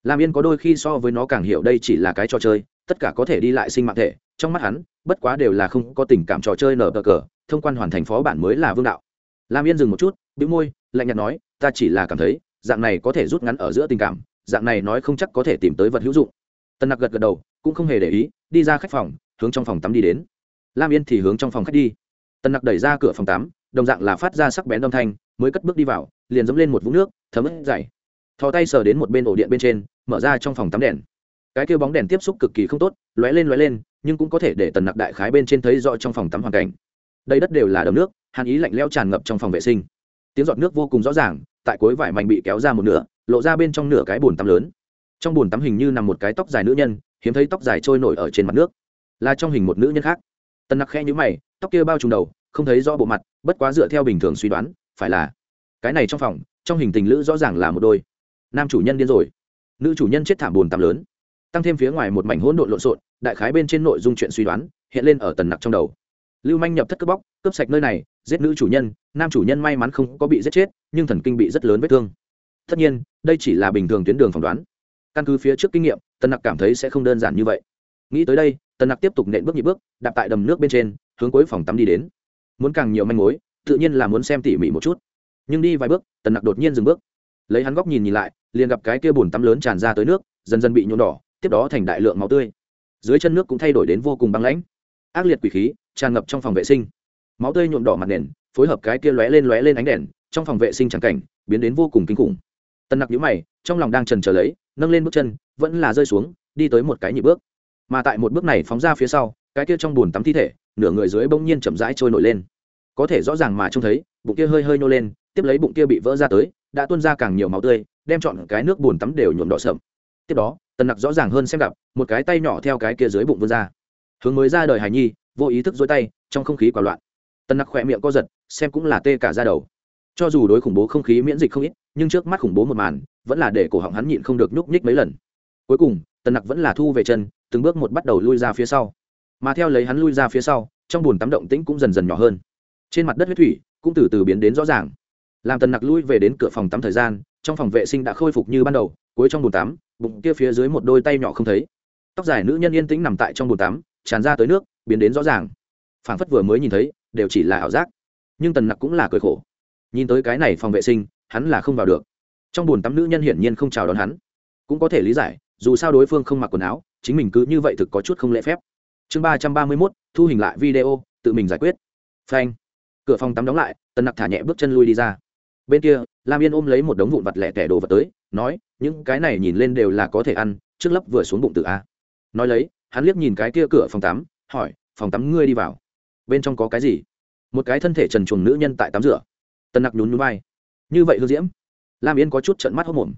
Lam yên có đôi khi so với nó càng hiểu đây chỉ là cái trò chơi, tất cả có thể đi lại sinh mạng thể, trong mắt hắn, bất quá đều là không có tình cảm trò chơi nở cờ cờ, thông quan hoàn thành phó bản mới là vương đạo lam yên dừng một chút, bĩu môi, lạnh nhạt nói, ta chỉ là cảm thấy, dạng này có thể rút ngắn ở giữa tình cảm, dạng này nói không chắc có thể tìm tới vật hữu dụng. Tân nặc gật gật đầu, cũng không hề để ý, đi ra khách phòng, hướng trong phòng tắm đi đến. Lam yên thì hướng trong phòng khách đi. Tân nặc đẩy ra cửa phòng tắm, đồng dạng là phát ra sắc bén âm thanh, mới cất bước đi vào, liền dẫm lên một vũng nước, thấm ướt dày. Thò tay sờ đến một bên ổ điện bên trên, mở ra trong phòng tắm đèn. Cái kêu bóng đèn tiếp xúc cực kỳ không tốt, lóe lên lóe lên, nhưng cũng có thể để tần nặc đại khái bên trên thấy rõ trong phòng tắm hoàn cảnh đây đất đều là đầm nước, hàn ý lạnh leo tràn ngập trong phòng vệ sinh. Tiếng giọt nước vô cùng rõ ràng, tại cuối vải mảnh bị kéo ra một nửa, lộ ra bên trong nửa cái bồn tắm lớn. Trong bồn tắm hình như nằm một cái tóc dài nữ nhân, hiếm thấy tóc dài trôi nổi ở trên mặt nước. Là trong hình một nữ nhân khác. Tần nặc khe nhữ mày, tóc kia bao trùm đầu, không thấy rõ bộ mặt, bất quá dựa theo bình thường suy đoán, phải là cái này trong phòng, trong hình tình lữ rõ ràng là một đôi nam chủ nhân điên rồi. Nữ chủ nhân chết thảm bồn tắm lớn. Tăng thêm phía ngoài một mảnh hỗn độn lộn xộn, đại khái bên trên nội dung chuyện suy đoán, hiện lên ở tần nặc trong đầu lưu manh nhập thất cướp bóc, cướp sạch nơi này, giết nữ chủ nhân, nam chủ nhân may mắn không có bị giết chết, nhưng thần kinh bị rất lớn vết thương. Tất nhiên, đây chỉ là bình thường tuyến đường phỏng đoán. Căn cứ phía trước kinh nghiệm, tần nặc cảm thấy sẽ không đơn giản như vậy. Nghĩ tới đây, tần nặc tiếp tục nện bước nhị bước, đạp tại đầm nước bên trên, hướng cuối phòng tắm đi đến. Muốn càng nhiều manh mối, tự nhiên là muốn xem tỉ mỉ một chút. Nhưng đi vài bước, tần nặc đột nhiên dừng bước. Lấy hắn góc nhìn nhìn lại, liền gặp cái kia bùn tắm lớn tràn ra tới nước, dần dần bị nhuộm đỏ, tiếp đó thành đại lượng máu tươi. Dưới chân nước cũng thay đổi đến vô cùng băng lãnh ác liệt quỷ khí, tràn ngập trong phòng vệ sinh. Máu tươi nhuộm đỏ mặt nền, phối hợp cái kia lóe lên lóe lên ánh đèn, trong phòng vệ sinh tràn cảnh, biến đến vô cùng kinh khủng. Tân nặc nhũ mày, trong lòng đang trần trở lấy, nâng lên bước chân, vẫn là rơi xuống, đi tới một cái nhị bước. Mà tại một bước này phóng ra phía sau, cái kia trong bùn tắm thi thể, nửa người dưới bỗng nhiên chậm rãi trôi nổi lên. Có thể rõ ràng mà trông thấy, bụng kia hơi hơi nô lên, tiếp lấy bụng kia bị vỡ ra tới, đã tuôn ra càng nhiều máu tươi, đem chọn cái nước bùn tắm đều nhuộm đỏ sậm. Tiếp đó tần nặc rõ ràng hơn xem gặp, một cái tay nhỏ theo cái kia dưới bụng vươn ra hướng mới ra đời hải nhi, vô ý thức dối tay, trong không khí quả loạn. Tần nặc khỏe miệng co giật, xem cũng là tê cả ra đầu. Cho dù đối khủng bố không khí miễn dịch không ít, nhưng trước mắt khủng bố một màn, vẫn là để cổ họng hắn nhịn không được nhúc nhích mấy lần. Cuối cùng, tần nặc vẫn là thu về chân, từng bước một bắt đầu lui ra phía sau. Mà theo lấy hắn lui ra phía sau, trong bùn tắm động tĩnh cũng dần dần nhỏ hơn. Trên mặt đất huyết thủy cũng từ từ biến đến rõ ràng. Làm tần nặc lui về đến cửa phòng tắm thời gian, trong phòng vệ sinh đã khôi phục như ban đầu, cuối trong bồn tắm, bụng kia phía dưới một đôi tay nhỏ không thấy. Tóc dài nữ nhân yên tĩnh nằm tại trong bồn tắm tràn ra tới nước, biến đến rõ ràng. Phảng phất vừa mới nhìn thấy, đều chỉ là ảo giác. Nhưng tần nặc cũng là cười khổ. Nhìn tới cái này phòng vệ sinh, hắn là không vào được. Trong bồn tắm nữ nhân hiển nhiên không chào đón hắn. Cũng có thể lý giải, dù sao đối phương không mặc quần áo, chính mình cứ như vậy thực có chút không lễ phép. Chương ba trăm ba mươi mốt, thu hình lại video, tự mình giải quyết. Phanh. Cửa phòng tắm đóng lại, tần nặc thả nhẹ bước chân lui đi ra. Bên kia, lam yên ôm lấy một đống vụn vặt lẻ tẻ đồ vật tới, nói, những cái này nhìn lên đều là có thể ăn, trước lấp vừa xuống bụng tự a. Nói lấy hắn liếc nhìn cái kia cửa phòng tắm, hỏi, phòng tắm ngươi đi vào. Bên trong có cái gì? Một cái thân thể trần chuồng nữ nhân tại tắm rửa. Tần nặc nhún nhún vai. Như vậy hương diễm. Lam yên có chút trận mắt hốc mồm.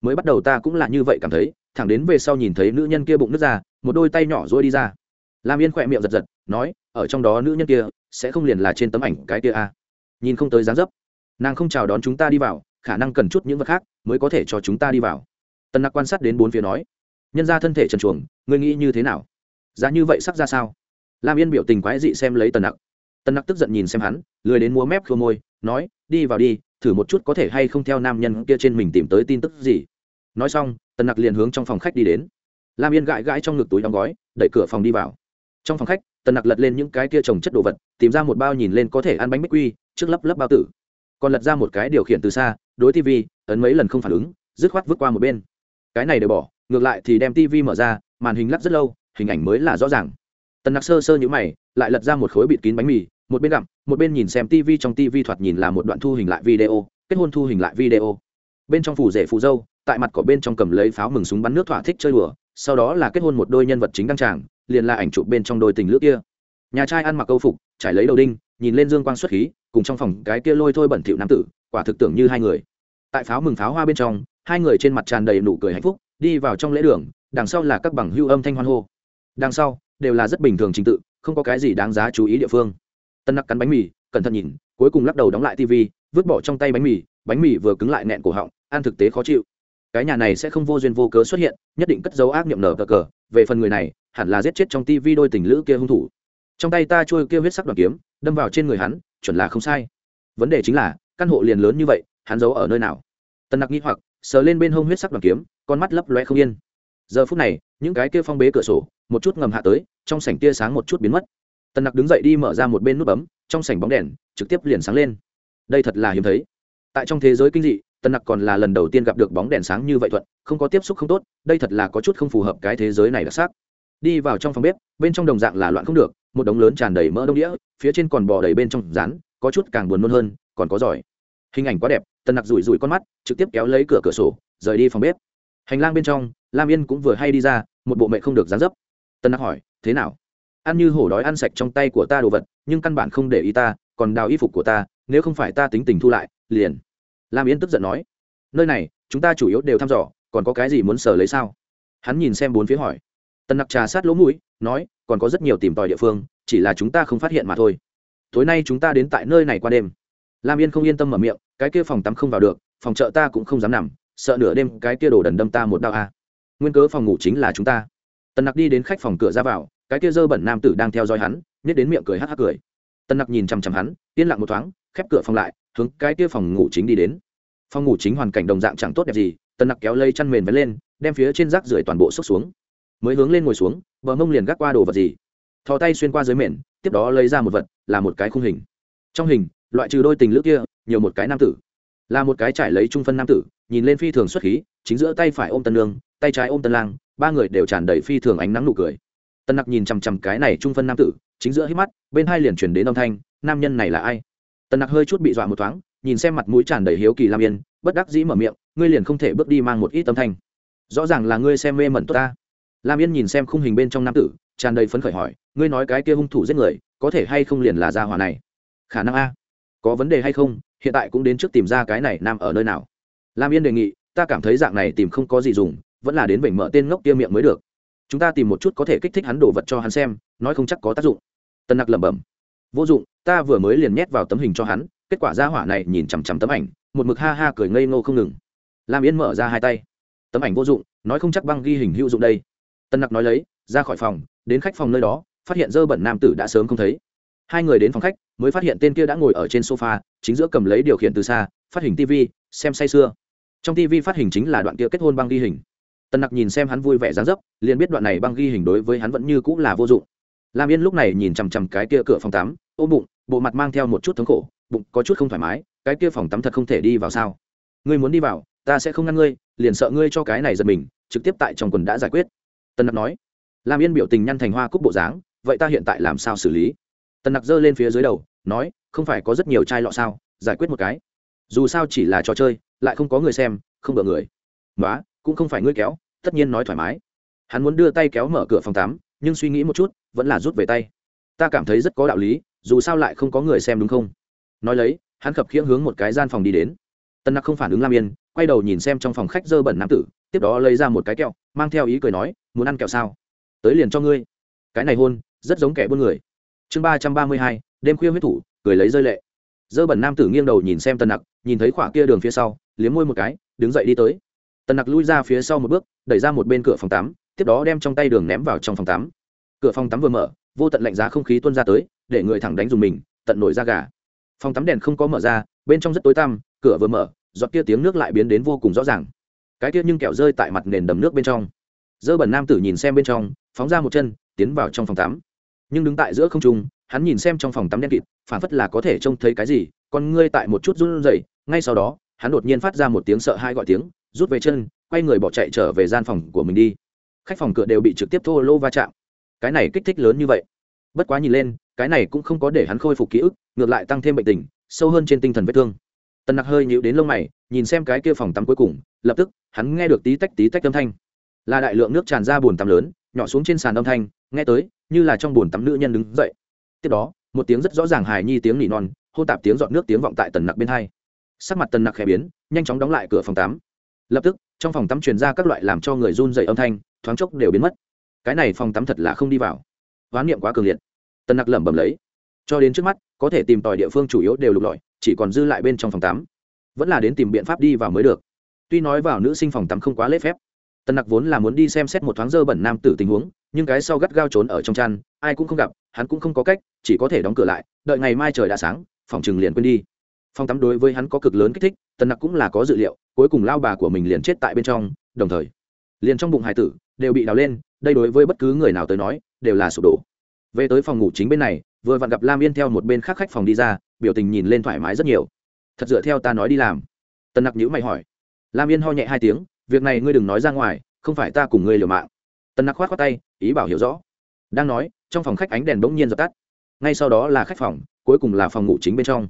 Mới bắt đầu ta cũng là như vậy cảm thấy, thẳng đến về sau nhìn thấy nữ nhân kia bụng nước ra, một đôi tay nhỏ rôi đi ra. Lam yên khỏe miệng giật giật, nói, ở trong đó nữ nhân kia, sẽ không liền là trên tấm ảnh cái kia a? Nhìn không tới dáng dấp. Nàng không chào đón chúng ta đi vào, khả năng cần chút những vật khác mới có thể cho chúng ta đi vào. Tần nặc quan sát đến bốn phía nói nhân ra thân thể trần chuồng, ngươi nghĩ như thế nào? Giá như vậy sắc ra sao? Lam yên biểu tình quái dị xem lấy tần nặc. Tần nặc tức giận nhìn xem hắn, lười đến múa mép khô môi, nói, đi vào đi, thử một chút có thể hay không theo nam nhân kia trên mình tìm tới tin tức gì. Nói xong, tần nặc liền hướng trong phòng khách đi đến. Lam yên gãi gãi trong ngực túi đóng gói, đẩy cửa phòng đi vào. Trong phòng khách, tần nặc lật lên những cái kia trồng chất đồ vật, tìm ra một bao nhìn lên có thể ăn bánh bích quy, trước lấp lấp bao tử. Còn lật ra một cái điều khiển từ xa, đối tv ấn mấy lần không phản ứng, dứt khoát vứt qua một bên. Cái này để bỏ ngược lại thì đem tv mở ra, màn hình lắp rất lâu, hình ảnh mới là rõ ràng. Tần nặc sơ sơ nhữ mày, lại lật ra một khối bịt kín bánh mì, một bên gặm, một bên nhìn xem tv trong tv thoạt nhìn là một đoạn thu hình lại video, kết hôn thu hình lại video. Bên trong phủ rể phù dâu, tại mặt cỏ bên trong cầm lấy pháo mừng súng bắn nước thỏa thích chơi đùa, sau đó là kết hôn một đôi nhân vật chính đăng tràng, liền là ảnh chụp bên trong đôi tình lữ kia. Nhà trai ăn mặc câu phục, trải lấy đầu đinh, nhìn lên dương quang xuất khí, cùng trong phòng cái kia lôi thôi bẩn thỉu nam tử, quả thực tưởng như hai người. Tại pháo mừng pháo hoa bên trong, hai người trên mặt tràn đầy nụ cười hạnh phúc đi vào trong lễ đường, đằng sau là các bằng hưu âm thanh hoan hô. Đằng sau, đều là rất bình thường trình tự, không có cái gì đáng giá chú ý địa phương. Tân nặc cắn bánh mì, cẩn thận nhìn, cuối cùng lắc đầu đóng lại tv vứt bỏ trong tay bánh mì bánh mì vừa cứng lại nẹn cổ họng, ăn thực tế khó chịu. Cái nhà này sẽ không vô duyên vô cớ xuất hiện, nhất định cất dấu ác niệm nở cờ cờ, về phần người này, hẳn là giết chết trong tv đôi tình lữ kia hung thủ. Trong tay ta trôi kia huyết sắc đoàn kiếm, đâm vào trên người hắn, chuẩn là không sai. Vấn đề chính là, căn hộ liền lớn như vậy, hắn giấu ở nơi nào? Tân nặc nghĩ hoặc, sờ lên bên hông huyết sắc đoàn kiếm con mắt lấp loe không yên. Giờ phút này, những cái kia phong bế cửa sổ, một chút ngầm hạ tới, trong sảnh tia sáng một chút biến mất. Tần nặc đứng dậy đi mở ra một bên nút bấm, trong sảnh bóng đèn trực tiếp liền sáng lên. Đây thật là hiếm thấy. Tại trong thế giới kinh dị, tần nặc còn là lần đầu tiên gặp được bóng đèn sáng như vậy thuận, không có tiếp xúc không tốt, đây thật là có chút không phù hợp cái thế giới này đặc sắc. Đi vào trong phòng bếp, bên trong đồng dạng là loạn không được, một đống lớn tràn đầy mỡ đông đĩa, phía trên còn bò đầy bên trong rán, có chút càng buồn nôn hơn, còn có giỏi. Hình ảnh quá đẹp, tần nặc rủi rủi con mắt, trực tiếp kéo lấy cửa cửa sổ, rời đi phòng bếp hành lang bên trong, lam yên cũng vừa hay đi ra, một bộ mẹ không được dán dấp. Tân nặc hỏi, thế nào? Ăn như hổ đói ăn sạch trong tay của ta đồ vật, nhưng căn bản không để ý ta, còn đào y phục của ta, nếu không phải ta tính tình thu lại, liền. Lam yên tức giận nói, nơi này, chúng ta chủ yếu đều thăm dò, còn có cái gì muốn sở lấy sao? Hắn nhìn xem bốn phía hỏi. Tân nặc trà sát lỗ mũi, nói, còn có rất nhiều tìm tòi địa phương, chỉ là chúng ta không phát hiện mà thôi. Tối nay chúng ta đến tại nơi này qua đêm. Lam yên không yên tâm mở miệng, cái kia phòng tắm không vào được, phòng chợ ta cũng không dám nằm sợ nửa đêm cái kia đổ đần đâm ta một đau a. À. nguyên cớ phòng ngủ chính là chúng ta. Tần nặc đi đến khách phòng cửa ra vào, cái kia dơ bẩn nam tử đang theo dõi hắn nhét đến miệng cười hắc hắc cười. Tần nặc nhìn chằm chằm hắn, yên lặng một thoáng, khép cửa phòng lại, hướng cái kia phòng ngủ chính đi đến. Phòng ngủ chính hoàn cảnh đồng dạng chẳng tốt đẹp gì, tần nặc kéo lây chăn mền vén lên, đem phía trên rác rưởi toàn bộ xốc xuống. Mới hướng lên ngồi xuống, bờ mông liền gác qua đồ vật gì. Thò tay xuyên qua dưới mền, tiếp đó lấy ra một vật, là một cái khung hình. Trong hình, loại trừ đôi tình lữ kia, nhiều một cái nam tử. Là một cái trải lấy trung phân nam tử nhìn lên phi thường xuất khí, chính giữa tay phải ôm tân lương tay trái ôm tân lang, ba người đều tràn đầy phi thường ánh nắng nụ cười. Tân nặc nhìn chằm chằm cái này trung phân nam tử, chính giữa hít mắt, bên hai liền chuyển đến âm thanh, nam nhân này là ai? Tân nặc hơi chút bị dọa một thoáng, nhìn xem mặt mũi tràn đầy hiếu kỳ lam yên, bất đắc dĩ mở miệng, ngươi liền không thể bước đi mang một ít âm thanh. Rõ ràng là ngươi xem mê mẩn tốt ta. Lam yên nhìn xem khung hình bên trong nam tử, tràn đầy phấn khởi hỏi, ngươi nói cái kia hung thủ giết người, có thể hay không liền là gia hỏa này? Khả năng a. Có vấn đề hay không, hiện tại cũng đến trước tìm ra cái này nam ở nơi nào lam yên đề nghị, ta cảm thấy dạng này tìm không có gì dùng, vẫn là đến vểnh mở tên ngốc kia miệng mới được. Chúng ta tìm một chút có thể kích thích hắn đổ vật cho hắn xem, nói không chắc có tác dụng. Tân nặc lẩm bẩm. Vô dụng, ta vừa mới liền nhét vào tấm hình cho hắn, kết quả ra hỏa này nhìn chằm chằm tấm ảnh, một mực ha ha cười ngây ngô không ngừng. Lam yên mở ra hai tay. Tấm ảnh vô dụng, nói không chắc băng ghi hình hữu dụng đây. Tân nặc nói lấy, ra khỏi phòng, đến khách phòng nơi đó, phát hiện dơ bẩn nam tử đã sớm không thấy. Hai người đến phòng khách, mới phát hiện tên kia đã ngồi ở trên sofa, chính giữa cầm lấy điều khiển từ xa, phát hình tv xem say xưa trong tv phát hình chính là đoạn kia kết hôn băng ghi hình. Tần nặc nhìn xem hắn vui vẻ dán dấp, liền biết đoạn này băng ghi hình đối với hắn vẫn như cũng là vô dụng. Lam yên lúc này nhìn chằm chằm cái kia cửa phòng tắm, ôm bụng, bộ mặt mang theo một chút thống khổ, bụng có chút không thoải mái, cái kia phòng tắm thật không thể đi vào sao? Ngươi muốn đi vào, ta sẽ không ngăn ngươi, liền sợ ngươi cho cái này giật mình, trực tiếp tại trong quần đã giải quyết. Tần nặc nói. Lam yên biểu tình nhăn thành hoa cúc bộ dáng, vậy ta hiện tại làm sao xử lý? Tần nặc giơ lên phía dưới đầu, nói, không phải có rất nhiều chai lọ sao, giải quyết một cái dù sao chỉ là trò chơi, lại không có người xem, không bờ người. Nói cũng không phải ngươi kéo, tất nhiên nói thoải mái. Hắn muốn đưa tay kéo mở cửa phòng tắm, nhưng suy nghĩ một chút, vẫn là rút về tay. Ta cảm thấy rất có đạo lý, dù sao lại không có người xem đúng không? Nói lấy, hắn khập khiễng hướng một cái gian phòng đi đến. Tân nặc không phản ứng lam yên, quay đầu nhìn xem trong phòng khách dơ bẩn nam tử, tiếp đó lấy ra một cái kẹo, mang theo ý cười nói, muốn ăn kẹo sao? Tới liền cho ngươi. Cái này hôn, rất giống kẻ buôn người. Chương ba trăm ba mươi hai, đêm khuya huyết thủ, cười lấy rơi lệ. Dơ bẩn nam tử nghiêng đầu nhìn xem tân nặc nhìn thấy khỏa kia đường phía sau, liếm môi một cái, đứng dậy đi tới. Tần nặc lui ra phía sau một bước, đẩy ra một bên cửa phòng tắm, tiếp đó đem trong tay đường ném vào trong phòng tắm. Cửa phòng tắm vừa mở, vô tận lạnh giá không khí tuôn ra tới, để người thẳng đánh dùng mình, tận nổi ra gà. Phòng tắm đèn không có mở ra, bên trong rất tối tăm, cửa vừa mở, giọt kia tiếng nước lại biến đến vô cùng rõ ràng. Cái kia nhưng kẹo rơi tại mặt nền đầm nước bên trong. Dơ bẩn nam tử nhìn xem bên trong, phóng ra một chân, tiến vào trong phòng tắm. Nhưng đứng tại giữa không trung, hắn nhìn xem trong phòng tắm đen kịt, phản phất là có thể trông thấy cái gì, con ngươi tại một chút run rẩy ngay sau đó, hắn đột nhiên phát ra một tiếng sợ hai gọi tiếng, rút về chân, quay người bỏ chạy trở về gian phòng của mình đi. Khách phòng cửa đều bị trực tiếp thô lô va chạm. Cái này kích thích lớn như vậy. Bất quá nhìn lên, cái này cũng không có để hắn khôi phục ký ức, ngược lại tăng thêm bệnh tình, sâu hơn trên tinh thần vết thương. Tần nặc hơi nhịu đến lông mày, nhìn xem cái kia phòng tắm cuối cùng, lập tức, hắn nghe được tí tách tí tách âm thanh. Là đại lượng nước tràn ra bồn tắm lớn, nhỏ xuống trên sàn âm thanh, nghe tới, như là trong bồn tắm nữ nhân đứng dậy. Tiếp đó, một tiếng rất rõ ràng hài nhi tiếng nỉ non, hô tạp tiếng dọn nước tiếng vọng tại tần nặc bên hai sắc mặt tần nặc khẽ biến, nhanh chóng đóng lại cửa phòng tắm. Lập tức, trong phòng tắm truyền ra các loại làm cho người run dày âm thanh, thoáng chốc đều biến mất. Cái này phòng tắm thật là không đi vào. Hoán niệm quá cường liệt. Tần nặc lẩm bẩm lấy. Cho đến trước mắt, có thể tìm tòi địa phương chủ yếu đều lục lọi, chỉ còn dư lại bên trong phòng tắm. Vẫn là đến tìm biện pháp đi vào mới được. Tuy nói vào nữ sinh phòng tắm không quá lễ phép, tần nặc vốn là muốn đi xem xét một thoáng dơ bẩn nam tử tình huống, nhưng cái sau gắt gao trốn ở trong chăn, ai cũng không gặp, hắn cũng không có cách, chỉ có thể đóng cửa lại, đợi ngày mai trời đã sáng, phòng chừng liền quên đi phòng tắm đối với hắn có cực lớn kích thích, tần nặc cũng là có dự liệu, cuối cùng lao bà của mình liền chết tại bên trong, đồng thời, liền trong bụng hải tử đều bị đào lên, đây đối với bất cứ người nào tới nói, đều là sụp đổ. Về tới phòng ngủ chính bên này, vừa vặn gặp lam yên theo một bên khác khách phòng đi ra, biểu tình nhìn lên thoải mái rất nhiều. Thật dựa theo ta nói đi làm. Tần nặc nhữ mày hỏi. Lam yên ho nhẹ hai tiếng, việc này ngươi đừng nói ra ngoài, không phải ta cùng ngươi liều mạng. Tần nặc khoát khoát tay, ý bảo hiểu rõ. Đang nói, trong phòng khách ánh đèn bỗng nhiên dập tắt. Ngay sau đó là khách phòng, cuối cùng là phòng ngủ chính bên trong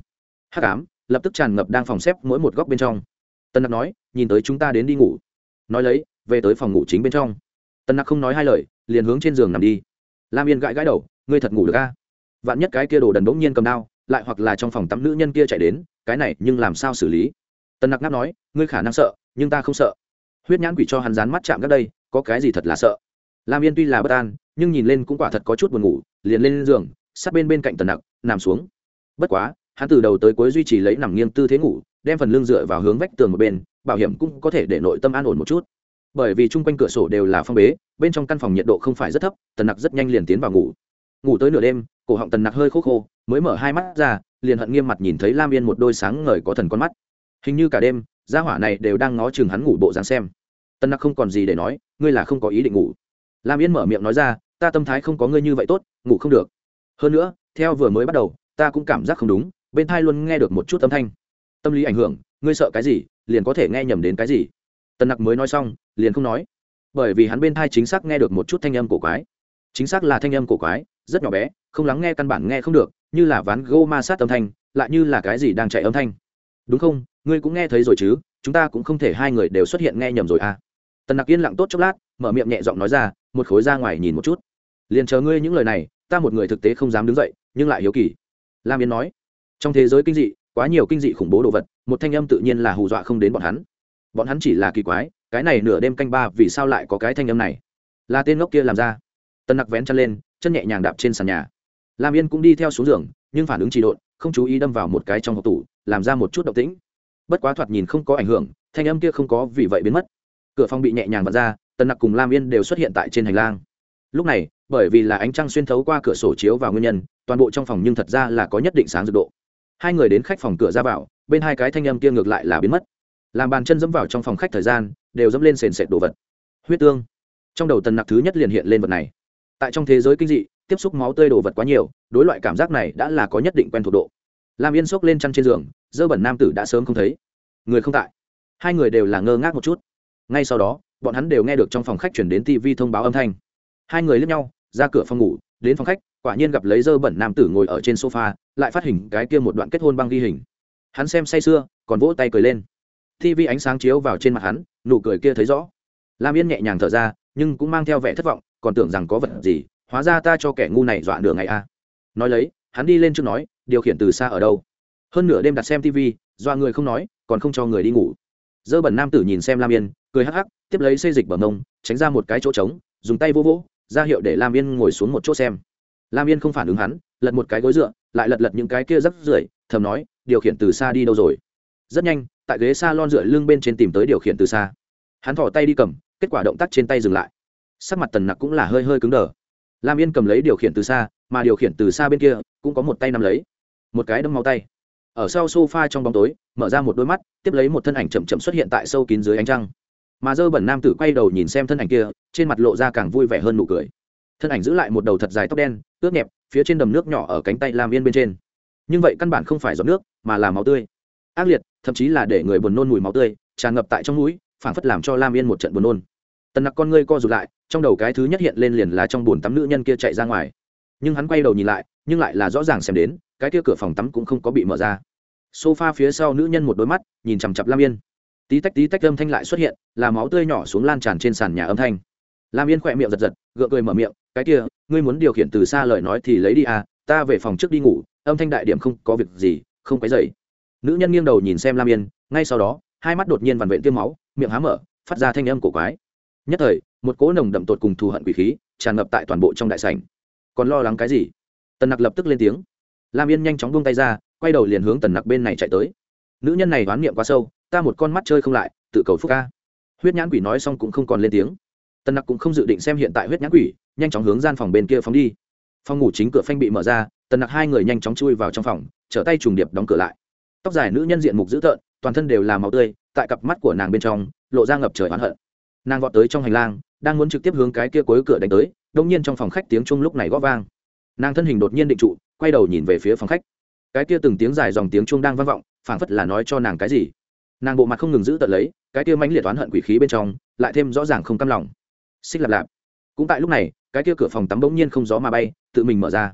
hắc ám, lập tức tràn ngập đang phòng xếp mỗi một góc bên trong. Tần nặc nói, nhìn tới chúng ta đến đi ngủ. Nói lấy, về tới phòng ngủ chính bên trong. Tần nặc không nói hai lời, liền hướng trên giường nằm đi. Lam yên gãi gãi đầu, ngươi thật ngủ được ca vạn nhất cái kia đồ đần bỗng nhiên cầm đao, lại hoặc là trong phòng tắm nữ nhân kia chạy đến, cái này nhưng làm sao xử lý? Tần nặc ngáp nói, ngươi khả năng sợ, nhưng ta không sợ. Huyết nhãn quỷ cho hắn dán mắt chạm các đây, có cái gì thật là sợ? Lam yên tuy là bất an, nhưng nhìn lên cũng quả thật có chút buồn ngủ, liền lên giường, sát bên bên cạnh tần nặc, nằm xuống. Bất quá hắn từ đầu tới cuối duy trì lấy nằm nghiêng tư thế ngủ, đem phần lưng dựa vào hướng vách tường một bên, bảo hiểm cũng có thể để nội tâm an ổn một chút. Bởi vì chung quanh cửa sổ đều là phong bế, bên trong căn phòng nhiệt độ không phải rất thấp, tần nặc rất nhanh liền tiến vào ngủ. Ngủ tới nửa đêm, cổ họng tần nặc hơi khô khô, mới mở hai mắt ra, liền hận nghiêm mặt nhìn thấy lam yên một đôi sáng ngời có thần con mắt. Hình như cả đêm, gia hỏa này đều đang ngó chừng hắn ngủ bộ dáng xem. Tần nặc không còn gì để nói, ngươi là không có ý định ngủ. Lam yên mở miệng nói ra, ta tâm thái không có ngươi như vậy tốt, ngủ không được. Hơn nữa, theo vừa mới bắt đầu, ta cũng cảm giác không đúng bên thai luôn nghe được một chút âm thanh. Tâm lý ảnh hưởng, ngươi sợ cái gì, liền có thể nghe nhầm đến cái gì. Tần nặc mới nói xong, liền không nói. Bởi vì hắn bên thai chính xác nghe được một chút thanh âm cổ quái. Chính xác là thanh âm cổ quái, rất nhỏ bé, không lắng nghe căn bản nghe không được, như là ván gô ma sát âm thanh, lại như là cái gì đang chạy âm thanh. Đúng không? Ngươi cũng nghe thấy rồi chứ, chúng ta cũng không thể hai người đều xuất hiện nghe nhầm rồi à? Tần nặc yên lặng tốt chốc lát, mở miệng nhẹ giọng nói ra, một khối ra ngoài nhìn một chút. Liền chờ ngươi những lời này, ta một người thực tế không dám đứng dậy, nhưng lại hiếu kỳ. Lam yên nói trong thế giới kinh dị, quá nhiều kinh dị khủng bố đồ vật, một thanh âm tự nhiên là hù dọa không đến bọn hắn. Bọn hắn chỉ là kỳ quái, cái này nửa đêm canh ba vì sao lại có cái thanh âm này? Là tên ngốc kia làm ra. Tân nặc vén chân lên, chân nhẹ nhàng đạp trên sàn nhà. Lam yên cũng đi theo xuống giường, nhưng phản ứng trị độn, không chú ý đâm vào một cái trong hộp tủ, làm ra một chút động tĩnh. Bất quá thoạt nhìn không có ảnh hưởng, thanh âm kia không có vì vậy biến mất. Cửa phòng bị nhẹ nhàng bật ra, tân nặc cùng lam yên đều xuất hiện tại trên hành lang. Lúc này, bởi vì là ánh trăng xuyên thấu qua cửa sổ chiếu vào nguyên nhân, toàn bộ trong phòng nhưng thật ra là có nhất định sáng rực độ hai người đến khách phòng cửa ra vào, bên hai cái thanh âm kia ngược lại là biến mất. Làm bàn chân dẫm vào trong phòng khách thời gian, đều dẫm lên sền sệt đồ vật. Huyết tương. Trong đầu tần nặc thứ nhất liền hiện lên vật này. Tại trong thế giới kinh dị, tiếp xúc máu tươi đồ vật quá nhiều, đối loại cảm giác này đã là có nhất định quen thuộc độ. Làm yên sốc lên chăn trên giường, dơ bẩn nam tử đã sớm không thấy. Người không tại. Hai người đều là ngơ ngác một chút. Ngay sau đó, bọn hắn đều nghe được trong phòng khách chuyển đến tv thông báo âm thanh. Hai người lướt nhau, ra cửa phòng ngủ, đến phòng khách quả nhiên gặp lấy dơ bẩn nam tử ngồi ở trên sofa, lại phát hình cái kia một đoạn kết hôn băng ghi hình. Hắn xem say sưa, còn vỗ tay cười lên. Tv ánh sáng chiếu vào trên mặt hắn, nụ cười kia thấy rõ. Lam yên nhẹ nhàng thở ra, nhưng cũng mang theo vẻ thất vọng, còn tưởng rằng có vật gì, hóa ra ta cho kẻ ngu này dọa nửa ngày a nói lấy, hắn đi lên trước nói, điều khiển từ xa ở đâu. Hơn nửa đêm đặt xem tv dọa người không nói, còn không cho người đi ngủ. Dơ bẩn nam tử nhìn xem lam yên, cười hắc hắc, tiếp lấy xây dịch bờ mông, tránh ra một cái chỗ trống, dùng tay vô vỗ, ra hiệu để lam yên ngồi xuống một chỗ xem lam yên không phản ứng hắn, lật một cái gối dựa, lại lật lật những cái kia rắc rưởi, thầm nói, điều khiển từ xa đi đâu rồi? Rất nhanh, tại ghế s a lon dựa lưng bên trên tìm tới điều khiển từ xa. Hắn thỏ tay đi cầm, kết quả động tác trên tay dừng lại. Sắc mặt tần nặc cũng là hơi hơi cứng đờ. Lam yên cầm lấy điều khiển từ xa, mà điều khiển từ xa bên kia cũng có một tay nắm lấy. Một cái đâm máu tay. Ở sau s o f a trong bóng tối, mở ra một đôi mắt, tiếp lấy một thân ảnh chậm chậm xuất hiện tại sâu kín dưới ánh trăng. Mà dơ bẩn nam tử quay đầu nhìn xem thân ảnh kia, trên mặt lộ ra càng vui vẻ hơn nụ cười thân ảnh giữ lại một đầu thật dài tóc đen, ướt nhẹp, phía trên đầm nước nhỏ ở cánh tay lam yên bên trên. Nhưng vậy căn bản không phải giọt nước, mà là máu tươi. Ác liệt, thậm chí là để người buồn nôn mùi máu tươi, tràn ngập tại trong mũi phảng phất làm cho lam yên một trận buồn nôn. Tần nặc con ngươi co rụt lại, trong đầu cái thứ nhất hiện lên liền là trong bồn tắm nữ nhân kia chạy ra ngoài. Nhưng hắn quay đầu nhìn lại, nhưng lại là rõ ràng xem đến, cái kia cửa phòng tắm cũng không có bị mở ra. Sofa phía sau nữ nhân một đôi mắt, nhìn chằm chặp lam yên. Tí tách tí tách âm thanh lại xuất hiện, là máu tươi nhỏ xuống lan tràn trên sàn nhà âm thanh lam yên khỏe miệng giật giật, gượng cười mở miệng, cái kia, ngươi muốn điều khiển từ xa lời nói thì lấy đi à ta về phòng trước đi ngủ, âm thanh đại điểm không có việc gì, không quấy dậy nữ nhân nghiêng đầu nhìn xem lam yên, ngay sau đó, hai mắt đột nhiên vằn vện tiêm máu, miệng há mở, phát ra thanh âm cổ quái. Nhất thời, một cỗ nồng đậm tột cùng thù hận quỷ khí tràn ngập tại toàn bộ trong đại sảnh. Còn lo lắng cái gì? Tần nặc lập tức lên tiếng. Lam yên nhanh chóng buông tay ra, quay đầu liền hướng tần nặc bên này chạy tới. Nữ nhân này đoán niệm quá sâu, ta một con mắt chơi không lại, tự cầu phúc ca huyết nhãn quỷ nói xong cũng không còn lên tiếng tần nặc cũng không dự định xem hiện tại huyết nhãn quỷ, nhanh chóng hướng gian phòng bên kia phóng đi. Phòng ngủ chính cửa phanh bị mở ra tần nặc hai người nhanh chóng chui vào trong phòng, trở tay trùng điệp đóng cửa lại. Tóc dài nữ nhân diện mục dữ tợn, toàn thân đều là máu tươi, tại cặp mắt của nàng bên trong, lộ ra ngập trời oán hận. Nàng vọt tới trong hành lang, đang muốn trực tiếp hướng cái kia cuối cửa đánh tới đông nhiên trong phòng khách tiếng chung lúc này góp vang. Nàng thân hình đột nhiên định trụ, quay đầu nhìn về phía phòng khách. Cái kia từng tiếng dài dòng tiếng chuông đang vang vọng, phảng phất là nói cho nàng cái gì. Nàng bộ mặt không ngừng giữ tận lấy, cái kia mãnh liệt oán hận quỷ khí bên trong, lại thêm rõ ràng không căm lòng xích lạp lạp. Cũng tại lúc này, cái kia cửa phòng tắm bỗng nhiên không gió mà bay, tự mình mở ra.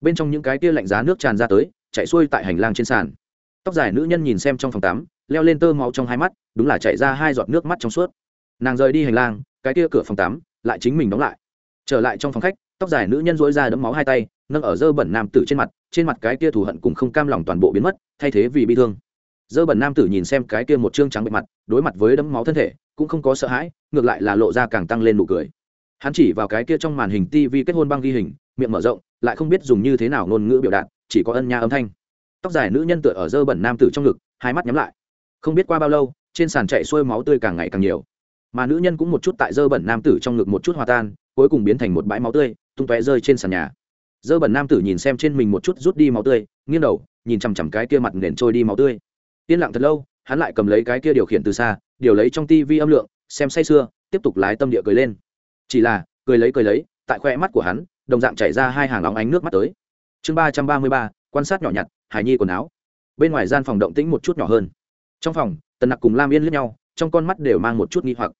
Bên trong những cái kia lạnh giá nước tràn ra tới, chạy xuôi tại hành lang trên sàn. Tóc dài nữ nhân nhìn xem trong phòng tắm, leo lên tơ máu trong hai mắt, đúng là chạy ra hai giọt nước mắt trong suốt. Nàng rời đi hành lang, cái kia cửa phòng tắm, lại chính mình đóng lại. Trở lại trong phòng khách, tóc dài nữ nhân dỗi ra đấm máu hai tay, nâng ở dơ bẩn nam tử trên mặt trên mặt cái kia thù hận cùng không cam lòng toàn bộ biến mất, thay thế vì bị thương dơ bẩn nam tử nhìn xem cái kia một chương trắng bệ mặt, đối mặt với đấm máu thân thể, cũng không có sợ hãi, ngược lại là lộ ra càng tăng lên nụ cười. Hắn chỉ vào cái kia trong màn hình tv kết hôn băng ghi hình, miệng mở rộng, lại không biết dùng như thế nào ngôn ngữ biểu đạt, chỉ có ân nha âm thanh. Tóc dài nữ nhân tựa ở dơ bẩn nam tử trong ngực, hai mắt nhắm lại. Không biết qua bao lâu, trên sàn chạy xuôi máu tươi càng ngày càng nhiều. Mà nữ nhân cũng một chút tại dơ bẩn nam tử trong ngực một chút hòa tan, cuối cùng biến thành một bãi máu tươi, tung tóe rơi trên sàn nhà. Dơ bẩn nam tử nhìn xem trên mình một chút rút đi máu tươi, nghiêng đầu, nhìn chằm chằm cái kia mặt nền trôi đi máu tươi yên lặng thật lâu, hắn lại cầm lấy cái kia điều khiển từ xa, điều lấy trong tivi âm lượng, xem say sưa, tiếp tục lái tâm địa cười lên. Chỉ là, cười lấy cười lấy, tại khoe mắt của hắn, đồng dạng chảy ra hai hàng óng ánh nước mắt tới. Chương ba trăm ba mươi ba, quan sát nhỏ nhặt hải nhi quần áo. Bên ngoài gian phòng động tĩnh một chút nhỏ hơn. Trong phòng, tần nặc cùng lam yên lướt nhau, trong con mắt đều mang một chút nghi hoặc.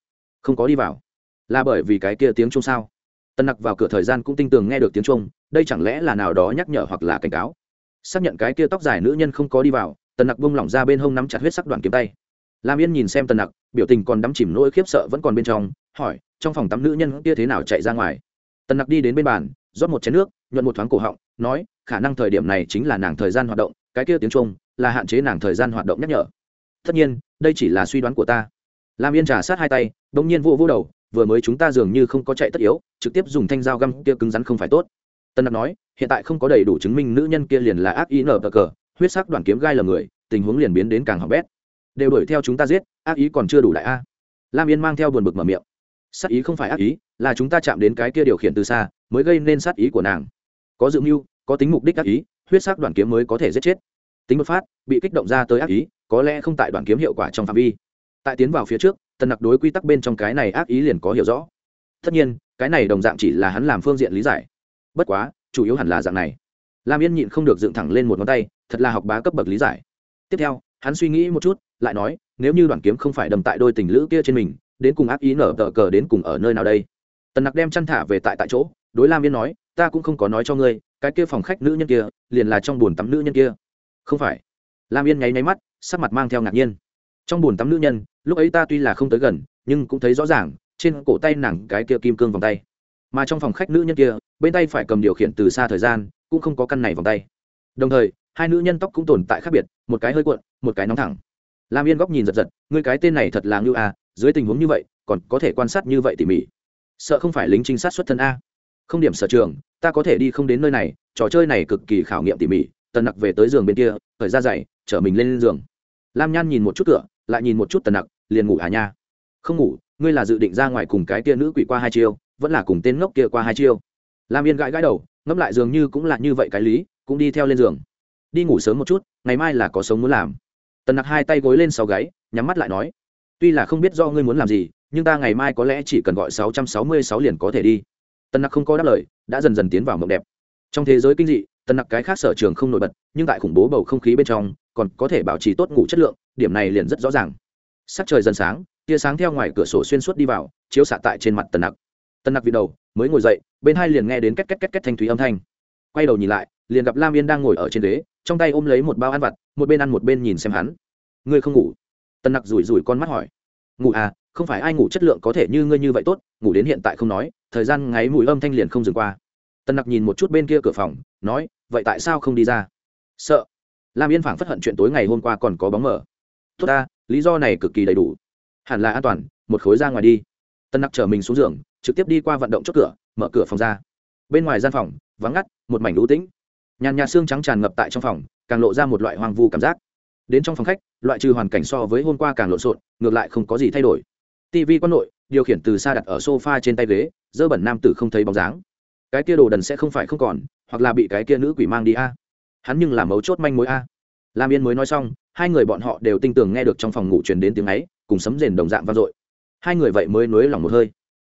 Không có đi vào. Là bởi vì cái kia tiếng chung sao? Tần nặc vào cửa thời gian cũng tin tưởng nghe được tiếng chung đây chẳng lẽ là nào đó nhắc nhở hoặc là cảnh cáo? Xác nhận cái kia tóc dài nữ nhân không có đi vào tần nặc bông lỏng ra bên hông nắm chặt huyết sắc đoàn kiếm tay. Lam yên nhìn xem tần nặc, biểu tình còn đắm chìm nỗi khiếp sợ vẫn còn bên trong, hỏi, trong phòng tắm nữ nhân kia thế nào chạy ra ngoài? Tần nặc đi đến bên bàn, rót một chén nước, nhuận một thoáng cổ họng, nói, khả năng thời điểm này chính là nàng thời gian hoạt động, cái kia tiếng trung là hạn chế nàng thời gian hoạt động nhắc nhở. Tất nhiên, đây chỉ là suy đoán của ta. Lam yên trà sát hai tay đ ỗ n g nhiên vô vô đầu, vừa mới chúng ta dường như không có chạy tất yếu, trực tiếp dùng thanh dao găm kia cứng rắn không phải tốt. Tân đặc nói, hiện tại không có đầy đủ chứng minh nữ nhân kia liền là ác ý nở cờ huyết sắc đoàn kiếm gai là người, tình huống liền biến đến càng hỏng bét. Đều đuổi theo chúng ta giết, ác ý còn chưa đủ lại a. Lam yên mang theo buồn bực mở miệng. Sát ý không phải ác ý, là chúng ta chạm đến cái kia điều khiển từ xa, mới gây nên sát ý của nàng. Có dự mưu, có tính mục đích ác ý, huyết sắc đoàn kiếm mới có thể giết chết. Tính một phát, bị kích động ra tới ác ý, có lẽ không tại đoàn kiếm hiệu quả trong phạm vi. Tại tiến vào phía trước, tần nặc đối quy tắc bên trong cái này ác ý liền có hiểu rõ. Tất nhiên, cái này đồng dạng chỉ là hắn làm phương diện lý giải. Bất quá, chủ yếu hẳn là dạng này. Lam yên nhịn không được dựng thẳng lên một ngón tay thật là học bá cấp bậc lý giải. Tiếp theo, hắn suy nghĩ một chút, lại nói, nếu như đoàn kiếm không phải đầm tại đôi tình lữ kia trên mình, đến cùng ác ý nở tờ cờ đến cùng ở nơi nào đây? Tần nặc đem chăn thả về tại tại chỗ, đối lam yên nói, ta cũng không có nói cho ngươi, cái kia phòng khách nữ nhân kia, liền là trong buồn tắm nữ nhân kia. Không phải. Lam yên nháy nháy mắt, sắc mặt mang theo ngạc nhiên. Trong buồn tắm nữ nhân, lúc ấy ta tuy là không tới gần, nhưng cũng thấy rõ ràng, trên cổ tay nàng cái kia kim cương vòng tay. Mà trong phòng khách nữ nhân kia, bên tay phải cầm điều khiển từ xa thời gian, cũng không có căn này vòng tay. Đồng thời hai nữ nhân tóc cũng tồn tại khác biệt, một cái hơi cuộn, một cái nóng thẳng. Lam yên góc nhìn giật giật, ngươi cái tên này thật là ngưu a, dưới tình huống như vậy, còn có thể quan sát như vậy tỉ mỉ. Sợ không phải lính trinh sát xuất thân a. Không điểm sở trường, ta có thể đi không đến nơi này, trò chơi này cực kỳ khảo nghiệm tỉ mỉ, tần nặc về tới giường bên kia, thời ra dậy, chở mình lên giường. Lam nhan nhìn một chút cửa, lại nhìn một chút tần nặc, liền ngủ à nha. Không ngủ, ngươi là dự định ra ngoài cùng cái kia nữ quỷ qua hai chiêu, vẫn là cùng tên ngốc kia qua hai chiêu. Lam yên gãi gãi đầu, ngẫm lại dường như cũng là như vậy cái lý, cũng đi theo lên giường đi ngủ sớm một chút, ngày mai là có sống muốn làm. Tần nặc hai tay gối lên sau gáy, nhắm mắt lại nói, tuy là không biết do ngươi muốn làm gì, nhưng ta ngày mai có lẽ chỉ cần gọi sáu trăm sáu mươi sáu liền có thể đi. Tần nặc không có đáp lời, đã dần dần tiến vào mộng đẹp. Trong thế giới kinh dị, tần nặc cái khác sở trường không nổi bật, nhưng tại khủng bố bầu không khí bên trong, còn có thể bảo trì tốt ngủ chất lượng, điểm này liền rất rõ ràng. Sắc trời dần sáng, tia sáng theo ngoài cửa sổ xuyên suốt đi vào, chiếu xạ tại trên mặt tần nặc. Tần nặc vì đầu, mới ngồi dậy, bên hai liền nghe đến két két két két thanh thúy âm thanh quay đầu nhìn lại, liền gặp lam yên đang ngồi ở trên ghế, trong tay ôm lấy một bao ăn vặt, một bên ăn một bên nhìn xem hắn. Ngươi không ngủ? Tần nặc rủi rủi con mắt hỏi. Ngủ à không phải ai ngủ chất lượng có thể như ngươi như vậy tốt, ngủ đến hiện tại không nói, thời gian ngáy mùi âm thanh liền không dừng qua. Tần nặc nhìn một chút bên kia cửa phòng, nói, vậy tại sao không đi ra? Sợ. Lam yên phảng phất hận chuyện tối ngày hôm qua còn có bóng mở tốt ta, lý do này cực kỳ đầy đủ. Hẳn là an toàn, một khối ra ngoài đi. Tân nặc chở mình xuống giường, trực tiếp đi qua vận động chốt cửa, mở cửa phòng ra. Bên ngoài gian phòng, vắng ngắt một mảnh lũ tĩnh. Nhàn nhà xương trắng tràn ngập tại trong phòng, càng lộ ra một loại hoang vu cảm giác. Đến trong phòng khách, loại trừ hoàn cảnh so với hôm qua càng lộn xộn, ngược lại không có gì thay đổi. Tv quan nội điều khiển từ xa đặt ở sofa trên tay ghế, dơ bẩn nam tử không thấy bóng dáng. Cái kia đồ đần sẽ không phải không còn, hoặc là bị cái kia nữ quỷ mang đi a. Hắn nhưng là mấu chốt manh mối a. Lam yên mới nói xong, hai người bọn họ đều tinh tường nghe được trong phòng ngủ truyền đến tiếng ấy, cùng sấm rền đồng dạng vang dội. Hai người vậy mới nối lòng một hơi.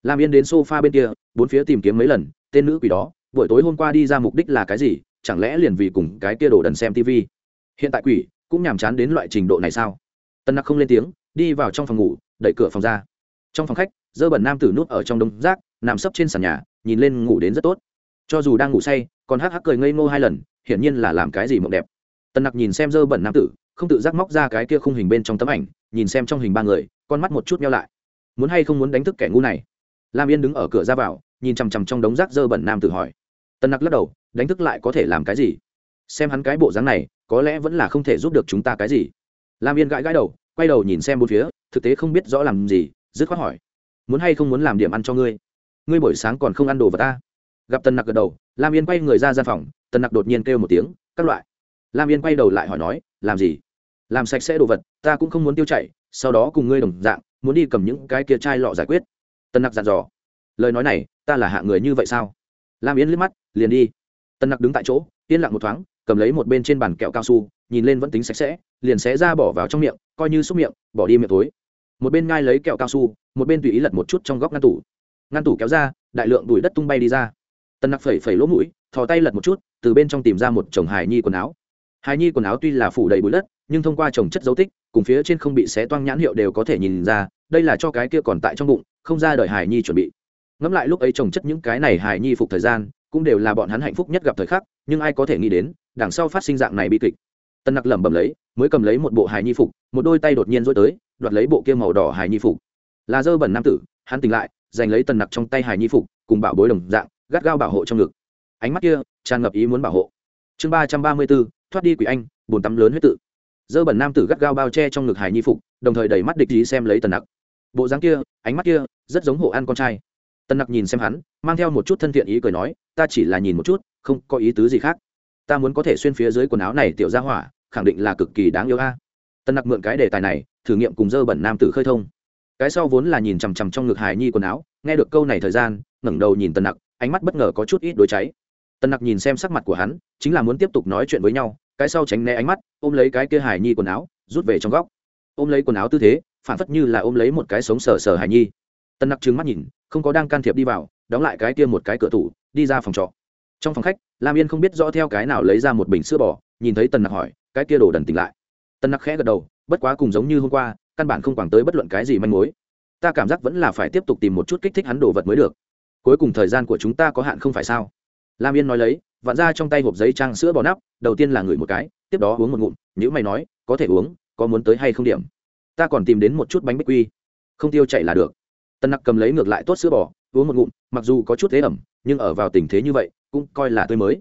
Lam yên đến sofa bên kia, bốn phía tìm kiếm mấy lần, tên nữ quỷ đó buổi tối hôm qua đi ra mục đích là cái gì? Chẳng lẽ liền vì cùng cái kia đồ đần xem tv hiện tại quỷ cũng nhàm chán đến loại trình độ này sao? Tân nặc không lên tiếng, đi vào trong phòng ngủ, đẩy cửa phòng ra. Trong phòng khách, dơ bẩn nam tử nút ở trong đống rác, nằm sấp trên sàn nhà, nhìn lên ngủ đến rất tốt. Cho dù đang ngủ say, còn hắc hắc cười ngây ngô hai lần, hiển nhiên là làm cái gì mộng đẹp. Tân nặc nhìn xem dơ bẩn nam tử, không tự giác móc ra cái kia khung hình bên trong tấm ảnh, nhìn xem trong hình ba người, con mắt một chút nhau lại. Muốn hay không muốn đánh thức kẻ ngu này? Lam yên đứng ở cửa ra vào, nhìn chằm chằm trong đống rác dơ bẩn nam tử hỏi tần nặc lắc đầu, đánh thức lại có thể làm cái gì? Xem hắn cái bộ dáng này, có lẽ vẫn là không thể giúp được chúng ta cái gì. Lam yên gãi gãi đầu, quay đầu nhìn xem bốn phía, thực tế không biết rõ làm gì, dứt khoát hỏi. Muốn hay không muốn làm điểm ăn cho ngươi? Ngươi buổi sáng còn không ăn đồ vào ta? Gặp tần nặc gật đầu, lam yên quay người ra gian phòng, tần nặc đột nhiên kêu một tiếng, các loại. Lam yên quay đầu lại hỏi nói, làm gì? Làm sạch sẽ đồ vật, ta cũng không muốn tiêu chảy, sau đó cùng ngươi đồng dạng, muốn đi cầm những cái kia chai lọ giải quyết. Tần nặc dặn dò. Lời nói này, ta là hạ người như vậy sao? Lam yên liếc mắt, liền đi. Tần nặc đứng tại chỗ, yên lặng một thoáng, cầm lấy một bên trên bàn kẹo cao su, nhìn lên vẫn tính sạch sẽ, liền xé ra bỏ vào trong miệng, coi như xúc miệng, bỏ đi miệng tối. Một bên ngai lấy kẹo cao su, một bên tùy ý lật một chút trong góc ngăn tủ. Ngăn tủ kéo ra, đại lượng đùi đất tung bay đi ra. Tần nặc phẩy phẩy lỗ mũi, thò tay lật một chút, từ bên trong tìm ra một chồng hài nhi quần áo. Hài nhi quần áo tuy là phủ đầy bụi đất, nhưng thông qua trồng chất dấu tích, cùng phía trên không bị xé toang nhãn hiệu đều có thể nhìn ra, đây là cho cái kia còn tại trong bụng, không ra đời hài nhi chuẩn bị ngẫm lại lúc ấy trồng chất những cái này hài nhi phục thời gian, cũng đều là bọn hắn hạnh phúc nhất gặp thời khắc, nhưng ai có thể nghĩ đến, đằng sau phát sinh dạng này bi kịch. Tân nặc lẩm bẩm lấy, mới cầm lấy một bộ hài nhi phục, một đôi tay đột nhiên dối tới, đoạt lấy bộ kia màu đỏ hài nhi phục. Là dơ bẩn nam tử, hắn tỉnh lại, giành lấy tần nặc trong tay hài nhi phục, cùng bảo bối đồng dạng, gắt gao bảo hộ trong ngực. Ánh mắt kia, tràn ngập ý muốn bảo hộ. Chương ba trăm ba mươi b thoát đi quỷ anh, bồn tắm lớn huyết tự. Dơ bẩn nam tử gắt gao bao che trong ngực hài nhi phục, đồng thời đẩy mắt địch ý xem lấy tần nặc. Bộ dáng kia, ánh mắt kia, rất giống hộ ăn con trai tần nặc nhìn xem hắn, mang theo một chút thân thiện ý cười nói, ta chỉ là nhìn một chút, không có ý tứ gì khác. Ta muốn có thể xuyên phía dưới quần áo này tiểu ra hỏa, khẳng định là cực kỳ đáng yêu a. Tần nặc mượn cái đề tài này, thử nghiệm cùng dơ bẩn nam tử khơi thông. Cái sau vốn là nhìn chằm chằm trong ngực hài nhi quần áo, nghe được câu này thời gian, ngẩng đầu nhìn tần nặc, ánh mắt bất ngờ có chút ít đôi cháy. Tần nặc nhìn xem sắc mặt của hắn, chính là muốn tiếp tục nói chuyện với nhau, cái sau tránh né ánh mắt, ôm lấy cái kia hài nhi quần áo, rút về trong góc. Ôm lấy quần áo tư thế, phản phất như là ôm lấy một cái sống sờ sờ hài nhi. Tân nặc trừng mắt nhìn, không có đang can thiệp đi vào, đóng lại cái kia một cái cửa tủ, đi ra phòng trọ. Trong phòng khách, lam yên không biết rõ theo cái nào lấy ra một bình sữa bò, nhìn thấy tần nặc hỏi, cái kia đổ đần tỉnh lại. Tần nặc khẽ gật đầu, bất quá cùng giống như hôm qua, căn bản không quảng tới bất luận cái gì manh mối. Ta cảm giác vẫn là phải tiếp tục tìm một chút kích thích hắn đồ vật mới được. Cuối cùng thời gian của chúng ta có hạn không phải sao? Lam yên nói lấy, vặn ra trong tay hộp giấy trang sữa bò nắp, đầu tiên là ngửi một cái, tiếp đó uống một ngụm nhữ mày nói, có thể uống, có muốn tới hay không điểm? Ta còn tìm đến một chút bánh bích quy. Không tiêu chạy là được tân nặc cầm lấy ngược lại tốt sữa bò, uống một ngụm, mặc dù có chút thế ẩm, nhưng ở vào tình thế như vậy, cũng coi là tươi mới.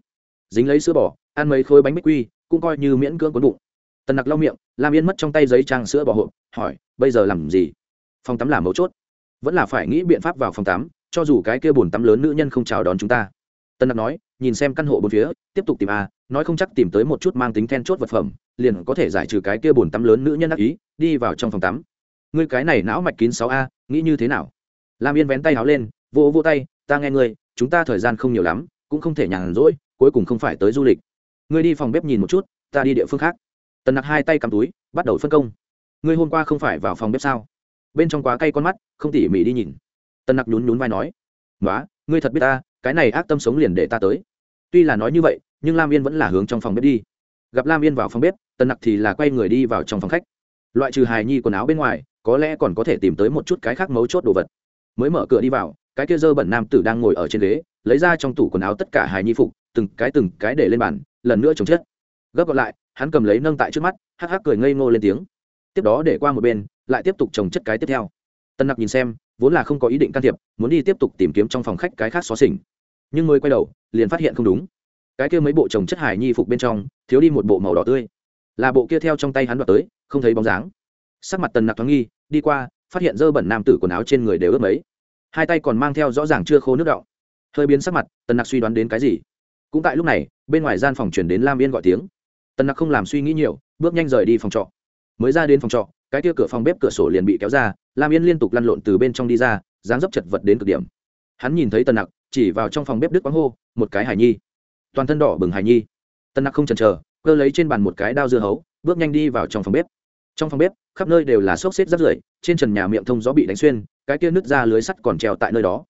Dính lấy sữa bò, ăn mấy khối bánh bích quy, cũng coi như miễn cưỡng cuốn bụng. Tần nặc lau miệng làm yên mất trong tay giấy trang sữa bò hộp, hỏi, bây giờ làm gì? Phòng tắm làm mấu chốt. Vẫn là phải nghĩ biện pháp vào phòng tắm, cho dù cái kia bồn tắm lớn nữ nhân không chào đón chúng ta. Tân nặc nói, nhìn xem căn hộ bốn phía, tiếp tục tìm a nói không chắc tìm tới một chút mang tính then chốt vật phẩm, liền có thể giải trừ cái kia bồn tắm lớn nữ nhân ác ý, đi vào trong phòng tắm. Ngươi cái này não mạch kín sáu a nghĩ như thế nào? Lam yên vén tay háo lên vỗ vỗ tay, ta nghe ngươi, chúng ta thời gian không nhiều lắm, cũng không thể nhàn rỗi, cuối cùng không phải tới du lịch. Ngươi đi phòng bếp nhìn một chút, ta đi địa phương khác. Tần nặc hai tay cầm túi, bắt đầu phân công. Ngươi hôm qua không phải vào phòng bếp sao? Bên trong quá cay con mắt, không tỉ mỉ đi nhìn. Tần nặc nhún nhún vai nói nói ngươi thật biết ta, cái này ác tâm sống liền để ta tới. Tuy là nói như vậy, nhưng lam yên vẫn là hướng trong phòng bếp đi. Gặp lam yên vào phòng bếp, tần nặc thì là quay người đi vào trong phòng khách. Loại trừ hài nhi quần áo bên ngoài có lẽ còn có thể tìm tới một chút cái khác mấu chốt đồ vật. Mới mở cửa đi vào, cái kia dơ bẩn nam tử đang ngồi ở trên ghế, lấy ra trong tủ quần áo tất cả hài nhi phục, từng cái từng cái để lên bàn, lần nữa chồng chết gấp gọn lại, hắn cầm lấy nâng tại trước mắt, hắc hắc cười ngây ngô lên tiếng. Tiếp đó để qua một bên, lại tiếp tục trồng chất cái tiếp theo. Tân nặc nhìn xem, vốn là không có ý định can thiệp, muốn đi tiếp tục tìm kiếm trong phòng khách cái khác xó xỉnh. Nhưng mới quay đầu, liền phát hiện không đúng. Cái kia mấy bộ trồng chất hải nhi phục bên trong, thiếu đi một bộ màu đỏ tươi. Là bộ kia theo trong tay hắn đoạt tới, không thấy bóng dáng sắc mặt tần nặc thoáng nghi, đi qua, phát hiện dơ bẩn nam tử quần áo trên người đều ướt mấy. Hai tay còn mang theo rõ ràng chưa khô nước đọng. Hơi biến sắc mặt, tần nặc suy đoán đến cái gì? Cũng tại lúc này, bên ngoài gian phòng chuyển đến lam yên gọi tiếng. Tần nặc không làm suy nghĩ nhiều, bước nhanh rời đi phòng trọ. Mới ra đến phòng trọ, cái kia cửa phòng bếp cửa sổ liền bị kéo ra, lam yên liên tục lăn lộn từ bên trong đi ra, dáng dấp chật vật đến cực điểm. Hắn nhìn thấy tần nặc, chỉ vào trong phòng bếp đức quáng hô, một cái hải nhi. Toàn thân đỏ bừng hải nhi. Tần nặc không chần chờ, cơ lấy trên bàn một cái đao dưa hấu, bước nhanh đi vào trong phòng bếp trong phòng bếp, khắp nơi đều là xốc xếp rắt rưởi, trên trần nhà miệng thông gió bị đánh xuyên, cái kia nứt ra lưới sắt còn treo tại nơi đó.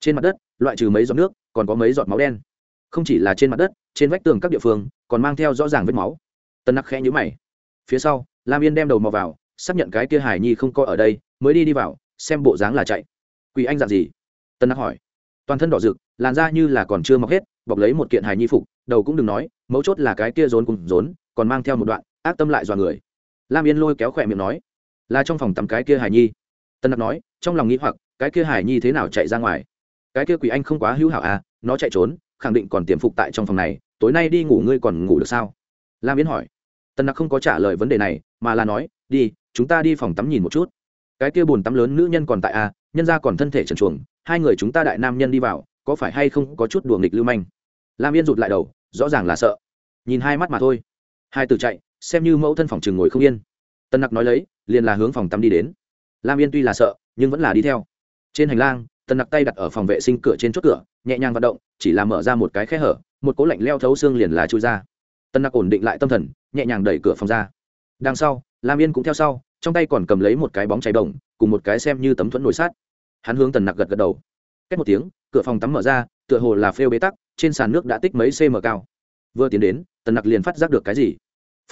Trên mặt đất, loại trừ mấy giọt nước, còn có mấy giọt máu đen. Không chỉ là trên mặt đất, trên vách tường các địa phương, còn mang theo rõ ràng vết máu. Tân nặc khẽ nhữ mày. Phía sau, lam yên đem đầu mò vào, xác nhận cái kia hải nhi không có ở đây, mới đi đi vào, xem bộ dáng là chạy. Quỳ anh dặn gì? Tân nặc hỏi. Toàn thân đỏ rực, làn da như là còn chưa mọc hết, bọc lấy một kiện hài nhi phục, đầu cũng đừng nói, mấu chốt là cái kia rốn cùng rốn, còn mang theo một đoạn, ác tâm lại dọa người lam yên lôi kéo khỏe miệng nói, là trong phòng tắm cái kia hải nhi. Tân đặc nói, trong lòng nghĩ hoặc, cái kia hải nhi thế nào chạy ra ngoài? Cái kia quỷ anh không quá hữu hảo à nó chạy trốn, khẳng định còn tiềm phục tại trong phòng này, tối nay đi ngủ ngươi còn ngủ được sao? Lam yến hỏi. Tân nặc không có trả lời vấn đề này, mà là nói, đi, chúng ta đi phòng tắm nhìn một chút. Cái kia bồn tắm lớn nữ nhân còn tại à nhân ra còn thân thể trần chuồng hai người chúng ta đại nam nhân đi vào, có phải hay không có chút đùa nghịch lưu manh? Lam yên rụt lại đầu, rõ ràng là sợ. Nhìn hai mắt mà thôi. Hai từ chạy xem như mẫu thân phòng trường ngồi không yên. Tân nặc nói lấy, liền là hướng phòng tắm đi đến. Lam yên tuy là sợ, nhưng vẫn là đi theo. Trên hành lang, tân nặc tay đặt ở phòng vệ sinh cửa trên chốt cửa, nhẹ nhàng vận động, chỉ là mở ra một cái khe hở, một cố lạnh leo thấu xương liền là chui ra. Tân nặc ổn định lại tâm thần, nhẹ nhàng đẩy cửa phòng ra. Đằng sau, lam yên cũng theo sau, trong tay còn cầm lấy một cái bóng cháy đồng cùng một cái xem như tấm thuẫn nổi sát hắn hướng tần nặc gật gật đầu. Cách một tiếng, cửa phòng tắm mở ra, tựa hồ là phêu bế tắc, trên sàn nước đã tích mấy cm cao. Vừa tiến đến tần nặc liền phát giác được cái gì?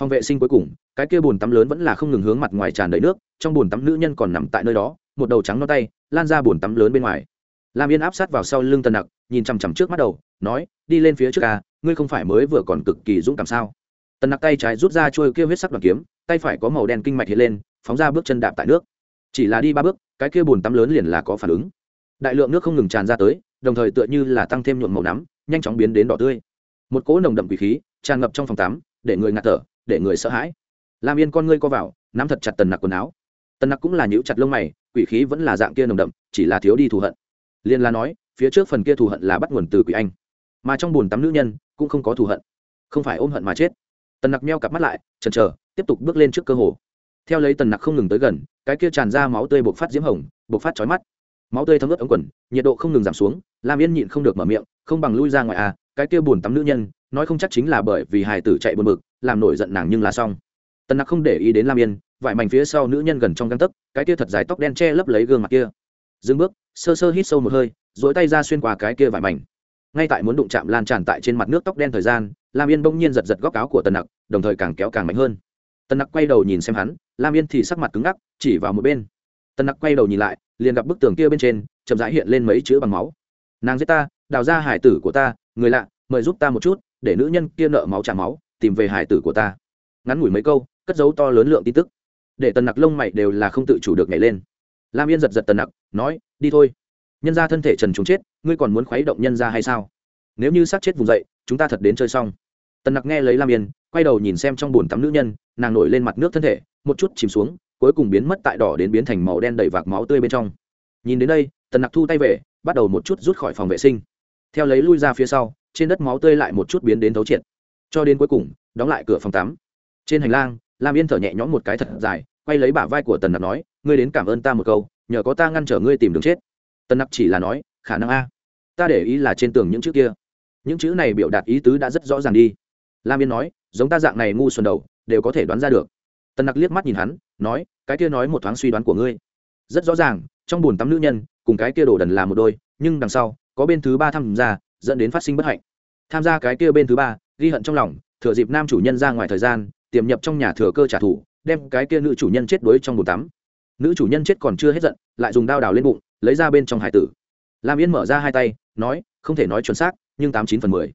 Phòng vệ sinh cuối cùng, cái kia bồn tắm lớn vẫn là không ngừng hướng mặt ngoài tràn đầy nước, trong bồn tắm nữ nhân còn nằm tại nơi đó, một đầu trắng no tay, lan ra bồn tắm lớn bên ngoài. Lam yên áp sát vào sau lưng tần nặc, nhìn chằm chằm trước mắt đầu, nói, đi lên phía trước à ngươi không phải mới vừa còn cực kỳ dũng cảm sao? Tần nặc tay trái rút ra trôi kia huyết sắc đoàn kiếm, tay phải có màu đen kinh mạch hiện lên, phóng ra bước chân đạp tại nước. Chỉ là đi ba bước, cái kia bồn tắm lớn liền là có phản ứng. Đại lượng nước không ngừng tràn ra tới, đồng thời tựa như là tăng thêm nhuộm màu nắm, nhanh chóng biến đến đỏ tươi. Một cỗ nồng đậm quỷ khí tràn ngập trong phòng tắm, để người ngạt thở để người sợ hãi. Lam yên con ngươi co vào, nắm thật chặt tần nặc quần áo. Tần nặc cũng là nhíu chặt lông mày, quỷ khí vẫn là dạng kia nồng đậm, chỉ là thiếu đi thù hận. Liên la nói, phía trước phần kia thù hận là bắt nguồn từ quỷ anh. Mà trong bồn tắm nữ nhân, cũng không có thù hận. Không phải ôm hận mà chết. Tần nặc meo cặp mắt lại, chần chờ, tiếp tục bước lên trước cơ hồ. Theo lấy tần nặc không ngừng tới gần, cái kia tràn ra máu tươi bộc phát diễm hồng, bộc phát chói mắt. Máu tươi thấm ướt ống quần, nhiệt độ không ngừng giảm xuống, lam yên nhịn không được mở miệng, không bằng lui ra ngoài à cái kia buồn tắm nữ nhân, nói không chắc chính là bởi vì hài tử chạy buồn bực làm nổi giận nàng nhưng là xong. Tần nặc không để ý đến lam yên, vải mảnh phía sau nữ nhân gần trong găng tấc, cái kia thật dài tóc đen che lấp lấy gương mặt kia. Dừng bước, sơ sơ hít sâu một hơi dối tay ra xuyên qua cái kia vải mảnh. Ngay tại muốn đụng chạm lan tràn tại trên mặt nước tóc đen thời gian, lam yên bỗng nhiên giật giật góc áo của tần nặc, đồng thời càng kéo càng mạnh hơn. Tần nặc quay đầu nhìn xem hắn, lam yên thì sắc mặt cứng ngắc, chỉ vào một bên. Tần nặc quay đầu nhìn lại, liền gặp bức tường kia bên trên, chậm rãi hiện lên mấy chữ bằng máu. Nàng giết ta, đào ra hải tử của ta, người lạ, mời giúp ta một chút, để nữ nhân kia nợ máu trả máu tìm về hải tử của ta. Ngắn ngủi mấy câu, cất dấu to lớn lượng tin tức. Để tần nặc lông mày đều là không tự chủ được nhảy lên. Lam yên giật giật tần nặc, nói, đi thôi. Nhân ra thân thể trần chúng chết, ngươi còn muốn khuấy động nhân ra hay sao? Nếu như sát chết vùng dậy, chúng ta thật đến chơi xong. Tần nặc nghe lấy lam yên, quay đầu nhìn xem trong bồn tắm nữ nhân, nàng nổi lên mặt nước thân thể, một chút chìm xuống, cuối cùng biến mất tại đỏ đến biến thành màu đen đầy vạc máu tươi bên trong. Nhìn đến đây, tần nặc thu tay về, bắt đầu một chút rút khỏi phòng vệ sinh. Theo lấy lui ra phía sau, trên đất máu tươi lại một chút biến đến thấu triệt cho đến cuối cùng, đóng lại cửa phòng tắm. Trên hành lang, lam yên thở nhẹ nhõm một cái thật dài, quay lấy bả vai của tần nặc nói, ngươi đến cảm ơn ta một câu, nhờ có ta ngăn trở ngươi tìm đường chết. Tần nặc chỉ là nói, khả năng a, ta để ý là trên tường những chữ kia. Những chữ này biểu đạt ý tứ đã rất rõ ràng đi. Lam yên nói, giống ta dạng này ngu xuân đầu, đều có thể đoán ra được. Tần nặc liếc mắt nhìn hắn, nói, cái kia nói một thoáng suy đoán của ngươi. Rất rõ ràng, trong b tắm nữ nhân, cùng cái kia đổ đần là một đôi, nhưng đằng sau, có bên thứ ba tham gia, dẫn đến phát sinh bất hạnh. Tham gia cái kia bên thứ ba ghi hận trong lòng, thừa dịp nam chủ nhân ra ngoài thời gian, tiềm nhập trong nhà thừa cơ trả thù, đem cái kia nữ chủ nhân chết đuối trong bồn tắm. Nữ chủ nhân chết còn chưa hết giận, lại dùng đao đào lên bụng, lấy ra bên trong hải tử. Lam yên mở ra hai tay, nói, không thể nói chuẩn xác, nhưng tám chín phần mười.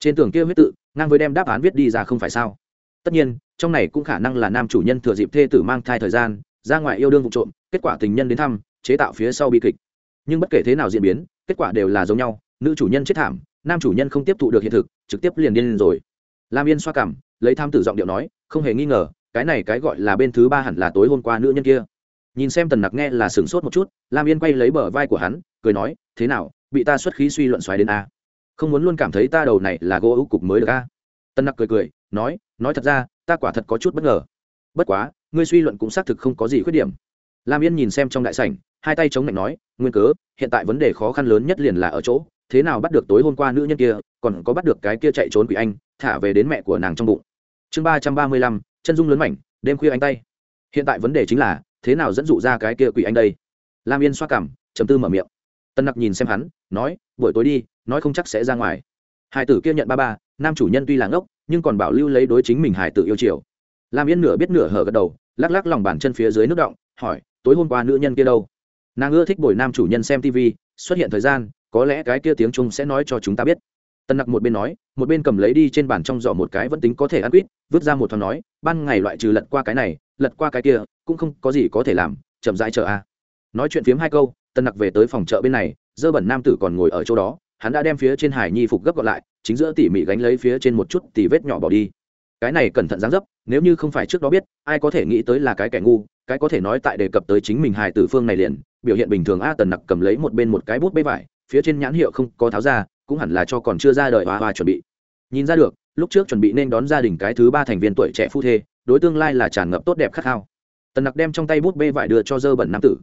Trên tường kia huyết tự, ngang với đem đáp án viết đi ra không phải sao? Tất nhiên, trong này cũng khả năng là nam chủ nhân thừa dịp thê tử mang thai thời gian, ra ngoài yêu đương vụ trộm, kết quả tình nhân đến thăm, chế tạo phía sau bi kịch. Nhưng bất kể thế nào diễn biến, kết quả đều là giống nhau, nữ chủ nhân chết thảm nam chủ nhân không tiếp thụ được hiện thực, trực tiếp liền điên lên rồi. Lam yên xoa cảm, lấy tham tử giọng điệu nói, không hề nghi ngờ, cái này cái gọi là bên thứ ba hẳn là tối hôm qua nữ nhân kia. Nhìn xem tần nặc nghe là sửng sốt một chút, lam yên quay lấy bờ vai của hắn, cười nói, thế nào, bị ta xuất khí suy luận xoáy đến a? Không muốn luôn cảm thấy ta đầu này là gỗ ưu cục mới được a? Tần nặc cười cười, nói nói thật ra, ta quả thật có chút bất ngờ. Bất quá, ngươi suy luận cũng xác thực không có gì khuyết điểm. Lam yên nhìn xem trong đại sảnh, hai tay chống lạnh nói, nguyên cớ, hiện tại vấn đề khó khăn lớn nhất liền là ở chỗ thế nào bắt được tối hôm qua nữ nhân kia, còn có bắt được cái kia chạy trốn quỷ anh, thả về đến mẹ của nàng trong bụng. Chương ba trăm ba mươi lăm, chân dung lớn mảnh, đêm khuya anh tay. Hiện tại vấn đề chính là, thế nào dẫn dụ ra cái kia quỷ anh đây? Lam yên xoa cảm chấm tư mở miệng. Tân nặc nhìn xem hắn, nói, buổi tối đi, nói không chắc sẽ ra ngoài. Hải tử kia nhận ba ba, nam chủ nhân tuy là ngốc, nhưng còn bảo lưu lấy đối chính mình hải tử yêu chiều. Lam yên nửa biết nửa hở gật đầu, lắc lắc lòng bàn chân phía dưới nước động, hỏi, tối hôm qua nữ nhân kia đâu? Nàng ưa thích buổi nam chủ nhân xem tv xuất hiện thời gian có lẽ cái kia tiếng trung sẽ nói cho chúng ta biết. Tân nặc một bên nói, một bên cầm lấy đi trên bàn trong giỏ một cái vẫn tính có thể ăn quýt, vứt ra một thoáng nói, ban ngày loại trừ lật qua cái này, lật qua cái kia, cũng không có gì có thể làm, chậm rãi chờ a. Nói chuyện phiếm hai câu, tân nặc về tới phòng chợ bên này, dơ bẩn nam tử còn ngồi ở chỗ đó, hắn đã đem phía trên hải nhi phục gấp gọn lại, chính giữa tỉ mỉ gánh lấy phía trên một chút tỉ vết nhỏ bỏ đi. Cái này cẩn thận dáng dấp, nếu như không phải trước đó biết, ai có thể nghĩ tới là cái kẻ ngu, cái có thể nói tại đề cập tới chính mình hài tử phương này liền, biểu hiện bình thường a tần nặc cầm lấy một bên một cái bút bê vải phía trên nhãn hiệu không có tháo ra, cũng hẳn là cho còn chưa ra đời hoa hoa chuẩn bị. Nhìn ra được, lúc trước chuẩn bị nên đón gia đình cái thứ ba thành viên tuổi trẻ phu thê, đối tương lai là tràn ngập tốt đẹp khát khao. Tần nặc đem trong tay bút bê vải đưa cho dơ bẩn nam tử.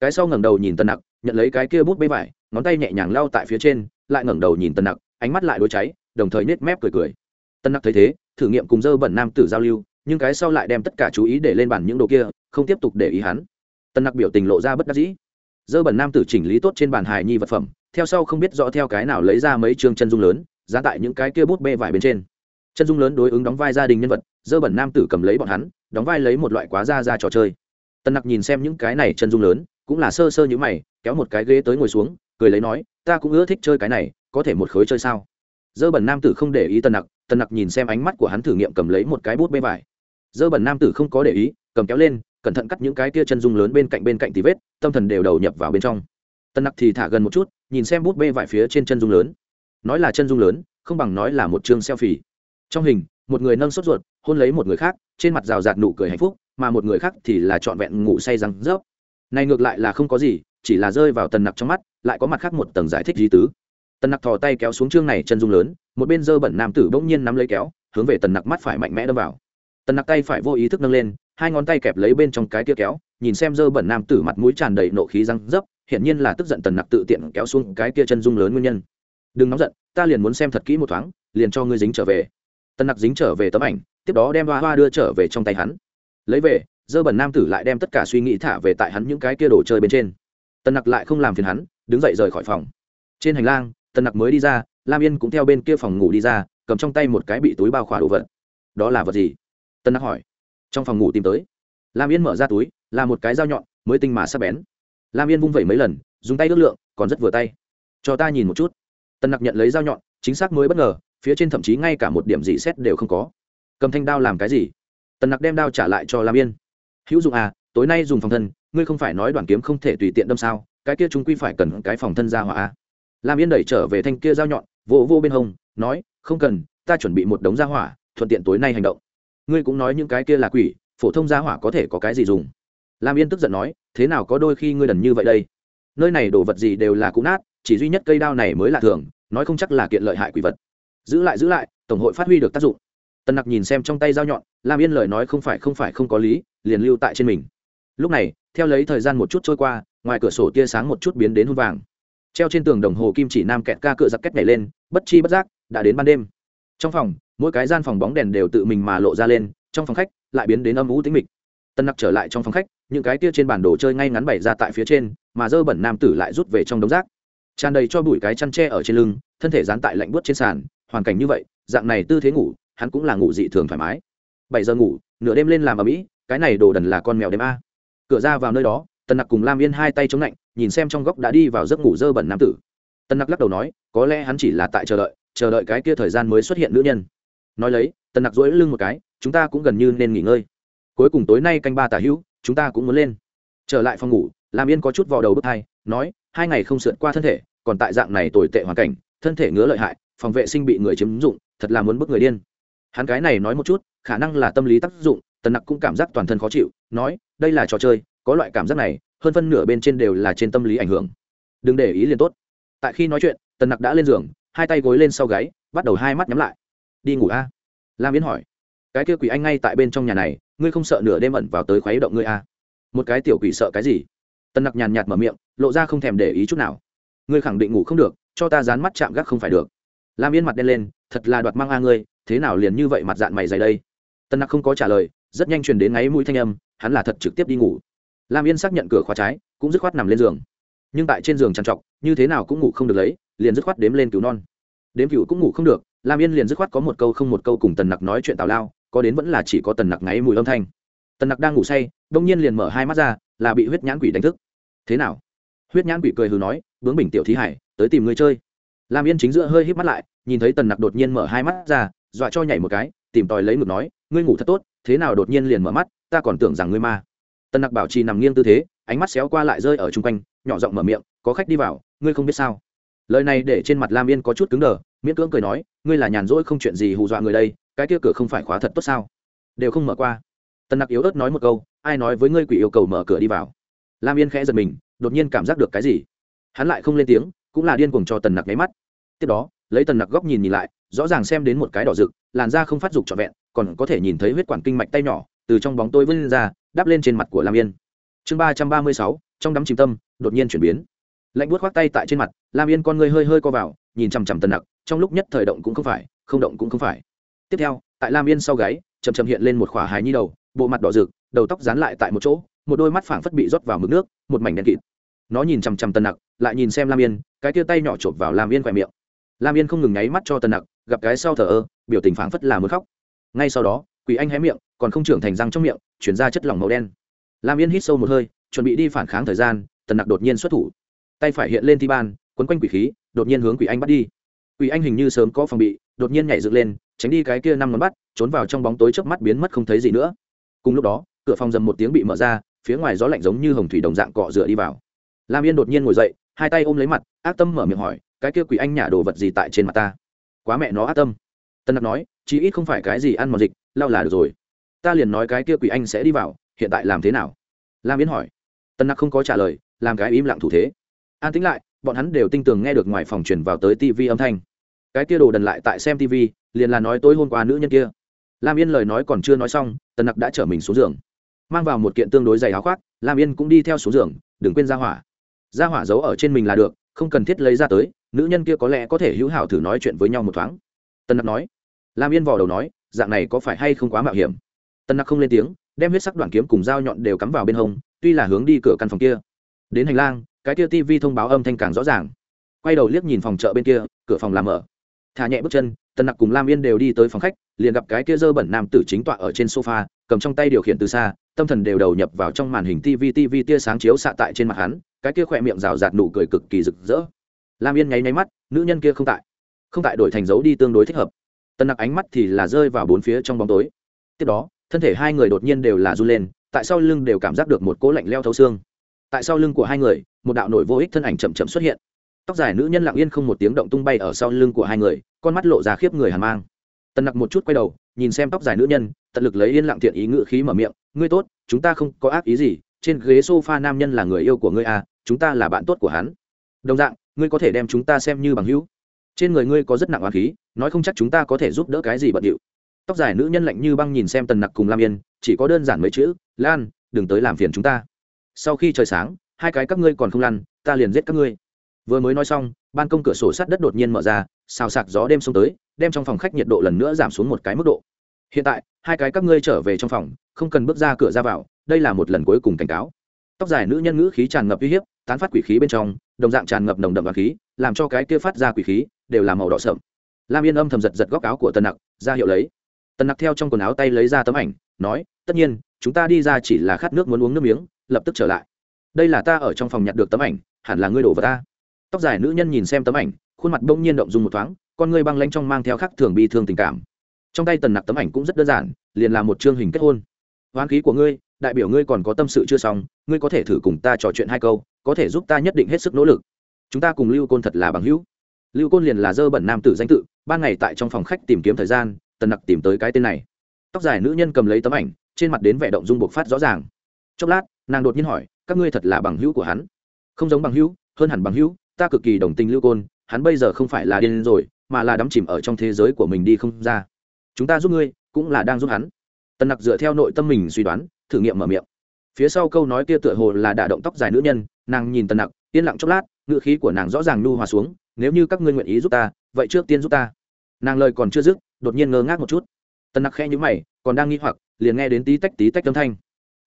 Cái sau ngẩng đầu nhìn tần nặc, nhận lấy cái kia bút bê vải, ngón tay nhẹ nhàng lau tại phía trên, lại ngẩng đầu nhìn tần nặc, ánh mắt lại đôi cháy, đồng thời nết mép cười cười. Tần nặc thấy thế, thử nghiệm cùng dơ bẩn nam tử giao lưu, nhưng cái sau lại đem tất cả chú ý để lên bàn những đồ kia, không tiếp tục để ý hắn. Tần nặc biểu tình lộ ra bất đắc dĩ dơ bẩn nam tử chỉnh lý tốt trên bàn hài nhi vật phẩm, theo sau không biết rõ theo cái nào lấy ra mấy chương chân dung lớn, giá tại những cái kia bút bê vải bên trên. Chân dung lớn đối ứng đóng vai gia đình nhân vật, dơ bẩn nam tử cầm lấy bọn hắn, đóng vai lấy một loại quá ra ra trò chơi. Tân nặc nhìn xem những cái này chân dung lớn, cũng là sơ sơ như mày, kéo một cái ghế tới ngồi xuống, cười lấy nói, ta cũng ưa thích chơi cái này, có thể một khối chơi sao? Dơ bẩn nam tử không để ý tân nặc tân nặc nhìn xem ánh mắt của hắn thử nghiệm cầm lấy một cái bút bê vải. Dơ bẩn nam tử không có để ý, cầm kéo lên cẩn thận cắt những cái kia chân dung lớn bên cạnh bên cạnh tí vết, tâm thần đều đầu nhập vào bên trong. Tân nặc thì thả gần một chút, nhìn xem bút bê vải phía trên chân dung lớn. Nói là chân dung lớn, không bằng nói là một chương xeo phì trong hình, một người nâng sốt ruột, hôn lấy một người khác, trên mặt rào rạt nụ cười hạnh phúc, mà một người khác thì là trọn vẹn ngủ say răng rớp. Này ngược lại là không có gì, chỉ là rơi vào tần nặc trong mắt, lại có mặt khác một tầng giải thích di tứ. Tần nặc thò tay kéo xuống chương này chân dung lớn, một bên dơ bẩn nam tử bỗng nhiên nắm lấy kéo, hướng về tần nặc mắt phải mạnh mẽ đâm vào. Tần nặc tay phải vô ý thức nâng lên hai ngón tay kẹp lấy bên trong cái kia kéo, nhìn xem dơ bẩn nam tử mặt mũi tràn đầy nộ khí răng dấp, hiển nhiên là tức giận tần nặc tự tiện kéo xuống cái kia chân dung lớn nguyên nhân. Đừng nóng giận, ta liền muốn xem thật kỹ một thoáng, liền cho ngươi dính trở về. Tần nặc dính trở về tấm ảnh, tiếp đó đem hoa hoa đưa trở về trong tay hắn. Lấy về, dơ bẩn nam tử lại đem tất cả suy nghĩ thả về tại hắn những cái kia đồ chơi bên trên. Tần nặc lại không làm phiền hắn, đứng dậy rời khỏi phòng. Trên hành lang, tần nặc mới đi ra, lam yên cũng theo bên kia phòng ngủ đi ra, cầm trong tay một cái bị túi bao khỏa đồ vật. Đó là vật gì? Tần nặc hỏi trong phòng ngủ tìm tới. Lam yên mở ra túi, là một cái dao nhọn, mới tinh mà sắp bén. Lam yên vung vẩy mấy lần, dùng tay ước lượng, còn rất vừa tay. Cho ta nhìn một chút. Tần nặc nhận lấy dao nhọn, chính xác mới bất ngờ, phía trên thậm chí ngay cả một điểm dị xét đều không có. Cầm thanh đao làm cái gì? Tần nặc đem đao trả lại cho lam yên. Hữu dụng à tối nay dùng phòng thân, ngươi không phải nói đoàn kiếm không thể tùy tiện đâm sao? Cái kia chúng quy phải cần cái phòng thân ra hỏa à. lam yên đẩy trở về thanh kia dao nhọn, vỗ vô bên hông, nói, không cần, ta chuẩn bị một đống ra hỏa, thuận tiện tối nay hành động ngươi cũng nói những cái kia là quỷ, phổ thông gia hỏa có thể có cái gì dùng? Lam yên tức giận nói, thế nào có đôi khi ngươi đần như vậy đây? Nơi này đồ vật gì đều là cũ nát, chỉ duy nhất cây đao này mới là thường, nói không chắc là kiện lợi hại quỷ vật. Giữ lại giữ lại, tổng hội phát huy được tác dụng. Tần nặc nhìn xem trong tay dao nhọn, lam yên lời nói không phải không phải, không có lý, liền lưu tại trên mình. Lúc này, theo lấy thời gian một chút trôi qua, ngoài cửa sổ tia sáng một chút biến đến hôn vàng. Treo trên tường đồng hồ kim chỉ nam kẹt ca cựa giặc kết nhảy lên, bất chi bất giác, đã đến ban đêm trong phòng, mỗi cái gian phòng bóng đèn đều tự mình mà lộ ra lên, trong phòng khách lại biến đến âm vũ tính mịch. Tân nặc trở lại trong phòng khách, những cái tia trên bản đồ chơi ngay ngắn bày ra tại phía trên, mà dơ bẩn nam tử lại rút về trong đống rác. Tràn đầy cho bụi cái chăn tre ở trên lưng, thân thể dán tại lạnh buốt trên sàn, hoàn cảnh như vậy, dạng này tư thế ngủ, hắn cũng là ngủ dị thường thoải mái. Bảy giờ ngủ, nửa đêm lên làm ở mỹ cái này đồ đần là con mèo đêm a. Cửa ra vào nơi đó tần nặc cùng lam yên hai tay chống lạnh, nhìn xem trong góc đã đi vào giấc ngủ dơ bẩn nam tử. Tần nặc lắc đầu nói, có lẽ hắn chỉ là tại chờ đợi chờ đợi cái kia thời gian mới xuất hiện nữ nhân. Nói lấy, tần nặc dỗi lưng một cái, chúng ta cũng gần như nên nghỉ ngơi. Cuối cùng tối nay canh ba tả hữu, chúng ta cũng muốn lên. Trở lại phòng ngủ, lam yên có chút vào đầu bước thai nói, hai ngày không sượt qua thân thể, còn tại dạng này tồi tệ hoàn cảnh, thân thể ngứa lợi hại, phòng vệ sinh bị người chiếm dụng, thật là muốn bức người điên. Hắn cái này nói một chút, khả năng là tâm lý tác dụng, tần nặc cũng cảm giác toàn thân khó chịu, nói, đây là trò chơi, có loại cảm giác này, hơn phân nửa bên trên đều là trên tâm lý ảnh hưởng. Đừng để ý liền tốt. Tại khi nói chuyện, tần nặc đã lên giường hai tay gối lên sau gáy, bắt đầu hai mắt nhắm lại. Đi ngủ a. Lam yến hỏi. Cái kia quỷ anh ngay tại bên trong nhà này, ngươi không sợ nửa đêm ẩn vào tới khuấy động ngươi a? Một cái tiểu quỷ sợ cái gì? Tân nặc nhàn nhạt mở miệng, lộ ra không thèm để ý chút nào. Ngươi khẳng định ngủ không được, cho ta dán mắt chạm gác không phải được. Lam yến mặt đen lên, thật là đoạt mang a ngươi, thế nào liền như vậy mặt dạng mày dày đây? Tân nặc không có trả lời, rất nhanh truyền đến ngáy mũi thanh âm, hắn là thật trực tiếp đi ngủ. Lam yên xác nhận cửa khóa trái, cũng dứt khoát nằm lên giường. Nhưng tại trên giường trằn trọc, như thế nào cũng ngủ không được lấy liền dứt khoát đếm lên cứu non. Đếm cựu cũng ngủ không được, lam yên liền dứt khoát có một câu không một câu cùng tần nặc nói chuyện tào lao, có đến vẫn là chỉ có tần nặc ngáy mùi âm thanh. Tần nặc đang ngủ say, đông nhiên liền mở hai mắt ra, là bị huyết nhãn quỷ đánh thức. Thế nào? Huyết nhãn quỷ cười hừ nói, bướng bình tiểu thí hải, tới tìm người chơi. Lam yên chính giữa hơi híp mắt lại, nhìn thấy tần nặc đột nhiên mở hai mắt ra, dọa cho nhảy một cái, tìm tòi lấy ngực nói, ngươi ngủ thật tốt, thế nào đột nhiên liền mở mắt, ta còn tưởng rằng ngươi ma. Tần nặc bảo trì nằm nghiêng tư thế, ánh mắt xéo qua lại rơi ở chung quanh, nhỏ giọng mở miệng, có khách đi vào, ngươi không biết sao? Lời này để trên mặt lam yên có chút cứng đờ, miễn cưỡng cười nói, ngươi là nhàn rỗi không chuyện gì hù dọa người đây, cái kia cửa không phải khóa thật tốt sao? Đều không mở qua. Tần nặc yếu ớt nói một câu, ai nói với ngươi quỷ yêu cầu mở cửa đi vào? Lam yên khẽ giật mình, đột nhiên cảm giác được cái gì. Hắn lại không lên tiếng, cũng là điên cuồng cho tần nặc nháy mắt. Tiếp đó, lấy tần nặc góc nhìn nhìn lại, rõ ràng xem đến một cái đỏ rực, làn da không phát dục trọn vẹn, còn có thể nhìn thấy huyết quản kinh mạch tay nhỏ, từ trong bóng tôi vươn ra, đắp lên trên mặt của lam yên. Chương ba trăm ba mươi sáu, trong đắm chìm tâm, đột nhiên chuyển biến lạnh buốt khoác tay tại trên mặt, lam yên con người hơi hơi co vào, nhìn chằm chằm tần nặc, trong lúc nhất thời động cũng không phải, không động cũng không phải. Tiếp theo, tại lam yên sau gáy chầm chầm hiện lên một khỏa hài nhi đầu, bộ mặt đỏ rực, đầu tóc dán lại tại một chỗ, một đôi mắt phảng phất bị rót vào mực nước, một mảnh đen kịt. Nó nhìn chằm chằm tần nặc, lại nhìn xem lam yên, cái tia tay nhỏ chộp vào lam yên khỏe miệng. Lam yên không ngừng nháy mắt cho tần nặc, gặp cái sau thờ ơ, biểu tình phảng phất là muốn khóc. Ngay sau đó, quỷ anh hé miệng, còn không trưởng thành răng trong miệng, chuyển ra chất lỏng màu đen. Lam yên hít sâu một hơi, chuẩn bị đi phản kháng thời gian, tần nặc đột nhiên xuất thủ tay phải hiện lên thi ban, quấn quanh quỷ khí, đột nhiên hướng quỷ anh bắt đi. Quỷ anh hình như sớm có phòng bị, đột nhiên nhảy dựng lên, tránh đi cái kia năm ngón bắt, trốn vào trong bóng tối chớp mắt biến mất không thấy gì nữa. Cùng lúc đó, cửa phòng dầm một tiếng bị mở ra, phía ngoài gió lạnh giống như hồng thủy đồng dạng cọ rửa đi vào. Lam yên đột nhiên ngồi dậy, hai tay ôm lấy mặt, ác tâm mở miệng hỏi, cái kia quỷ anh nhả đồ vật gì tại trên mặt ta? Quá mẹ nó ác tâm. Tân nặc nói, chí ít không phải cái gì ăn mòn dịch lao là được rồi. Ta liền nói cái kia quỷ anh sẽ đi vào, hiện tại làm thế nào? Lam yên hỏi. Tân nặc không có trả lời, làm cái im lặng thủ thế an tính lại, bọn hắn đều tin tưởng nghe được ngoài phòng truyền vào tới tv âm thanh. Cái kia đồ đần lại tại xem tv liền là nói tối hôm qua nữ nhân kia. Lam yên lời nói còn chưa nói xong, tần nặc đã chở mình xuống giường. Mang vào một kiện tương đối dày áo khoác, lam yên cũng đi theo xuống giường, đừng quên ra hỏa. Ra hỏa giấu ở trên mình là được, không cần thiết lấy ra tới, nữ nhân kia có lẽ có thể hữu hảo thử nói chuyện với nhau một thoáng. Tần nặc nói. Lam yên vò đầu nói, dạng này có phải hay không quá mạo hiểm? Tần nặc không lên tiếng, đem huyết sắc đoạn kiếm cùng dao nhọn đều cắm vào bên hông, tuy là hướng đi cửa căn phòng kia. Đến hành lang cái kia tv thông báo âm thanh càng rõ ràng. Quay đầu liếc nhìn phòng chợ bên kia, cửa phòng làm mở. Thả nhẹ bước chân, Tần nặc cùng lam yên đều đi tới phòng khách, liền gặp cái kia dơ bẩn nam tử chính tọa ở trên sofa, cầm trong tay điều khiển từ xa, tâm thần đều đầu nhập vào trong màn hình tv tv tia sáng chiếu xạ tại trên mặt hắn, cái kia khỏe miệng rào rạt nụ cười cực kỳ rực rỡ. Lam yên nháy nháy mắt, nữ nhân kia không tại. Không tại đổi thành dấu đi tương đối thích hợp. Tần nặc ánh mắt thì là rơi vào bốn phía trong bóng tối. Tiếp đó, thân thể hai người đột nhiên đều là run lên, tại sao lưng đều cảm giác được một cỗ lạnh leo thấu xương. Tại sau lưng của hai người một đạo nổi vô ích thân ảnh chậm chậm xuất hiện. Tóc dài nữ nhân lặng yên không một tiếng động tung bay ở sau lưng của hai người, con mắt lộ ra khiếp người hàn mang. Tần nặc một chút quay đầu, nhìn xem tóc dài nữ nhân, tận lực lấy yên lặng thiện ý ngự khí mở miệng, ngươi tốt, chúng ta không có ác ý gì, trên ghế s o f a nam nhân là người yêu của ngươi à chúng ta là bạn tốt của hắn. Đồng dạng, ngươi có thể đem chúng ta xem như bằng hữu. Trên người ngươi có rất nặng oán khí, nói không chắc chúng ta có thể giúp đỡ cái gì bận điệu. Tóc dài nữ nhân lạnh như băng nhìn xem tần nặc cùng lam yên, chỉ có đơn giản mấy chữ, lan, đừng tới làm phiền chúng ta. Sau khi trời sáng hai cái các ngươi còn không lăn, ta liền giết các ngươi. Vừa mới nói xong, ban công cửa sổ sắt đất đột nhiên mở ra, xào sạc gió đêm xông tới, đem trong phòng khách nhiệt độ lần nữa giảm xuống một cái mức độ. Hiện tại, hai cái các ngươi trở về trong phòng, không cần bước ra cửa ra vào, đây là một lần cuối cùng cảnh cáo. Tóc dài nữ nhân ngữ khí tràn ngập uy hiếp, tán phát quỷ khí bên trong, đồng dạng tràn ngập nồng đậm và khí, làm cho cái kia phát ra quỷ khí, đều là màu đỏ sậm. Lam yên âm thầm giật giật góc áo của tần nặc, ra hiệu lấy. Tần nặc theo trong quần áo tay lấy ra tấm ảnh, nói, tất nhiên, chúng ta đi ra chỉ là khát nước muốn uống nước miếng, lập tức trở lại đây là ta ở trong phòng nhặt được tấm ảnh, hẳn là ngươi đổ vào ta. Tóc dài nữ nhân nhìn xem tấm ảnh, khuôn mặt bỗng nhiên động dùng một thoáng, con ngươi băng lanh trong mang theo khắc thường bi thương tình cảm. Trong tay tần nặc tấm ảnh cũng rất đơn giản, liền là một chương hình kết hôn. Hoán khí của ngươi, đại biểu ngươi còn có tâm sự chưa xong, ngươi có thể thử cùng ta trò chuyện hai câu, có thể giúp ta nhất định hết sức nỗ lực. Chúng ta cùng lưu côn thật là bằng hữu. Lưu côn liền là dơ bẩn nam tử danh tự, ban ngày tại trong phòng khách tìm kiếm thời gian, tần nặc tìm tới cái tên này. Tóc dài nữ nhân cầm lấy tấm ảnh, trên mặt đến vẻ động dung bộc phát rõ ràng. Chốc lát, nàng đột nhiên hỏi các ngươi thật là bằng hữu của hắn. Không giống bằng hữu, hơn hẳn bằng hữu, ta cực kỳ đồng tình lưu côn, hắn bây giờ không phải là điên rồi, mà là đắm chìm ở trong thế giới của mình đi không ra. Chúng ta giúp ngươi, cũng là đang giúp hắn. Tần nặc dựa theo nội tâm mình suy đoán, thử nghiệm mở miệng. Phía sau câu nói kia tựa hồ là đả động tóc dài nữ nhân, nàng nhìn tần nặc, yên lặng chốc lát ngự khí của nàng rõ ràng nu hòa xuống, nếu như các ngươi nguyện ý giúp ta, vậy trước tiên giúp ta. Nàng lời còn chưa dứt, đột nhiên ngơ ngác một chút. Tần nặc khẽ nhữ mày, còn đang nghĩ hoặc, liền nghe đến tí tách tí tách âm thanh.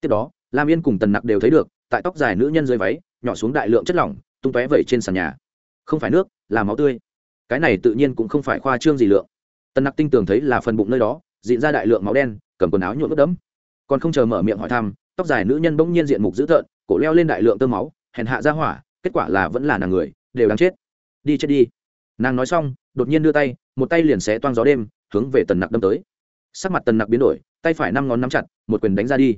Tiếp đó, lam yên cùng tần nặc đều thấy được tại tóc dài nữ nhân dưới váy, nhỏ xuống đại lượng chất lỏng, tung tóe vẩy trên sàn nhà. Không phải nước, là máu tươi. Cái này tự nhiên cũng không phải khoa trương gì lượng. Tần nặc tinh tường thấy là phần bụng nơi đó diện ra đại lượng máu đen, cầm quần áo nhuộm ướt đẫm. Còn không chờ mở miệng hỏi thăm, tóc dài nữ nhân bỗng nhiên diện mục dữ tợn, cổ leo lên đại lượng tơ máu, hèn hạ ra hỏa, kết quả là vẫn là nàng người, đều đáng chết. Đi chết đi. Nàng nói xong, đột nhiên đưa tay, một tay liền xé toang gió đêm, hướng về tần nặc đâm tới. Sắc mặt tần nặc biến đổi, tay phải năm ngón nắm chặt, một quyền đánh ra đi.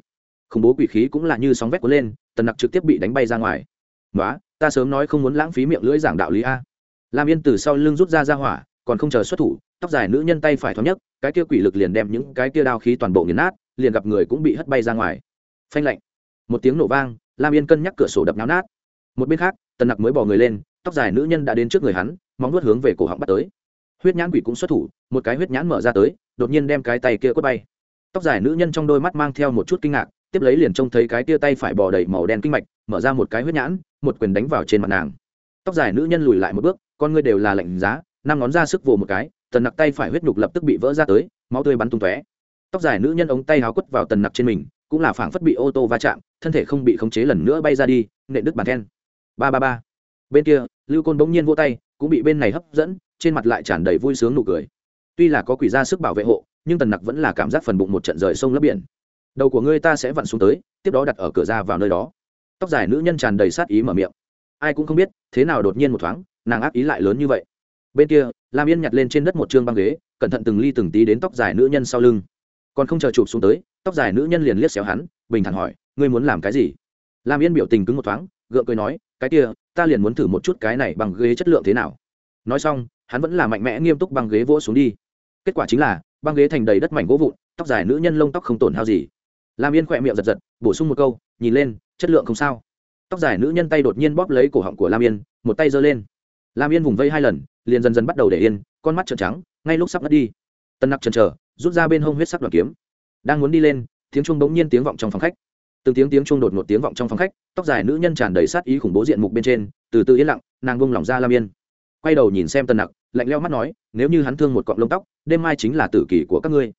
Khủng bố quỷ khí cũng là như sóng vét cuốn lên tần nặc trực tiếp bị đánh bay ra ngoài. Nói ta sớm nói không muốn lãng phí miệng lưỡi giảng đạo lý a. Lam yên từ sau lưng rút ra ra hỏa, còn không chờ xuất thủ, tóc dài nữ nhân tay phải thoáng nhất cái kia quỷ lực liền đem những cái kia đao khí toàn bộ nghiền nát, liền gặp người cũng bị hất bay ra ngoài. Phanh lạnh. Một tiếng nổ vang, lam yên cân nhắc cửa sổ đập náo nát. Một bên khác, tần nặc mới bỏ người lên, tóc dài nữ nhân đã đến trước người hắn, móng nuốt hướng về cổ họng bắt tới. Huyết nhãn quỷ cũng xuất thủ, một cái huyết nhãn mở ra tới, đột nhiên đem cái tay kia quất bay. Tóc dài nữ nhân trong đôi mắt mang theo một chút kinh ngạc tiếp lấy liền trông thấy cái tia tay phải bò đầy màu đen kinh mạch, mở ra một cái huyết nhãn, một quyền đánh vào trên mặt nàng. Tóc dài nữ nhân lùi lại một bước, con ngươi đều là lạnh giá, năm ngón ra sức vồ một cái, tần nặc tay phải huyết nhục lập tức bị vỡ ra tới, máu tươi bắn tung tóe. Tóc dài nữ nhân ống tay háo quất vào tần nặc trên mình, cũng là phảng phất bị ô tô va chạm, thân thể không bị khống chế lần nữa bay ra đi nệ đứt bàn then. Ba ba ba. Bên kia, lưu côn bỗng nhiên vô tay, cũng bị bên này hấp dẫn, trên mặt lại tràn đầy vui sướng nụ cười. Tuy là có quỷ ra sức bảo vệ hộ, nhưng tần nặc vẫn là cảm giác phần bụng một trận rời sông lấp biển đầu của ngươi ta sẽ vặn xuống tới, tiếp đó đặt ở cửa ra vào nơi đó. Tóc dài nữ nhân tràn đầy sát ý mở miệng. Ai cũng không biết, thế nào đột nhiên một thoáng, nàng ác ý lại lớn như vậy. Bên kia, lam yên nhặt lên trên đất một chương băng ghế, cẩn thận từng ly từng tí đến tóc dài nữ nhân sau lưng. Còn không chờ chụp xuống tới, tóc dài nữ nhân liền liếc xéo hắn, bình thản hỏi, ngươi muốn làm cái gì? Lam yên biểu tình cứng một thoáng, gượng cười nói, cái kia, ta liền muốn thử một chút cái này bằng ghế chất lượng thế nào. Nói xong, hắn vẫn là mạnh mẽ nghiêm túc băng ghế vỗ xuống đi. Kết quả chính là, băng ghế thành đầy đất mảnh gỗ vụn, tóc dài nữ nhân lông tóc không tổn hao gì lam yên khỏe miệng giật giật, bổ sung một câu, nhìn lên, chất lượng không sao. Tóc dài nữ nhân tay đột nhiên bóp lấy cổ họng của lam yên, một tay giơ lên. Lam yên vùng vây hai lần, liền dần dần bắt đầu để yên, con mắt trợn trắng, ngay lúc sắp ngất đi. Tân nặc chần chờ, rút ra bên hông huyết sắc đoàn kiếm. Đang muốn đi lên, tiếng chuông bỗng nhiên tiếng vọng trong phòng khách. Từng tiếng tiếng chuông đột một tiếng vọng trong phòng khách, tóc dài nữ nhân tràn đầy sát ý khủng bố diện mục bên trên, từ từ yên lặng, nàng bông lỏng ra lam yên. Quay đầu nhìn xem tân nặc, lạnh leo mắt nói, nếu như hắn thương một cọng lông tóc, đêm mai chính là tử kỷ của các ngươi.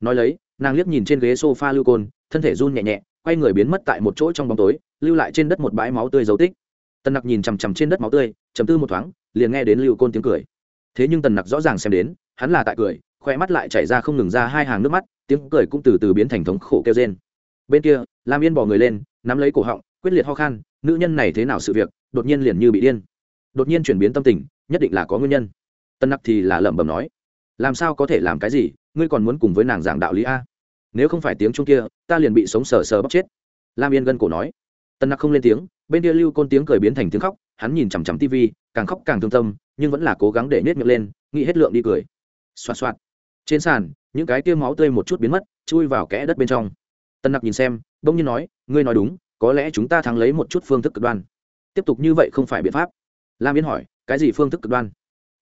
Nói lấy, nàng liếc nhìn trên ghế s o f a lưu côn thân thể run nhẹ nhẹ, quay người biến mất tại một chỗ trong bóng tối, lưu lại trên đất một bãi máu tươi dấu tích. Tần nặc nhìn chằm chằm trên đất máu tươi chầm tư một thoáng, liền nghe đến lưu côn tiếng cười. Thế nhưng tần nặc rõ ràng xem đến, hắn là tại cười khoe mắt lại chảy ra không ngừng ra hai hàng nước mắt, tiếng cười cũng từ từ biến thành thống khổ kêu trên bên kia, lam yên bỏ người lên, nắm lấy cổ họng, quyết liệt ho khan, nữ nhân này thế nào sự việc, đột nhiên liền như bị điên. Đột nhiên chuyển biến tâm tình, nhất định là có nguyên nhân. Tân nặc thì là lẩm bẩm nói, làm sao có thể làm cái gì, ngươi còn muốn cùng với nàng giảng đạo lý a? Nếu không phải tiếng chung kia, ta liền bị sống sờ sờ bóc chết. Lam yên gân cổ nói. Tân nặc không lên tiếng, bên kia lưu côn tiếng cười biến thành tiếng khóc, hắn nhìn chằm chằm tv càng khóc càng thương tâm, nhưng vẫn là cố gắng để nhét miệng lên, nghĩ hết lượng đi cười. Xoạt xoạt. Trên sàn, những cái tiêu máu tươi một chút biến mất, chui vào kẽ đất bên trong. Tân nặc nhìn xem, bỗng nhiên nói, ngươi nói đúng, có lẽ chúng ta thắng lấy một chút phương thức cực đoan. Tiếp tục như vậy không phải biện pháp. Lam yên hỏi, cái gì phương thức cực đoan?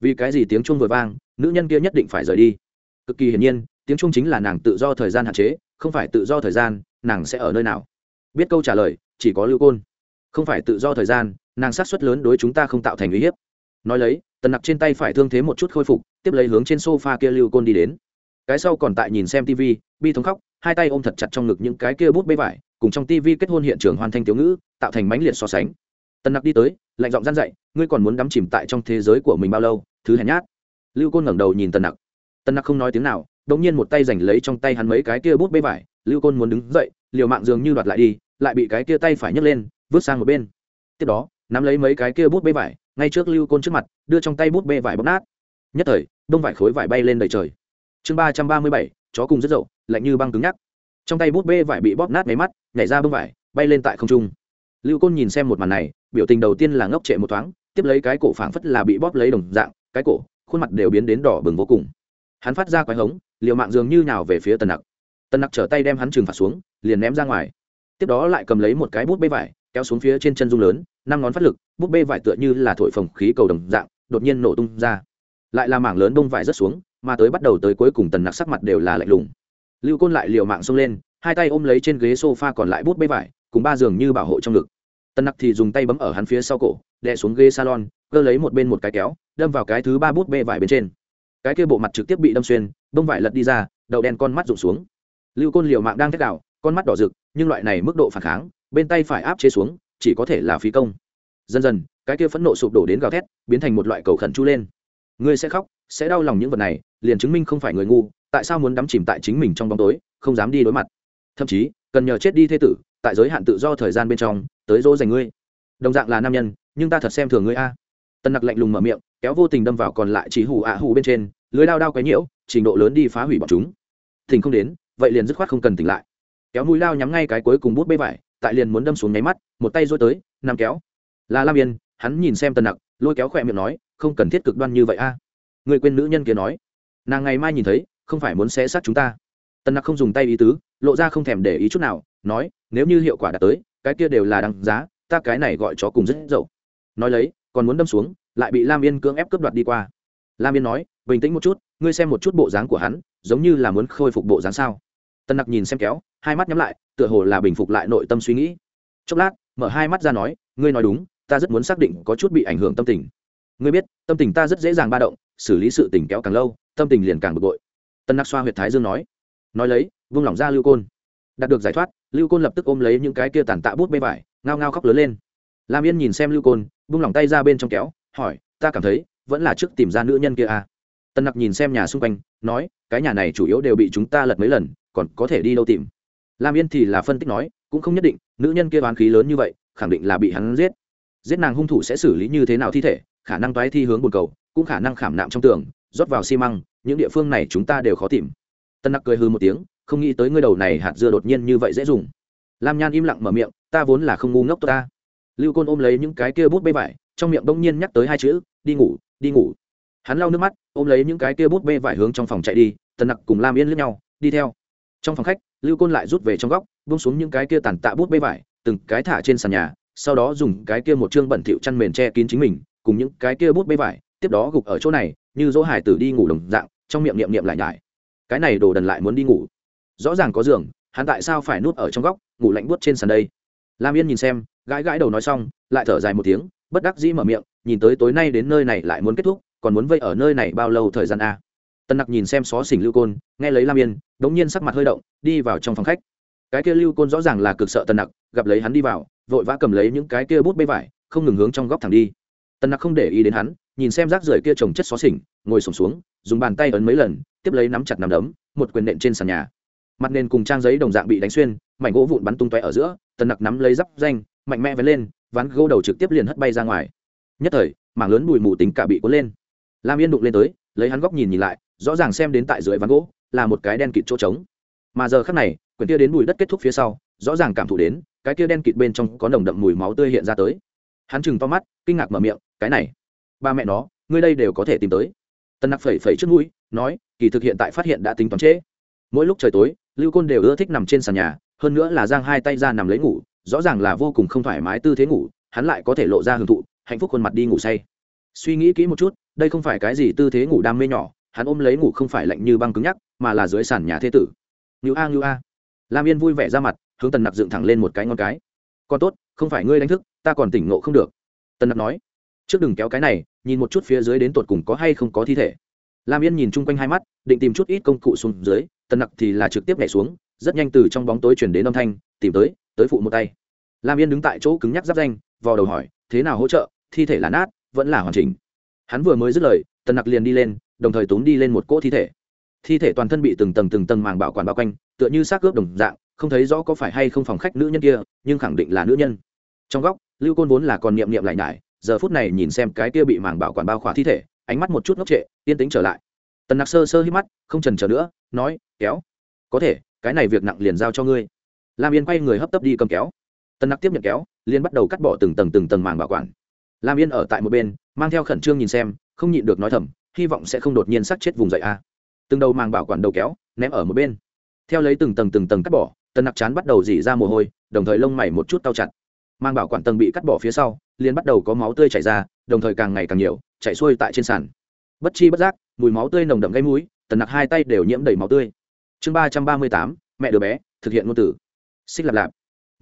Vì cái gì tiếng chuông vừa vang, nữ nhân kia nhất định phải rời đi? Cực kỳ hiển nhiên tiếng trung chính là nàng tự do thời gian hạn chế, không phải tự do thời gian, nàng sẽ ở nơi nào? Biết câu trả lời, chỉ có lưu côn. Không phải tự do thời gian, nàng sát xuất lớn đối chúng ta không tạo thành uy hiếp. Nói lấy, tần nặc trên tay phải thương thế một chút khôi phục, tiếp lấy hướng trên s o f a kia lưu côn đi đến. Cái sau còn tại nhìn xem tv bi thống khóc, hai tay ôm thật chặt trong ngực những cái kia bút bê vải, cùng trong tv kết hôn hiện trường hoàn thanh thiếu ngữ, tạo thành mãnh liệt so sánh. Tần nặc đi tới, lạnh giọng gian dậy ngươi còn muốn đắm chìm tại trong thế giới của mình bao lâu? Thứ hèn nhát. Lưu côn ngẩng đầu nhìn tần nặc. Tần nặc không nói tiếng nào đ nhiên một tay giành lấy trong tay hắn mấy cái kia bút bê vải, lưu côn muốn đứng dậy, liều mạng dường như đoạt lại đi, lại bị cái kia tay phải nhấc lên, vứt sang một bên. Tiếp đó, nắm lấy mấy cái kia bút bê vải, ngay trước lưu côn trước mặt, đưa trong tay bút bê vải bóp nát. Nhất thời, đông vải khối vải bay lên đầy trời. Chương ba trăm ba mươi bảy, chó cùng rất dậu, lạnh như băng cứng nhắc. Trong tay bút bê vải bị bóp nát máy mắt, nhảy ra bông vải, bay lên tại không trung. Lưu côn nhìn xem một màn này, biểu tình đầu tiên là ngốc trệ một thoáng, tiếp lấy cái cổ phảng phất là bị bóp lấy đồng dạng, cái cổ, khuôn mặt đều biến đến đỏ bừng vô cùng. Hắn phát ra quái hống liều mạng dường như nào về phía tần nặc. Tần nặc trở tay đem hắn trừng phạt xuống, liền ném ra ngoài. Tiếp đó lại cầm lấy một cái bút bê vải, kéo xuống phía trên chân dung lớn, năm ngón phát lực, bút bê vải tựa như là thổi phồng khí cầu đồng dạng, đột nhiên nổ tung ra. Lại là mảng lớn bông vải rớt xuống, mà tới bắt đầu tới cuối cùng tần nặc sắc mặt đều là lạnh lùng. Lưu côn lại liều mạng xông lên, hai tay ôm lấy trên ghế sofa còn lại bút bê vải, cùng ba giường như bảo hộ trong ngực. Tần nặc thì dùng tay bấm ở hắn phía sau cổ, đè xuống ghế salon, cơ lấy một bên một cái kéo, đâm vào cái thứ ba bút bê vải bên trên. Cái kia bộ mặt trực tiếp bị đâm xuyên bông vải lật đi ra, đậu đen con mắt rụng xuống. Lưu côn liều mạng đang thét đạo con mắt đỏ rực, nhưng loại này mức độ phản kháng, bên tay phải áp chế xuống, chỉ có thể là phí công. Dần dần, cái kia phẫn nộ sụp đổ đến gào thét, biến thành một loại cầu khẩn chu lên. Ngươi sẽ khóc, sẽ đau lòng những vật này, liền chứng minh không phải người ngu, tại sao muốn đắm chìm tại chính mình trong bóng tối, không dám đi đối mặt. Thậm chí, cần nhờ chết đi thế tử, tại giới hạn tự do thời gian bên trong, tới dỗ dành ngươi. Đồng dạng là nam nhân, nhưng ta thật xem thường ngươi a. Tân nặc lạnh lùng mở miệng, kéo vô tình đâm vào còn lại chỉ hù ạ hù bên trên lưới đao đao quấy nhiễu, trình độ lớn đi phá hủy bọn chúng. Thỉnh không đến, vậy liền dứt khoát không cần tỉnh lại. Kéo mũi lao nhắm ngay cái cuối cùng bút bê vải, tại liền muốn đâm xuống nháy mắt, một tay dôi tới nằm kéo. Là lam yên, hắn nhìn xem tân nặc, lôi kéo khỏe miệng nói, không cần thiết cực đoan như vậy a. Người quên nữ nhân kia nói. Nàng ngày mai nhìn thấy, không phải muốn xé xác chúng ta. Tân nặc không dùng tay ý tứ, lộ ra không thèm để ý chút nào, nói, nếu như hiệu quả đạt tới, cái kia đều là đằng giá, ta cái này gọi chó cùng rất dậu. Nói lấy, còn muốn đâm xuống, lại bị lam yên cưỡng ép cướp đoạt đi qua lam yên nói, bình tĩnh một chút, ngươi xem một chút bộ dáng của hắn, giống như là muốn khôi phục bộ dáng sao. Tân nặc nhìn xem kéo, hai mắt nhắm lại, tựa hồ là bình phục lại nội tâm suy nghĩ. Chốc lát, mở hai mắt ra nói, ngươi nói đúng, ta rất muốn xác định có chút bị ảnh hưởng tâm tình. Ngươi biết, tâm tình ta rất dễ dàng ba động, xử lý sự tình kéo càng lâu, tâm tình liền càng bực bội. Tân nặc xoa h u y ệ t thái dương nói nói lấy, vung lỏng ra lưu côn. Đạt được giải thoát, lưu côn lập tức ôm lấy những cái kia tàn tạ bút bê vải, ngao ngao khóc lớn lên. Lam yên nhìn xem lưu côn, vung lỏng tay ra bên trong kéo, hỏi, ta cảm thấy vẫn là trước tìm ra nữ nhân kia à. tân nặc nhìn xem nhà xung quanh, nói, cái nhà này chủ yếu đều bị chúng ta lật mấy lần, còn có thể đi đâu tìm? Lam yên thì là phân tích nói, cũng không nhất định, nữ nhân kia oán khí lớn như vậy, khẳng định là bị hắn giết. Giết nàng hung thủ sẽ xử lý như thế nào thi thể, khả năng toái thi hướng bồn cầu, cũng khả năng khảm nạm trong tường, rót vào xi măng, những địa phương này chúng ta đều khó tìm. Tân nặc cười hư một tiếng, không nghĩ tới ngươi đầu này hạt dưa đột nhiên như vậy dễ dùng. Lam nhan im lặng mở miệng, ta vốn là không ngu ngốc ta. Lưu côn ôm lấy những cái kia bút bê vải, trong miệng bỗng nhiên nhắc tới hai chữ đi ngủ đi ngủ. Hắn lau nước mắt, ôm lấy những cái kia bút bê vải hướng trong phòng chạy đi, tần nặc cùng lam yên lướt nhau, đi theo. Trong phòng khách, lưu côn lại rút về trong góc bung xuống những cái kia tàn tạ bút bê vải, từng cái thả trên sàn nhà, sau đó dùng cái kia một chương bẩn thỉu chăn mền che kín chính mình, cùng những cái kia bút bê vải, tiếp đó gục ở chỗ này, như dỗ hải tử đi ngủ đồng dạng, trong miệng niệm niệm lại nhải. Cái này đồ đần lại muốn đi ngủ. Rõ ràng có giường, hắn tại sao phải nuốt ở trong góc, ngủ lạnh buốt trên sàn đây? Lam yên nhìn xem, gãi gãi đầu nói xong, lại thở dài một tiếng, bất đắc dĩ mở miệng nhìn tới tối nay đến nơi này lại muốn kết thúc, còn muốn vây ở nơi này bao lâu thời gian a tân nặc nhìn xem xó xỉnh lưu côn, nghe lấy lam yên đ ố n g nhiên sắc mặt hơi động, đi vào trong phòng khách. Cái kia lưu côn rõ ràng là cực sợ tân nặc, gặp lấy hắn đi vào, vội vã cầm lấy những cái kia bút bê vải, không ngừng hướng trong góc thẳng đi. Tân nặc không để ý đến hắn, nhìn xem rác rưởi kia trồng chất xó xỉnh, ngồi sổm xuống, dùng bàn tay ấn mấy lần, tiếp lấy nắm chặt nằm đấm, một quyền nện trên sàn nhà. Mặt nền cùng trang giấy đồng dạng bị đánh xuyên, mảnh gỗ vụn bắn tung tóe ở giữa, tân nặc nắm lấy giáp danh, mạnh mẽ vén lên, ván gỗ đầu trực tiếp liền hất bay ra ngoài nhất thời, mảng lớn bụi mù tính cả bị cuốn lên. Lam yên đụng lên tới, lấy hắn góc nhìn nhìn lại, rõ ràng xem đến tại dưới ván gỗ, là một cái đen kịt chỗ trống. Mà giờ khắc này, quyển kia đến bụi đất kết thúc phía sau, rõ ràng cảm thụ đến, cái kia đen kịt bên trong có nồng đậm mùi máu tươi hiện ra tới. Hắn chừng to mắt, kinh ngạc mở miệng, cái này, ba mẹ nó, ngươi đây đều có thể tìm tới. Tân nặc phẩy phẩy trước mũi, nói, kỳ thực hiện tại phát hiện đã tính toán trễ. Mỗi lúc trời tối, lưu côn đều ưa thích nằm trên sàn nhà, hơn nữa là giang hai tay ra nằm lấy ngủ, rõ ràng là vô cùng không thoải mái tư thế ngủ, hắn lại có thể lộ ra hưởng thụ hạnh phúc khuôn mặt đi ngủ say. Suy nghĩ kỹ một chút, đây không phải cái gì tư thế ngủ đam mê nhỏ, hắn ôm lấy ngủ không phải lạnh như băng cứng nhắc, mà là dưới sàn nhà thế tử. Ngữ a ngữ a. Lam yên vui vẻ ra mặt, hướng tần nặc dựng thẳng lên một cái ngon cái. Còn tốt, không phải ngươi đánh thức, ta còn tỉnh ngộ không được. Tần nặc nói. Trước đừng kéo cái này, nhìn một chút phía dưới đến tột cùng có hay không có thi thể. Lam yên nhìn chung quanh hai mắt, định tìm chút ít công cụ xuống dưới, tần nặc thì là trực tiếp nhảy xuống, rất nhanh từ trong bóng tối chuyển đến âm thanh, tìm tới tới phụ một tay. Lam yên đứng tại chỗ cứng nhắc giáp danh vò đầu hỏi, thế nào hỗ trợ? Thi thể là nát, vẫn là hoàn chỉnh. Hắn vừa mới dứt lời, tần nặc liền đi lên, đồng thời túm đi lên một cỗ thi thể. Thi thể toàn thân bị từng tầng từng tầng màng bảo quản bao quanh, tựa như xác ướp đồng dạng, không thấy rõ có phải hay không phòng khách nữ nhân kia, nhưng khẳng định là nữ nhân. Trong góc, lưu côn vốn là còn niệm niệm lại nhải, giờ phút này nhìn xem cái kia bị màng bảo quản bao khỏa thi thể, ánh mắt một chút ngốc trệ, yên tĩnh trở lại. Tần nặc sơ sơ hít mắt, không trần trở nữa, nói, kéo, có thể, cái này việc nặng liền giao cho ngươi. Lam yên quay người hấp tấp đi cầm kéo tần nặc tiếp nhận kéo, liền bắt đầu cắt bỏ từng tầng từng tầng màng bảo quản. Lam yên ở tại một bên, mang theo khẩn trương nhìn xem, không nhịn được nói thầm, hy vọng sẽ không đột nhiên sắc chết vùng dậy a. Từng đầu màng bảo quản đầu kéo, ném ở một bên. Theo lấy từng tầng từng tầng cắt bỏ, tần nặc chán bắt đầu dỉ ra mồ hôi, đồng thời lông mày một chút tao chặt. Mang bảo quản tầng bị cắt bỏ phía sau, liền bắt đầu có máu tươi chảy ra, đồng thời càng ngày càng nhiều, chảy xuôi tại trên sàn. Bất chi bất giác, mùi máu tươi nồng đậm gây mũi, tần nặc hai tay đều nhiễm đầy máu tươi. Chương ba trăm ba mươi tám, mẹ đứa bé, thực hiện ngôn tử xích lạp lạp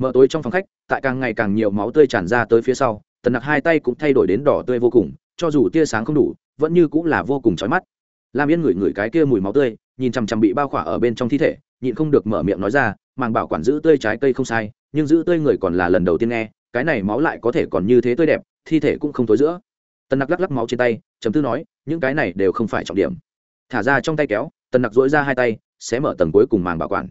mở tối trong phòng khách, tại càng ngày càng nhiều máu tươi tràn ra tới phía sau, tần nặc hai tay cũng thay đổi đến đỏ tươi vô cùng, cho dù tia sáng không đủ, vẫn như cũng là vô cùng chói mắt. Lam yên ngửi ngửi cái kia mùi máu tươi, nhìn chằm chằm bị bao khỏa ở bên trong thi thể, nhịn không được mở miệng nói ra, màng bảo quản giữ tươi trái cây không sai, nhưng giữ tươi người còn là lần đầu tiên nghe, cái này máu lại có thể còn như thế tươi đẹp, thi thể cũng không tối giữa. Tần nặc lắc lắc máu trên tay chấm tư nói, những cái này đều không phải trọng điểm. Thả ra trong tay kéo, tần nặc dỗi ra hai tay sẽ mở tầng cuối cùng màng bảo quản.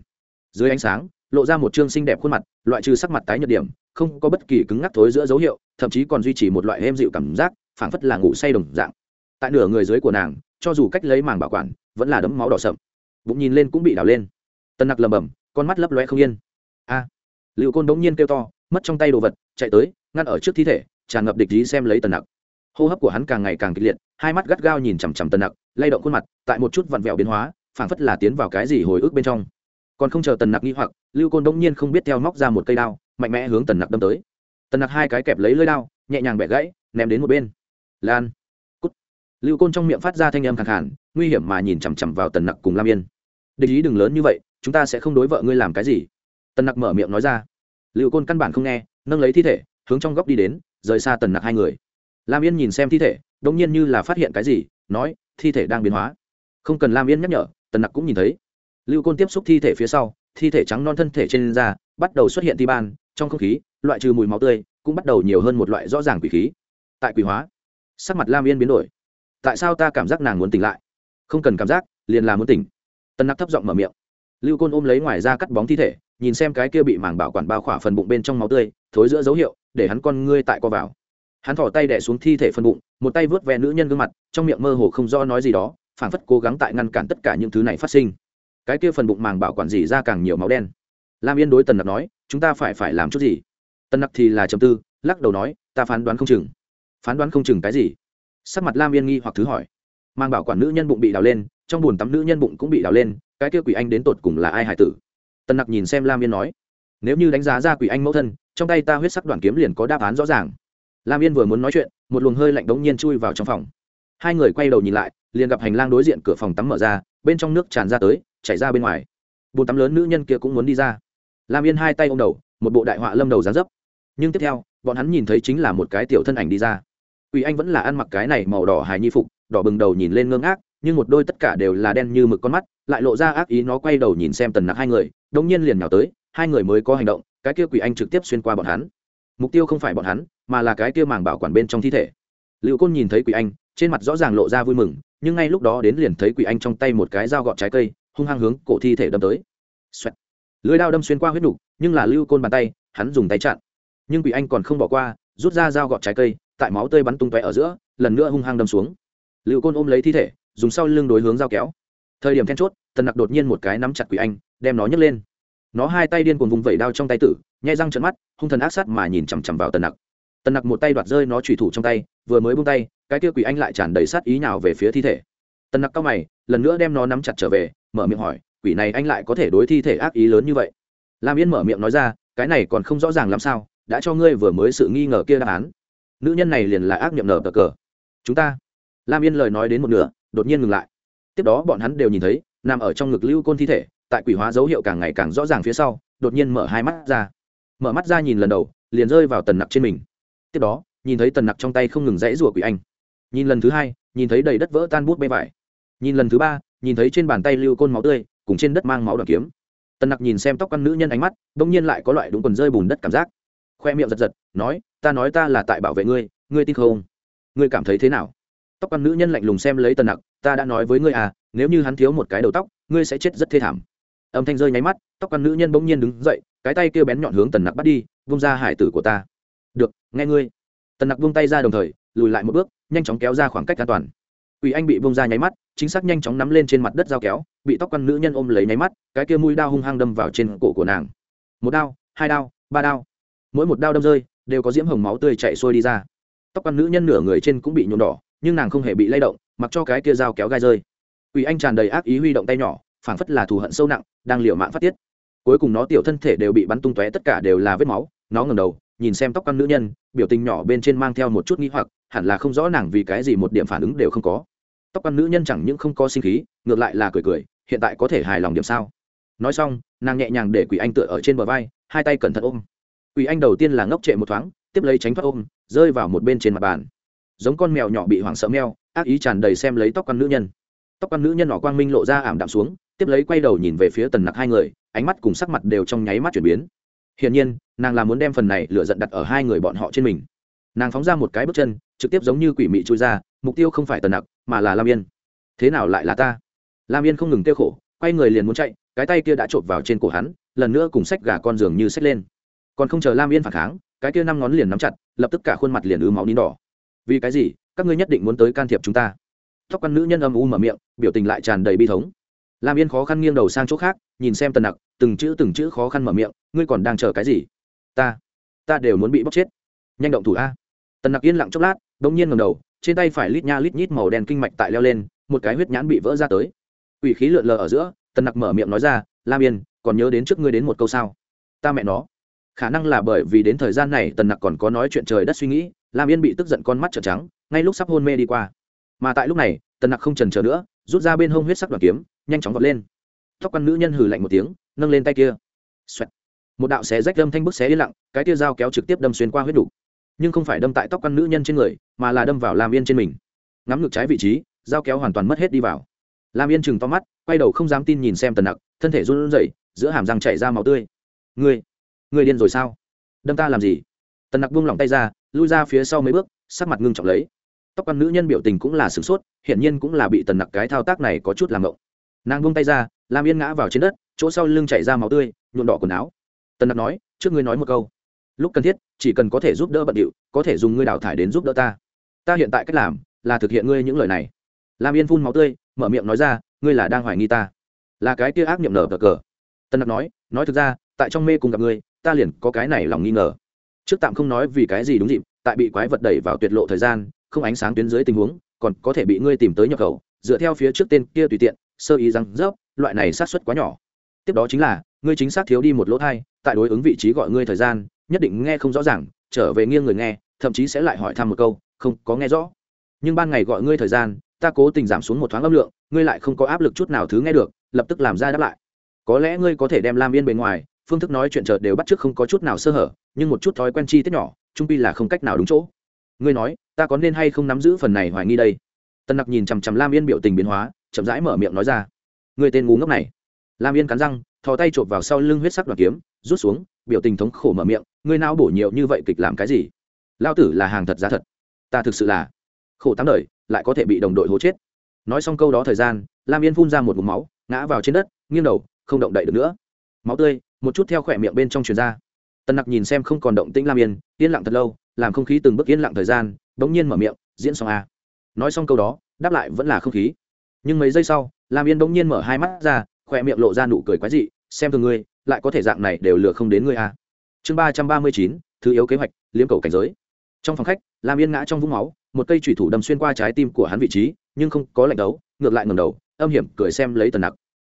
Dưới ánh sáng lộ ra một chương xinh đẹp khuôn mặt loại trừ sắc mặt tái nhợt điểm không có bất kỳ cứng ngắc thối giữa dấu hiệu thậm chí còn duy trì một loại êm dịu cảm giác phảng phất là ngủ say đồng dạng. Tại nửa người dưới của nàng cho dù cách lấy màng bảo quản vẫn là đấm máu đỏ sậm. Bụng nhìn lên cũng bị đảo lên. Tân nặc lầm bầm con mắt lấp loe không yên. A! À, liệu côn bỗng nhiên kêu to mất trong tay đồ vật chạy tới ngăn ở trước thi thể tràn ngập địch ý xem lấy tần nặc. Hô hấp của hắn càng ngày càng kịch liệt hai mắt gắt gao nhìn chằm chằm tần nặc lay động khuôn mặt tại một chút vặn vẹo biến hóa phảng phất là tiến vào cái gì hồi ức bên trong còn không chờ tần nặc nghi hoặc, lưu côn bỗng nhiên không biết theo móc ra một cây đao, mạnh mẽ hướng tần nặc đâm tới. Tần nặc hai cái kẹp lấy lơi đao, nhẹ nhàng bẻ gãy, ném đến một bên. Lan, cút. Lưu côn trong miệng phát ra thanh âm khẳng hẳn nguy hiểm mà nhìn chằm chằm vào tần nặc cùng lam yên. Địch ý đừng lớn như vậy, chúng ta sẽ không đối vợ ngươi làm cái gì. Tần nặc mở miệng nói ra. Lưu côn căn bản không nghe, nâng lấy thi thể, hướng trong góc đi đến, rời xa tần nặc hai người. Lam yên nhìn xem thi thể đông nhiên như là phát hiện cái gì, nói, thi thể đang biến hóa. Không cần lam yên nhắc nhở, tần nặc cũng nhìn thấy lưu côn tiếp xúc thi thể phía sau, thi thể trắng non thân thể trên da bắt đầu xuất hiện ti ban, trong không khí, loại trừ mùi máu tươi, cũng bắt đầu nhiều hơn một loại rõ ràng quỷ khí. Tại quỷ hóa, sắc mặt lam yên biến đổi. Tại sao ta cảm giác nàng muốn tỉnh lại? Không cần cảm giác, liền là muốn tỉnh. Tân nặc thấp giọng mở miệng. Lưu côn ôm lấy ngoài ra cắt bóng thi thể, nhìn xem cái kia bị màng bảo quản bao khỏa phần bụng bên trong máu tươi, thối giữa dấu hiệu, để hắn con ngươi tại co vào. Hắn thỏ tay đẻ xuống thi thể phần bụng, một tay vớt ve nữ nhân gương mặt, trong miệng mơ hồ không do nói gì đó, phảng phất cố gắng tại ngăn cản tất cả những thứ này phát sinh cái kia phần bụng màng bảo quản gì ra càng nhiều máu đen. Lam yên đối tần nặc nói, chúng ta phải phải làm chút gì? Tần nặc thì là chầm tư, lắc đầu nói, ta phán đoán không chừng. Phán đoán không chừng cái gì? Sắc mặt lam yên nghi hoặc thứ hỏi. Mang bảo quản nữ nhân bụng bị đào lên, trong bùn tắm nữ nhân bụng cũng bị đào lên, cái kia quỷ anh đến tột cùng là ai hải tử? Tần nặc nhìn xem lam yên nói, nếu như đánh giá ra quỷ anh mẫu thân, trong tay ta huyết sắc đoàn kiếm liền có đáp án rõ ràng. Lam yên vừa muốn nói chuyện, một luồng hơi lạnh đống nhiên chui vào trong phòng. Hai người quay đầu nhìn lại, liền gặp hành lang đối diện cửa phòng tắm mở ra, bên trong nước tràn ra tới chảy ra bên ngoài bồn tắm lớn nữ nhân kia cũng muốn đi ra lam yên hai tay ô m đầu một bộ đại họa lâm đầu dán dấp nhưng tiếp theo bọn hắn nhìn thấy chính là một cái tiểu thân ảnh đi ra Quỷ Anh vẫn là ăn mặc cái này màu đỏ hài nhi phục, đỏ bừng đầu nhìn lên ngưng ác nhưng một đôi tất cả đều là đen như mực con mắt, lại lộ ra ác ý nó quay đầu nhìn xem Tần Nặc hai người, đột nhiên liền nhào tới, hai người mới có hành động, cái kia Quỷ Anh trực tiếp xuyên qua bọn hắn. Mục tiêu không phải bọn hắn, mà là cái kia màng bảo quản bên trong thi thể. liệu Côn nhìn thấy Quỷ Anh, trên mặt rõ ràng lộ ra vui mừng, nhưng ngay lúc đó đến liền thấy Quỷ Anh trong tay một cái dao gọt trái cây, hung hăng hướng cổ thi thể đâm tới. Xoẹt. Lưỡi dao đâm xuyên qua huyết nục, nhưng là Lưu Côn bàn tay, hắn dùng tay chặn. Nhưng Quỷ Anh còn không bỏ qua, rút ra dao gọt trái cây, tại máu tươi bắn tung tóe ở giữa, lần nữa hung hăng đâm xuống Lưu côn ôm lấy thi thể dùng sau lưng đối hướng dao kéo thời điểm then chốt tần nặc đột nhiên một cái nắm chặt quỷ anh đem nó nhấc lên nó hai tay điên cuồng vùng vẩy đao trong tay tử nhai răng trận mắt hung thần ác sát mà nhìn chằm chằm vào tần nặc tần nặc một tay đoạt rơi nó trùy thủ trong tay vừa mới bung tay cái kia quỷ anh lại tràn đầy sát ý nào về phía thi thể tần nặc cao mày lần nữa đem nó nắm chặt trở về, mở miệng hỏi, quỷ này anh lại có thể đối thi thể ác ý lớn như vậy? Lam yên mở miệng nói ra, cái này còn không rõ ràng làm sao, đã cho ngươi vừa mới sự nghi ngờ kia đáp án. Nữ nhân này liền là ác nghiệm nở cờ cờ. Chúng ta? Lam yên lời nói đến một nửa, đột nhiên ngừng lại. Tiếp đó bọn hắn đều nhìn thấy, nằm ở trong ngực lưu côn thi thể, tại quỷ hóa dấu hiệu càng ngày càng rõ ràng phía sau, đột nhiên mở hai mắt ra. Mở mắt ra nhìn lần đầu, liền rơi vào tần nặc trên mình. Tiếp đó, nhìn thấy tần nặc trong tay không ngừng rẽ rùa quỷ anh. Nhìn lần thứ hai, nhìn thấy đầy đất vỡ tan bút bê vải nhìn lần thứ ba, nhìn thấy trên bàn tay lưu côn máu tươi, cùng trên đất mang máu đoàn kiếm. Tần nặc nhìn xem tóc căn nữ nhân ánh mắt đ ỗ n g nhiên lại có loại đúng quần rơi bùn đất cảm giác. Khoe miệng giật giật, nói, ta nói ta là tại bảo vệ ngươi ngươi tin không? Ngươi cảm thấy thế nào? Tóc căn nữ nhân lạnh lùng xem lấy tần nặc, ta đã nói với ngươi à nếu như hắn thiếu một cái đầu tóc, ngươi sẽ chết rất thê thảm. Âm thanh rơi nháy mắt, tóc căn nữ nhân bỗng nhiên đứng dậy, cái tay kêu bén nhọn hướng tần nặc bắt đi, vung ra hải tử của ta. Được, nghe ngươi. Tần nặc vung tay ra đồng thời, lùi lại một bước, nhanh chóng kéo ra khoảng cách an toàn. Quỷ anh bị vung ra nháy mắt, chính xác nhanh chóng nắm lên trên mặt đất dao kéo, bị tóc quan nữ nhân ôm lấy nháy mắt, cái kia mũi đao hung hăng đâm vào trên cổ của nàng. Một đao, hai đao, ba đao. Mỗi một đao đâm rơi, đều có diễm hồng máu tươi chảy xuôi đi ra. Tóc quan nữ nhân nửa người trên cũng bị nhuộm đỏ, nhưng nàng không hề bị lay động, mặc cho cái kia dao kéo gai rơi. Quỷ anh tràn đầy ác ý huy động tay nhỏ, phảng phất là thù hận sâu nặng, đang liều mạng phát tiết. Cuối cùng nó tiểu thân thể đều bị bắn tung tóe, tất cả đều là vết máu, nó ngẩng đầu nhìn xem tóc căn nữ nhân, biểu tình nhỏ bên trên mang theo một chút nghi hoặc, hẳn là không rõ nàng vì cái gì một điểm phản ứng đều không có. Tóc căn nữ nhân chẳng những không có sinh khí, ngược lại là cười cười, hiện tại có thể hài lòng điểm sao? Nói xong, nàng nhẹ nhàng để quỷ anh tựa ở trên bờ vai, hai tay cẩn thận ôm. Quỷ anh đầu tiên là ngốc trệ một thoáng, tiếp lấy tránh thoát ôm, rơi vào một bên trên mặt bàn. Giống con mèo nhỏ bị hoảng sợ meo, ác ý tràn đầy xem lấy tóc quan nữ nhân. Tóc quan nữ nhân nhỏ quang minh lộ ra ảm đạm xuống, tiếp lấy quay đầu nhìn về phía tần nặc hai người, ánh mắt cùng sắc mặt đều trong nháy mắt chuyển biến hiển nhiên, nàng là muốn đem phần này lựa giận đặt ở hai người bọn họ trên mình. Nàng phóng ra một cái bước chân, trực tiếp giống như quỷ mị chui ra, mục tiêu không phải tần nặc, mà là lam yên. Thế nào lại là ta? Lam yên không ngừng tiêu khổ, quay người liền muốn chạy, cái tay kia đã chộp vào trên cổ hắn, lần nữa cùng xách gà con giường như xách lên. Còn không chờ lam yên phản kháng, cái kia năm ngón liền nắm chặt, lập tức cả khuôn mặt liền ứ máu nín đỏ. Vì cái gì, các ngươi nhất định muốn tới can thiệp chúng ta? Tóc quan nữ nhân âm u mở miệng, biểu tình lại tràn đầy bi thống lam yên khó khăn nghiêng đầu sang chỗ khác, nhìn xem tần nặc, từng chữ từng chữ khó khăn mở miệng, ngươi còn đang chờ cái gì? Ta ta đều muốn bị bóc chết. Nhanh động thủ a. Tần nặc yên lặng chốc lát đ ỗ n g nhiên ngầm đầu, trên tay phải lít nha lít nhít màu đen kinh mạch tại leo lên, một cái huyết nhãn bị vỡ ra tới. Ủy khí lượn lờ ở giữa, tần nặc mở miệng nói ra, lam yên, còn nhớ đến trước ngươi đến một câu sao? Ta mẹ nó. Khả năng là bởi vì đến thời gian này tần nặc còn có nói chuyện trời đất suy nghĩ, lam yên bị tức giận con mắt trợn trắng, ngay lúc sắp hôn mê đi qua. Mà tại lúc này, tần nặc không trần chờ nữa, rút ra bên hông huyết sắc đoàn kiếm nhanh chóng vọt lên. Tóc quan nữ nhân hừ lạnh một tiếng, nâng lên tay kia. Xoẹt. một đạo xé rách đâm thanh bức xé yên lặng, cái tia dao kéo trực tiếp đâm xuyên qua huyết đủ nhưng không phải đâm tại tóc quan nữ nhân trên người, mà là đâm vào lam yên trên mình. Ngắm ngược trái vị trí, dao kéo hoàn toàn mất hết đi vào. Lam yên chừng to mắt, quay đầu không dám tin nhìn xem tần nặc, thân thể run rẩy, giữa hàm răng chảy ra màu tươi. Ngươi ngươi điên rồi sao? Đâm ta làm gì? Tần nặc buông lỏng tay ra, lui ra phía sau mấy bước, sắc mặt ngưng trọng lấy. Tóc quan nữ nhân biểu tình cũng là sửng sốt, hiển nhiên cũng là bị tần nặc cái thao tác này có chút làm ngộng nàng buông tay ra, lam yên ngã vào trên đất, chỗ sau lưng chảy ra máu tươi nhuộn đỏ quần áo. Tần nặc nói, trước ngươi nói một câu. Lúc cần thiết, chỉ cần có thể giúp đỡ bận điệu, có thể dùng ngươi đào thải đến giúp đỡ ta. Ta hiện tại cách làm là thực hiện ngươi những lời này. Lam yên phun máu tươi, mở miệng nói ra, ngươi là đang hoài nghi ta. Là cái kia ác nhậm nở cờ cờ. Tân nặc nói nói thực ra, tại trong mê cùng gặp ngươi, ta liền có cái này lòng nghi ngờ. Trước tạm không nói vì cái gì đúng dịp, tại bị quái vật đẩy vào tuyệt lộ thời gian, không ánh sáng tuyến dưới tình huống, còn có thể bị ngươi tìm tới nhập khẩu, dựa theo phía trước tên kia tùy tiện sơ ý răng rớp, loại này sát xuất quá nhỏ. Tiếp đó chính là, ngươi chính xác thiếu đi một lỗ thai, tại đối ứng vị trí gọi ngươi thời gian, nhất định nghe không rõ ràng, trở về nghiêng người nghe, thậm chí sẽ lại hỏi thăm một câu, không có nghe rõ. Nhưng ban ngày gọi ngươi thời gian, ta cố tình giảm xuống một thoáng âm lượng, ngươi lại không có áp lực chút nào thứ nghe được, lập tức làm ra đáp lại. Có lẽ ngươi có thể đem lam yên bề ngoài, phương thức nói chuyện chợt đều bắt trước không có chút nào sơ hở, nhưng một chút thói quen chi tiết nhỏ trung pi là không cách nào đúng chỗ. Ngươi nói, ta có nên hay không nắm giữ phần này hoài nghi đây? Tân nặc nhìn chằm chằm lam yên biểu tình biến hóa, chậm rãi mở miệng nói ra. Người tên ngu ngốc này. Lam yên cắn răng, thò tay chộp vào sau lưng huyết sắc đoàn kiếm, rút xuống, biểu tình thống khổ mở miệng ngươi não bổ nhiều như vậy kịch làm cái gì? Lao tử là hàng thật giá thật. Ta thực sự là khổ tám đời, lại có thể bị đồng đội hố chết. Nói xong câu đó thời gian, lam yên phun ra một mục máu, ngã vào trên đất, nghiêng đầu, không động đậy được nữa. Máu tươi, một chút theo khỏe miệng bên trong truyền ra. Tân nặc nhìn xem không còn động tĩnh lam yên yên lặng thật lâu, làm không khí từng bước yên lặng thời gian, bỗng nhiên mở miệng, diễn xong a nói xong câu đó, đáp lại vẫn là không khí. Nhưng mấy giây sau, lam yên bỗng nhiên mở hai mắt ra, khỏe miệng lộ ra nụ cười quái dị, xem thường ngươi, lại có thể dạng này đều lừa không đến ngươi à? chương ba trăm ba mươi chín, thứ yếu kế hoạch, liếm cầu cảnh giới. Trong phòng khách, lam yên ngã trong vũng máu, một cây thủy thủ đâm xuyên qua trái tim của hắn vị trí, nhưng không có lệnh đấu, ngược lại ngầm đầu, âm hiểm cười xem lấy tần nặc.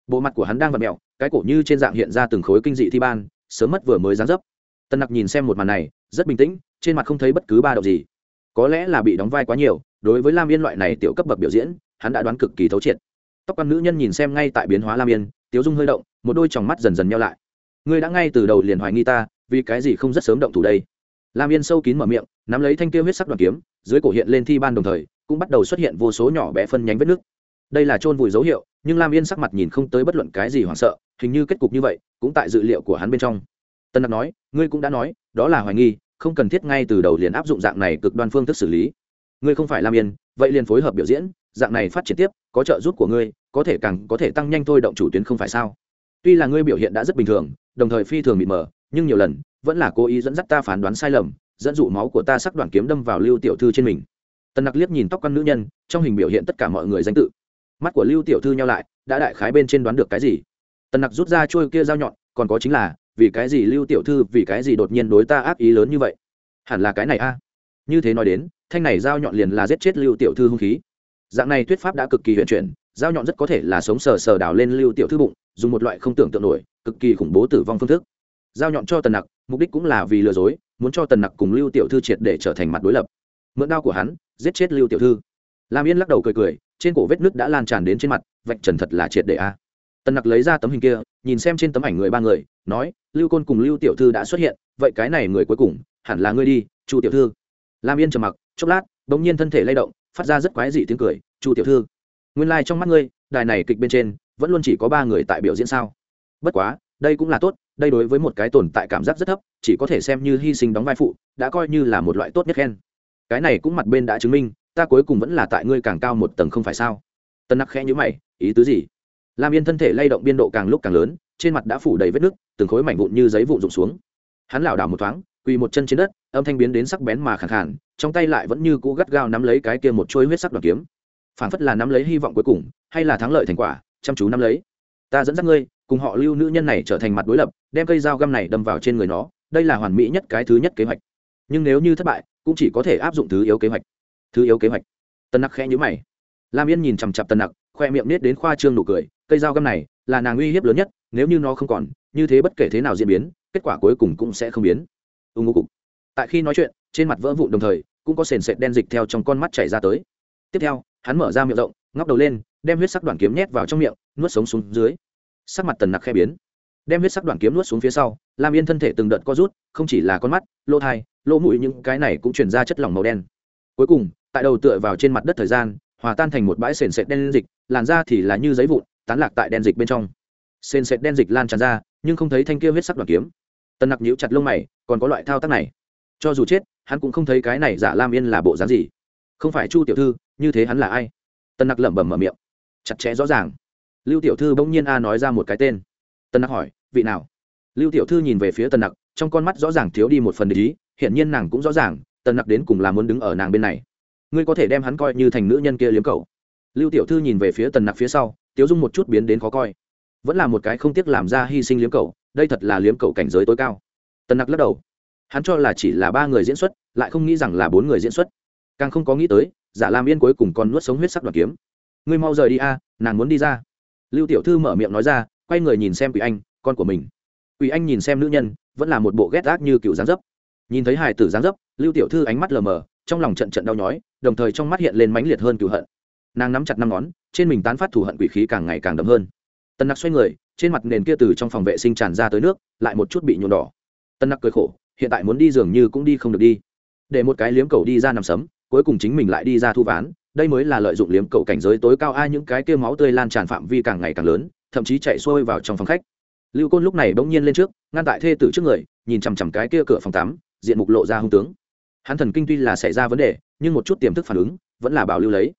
Bộ mặt của hắn đang vặt mẹo cái cổ như trên dạng hiện ra từng khối kinh dị thi ban, sớm mất vừa mới dán dấp. Tần nặc nhìn xem một màn này, rất bình tĩnh, trên mặt không thấy bất cứ ba động gì. Có lẽ là bị đóng vai quá nhiều đối với lam yên loại này tiểu cấp bậc biểu diễn, hắn đã đoán cực kỳ thấu triệt. Tóc quan nữ nhân nhìn xem ngay tại biến hóa lam yên, tiếu dung hơi động, một đôi tròng mắt dần dần nhau lại. Ngươi đã ngay từ đầu liền hoài nghi ta, vì cái gì không rất sớm động thủ đây? Lam yên sâu kín mở miệng, nắm lấy thanh kia huyết sắc đoàn kiếm, dưới cổ hiện lên thi ban đồng thời, cũng bắt đầu xuất hiện vô số nhỏ bé phân nhánh vết nước. Đây là chôn vùi dấu hiệu, nhưng lam yên sắc mặt nhìn không tới bất luận cái gì hoảng sợ, hình như kết cục như vậy, cũng tại dự liệu của hắn bên trong. Tân đặc nói, ngươi cũng đã nói, đó là hoài nghi, không cần thiết ngay từ đầu liền áp dụng dạng này cực đoan phương thức xử lý ngươi không phải lam yên, vậy liền phối hợp biểu diễn, dạng này phát triển tiếp, có trợ giúp của ngươi, có thể càng, có thể tăng nhanh thôi, động chủ tuyến không phải sao? Tuy là ngươi biểu hiện đã rất bình thường, đồng thời phi thường bị mờ, nhưng nhiều lần, vẫn là cố ý dẫn dắt ta phán đoán sai lầm, dẫn dụ máu của ta sắc đoạn kiếm đâm vào lưu tiểu thư trên mình. Tần nặc liếc nhìn tóc con nữ nhân, trong hình biểu hiện tất cả mọi người danh tự. Mắt của lưu tiểu thư nhau lại, đã đại khái bên trên đoán được cái gì? Tần nặc rút ra trôi kia dao nhọn, còn có chính là, vì cái gì lưu tiểu thư, vì cái gì đột nhiên đối ta ác ý lớn như vậy? Hẳn là cái này a như thế nói đến, thanh này dao nhọn liền là giết chết lưu tiểu thư hung khí. Dạng này thuyết pháp đã cực kỳ huyền chuyển dao nhọn rất có thể là sống sờ sờ đào lên lưu tiểu thư bụng, dùng một loại không tưởng tượng nổi, cực kỳ khủng bố tử vong phương thức. Dao nhọn cho tần nặc, mục đích cũng là vì lừa dối, muốn cho tần nặc cùng lưu tiểu thư triệt để trở thành mặt đối lập. Mượn đao của hắn, giết chết lưu tiểu thư. Lam yên lắc đầu cười cười, trên cổ vết nước đã lan tràn đến trên mặt, vạch trần thật là triệt để a. Tần nặc lấy ra tấm hình kia, nhìn xem trên tấm ảnh người ba người, nói, lưu côn cùng lưu tiểu thư đã xuất hiện, vậy cái này người cuối cùng, hẳn là ngươi đi, chu tiểu thư lam yên trầm mặc, chốc lát đ ỗ n g nhiên thân thể lay động, phát ra rất quái dị tiếng cười, chu tiểu thư, nguyên lai、like、trong mắt ngươi, đài này kịch bên trên, vẫn luôn chỉ có ba người tại biểu diễn sao? Bất quá, đây cũng là tốt, đây đối với một cái tồn tại cảm giác rất thấp, chỉ có thể xem như hy sinh đóng vai phụ, đã coi như là một loại tốt nhất khen. Cái này cũng mặt bên đã chứng minh, ta cuối cùng vẫn là tại ngươi càng cao một tầng không phải sao? Tân nặc khẽ nhữ mày, ý tứ gì? Lam yên thân thể lay động biên độ càng lúc càng lớn, trên mặt đã phủ đầy vết nứt, từng khối mảnh vụn như giấy vụn rụng xuống. Hắn lảo đảo một thoáng quỳ một chân trên đất, âm thanh biến đến sắc bén mà khẳng khản trong tay lại vẫn như cũ gắt gao nắm lấy cái kia một chuôi huyết sắc đoàn kiếm. Phản phất là nắm lấy hy vọng cuối cùng, hay là thắng lợi thành quả, chăm chú nắm lấy. Ta dẫn dắt ngươi, cùng họ lưu nữ nhân này trở thành mặt đối lập, đem cây dao găm này đâm vào trên người nó, đây là hoàn mỹ nhất cái thứ nhất kế hoạch. Nhưng nếu như thất bại, cũng chỉ có thể áp dụng thứ yếu kế hoạch. Thứ yếu kế hoạch. Tân nặc khẽ nhữ mày. Lam yên nhìn chằm chặp tân nặc, khoe miệng nết đến khoa trương nụ cười, cây dao găm này là nàng uy hiếp lớn nhất, nếu như nó không còn, như thế bất kể thế nào diễn biến, kết quả cuối cùng cũng sẽ không biến ưng ngô cục. Tại khi nói chuyện, trên mặt vỡ vụn đồng thời, cũng có sền sệt đen dịch theo trong con mắt chảy ra tới. Tiếp theo, hắn mở ra miệng rộng, ngóc đầu lên, đem huyết sắc đoạn kiếm nhét vào trong miệng, nuốt sống xuống dưới. Sắc mặt tần nặc khe biến. Đem huyết sắc đoạn kiếm nuốt xuống phía sau làm yên thân thể từng đợt co rút, không chỉ là con mắt, lỗ thai, lỗ mũi những cái này cũng chuyển ra chất lỏng màu đen. Cuối cùng, tại đầu tựa vào trên mặt đất thời gian, hòa tan thành một bãi sền sệt đen dịch, làn ra thì là như giấy vụn, tán lạc tại đen dịch bên trong. Sền sệt đen dịch lan tràn ra, nhưng không thấy thanh kia huyết sắc đoạn kiếm. Tần nặc nhíu chặt lông mày còn có loại thao tác này. Cho dù chết, hắn cũng không thấy cái này giả lam yên là bộ dáng gì. Không phải chu tiểu thư, như thế hắn là ai? Tần nặc lẩm bẩm mở miệng. Chặt chẽ rõ ràng. Lưu tiểu thư bỗng nhiên a nói ra một cái tên. Tần nặc hỏi, vị nào? Lưu tiểu thư nhìn về phía tần nặc, trong con mắt rõ ràng thiếu đi một phần lý hiển nhiên nàng cũng rõ ràng, tần nặc đến cùng là muốn đứng ở nàng bên này. Ngươi có thể đem hắn coi như thành nữ nhân kia liếm cầu lưu tiểu thư nhìn về phía tần nặc phía sau, tiếu dung một chút biến đến khó coi. Vẫn là một cái không tiếc làm ra hy sinh liếm cầu đây thật là liếm cầu cảnh giới tối cao tần nặc lắc đầu. Hắn cho là chỉ là ba người diễn xuất, lại không nghĩ rằng là bốn người diễn xuất. Càng không có nghĩ tới, giả lam yên cuối cùng còn nuốt sống huyết sắc đoàn kiếm. Ngươi mau rời đi a, nàng muốn đi ra. Lưu tiểu thư mở miệng nói ra, quay người nhìn xem quỷ anh, con của mình. Quỷ anh nhìn xem nữ nhân, vẫn là một bộ ghét ác như cựu gián dấp. Nhìn thấy hài tử gián dấp, lưu tiểu thư ánh mắt lờ mờ, trong lòng trận trận đau nhói, đồng thời trong mắt hiện lên mãnh liệt hơn cựu hận. Nàng nắm chặt năm ngón, trên mình tán phát thủ hận quỷ khí càng ngày càng đậm hơn. Tần nặc xoay người, trên mặt nền kia từ trong phòng vệ sinh tràn ra tới nước, lại một chút bị nhuộm đỏ tân nặc cười khổ, hiện tại muốn đi dường như cũng đi không được đi. Để một cái liếm cầu đi ra nằm sấm, cuối cùng chính mình lại đi ra thu ván, đây mới là lợi dụng liếm cầu cảnh giới tối cao ai những cái kia máu tươi lan tràn phạm vi càng ngày càng lớn, thậm chí chạy xuôi vào trong phòng khách. Lưu côn lúc này bỗng nhiên lên trước, ngăn tại thê tử trước người, nhìn chằm chằm cái kia cửa phòng tắm, diện mục lộ ra hung tướng. Hắn thần kinh tuy là xảy ra vấn đề, nhưng một chút tiềm thức phản ứng, vẫn là bảo lưu lấy.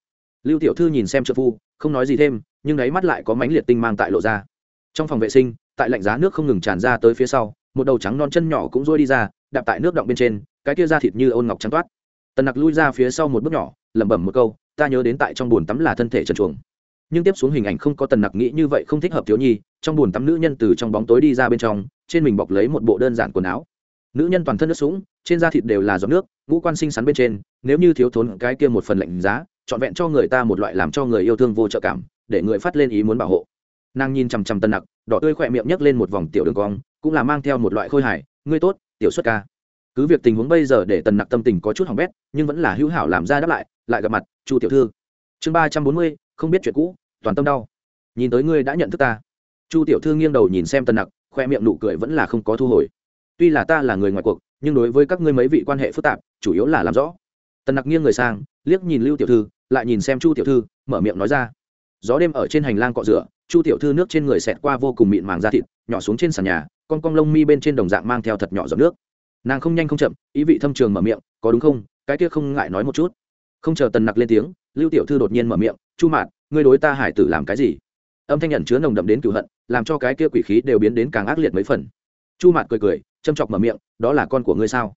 Lưu tiểu thư nhìn xem trợ phu, không nói gì thêm, nhưng đáy mắt lại có mánh liệt tinh mang tại lộ ra. Trong phòng vệ sinh, tại lạnh giá nước không ngừng tràn ra tới phía sau một đầu trắng non chân nhỏ cũng rôi đi ra, đạp tại nước động bên trên, cái kia ra thịt như ôn ngọc trắng toát. Tần nặc lui ra phía sau một bước nhỏ, lẩm bẩm một câu, ta nhớ đến tại trong bồn tắm là thân thể trần chuồng. Nhưng tiếp xuống hình ảnh không có tần nặc nghĩ như vậy không thích hợp thiếu nhi, trong bồn tắm nữ nhân từ trong bóng tối đi ra bên trong, trên mình bọc lấy một bộ đơn giản quần áo. Nữ nhân toàn thân nước sũng, trên da thịt đều là giọt nước, ngũ quan sinh sắn bên trên, nếu như thiếu thốn cái kia một phần lạnh giá, trọn vẹn cho người ta một loại làm cho người yêu thương vô trợ cảm, để người phát lên ý muốn bảo hộ. Nàng nhìn chằm chằm tân nặc, đỏ tươi khỏe miệng nhấc lên một vòng tiểu đường cong cũng là mang theo một loại khôi hài, ngươi tốt, tiểu xuất ca. Cứ việc tình huống bây giờ để tần nặc tâm tình có chút hỏng bét, nhưng vẫn là hữu hảo làm ra đáp lại lại gặp mặt, chu tiểu thư. Chương ba trăm bốn mươi, không biết chuyện cũ, toàn tâm đau. Nhìn tới ngươi đã nhận thức ta. Chu tiểu thư nghiêng đầu nhìn xem tần nặc, khoe miệng nụ cười vẫn là không có thu hồi. Tuy là ta là người ngoài cuộc, nhưng đối với các ngươi mấy vị quan hệ phức tạp, chủ yếu là làm rõ. Tần nặc nghiêng người sang, liếc nhìn lưu tiểu thư, lại nhìn xem chu tiểu thư, mở miệng nói ra. Gió đêm ở trên hành lang cọ rửa, chu tiểu thư nước trên người xẹt qua vô cùng mịn màng da thịt, nhỏ xuống trên sàn nhà con cong lông mi bên trên đồng dạng mang theo thật nhỏ giọt nước. Nàng không nhanh không chậm, ý vị thâm trường mở miệng, có đúng không? Cái kia không ngại nói một chút. Không chờ tần nặc lên tiếng, lưu tiểu thư đột nhiên mở miệng, chu mạt, ngươi đối ta hải tử làm cái gì? Âm thanh nhận chứa nồng đậm đến cửu hận, làm cho cái kia quỷ khí đều biến đến càng ác liệt mấy phần. Chu mạt cười cười, châm chọc mở miệng, đó là con của ngươi sao?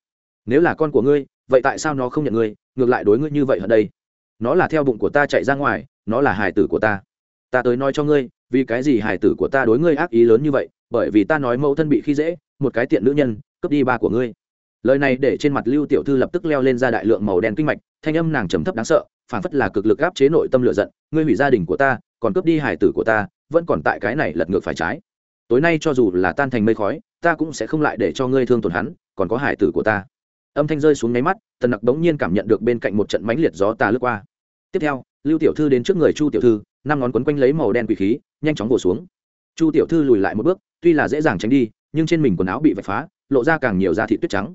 Nếu là con của ngươi, vậy tại sao nó không nhận ngươi? Ngược lại đối ngươi như vậy ở đây. Nó là theo bụng của ta chạy ra ngoài, nó là hải tử của ta. Ta tới nói cho ngươi, vì cái gì hải tử của ta đối ngươi ác ý lớn như vậy bởi vì ta nói mẫu thân bị khi dễ, một cái tiện nữ nhân, cướp đi ba của ngươi. Lời này để trên mặt lưu tiểu thư lập tức leo lên ra đại lượng màu đen kinh mạch, thanh âm nàng trầm thấp đáng sợ phản phất là cực lực áp chế nội tâm lựa giận. Ngươi hủy gia đình của ta, còn cướp đi hải tử của ta, vẫn còn tại cái này lật ngược phải trái. Tối nay cho dù là tan thành mây khói, ta cũng sẽ không lại để cho ngươi thương tổn hắn, còn có hải tử của ta. Âm thanh rơi xuống nháy mắt, tần nặc bỗng nhiên cảm nhận được bên cạnh một trận mãnh liệt gió ta lướt qua. Tiếp theo, lưu tiểu thư đến trước người chu tiểu thư, năm ngón quấn quanh lấy màu đen quỷ khí, nhanh chóng bổ xuống. Chu tiểu thư lùi lại một bước tuy là dễ dàng tránh đi, nhưng trên mình quần áo bị vạch phá, lộ ra càng nhiều da thịt tuyết trắng.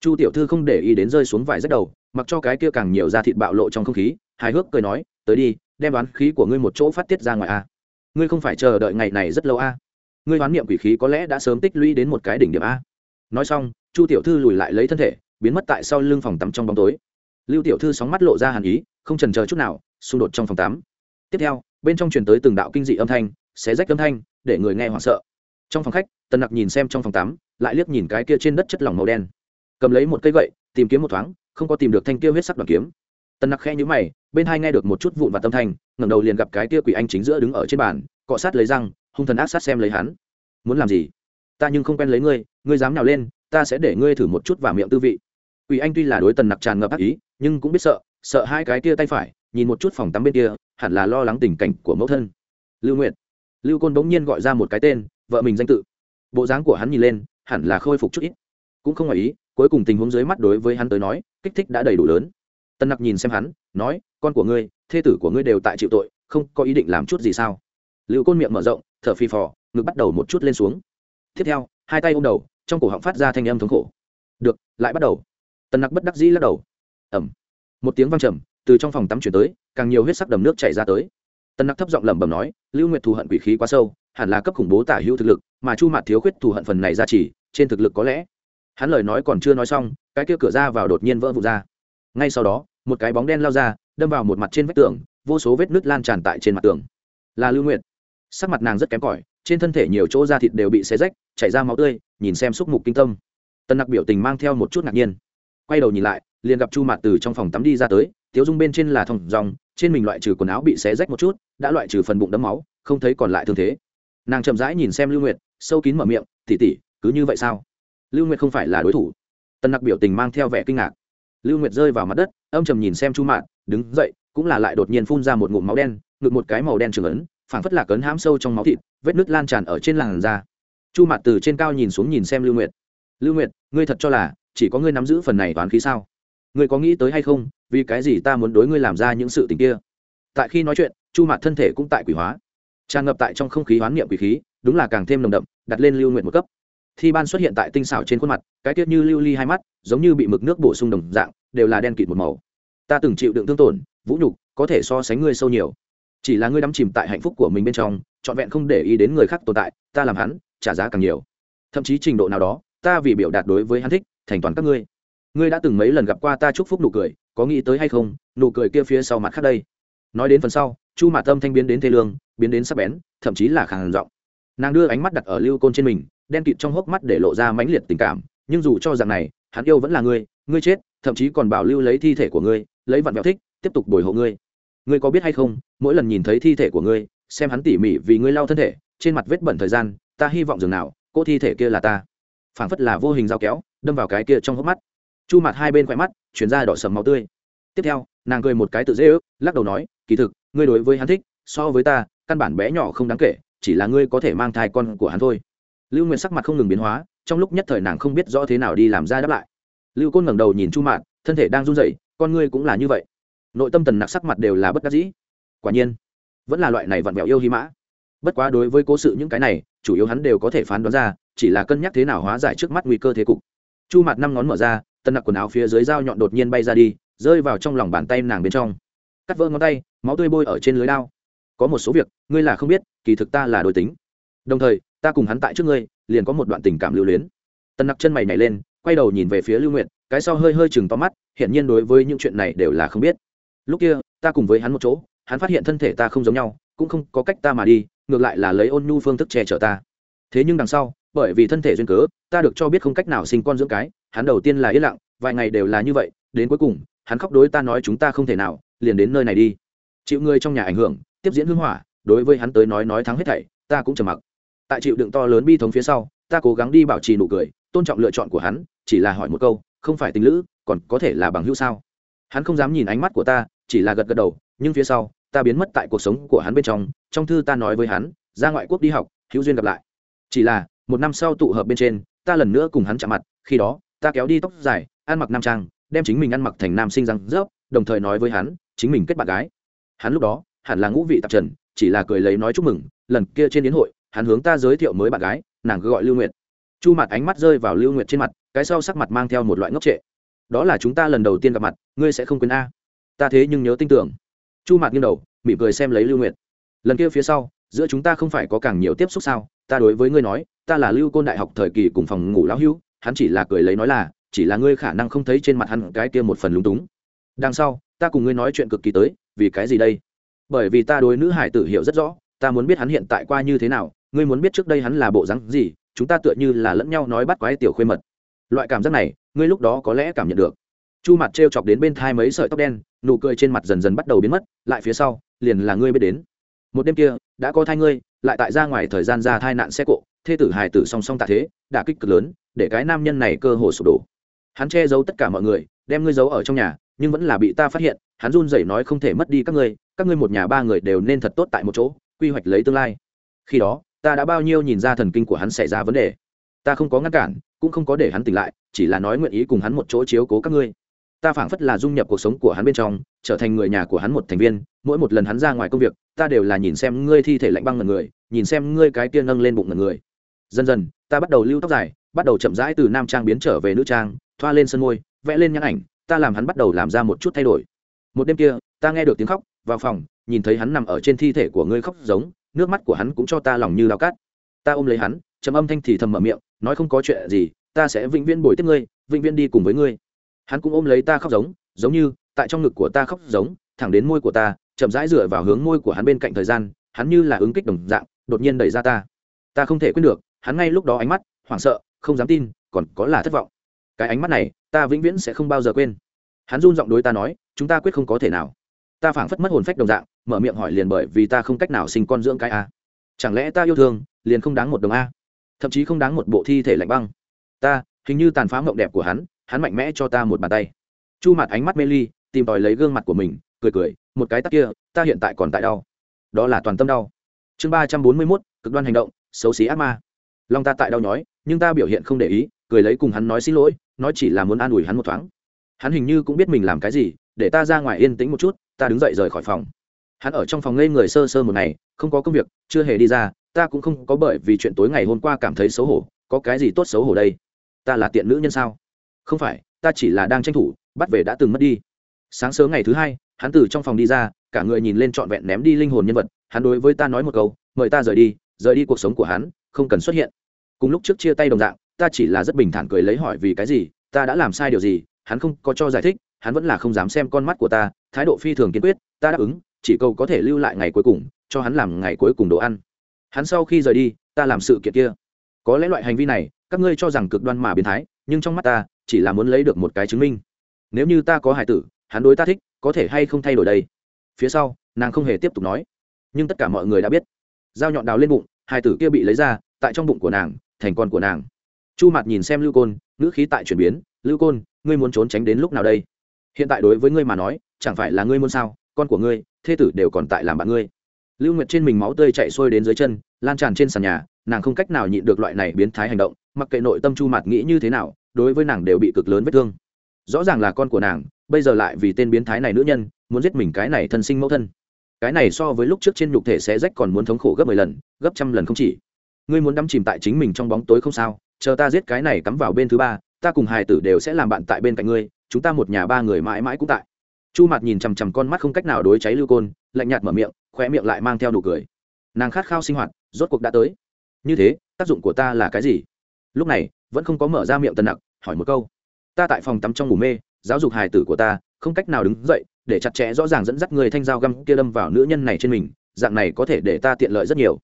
Chu tiểu thư không để ý đến rơi xuống vải rách đầu, mặc cho cái kia càng nhiều da thịt bạo lộ trong không khí, hài hước cười nói, tới đi, đem đoán khí của ngươi một chỗ phát tiết ra ngoài a. Ngươi không phải chờ đợi ngày này rất lâu a. Ngươi đoán niệm quỷ khí có lẽ đã sớm tích lũy đến một cái đỉnh điểm a. Nói xong, chu tiểu thư lùi lại lấy thân thể, biến mất tại sau lưng phòng tắm trong bóng tối. Lưu tiểu thư sóng mắt lộ ra hàn ý, không trần chờ chút nào, xung đột trong phòng tắm. Tiếp theo, bên trong truyền tới từng đạo kinh dị âm thanh, xé rách âm thanh, để người nghe hoảng sợ trong phòng khách, tần nặc nhìn xem trong phòng tắm, lại liếc nhìn cái kia trên đất chất lỏng màu đen. Cầm lấy một cây gậy, tìm kiếm một thoáng, không có tìm được thanh kia huyết sắc đoàn kiếm. Tần nặc khe nhữ mày, bên hai nghe được một chút vụn và tâm thanh, ngẩng đầu liền gặp cái kia quỷ anh chính giữa đứng ở trên bàn, cọ sát lấy răng, hung thần ác sát xem lấy hắn. Muốn làm gì? Ta nhưng không quen lấy ngươi ngươi dám nào lên, ta sẽ để ngươi thử một chút vào miệng tư vị. Quỷ anh tuy là đối tần nặc tràn ngập ác ý, nhưng cũng biết sợ sợ hai cái kia tay phải, nhìn một chút phòng tắm bên kia, hẳn là lo lắng tình cảnh của mẫu thân. Lưu nguyện lưu côn bỗng nhiên gọi ra một cái tên, vợ mình danh tự. Bộ dáng của hắn nhìn lên, hẳn là khôi phục chút ít. Cũng không ngoài ý, cuối cùng tình huống dưới mắt đối với hắn tới nói, kích thích đã đầy đủ lớn. Tân nặc nhìn xem hắn, nói, con của ngươi, thê tử của ngươi đều tại chịu tội, không có ý định làm chút gì sao? Lưu côn miệng mở rộng, thở phì phò, ngực bắt đầu một chút lên xuống. Tiếp theo, hai tay ôm đầu, trong cổ họng phát ra thanh âm thống khổ. Được, lại bắt đầu. Tân nặc bất đắc dĩ lắc đầu. Ẩm một tiếng văng trầm, từ trong phòng tắm chuyển tới, càng nhiều huyết sắc đầm nước chảy ra tới tân nặc thấp giọng lẩm bẩm nói, lưu nguyệt thù hận quỷ khí quá sâu, hẳn là cấp khủng bố tả hữu thực lực, mà chu mạt thiếu khuyết thù hận phần này ra chỉ, trên thực lực có lẽ. Hắn lời nói còn chưa nói xong, cái kia cửa ra vào đột nhiên vỡ vụt ra. Ngay sau đó, một cái bóng đen lao ra, đâm vào một mặt trên vách tường, vô số vết nứt lan tràn tại trên mặt tường. Là lưu nguyệt. Sắc mặt nàng rất kém cỏi, trên thân thể nhiều chỗ da thịt đều bị xé rách, chảy ra máu tươi, nhìn xem xúc mục kinh tâm. Tân nặc biểu tình mang theo một chút ngạc nhiên. Quay đầu nhìn lại, liền gặp chu mạt từ trong phòng tắm đi ra tới tiếu dung bên trên là thòng dòng trên mình loại trừ quần áo bị xé rách một chút, đã loại trừ phần bụng đấm máu, không thấy còn lại thương thế. Nàng chậm rãi nhìn xem lưu nguyệt, sâu kín mở miệng tỉ tỉ cứ như vậy sao? Lưu nguyệt không phải là đối thủ. Tân nặc biểu tình mang theo vẻ kinh ngạc. Lưu nguyệt rơi vào mặt đất, âm trầm nhìn xem chu mạn, đứng dậy, cũng là lại đột nhiên phun ra một ngụm máu đen, ngực một cái màu đen trường ấn, phảng phất lạc ấn hãm sâu trong máu thịt, vết nứt lan tràn ở trên làn da. Chu mạn từ trên cao nhìn xuống nhìn xem lưu nguyệt. Lưu nguyệt, ngươi thật cho là chỉ có ngươi nắm giữ phần này toán khí sao? Ngươi có nghĩ tới hay không, vì cái gì ta muốn đối ngươi làm ra những sự tình kia? Tại khi nói chuyện, chu mạt thân thể cũng tại quỷ hóa. Tràn ngập tại trong không khí hoán niệm quỷ khí, đúng là càng thêm nồng đậm, đặt lên lưu nguyện một cấp. Thi ban xuất hiện tại tinh xảo trên khuôn mặt, cái tiết như lưu ly hai mắt, giống như bị mực nước bổ sung đồng dạng, đều là đen kịt một màu. Ta từng chịu đựng thương tổn, vũ nhục, có thể so sánh ngươi sâu nhiều. Chỉ là ngươi đắm chìm tại hạnh phúc của mình bên trong, trọn vẹn không để ý đến người khác tồn tại, ta làm hắn, trả giá càng nhiều. Thậm chí trình độ nào đó, ta vì biểu đạt đối với hắn thích, thành toàn các ngươi ngươi đã từng mấy lần gặp qua ta chúc phúc nụ cười, có nghĩ tới hay không? Nụ cười kia phía sau mặt khác đây. Nói đến phần sau, chu mạ tâm thanh biến đến thế lương, biến đến sắc bén, thậm chí là khàn giọng. Nàng đưa ánh mắt đặt ở lưu côn trên mình, đen kịt trong hốc mắt để lộ ra mãnh liệt tình cảm, nhưng dù cho rằng này, hắn yêu vẫn là ngươi ngươi chết, thậm chí còn bảo lưu lấy thi thể của ngươi, lấy vặn vẹo thích, tiếp tục bồi hộ ngươi. Ngươi có biết hay không, mỗi lần nhìn thấy thi thể của ngươi, xem hắn tỉ mỉ vì ngươi lau thân thể, trên mặt vết bẩn thời gian, ta hy vọng dường nào, cô thi thể kia là ta. Phảng phất là vô hình dao kéo, đâm vào cái kia trong hốc mắt chu mặt hai bên khoe mắt, chuyển ra đỏ sầm máu tươi. Tiếp theo, nàng cười một cái tự dễ ước, lắc đầu nói, kỳ thực, ngươi đối với hắn thích, so với ta, căn bản bé nhỏ không đáng kể, chỉ là ngươi có thể mang thai con của hắn thôi. Lưu nguyện sắc mặt không ngừng biến hóa, trong lúc nhất thời nàng không biết rõ thế nào đi làm ra đáp lại. Lưu côn ngẩng đầu nhìn chu mạn thân thể đang run rẩy, con ngươi cũng là như vậy. Nội tâm tần nặc sắc mặt đều là bất đắc dĩ. Quả nhiên, vẫn là loại này vặn vẹo yêu hy mã. Bất quá đối với cố sự những cái này, chủ yếu hắn đều có thể phán đoán ra, chỉ là cân nhắc thế nào hóa giải trước mắt nguy cơ thế cục. Chu mặt năm ngón mở ra Tân nặc quần áo phía dưới dao nhọn đột nhiên bay ra đi, rơi vào trong lòng bàn tay nàng bên trong. Cắt vỡ ngón tay, máu tươi bôi ở trên lưới đao. Có một số việc, ngươi là không biết, kỳ thực ta là đối tính. Đồng thời, ta cùng hắn tại trước ngươi, liền có một đoạn tình cảm lưu luyến. Tân nặc chân mày nhảy lên, quay đầu nhìn về phía lưu nguyện cái sau hơi hơi chừng to mắt, hiển nhiên đối với những chuyện này đều là không biết. Lúc kia, ta cùng với hắn một chỗ, hắn phát hiện thân thể ta không giống nhau, cũng không có cách ta mà đi, ngược lại là lấy ôn nhu phương thức che chở ta. Thế nhưng đằng sau bởi vì thân thể duyên cớ, ta được cho biết không cách nào sinh con dưỡng cái, hắn đầu tiên là yên lặng, vài ngày đều là như vậy, đến cuối cùng, hắn khóc đối ta nói chúng ta không thể nào, liền đến nơi này đi. Chịu người trong nhà ảnh hưởng, tiếp diễn hưng hỏa, đối với hắn tới nói nói thắng hết thảy, ta cũng trầm mặc. Tại chịu đựng to lớn bi thống phía sau, ta cố gắng đi bảo trì nụ cười, tôn trọng lựa chọn của hắn, chỉ là hỏi một câu, không phải tình lữ, còn có thể là bằng hữu sao? Hắn không dám nhìn ánh mắt của ta, chỉ là gật gật đầu, nhưng phía sau, ta biến mất tại cuộc sống của hắn bên trong trong thư ta nói với hắn, ra ngoại quốc đi học, hữu duyên gặp lại. Chỉ là một năm sau tụ hợp bên trên, ta lần nữa cùng hắn chạm mặt, khi đó, ta kéo đi tóc dài, ăn mặc nam trang, đem chính mình ăn mặc thành nam sinh răng rớp, đồng thời nói với hắn, chính mình kết bạn gái. Hắn lúc đó, hẳn là ngũ vị tạp trần, chỉ là cười lấy nói chúc mừng, lần kia trên đến hội, hắn hướng ta giới thiệu mới bạn gái, nàng cứ gọi lưu nguyệt. Chu mặt ánh mắt rơi vào lưu nguyệt trên mặt, cái sau sắc mặt mang theo một loại ngốc trệ. Đó là chúng ta lần đầu tiên gặp mặt, ngươi sẽ không quên a. Ta thế nhưng nhớ tin tưởng. Chu mặt nghiêng đầu, mỉm cười xem lấy lưu nguyệt. Lần kia phía sau giữa chúng ta không phải có càng nhiều tiếp xúc sao? Ta đối với ngươi nói, ta là lưu côn đại học thời kỳ cùng phòng ngủ lão hữu hắn chỉ là cười lấy nói là, chỉ là ngươi khả năng không thấy trên mặt hắn cái kia một phần lúng túng. Đằng sau, ta cùng ngươi nói chuyện cực kỳ tới, vì cái gì đây? Bởi vì ta đối nữ hải tử hiểu rất rõ, ta muốn biết hắn hiện tại qua như thế nào, ngươi muốn biết trước đây hắn là bộ rắn gì, chúng ta tựa như là lẫn nhau nói bắt quái tiểu khuê mật. Loại cảm giác này, ngươi lúc đó có lẽ cảm nhận được. Chu mặt t r e o chọc đến bên thai mấy sợi tóc đen, nụ cười trên mặt dần dần bắt đầu biến mất, lại phía sau, liền là ngươi biết đến một đêm kia, đã có thai ngươi, lại tại ra ngoài thời gian ra thai nạn xe cộ thê tử hài tử song song tạ thế, đả kích cực lớn, để cái nam nhân này cơ hồ sụp đổ. Hắn che giấu tất cả mọi người, đem ngươi giấu ở trong nhà, nhưng vẫn là bị ta phát hiện, hắn run rẩy nói không thể mất đi các ngươi các ngươi một nhà ba người đều nên thật tốt tại một chỗ, quy hoạch lấy tương lai. Khi đó, ta đã bao nhiêu nhìn ra thần kinh của hắn xảy ra vấn đề. Ta không có ngăn cản, cũng không có để hắn tỉnh lại, chỉ là nói nguyện ý cùng hắn một chỗ chiếu cố các ngươi ta phảng phất là dung nhập cuộc sống của hắn bên trong, trở thành người nhà của hắn một thành viên, mỗi một lần hắn ra ngoài công việc, ta đều là nhìn xem ngươi thi thể lạnh băng ngần người, nhìn xem ngươi cái kia nâng lên bụng ngần người. Dần dần, ta bắt đầu lưu tóc dài, bắt đầu chậm rãi từ nam trang biến trở về nữ trang, thoa lên sân môi, vẽ lên nhãn ảnh, ta làm hắn bắt đầu làm ra một chút thay đổi. Một đêm kia, ta nghe được tiếng khóc, vào phòng, nhìn thấy hắn nằm ở trên thi thể của ngươi khóc giống, nước mắt của hắn cũng cho ta lòng như lao cát. Ta ôm lấy hắn, trầm âm thanh thì thầm mở miệng, nói không có chuyện gì, ta sẽ vĩnh viễn bồi tiếp ngươi, vĩnh viễn đi cùng với ngươi hắn cũng ôm lấy ta khóc giống giống như, tại trong ngực của ta khóc giống, thẳng đến môi của ta, chậm rãi dựa vào hướng môi của hắn bên cạnh thời gian, hắn như là ứng kích đồng dạng, đột nhiên đẩy ra ta. Ta không thể quên được, hắn ngay lúc đó ánh mắt, hoảng sợ, không dám tin, còn có là thất vọng. Cái ánh mắt này, ta vĩnh viễn sẽ không bao giờ quên. Hắn run giọng đối ta nói, chúng ta quyết không có thể nào. Ta phảng phất mất hồn phách đồng dạng, mở miệng hỏi liền bởi vì ta không cách nào sinh con dưỡng cái a. Chẳng lẽ ta yêu thương, liền không đáng một đồng a? Thậm chí không đáng một bộ thi thể lạnh băng. Ta, hình như tàn phá mộng đẹp của hắn hắn mạnh mẽ cho ta một bàn tay. Chu mặt ánh mắt mê ly, tìm tòi lấy gương mặt của mình, cười cười, một cái tắt kia, ta hiện tại còn tại đau. Đó là toàn tâm đau. Chương ba trăm bốn mươi mốt, cực đoan hành động, xấu xí ác ma. Long ta tại đau nhói, nhưng ta biểu hiện không để ý, cười lấy cùng hắn nói xin lỗi, nói chỉ là muốn an ủi hắn một thoáng. Hắn hình như cũng biết mình làm cái gì, để ta ra ngoài yên tĩnh một chút, ta đứng dậy rời khỏi phòng. Hắn ở trong phòng ngây người sơ sơ một ngày, không có công việc, chưa hề đi ra, ta cũng không có bởi vì chuyện tối ngày hôm qua cảm thấy xấu hổ, có cái gì tốt xấu hổ đây? Ta là tiện nữ nhân sao? Không phải, ta chỉ là đang tranh thủ, bắt về đã từng mất đi. Sáng sớm ngày thứ hai, hắn từ trong phòng đi ra, cả người nhìn lên trọn vẹn ném đi linh hồn nhân vật. Hắn đối với ta nói một câu, mời ta rời đi rời đi cuộc sống của hắn, không cần xuất hiện. Cùng lúc trước chia tay đồng dạng, ta chỉ là rất bình thản cười lấy hỏi vì cái gì, ta đã làm sai điều gì, hắn không có cho giải thích, hắn vẫn là không dám xem con mắt của ta, thái độ phi thường kiên quyết, ta đáp ứng, chỉ câu có thể lưu lại ngày cuối cùng, cho hắn làm ngày cuối cùng đồ ăn. Hắn sau khi rời đi, ta làm sự kiện kia. Có lẽ loại hành vi này, các ngươi cho rằng cực đoan mà biến thái, nhưng trong mắt ta chỉ là muốn lấy được một cái chứng minh. Nếu như ta có Hải tử, hắn đối ta thích, có thể hay không thay đổi đây? Phía sau, nàng không hề tiếp tục nói. Nhưng tất cả mọi người đã biết. Dao nhọn đào lên bụng Hải tử kia bị lấy ra, tại trong bụng của nàng, thành con của nàng. Chu mặt nhìn xem lưu côn, ngữ khí tại chuyển biến. Lưu côn, ngươi muốn trốn tránh đến lúc nào đây? Hiện tại đối với ngươi mà nói, chẳng phải là ngươi muốn sao? Con của ngươi, thê tử đều còn tại làm bạn ngươi. Lưu nguyệt trên mình máu tươi chạy xuôi đến dưới chân, lan tràn trên sàn nhà, nàng không cách nào nhịn được loại này biến thái hành động, mặc kệ nội tâm chu mặt nghĩ như thế nào đối với nàng đều bị cực lớn vết thương. Rõ ràng là con của nàng, bây giờ lại vì tên biến thái này nữ nhân, muốn giết mình cái này thân sinh mẫu thân. Cái này so với lúc trước trên nhục thể sẽ rách còn muốn thống khổ gấp mười lần, gấp trăm lần không chỉ. Ngươi muốn đắm chìm tại chính mình trong bóng tối không sao, chờ ta giết cái này cắm vào bên thứ ba, ta cùng hài tử đều sẽ làm bạn tại bên cạnh ngươi, chúng ta một nhà ba người mãi mãi cũng tại. Chu mặt nhìn chằm chằm con mắt không cách nào đối cháy lưu côn, lạnh nhạt mở miệng khoe miệng lại mang theo nụ cười. Nàng khát khao sinh hoạt, rốt cuộc đã tới. Như thế, tác dụng của ta là cái gì? Lúc này, vẫn không có mở ra miệng tần nặc, hỏi một câu. Ta tại phòng tắm trong ngủ mê, giáo dục hài tử của ta, không cách nào đứng dậy, để chặt chẽ rõ ràng dẫn dắt người thanh dao găm kia đâm vào nữ nhân này trên mình, dạng này có thể để ta tiện lợi rất nhiều.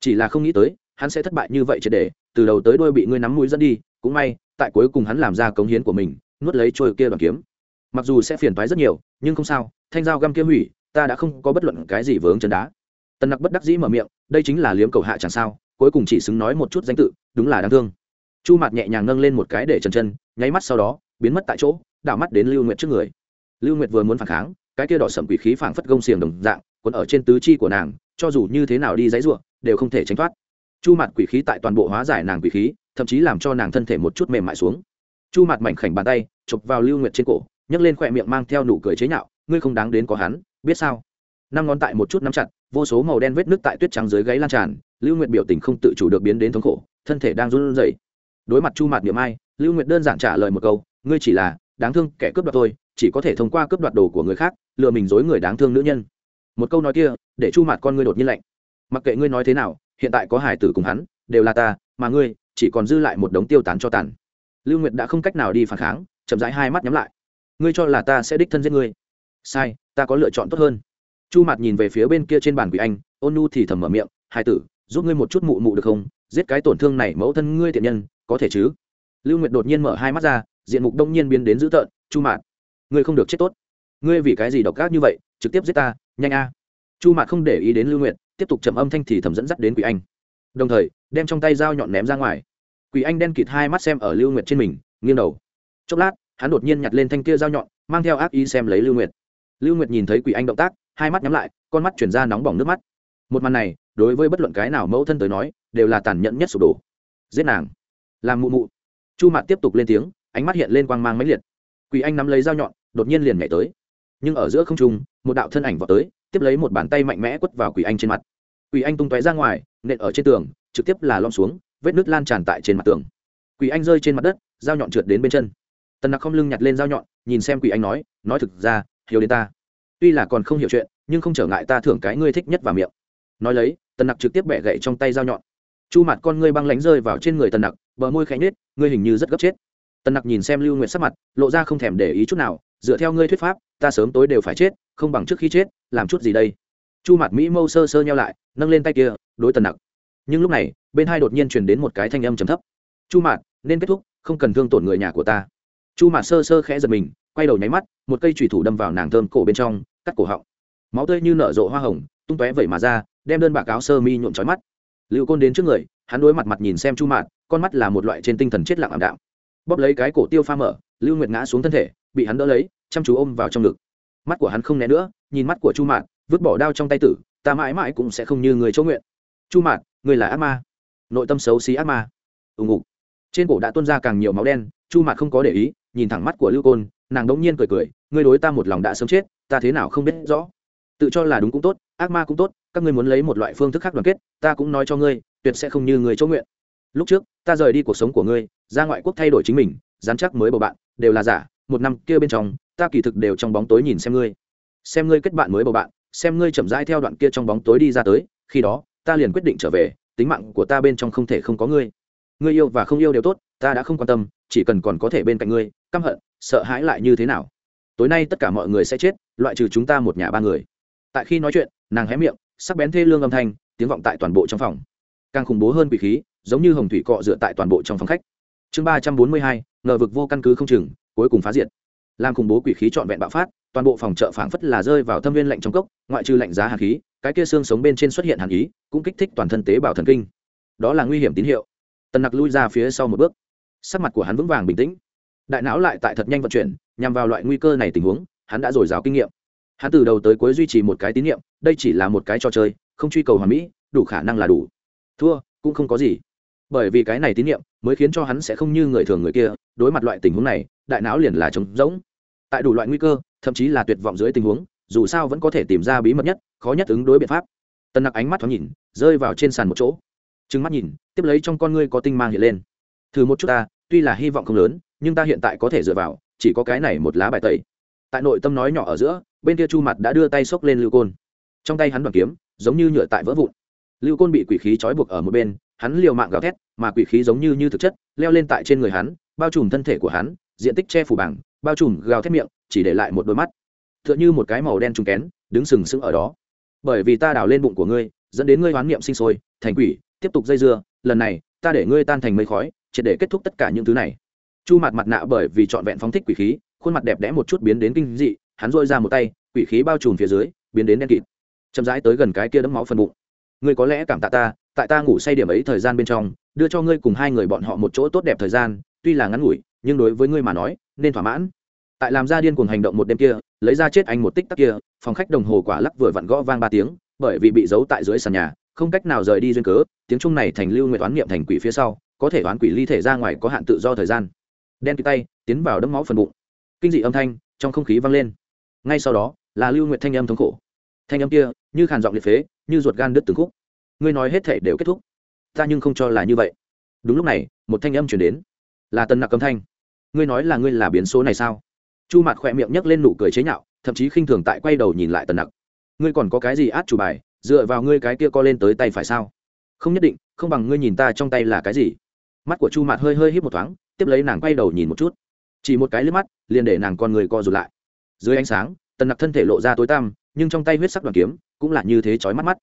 Chỉ là không nghĩ tới, hắn sẽ thất bại như vậy triệt để, từ đầu tới đuôi bị ngươi nắm mũi dẫn đi, cũng may, tại cuối cùng hắn làm ra cống hiến của mình, nuốt lấy trôi kia đoàn kiếm. Mặc dù sẽ phiền toái rất nhiều, nhưng không sao, thanh dao găm kia hủy, ta đã không có bất luận cái gì vướng chân đá. Tần nặc bất đắc dĩ mở miệng, đây chính là liếm cầu hạ chẳng sao, cuối cùng chỉ xứng nói một chút danh tự, đúng là đáng thương chu Mạt nhẹ nhàng nâng lên một cái để trần chân, nháy mắt sau đó, biến mất tại chỗ, đảo mắt đến lưu nguyệt trước người. Lưu nguyệt vừa muốn phản kháng, cái kia đỏ sầm quỷ khí phảng phất gông xiềng đồng dạng còn ở trên tứ chi của nàng, cho dù như thế nào đi dãy ruộng, đều không thể tránh thoát. Chu mặt quỷ khí tại toàn bộ hóa giải nàng quỷ khí, thậm chí làm cho nàng thân thể một chút mềm mại xuống. Chu mặt mảnh khảnh bàn tay, chụp vào lưu nguyệt trên cổ, nhấc lên khỏe miệng mang theo nụ cười chế nhạo, ngươi không đáng đến có hắn, biết sao? Năm ngón tại một chút nắm chặt, vô số màu đen vết nước tại tuyết trắng dưới gáy lan tràn, lưu nguyệt biểu tình không tự chủ được biến đến thống khổ, thân thể đang run rẩy đối mặt chu mặt niệm ai, lưu nguyệt đơn giản trả lời một câu, ngươi chỉ là đáng thương kẻ cướp đoạt tôi, chỉ có thể thông qua cướp đoạt đồ của người khác, lừa mình dối người đáng thương nữ nhân. Một câu nói kia, để chu mặt con ngươi đột nhiên lạnh. Mặc kệ ngươi nói thế nào, hiện tại có hải tử cùng hắn, đều là ta, mà ngươi chỉ còn dư lại một đống tiêu tán cho tàn. Lưu nguyệt đã không cách nào đi phản kháng, chậm rãi hai mắt nhắm lại. Ngươi cho là ta sẽ đích thân giết ngươi? Sai, ta có lựa chọn tốt hơn. Chu mặt nhìn về phía bên kia trên bàn quỷ anh, ôn nu thì thầm mở miệng hai tử, giúp ngươi một chút mụ mụ được không? Giết cái tổn thương này mẫu thân ngươi thiện nhân có thể chứ? Lưu nguyệt đột nhiên mở hai mắt ra diện mục đông nhiên biến đến dữ tợn chu Mạn, ngươi không được chết tốt. Ngươi vì cái gì độc ác như vậy trực tiếp giết ta nhanh a. Chu Mạn không để ý đến lưu nguyệt tiếp tục trầm âm thanh thì thầm dẫn dắt đến quỷ anh. Đồng thời đem trong tay dao nhọn ném ra ngoài. Quỷ anh đen kịt hai mắt xem ở lưu nguyệt trên mình nghiêng đầu. Chốc lát hắn đột nhiên nhặt lên thanh kia dao nhọn mang theo ác ý xem lấy lưu nguyệt. Lưu nguyệt nhìn thấy quỷ anh động tác hai mắt nhắm lại con mắt chuyển ra nóng bỏng nước mắt. Một màn này đối với bất luận cái nào mẫu thân tới nói đều là tàn nhẫn nhất sụp đổ. Giết nàng làm mụ mụ. Chu mạt tiếp tục lên tiếng, ánh mắt hiện lên quang mang máy liệt. Quỷ anh nắm lấy dao nhọn, đột nhiên liền nhảy tới. Nhưng ở giữa không trung, một đạo thân ảnh vào tới, tiếp lấy một bàn tay mạnh mẽ quất vào quỷ anh trên mặt. Quỷ anh tung tóe ra ngoài, nện ở trên tường, trực tiếp là lom xuống, vết nứt lan tràn tại trên mặt tường. Quỷ anh rơi trên mặt đất, dao nhọn trượt đến bên chân. Tần nặc không lưng nhặt lên dao nhọn, nhìn xem quỷ anh nói nói thực ra, hiểu đến ta. Tuy là còn không hiểu chuyện, nhưng không trở ngại ta thưởng cái ngươi thích nhất vào miệng. Nói lấy, tần nặc trực tiếp bẻ gậy trong tay dao nhọn. Chu mặt con ngươi băng lánh rơi vào trên người tần nặc bờ môi khẽ nhếch, ngươi hình như rất gấp chết. Tần nặc nhìn xem lưu nguyệt sắc mặt, lộ ra không thèm để ý chút nào, dựa theo ngươi thuyết pháp, ta sớm tối đều phải chết, không bằng trước khi chết, làm chút gì đây? Chu mặt mỹ mâu sơ sơ nhau lại, nâng lên tay kia, đối tần nặc. Nhưng lúc này, bên hai đột nhiên truyền đến một cái thanh âm trầm thấp. Chu mạt nên kết thúc, không cần thương tổn người nhà của ta. Chu mạt sơ sơ khẽ giật mình, quay đầu nháy mắt, một cây thủy thủ đâm vào nàng thơm cổ bên trong, cắt cổ họng. Máu tươi như nở rộ hoa hồng, tung tóe vẩy mà ra, đem đơn bạc áo sơ mi nhuộm trói mắt. Lưu côn đến trước người, hắn đối mặt mặt nhìn xem chu mạt con mắt là một loại trên tinh thần chết lặng ảm đạm. Bóp lấy cái cổ tiêu pha mở lưu nguyệt ngã xuống thân thể bị hắn đỡ lấy chăm chú ôm vào trong ngực. Mắt của hắn không né nữa nhìn mắt của chu mạn, vứt bỏ đao trong tay tử ta mãi mãi cũng sẽ không như người chỗ nguyện. Chu mạn, người là ác ma. Nội tâm xấu xí ác ma. Ừ Ùng ục trên cổ đã tuôn ra càng nhiều máu đen chu mạn không có để ý nhìn thẳng mắt của lưu côn nàng đống nhiên cười cười ngươi đối ta một lòng đã sớm chết ta thế nào không biết rõ. Tự cho là đúng cũng tốt ác ma cũng tốt các ngươi muốn lấy một loại phương thức khác đoàn kết ta cũng nói cho ngươi tuyệt sẽ không như người chỗ nguyện. Lúc trước ta rời đi cuộc sống của ngươi, ra ngoại quốc thay đổi chính mình dán chắc mới bầu bạn, đều là giả, một năm kia bên trong, ta kỳ thực đều trong bóng tối nhìn xem ngươi. Xem ngươi kết bạn mới bầu bạn, xem ngươi chậm rãi theo đoạn kia trong bóng tối đi ra tới, khi đó, ta liền quyết định trở về, tính mạng của ta bên trong không thể không có ngươi. Ngươi yêu và không yêu đều tốt, ta đã không quan tâm, chỉ cần còn có thể bên cạnh ngươi, căm hận, sợ hãi lại như thế nào? Tối nay tất cả mọi người sẽ chết, loại trừ chúng ta một nhà ba người. Tại khi nói chuyện, nàng hé miệng, sắc bén thê lương âm thanh, tiếng vọng tại toàn bộ trong phòng. Càng khủng bố hơn quỷ khí giống như hồng thủy cọ dựa tại toàn bộ trong phòng khách. Chương ba trăm bốn mươi hai, ngờ vực vô căn cứ không chừng, cuối cùng phá diệt. Làm khủng bố quỷ khí trọn vẹn bạo phát, toàn bộ phòng chợ phảng phất là rơi vào thâm viên lạnh trong cốc, ngoại trừ lạnh giá hàn khí, cái kia xương sống bên trên xuất hiện hàn ý, cũng kích thích toàn thân tế bào thần kinh. Đó là nguy hiểm tín hiệu. Tần nặc lui ra phía sau một bước. Sắc mặt của hắn vững vàng bình tĩnh. Đại não lại tại thật nhanh vận chuyển, nhằm vào loại nguy cơ này tình huống, hắn đã dồi dào kinh nghiệm. Hắn từ đầu tới cuối duy trì một cái tín nhiệm đây chỉ là một cái trò chơi, không truy cầu hoàn mỹ, đủ khả năng là đủ. Thua, cũng không có gì bởi vì cái này tín nhiệm mới khiến cho hắn sẽ không như người thường người kia, đối mặt loại tình huống này, đại não liền là trống rỗng. Tại đủ loại nguy cơ, thậm chí là tuyệt vọng dưới tình huống, dù sao vẫn có thể tìm ra bí mật nhất, khó nhất ứng đối biện pháp. Tần nặc ánh mắt thoáng nhìn, rơi vào trên sàn một chỗ. Trừng mắt nhìn, tiếp lấy trong con ngươi có tinh mang hiện lên. Thử một chút ta, tuy là hy vọng không lớn, nhưng ta hiện tại có thể dựa vào, chỉ có cái này một lá bài tẩy. Tại nội tâm nói nhỏ ở giữa, bên kia chu mặt đã đưa tay xốc lên lưu côn. Trong tay hắn đoàn kiếm, giống như nhựa tại vỡ vụn. Lưu côn bị quỷ khí trói buộc ở một bên hắn liều mạng gào thét, mà quỷ khí giống như như thực chất, leo lên tại trên người hắn, bao trùm thân thể của hắn, diện tích che phủ bảng bao trùm gào thét miệng, chỉ để lại một đôi mắt. T h ư ợ n h ư một cái màu đen trùng kén, đứng sừng sững ở đó. Bởi vì ta đào lên bụng của ngươi, dẫn đến ngươi hoán niệm sinh sôi, thành quỷ, tiếp tục dây dưa, lần này, ta để ngươi tan thành mây khói, triệt để kết thúc tất cả những thứ này. Chu mặt mặt nạ bởi vì trọn vẹn phóng thích quỷ khí, khuôn mặt đẹp đẽ một chút biến đến kinh dị, hắn dội ra một tay, quỷ khí bao trùm phía dưới, biến đến đen kịt, chậm rãi tới gần cái kia đấm máu phần bụng. Ngươi có lẽ cảm tạ ta tại ta ngủ say điểm ấy thời gian bên trong, đưa cho ngươi cùng hai người bọn họ một chỗ tốt đẹp thời gian, tuy là ngắn ngủi, nhưng đối với ngươi mà nói, nên thỏa mãn. Tại làm ra điên cuồng hành động một đêm kia, lấy ra chết anh một tích tắc kia, phòng khách đồng hồ quả lắc vừa vặn gõ vang ba tiếng, bởi vì bị giấu tại dưới sàn nhà, không cách nào rời đi duyên cớ, tiếng chung này thành lưu nguyện toán niệm thành quỷ phía sau, có thể toán quỷ ly thể ra ngoài có hạn tự do thời gian. Đen tay, tiến vào đấm máu phần bụng. Kinh dị âm thanh trong không khí vang lên. Ngay sau đó, là lưu nguyện thanh âm thống khổ. Thanh âm kia, như khàn giọng liệt phế, như ruột gan đứt từng khúc ngươi nói hết thể đều kết thúc. Ta nhưng không cho là như vậy. Đúng lúc này, một thanh âm chuyển đến. Là tần nặc cấm thanh. Ngươi nói là ngươi là biến số này sao? Chu mặt khỏe miệng nhấc lên nụ cười chế nhạo, thậm chí khinh thường tại quay đầu nhìn lại tần nặc. Ngươi còn có cái gì át chủ bài, dựa vào ngươi cái kia co lên tới tay phải sao? Không nhất định, không bằng ngươi nhìn ta trong tay là cái gì? Mắt của chu mặt hơi hơi hít một thoáng, tiếp lấy nàng quay đầu nhìn một chút. Chỉ một cái lướt mắt, liền để nàng con người co rụt lại. Dưới ánh sáng, tần nặc thân thể lộ ra tối tăm, nhưng trong tay huyết sắc đoàn kiếm cũng là như thế chói mắt mắt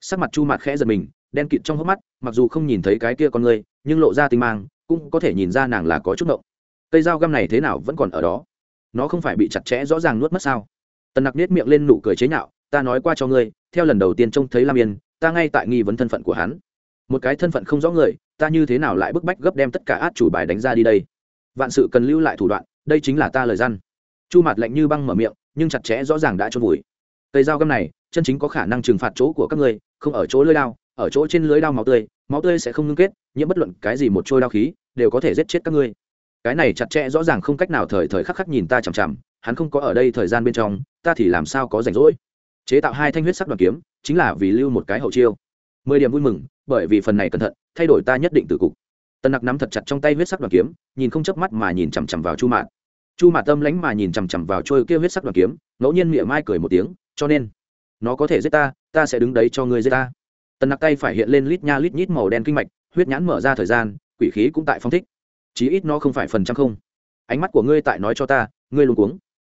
sắc mặt chu mặt khẽ giật mình, đen kịt trong hốc mắt, mặc dù không nhìn thấy cái kia con người, nhưng lộ ra tinh mang, cũng có thể nhìn ra nàng là có chút động cây dao găm này thế nào vẫn còn ở đó? Nó không phải bị chặt chẽ rõ ràng nuốt mất sao? Tần nặc nết miệng lên nụ cười chế nhạo, ta nói qua cho ngươi, theo lần đầu tiên trông thấy lam yên, ta ngay tại nghi vấn thân phận của hắn. Một cái thân phận không rõ người, ta như thế nào lại bức bách gấp đem tất cả át chủ bài đánh ra đi đây? Vạn sự cần lưu lại thủ đoạn, đây chính là ta lời răn chu mặt lạnh như băng mở miệng, nhưng chặt chẽ rõ ràng đã trôn vùi. Cây dao găm này, chân chính có khả năng trừng phạt chỗ của các ngươi không ở chỗ lưới đao, ở chỗ trên lưới đao máu tươi máu tươi sẽ không ngưng kết, nhiễm bất luận cái gì một trôi đao khí, đều có thể giết chết các ngươi. Cái này chặt chẽ rõ ràng không cách nào thời thời khắc khắc nhìn ta chằm chằm, hắn không có ở đây thời gian bên trong, ta thì làm sao có rảnh rỗi? Chế tạo hai thanh huyết sắc đoàn kiếm, chính là vì lưu một cái hậu chiêu. Mười điểm vui mừng, bởi vì phần này cẩn thận, thay đổi ta nhất định từ cục. Tần nặc nắm thật chặt trong tay huyết sắc đoàn kiếm, nhìn không chớp mắt mà nhìn chằm chằm vào chu mạn. Chu mạn tâm lánh mà nhìn chằm chằm vào trôi kia huyết sắc đoàn kiếm, ngẫu nhiên miệng mai cười một tiếng, cho nên, nó có thể giết ta ta sẽ đứng đấy cho ngươi giết ta. Tần nặc tay phải hiện lên lít nha lít nhít màu đen kinh mạch, huyết nhãn mở ra thời gian, quỷ khí cũng tại phong thích. Chí ít nó không phải phần trăm không. Ánh mắt của ngươi tại nói cho ta, ngươi luôn cuống.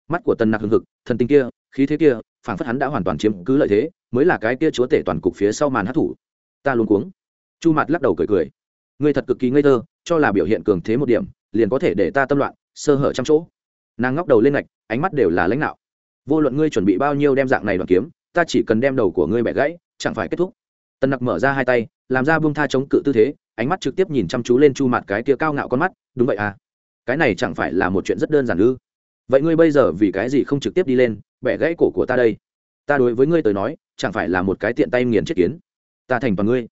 Mắt của tần nặc hừng hực, thần tinh kia, khí thế kia phản phất hắn đã hoàn toàn chiếm cứ lợi thế, mới là cái kia chúa tể toàn cục phía sau màn hát thủ ta luôn cuống. Chu mặt lắc đầu cười cười. Ngươi thật cực kỳ ngây thơ, cho là biểu hiện cường thế một điểm, liền có thể để ta tâm loạn, sơ hở trăm chỗ. Nàng ngóc đầu lên ngạch, ánh mắt đều là lãnh đạo. Vô luận ngươi chuẩn bị bao nhiêu đem dạng này đoàn kiếm ta chỉ cần đem đầu của ngươi bẻ gãy, chẳng phải kết thúc. Tần nặc mở ra hai tay, làm ra buông tha chống cự tư thế, ánh mắt trực tiếp nhìn chăm chú lên chu mặt cái kia cao ngạo con mắt, đúng vậy à cái này chẳng phải là một chuyện rất đơn giản ư? Vậy ngươi bây giờ vì cái gì không trực tiếp đi lên, bẻ gãy cổ của ta đây? Ta đối với ngươi tới nói, chẳng phải là một cái tiện tay nghiền chết kiến. Ta thành toàn ngươi.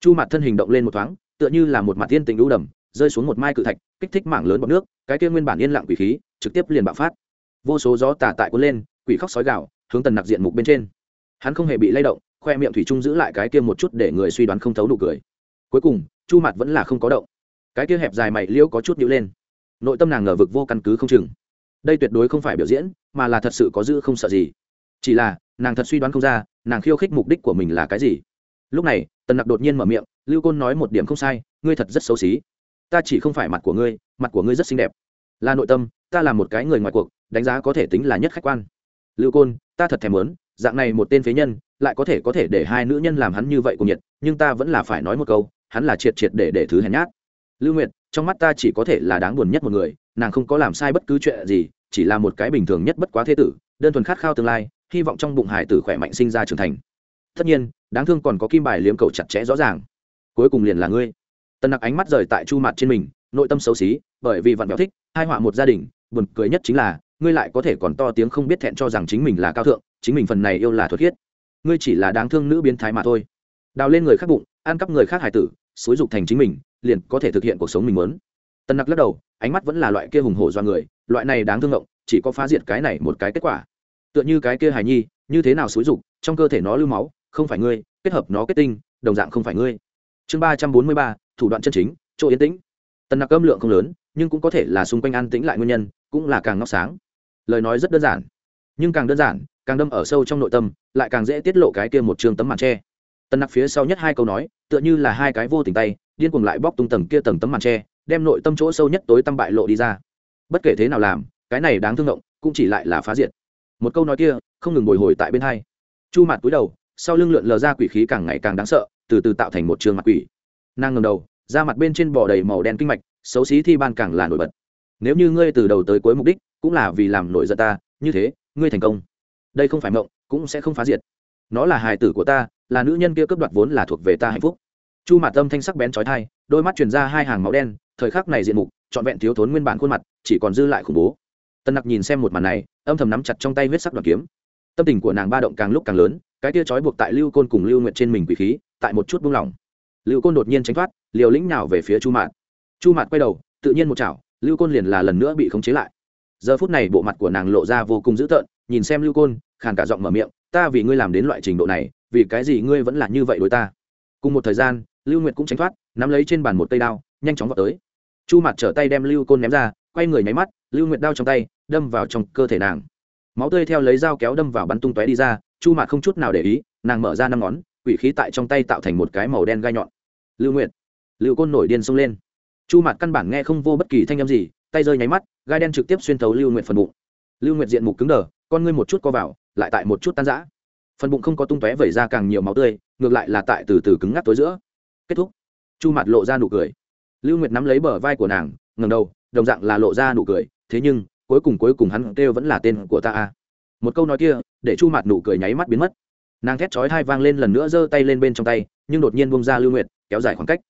Chu mặt thân hình động lên một thoáng, tựa như là một mặt tiên tình đũ đầm, rơi xuống một mai cự thạch, kích thích mảng lớn bọc nước, cái kia nguyên bản yên lặng quỷ khí, trực tiếp liền bạo phát. Vô số gió tà tại cuốn lên, quỷ khóc sói gạo hướng tần nặc diện mục bên trên hắn không hề bị lay động, khoe miệng thủy trung giữ lại cái kia một chút để người suy đoán không thấu đủ cười. Cuối cùng, chu mặt vẫn là không có động. Cái kia hẹp dài mày liễu có chút nhữ lên. Nội tâm nàng ngờ vực vô căn cứ không chừng. Đây tuyệt đối không phải biểu diễn, mà là thật sự có giữ không sợ gì. Chỉ là, nàng thật suy đoán không ra, nàng khiêu khích mục đích của mình là cái gì. Lúc này, tần nặc đột nhiên mở miệng, lưu côn nói một điểm không sai, ngươi thật rất xấu xí. Ta chỉ không phải mặt của ngươi, mặt của ngươi rất xinh đẹp. Là nội tâm, ta là một cái người ngoài cuộc, đánh giá có thể tính là nhất khách quan. Lưu côn, ta thật thèm muốn dạng này một tên phế nhân, lại có thể có thể để hai nữ nhân làm hắn như vậy cùng nhiệt, nhưng ta vẫn là phải nói một câu, hắn là triệt triệt để để thứ hèn nhát. Lưu nguyệt, trong mắt ta chỉ có thể là đáng buồn nhất một người, nàng không có làm sai bất cứ chuyện gì, chỉ là một cái bình thường nhất bất quá thế tử, đơn thuần khát khao tương lai, hy vọng trong bụng hải tử khỏe mạnh sinh ra trưởng thành. Tất nhiên, đáng thương còn có kim bài liếm cầu chặt chẽ rõ ràng. Cuối cùng liền là ngươi. Tần nặc ánh mắt rời tại chu mặt trên mình, nội tâm xấu xí, bởi vì vặn vẹo thích, hai họa một gia đình, buồn cười nhất chính là, ngươi lại có thể còn to tiếng không biết thẹn cho rằng chính mình là cao thượng chính mình phần này yêu là thuật thiết ngươi chỉ là đáng thương nữ biến thái mà thôi. Đào lên người khác bụng, ăn cắp người khác hải tử, xúi dục thành chính mình, liền có thể thực hiện cuộc sống mình muốn. Tần nặc lắc đầu, ánh mắt vẫn là loại kia hùng hổ do người, loại này đáng thương ngộng, chỉ có phá diệt cái này một cái kết quả. Tựa như cái kia hài nhi, như thế nào xúi dục, trong cơ thể nó lưu máu, không phải ngươi, kết hợp nó kết tinh, đồng dạng không phải ngươi. Chương ba trăm bốn mươi ba, thủ đoạn chân chính, chỗ yên tĩnh. Tần nặc âm lượng không lớn, nhưng cũng có thể là xung quanh an tĩnh lại nguyên nhân, cũng là càng ngóc sáng. Lời nói rất đơn giản, nhưng càng đơn giản càng đâm ở sâu trong nội tâm, lại càng dễ tiết lộ cái kia một trường tấm màn tre. Tần nặc phía sau nhất hai câu nói, tựa như là hai cái vô tình tay, điên cuồng lại bóc tung tầng kia tầng tấm màn tre, đem nội tâm chỗ sâu nhất tối tâm bại lộ đi ra. Bất kể thế nào làm, cái này đáng thương động cũng chỉ lại là phá diệt. Một câu nói kia, không ngừng bồi hồi tại bên hai. Chu mặt túi đầu, sau lưng lượn lờ ra quỷ khí càng ngày càng đáng sợ, từ từ tạo thành một trường mặt quỷ. Nàng ngầm đầu, da mặt bên trên bò đầy màu đen kinh mạch, xấu xí thi ban càng là nổi bật. Nếu như ngươi từ đầu tới cuối mục đích, cũng là vì làm nổi giận ta, như thế, ngươi thành công đây không phải mộng, cũng sẽ không phá diệt. Nó là hài tử của ta, là nữ nhân kia cướp đoạt vốn là thuộc về ta hạnh phúc. Chu mạt tâm thanh sắc bén trói thai, đôi mắt truyền ra hai hàng máu đen, thời khắc này diện mục, trọn vẹn thiếu thốn nguyên bản khuôn mặt, chỉ còn dư lại khủng bố. Tân nặc nhìn xem một màn này, âm thầm nắm chặt trong tay huyết sắc đoàn kiếm. Tâm tình của nàng ba động càng lúc càng lớn, cái tia trói buộc tại lưu côn cùng lưu nguyện trên mình quỷ khí, tại một chút buông lỏng. Lưu côn đột nhiên tránh thoát, liều lĩnh nào về phía chu mạt. Chu mạt quay đầu, tự nhiên một chảo, lưu côn liền là lần nữa bị khống chế lại. Giờ phút này bộ mặt của nàng lộ ra vô cùng dữ tợn nhìn xem lưu côn, khàn cả giọng mở miệng, ta vì ngươi làm đến loại trình độ này, vì cái gì ngươi vẫn là như vậy đối ta? Cùng một thời gian, lưu nguyệt cũng tránh thoát, nắm lấy trên bàn một cây đao, nhanh chóng vào tới. Chu mặt trở tay đem lưu côn ném ra, quay người nháy mắt, lưu nguyệt đao trong tay, đâm vào trong cơ thể nàng. Máu tươi theo lấy dao kéo đâm vào bắn tung tóe đi ra, chu mặt không chút nào để ý, nàng mở ra năm ngón, quỷ khí tại trong tay tạo thành một cái màu đen gai nhọn. Lưu nguyệt. Lưu côn nổi điên xông lên. Chu mặt căn bản nghe không vô bất kỳ thanh âm gì, tay rơi nháy mắt, gai đen trực tiếp xuyên thấu lưu nguyệt phần bụng. Lưu nguyệt diện mục cứng đờ con ngươi một chút co vào, lại tại một chút tan rã. Phần bụng không có tung tóe vẩy ra càng nhiều máu tươi, ngược lại là tại từ từ cứng ngắc tối giữa. Kết thúc. Chu mặt lộ ra nụ cười. Lưu nguyệt nắm lấy bờ vai của nàng ngầm đầu, đồng dạng là lộ ra nụ cười, thế nhưng, cuối cùng cuối cùng hắn kêu vẫn là tên của ta a một câu nói kia, để chu mặt nụ cười nháy mắt biến mất. Nàng thét chói thai vang lên lần nữa giơ tay lên bên trong tay, nhưng đột nhiên bông ra lưu nguyệt, kéo dài khoảng cách.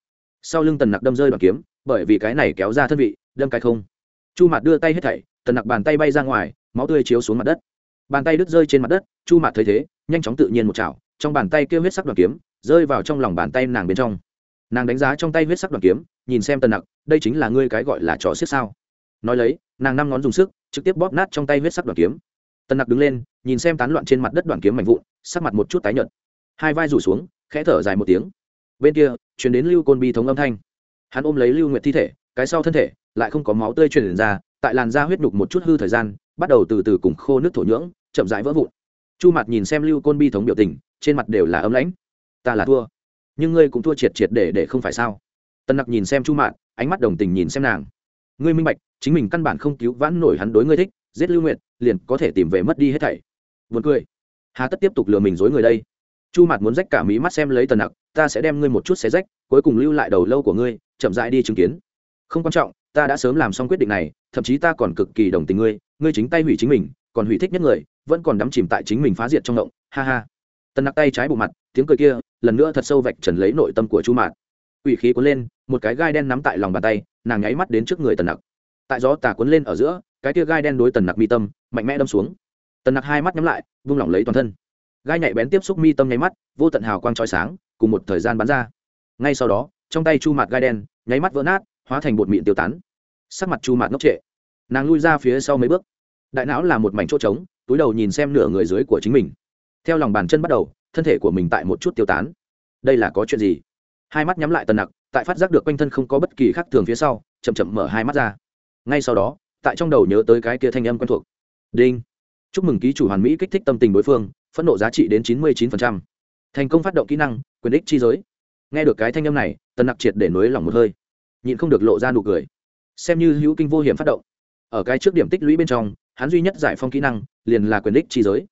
Sau lưng tần nặc đâm rơi đoàn kiếm, bởi vì cái này kéo ra thân vị, đâm cái không. Chu mặt đưa tay hết thảy, tần nặc bàn tay bay ra ngoài, máu tươi chiếu xuống mặt đất bàn tay đứt rơi trên mặt đất, chu mạt thấy thế, nhanh chóng tự nhiên một chảo, trong bàn tay kêu huyết sắc đoàn kiếm, rơi vào trong lòng bàn tay nàng bên trong. Nàng đánh giá trong tay huyết sắc đoàn kiếm, nhìn xem tần nặc, đây chính là ngươi cái gọi là trò xiết sao? Nói lấy, nàng năm ngón dùng sức, trực tiếp bóp nát trong tay huyết sắc đoàn kiếm. Tần nặc đứng lên, nhìn xem tán loạn trên mặt đất đoàn kiếm mạnh vụn, sắc mặt một chút tái nhợt. Hai vai rủ xuống, khẽ thở dài một tiếng. Bên kia chuyển đến lưu côn bi thống âm thanh. Hắn ôm lấy lưu nguyệt thi thể, cái sau thân thể, lại không có máu tươi truyền ra, tại làn da huyết nhục một chút hư thời gian, bắt đầu từ từ cùng khô nước thổ nhưỡng chậm rãi vỡ vụn. Chu mặt nhìn xem lưu côn bi thống biểu tình, trên mặt đều là ấm lãnh. Ta là thua, nhưng ngươi cũng thua triệt triệt để để không phải sao? Tân nặc nhìn xem chu mạn ánh mắt đồng tình nhìn xem nàng. Ngươi minh bạch, chính mình căn bản không cứu vãn nổi hắn đối ngươi thích, giết lưu nguyện liền có thể tìm về mất đi hết thảy. Vượt cười. Hà tất tiếp tục lừa mình dối người đây. Chu mạt muốn rách cả mí mắt xem lấy tần nặc, ta sẽ đem ngươi một chút xé rách, cuối cùng lưu lại đầu lâu của ngươi, chậm rãi đi chứng kiến. Không quan trọng, ta đã sớm làm xong quyết định này, thậm chí ta còn cực kỳ đồng tình ngươi ngươi chính tay hủy chính mình, còn hủy thích nhất người vẫn còn đắm chìm tại chính mình phá diệt trong động ha ha. Tần nặc tay trái bộ mặt, tiếng cười kia, lần nữa thật sâu vạch trần lấy nội tâm của chu mạt. Ủy khí cuốn lên, một cái gai đen nắm tại lòng bàn tay, nàng nháy mắt đến trước người tần nặc. Tại gió tà cuốn lên ở giữa, cái kia gai đen đối tần nặc mi tâm, mạnh mẽ đâm xuống. Tần nặc hai mắt nhắm lại, vung lỏng lấy toàn thân. Gai nhạy bén tiếp xúc mi tâm nháy mắt, vô tận hào quang trói sáng, cùng một thời gian bắn ra. Ngay sau đó, trong tay chu mạt gai đen, nháy mắt vỡ nát, hóa thành bột mịn tiêu tán. Sắc mặt chu mạt ngốc trệ. Nàng lui ra phía sau mấy bước. Đại não là một mảnh chỗ trống túi đầu nhìn xem nửa người dưới của chính mình. Theo lòng bàn chân bắt đầu, thân thể của mình tại một chút tiêu tán. Đây là có chuyện gì? Hai mắt nhắm lại tần nặc, tại phát giác được quanh thân không có bất kỳ khác thường phía sau, chậm chậm mở hai mắt ra. Ngay sau đó, tại trong đầu nhớ tới cái kia thanh âm quen thuộc. Đinh. Chúc mừng ký chủ hoàn mỹ kích thích tâm tình đối phương, phẫn nộ giá trị đến chín mươi chín thành công phát động kỹ năng, quyền ích chi giới. Nghe được cái thanh âm này, tần nặc triệt để nối lòng một hơi. Nhịn không được lộ ra nụ cười. Xem như hữu kinh vô hiểm phát động. Ở cái trước điểm tích lũy bên trong, hắn duy nhất giải phong kỹ năng liền là quyền đích chi giới.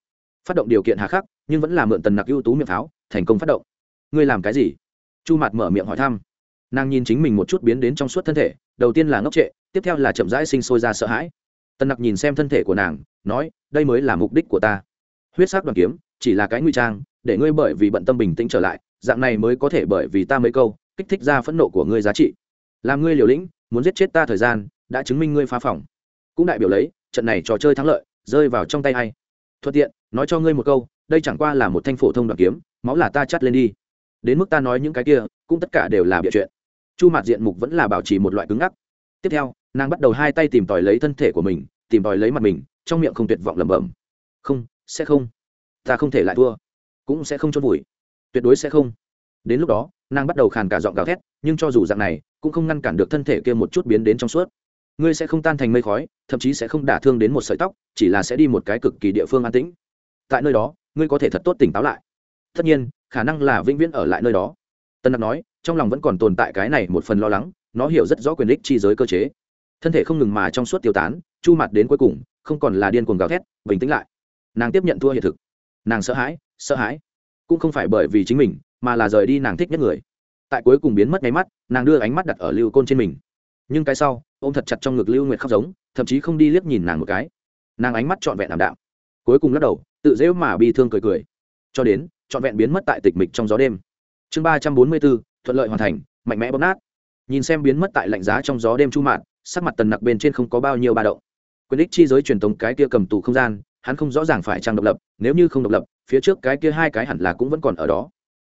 Phát động điều kiện hà khắc, nhưng vẫn là mượn tần nặc ưu tú miệng pháo, thành công phát động. Ngươi làm cái gì? Chu mặt mở miệng hỏi thăm. Nàng nhìn chính mình một chút biến đến trong suốt thân thể, đầu tiên là ngốc trệ, tiếp theo là chậm rãi sinh sôi ra sợ hãi. Tần nặc nhìn xem thân thể của nàng, nói, đây mới là mục đích của ta. Huyết sắc đoàn kiếm, chỉ là cái nguy trang, để ngươi bởi vì bận tâm bình tĩnh trở lại, dạng này mới có thể bởi vì ta mấy câu, kích thích ra phẫn nộ của ngươi giá trị. Làm ngươi liều lĩnh, muốn giết chết ta thời gian, đã chứng minh ngươi phá phòng. Cũng đại biểu lấy, trận này trò chơi thắng lợi rơi vào trong tay hay thuận tiện, nói cho ngươi một câu, đây chẳng qua là một thanh phổ thông đoàn kiếm, máu là ta chắt lên đi. Đến mức ta nói những cái kia, cũng tất cả đều là bịa chuyện. Chu mặt diện mục vẫn là bảo trì một loại cứng ngắc. Tiếp theo, nàng bắt đầu hai tay tìm tòi lấy thân thể của mình, tìm tòi lấy mặt mình, trong miệng không tuyệt vọng lẩm bẩm. Không, sẽ không. Ta không thể lại thua. Cũng sẽ không chôn vùi. Tuyệt đối sẽ không. Đến lúc đó, nàng bắt đầu khàn cả giọng gào thét, nhưng cho dù dạng này, cũng không ngăn cản được thân thể kia một chút biến đến trong suốt ngươi sẽ không tan thành mây khói, thậm chí sẽ không đả thương đến một sợi tóc, chỉ là sẽ đi một cái cực kỳ địa phương an tĩnh. Tại nơi đó, ngươi có thể thật tốt tỉnh táo lại. Tất nhiên, khả năng là vĩnh viễn ở lại nơi đó. Tân đặc nói, trong lòng vẫn còn tồn tại cái này một phần lo lắng, nó hiểu rất rõ quyền ích chi giới cơ chế. Thân thể không ngừng mà trong suốt tiêu tán, chu mặt đến cuối cùng, không còn là điên cuồng gào thét, bình tĩnh lại. Nàng tiếp nhận thua hiện thực. Nàng sợ hãi sợ hãi. Cũng không phải bởi vì chính mình, mà là rời đi nàng thích nhất người. Tại cuối cùng biến mất nháy mắt, nàng đưa ánh mắt đặt ở lưu côn trên mình nhưng cái sau ô m thật chặt trong ngực lưu nguyệt khóc giống, thậm chí không đi liếc nhìn nàng một cái. Nàng ánh mắt trọn vẹn ảm đạm. Cuối cùng lắc đầu, tự dễu mà bi thương cười cười. Cho đến, trọn vẹn biến mất tại tịch mịch trong gió đêm. Chương ba trăm bốn mươi bốn, thuận lợi hoàn thành, mạnh mẽ bóp nát. Nhìn xem biến mất tại lạnh giá trong gió đêm chu mạn, sắc mặt tần nặc bên trên không có bao nhiêu ba động. Quyền ích chi giới truyền thống cái kia cầm tù không gian, hắn không rõ ràng phải trang độc lập, nếu như không độc lập, phía trước cái kia hai cái hẳn là cũng vẫn còn ở đó.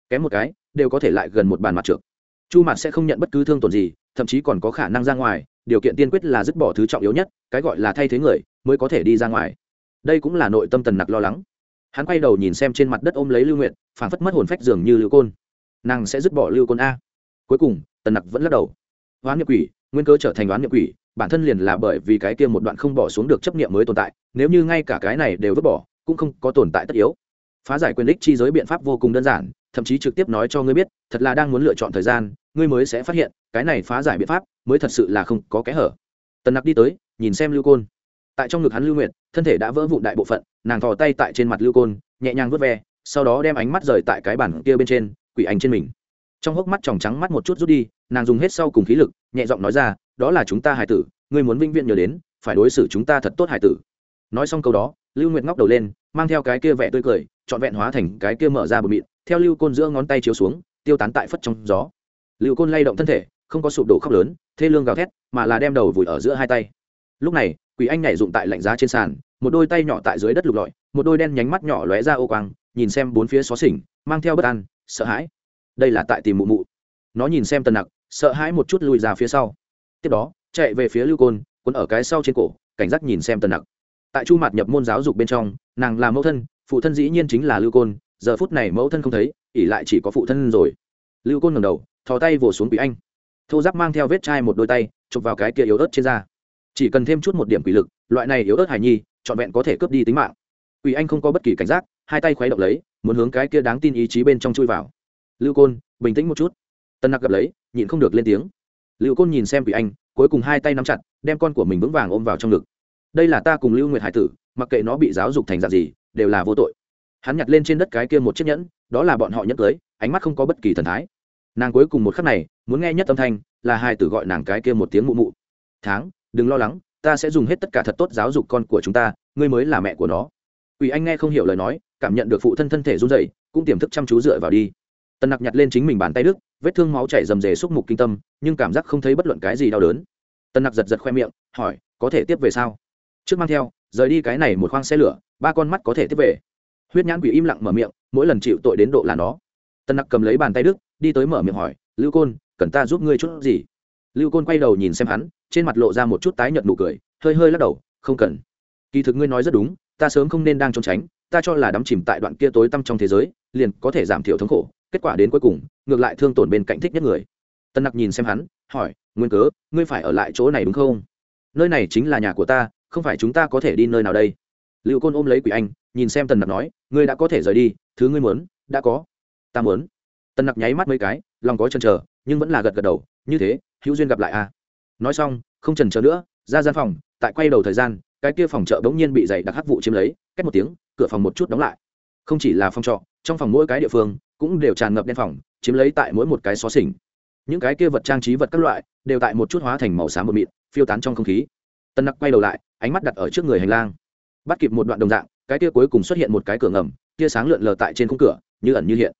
Kém một cái, đều có thể lại gần một bàn mặt trượt chu mạn sẽ không nhận bất cứ thương tổn gì thậm chí còn có khả năng ra ngoài, điều kiện tiên quyết là dứt bỏ thứ trọng yếu nhất, cái gọi là thay thế người, mới có thể đi ra ngoài. Đây cũng là nội tâm tần nặc lo lắng. Hắn quay đầu nhìn xem trên mặt đất ôm lấy lưu nguyện phảng phất mất hồn phách dường như lưu côn. Nàng sẽ dứt bỏ lưu côn a. Cuối cùng, tần nặc vẫn lắc đầu. Hoán niệm quỷ, nguyên cơ trở thành đoán niệm quỷ, bản thân liền là bởi vì cái kia một đoạn không bỏ xuống được chấp niệm mới tồn tại, nếu như ngay cả cái này đều vứt bỏ, cũng không có tồn tại tất yếu. Phá giải quyền đích chi giới biện pháp vô cùng đơn giản, thậm chí trực tiếp nói cho ngươi biết, thật là đang muốn lựa chọn thời gian ngươi mới sẽ phát hiện, cái này phá giải biện pháp mới thật sự là không có kẽ hở. Tần nặc đi tới, nhìn xem lưu côn. Tại trong ngực hắn lưu nguyệt, thân thể đã vỡ vụn đại bộ phận, nàng thò tay tại trên mặt lưu côn, nhẹ nhàng vớt ve, sau đó đem ánh mắt rời tại cái bản kia bên trên, quỷ ảnh trên mình. Trong hốc mắt tròng trắng mắt một chút rút đi, nàng dùng hết sau cùng khí lực, nhẹ giọng nói ra, đó là chúng ta hải tử, ngươi muốn vĩnh viễn nhớ đến, phải đối xử chúng ta thật tốt hải tử. Nói xong câu đó, lưu nguyệt ngóc đầu lên, mang theo cái kia vẻ tươi cười, trọn vẹn hóa thành cái kia mở ra bờ mịn, theo lưu côn giữa ngón tay chiếu xuống, tiêu tán tại phất trong gió lưu côn lay động thân thể, không có sụp đổ khóc lớn, thê lương gào thét, mà là đem đầu vùi ở giữa hai tay. Lúc này, quỷ anh nhảy dụng tại lạnh giá trên sàn, một đôi tay nhỏ tại dưới đất lục lọi, một đôi đen nhánh mắt nhỏ lóe ra ô quang, nhìn xem bốn phía xó xỉnh, mang theo bất an, sợ hãi. Đây là tại tìm mụ mụ. Nó nhìn xem tần nặc, sợ hãi một chút lùi ra phía sau. Tiếp đó, chạy về phía lưu côn, quấn ở cái sau trên cổ, cảnh giác nhìn xem tần nặc. Tại chu mặt nhập môn giáo dục bên trong, nàng là mẫu thân, phụ thân dĩ nhiên chính là lưu côn, giờ phút này mẫu thân không thấy ỉ lại chỉ có phụ thân rồi. Lưu côn ngầm đầu thò tay vồ xuống quỷ anh. Thô giáp mang theo vết chai một đôi tay, chụp vào cái kia yếu ớt trên da. Chỉ cần thêm chút một điểm quỷ lực, loại này yếu ớt hài nhi, trọn vẹn có thể cướp đi tính mạng. Quỷ anh không có bất kỳ cảnh giác, hai tay khuấy động lấy, muốn hướng cái kia đáng tin ý chí bên trong chui vào. Lưu côn, bình tĩnh một chút. Tân nặc gặp lấy, nhịn không được lên tiếng. Lưu côn nhìn xem quỷ anh, cuối cùng hai tay nắm chặt, đem con của mình vững vàng ôm vào trong ngực. Đây là ta cùng lưu nguyệt hải tử, mặc kệ nó bị giáo dục thành dạng gì, đều là vô tội. Hắn nhặt lên trên đất cái kia một chiếc nhẫn, đó là bọn họ nhẫn cưới, ánh mắt không có bất kỳ thần thái nàng cuối cùng một khắc này, muốn nghe nhất âm thanh, là hai từ gọi nàng cái kia một tiếng mụ mụ. Tháng, đừng lo lắng, ta sẽ dùng hết tất cả thật tốt giáo dục con của chúng ta, ngươi mới là mẹ của nó. Quỷ anh nghe không hiểu lời nói, cảm nhận được phụ thân thân thể run rẩy, cũng tiềm thức chăm chú dựa vào đi. Tần nặc nhặt lên chính mình bàn tay đức vết thương máu chảy rầm rề xúc mục kinh tâm, nhưng cảm giác không thấy bất luận cái gì đau đớn. Tần nặc giật giật khoe miệng, hỏi, có thể tiếp về sao? Trước mang theo, rời đi cái này một khoang xe lửa, ba con mắt có thể tiếp về. Huyết nhãn quỷ im lặng mở miệng, mỗi lần chịu tội đến độ là nó. Tần nặc cầm lấy bàn tay đức đi tới mở miệng hỏi, lưu côn, cần ta giúp ngươi chút gì? Lưu côn quay đầu nhìn xem hắn, trên mặt lộ ra một chút tái nhợt nụ cười, hơi hơi lắc đầu, không cần. Kỳ thực ngươi nói rất đúng, ta sớm không nên đang trốn tránh, ta cho là đắm chìm tại đoạn kia tối tăm trong thế giới, liền có thể giảm thiểu thống khổ, kết quả đến cuối cùng, ngược lại thương tổn bên cạnh thích nhất người. Tân nặc nhìn xem hắn, hỏi, nguyên cớ, ngươi phải ở lại chỗ này đúng không? Nơi này chính là nhà của ta, không phải chúng ta có thể đi nơi nào đây? Liệu côn ôm lấy quỷ anh, nhìn xem tần nặc nói, ngươi đã có thể rời đi, thứ ngươi muốn, đã có. Ta muốn tần nặc nháy mắt mấy cái, lòng có chần chờ, nhưng vẫn là gật gật đầu, như thế, hữu duyên gặp lại a. À. nói xong, không trần chờ nữa, ra gian phòng, tại quay đầu thời gian, cái kia phòng chợ bỗng nhiên bị dày đặc hắc vụ chiếm lấy, cách một tiếng, cửa phòng một chút đóng lại. Không chỉ là phòng trọ, trong phòng mỗi cái địa phương cũng đều tràn ngập đen phòng, chiếm lấy tại mỗi một cái xó xỉnh. Những cái kia vật trang trí vật các loại đều tại một chút hóa thành màu xám một mịn, phiêu tán trong không khí. Tân nặc quay đầu lại, ánh mắt đặt ở trước người hành lang. Bắt kịp một đoạn đồng dạng, cái kia cuối cùng xuất hiện một cái cửa ngầm, tia sáng lượn lờ tại trên khung cửa, như ẩn như hiện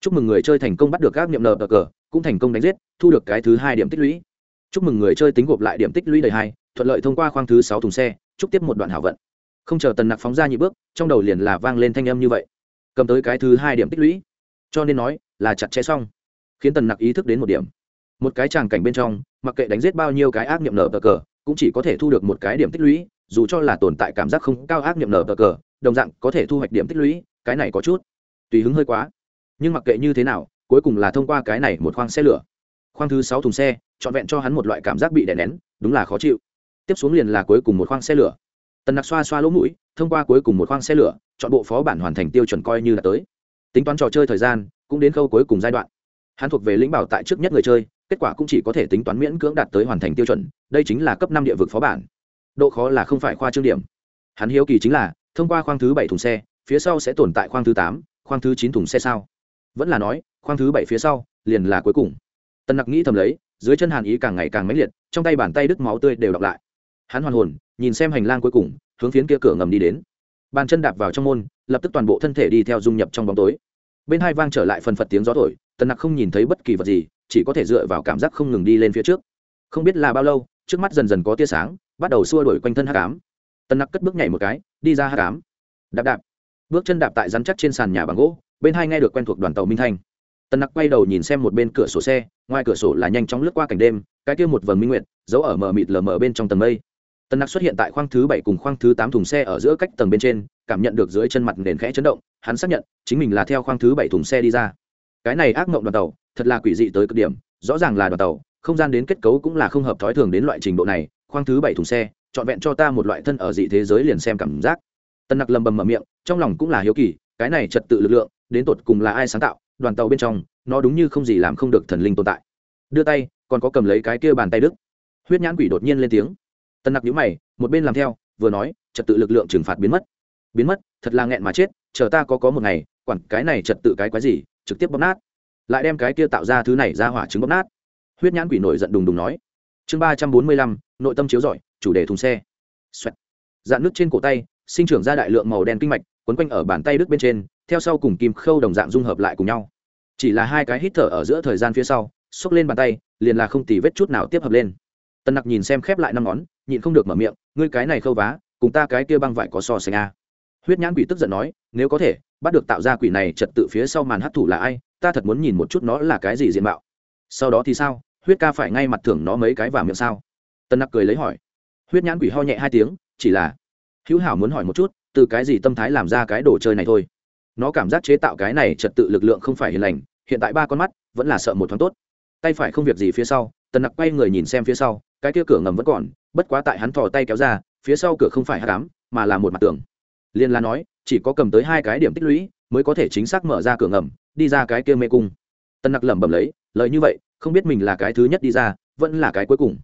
chúc mừng người chơi thành công bắt được các niệm nờ cờ, cũng thành công đánh giết, thu được cái thứ hai điểm tích lũy. Chúc mừng người chơi tính gộp lại điểm tích lũy đầy hai, thuận lợi thông qua khoang thứ sáu thùng xe, chúc tiếp một đoạn hảo vận. Không chờ tần nặc phóng ra nhị bước, trong đầu liền là vang lên thanh âm như vậy. Cầm tới cái thứ hai điểm tích lũy. Cho nên nói là chặt chẽ xong, khiến tần nặc ý thức đến một điểm. Một cái tràng cảnh bên trong, mặc kệ đánh giết bao nhiêu cái ác niệm nở bờ cờ, cũng chỉ có thể thu được một cái điểm tích lũy, dù cho là tồn tại cảm giác không cao ác niệm nở bờ cờ, đồng dạng có thể thu hoạch điểm tích lũy, cái này có chút tùy hứng hơi quá nhưng mặc kệ như thế nào, cuối cùng là thông qua cái này một khoang xe lửa. Khoang thứ sáu thùng xe, trọn vẹn cho hắn một loại cảm giác bị đè nén, đúng là khó chịu. Tiếp xuống liền là cuối cùng một khoang xe lửa. Tần nặc xoa xoa lỗ mũi, thông qua cuối cùng một khoang xe lửa, chọn bộ phó bản hoàn thành tiêu chuẩn coi như là tới. Tính toán trò chơi thời gian, cũng đến khâu cuối cùng giai đoạn. Hắn thuộc về lĩnh bảo tại trước nhất người chơi, kết quả cũng chỉ có thể tính toán miễn cưỡng đạt tới hoàn thành tiêu chuẩn, đây chính là cấp năm địa vực phó bản. Độ khó là không phải khoa trương điểm. Hắn hiếu kỳ chính là, thông qua khoang thứ bảy thùng xe, phía sau sẽ tồn tại khoang thứ tám, khoang thứ chín thùng xe sao? Vẫn là nói, khoang thứ bảy phía sau, liền là cuối cùng. Tần nặc nghĩ thầm lấy, dưới chân hàn ý càng ngày càng mãnh liệt, trong tay bàn tay đứt máu tươi đều đọc lại. Hắn hoàn hồn, nhìn xem hành lang cuối cùng, hướng phiến kia cửa ngầm đi đến. Bàn chân đạp vào trong môn, lập tức toàn bộ thân thể đi theo dung nhập trong bóng tối. Bên hai vang trở lại phần phật tiếng gió thổi, tần nặc không nhìn thấy bất kỳ vật gì, chỉ có thể dựa vào cảm giác không ngừng đi lên phía trước. Không biết là bao lâu, trước mắt dần dần có tia sáng, bắt đầu xua đổi quanh thân hát cám tần nặc cất bước nhảy một cái, đi ra hát cám đạp đạp. Bước chân đạp tại rắn chắc trên sàn nhà bằng gỗ bên hai nghe được quen thuộc đoàn tàu minh thanh. Tần nặc quay đầu nhìn xem một bên cửa sổ xe, ngoài cửa sổ là nhanh chóng lướt qua cảnh đêm, cái kia một vầng minh nguyện giấu ở mờ mịt lờ mờ bên trong tầng mây. Tần nặc xuất hiện tại khoang thứ bảy cùng khoang thứ tám thùng xe ở giữa cách tầng bên trên, cảm nhận được dưới chân mặt nền khẽ chấn động, hắn xác nhận, chính mình là theo khoang thứ bảy thùng xe đi ra. Cái này ác mộng đoàn tàu, thật là quỷ dị tới cực điểm, rõ ràng là đoàn tàu, không gian đến kết cấu cũng là không hợp thói thường đến loại trình độ này, khoang thứ bảy thùng xe, trọn vẹn cho ta một loại thân ở dị thế giới liền xem cảm giác. Tần nặc lầm bầm mở miệng, trong lòng cũng là hiếu kỳ, cái này trật tự lực lượng đến tột cùng là ai sáng tạo, đoàn tàu bên trong, nó đúng như không gì làm không được thần linh tồn tại. Đưa tay, còn có cầm lấy cái kia bàn tay đức huyết nhãn quỷ đột nhiên lên tiếng. Tân nặc nhíu mày, một bên làm theo, vừa nói, trật tự lực lượng trừng phạt biến mất. Biến mất, thật là nghẹn mà chết, chờ ta có có một ngày, quản cái này trật tự cái quái gì, trực tiếp bóp nát. Lại đem cái kia tạo ra thứ này ra hỏa trứng bóp nát. Huyết nhãn quỷ nổi giận đùng đùng nói. Chương ba trăm bốn mươi lăm, nội tâm chiếu rọi, chủ đề thùng xe. Xoẹt. dạn nước trên cổ tay, sinh trưởng ra đại lượng màu đen kinh mạch, quấn quanh ở bàn tay đứt bên trên theo sau cùng kim khâu đồng dạng dung hợp lại cùng nhau. Chỉ là hai cái hít thở ở giữa thời gian phía sau, xốc lên bàn tay, liền là không tì vết chút nào tiếp hợp lên. Tân nặc nhìn xem khép lại năm ngón, nhịn không được mở miệng, ngươi cái này khâu vá, cùng ta cái kia băng vải có so sánh a huyết nhãn quỷ tức giận nói, nếu có thể, bắt được tạo ra quỷ này trật tự phía sau màn hấp thủ là ai? Ta thật muốn nhìn một chút nó là cái gì diện mạo. Sau đó thì sao? Huyết ca phải ngay mặt thưởng nó mấy cái vào miệng sao? Tân nặc cười lấy hỏi. Huyết nhãn quỷ ho nhẹ hai tiếng, chỉ là, hữu hảo muốn hỏi một chút, từ cái gì tâm thái làm ra cái đồ chơi này thôi? Nó cảm giác chế tạo cái này trật tự lực lượng không phải hiền lành, hiện tại ba con mắt vẫn là sợ một thoáng tốt. Tay phải không việc gì phía sau, tần nặc quay người nhìn xem phía sau, cái kia cửa ngầm vẫn còn, bất quá tại hắn thò tay kéo ra, phía sau cửa không phải hát cám mà là một mặt tường. Liên la nói, chỉ có cầm tới hai cái điểm tích lũy mới có thể chính xác mở ra cửa ngầm, đi ra cái kia mê cung. Tần nặc lẩm bẩm lấy, lời như vậy, không biết mình là cái thứ nhất đi ra, vẫn là cái cuối cùng.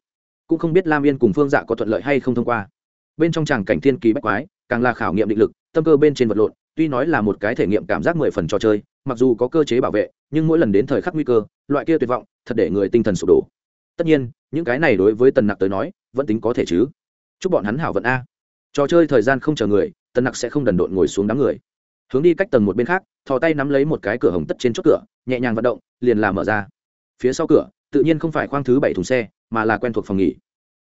Cũng không biết lam yên cùng phương dạ có thuận lợi hay không thông qua. Bên trong tràng cảnh thiên kỳ bách quái, càng là khảo nghiệm định lực, tâm cơ bên trên vật lộn tuy nói là một cái thể nghiệm cảm giác mười phần trò chơi, mặc dù có cơ chế bảo vệ, nhưng mỗi lần đến thời khắc nguy cơ, loại kia tuyệt vọng, thật để người tinh thần sụp đổ. Tất nhiên, những cái này đối với tần nặc tới nói, vẫn tính có thể chứ. Chúc bọn hắn hảo vận a. Trò chơi thời gian không chờ người, tần nặc sẽ không đần độn ngồi xuống đám người. Hướng đi cách tầng một bên khác, thò tay nắm lấy một cái cửa hồng tất trên chốt cửa, nhẹ nhàng vận động, liền làm mở ra. Phía sau cửa, tự nhiên không phải khoang thứ bảy thùng xe, mà là quen thuộc phòng nghỉ.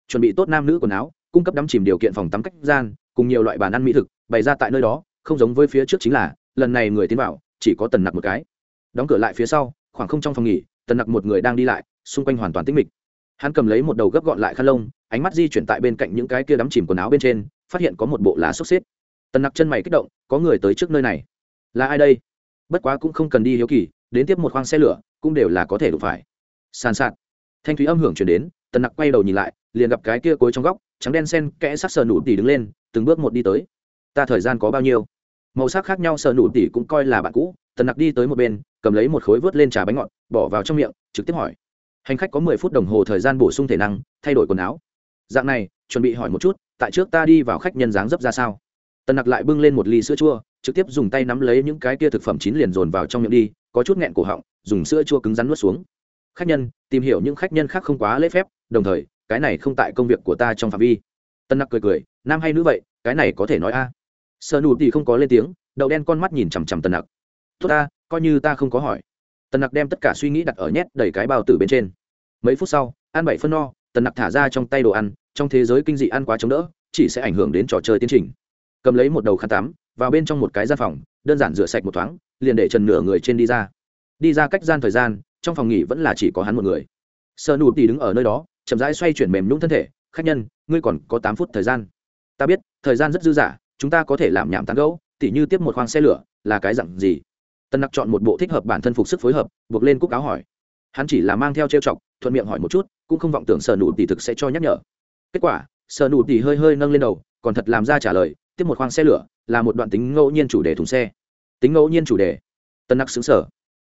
Chuẩn bị tốt nam nữ quần áo, cung cấp đắm chìm điều kiện phòng tắm cách gian, cùng nhiều loại bàn ăn mỹ thực, bày ra tại nơi đó không giống với phía trước chính là, lần này người tiến vào, chỉ có tần nặc một cái. Đóng cửa lại phía sau, khoảng không trong phòng nghỉ, tần nặc một người đang đi lại, xung quanh hoàn toàn tĩnh mịch. Hắn cầm lấy một đầu gấp gọn lại khăn lông, ánh mắt di chuyển tại bên cạnh những cái kia đắm chìm quần áo bên trên, phát hiện có một bộ lá xốc xếp tần nặc chân mày kích động, có người tới trước nơi này. Là ai đây? Bất quá cũng không cần đi hiếu kỳ, đến tiếp một khoang xe lửa, cũng đều là có thể đủ phải. Sàn sạt. Thanh thúy âm hưởng chuyển đến, tần nặc quay đầu nhìn lại, liền gặp cái kia cối trong góc, trắng đen sen kẽ sắc sờ nụ tỉ đứng lên, từng bước một đi tới. Ta thời gian có bao nhiêu? Màu sắc khác nhau sờ nụ tỉ cũng coi là bạn cũ, tần nặc đi tới một bên, cầm lấy một khối vớt lên trà bánh ngọt, bỏ vào trong miệng, trực tiếp hỏi. Hành khách có mười phút đồng hồ thời gian bổ sung thể năng, thay đổi quần áo. Dạng này, chuẩn bị hỏi một chút, tại trước ta đi vào khách nhân dáng dấp ra sao? Tần nặc lại bưng lên một ly sữa chua, trực tiếp dùng tay nắm lấy những cái kia thực phẩm chín liền dồn vào trong miệng đi, có chút nghẹn cổ họng, dùng sữa chua cứng rắn nuốt xuống. Khách nhân, tìm hiểu những khách nhân khác không quá lễ phép, đồng thời, cái này không tại công việc của ta trong phạm vi. Tân nặc cười cười, nam hay nữ vậy, cái này có thể nói a? à sợ nụ thì không có lên tiếng, đậu đen con mắt nhìn chằm chằm tần nặc. Tốt ta, coi như ta không có hỏi. Tần nặc đem tất cả suy nghĩ đặt ở nhét đầy cái bao tử bên trên. Mấy phút sau, ăn bảy phân no, tần nặc thả ra trong tay đồ ăn, trong thế giới kinh dị ăn quá chống đỡ, chỉ sẽ ảnh hưởng đến trò chơi tiến trình. Cầm lấy một đầu khăn tắm, vào bên trong một cái gian phòng, đơn giản rửa sạch một thoáng, liền để trần nửa người trên đi ra. Đi ra cách gian thời gian, trong phòng nghỉ vẫn là chỉ có hắn một người. Sợ nụ tỉ đứng ở nơi đó, chậm rãi xoay chuyển mềm nhũng thân thể, khách nhân, ngươi còn có tám phút thời gian. Ta biết, thời gian rất dư dả chúng ta có thể làm nhảm tán gẫu, tỉ như tiếp một khoang xe lửa, là cái dặn gì? Tân nặc chọn một bộ thích hợp bản thân phục sức phối hợp, buộc lên cúc áo hỏi. Hắn chỉ là mang theo trêu chọc, thuận miệng hỏi một chút, cũng không vọng tưởng sở nụ tỷ thực sẽ cho nhắc nhở. Kết quả, sở nụ tỷ hơi hơi nâng lên đầu, còn thật làm ra trả lời, tiếp một khoang xe lửa, là một đoạn tính ngẫu nhiên chủ đề thùng xe. Tính ngẫu nhiên chủ đề. Tân nặc xứng sở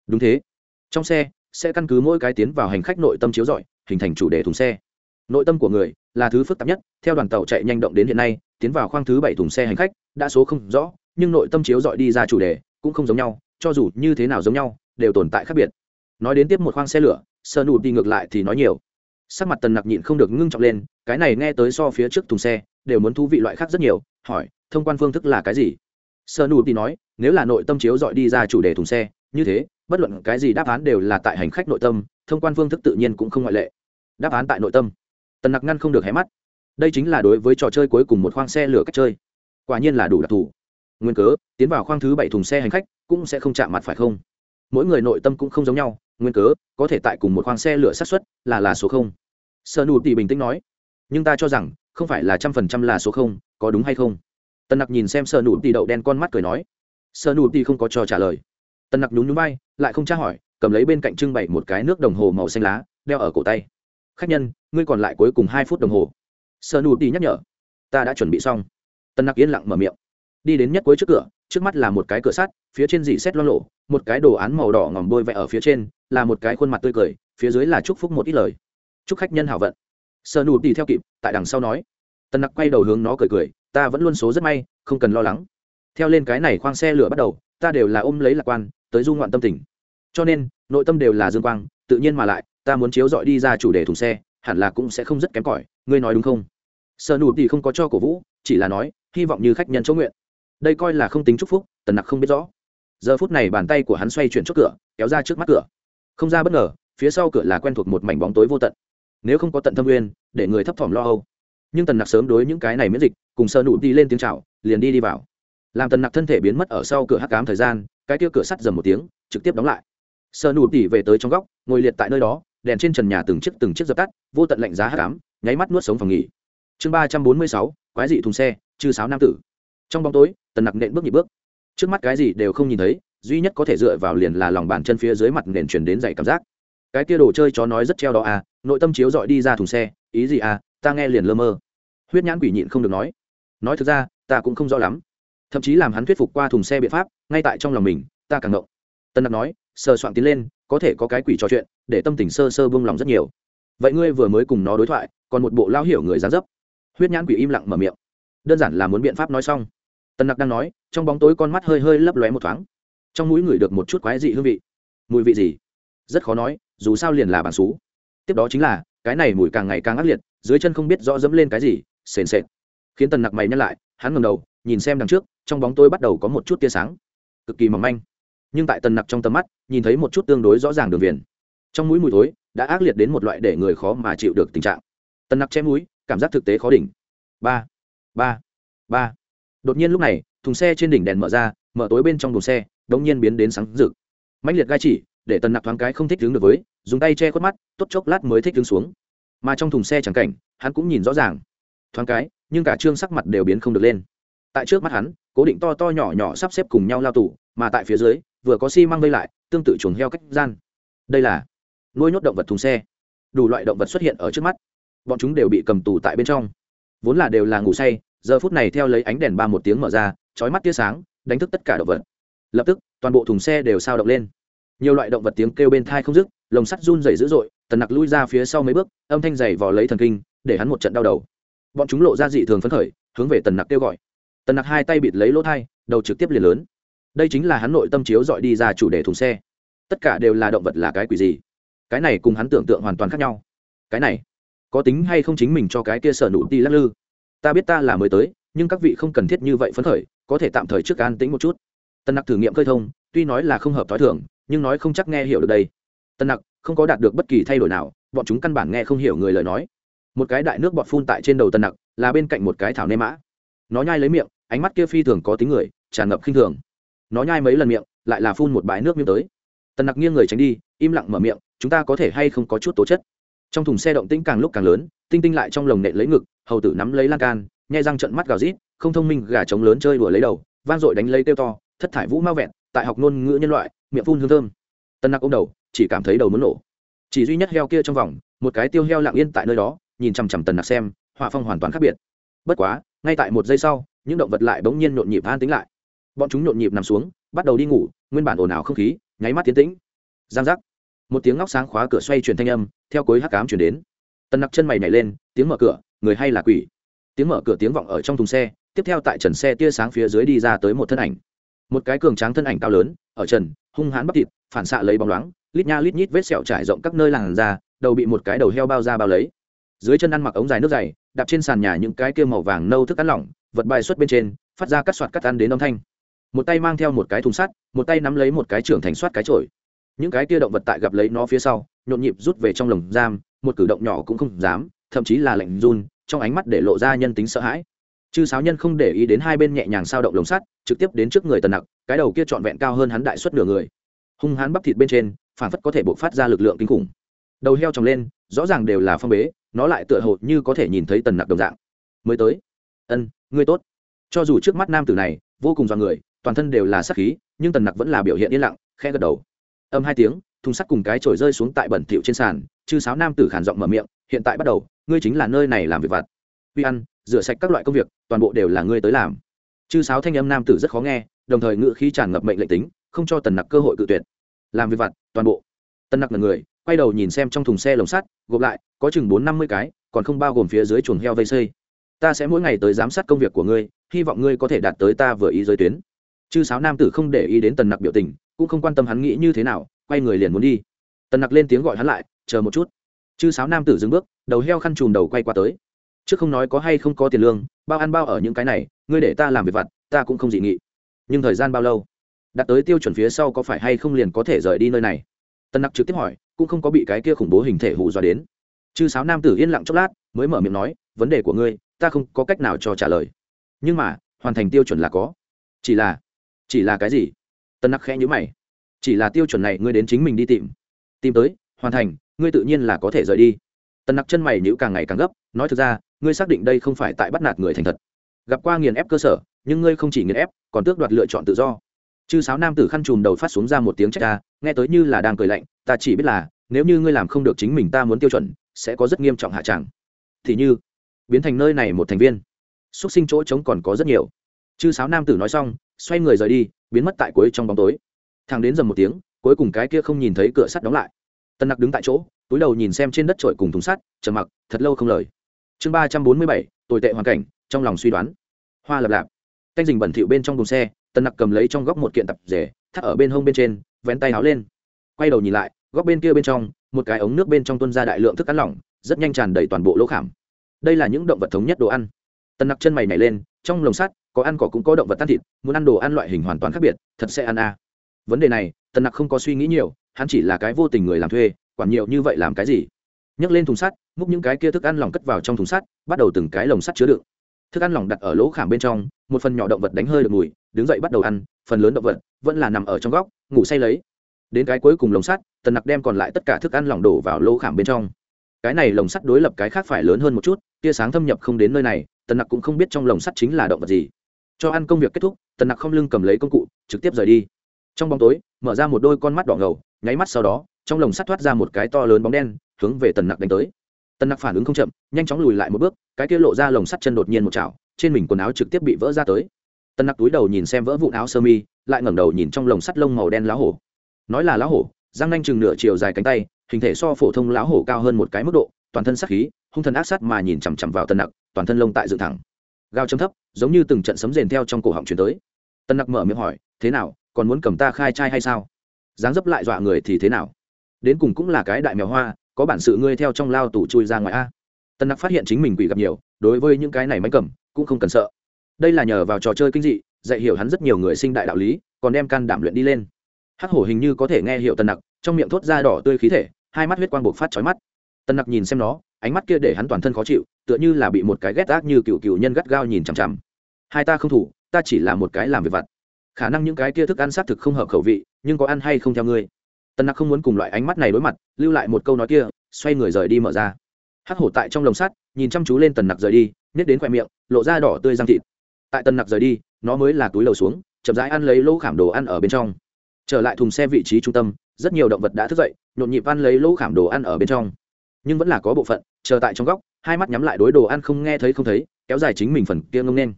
đúng thế. Trong xe, sẽ căn cứ mỗi cái tiến vào hành khách nội tâm chiếu rọi, hình thành chủ đề thùng xe. Nội tâm của người là thứ phức tạp nhất, theo đoàn tàu chạy nhanh động đến hiện nay tiến vào khoang thứ bảy thùng xe hành khách, đã số không rõ, nhưng nội tâm chiếu dọi đi ra chủ đề cũng không giống nhau, cho dù như thế nào giống nhau, đều tồn tại khác biệt. Nói đến tiếp một khoang xe lửa sơ nụ đi ngược lại thì nói nhiều. Sắc mặt tần nặc nhịn không được ngưng trọng lên, cái này nghe tới so phía trước thùng xe, đều muốn thú vị loại khác rất nhiều, hỏi, thông quan phương thức là cái gì? Sơ nụ đi nói, nếu là nội tâm chiếu dọi đi ra chủ đề thùng xe, như thế, bất luận cái gì đáp án đều là tại hành khách nội tâm, thông quan phương thức tự nhiên cũng không ngoại lệ. Đáp án tại nội tâm. Tần nặc ngăn không được hé mắt đây chính là đối với trò chơi cuối cùng một khoang xe lửa cách chơi. Quả nhiên là đủ đặc thù. Nguyên cớ, tiến vào khoang thứ bảy thùng xe hành khách cũng sẽ không chạm mặt phải không? Mỗi người nội tâm cũng không giống nhau, nguyên cớ, có thể tại cùng một khoang xe lửa sát xuất là là số không. Sơ nụ tỷ bình tĩnh nói, nhưng ta cho rằng, không phải là trăm phần trăm là số không, có đúng hay không? Tân nặc nhìn xem sơ nụ tỷ đậu đen con mắt cười nói sơ nụ tỷ không có cho trả lời. Tân nặc nhún nhún bay lại không tra hỏi, cầm lấy bên cạnh trưng bày một cái nước đồng hồ màu xanh lá, đeo ở cổ tay. Khách nhân, ngươi còn lại cuối cùng hai phút đồng hồ sợ nụ đi nhắc nhở, ta đã chuẩn bị xong. Tần nặc yên lặng mở miệng. Đi đến nhất cuối trước cửa, trước mắt là một cái cửa sắt, phía trên dì xét lo lộ một cái đồ án màu đỏ ngòm bôi vẽ ở phía trên, là một cái khuôn mặt tươi cười, phía dưới là chúc phúc một ít lời. Chúc khách nhân hảo vận. Sợ nụ đi theo kịp, tại đằng sau nói. Tần nặc quay đầu hướng nó cười cười, ta vẫn luôn số rất may, không cần lo lắng. Theo lên cái này khoang xe lửa bắt đầu, ta đều là ôm lấy lạc quan, tới du ngoạn tâm tình. Cho nên, nội tâm đều là dương quang, tự nhiên mà lại, ta muốn chiếu dọi đi ra chủ đề thùng xe, hẳn là cũng sẽ không rất kém cỏi, ngươi nói đúng không? Sợ nụ thì không có cho cổ vũ, chỉ là nói, hy vọng như khách nhân chỗ nguyện. Đây coi là không tính chúc phúc, tần nặc không biết rõ. Giờ phút này bàn tay của hắn xoay chuyển chốt cửa, kéo ra trước mắt cửa. Không ra bất ngờ, phía sau cửa là quen thuộc một mảnh bóng tối vô tận. Nếu không có tận thâm uyên để người thấp thỏm lo âu. Nhưng tần nặc sớm đối những cái này miễn dịch, cùng sơ nụ đi lên tiếng c h à o liền đi đi vào. Làm tần nặc thân thể biến mất ở sau cửa hắc cám thời gian, cái kia cửa sắt dầm một tiếng, trực tiếp đóng lại. Sơ nụ tỉ về tới trong góc, ngồi liệt tại nơi đó, đèn trên trần nhà từng chiếc từng chiếc dập tắt, vô tận lạnh giá hắc cám nháy mắt nuốt sống phòng nghỉ chương ba trăm bốn mươi sáu, quái dị thùng xe, chư sáo nam tử. Trong bóng tối, tần nặc nện bước nhị bước. Trước mắt cái gì đều không nhìn thấy, duy nhất có thể dựa vào liền là lòng bàn chân phía dưới mặt nền chuyển đến dày cảm giác. Cái kia đồ chơi chó nói rất treo đó à nội tâm chiếu dọi đi ra thùng xe, ý gì à ta nghe liền lơ mơ. Huyết nhãn quỷ nhịn không được nói. Nói thực ra, ta cũng không rõ lắm. Thậm chí làm hắn thuyết phục qua thùng xe biện pháp, ngay tại trong lòng mình, ta càng ngộng. Tân nặc nói, sờ soạn tiến lên, có thể có cái quỷ trò chuyện, để tâm tình sơ sơ bông lòng rất nhiều. Vậy ngươi vừa mới cùng nó đối thoại, còn một bộ lao hiểu người giá dấp huyết nhãn quỷ im lặng mở miệng. Đơn giản là muốn biện pháp nói xong. Tần nặc đang nói, trong bóng tối con mắt hơi hơi lấp lóe một thoáng. Trong mũi ngửi được một chút quái dị hương vị. Mùi vị gì? Rất khó nói, dù sao liền là bản xú. Tiếp đó chính là, cái này mùi càng ngày càng ác liệt, dưới chân không biết rõ dẫm lên cái gì, sền sệt. Khiến tần nặc mày nhắc lại, hắn ngầm đầu, nhìn xem đằng trước, trong bóng tối bắt đầu có một chút tia sáng. Cực kỳ mỏng manh. Nhưng tại tần nặc trong tầm mắt, nhìn thấy một chút tương đối rõ ràng đường viền. Trong mũi mùi thối, đã ác liệt đến một loại để người khó mà chịu được tình trạng. Tần nặc che mũi cảm giác thực tế khó đỉnh. Ba ba ba. Đột nhiên lúc này, thùng xe trên đỉnh đèn mở ra, mở tối bên trong đồn xe, đống nhiên biến đến sáng rực. Mạnh liệt gai chỉ, để tần nặc thoáng cái không thích đứng được với, dùng tay che khuất mắt, tốt chốc lát mới thích đứng xuống. Mà trong thùng xe chẳng cảnh, hắn cũng nhìn rõ ràng. Thoáng cái, nhưng cả trương sắc mặt đều biến không được lên. Tại trước mắt hắn, cố định to to nhỏ nhỏ sắp xếp cùng nhau lao tủ mà tại phía dưới, vừa có xi măng vây lại, tương tự chuồng heo cách gian. Đây là nuôi nhốt động vật thùng xe. Đủ loại động vật xuất hiện ở trước mắt bọn chúng đều bị cầm tù tại bên trong. Vốn là đều là ngủ say, giờ phút này theo lấy ánh đèn ba một tiếng mở ra trói mắt tia sáng, đánh thức tất cả động vật. Lập tức, toàn bộ thùng xe đều sao động lên. Nhiều loại động vật tiếng kêu bên thai không dứt, lồng sắt run dày dữ dội, tần nặc lui ra phía sau mấy bước, âm thanh dày vò lấy thần kinh, để hắn một trận đau đầu. Bọn chúng lộ ra dị thường phấn khởi, hướng về tần nặc kêu gọi. Tần nặc hai tay bịt lấy lỗ thai, đầu trực tiếp liền lớn. Đây chính là hắn nội tâm chiếu dọi đi ra chủ đề thùng xe. Tất cả đều là động vật là cái quỷ gì? Cái này cùng hắn tưởng tượng hoàn toàn khác nhau. Cái này có tính hay không chính mình cho cái kia sở nụ đi lắc lư. Ta biết ta là mới tới, nhưng các vị không cần thiết như vậy phấn khởi, có thể tạm thời trước an tĩnh một chút. Tân nặc thử nghiệm khơi thông, tuy nói là không hợp t h ó i thưởng nhưng nói không chắc nghe hiểu được đây. Tân nặc, không có đạt được bất kỳ thay đổi nào, bọn chúng căn bản nghe không hiểu người lời nói. Một cái đại nước bọt phun tại trên đầu tân nặc, là bên cạnh một cái thảo nê mã. Nó nhai lấy miệng, ánh mắt kia phi thường có tính người, tràn ngập khinh thường. Nó nhai mấy lần miệng, lại là phun một bãi nước miếng tới. Tân nặc nghiêng người tránh đi, im lặng mở miệng, chúng ta có thể hay không có chút tố chất? Trong thùng xe động tĩnh càng lúc càng lớn, tinh tinh lại trong lồng nện lấy ngực, hầu tử nắm lấy lan can, nhai răng trận mắt gào rít, không thông minh gà trống lớn chơi đùa lấy đầu, vang dội đánh lấy tiêu to, thất thải vũ mau vẹn, tại học ngôn ngữ nhân loại, miệng phun hương thơm. Tân nặc ô m đầu, chỉ cảm thấy đầu muốn nổ. Chỉ duy nhất heo kia trong vòng, một cái tiêu heo lặng yên tại nơi đó, nhìn chằm chằm tần nặc xem, họa phong hoàn toàn khác biệt. Bất quá, ngay tại một giây sau, những động vật lại bỗng nhiên nhộn nhịp an tính lại. Bọn chúng nhộn nhịp nằm xuống, bắt đầu đi ngủ, nguyên bản ồn ào không khí, nháy mắt tiến tĩnh. Giang giác. Một tiếng ngóc sáng khóa cửa xoay chuyển thanh âm theo cối hắc cám chuyển đến. Tần nặc chân mày nhảy lên, tiếng mở cửa, người hay là quỷ? Tiếng mở cửa tiếng vọng ở trong thùng xe, tiếp theo tại trần xe tia sáng phía dưới đi ra tới một thân ảnh. Một cái cường tráng thân ảnh cao lớn, ở trần, hung hãn bắp thịt, phản xạ lấy bóng loáng, lít nha lít nhít vết sẹo trải rộng các nơi làn da, đầu bị một cái đầu heo bao ra bao lấy. Dưới chân ăn mặc ống dài nước dày, đạp trên sàn nhà những cái kia màu vàng nâu thức ăn lỏng, vật bài xuất bên trên, phát ra cắt soạt cắt ăn đến âm thanh. Một tay mang theo một cái thùng sắt, một tay nắm lấy một cái trưởng thành soát cái trội những cái kia động vật tại gặp lấy nó phía sau nhộn nhịp rút về trong lồng giam, một cử động nhỏ cũng không dám, thậm chí là lạnh run, trong ánh mắt để lộ ra nhân tính sợ hãi. Chư sáo nhân không để ý đến hai bên nhẹ nhàng sao động lồng sắt, trực tiếp đến trước người tần nặc, cái đầu kia trọn vẹn cao hơn hắn đại suất nửa người. Hung hãn bắp thịt bên trên, phản phất có thể bộc phát ra lực lượng kinh khủng. Đầu heo trồng lên, rõ ràng đều là phong bế, nó lại tựa hồ như có thể nhìn thấy tần nặc đồng dạng. Mới tới. Ân, ngươi tốt. Cho dù trước mắt nam tử này, vô cùng dọa người, toàn thân đều là sắc khí, nhưng tần nặc vẫn là biểu hiện yên lặng khe gật đầu. Âm hai tiếng thùng sắt cùng cái chổi rơi xuống tại bẩn thỉu trên sàn, chư sáo nam tử khản giọng mở miệng, hiện tại bắt đầu, ngươi chính là nơi này làm việc vặt. Vi ăn, rửa sạch các loại công việc, toàn bộ đều là ngươi tới làm. Chư sáo thanh âm nam tử rất khó nghe, đồng thời ngự khí tràn ngập mệnh lệnh tính, không cho tần nặc cơ hội cự tuyệt. Làm việc vặt, toàn bộ. Tần nặc là người, quay đầu nhìn xem trong thùng xe lồng sắt, gộp lại, có chừng bốn năm mươi cái, còn không bao gồm phía dưới chuồng heo vây xây. Ta sẽ mỗi ngày tới giám sát công việc của ngươi, hy vọng ngươi có thể đạt tới ta vừa ý giới tuyến. Chư sáo nam tử không để ý đến tần nặc biểu tình, cũng không quan tâm hắn nghĩ như thế nào quay người liền muốn đi. Tần nặc lên tiếng gọi hắn lại, chờ một chút. Chư sáo nam tử dừng bước, đầu heo khăn chùm đầu quay qua tới. Trước không nói có hay không có tiền lương, bao ăn bao ở những cái này, ngươi để ta làm việc vặt, ta cũng không dị nghị. Nhưng thời gian bao lâu? Đạt tới tiêu chuẩn phía sau có phải hay không liền có thể rời đi nơi này? Tần nặc trực tiếp hỏi, cũng không có bị cái kia khủng bố hình thể hù dọa đến. Chư sáo nam tử yên lặng chốc lát, mới mở miệng nói, vấn đề của ngươi, ta không có cách nào cho trả lời. Nhưng mà, hoàn thành tiêu chuẩn là có. Chỉ là chỉ là cái gì? Tân nặc khẽ nhữ mày chỉ là tiêu chuẩn này ngươi đến chính mình đi tìm. Tìm tới, hoàn thành, ngươi tự nhiên là có thể rời đi. Tần nặc chân mày nhữ càng ngày càng gấp, nói thực ra, ngươi xác định đây không phải tại bắt nạt người thành thật. Gặp qua nghiền ép cơ sở, nhưng ngươi không chỉ nghiền ép, còn tước đoạt lựa chọn tự do. Chư sáo nam tử khăn chùm đầu phát xuống ra một tiếng trách ta nghe tới như là đang cười lạnh, ta chỉ biết là, nếu như ngươi làm không được chính mình ta muốn tiêu chuẩn, sẽ có rất nghiêm trọng hạ tràng. Thì như, biến thành nơi này một thành viên. Xúc sinh chỗ trống còn có rất nhiều. Chư sáo nam tử nói xong, xoay người rời đi, biến mất tại cuối trong bóng tối thằng đến dầm một tiếng, cuối cùng cái kia không nhìn thấy cửa sắt đóng lại. Tân nặc đứng tại chỗ, túi đầu nhìn xem trên đất trội cùng thùng sắt, trầm mặc, thật lâu không lời. Chương ba trăm bốn mươi bảy, tồi tệ hoàn cảnh, trong lòng suy đoán. Hoa lập lạp. Canh rình bẩn thỉu bên trong thùng xe, tân nặc cầm lấy trong góc một kiện tập rể, thắt ở bên hông bên trên, vén tay áo lên. Quay đầu nhìn lại, góc bên kia bên trong, một cái ống nước bên trong tuân ra đại lượng thức ăn lỏng, rất nhanh tràn đầy toàn bộ lỗ khảm. Đây là những động vật thống nhất đồ ăn. Tân nặc chân mày nhảy lên, trong lồng sắt, có ăn cỏ cũng có động vật tan thịt, muốn ăn đồ ăn loại hình hoàn toàn khác biệt, thật sẽ ăn a. à vấn đề này, tần nặc không có suy nghĩ nhiều, hắn chỉ là cái vô tình người làm thuê, quản nhiều như vậy làm cái gì? Nhấc lên thùng sắt, múc những cái kia thức ăn lỏng cất vào trong thùng sắt, bắt đầu từng cái lồng sắt chứa đựng. Thức ăn lỏng đặt ở lỗ khảm bên trong, một phần nhỏ động vật đánh hơi được mùi, đứng dậy bắt đầu ăn, phần lớn động vật vẫn là nằm ở trong góc, ngủ say lấy. Đến cái cuối cùng lồng sắt, tần nặc đem còn lại tất cả thức ăn lỏng đổ vào lỗ khảm bên trong. Cái này lồng sắt đối lập cái khác phải lớn hơn một chút, tia sáng thâm nhập không đến nơi này, tần nặc cũng không biết trong lồng sắt chính là động vật gì. Cho ăn công việc kết thúc, tần nặc không lưng cầm lấy công cụ, trực tiếp rời đi trong bóng tối, mở ra một đôi con mắt đỏ ngầu, nháy mắt sau đó, trong lồng sắt thoát ra một cái to lớn bóng đen, hướng về tần nặc đánh tới. Tần nặc phản ứng không chậm, nhanh chóng lùi lại một bước, cái kia lộ ra lồng sắt chân đột nhiên một chảo, trên mình quần áo trực tiếp bị vỡ ra tới. Tần nặc túi đầu nhìn xem vỡ vụn áo sơ mi, lại ngẩng đầu nhìn trong lồng sắt lông màu đen lá hổ. Nói là lá hổ, răng nanh chừng nửa chiều dài cánh tay, hình thể so phổ thông lá hổ cao hơn một cái mức độ, toàn thân sắc khí, hung thần ác sát mà nhìn chằm chằm vào tần nặc, toàn thân lông tại dựng thẳng. Gao chấm thấp, giống như từng trận sấm rền theo trong cổ họng chuyển tới. Tần nặc mở miệng hỏi, thế nào còn muốn cầm ta khai trai hay sao? Dáng dấp lại dọa người thì thế nào? Đến cùng cũng là cái đại mèo hoa, có bản sự ngươi theo trong lao tủ chui ra ngoài a. Tân nặc phát hiện chính mình quỷ gặp nhiều, đối với những cái này máy cầm, cũng không cần sợ. Đây là nhờ vào trò chơi kinh dị, dạy hiểu hắn rất nhiều người sinh đại đạo lý, còn đem can đảm luyện đi lên. Hắc hổ hình như có thể nghe hiệu tân nặc, trong miệng thốt ra đỏ tươi khí thể, hai mắt huyết quang buộc phát trói mắt. Tân nặc nhìn xem nó, ánh mắt kia để hắn toàn thân khó chịu, tựa như là bị một cái ghét ác như cựu cựu nhân gắt gao nhìn chằm chằm. Hai ta không thủ, ta chỉ là một cái làm việc vặt khả năng những cái kia thức ăn xác thực không hợp khẩu vị, nhưng có ăn hay không theo ngươi. Tân nặc không muốn cùng loại ánh mắt này đối mặt, lưu lại một câu nói kia, xoay người rời đi mở ra. Hắc hổ tại trong lồng sắt, nhìn chăm chú lên tần nặc rời đi nhét đến khoe miệng, lộ ra đỏ tươi răng thịt. Tại tần nặc rời đi, nó mới là túi lầu xuống, chậm rãi ăn lấy lỗ khảm đồ ăn ở bên trong. Trở lại thùng xe vị trí trung tâm, rất nhiều động vật đã thức dậy, nhộn nhịp ăn lấy lỗ khảm đồ ăn ở bên trong. Nhưng vẫn là có bộ phận, chờ tại trong góc, hai mắt nhắm lại đối đồ ăn không nghe thấy không thấy, kéo dài chính mình phần kia ngông nên.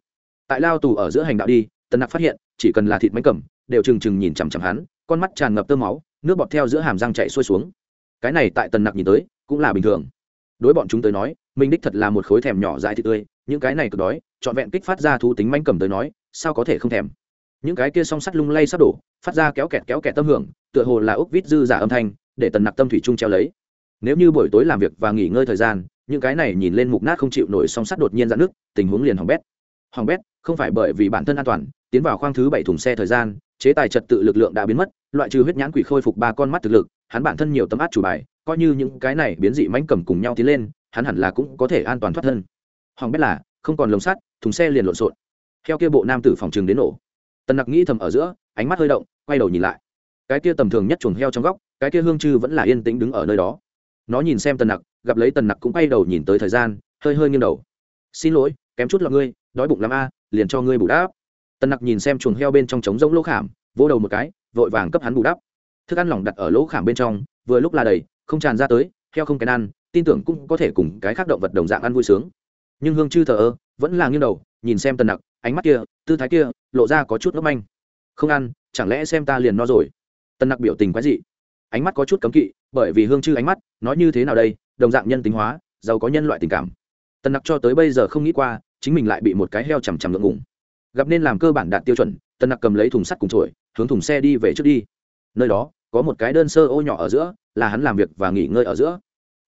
Tại lao tù ở giữa hành đạo đi tần nặc phát hiện chỉ cần là thịt máy cầm, đều trừng trừng nhìn chằm chằm hắn, con mắt tràn ngập tơ máu, nước bọt theo giữa hàm răng chạy xuôi xuống. Cái này tại tần nặc nhìn tới, cũng là bình thường. Đối bọn chúng tới nói, mình đích thật là một khối thèm nhỏ dại thịt tươi, những cái này cực đói, trọn vẹn kích phát ra thú tính mánh cầm tới nói, sao có thể không thèm? Những cái kia song sắt lung lay sắp đổ, phát ra kéo kẹt kéo kẹt tâm hưởng, tựa hồ là úc vít dư giả âm thanh, để tần nặc tâm thủy chung treo lấy. Nếu như buổi tối làm việc và nghỉ ngơi thời gian, những cái này nhìn lên mục nát không chịu nổi song sắt đột nhiên dạn nước tình huống liền hỏng bét hỏng bét, không phải bởi vì bản thân an toàn, tiến vào khoang thứ bảy thùng xe thời gian, chế tài trật tự lực lượng đã biến mất, loại trừ huyết nhãn quỷ khôi phục ba con mắt thực lực, hắn bản thân nhiều tấm át chủ bài, coi như những cái này biến dị mánh cầm cùng nhau tiến lên, hắn hẳn là cũng có thể an toàn thoát thân. Hỏng bét là, không còn lồng sắt, thùng xe liền lộn xộn. Theo kia bộ nam tử phòng trường đến nổ. Tần nặc nghĩ thầm ở giữa, ánh mắt hơi động, quay đầu nhìn lại. Cái kia tầm thường nhất chuồng heo trong góc, cái kia hương chư vẫn là yên tĩnh đứng ở nơi đó. Nó nhìn xem tần nặc, gặp lấy tần nặc cũng quay đầu nhìn tới thời gian, hơi hơi nghiêng đầu. Xin lỗi, kém chút là ngươi đói bụng lắm a, liền cho ngươi bù đắp. Tần nặc nhìn xem chuồng heo bên trong trống rỗng lỗ khảm, vỗ đầu một cái, vội vàng cấp hắn bù đắp. Thức ăn lỏng đặt ở lỗ khảm bên trong, vừa lúc là đầy, không tràn ra tới, heo không kèn ăn, tin tưởng cũng có thể cùng cái khác động vật đồng dạng ăn vui sướng. Nhưng hương chư thờ ơ, vẫn là nghiêng đầu, nhìn xem tần nặc, ánh mắt kia, tư thái kia, lộ ra có chút ngốc manh. Không ăn, chẳng lẽ xem ta liền no rồi? Tần nặc biểu tình quái dị. Ánh mắt có chút cấm kỵ, bởi vì hương chư ánh mắt, nói như thế nào đây, đồng dạng nhân tính hóa, giàu có nhân loại tình cảm. Tần nặc cho tới bây giờ không nghĩ qua chính mình lại bị một cái heo chằm chằm ngượng ngủng gặp nên làm cơ bản đạt tiêu chuẩn, Tân nặc cầm lấy thùng sắt cùng trổi hướng thùng xe đi về trước đi. Nơi đó, có một cái đơn sơ ô nhỏ ở giữa, là hắn làm việc và nghỉ ngơi ở giữa.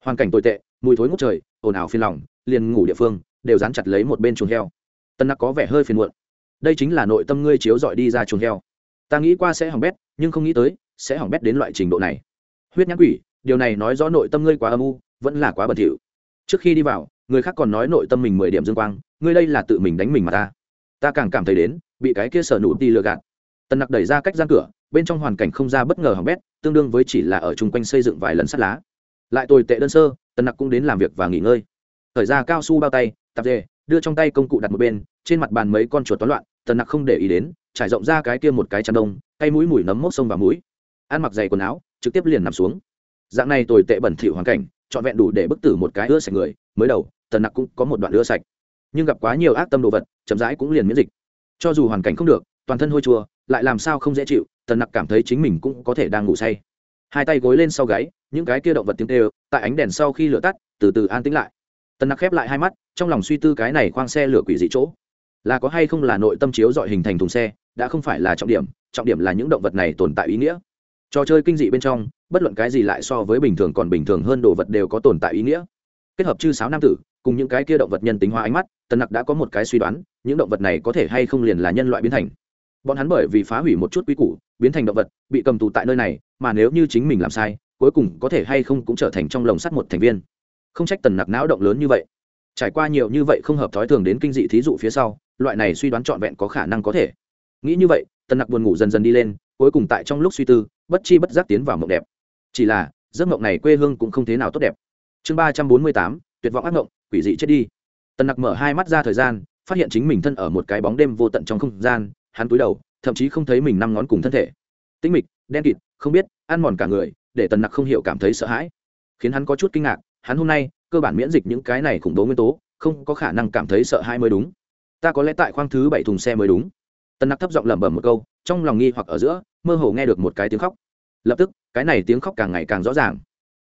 Hoàn cảnh tồi tệ, mùi thối ngút trời, ồn ào phiền lòng, liền ngủ địa phương, đều dán chặt lấy một bên chuồng heo. Tân nặc có vẻ hơi phiền muộn. Đây chính là nội tâm ngươi chiếu dọi đi ra chuồng heo. Ta nghĩ qua sẽ hỏng bét, nhưng không nghĩ tới, sẽ hỏng bét đến loại trình độ này. Huyết nhãn quỷ, điều này nói rõ nội tâm ngươi quá âm u, vẫn là quá bẩn thỉu. Trước khi đi vào, người khác còn nói nội tâm mình mười điểm dương quang ngươi đây là tự mình đánh mình mà ta. Ta càng cảm thấy đến, bị cái kia sở nụ đi lừa gạt. Tần nặc đẩy ra cách gian cửa, bên trong hoàn cảnh không ra bất ngờ hỏng bét, tương đương với chỉ là ở chung quanh xây dựng vài lần sắt lá. Lại tồi tệ đơn sơ, tần nặc cũng đến làm việc và nghỉ ngơi. Thời ra cao su bao tay, tạp dề, đưa trong tay công cụ đặt một bên, trên mặt bàn mấy con chuột toán loạn, tần nặc không để ý đến, trải rộng ra cái kia một cái chăn đông, tay mũi mùi nấm mốc sông vào mũi. Ăn mặc dày quần áo, trực tiếp liền nằm xuống. Dạng này tồi tệ bẩn thỉu hoàn cảnh, trọn vẹn đủ để bức tử một cái ưa sạch người, mới đầu, tần nặc cũng có một đoạn ưa sạch nhưng gặp quá nhiều ác tâm đồ vật, chậm rãi cũng liền miễn dịch. Cho dù hoàn cảnh không được, toàn thân hôi chua, lại làm sao không dễ chịu, tần nặc cảm thấy chính mình cũng có thể đang ngủ say. Hai tay gối lên sau gáy, những cái kia động vật tiếng tê tại ánh đèn sau khi lửa tắt, từ từ an tĩnh lại. Tần nặc khép lại hai mắt, trong lòng suy tư cái này khoang xe lửa quỷ dị chỗ. Là có hay không là nội tâm chiếu dọi hình thành thùng xe, đã không phải là trọng điểm trọng điểm là những động vật này tồn tại ý nghĩa. Trò chơi kinh dị bên trong, bất luận cái gì lại so với bình thường còn bình thường hơn đồ vật đều có tồn tại ý nghĩa kết hợp chư sáo nam tử, cùng những cái kia động vật nhân tính hóa ánh mắt, tần nặc đã có một cái suy đoán, những động vật này có thể hay không liền là nhân loại biến thành. Bọn hắn bởi vì phá hủy một chút quy củ, biến thành động vật, bị cầm tù tại nơi này, mà nếu như chính mình làm sai, cuối cùng có thể hay không cũng trở thành trong lồng sắt một thành viên. Không trách tần nặc não động lớn như vậy. Trải qua nhiều như vậy không hợp thói thường đến kinh dị thí dụ phía sau, loại này suy đoán trọn vẹn có khả năng có thể. Nghĩ như vậy, tần nặc buồn ngủ dần dần đi lên, cuối cùng tại trong lúc suy tư, bất chi bất giác tiến vào mộng đẹp. Chỉ là, giấc mộng này quê hương cũng không thế nào tốt đẹp chương ba trăm bốn mươi tám, tuyệt vọng ác mộng quỷ dị chết đi. Tần nặc mở hai mắt ra thời gian, phát hiện chính mình thân ở một cái bóng đêm vô tận trong không gian, hắn cúi đầu, thậm chí không thấy mình năm ngón cùng thân thể. Tĩnh mịch, đen kịt, không biết, ăn mòn cả người, để tần nặc không hiểu cảm thấy sợ hãi. Khiến hắn có chút kinh ngạc, hắn hôm nay, cơ bản miễn dịch những cái này khủng bố nguyên tố, không có khả năng cảm thấy sợ hãi mới đúng. Ta có lẽ tại khoang thứ bảy thùng xe mới đúng. Tần nặc thấp giọng lẩm bẩm một câu, trong lòng nghi hoặc ở giữa, mơ hồ nghe được một cái tiếng khóc. Lập tức, cái này tiếng khóc càng ngày càng rõ ràng.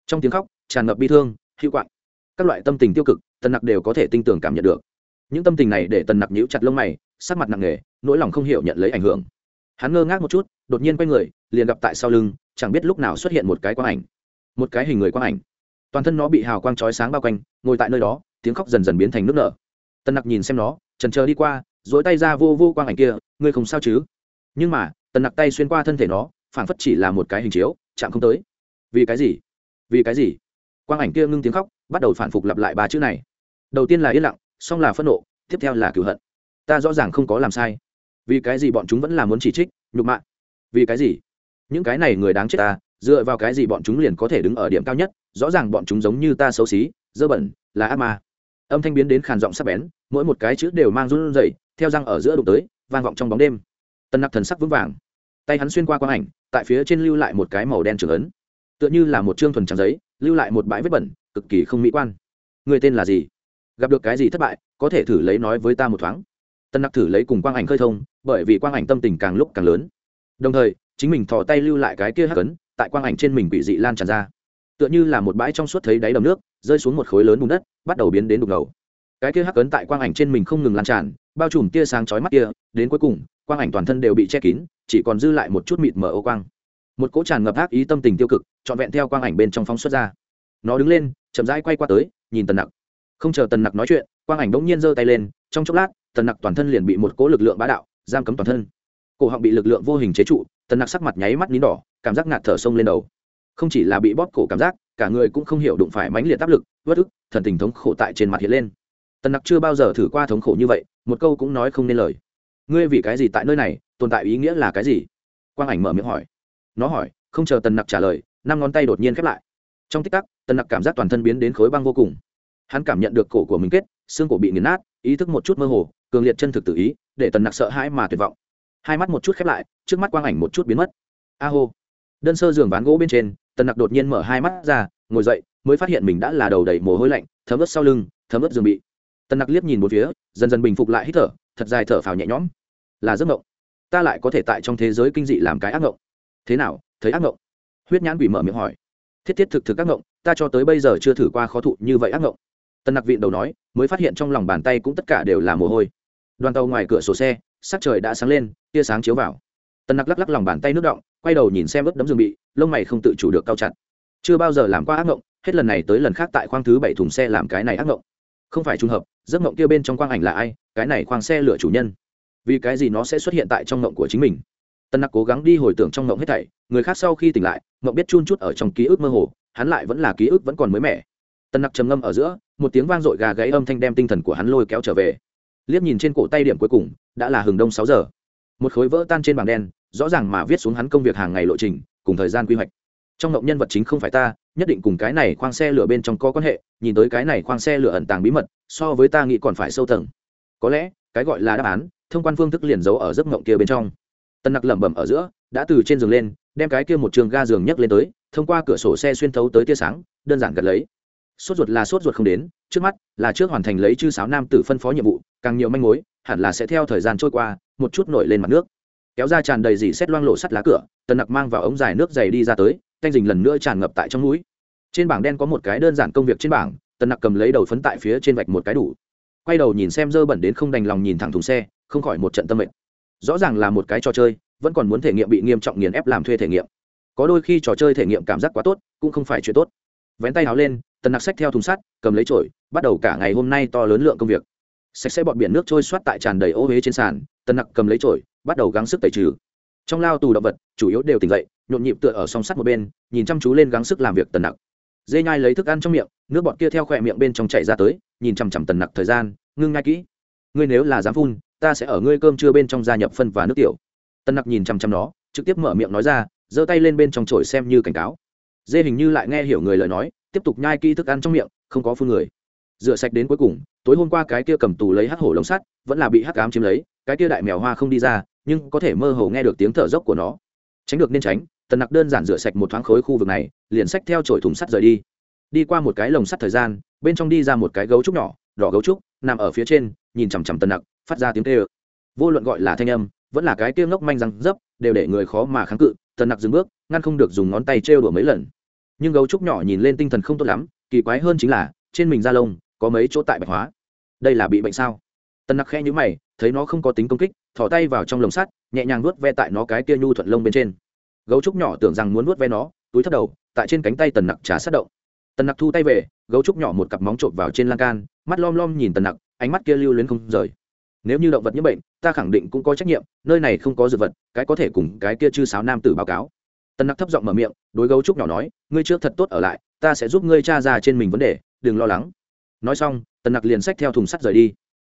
Trong tiếng khóc, tràn ngập bi thương hữu quạng. Các loại tâm tình tiêu cực, tần nặc đều có thể tinh tường cảm nhận được. Những tâm tình này để tần nặc nhíu chặt lông mày, sắc mặt nặng nề, nỗi lòng không hiểu nhận lấy ảnh hưởng. Hắn ngơ ngác một chút, đột nhiên quay người, liền gặp tại sau lưng, chẳng biết lúc nào xuất hiện một cái quang ảnh. Một cái hình người quang ảnh. Toàn thân nó bị hào quang chói sáng bao quanh, ngồi tại nơi đó, tiếng khóc dần dần biến thành nước nở. Tần nặc nhìn xem nó trần chờ đi qua dối tay ra vô vô quang ảnh kia, ngươi không sao chứ? Nhưng mà, tần nặc tay xuyên qua thân thể nó, phảng phất chỉ là một cái hình chiếu, chạm không tới. Vì cái gì? Vì cái gì? Quang ảnh kia ngưng tiếng khóc, bắt đầu phản phục lặp lại ba chữ này. Đầu tiên là yên lặng, xong là phẫn nộ, tiếp theo là cửu hận. Ta rõ ràng không có làm sai. Vì cái gì bọn chúng vẫn là muốn chỉ trích, nhục mạ? Vì cái gì? Những cái này người đáng chết ta, dựa vào cái gì bọn chúng liền có thể đứng ở điểm cao nhất? Rõ ràng bọn chúng giống như ta xấu xí, dơ bẩn, là ác ma. Âm thanh biến đến khàn giọng sắc bén, mỗi một cái chữ đều mang run rẩy, theo răng ở giữa đụng tới, vang vọng trong bóng đêm. Tân nặc thần sắc vững vàng. Tay hắn xuyên qua quang ảnh, tại phía trên lưu lại một cái màu đen trường ấn tựa như là một chương thuần trắng giấy, lưu lại một bãi vết bẩn, cực kỳ không mỹ quan. Người tên là gì? Gặp được cái gì thất bại, có thể thử lấy nói với ta một thoáng. Tân nặc thử lấy cùng quang ảnh khơi thông, bởi vì quang ảnh tâm tình càng lúc càng lớn. Đồng thời, chính mình thò tay lưu lại cái kia hắc ấn, tại quang ảnh trên mình bị dị lan tràn ra. Tựa như là một bãi trong suốt thấy đáy đầm nước, rơi xuống một khối lớn bùn đất, bắt đầu biến đến đục ngầu. Cái kia hắc ấn tại quang ảnh trên mình không ngừng lan tràn, bao trùm tia sáng chói mắt kia, đến cuối cùng, quang ảnh toàn thân đều bị che kín, chỉ còn dư lại một chút mịt mờ ô quang một cỗ tràn ngập ác ý tâm tình tiêu cực, trọn vẹn theo quang ảnh bên trong phóng xuất ra. Nó đứng lên, chậm rãi quay qua tới, nhìn tần nặc. Không chờ tần nặc nói chuyện, quang ảnh bỗng nhiên giơ tay lên, trong chốc lát, tần nặc toàn thân liền bị một cỗ lực lượng bá đạo, giam cấm toàn thân. Cổ họng bị lực lượng vô hình chế trụ, tần nặc sắc mặt nháy mắt nín đỏ, cảm giác ngạt thở sông lên đầu. Không chỉ là bị bóp cổ cảm giác, cả người cũng không hiểu đụng phải mãnh liệt áp lực vất ức, thần tình thống khổ tại trên mặt hiện lên. Tần nặc chưa bao giờ thử qua thống khổ như vậy, một câu cũng nói không nên lời. Ngươi vì cái gì tại nơi này, tồn tại ý nghĩa là cái gì? Quang ảnh mở miệng hỏi nó hỏi, không chờ tần nặc trả lời, năm ngón tay đột nhiên khép lại. Trong tích tắc, tần nặc cảm giác toàn thân biến đến khối băng vô cùng. Hắn cảm nhận được cổ của mình kết, xương cổ bị nghiền nát, ý thức một chút mơ hồ, cường liệt chân thực tự ý, để tần nặc sợ hãi mà tuyệt vọng. Hai mắt một chút khép lại, trước mắt quang ảnh một chút biến mất. A hô. Đơn sơ giường ván gỗ bên trên, tần nặc đột nhiên mở hai mắt ra, ngồi dậy, mới phát hiện mình đã là đầu đầy mồ hôi lạnh, thấm ướt sau lưng, thấm ướt giường bị. Tần nặc liếc nhìn một phía, dần dần bình phục lại hít thở, thật dài thở phào nhẹ nhõm. Là giấc mộng. Ta lại có thể tại trong thế giới kinh dị làm cái ác mộng thế nào, thấy ác ngộng? Huyết nhãn quỷ mở miệng hỏi. Thiết thiết thực thực ác ngộng, ta cho tới bây giờ chưa thử qua khó thụ như vậy ác ngộng. Tân nặc viện đầu nói, mới phát hiện trong lòng bàn tay cũng tất cả đều là mồ hôi. Đoàn tàu ngoài cửa sổ xe, sắc trời đã sáng lên, tia sáng chiếu vào. Tân nặc lắc lắc lòng bàn tay nước động, quay đầu nhìn xem ướt đấm giường bị, lông mày không tự chủ được cao chặt. Chưa bao giờ làm qua ác ngộng, hết lần này tới lần khác tại khoang thứ bảy thùng xe làm cái này ác ngộng. Không phải trùng hợp, giấc ngộng kia bên trong quang ảnh là ai, cái này khoang xe lửa chủ nhân. Vì cái gì nó sẽ xuất hiện tại trong ngộng của chính mình? Tân nặc cố gắng đi hồi tưởng trong mộng hết thảy, người khác sau khi tỉnh lại mộng biết chun chút ở trong ký ức mơ hồ, hắn lại vẫn là ký ức vẫn còn mới mẻ. Tân nặc trầm ngâm ở giữa, một tiếng vang dội gà gáy âm thanh đem tinh thần của hắn lôi kéo trở về. Liếc nhìn trên cổ tay điểm cuối cùng, đã là hừng đông sáu giờ. Một khối vỡ tan trên bảng đen, rõ ràng mà viết xuống hắn công việc hàng ngày lộ trình, cùng thời gian quy hoạch. Trong mộng nhân vật chính không phải ta, nhất định cùng cái này khoang xe lửa bên trong có quan hệ, nhìn tới cái này khoang xe lửa ẩn tàng bí mật, so với ta nghĩ còn phải sâu tầng. Có lẽ, cái gọi là đáp án, thông quan phương thức liền giấu ở giấc mộng kia bên trong. Tần nặc lẩm bẩm ở giữa, đã từ trên giường lên, đem cái kia một trường ga giường nhấc lên tới, thông qua cửa sổ xe xuyên thấu tới tia sáng, đơn giản gật lấy. Sốt ruột là sốt ruột không đến, trước mắt là trước hoàn thành lấy chư sáo nam tử phân phó nhiệm vụ, càng nhiều manh mối, hẳn là sẽ theo thời gian trôi qua, một chút nổi lên mặt nước. Kéo ra tràn đầy dì xét loang lộ sắt lá cửa, tần nặc mang vào ống dài nước dày đi ra tới, canh dình lần nữa tràn ngập tại trong núi trên bảng đen có một cái đơn giản công việc trên bảng, tần nặc cầm lấy đầu phấn tại phía trên vạch một cái đủ. Quay đầu nhìn xem dơ bẩn đến không đành lòng nhìn thẳng thùng xe, không khỏi một trận tâm mệnh rõ ràng là một cái trò chơi, vẫn còn muốn thể nghiệm bị nghiêm trọng nghiền ép làm thuê thể nghiệm. Có đôi khi trò chơi thể nghiệm cảm giác quá tốt, cũng không phải chuyện tốt. Vén tay áo lên, tần nặc xách theo thùng sắt, cầm lấy trổi bắt đầu cả ngày hôm nay to lớn lượng công việc. Sạch sẽ bọt biển nước trôi soát tại tràn đầy ô huế trên sàn, tần nặc cầm lấy trổi bắt đầu gắng sức tẩy trừ. Trong lao tù động vật, chủ yếu đều tỉnh dậy, nhộn nhịp tựa ở song sắt một bên, nhìn chăm chú lên gắng sức làm việc tần nặc. Dê nhai lấy thức ăn trong miệng, nước bọt kia theo khỏe miệng bên trong chảy ra tới, nhìn chằm chằm tần nặc thời gian, ngưng ngay kỹ. Ngươi nếu là dám phun ta sẽ ở ngươi cơm trưa bên trong gia nhập phân và nước tiểu. Tân nặc nhìn chằm chằm nó, trực tiếp mở miệng nói ra, giơ tay lên bên trong chổi xem như cảnh cáo. Dê hình như lại nghe hiểu người lời nói, tiếp tục nhai kỹ thức ăn trong miệng, không có phun người. Rửa sạch đến cuối cùng, tối hôm qua cái kia cầm tù lấy hắc hổ lồng sắt, vẫn là bị hắc ám chiếm lấy, cái kia đại mèo hoa không đi ra, nhưng có thể mơ hồ nghe được tiếng thở dốc của nó. Tránh được nên tránh tần nặc đơn giản rửa sạch một thoáng khối khu vực này, liền xách theo chổi thùng sắt rời đi. Đi qua một cái lồng sắt thời gian, bên trong đi ra một cái gấu trúc nhỏ, đỏ gấu trúc, nằm ở phía trên, nhìn chằm chằm tần nặc phát ra tiếng tê ơ. Vô luận gọi là thanh âm, vẫn là cái tiêu ngốc manh răng dấp, đều để người khó mà kháng cự, tần nặc dừng bước, ngăn không được dùng ngón tay trêu đùa mấy lần. Nhưng gấu trúc nhỏ nhìn lên tinh thần không tốt lắm, kỳ quái hơn chính là, trên mình da lông, có mấy chỗ tại bạch hóa. Đây là bị bệnh sao? Tần nặc khe nhữ mày, thấy nó không có tính công kích thỏ tay vào trong lồng sắt, nhẹ nhàng nuốt ve tại nó cái kia nhu thuận lông bên trên. Gấu trúc nhỏ tưởng rằng muốn nuốt ve nó, túi thất đầu, tại trên cánh tay tần nặc trà sát động. Tần nặc thu tay về, gấu trúc nhỏ một cặp móng trộm vào trên lan can, mắt lom lom nhìn tần nặc, ánh mắt kia lưu luyến không rời nếu như động vật nhiễm bệnh, ta khẳng định cũng có trách nhiệm, nơi này không có dược vật, cái có thể cùng cái kia chư sáo nam tử báo cáo. Tần nặc thấp giọng mở miệng, đối gấu trúc nhỏ nói, ngươi trước thật tốt ở lại, ta sẽ giúp ngươi t r a ra trên mình vấn đề, đừng lo lắng. Nói xong tần nặc liền xách theo thùng sắt rời đi.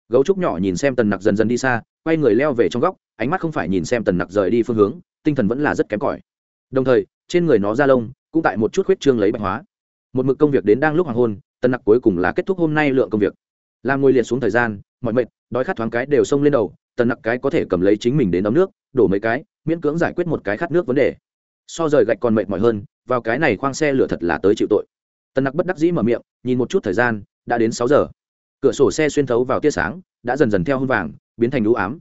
Gấu trúc nhỏ nhìn xem tần nặc dần dần đi xa, quay người leo về trong góc, ánh mắt không phải nhìn xem tần nặc rời đi phương hướng, tinh thần vẫn là rất kém cỏi. Đồng thời, trên người nó da lông cũng tại một chút huyết trương lấy bạch hóa. Một mực công việc đến đang lúc hoàng hôn tần nặc cuối cùng là kết thúc hôm nay lượng công việc. Làm ngồi liệt xuống thời gian mọi mệt, đói khát thoáng cái đều xông lên đầu, tần nặc cái có thể cầm lấy chính mình đến ấm nước, đổ mấy cái, miễn cưỡng giải quyết một cái khát nước vấn đề. So rời gạch còn mệt mỏi hơn, vào cái này khoang xe lửa thật là tới chịu tội. Tần nặc bất đắc dĩ mở miệng, nhìn một chút thời gian, đã đến sáu giờ. Cửa sổ xe xuyên thấu vào tia sáng, đã dần dần theo hôn vàng, biến thành đũ ám.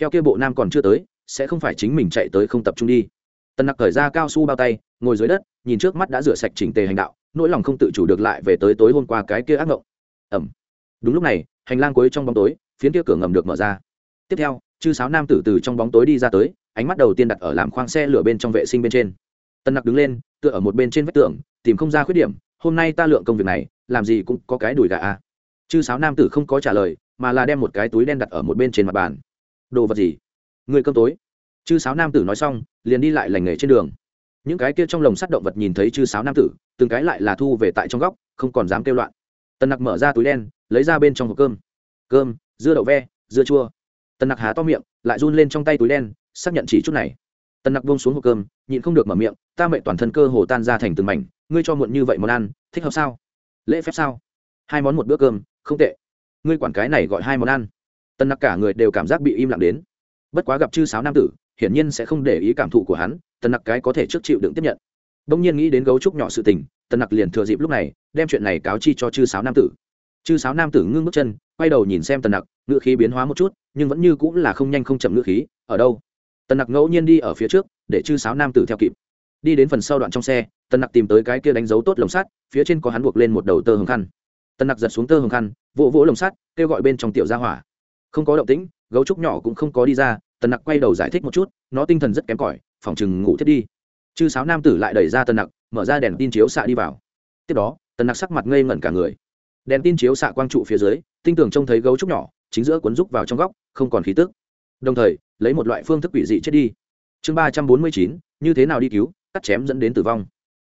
Theo kia bộ nam còn chưa tới, sẽ không phải chính mình chạy tới không tập trung đi. Tần nặc cởi ra cao su bao tay, ngồi dưới đất, nhìn trước mắt đã rửa sạch chỉnh tề hành đạo, nỗi lòng không tự chủ được lại về tới tối hôm qua cái kia ác ngộng. Ẩm đúng lúc này, hành lang cuối trong bóng tối, phiến kia cửa ngầm được mở ra. Tiếp theo, chư sáo nam tử từ trong bóng tối đi ra tới, ánh mắt đầu tiên đặt ở làm khoang xe lửa bên trong vệ sinh bên trên. Tân nặc đứng lên, tựa ở một bên trên vách tường, tìm không ra khuyết điểm, hôm nay ta lượng công việc này, làm gì cũng có cái đùi gà à. chư sáo nam tử không có trả lời, mà là đem một cái túi đen đặt ở một bên trên mặt bàn. Đồ vật gì? Người cơm tối. Chư sáo nam tử nói xong, liền đi lại lành nghề trên đường. Những cái kia trong lồng sắt động vật nhìn thấy chư sáo nam tử, từng cái lại là thu về tại trong góc, không còn dám kêu loạn. Tần nặc mở ra túi đen lấy ra bên trong hộp cơm. Cơm, dưa đậu ve, dưa chua. Tần nặc há to miệng, lại run lên trong tay túi đen, xác nhận chỉ chút này. Tần nặc bông xuống hộp cơm, nhịn không được mở miệng, ta mệnh toàn thân cơ hồ tan ra thành từng mảnh, ngươi cho muộn như vậy món ăn, thích hợp sao? Lễ phép sao? Hai món một bữa cơm, không tệ. Ngươi quản cái này gọi hai món ăn. Tần nặc cả người đều cảm giác bị im lặng đến. Bất quá gặp chư sáo nam tử, hiển nhiên sẽ không để ý cảm thụ của hắn, tần nặc cái có thể trước chịu đựng tiếp nhận. Đông nhiên nghĩ đến gấu trúc nhỏ sự tình, tần nặc liền thừa dịp lúc này, đem chuyện này cáo chi cho chư sáo nam tử chư sáo nam tử ngưng bước chân, quay đầu nhìn xem tần nặc ngựa khí biến hóa một chút, nhưng vẫn như cũng là không nhanh không chậm ngựa khí, ở đâu? Tần nặc ngẫu nhiên đi ở phía trước, để chư sáo nam tử theo kịp. Đi đến phần sau đoạn trong xe, tần nặc tìm tới cái kia đánh dấu tốt lồng sắt, phía trên có hắn buộc lên một đầu tơ hồng khăn. Tần nặc giật xuống tơ hồng khăn, vỗ vỗ lồng sắt, kêu gọi bên trong tiểu gia hỏa. Không có động tĩnh, gấu trúc nhỏ cũng không có đi ra, tần nặc quay đầu giải thích một chút, nó tinh thần rất kém cỏi, phòng chừng ngủ thiết đi. Chư sáo nam tử lại đẩy ra tần nặc, mở ra đèn tin chiếu xạ đi vào. Tiếp đó, tần nặc sắc mặt ngây ngẩn cả người đèn tin chiếu xạ quang trụ phía dưới, tinh tường trông thấy gấu trúc nhỏ, chính giữa cuốn rúc vào trong góc, không còn khí tức. Đồng thời, lấy một loại phương thức quỷ dị chết đi. Chương ba trăm bốn mươi chín, như thế nào đi cứu, cắt chém dẫn đến tử vong.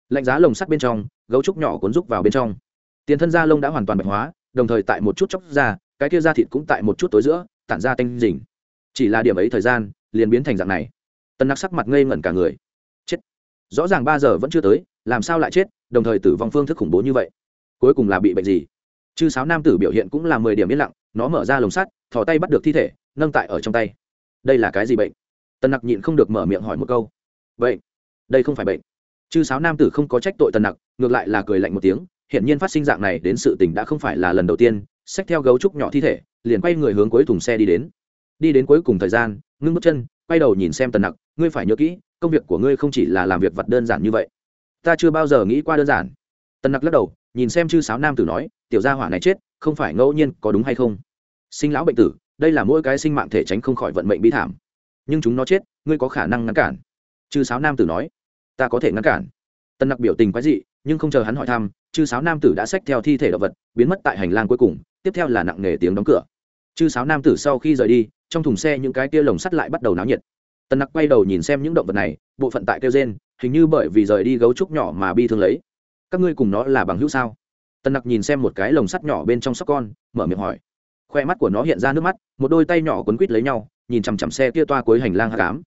Lạnh giá lồng sắt bên trong, gấu trúc nhỏ cuốn rúc vào bên trong. Tiền thân da lông đã hoàn toàn bạch hóa, đồng thời tại một chút chóc da cái kia da thịt cũng tại một chút tối giữa, tản ra tanh dình chỉ là điểm ấy thời gian, liền biến thành dạng này. Tân nặc sắc mặt ngây ngẩn cả người. Chết. Rõ ràng ba giờ vẫn chưa tới, làm sao lại chết, đồng thời tử vong phương thức khủng bố như vậy. Cuối cùng là bị bệnh gì? Chư sáo nam tử biểu hiện cũng là mười điểm yên lặng, nó mở ra lồng sắt, thò tay bắt được thi thể, nâng tại ở trong tay. Đây là cái gì bệnh? Tần nặc nhịn không được mở miệng hỏi một câu. Vậy đây không phải bệnh. Chư sáo nam tử không có trách tội tần nặc, ngược lại là cười lạnh một tiếng, hiển nhiên phát sinh dạng này đến sự tình đã không phải là lần đầu tiên, xách theo gấu trúc nhỏ thi thể, liền quay người hướng cuối thùng xe đi đến. Đi đến cuối cùng thời gian, ngưng bước chân, quay đầu nhìn xem tần nặc, ngươi phải nhớ kỹ, công việc của ngươi không chỉ là làm việc vật đơn giản như vậy. Ta chưa bao giờ nghĩ qua đơn giản. Tần nặc lắc đầu, nhìn xem chư sáo nam tử nói tiểu gia hỏa này chết, không phải ngẫu nhiên có đúng hay không? Sinh lão bệnh tử, đây là mỗi cái sinh mạng thể tránh không khỏi vận mệnh bi thảm. Nhưng chúng nó chết, ngươi có khả năng ngăn cản. Chư sáo nam tử nói, ta có thể ngăn cản. Tân nặc biểu tình quái dị, nhưng không chờ hắn hỏi thăm, chư sáo nam tử đã xách theo thi thể động vật, biến mất tại hành lang cuối cùng, tiếp theo là nặng nề tiếng đóng cửa. Chư sáo nam tử sau khi rời đi, trong thùng xe những cái kia lồng sắt lại bắt đầu náo nhiệt. Tân nặc quay đầu nhìn xem những động vật này, bộ phận tại kêu gen hình như bởi vì rời đi gấu trúc nhỏ mà bi thương lấy. Các ngươi cùng nó là bằng hữu sao? Tần nặc nhìn xem một cái lồng sắt nhỏ bên trong sóc con, mở miệng hỏi. Khoe mắt của nó hiện ra nước mắt, một đôi tay nhỏ quấn quít lấy nhau, nhìn chằm chằm xe kia toa cuối hành lang hạ cám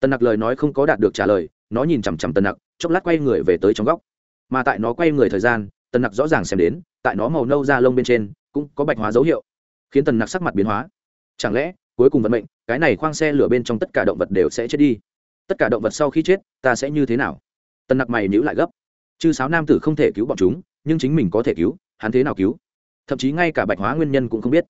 Tần nặc lời nói không có đạt được trả lời, nó nhìn chằm chằm Tần nặc, chốc lát quay người về tới trong góc. Mà tại nó quay người thời gian, Tần nặc rõ ràng xem đến, tại nó màu nâu da lông bên trên, cũng có bạch hóa dấu hiệu, khiến tần nặc sắc mặt biến hóa. Chẳng lẽ, cuối cùng vận mệnh, cái này khoang xe lửa bên trong tất cả động vật đều sẽ chết đi? Tất cả động vật sau khi chết, ta sẽ như thế nào? Tần nặc mày nhữ lại gấp. Chư sáo nam tử không thể cứu bọn chúng nhưng chính mình có thể cứu, hắn thế nào cứu? Thậm chí ngay cả bạch hóa nguyên nhân cũng không biết.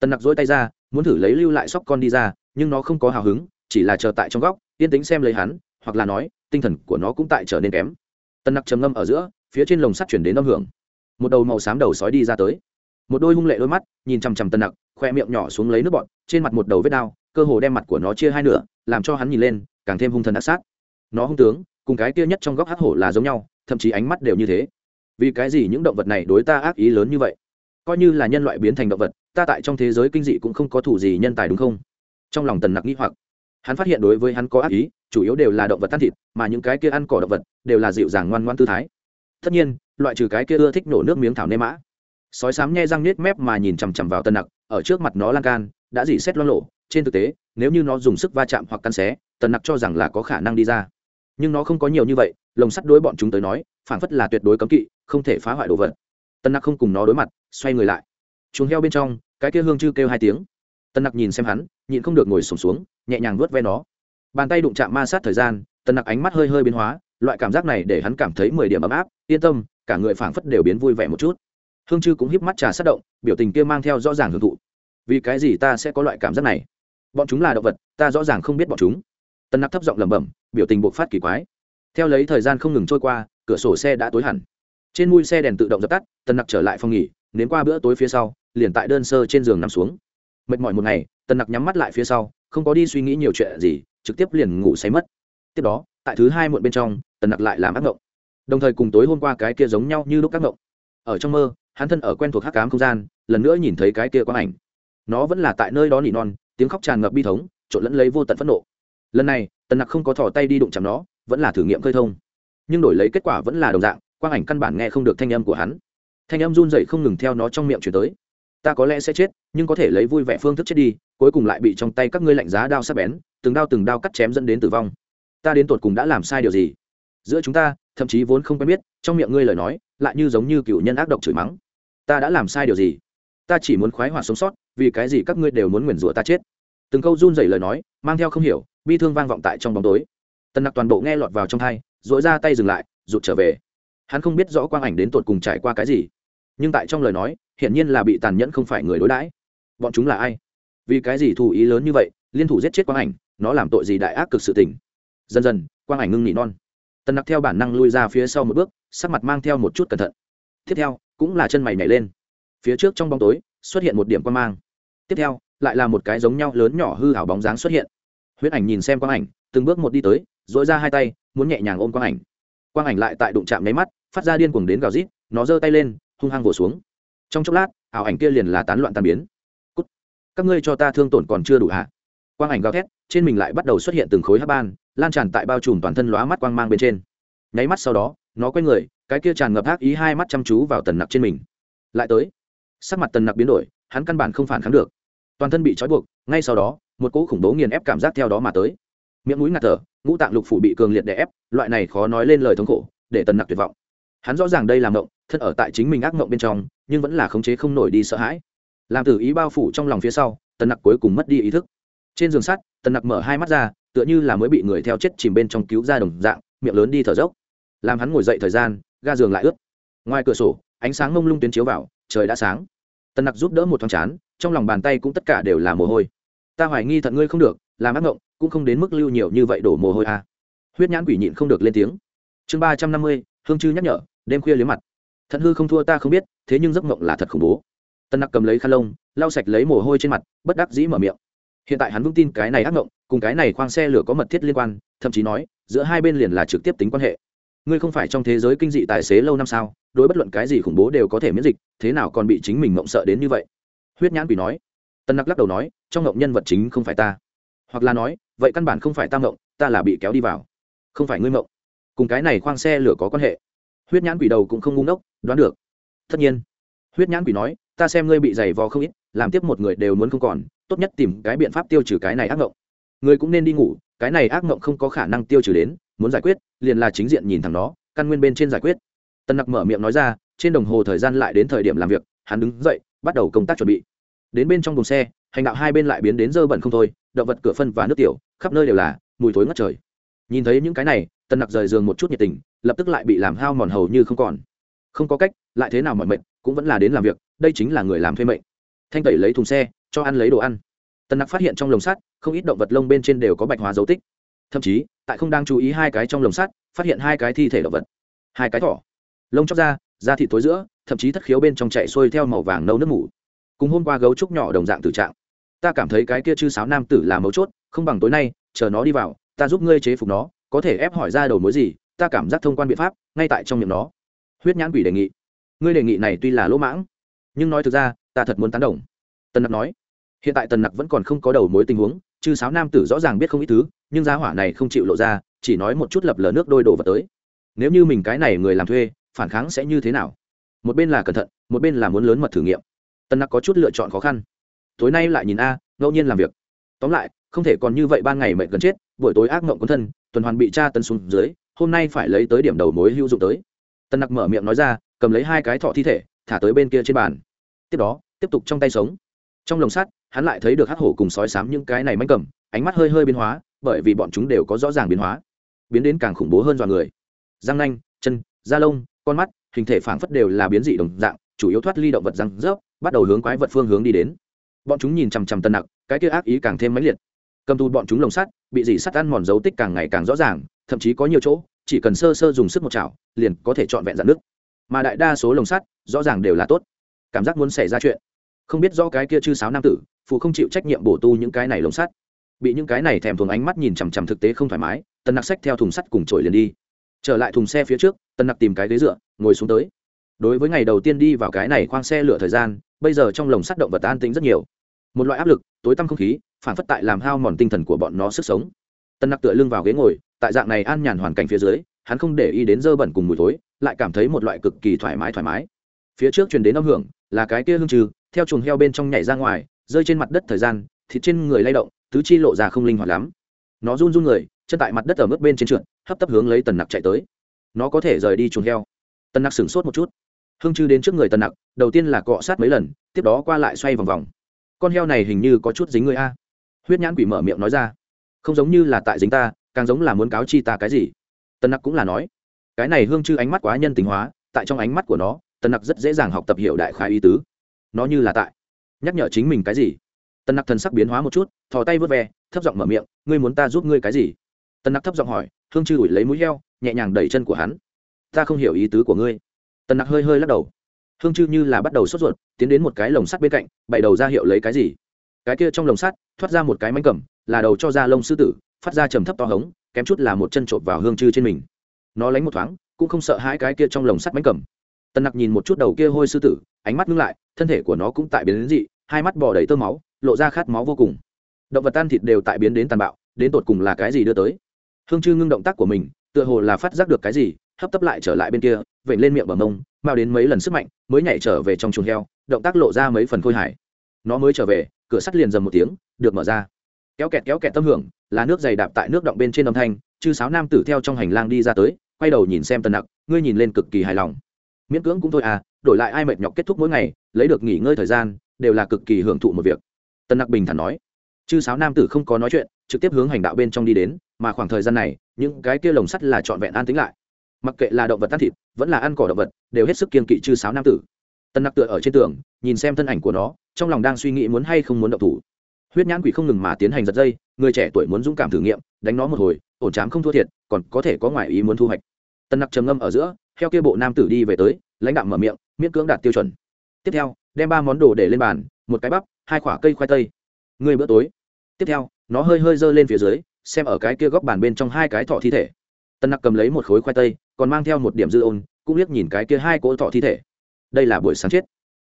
Tần nặc dỗi tay ra, muốn thử lấy lưu lại sóc con đi ra, nhưng nó không có hào hứng, chỉ là chờ tại trong góc, yên tính xem lấy hắn, hoặc là nói, tinh thần của nó cũng tại trở nên kém. Tần nặc trầm ngâm ở giữa, phía trên lồng sắt chuyển đến âm hưởng. Một đầu màu xám đầu sói đi ra tới. Một đôi hung lệ đôi mắt, nhìn chằm chằm tần nặc, khoe miệng nhỏ xuống lấy nước bọn trên mặt một đầu vết đao cơ hồ đem mặt của nó chia hai nửa, làm cho hắn nhìn lên, càng thêm hung thần ác sát. Nó hung tướng, cùng cái kia nhất trong góc hắc hổ là giống nhau, thậm chí ánh mắt đều như thế vì cái gì những động vật này đối ta ác ý lớn như vậy? Coi như là nhân loại biến thành động vật, ta tại trong thế giới kinh dị cũng không có thủ gì nhân tài đúng không? Trong lòng tần nặc nghĩ hoặc. Hắn phát hiện đối với hắn có ác ý, chủ yếu đều là động vật tan thịt, mà những cái kia ăn cỏ động vật đều là dịu dàng ngoan ngoan tư thái. Tất nhiên, loại trừ cái kia ưa thích nổ nước miếng thảo nê mã. Sói sám nhe răng nết mép mà nhìn chằm chằm vào tần nặc, ở trước mặt nó lan can, đã dỉ xét lo lộ. Trên thực tế, nếu như nó dùng sức va chạm hoặc căn xé, tần nặc cho rằng là có khả năng đi ra. Nhưng nó không có nhiều như vậy, lồng sắt đối bọn chúng tới nói phản phất là tuyệt đối cấm kỵ không thể phá hoại đồ vật. Tân nặc không cùng nó đối mặt xoay người lại. Chuồng heo bên trong cái kia hương chư kêu hai tiếng. Tân nặc nhìn xem hắn nhịn không được ngồi sùng xuống, xuống nhẹ nhàng vuốt ve nó. Bàn tay đụng chạm ma sát thời gian Tân nặc ánh mắt hơi hơi biến hóa loại cảm giác này để hắn cảm thấy mười điểm ấm áp yên tâm cả người phảng phất đều biến vui vẻ một chút. Hương chư cũng híp mắt trà sát động biểu tình kia mang theo rõ ràng hưởng thụ. Vì cái gì ta sẽ có loại cảm giác này? Bọn chúng là động vật ta rõ ràng không biết bọn chúng. Tân nặc thấp giọng lẩm bẩm biểu tình bộc phát kỳ quái. Theo lấy thời gian không ngừng trôi qua cửa sổ xe đã tối hẳn trên mui xe đèn tự động dập tắt, tần nặc trở lại phòng nghỉ nến qua bữa tối phía sau, liền tại đơn sơ trên giường nằm xuống. Mệt mỏi một ngày, tần nặc nhắm mắt lại phía sau, không có đi suy nghĩ nhiều chuyện gì, trực tiếp liền ngủ say mất. Tiếp đó, tại thứ hai muộn bên trong, tần nặc lại làm ác mộng đồng thời cùng tối hôm qua cái kia giống nhau như lúc ác mộng ở trong mơ, hắn thân ở quen thuộc hắc cám không gian, lần nữa nhìn thấy cái kia quang ảnh. Nó vẫn là tại nơi đó nỉ non, tiếng khóc tràn ngập bi thống, trộn lẫn lấy vô tận phẫn nộ. Lần này, tần nặc không có thò tay đi đụng chạm nó, vẫn là thử nghiệm khơi thông. Nhưng đổi lấy kết quả vẫn là đồng dạng quang ảnh căn bản nghe không được thanh âm của hắn. Thanh âm run dậy không ngừng theo nó trong miệng chuyển tới. Ta có lẽ sẽ chết, nhưng có thể lấy vui vẻ phương thức chết đi, cuối cùng lại bị trong tay các ngươi lạnh giá đao sắp bén, từng đao từng đao cắt chém dẫn đến tử vong. Ta đến tột cùng đã làm sai điều gì? Giữa chúng ta, thậm chí vốn không quen biết, trong miệng ngươi lời nói, lại như giống như cựu nhân ác độc chửi mắng. Ta đã làm sai điều gì? Ta chỉ muốn khoái hòa sống sót, vì cái gì các ngươi đều muốn nguyền rủa ta chết? Từng câu run dày lời nói, mang theo không hiểu, bi thương vang vọng tại trong bóng tối. Tần nặc toàn bộ nghe lọt vào trong thai dỗi ra tay dừng lại, rụt trở về hắn không biết rõ quang ảnh đến tột cùng trải qua cái gì. Nhưng tại trong lời nói, hiển nhiên là bị tàn nhẫn không phải người đối đãi. Bọn chúng là ai? Vì cái gì thù ý lớn như vậy, liên thủ giết chết quang ảnh, nó làm tội gì đại ác cực sự tình? Dần dần, quang ảnh ngưng nỉ non. Tần nặc theo bản năng lui ra phía sau một bước, sắc mặt mang theo một chút cẩn thận. Tiếp theo, cũng là chân mày nhảy lên. Phía trước trong bóng tối, xuất hiện một điểm quang mang. Tiếp theo, lại là một cái giống nhau lớn nhỏ hư hảo bóng dáng xuất hiện. Huyết ảnh nhìn xem quang ảnh, từng bước một đi tới dội ra hai tay, muốn nhẹ nhàng ôm quang ảnh. Quang ảnh lại tại đụng chạm nháy mắt phát ra điên cuồng đến gào rít, nó giơ tay lên, hung hăng vỗ xuống. Trong chốc lát, ảo ảnh kia liền là tán loạn tàn biến. Cút. các ngươi cho ta thương tổn còn chưa đủ hạ quang ảnh gào thét, trên mình lại bắt đầu xuất hiện từng khối hát ban, lan tràn tại bao trùm toàn thân lóa mắt quang mang bên trên. Nháy mắt sau đó, nó quay người, cái kia tràn ngập ác ý hai mắt chăm chú vào tần nặc trên mình. Lại tới, sắc mặt tần nặc biến đổi, hắn căn bản không phản kháng được. Toàn thân bị trói buộc, ngay sau đó, một cỗ khủng bố nghiền ép cảm giác theo đó mà tới. Miệng mũi ngạt thở, ngũ tạng lục phủ bị cường liệt đè ép, loại này khó nói lên lời thống khổ, để tần nặc tuyệt vọng hắn rõ ràng đây là mộng, thân ở tại chính mình ác mộng bên trong, nhưng vẫn là khống chế không nổi đi sợ hãi. Làm tử ý bao phủ trong lòng phía sau, tần nặc cuối cùng mất đi ý thức. Trên giường sắt, tần nặc mở hai mắt ra, tựa như là mới bị người theo chết chìm bên trong cứu ra đồng dạng, miệng lớn đi thở dốc. Làm hắn ngồi dậy thời gian, ga giường lại ướt. Ngoài cửa sổ, ánh sáng mông lung tuyến chiếu vào, trời đã sáng. Tần nặc giúp đỡ một thoáng chán, trong lòng bàn tay cũng tất cả đều là mồ hôi. Ta hoài nghi thận ngươi không được, làm ác mộng, cũng không đến mức lưu nhiều như vậy đổ mồ hôi à. huyết nhãn quỷ nhịn không được lên tiếng. Chương ba trăm năm mươi, hương chư nhắc nhở đêm khuya liếm mặt. Thận hư không thua ta không biết, thế nhưng giấc mộng là thật khủng bố. Tân nặc cầm lấy khăn lông, lau sạch lấy mồ hôi trên mặt, bất đắc dĩ mở miệng. Hiện tại hắn vững tin cái này ác mộng, cùng cái này khoang xe lửa có mật thiết liên quan, thậm chí nói, giữa hai bên liền là trực tiếp tính quan hệ. Ngươi không phải trong thế giới kinh dị tài xế lâu năm sao, đối bất luận cái gì khủng bố đều có thể miễn dịch, thế nào còn bị chính mình mộng sợ đến như vậy? Huyết nhãn quỷ nói. Tân nặc lắc đầu nói, trong mộng nhân vật chính không phải ta. Hoặc là nói, vậy căn bản không phải ta mộng, ta là bị kéo đi vào. Không phải ngươi mộng. Cùng cái này khoang xe lửa có quan hệ huyết nhãn quỷ đầu cũng không ngu ngốc, đoán được. Tất nhiên huyết nhãn quỷ nói ta xem ngươi bị giày vò không ít làm tiếp một người đều muốn không còn tốt nhất tìm cái biện pháp tiêu trừ cái này ác mộng ngươi cũng nên đi ngủ cái này ác mộng không có khả năng tiêu trừ đến muốn giải quyết liền là chính diện nhìn thẳng nó căn nguyên bên trên giải quyết. Tân nặc mở miệng nói ra trên đồng hồ thời gian lại đến thời điểm làm việc hắn đứng dậy bắt đầu công tác chuẩn bị. Đến bên trong đồn xe hành đạo hai bên lại biến đến dơ bẩn không thôi động vật cửa phân và nước tiểu khắp nơi đều là mùi thối ngất trời nhìn thấy những cái này tân nặc rời giường một chút nhiệt tình, lập tức lại bị làm hao mòn hầu như không còn. Không có cách, lại thế nào mọi mệnh, cũng vẫn là đến làm việc, đây chính là người làm thuê mệnh. Thanh tẩy lấy thùng xe, cho ăn lấy đồ ăn. Tân nặc phát hiện trong lồng sắt, không ít động vật lông bên trên đều có bạch hóa dấu tích. Thậm chí, tại không đang chú ý hai cái trong lồng sắt, phát hiện hai cái thi thể động vật. Hai cái thỏ. Lông chóc ra da thịt tối giữa, thậm chí thất khiếu bên trong chạy xuôi theo màu vàng nâu nước mủ. Cùng hôm qua gấu trúc nhỏ đồng dạng tử trạng. Ta cảm thấy cái kia chư sáo nam tử là mấu chốt, không bằng tối nay, chờ nó đi vào ta giúp ngươi chế phục nó, có thể ép hỏi ra đầu mối gì, ta cảm giác thông quan biện pháp, ngay tại trong miệng nó. Huyết nhãn quỷ đề nghị. Ngươi đề nghị này tuy là lỗ mãng, nhưng nói thực ra, ta thật muốn tán đồng. Tần nặc nói. Hiện tại tần nặc vẫn còn không có đầu mối tình huống, chư sáo nam tử rõ ràng biết không ít thứ, nhưng giá hỏa này không chịu lộ ra, chỉ nói một chút lập lờ nước đôi đổ vật tới. Nếu như mình cái này người làm thuê, phản kháng sẽ như thế nào? Một bên là cẩn thận, một bên là muốn lớn mật thử nghiệm. Tần nặc có chút lựa chọn khó khăn. Tối nay lại nhìn a, ngẫu nhiên làm việc. Tóm lại không thể còn như vậy ban ngày mệt gần chết, buổi tối ác mộng quân thân, tuần hoàn bị tra tấn xuống dưới, hôm nay phải lấy tới điểm đầu mối hữu dụng tới. Tần nặc mở miệng nói ra, cầm lấy hai cái thọ thi thể, thả tới bên kia trên bàn. Tiếp đó, tiếp tục trong tay sống. Trong lồng sắt, hắn lại thấy được hắc hổ cùng sói sám những cái này manh cầm, ánh mắt hơi hơi biến hóa, bởi vì bọn chúng đều có rõ ràng biến hóa, biến đến càng khủng bố hơn dọa người. Răng nanh, chân, da lông, con mắt, hình thể phảng phất đều là biến dị đồng dạng, chủ yếu thoát ly động vật răng rớp, bắt đầu hướng quái vật phương hướng đi đến. Bọn chúng nhìn chằm chằm tân nặc, cái kia ác ý càng thêm mãnh liệt cầm tù bọn chúng lồng sắt, bị dỉ sắt ăn mòn dấu tích càng ngày càng rõ ràng, thậm chí có nhiều chỗ, chỉ cần sơ sơ dùng sức một chảo, liền có thể trọn vẹn dạn nước mà đại đa số lồng sắt, rõ ràng đều là tốt. Cảm giác muốn xảy ra chuyện. Không biết do cái kia chư sáo nam tử phụ không chịu trách nhiệm bổ tu những cái này lồng sắt. Bị những cái này thèm thuồng ánh mắt nhìn chằm chằm thực tế không thoải mái, tần nặc xách theo thùng sắt cùng trổi liền đi. Trở lại thùng xe phía trước, tần nặc tìm cái ghế dựa, ngồi xuống tới. Đối với ngày đầu tiên đi vào cái này khoang xe lửa thời gian, bây giờ trong lồng sắt động vật an tính rất nhiều. Một loại áp lực, tối tăm không khí phản phất tại làm hao mòn tinh thần của bọn nó sức sống. Tân nặc tựa lưng vào ghế ngồi, tại dạng này an nhàn hoàn cảnh phía dưới, hắn không để ý đến dơ bẩn cùng mùi thối, lại cảm thấy một loại cực kỳ thoải mái thoải mái. Phía trước truyền đến âm hưởng, là cái kia hương trừ, theo chuồng heo bên trong nhảy ra ngoài, rơi trên mặt đất thời gian, thịt trên người lay động, tứ chi lộ ra không linh hoạt lắm. Nó run run người, chân tại mặt đất ở mức bên trên trượt, hấp tấp hướng lấy tần nặc chạy tới. Nó có thể rời đi chuồng heo. Tần nặc sửng sốt một chút. Hương chư đến trước người tần nặc, đầu tiên là cọ sát mấy lần, tiếp đó qua lại xoay vòng vòng. Con heo này hình như có chút dính người a huyết nhãn quỷ mở miệng nói ra. Không giống như là tại dính ta, càng giống là muốn cáo chi ta cái gì? Tân nặc cũng là nói. Cái này hương chư ánh mắt quá nhân tính hóa, tại trong ánh mắt của nó Tân nặc rất dễ dàng học tập hiểu đại khai ý tứ. Nó như là tại nhắc nhở chính mình cái gì? Tân nặc thần sắc biến hóa một chút, thò tay vớt ve, thấp giọng mở miệng, ngươi muốn ta giúp ngươi cái gì? Tân nặc thấp giọng hỏi, hương chư ủi lấy mũi heo, nhẹ nhàng đẩy chân của hắn. Ta không hiểu ý tứ của ngươi. Tân nặc hơi hơi lắc đầu. Hương chư như là bắt đầu sốt ruột, tiến đến một cái lồng sắt bên cạnh bậy đầu ra hiệu lấy cái gì? Cái kia trong lồng sắt, thoát ra một cái mánh cầm, là đầu cho ra lông sư tử, phát ra trầm thấp to hống, kém chút là một chân trộm vào hương chư trên mình. Nó lánh một thoáng, cũng không sợ hãi cái kia trong lồng sắt mánh cầm. Tần nặc nhìn một chút đầu kia hôi sư tử, ánh mắt ngưng lại, thân thể của nó cũng tại biến đến dị, hai mắt bò đầy tơ máu, lộ ra khát máu vô cùng. Động vật tan thịt đều tại biến đến tàn bạo, đến tột cùng là cái gì đưa tới? Hương chư ngưng động tác của mình, tựa hồ là phát giác được cái gì, hấp tấp lại trở lại bên kia vậy lên miệng bờ mông, mao đến mấy lần sức mạnh, mới nhảy trở về trong chuồng heo, động tác lộ ra mấy phần khôi hài. Nó mới trở về cửa sắt liền dầm một tiếng, được mở ra. Kéo kẹt kéo kẹt tâm hưởng, là nước dày đạp tại nước động bên trên âm thanh, chư sáo nam tử theo trong hành lang đi ra tới, quay đầu nhìn xem tần nặc, ngươi nhìn lên cực kỳ hài lòng. Miễn cưỡng cũng thôi à đổi lại ai mệt nhọc kết thúc mỗi ngày, lấy được nghỉ ngơi thời gian, đều là cực kỳ hưởng thụ một việc. Tần nặc bình thản nói. Chư sáo nam tử không có nói chuyện, trực tiếp hướng hành đạo bên trong đi đến, mà khoảng thời gian này, những cái kia lồng sắt là trọn vẹn an tính lại. Mặc kệ là động vật tan thịt, vẫn là ăn cỏ động vật, đều hết sức kiên kỵ chư sáo nam tử. Tân nặc tựa ở trên tường, nhìn xem thân ảnh của nó trong lòng đang suy nghĩ muốn hay không muốn động thủ. Huyết nhãn quỷ không ngừng mà tiến hành giật dây, người trẻ tuổi muốn dũng cảm thử nghiệm, đánh nó một hồi, ổn chám không thua thiệt, còn có thể có ngoại ý muốn thu hoạch. Tân nặc trầm ngâm ở giữa, theo kia bộ nam tử đi về tới, lãnh đạo mở miệng, miễn cưỡng đạt tiêu chuẩn. Tiếp theo, đem ba món đồ để lên bàn, một cái bắp, hai quả cây khoai tây. Người bữa tối. Tiếp theo, nó hơi hơi giơ lên phía dưới, xem ở cái kia góc bàn bên trong hai cái thọ thi thể. Tân nặc cầm lấy một khối khoai tây, còn mang theo một điểm dư ôn, cũng liếc nhìn cái kia hai cỗ thọ thi thể. Đây là buổi sáng chết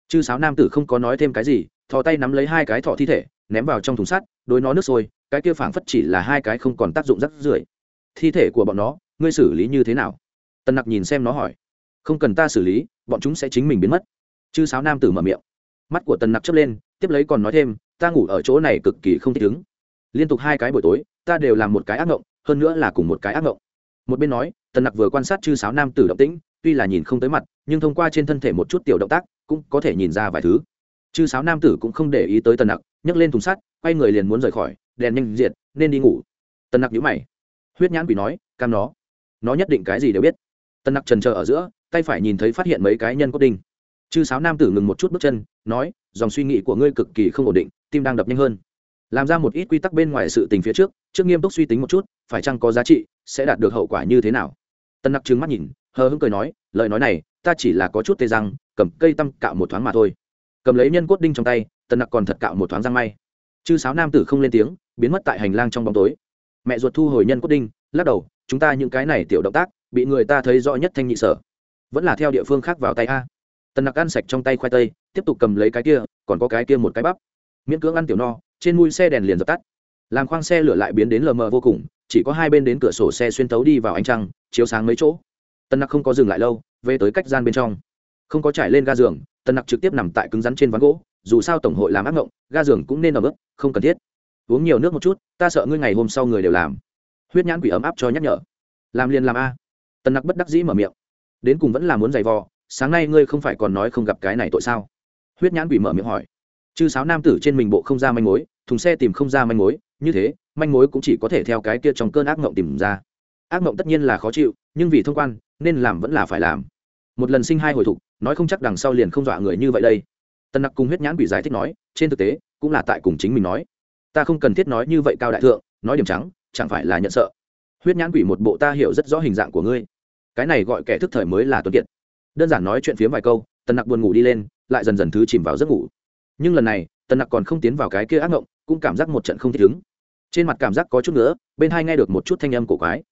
chư sáo nam tử không có nói thêm cái gì, thò tay nắm lấy hai cái thọ thi thể, ném vào trong thùng sắt, đối nó nước sôi, cái kia phảng phất chỉ là hai cái không còn tác dụng rắc rưởi. Thi thể của bọn nó, ngươi xử lý như thế nào? Tần nặc nhìn xem nó hỏi. Không cần ta xử lý, bọn chúng sẽ chính mình biến mất. Chư sáo nam tử mở miệng. Mắt của tần nặc chớp lên, tiếp lấy còn nói thêm, ta ngủ ở chỗ này cực kỳ không thích ứng. Liên tục hai cái buổi tối, ta đều làm một cái ác ngộng, hơn nữa là cùng một cái ác ngộng. Một bên nói, tần nặc vừa quan sát chư sáo nam tử động tĩnh tuy là nhìn không tới mặt, nhưng thông qua trên thân thể một chút tiểu động tác, cũng có thể nhìn ra vài thứ. Chư sáo nam tử cũng không để ý tới tần nặc, nhấc lên thùng sắt, quay người liền muốn rời khỏi, đèn nhanh diệt, nên đi ngủ. Tần nặc nhữ mày. Huyết nhãn quỷ nói, cam nó nó nhất định cái gì đều biết. Tần nặc trần trờ ở giữa, tay phải nhìn thấy phát hiện mấy cái nhân cốt đinh. Chư sáo nam tử ngừng một chút bước chân, nói, dòng suy nghĩ của ngươi cực kỳ không ổn định, tim đang đập nhanh hơn. Làm ra một ít quy tắc bên ngoài sự tình phía trước trước nghiêm túc suy tính một chút, phải chăng có giá trị, sẽ đạt được hậu quả như thế nào? Tân nặc trừng mắt nhìn hờ hững cười nói, lời nói này, ta chỉ là có chút tê răng, cầm cây tăm cạo một thoáng mà thôi. Cầm lấy nhân cốt đinh trong tay, tần nặc còn thật cạo một thoáng răng may. Chư sáo nam tử không lên tiếng, biến mất tại hành lang trong bóng tối. Mẹ ruột thu hồi nhân cốt đinh, lắc đầu, chúng ta những cái này tiểu động tác, bị người ta thấy rõ nhất thanh nhị sở. Vẫn là theo địa phương khác vào tay a. Tần nặc ăn sạch trong tay khoai tây, tiếp tục cầm lấy cái kia, còn có cái kia một cái bắp. Miễn cưỡng ăn tiểu no, trên mui xe đèn liền dập tắt. Làm khoang xe lửa lại biến đến lờ mờ vô cùng, chỉ có hai bên đến cửa sổ xe xuyên tấu đi vào ánh trăng, chiếu sáng mấy chỗ tân nặc không có dừng lại lâu, về tới cách gian bên trong. Không có trải lên ga giường, tân nặc trực tiếp nằm tại cứng rắn trên ván gỗ, dù sao tổng hội làm ác mộng ga giường cũng nên ở mức không cần thiết. Uống nhiều nước một chút, ta sợ ngươi ngày hôm sau người đều làm. Huyết nhãn quỷ ấm áp cho nhắc nhở. Làm liền làm a. Tân nặc bất đắc dĩ mở miệng. Đến cùng vẫn là muốn giày vò, sáng nay ngươi không phải còn nói không gặp cái này tội sao? Huyết nhãn quỷ mở miệng hỏi. Chư sáo nam tử trên mình bộ không ra manh mối, thùng xe tìm không ra manh mối, như thế, manh mối cũng chỉ có thể theo cái kia trong cơn ác mộng tìm ra ác mộng tất nhiên là khó chịu, nhưng vì thông quan, nên làm vẫn là phải làm. Một lần sinh hai hồi thục, nói không chắc đằng sau liền không dọa người như vậy đây. Tân nặc cùng huyết nhãn quỷ giải thích nói, trên thực tế, cũng là tại cùng chính mình nói. Ta không cần thiết nói như vậy cao đại thượng, nói điểm trắng, chẳng phải là nhận sợ. Huyết nhãn quỷ một bộ ta hiểu rất rõ hình dạng của ngươi. Cái này gọi kẻ thức thời mới là tuấn kiệt. Đơn giản nói chuyện phiếm vài câu, tần nặc buồn ngủ đi lên, lại dần dần thứ chìm vào giấc ngủ. Nhưng lần này, tần nặc còn không tiến vào cái kia ác ngộng cũng cảm giác một trận không thích ứng. Trên mặt cảm giác có chút nữa bên hai nghe được một chút thanh âm cổ quái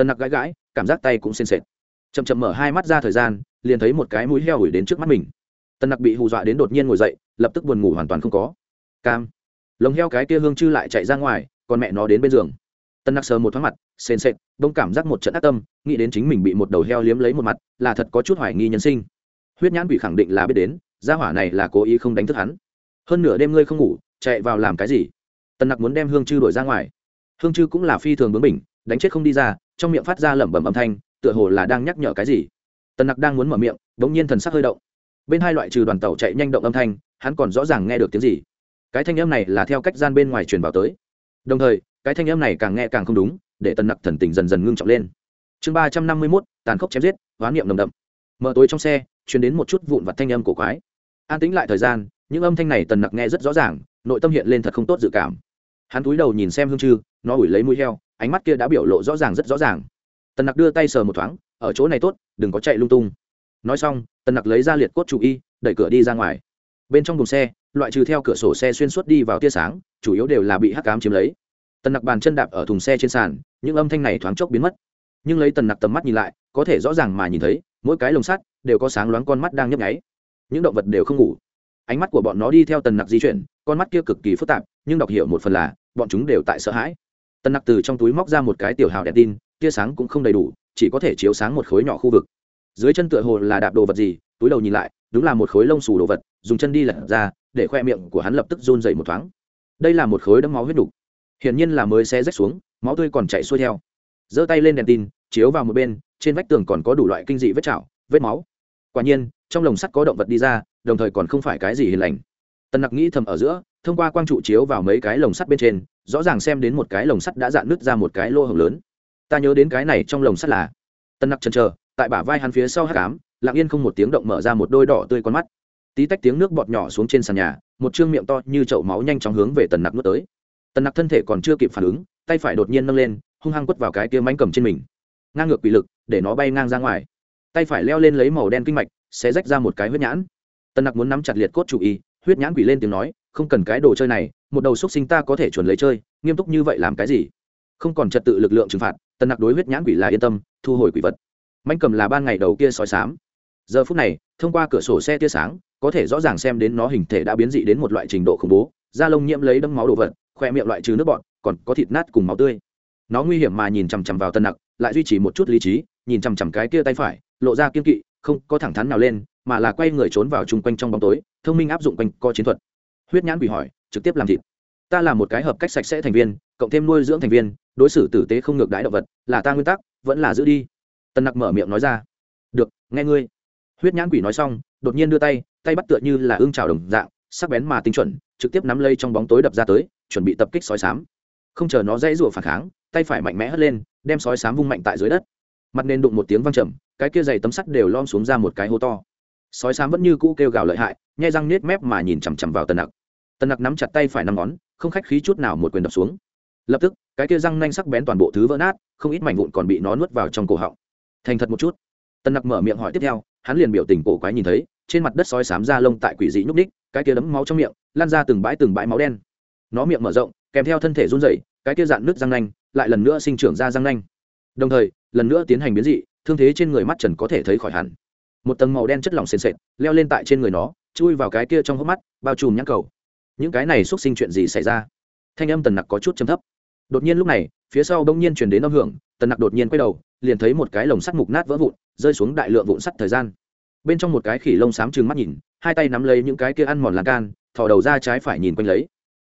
tần nặc gãi gãi, cảm giác tay cũng xen xệt chậm chậm mở hai mắt ra thời gian, liền thấy một cái mũi heo ủi đến trước mắt mình. Tần nặc bị hù dọa đến đột nhiên ngồi dậy, lập tức buồn ngủ hoàn toàn không có. Cam. Lồng heo cái kia hương chư lại chạy ra ngoài, còn mẹ nó đến bên giường. Tần nặc sờ một thoáng mặt, sền sệt, đông cảm giác một trận ác tâm, nghĩ đến chính mình bị một đầu heo liếm lấy một mặt, là thật có chút hoài nghi nhân sinh. Huyết nhãn quỷ khẳng định là biết đến, gia hỏa này là cố ý không đánh thức hắn. Hơn nửa đêm ngươi không ngủ, chạy vào làm cái gì? Tần nặc muốn đem hương chư đổi ra ngoài. Hương chư cũng là phi thường bướng mình đánh chết không đi ra, trong miệng phát ra lẩm bẩm âm thanh, tựa hồ là đang nhắc nhở cái gì. Tần nặc đang muốn mở miệng đ ỗ n g nhiên thần sắc hơi động. Bên hai loại trừ đoàn tàu chạy nhanh động âm thanh, hắn còn rõ ràng nghe được tiếng gì. Cái thanh âm này là theo cách gian bên ngoài truyền vào tới. Đồng thời, cái thanh âm này càng nghe càng không đúng, để tần nặc thần tình dần dần ngưng trọng lên. Chương ba trăm năm mươi mốt, tàn khốc chém giết, hoán niệm nồng đậm. Mở tối trong xe chuyển đến một chút vụn vặt thanh âm cổ quái. An tĩnh lại thời gian, những âm thanh này tần nặc nghe rất rõ ràng, nội tâm hiện lên thật không tốt dự cảm. Hắn cúi đầu nhìn xem hương chư, nó ủi lấy mũi heo ánh mắt kia đã biểu lộ rõ ràng rất rõ ràng. Tần nặc đưa tay sờ một thoáng, ở chỗ này tốt, đừng có chạy lung tung. Nói xong, tần nặc lấy ra liệt cốt chủ y, đẩy cửa đi ra ngoài. Bên trong thùng xe, loại trừ theo cửa sổ xe xuyên suốt đi vào tia sáng, chủ yếu đều là bị hắc cám chiếm lấy. Tần nặc bàn chân đạp ở thùng xe trên sàn, những âm thanh này thoáng chốc biến mất. Nhưng lấy tần nặc tầm mắt nhìn lại, có thể rõ ràng mà nhìn thấy, mỗi cái lồng sắt đều có sáng loáng con mắt đang nhấp nháy. Những động vật đều không ngủ. Ánh mắt của bọn nó đi theo tần nặc di chuyển, con mắt kia cực kỳ phức tạp, nhưng đọc hiểu một phần là, bọn chúng đều tại sợ hãi tần nặc từ trong túi móc ra một cái tiểu hào đèn tin, tia sáng cũng không đầy đủ, chỉ có thể chiếu sáng một khối nhỏ khu vực. Dưới chân tựa hồ là đạp đồ vật gì, túi đầu nhìn lại, đúng là một khối lông xù đồ vật, dùng chân đi lật ra, để khoe miệng của hắn lập tức run dậy một thoáng. Đây là một khối đấm máu huyết đục. Hiển nhiên là mới xe rách xuống, máu tươi còn chạy xuôi theo. Giơ tay lên đèn tin, chiếu vào một bên, trên vách tường còn có đủ loại kinh dị vết chảo, vết máu. Quả nhiên, trong lồng sắt có động vật đi ra, đồng thời còn không phải cái gì hiền lành. Tần nặc nghĩ thầm ở giữa, thông qua quang trụ chiếu vào mấy cái lồng sắt bên trên rõ ràng xem đến một cái lồng sắt đã dạn nứt ra một cái lô hồng lớn. Ta nhớ đến cái này trong lồng sắt là tần nặc chần chờ, tại bả vai hắn phía sau hát cám, lặng yên không một tiếng động mở ra một đôi đỏ tươi con mắt. Tí tách tiếng nước bọt nhỏ xuống trên sàn nhà, một chương miệng to như chậu máu nhanh chóng hướng về tần nặc nuốt tới. Tần nặc thân thể còn chưa kịp phản ứng, tay phải đột nhiên nâng lên, hung hăng quất vào cái kia mánh cầm trên mình. Ngang ngược quỷ lực, để nó bay ngang ra ngoài. Tay phải leo lên lấy màu đen kinh mạch sẽ rách ra một cái huyết nhãn. Tần nặc muốn nắm chặt liệt cốt chủ y, huyết nhãn quỷ lên tiếng nói, không cần cái đồ chơi này một đầu xúc sinh ta có thể chuẩn lấy chơi, nghiêm túc như vậy làm cái gì? Không còn trật tự lực lượng trừng phạt, tần nặc đối huyết nhãn quỷ là yên tâm, thu hồi quỷ vật. Manh cầm là ban ngày đầu kia sói sám giờ phút này, thông qua cửa sổ xe tia sáng, có thể rõ ràng xem đến nó hình thể đã biến dị đến một loại trình độ khủng bố, da lông nhiễm lấy đâm máu đồ vật, khoe miệng loại trừ nước bọn còn có thịt nát cùng máu tươi. Nó nguy hiểm mà nhìn chằm chằm vào tân nặc, lại duy trì một chút lý trí, nhìn chằm chằm cái kia tay phải, lộ ra kiên kỵ, không có thẳng thắn nào lên, mà là quay người trốn vào chung quanh trong bóng tối, thông minh áp dụng quanh co chiến thuật. Huyết nhãn quỷ hỏi trực tiếp làm thịt. Ta là một cái hợp cách sạch sẽ thành viên, cộng thêm nuôi dưỡng thành viên, đối xử tử tế không ngược đãi động vật, là ta nguyên tắc, vẫn là giữ đi. Tân nặc mở miệng nói ra. Được, nghe ngươi. Huyết nhãn quỷ nói xong, đột nhiên đưa tay tay bắt tựa như là ương trào đồng dạng, sắc bén mà tinh chuẩn, trực tiếp nắm lây trong bóng tối đập ra tới, chuẩn bị tập kích sói sám. Không chờ nó dãy rủa phản kháng, tay phải mạnh mẽ hất lên, đem sói sám vung mạnh tại dưới đất. Mặt nền đụng một tiếng văng trầm, cái kia dày tấm sắt đều lom xuống ra một cái hố to. Sói sám vẫn như cũ kêu gào lợi hại, nhai răng nết mép mà nhìn chằm chằm vào tần nặc tần nặc nắm chặt tay phải năm ngón, không khách khí chút nào một quyền đập xuống. Lập tức, cái kia răng nanh sắc bén toàn bộ thứ vỡ nát, không ít mảnh vụn còn bị nó nuốt vào trong cổ họng. Thành thật một chút. Tần nặc mở miệng hỏi tiếp theo, hắn liền biểu tình cổ quái nhìn thấy, trên mặt đất sói sám da lông tại quỷ dị nhúc ních cái kia đấm máu trong miệng, lan ra từng bãi từng bãi máu đen. Nó miệng mở rộng, kèm theo thân thể run rẩy, cái kia dạn nước răng nanh, lại lần nữa sinh trưởng ra răng nanh. Đồng thời, lần nữa tiến hành biến dị, thương thế trên người mắt trần có thể thấy khỏi hẳn. Một tầng màu đen chất lỏng sền sệt, leo lên tại trên người nó, chui vào cái kia trong hốc mắt, bao trùm nhãn cầu những cái này xúc sinh chuyện gì xảy ra? Thanh âm tần nặc có chút chấm thấp. Đột nhiên lúc này, phía sau đông nhiên chuyển đến âm hưởng, tần nặc đột nhiên quay đầu, liền thấy một cái lồng sắt mục nát vỡ vụn, rơi xuống đại lượng vụn sắt thời gian. Bên trong một cái khỉ lông xám trừng mắt nhìn, hai tay nắm lấy những cái kia ăn mòn lan can, thò đầu ra trái phải nhìn quanh lấy.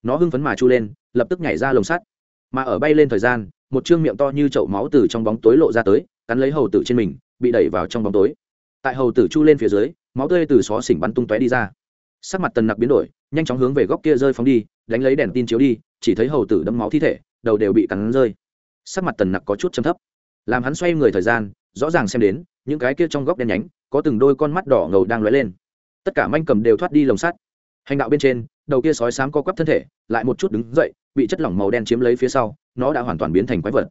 Nó hưng phấn mà chu lên, lập tức nhảy ra lồng sắt. Mà ở bay lên thời gian, một chương miệng to như chậu máu từ trong bóng tối lộ ra tới, cắn lấy hầu tử trên mình, bị đẩy vào trong bóng tối. Tại hầu tử chu lên phía dưới, máu tươi từ xó xỉnh bắn tung tóe đi ra. Sắc mặt tần nặc biến đổi nhanh chóng hướng về góc kia rơi phóng đi, đánh lấy đèn tin chiếu đi, chỉ thấy hầu tử đấm máu thi thể, đầu đều bị cắn rơi. Sắc mặt tần nặc có chút chấm thấp. Làm hắn xoay người thời gian, rõ ràng xem đến, những cái kia trong góc đen nhánh, có từng đôi con mắt đỏ ngầu đang lóe lên. Tất cả manh cầm đều thoát đi lồng sắt. Hành đạo bên trên, đầu kia sói sám co quắp thân thể, lại một chút đứng dậy, bị chất lỏng màu đen chiếm lấy phía sau, nó đã hoàn toàn biến thành quái vật.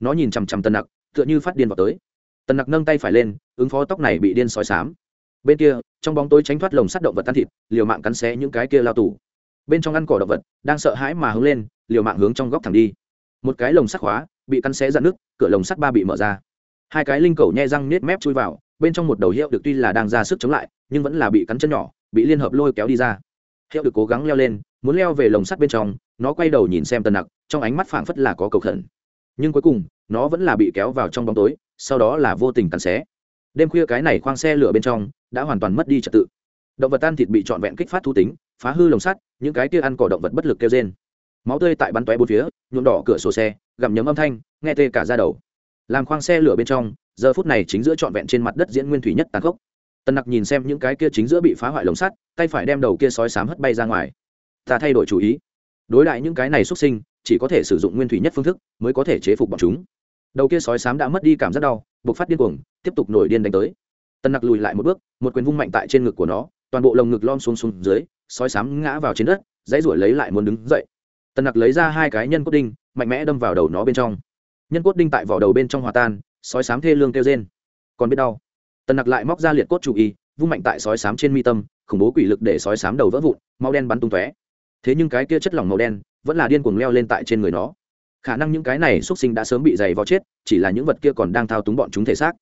Nó nhìn chằm chằm tần nặc, tựa như phát điên vào tới. Tần nặc nâng tay phải lên, ứng phó tóc này bị điên sói sám bên kia, trong bóng tối tránh thoát lồng sắt động vật tan thịt, liều mạng cắn xé những cái kia lao tù. Bên trong ăn cỏ động vật, đang sợ hãi mà hướng lên, liều mạng hướng trong góc thẳng đi. Một cái lồng sắt khóa, bị cắn xé dạn nước cửa lồng sắt ba bị mở ra. Hai cái linh cầu nhe răng nết mép chui vào, bên trong một đầu hiệu được tuy là đang ra sức chống lại, nhưng vẫn là bị cắn chân nhỏ, bị liên hợp lôi kéo đi ra. Hiệu được cố gắng leo lên, muốn leo về lồng sắt bên trong, nó quay đầu nhìn xem tần nặc, trong ánh mắt phảng phất là có cầu khẩn. Nhưng cuối cùng, nó vẫn là bị kéo vào trong bóng tối, sau đó là vô tình cắn xé. Đêm khuya cái này khoang xe lửa bên trong đã hoàn toàn mất đi trật tự. Động vật tan thịt bị trọn vẹn kích phát thu tính, phá hư lồng sắt, những cái kia ăn cỏ động vật bất lực kêu trên máu tươi tại bắn tóe bốn phía, nhuộm đỏ cửa sổ xe, gặm nhấm âm thanh, nghe tê cả ra đầu. Làm khoang xe lửa bên trong, giờ phút này chính giữa trọn vẹn trên mặt đất diễn nguyên thủy nhất tàn khốc. Tần nặc nhìn xem những cái kia chính giữa bị phá hoại lồng sắt, tay phải đem đầu kia sói sám hất bay ra ngoài. Ta thay đổi chủ ý. Đối lại những cái này xuất sinh, chỉ có thể sử dụng nguyên thủy nhất phương thức, mới có thể chế phục bọn chúng. Đầu kia sói sám đã mất đi cảm giác đau buộc phát điên cuồng, tiếp tục nổi điên đánh tới tần nặc lùi lại một bước, một quyền vung mạnh tại trên ngực của nó, toàn bộ lồng ngực lom xuống xuống dưới, sói sám ngã vào trên đất, dãy ruổi lấy lại muốn đứng dậy. Tần nặc lấy ra hai cái nhân cốt đinh, mạnh mẽ đâm vào đầu nó bên trong. Nhân cốt đinh tại vỏ đầu bên trong hòa tan, sói sám thê lương kêu trên còn biết đau. Tần nặc lại móc ra liệt cốt chủ y, vung mạnh tại sói sám trên mi tâm, khủng bố quỷ lực để sói sám đầu vỡ vụn mau đen bắn tung tóe. Thế nhưng cái kia chất lỏng màu đen, vẫn là điên cuồng leo lên tại trên người nó. Khả năng những cái này xuất sinh đã sớm bị dày vò chết, chỉ là những vật kia còn đang thao túng bọn chúng thể xác.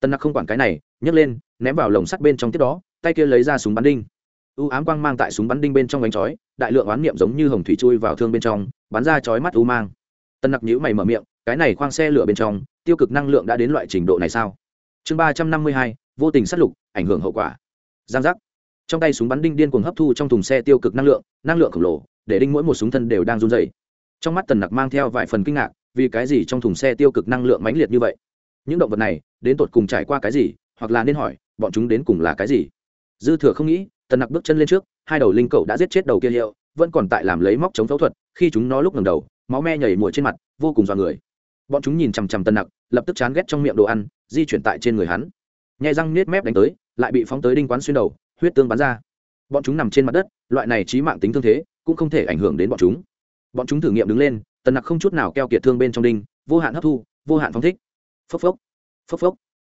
Tân nặc không quản cái này nhấc lên, ném vào lồng sắt bên trong tiếp đó, tay kia lấy ra súng bắn đinh. U ám quang mang tại súng bắn đinh bên trong bánh chói, đại lượng oán niệm giống như hồng thủy chui vào thương bên trong, bắn ra chói mắt u mang. Tân nặc nhữ mày mở miệng, cái này khoang xe lửa bên trong, tiêu cực năng lượng đã đến loại trình độ này sao? Chương ba trăm năm mươi hai, vô tình sát lục, ảnh hưởng hậu quả. Giang giác. Trong tay súng bắn đinh điên cuồng hấp thu trong thùng xe tiêu cực năng lượng năng lượng khổng lồ, để đinh mỗi một súng thân đều đang run dày trong mắt tần nặc mang theo vài phần kinh ngạc, vì cái gì trong thùng xe tiêu cực năng lượng mãnh liệt như vậy? Những động vật này, đến tột cùng trải qua cái gì? Hoặc là nên hỏi, bọn chúng đến cùng là cái gì? Dư thừa không nghĩ, tần nặc bước chân lên trước, hai đầu linh cậu đã giết chết đầu kia hiệu, vẫn còn tại làm lấy móc chống phẫu thuật, khi chúng nó lúc ngầm đầu, máu me nhảy mùa trên mặt, vô cùng dọa người. Bọn chúng nhìn chằm chằm tần nặc, lập tức chán ghét trong miệng đồ ăn, di chuyển tại trên người hắn. Nhai răng nết mép đánh tới, lại bị phóng tới đinh quán xuyên đầu, huyết tương bắn ra. Bọn chúng nằm trên mặt đất, loại này trí mạng tính thương thế, cũng không thể ảnh hưởng đến bọn chúng. Bọn chúng thử nghiệm đứng lên, tần nặc không chút nào keo kiệt thương bên trong đinh, vô hạn hấp thu, vô hạn phóng thích. Phốc phốc phốc phốc.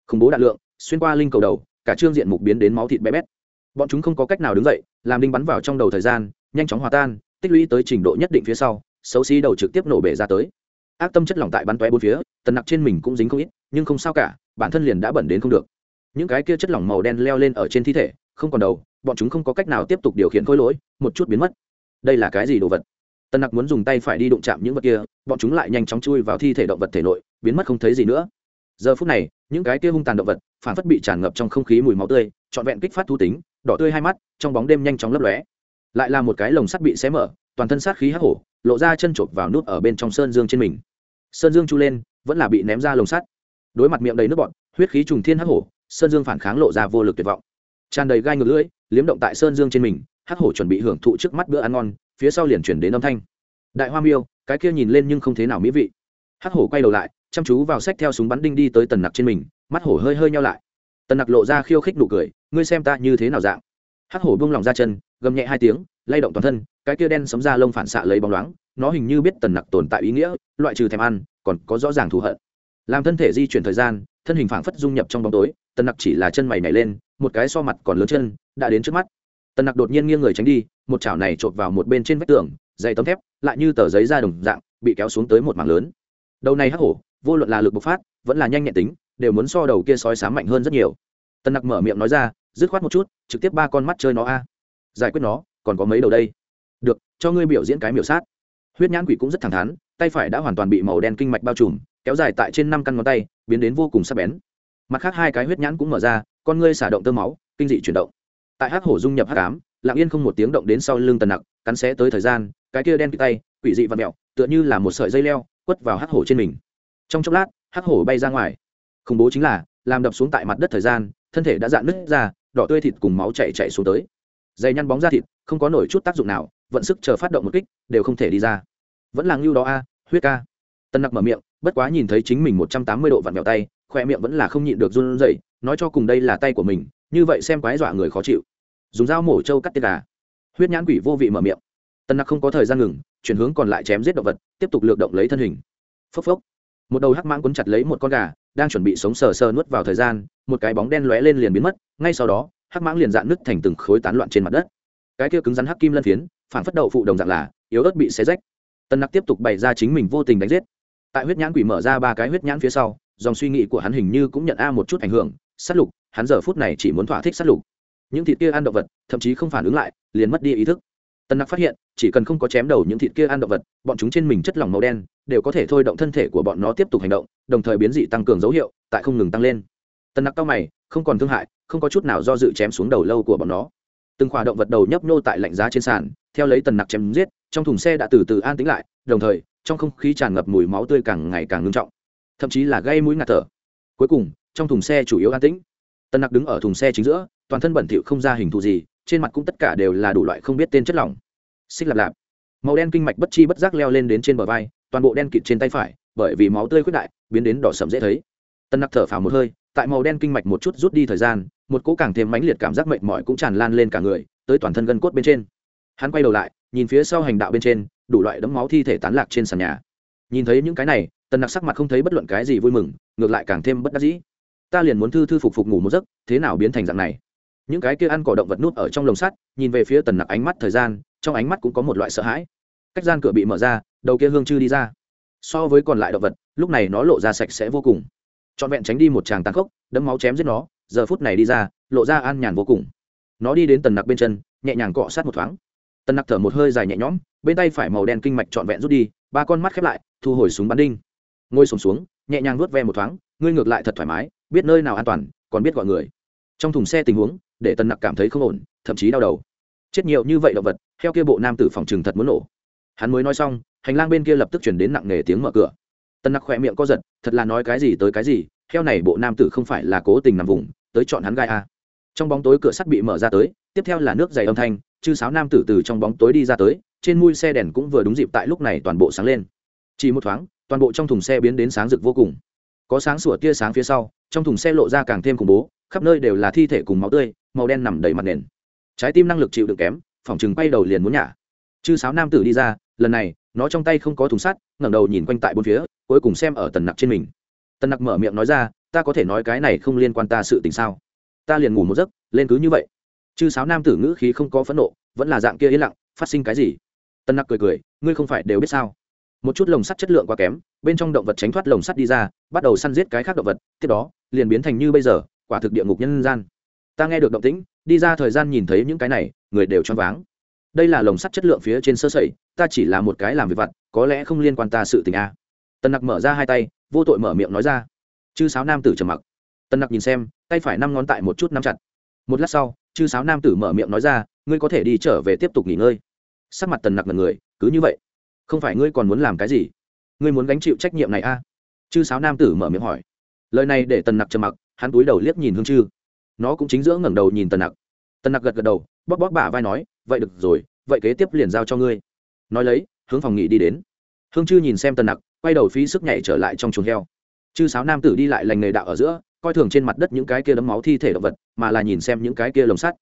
Khủng bố đạn lượng xuyên qua linh cầu đầu, cả trương diện mục biến đến máu thịt bé bét. Bọn chúng không có cách nào đứng dậy, làm đinh bắn vào trong đầu thời gian, nhanh chóng hòa tan, tích lũy tới trình độ nhất định phía sau, xấu xí đầu trực tiếp nổ bể ra tới. Ác tâm chất lỏng tại bắn tóe bốn phía, tần nặc trên mình cũng dính không ít, nhưng không sao cả, bản thân liền đã bẩn đến không được. Những cái kia chất lỏng màu đen leo lên ở trên thi thể, không còn đầu, bọn chúng không có cách nào tiếp tục điều khiển khối lỗi, một chút biến mất. Đây là cái gì đồ vật? Tần nặc muốn dùng tay phải đi đụng chạm những vật kia, bọn chúng lại nhanh chóng chui vào thi thể động vật thể nội, biến mất không thấy gì nữa giờ phút này, những cái kia hung tàn động vật, phản phất bị tràn ngập trong không khí mùi máu tươi, trọn vẹn kích phát thu tính, đỏ tươi hai mắt, trong bóng đêm nhanh chóng lấp lóe. Lại là một cái lồng sắt bị xé mở, toàn thân sát khí hắc hổ, lộ ra chân chộp vào nút ở bên trong sơn dương trên mình. Sơn dương chu lên, vẫn là bị ném ra lồng sắt. Đối mặt miệng đầy nước bọn huyết khí trùng thiên hắc hổ, sơn dương phản kháng lộ ra vô lực tuyệt vọng. Tràn đầy gai ngược lưỡi, liếm động tại sơn dương trên mình, hắc hổ chuẩn bị hưởng thụ trước mắt bữa ăn ngon, phía sau liền chuyển đến âm thanh. Đại hoa miêu, cái kia nhìn lên nhưng không thế nào mỹ vị. Hắc hổ quay đầu lại chăm chú vào sách theo súng bắn đinh đi tới tần nặc trên mình, mắt hổ hơi hơi nhau lại. Tần nặc lộ ra khiêu khích nụ cười, ngươi xem ta như thế nào dạng? Hắc hổ buông lỏng ra chân, gầm nhẹ hai tiếng, lay động toàn thân, cái kia đen sấm ra lông phản xạ lấy bóng loáng, nó hình như biết tần nặc tồn tại ý nghĩa, loại trừ thèm ăn, còn có rõ ràng thù hận. Làm thân thể di chuyển thời gian, thân hình phảng phất dung nhập trong bóng tối, tần nặc chỉ là chân mày nhảy lên, một cái so mặt còn lớn chân, đã đến trước mắt. Tần nặc đột nhiên nghiêng người tránh đi, một chảo này chộp vào một bên trên vách tường, dày tấm thép, lại như tờ giấy ra đồng dạng, bị kéo xuống tới một mảng lớn. Đầu này hắc hổ vô luận là lực bộc phát, vẫn là nhanh nhẹn tính, đều muốn so đầu kia sói sáng mạnh hơn rất nhiều. Tần nặc mở miệng nói ra, dứt khoát một chút, trực tiếp ba con mắt chơi nó a. Giải quyết nó, còn có mấy đầu đây? Được, cho ngươi biểu diễn cái miểu sát. Huyết nhãn quỷ cũng rất thẳng thắn, tay phải đã hoàn toàn bị màu đen kinh mạch bao trùm, kéo dài tại trên năm căn ngón tay, biến đến vô cùng sắc bén. Mặt khác hai cái huyết nhãn cũng mở ra, con ngươi xả động tơ máu, kinh dị chuyển động. Tại hắc hổ dung nhập hắc ám, lặng yên không một tiếng động đến sau lưng tần nặc, cắn xé tới thời gian, cái kia đen kịt tay, quỷ dị và mẹo, tựa như là một sợi dây leo, quất vào hắc hổ trên mình trong chốc lát, hắc hổ bay ra ngoài. Khủng bố chính là, làm đập xuống tại mặt đất thời gian, thân thể đã dạn nứt ra, đỏ tươi thịt cùng máu chạy chạy xuống tới. Dày nhăn bóng ra thịt, không có nổi chút tác dụng nào, vận sức chờ phát động một kích, đều không thể đi ra. Vẫn là ngưu đó a, huyết ca. Tân nặc mở miệng, bất quá nhìn thấy chính mình một trăm tám mươi độ vặn vẹo tay khoe miệng vẫn là không nhịn được run rẩy, nói cho cùng đây là tay của mình, như vậy xem quái dọa người khó chịu. Dùng dao mổ trâu cắt tiết gà. Huyết nhãn quỷ vô vị mở miệng. Tân nặc không có thời gian ngừng, chuyển hướng còn lại chém giết động vật, tiếp tục lược động lấy thân hình. Phốc phốc một đầu hắc mãng quấn chặt lấy một con gà, đang chuẩn bị sống sờ sờ nuốt vào thời gian, một cái bóng đen lóe lên liền biến mất, ngay sau đó, hắc mãng liền dạn nứt thành từng khối tán loạn trên mặt đất. Cái kia cứng rắn hắc kim lân phiến, phản phất đậu phụ đồng dạng là, yếu ớt bị xé rách. Tân nặc tiếp tục bày ra chính mình vô tình đánh giết. Tại huyết nhãn quỷ mở ra ba cái huyết nhãn phía sau, dòng suy nghĩ của hắn hình như cũng nhận a một chút ảnh hưởng, sát lục, hắn giờ phút này chỉ muốn thỏa thích sát lục. Những thịt kia ăn động vật, thậm chí không phản ứng lại, liền mất đi ý thức. Tân nặc phát hiện, chỉ cần không có chém đầu những thịt kia ăn động vật, bọn chúng trên mình chất lỏng màu đen đều có thể thôi động thân thể của bọn nó tiếp tục hành động, đồng thời biến dị tăng cường dấu hiệu, tại không ngừng tăng lên. Tần nặc cao mày, không còn thương hại, không có chút nào do dự chém xuống đầu lâu của bọn nó. Từng khỏa động vật đầu nhấp nô tại lạnh giá trên sàn, theo lấy tần nặc chém giết, trong thùng xe đã từ từ an tĩnh lại, đồng thời, trong không khí tràn ngập mùi máu tươi càng ngày càng ngưng trọng, thậm chí là gây mũi ngạt thở. Cuối cùng, trong thùng xe chủ yếu an tĩnh. Tần nặc đứng ở thùng xe chính giữa, toàn thân bẩn thỉu không ra hình thù gì, trên mặt cũng tất cả đều là đủ loại không biết tên chất lỏng. Xích lạp lạp. Màu đen kinh mạch bất chi bất giác leo lên đến trên bờ vai toàn bộ đen kịt trên tay phải, bởi vì máu tươi khuyết đại, biến đến đỏ sậm dễ thấy. Tân nặc thở phào một hơi, tại màu đen kinh mạch một chút rút đi thời gian, một cỗ càng thêm mãnh liệt cảm giác mệt mỏi cũng tràn lan lên cả người, tới toàn thân gân cốt bên trên. Hắn quay đầu lại, nhìn phía sau hành đạo bên trên, đủ loại đấm máu thi thể tán lạc trên sàn nhà. Nhìn thấy những cái này tần nặc sắc mặt không thấy bất luận cái gì vui mừng, ngược lại càng thêm bất đắc dĩ. Ta liền muốn thư thư phục phục ngủ một giấc, thế nào biến thành dạng này? Những cái kia ăn cỏ động vật nút ở trong lồng sắt, nhìn về phía tần nặc ánh mắt thời gian, trong ánh mắt cũng có một loại sợ hãi. Cách gian cửa bị mở ra đầu kia hương chư đi ra. So với còn lại động vật lúc này nó lộ ra sạch sẽ vô cùng. Trọn vẹn tránh đi một tràng tàn khốc đấm máu chém giết nó giờ phút này đi ra lộ ra an nhàn vô cùng. Nó đi đến tần nặc bên chân nhẹ nhàng cọ sát một thoáng. Tần nặc thở một hơi dài nhẹ nhõm bên tay phải màu đen kinh mạch trọn vẹn rút đi ba con mắt khép lại thu hồi súng bắn đinh. Ngồi sùng xuống, xuống nhẹ nhàng vuốt ve một thoáng ngươi ngược lại thật thoải mái biết nơi nào an toàn còn biết gọi người. Trong thùng xe tình huống để tần nặc cảm thấy không ổn thậm chí đau đầu. Chết nhiều như vậy động vật theo kia bộ nam tử phòng trừng thật muốn nổ hắn mới nói xong, hành lang bên kia lập tức chuyển đến nặng nề tiếng mở cửa. Tân nặc khỏe miệng co giật, thật là nói cái gì tới cái gì theo này bộ nam tử không phải là cố tình nằm vùng, tới chọn hắn gai a. Trong bóng tối cửa sắt bị mở ra tới, tiếp theo là nước dày âm thanh, chư sáo nam tử từ trong bóng tối đi ra tới, trên mui xe đèn cũng vừa đúng dịp tại lúc này toàn bộ sáng lên. Chỉ một thoáng, toàn bộ trong thùng xe biến đến sáng rực vô cùng. Có sáng sủa tia sáng phía sau, trong thùng xe lộ ra càng thêm khủng bố, khắp nơi đều là thi thể cùng máu tươi, màu đen nằm đầy mặt nền. Trái tim năng lực chịu đựng kém phỏng chừng quay đầu liền muốn nhả. Chư sáo nam tử đi ra lần này, nó trong tay không có thùng sắt, ngẩng đầu nhìn quanh tại bốn phía, cuối cùng xem ở tần nặc trên mình. Tần nặc mở miệng nói ra, ta có thể nói cái này không liên quan ta sự tình sao? Ta liền ngủ một giấc, lên cứ như vậy. Chư sáo nam tử ngữ khí không có phẫn nộ, vẫn là dạng kia yên lặng, phát sinh cái gì? Tần nặc cười cười, ngươi không phải đều biết sao? Một chút lồng sắt chất lượng quá kém, bên trong động vật tránh thoát lồng sắt đi ra, bắt đầu săn giết cái khác động vật, tiếp đó, liền biến thành như bây giờ, quả thực địa ngục nhân gian. Ta nghe được động tĩnh, đi ra thời gian nhìn thấy những cái này, người đều choáng váng đây là lồng sắt chất lượng phía trên sơ sẩy, ta chỉ là một cái làm việc vặt, có lẽ không liên quan ta sự tình a. Tần nặc mở ra hai tay, vô tội mở miệng nói ra. Chư sáo nam tử trầm mặc. Tần nặc nhìn xem, tay phải năm ngón tại một chút nắm chặt. Một lát sau, chư sáo nam tử mở miệng nói ra, ngươi có thể đi trở về tiếp tục nghỉ ngơi. Sắc mặt tần nặc mật người, cứ như vậy. Không phải ngươi còn muốn làm cái gì? Ngươi muốn gánh chịu trách nhiệm này a? À? chư sáo nam tử mở miệng hỏi. Lời này để tần nặc trầm mặc, hắn túi đầu liếc nhìn hương chư. Nó cũng chính giữa ngẩng đầu nhìn tần nặc. Tần nặc gật gật đầu, bóp bóp bả vai nói vậy được rồi, vậy kế tiếp liền giao cho ngươi. Nói lấy, hướng phòng nghỉ đi đến. Hương chư nhìn xem tần nặc, quay đầu phí sức nhảy trở lại trong chuồng heo. Chư sáo nam tử đi lại lành nghề đạo ở giữa, coi thường trên mặt đất những cái kia đấm máu thi thể động vật, mà là nhìn xem những cái kia lồng sắt.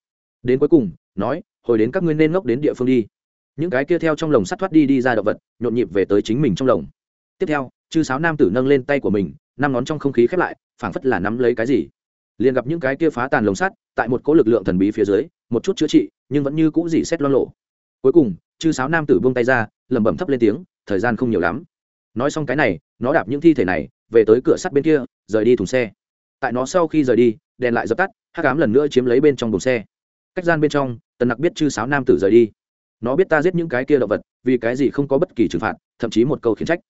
Đến cuối cùng, nói, hồi đến các ngươi nên ngốc đến địa phương đi. Những cái kia theo trong lồng sắt thoát đi đi ra động vật, nhộn nhịp về tới chính mình trong lồng. Tiếp theo, chư sáo nam tử nâng lên tay của mình, năm ngón trong không khí khép lại, phảng phất là nắm lấy cái gì. Liền gặp những cái kia phá tàn lồng sắt, tại một cỗ lực lượng thần bí phía dưới một chút chữa trị, nhưng vẫn như cũ dỉ xét lo lộ. Cuối cùng, chư sáo nam tử buông tay ra, lẩm bẩm thấp lên tiếng, thời gian không nhiều lắm. Nói xong cái này, nó đạp những thi thể này, về tới cửa sắt bên kia, rời đi thùng xe. Tại nó sau khi rời đi, đèn lại dập tắt hát cám lần nữa chiếm lấy bên trong thùng xe. Cách gian bên trong, tần nặc biết chư sáo nam tử rời đi. Nó biết ta giết những cái kia động vật, vì cái gì không có bất kỳ trừng phạt, thậm chí một câu khiển trách.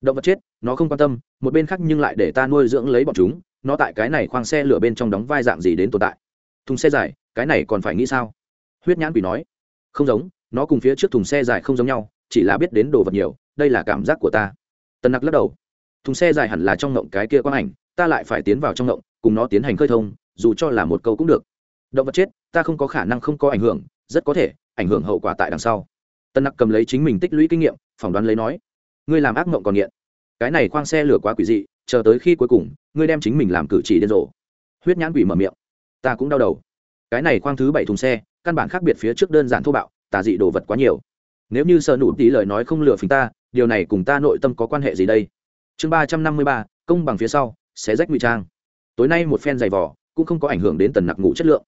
Động vật chết, nó không quan tâm, một bên khác nhưng lại để ta nuôi dưỡng lấy bọn chúng, nó tại cái này khoang xe lửa bên trong đóng vai dạng gì đến tồn tại. Thùng xe dài cái này còn phải nghĩ sao? Huyết nhãn quỷ nói, không giống, nó cùng phía trước thùng xe dài không giống nhau, chỉ là biết đến đồ vật nhiều, đây là cảm giác của ta. Tần nặc lắc đầu, thùng xe dài hẳn là trong ngộng cái kia quang ảnh, ta lại phải tiến vào trong ngộng, cùng nó tiến hành khơi thông, dù cho là một câu cũng được. Động vật chết, ta không có khả năng không có ảnh hưởng, rất có thể, ảnh hưởng hậu quả tại đằng sau. Tần nặc cầm lấy chính mình tích lũy kinh nghiệm, phỏng đoán lấy nói, ngươi làm ác mộng còn nghiện. Cái này khoang xe lửa quá quỷ dị, chờ tới khi cuối cùng, ngươi đem chính mình làm cử chỉ điên rồ. Huyết nhãn quỷ mở miệng, ta cũng đau đầu cái này khoang thứ bảy thùng xe, căn bản khác biệt phía trước đơn giản thô bạo, tà dị đồ vật quá nhiều. Nếu như sợ nụ tí lời nói không lừa phình ta, điều này cùng ta nội tâm có quan hệ gì đây? Chương ba trăm năm mươi ba, công bằng phía sau sẽ rách ngụy trang. Tối nay một phen dày vỏ cũng không có ảnh hưởng đến tần nặc ngủ chất lượng.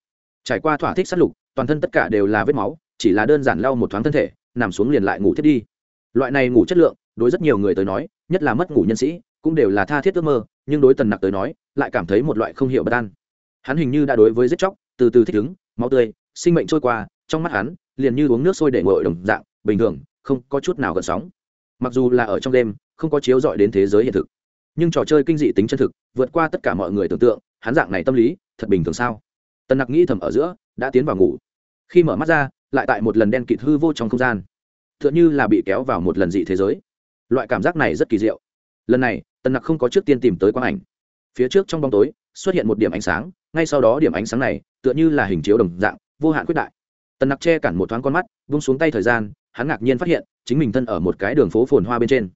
Trải qua thỏa thích sát lục, toàn thân tất cả đều là vết máu, chỉ là đơn giản lau một thoáng thân thể, nằm xuống liền lại ngủ thiết đi. Loại này ngủ chất lượng, đối rất nhiều người tới nói, nhất là mất ngủ nhân sĩ, cũng đều là tha thiết ước mơ, nhưng đối tần nặc tới nói, lại cảm thấy một loại không hiểu bất an. Hắn hình như đã đối với giết chóc từ từ thích ứng, máu tươi, sinh mệnh trôi qua, trong mắt hắn, liền như uống nước sôi để ngồi đồng dạng, bình thường, không có chút nào gần sóng. Mặc dù là ở trong đêm, không có chiếu dọi đến thế giới hiện thực, nhưng trò chơi kinh dị tính chân thực, vượt qua tất cả mọi người tưởng tượng, hắn dạng này tâm lý, thật bình thường sao? Tần nặc nghĩ thầm ở giữa, đã tiến vào ngủ. Khi mở mắt ra, lại tại một lần đen kịt hư vô trong không gian. T h ư ợ n h ư là bị kéo vào một lần dị thế giới. Loại cảm giác này rất kỳ diệu. Lần này, tần nặc không có trước tiên tìm tới quang ảnh. Phía trước trong bóng tối, xuất hiện một điểm ánh sáng ngay sau đó điểm ánh sáng này, tựa như là hình chiếu đồng dạng, vô hạn quyết đại. Tần nặc che cản một thoáng con mắt, vung xuống tay thời gian, hắn ngạc nhiên phát hiện, chính mình thân ở một cái đường phố phồn hoa bên trên.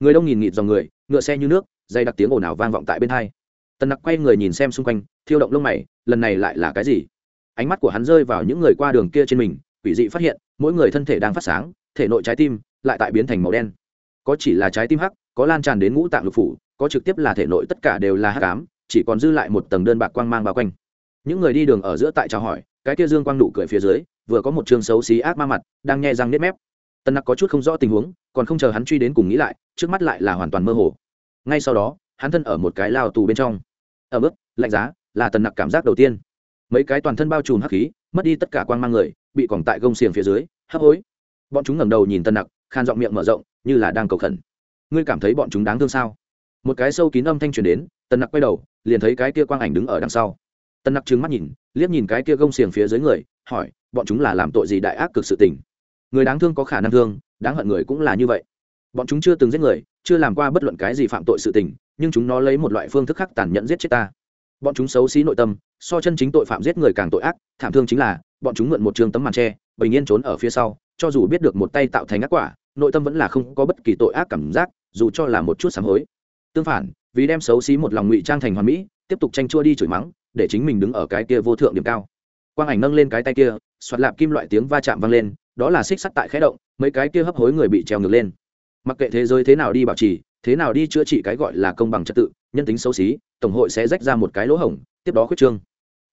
Người đông nghìn nghịt dòng người, ngựa xe như nước, dây đặc tiếng ồn ào vang vọng tại bên hai. Tần nặc quay người nhìn xem xung quanh, thiêu động lông mày, lần này lại là cái gì? Ánh mắt của hắn rơi vào những người qua đường kia trên mình, quỷ dị phát hiện, mỗi người thân thể đang phát sáng, thể nội trái tim lại tại biến thành màu đen. Có chỉ là trái tim hắc, có lan tràn đến ngũ tạng lục phủ, có trực tiếp là thể nội tất cả đều là hắc ám chỉ còn dư lại một tầng đơn bạc quang mang bao quanh. Những người đi đường ở giữa tại chào hỏi, cái kia dương quang nụ cười phía dưới, vừa có một trường xấu xí ác ma mặt, đang nhẹ răng nếp mép. Tân nặc có chút không rõ tình huống, còn không chờ hắn truy đến cùng nghĩ lại, trước mắt lại là hoàn toàn mơ hồ. Ngay sau đó, hắn thân ở một cái lao tù bên trong. Ở mức, lạnh giá, là tần nặc cảm giác đầu tiên. Mấy cái toàn thân bao trùm hắc khí, mất đi tất cả quan mang người, bị quẳng tại gông xiềng phía dưới, hấp hối. Bọn chúng ngẩng đầu nhìn tần nặc, khan giọng miệng mở rộng, như là đang cầu khẩn. Ngươi cảm thấy bọn chúng đáng thương sao? Một cái sâu kín âm thanh truyền đến tân nặc quay đầu, liền thấy cái kia quang ảnh đứng ở đằng sau. Tân nặc trừng mắt nhìn, liếc nhìn cái kia gông xiềng phía dưới người, hỏi, bọn chúng là làm tội gì đại ác cực sự tình? Người đáng thương có khả năng thương, đáng hận người cũng là như vậy. Bọn chúng chưa từng giết người, chưa làm qua bất luận cái gì phạm tội sự tình, nhưng chúng nó lấy một loại phương thức khác tàn nhẫn giết chết ta. Bọn chúng xấu xí nội tâm, so chân chính tội phạm giết người càng tội ác, thảm thương chính là, bọn chúng mượn một trường tấm màn tre, bình yên trốn ở phía sau, cho dù biết được một tay tạo thành ác quả, nội tâm vẫn là không có bất kỳ tội ác cảm giác, dù cho là một chút sám hối. Tương phản vì đem xấu xí một lòng ngụy trang thành hoàn mỹ, tiếp tục tranh chua đi chửi mắng, để chính mình đứng ở cái kia vô thượng điểm cao. Quang ảnh nâng lên cái tay kia xoạt lạp kim loại tiếng va chạm vang lên, đó là xích sắt tại khẽ động, mấy cái kia hấp hối người bị treo ngược lên. Mặc kệ thế giới thế nào đi bảo trì, thế nào đi chữa trị cái gọi là công bằng trật tự, nhân tính xấu xí, tổng hội sẽ rách ra một cái lỗ hổng, tiếp đó khuyết trương.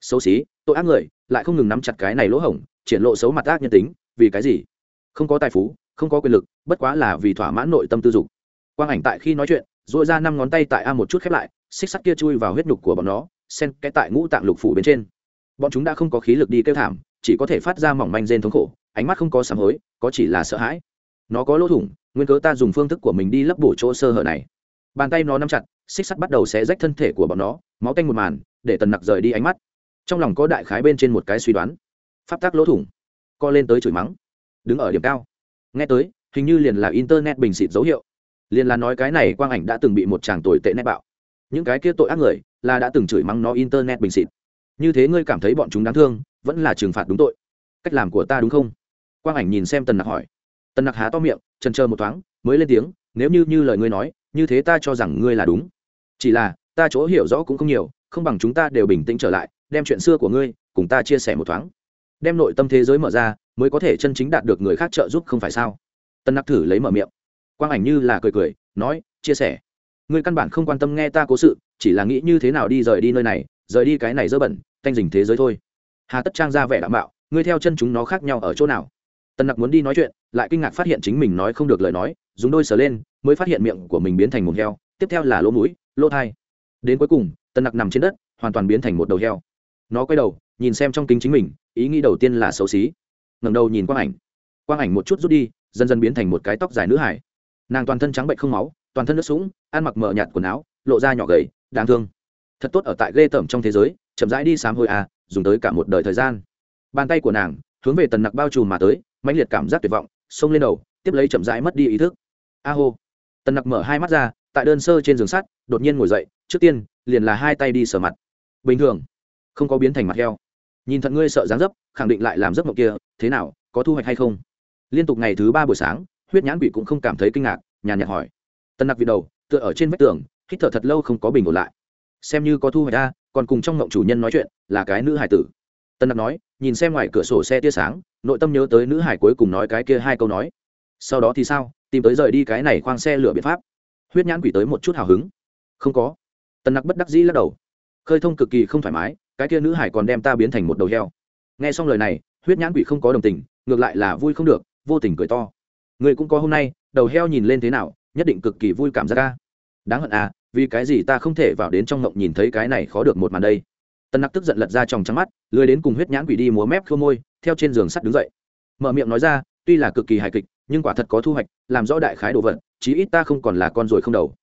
Xấu xí, tội ác người, lại không ngừng nắm chặt cái này lỗ hổng, triển lộ xấu mặt ác nhân tính, vì cái gì? Không có tài phú, không có quyền lực, bất quá là vì thỏa mãn nội tâm tư dục. Quang ảnh tại khi nói chuyện dội ra năm ngón tay tại a một chút khép lại, xích sắt kia chui vào huyết nhục của bọn nó sen cái tại ngũ tạng lục phủ bên trên. Bọn chúng đã không có khí lực đi kêu thảm, chỉ có thể phát ra mỏng manh rên thống khổ, ánh mắt không có sám hối, có chỉ là sợ hãi. Nó có lỗ thủng, nguyên cớ ta dùng phương thức của mình đi lấp bổ chỗ sơ hở này. Bàn tay nó nắm chặt, xích sắt bắt đầu xé rách thân thể của bọn nó, máu tanh một màn, để tần nặc rời đi ánh mắt. Trong lòng có đại khái bên trên một cái suy đoán. Pháp tác lỗ thủng, co lên tới chửi mắng. Đứng ở điểm cao. Nghe tới, hình như liền là internet bình xịt dấu hiệu liền là nói cái này quang ảnh đã từng bị một chàng tồi tệ nét bạo. Những cái kia tội ác người, là đã từng chửi mắng nó internet bình xịt. Như thế ngươi cảm thấy bọn chúng đáng thương, vẫn là trừng phạt đúng tội. Cách làm của ta đúng không? Quang ảnh nhìn xem tần nặc hỏi. Tần nặc há to miệng, trần chờ một thoáng, mới lên tiếng, nếu như như lời ngươi nói, như thế ta cho rằng ngươi là đúng. Chỉ là, ta chỗ hiểu rõ cũng không nhiều, không bằng chúng ta đều bình tĩnh trở lại, đem chuyện xưa của ngươi, cùng ta chia sẻ một thoáng. Đem nội tâm thế giới mở ra, mới có thể chân chính đạt được người khác trợ giúp không phải sao? Tân nặc thử lấy mở miệng quang ảnh như là cười cười, nói, chia sẻ. Ngươi căn bản không quan tâm nghe ta cố sự, chỉ là nghĩ như thế nào đi rời đi nơi này, rời đi cái này dơ bẩn thanh dình thế giới thôi. Hà tất trang ra vẻ đảm bảo ngươi theo chân chúng nó khác nhau ở chỗ nào? Tần nặc muốn đi nói chuyện, lại kinh ngạc phát hiện chính mình nói không được lời nói, dùng đôi sờ lên, mới phát hiện miệng của mình biến thành một heo, tiếp theo là lỗ mũi, lỗ thai. Đến cuối cùng, Tần nặc nằm trên đất, hoàn toàn biến thành một đầu heo. Nó quay đầu, nhìn xem trong kính chính mình, ý nghĩ đầu tiên là xấu xí. Ngầm đầu nhìn quang ảnh. Quang ảnh một chút rút đi, dần dần biến thành một cái tóc dài nữ hải nàng toàn thân trắng bệnh không máu, toàn thân nước sũng, ăn mặc mở nhạt quần áo, lộ ra nhỏ gầy, đáng thương. Thật tốt ở tại ghê tởm trong thế giới, chậm rãi đi sám hôi à dùng tới cả một đời thời gian. Bàn tay của nàng, hướng về tần nặc bao trùm mà tới, mãnh liệt cảm giác tuyệt vọng, xông lên đầu, tiếp lấy chậm rãi mất đi ý thức. A hô. Tần nặc mở hai mắt ra, tại đơn sơ trên giường sắt, đột nhiên ngồi dậy, trước tiên, liền là hai tay đi sờ mặt. Bình thường, không có biến thành mặt heo. Nhìn thật ngươi sợ dáng dấp, khẳng định lại làm giấc mộng kia, thế nào, có thu hoạch hay không? Liên tục ngày thứ ba buổi sáng huyết nhãn quỷ cũng không cảm thấy kinh ngạc, nhàn nhạt hỏi. Tân nặc vì đầu, tựa ở trên vách tường, hít thở thật lâu không có bình ổn lại. Xem như có thu hoạch ra, còn cùng trong mộng chủ nhân nói chuyện, là cái nữ hải tử. Tân nặc nói, nhìn xem ngoài cửa sổ xe tia sáng, nội tâm nhớ tới nữ hải cuối cùng nói cái kia hai câu nói. Sau đó thì sao? Tìm tới rời đi cái này khoang xe lửa biện pháp. Huyết nhãn quỷ tới một chút hào hứng. Không có. Tân nặc bất đắc dĩ lắc đầu. Khơi thông cực kỳ không thoải mái, cái kia nữ hải còn đem ta biến thành một đầu heo. Nghe xong lời này, huyết nhãn quỷ không có đồng tình, ngược lại là vui không được, vô tình cười to người cũng có hôm nay, đầu heo nhìn lên thế nào, nhất định cực kỳ vui cảm giác ca đáng hận à vì cái gì ta không thể vào đến trong mộng nhìn thấy cái này khó được một màn đây? Tân nặc tức giận lật ra tròng trắng mắt, lười đến cùng huyết nhãn quỷ đi múa mép khô môi, theo trên giường sắt đứng dậy. Mở miệng nói ra, tuy là cực kỳ hài kịch, nhưng quả thật có thu hoạch, làm rõ đại khái đồ vật, chí ít ta không còn là con ruồi không đầu.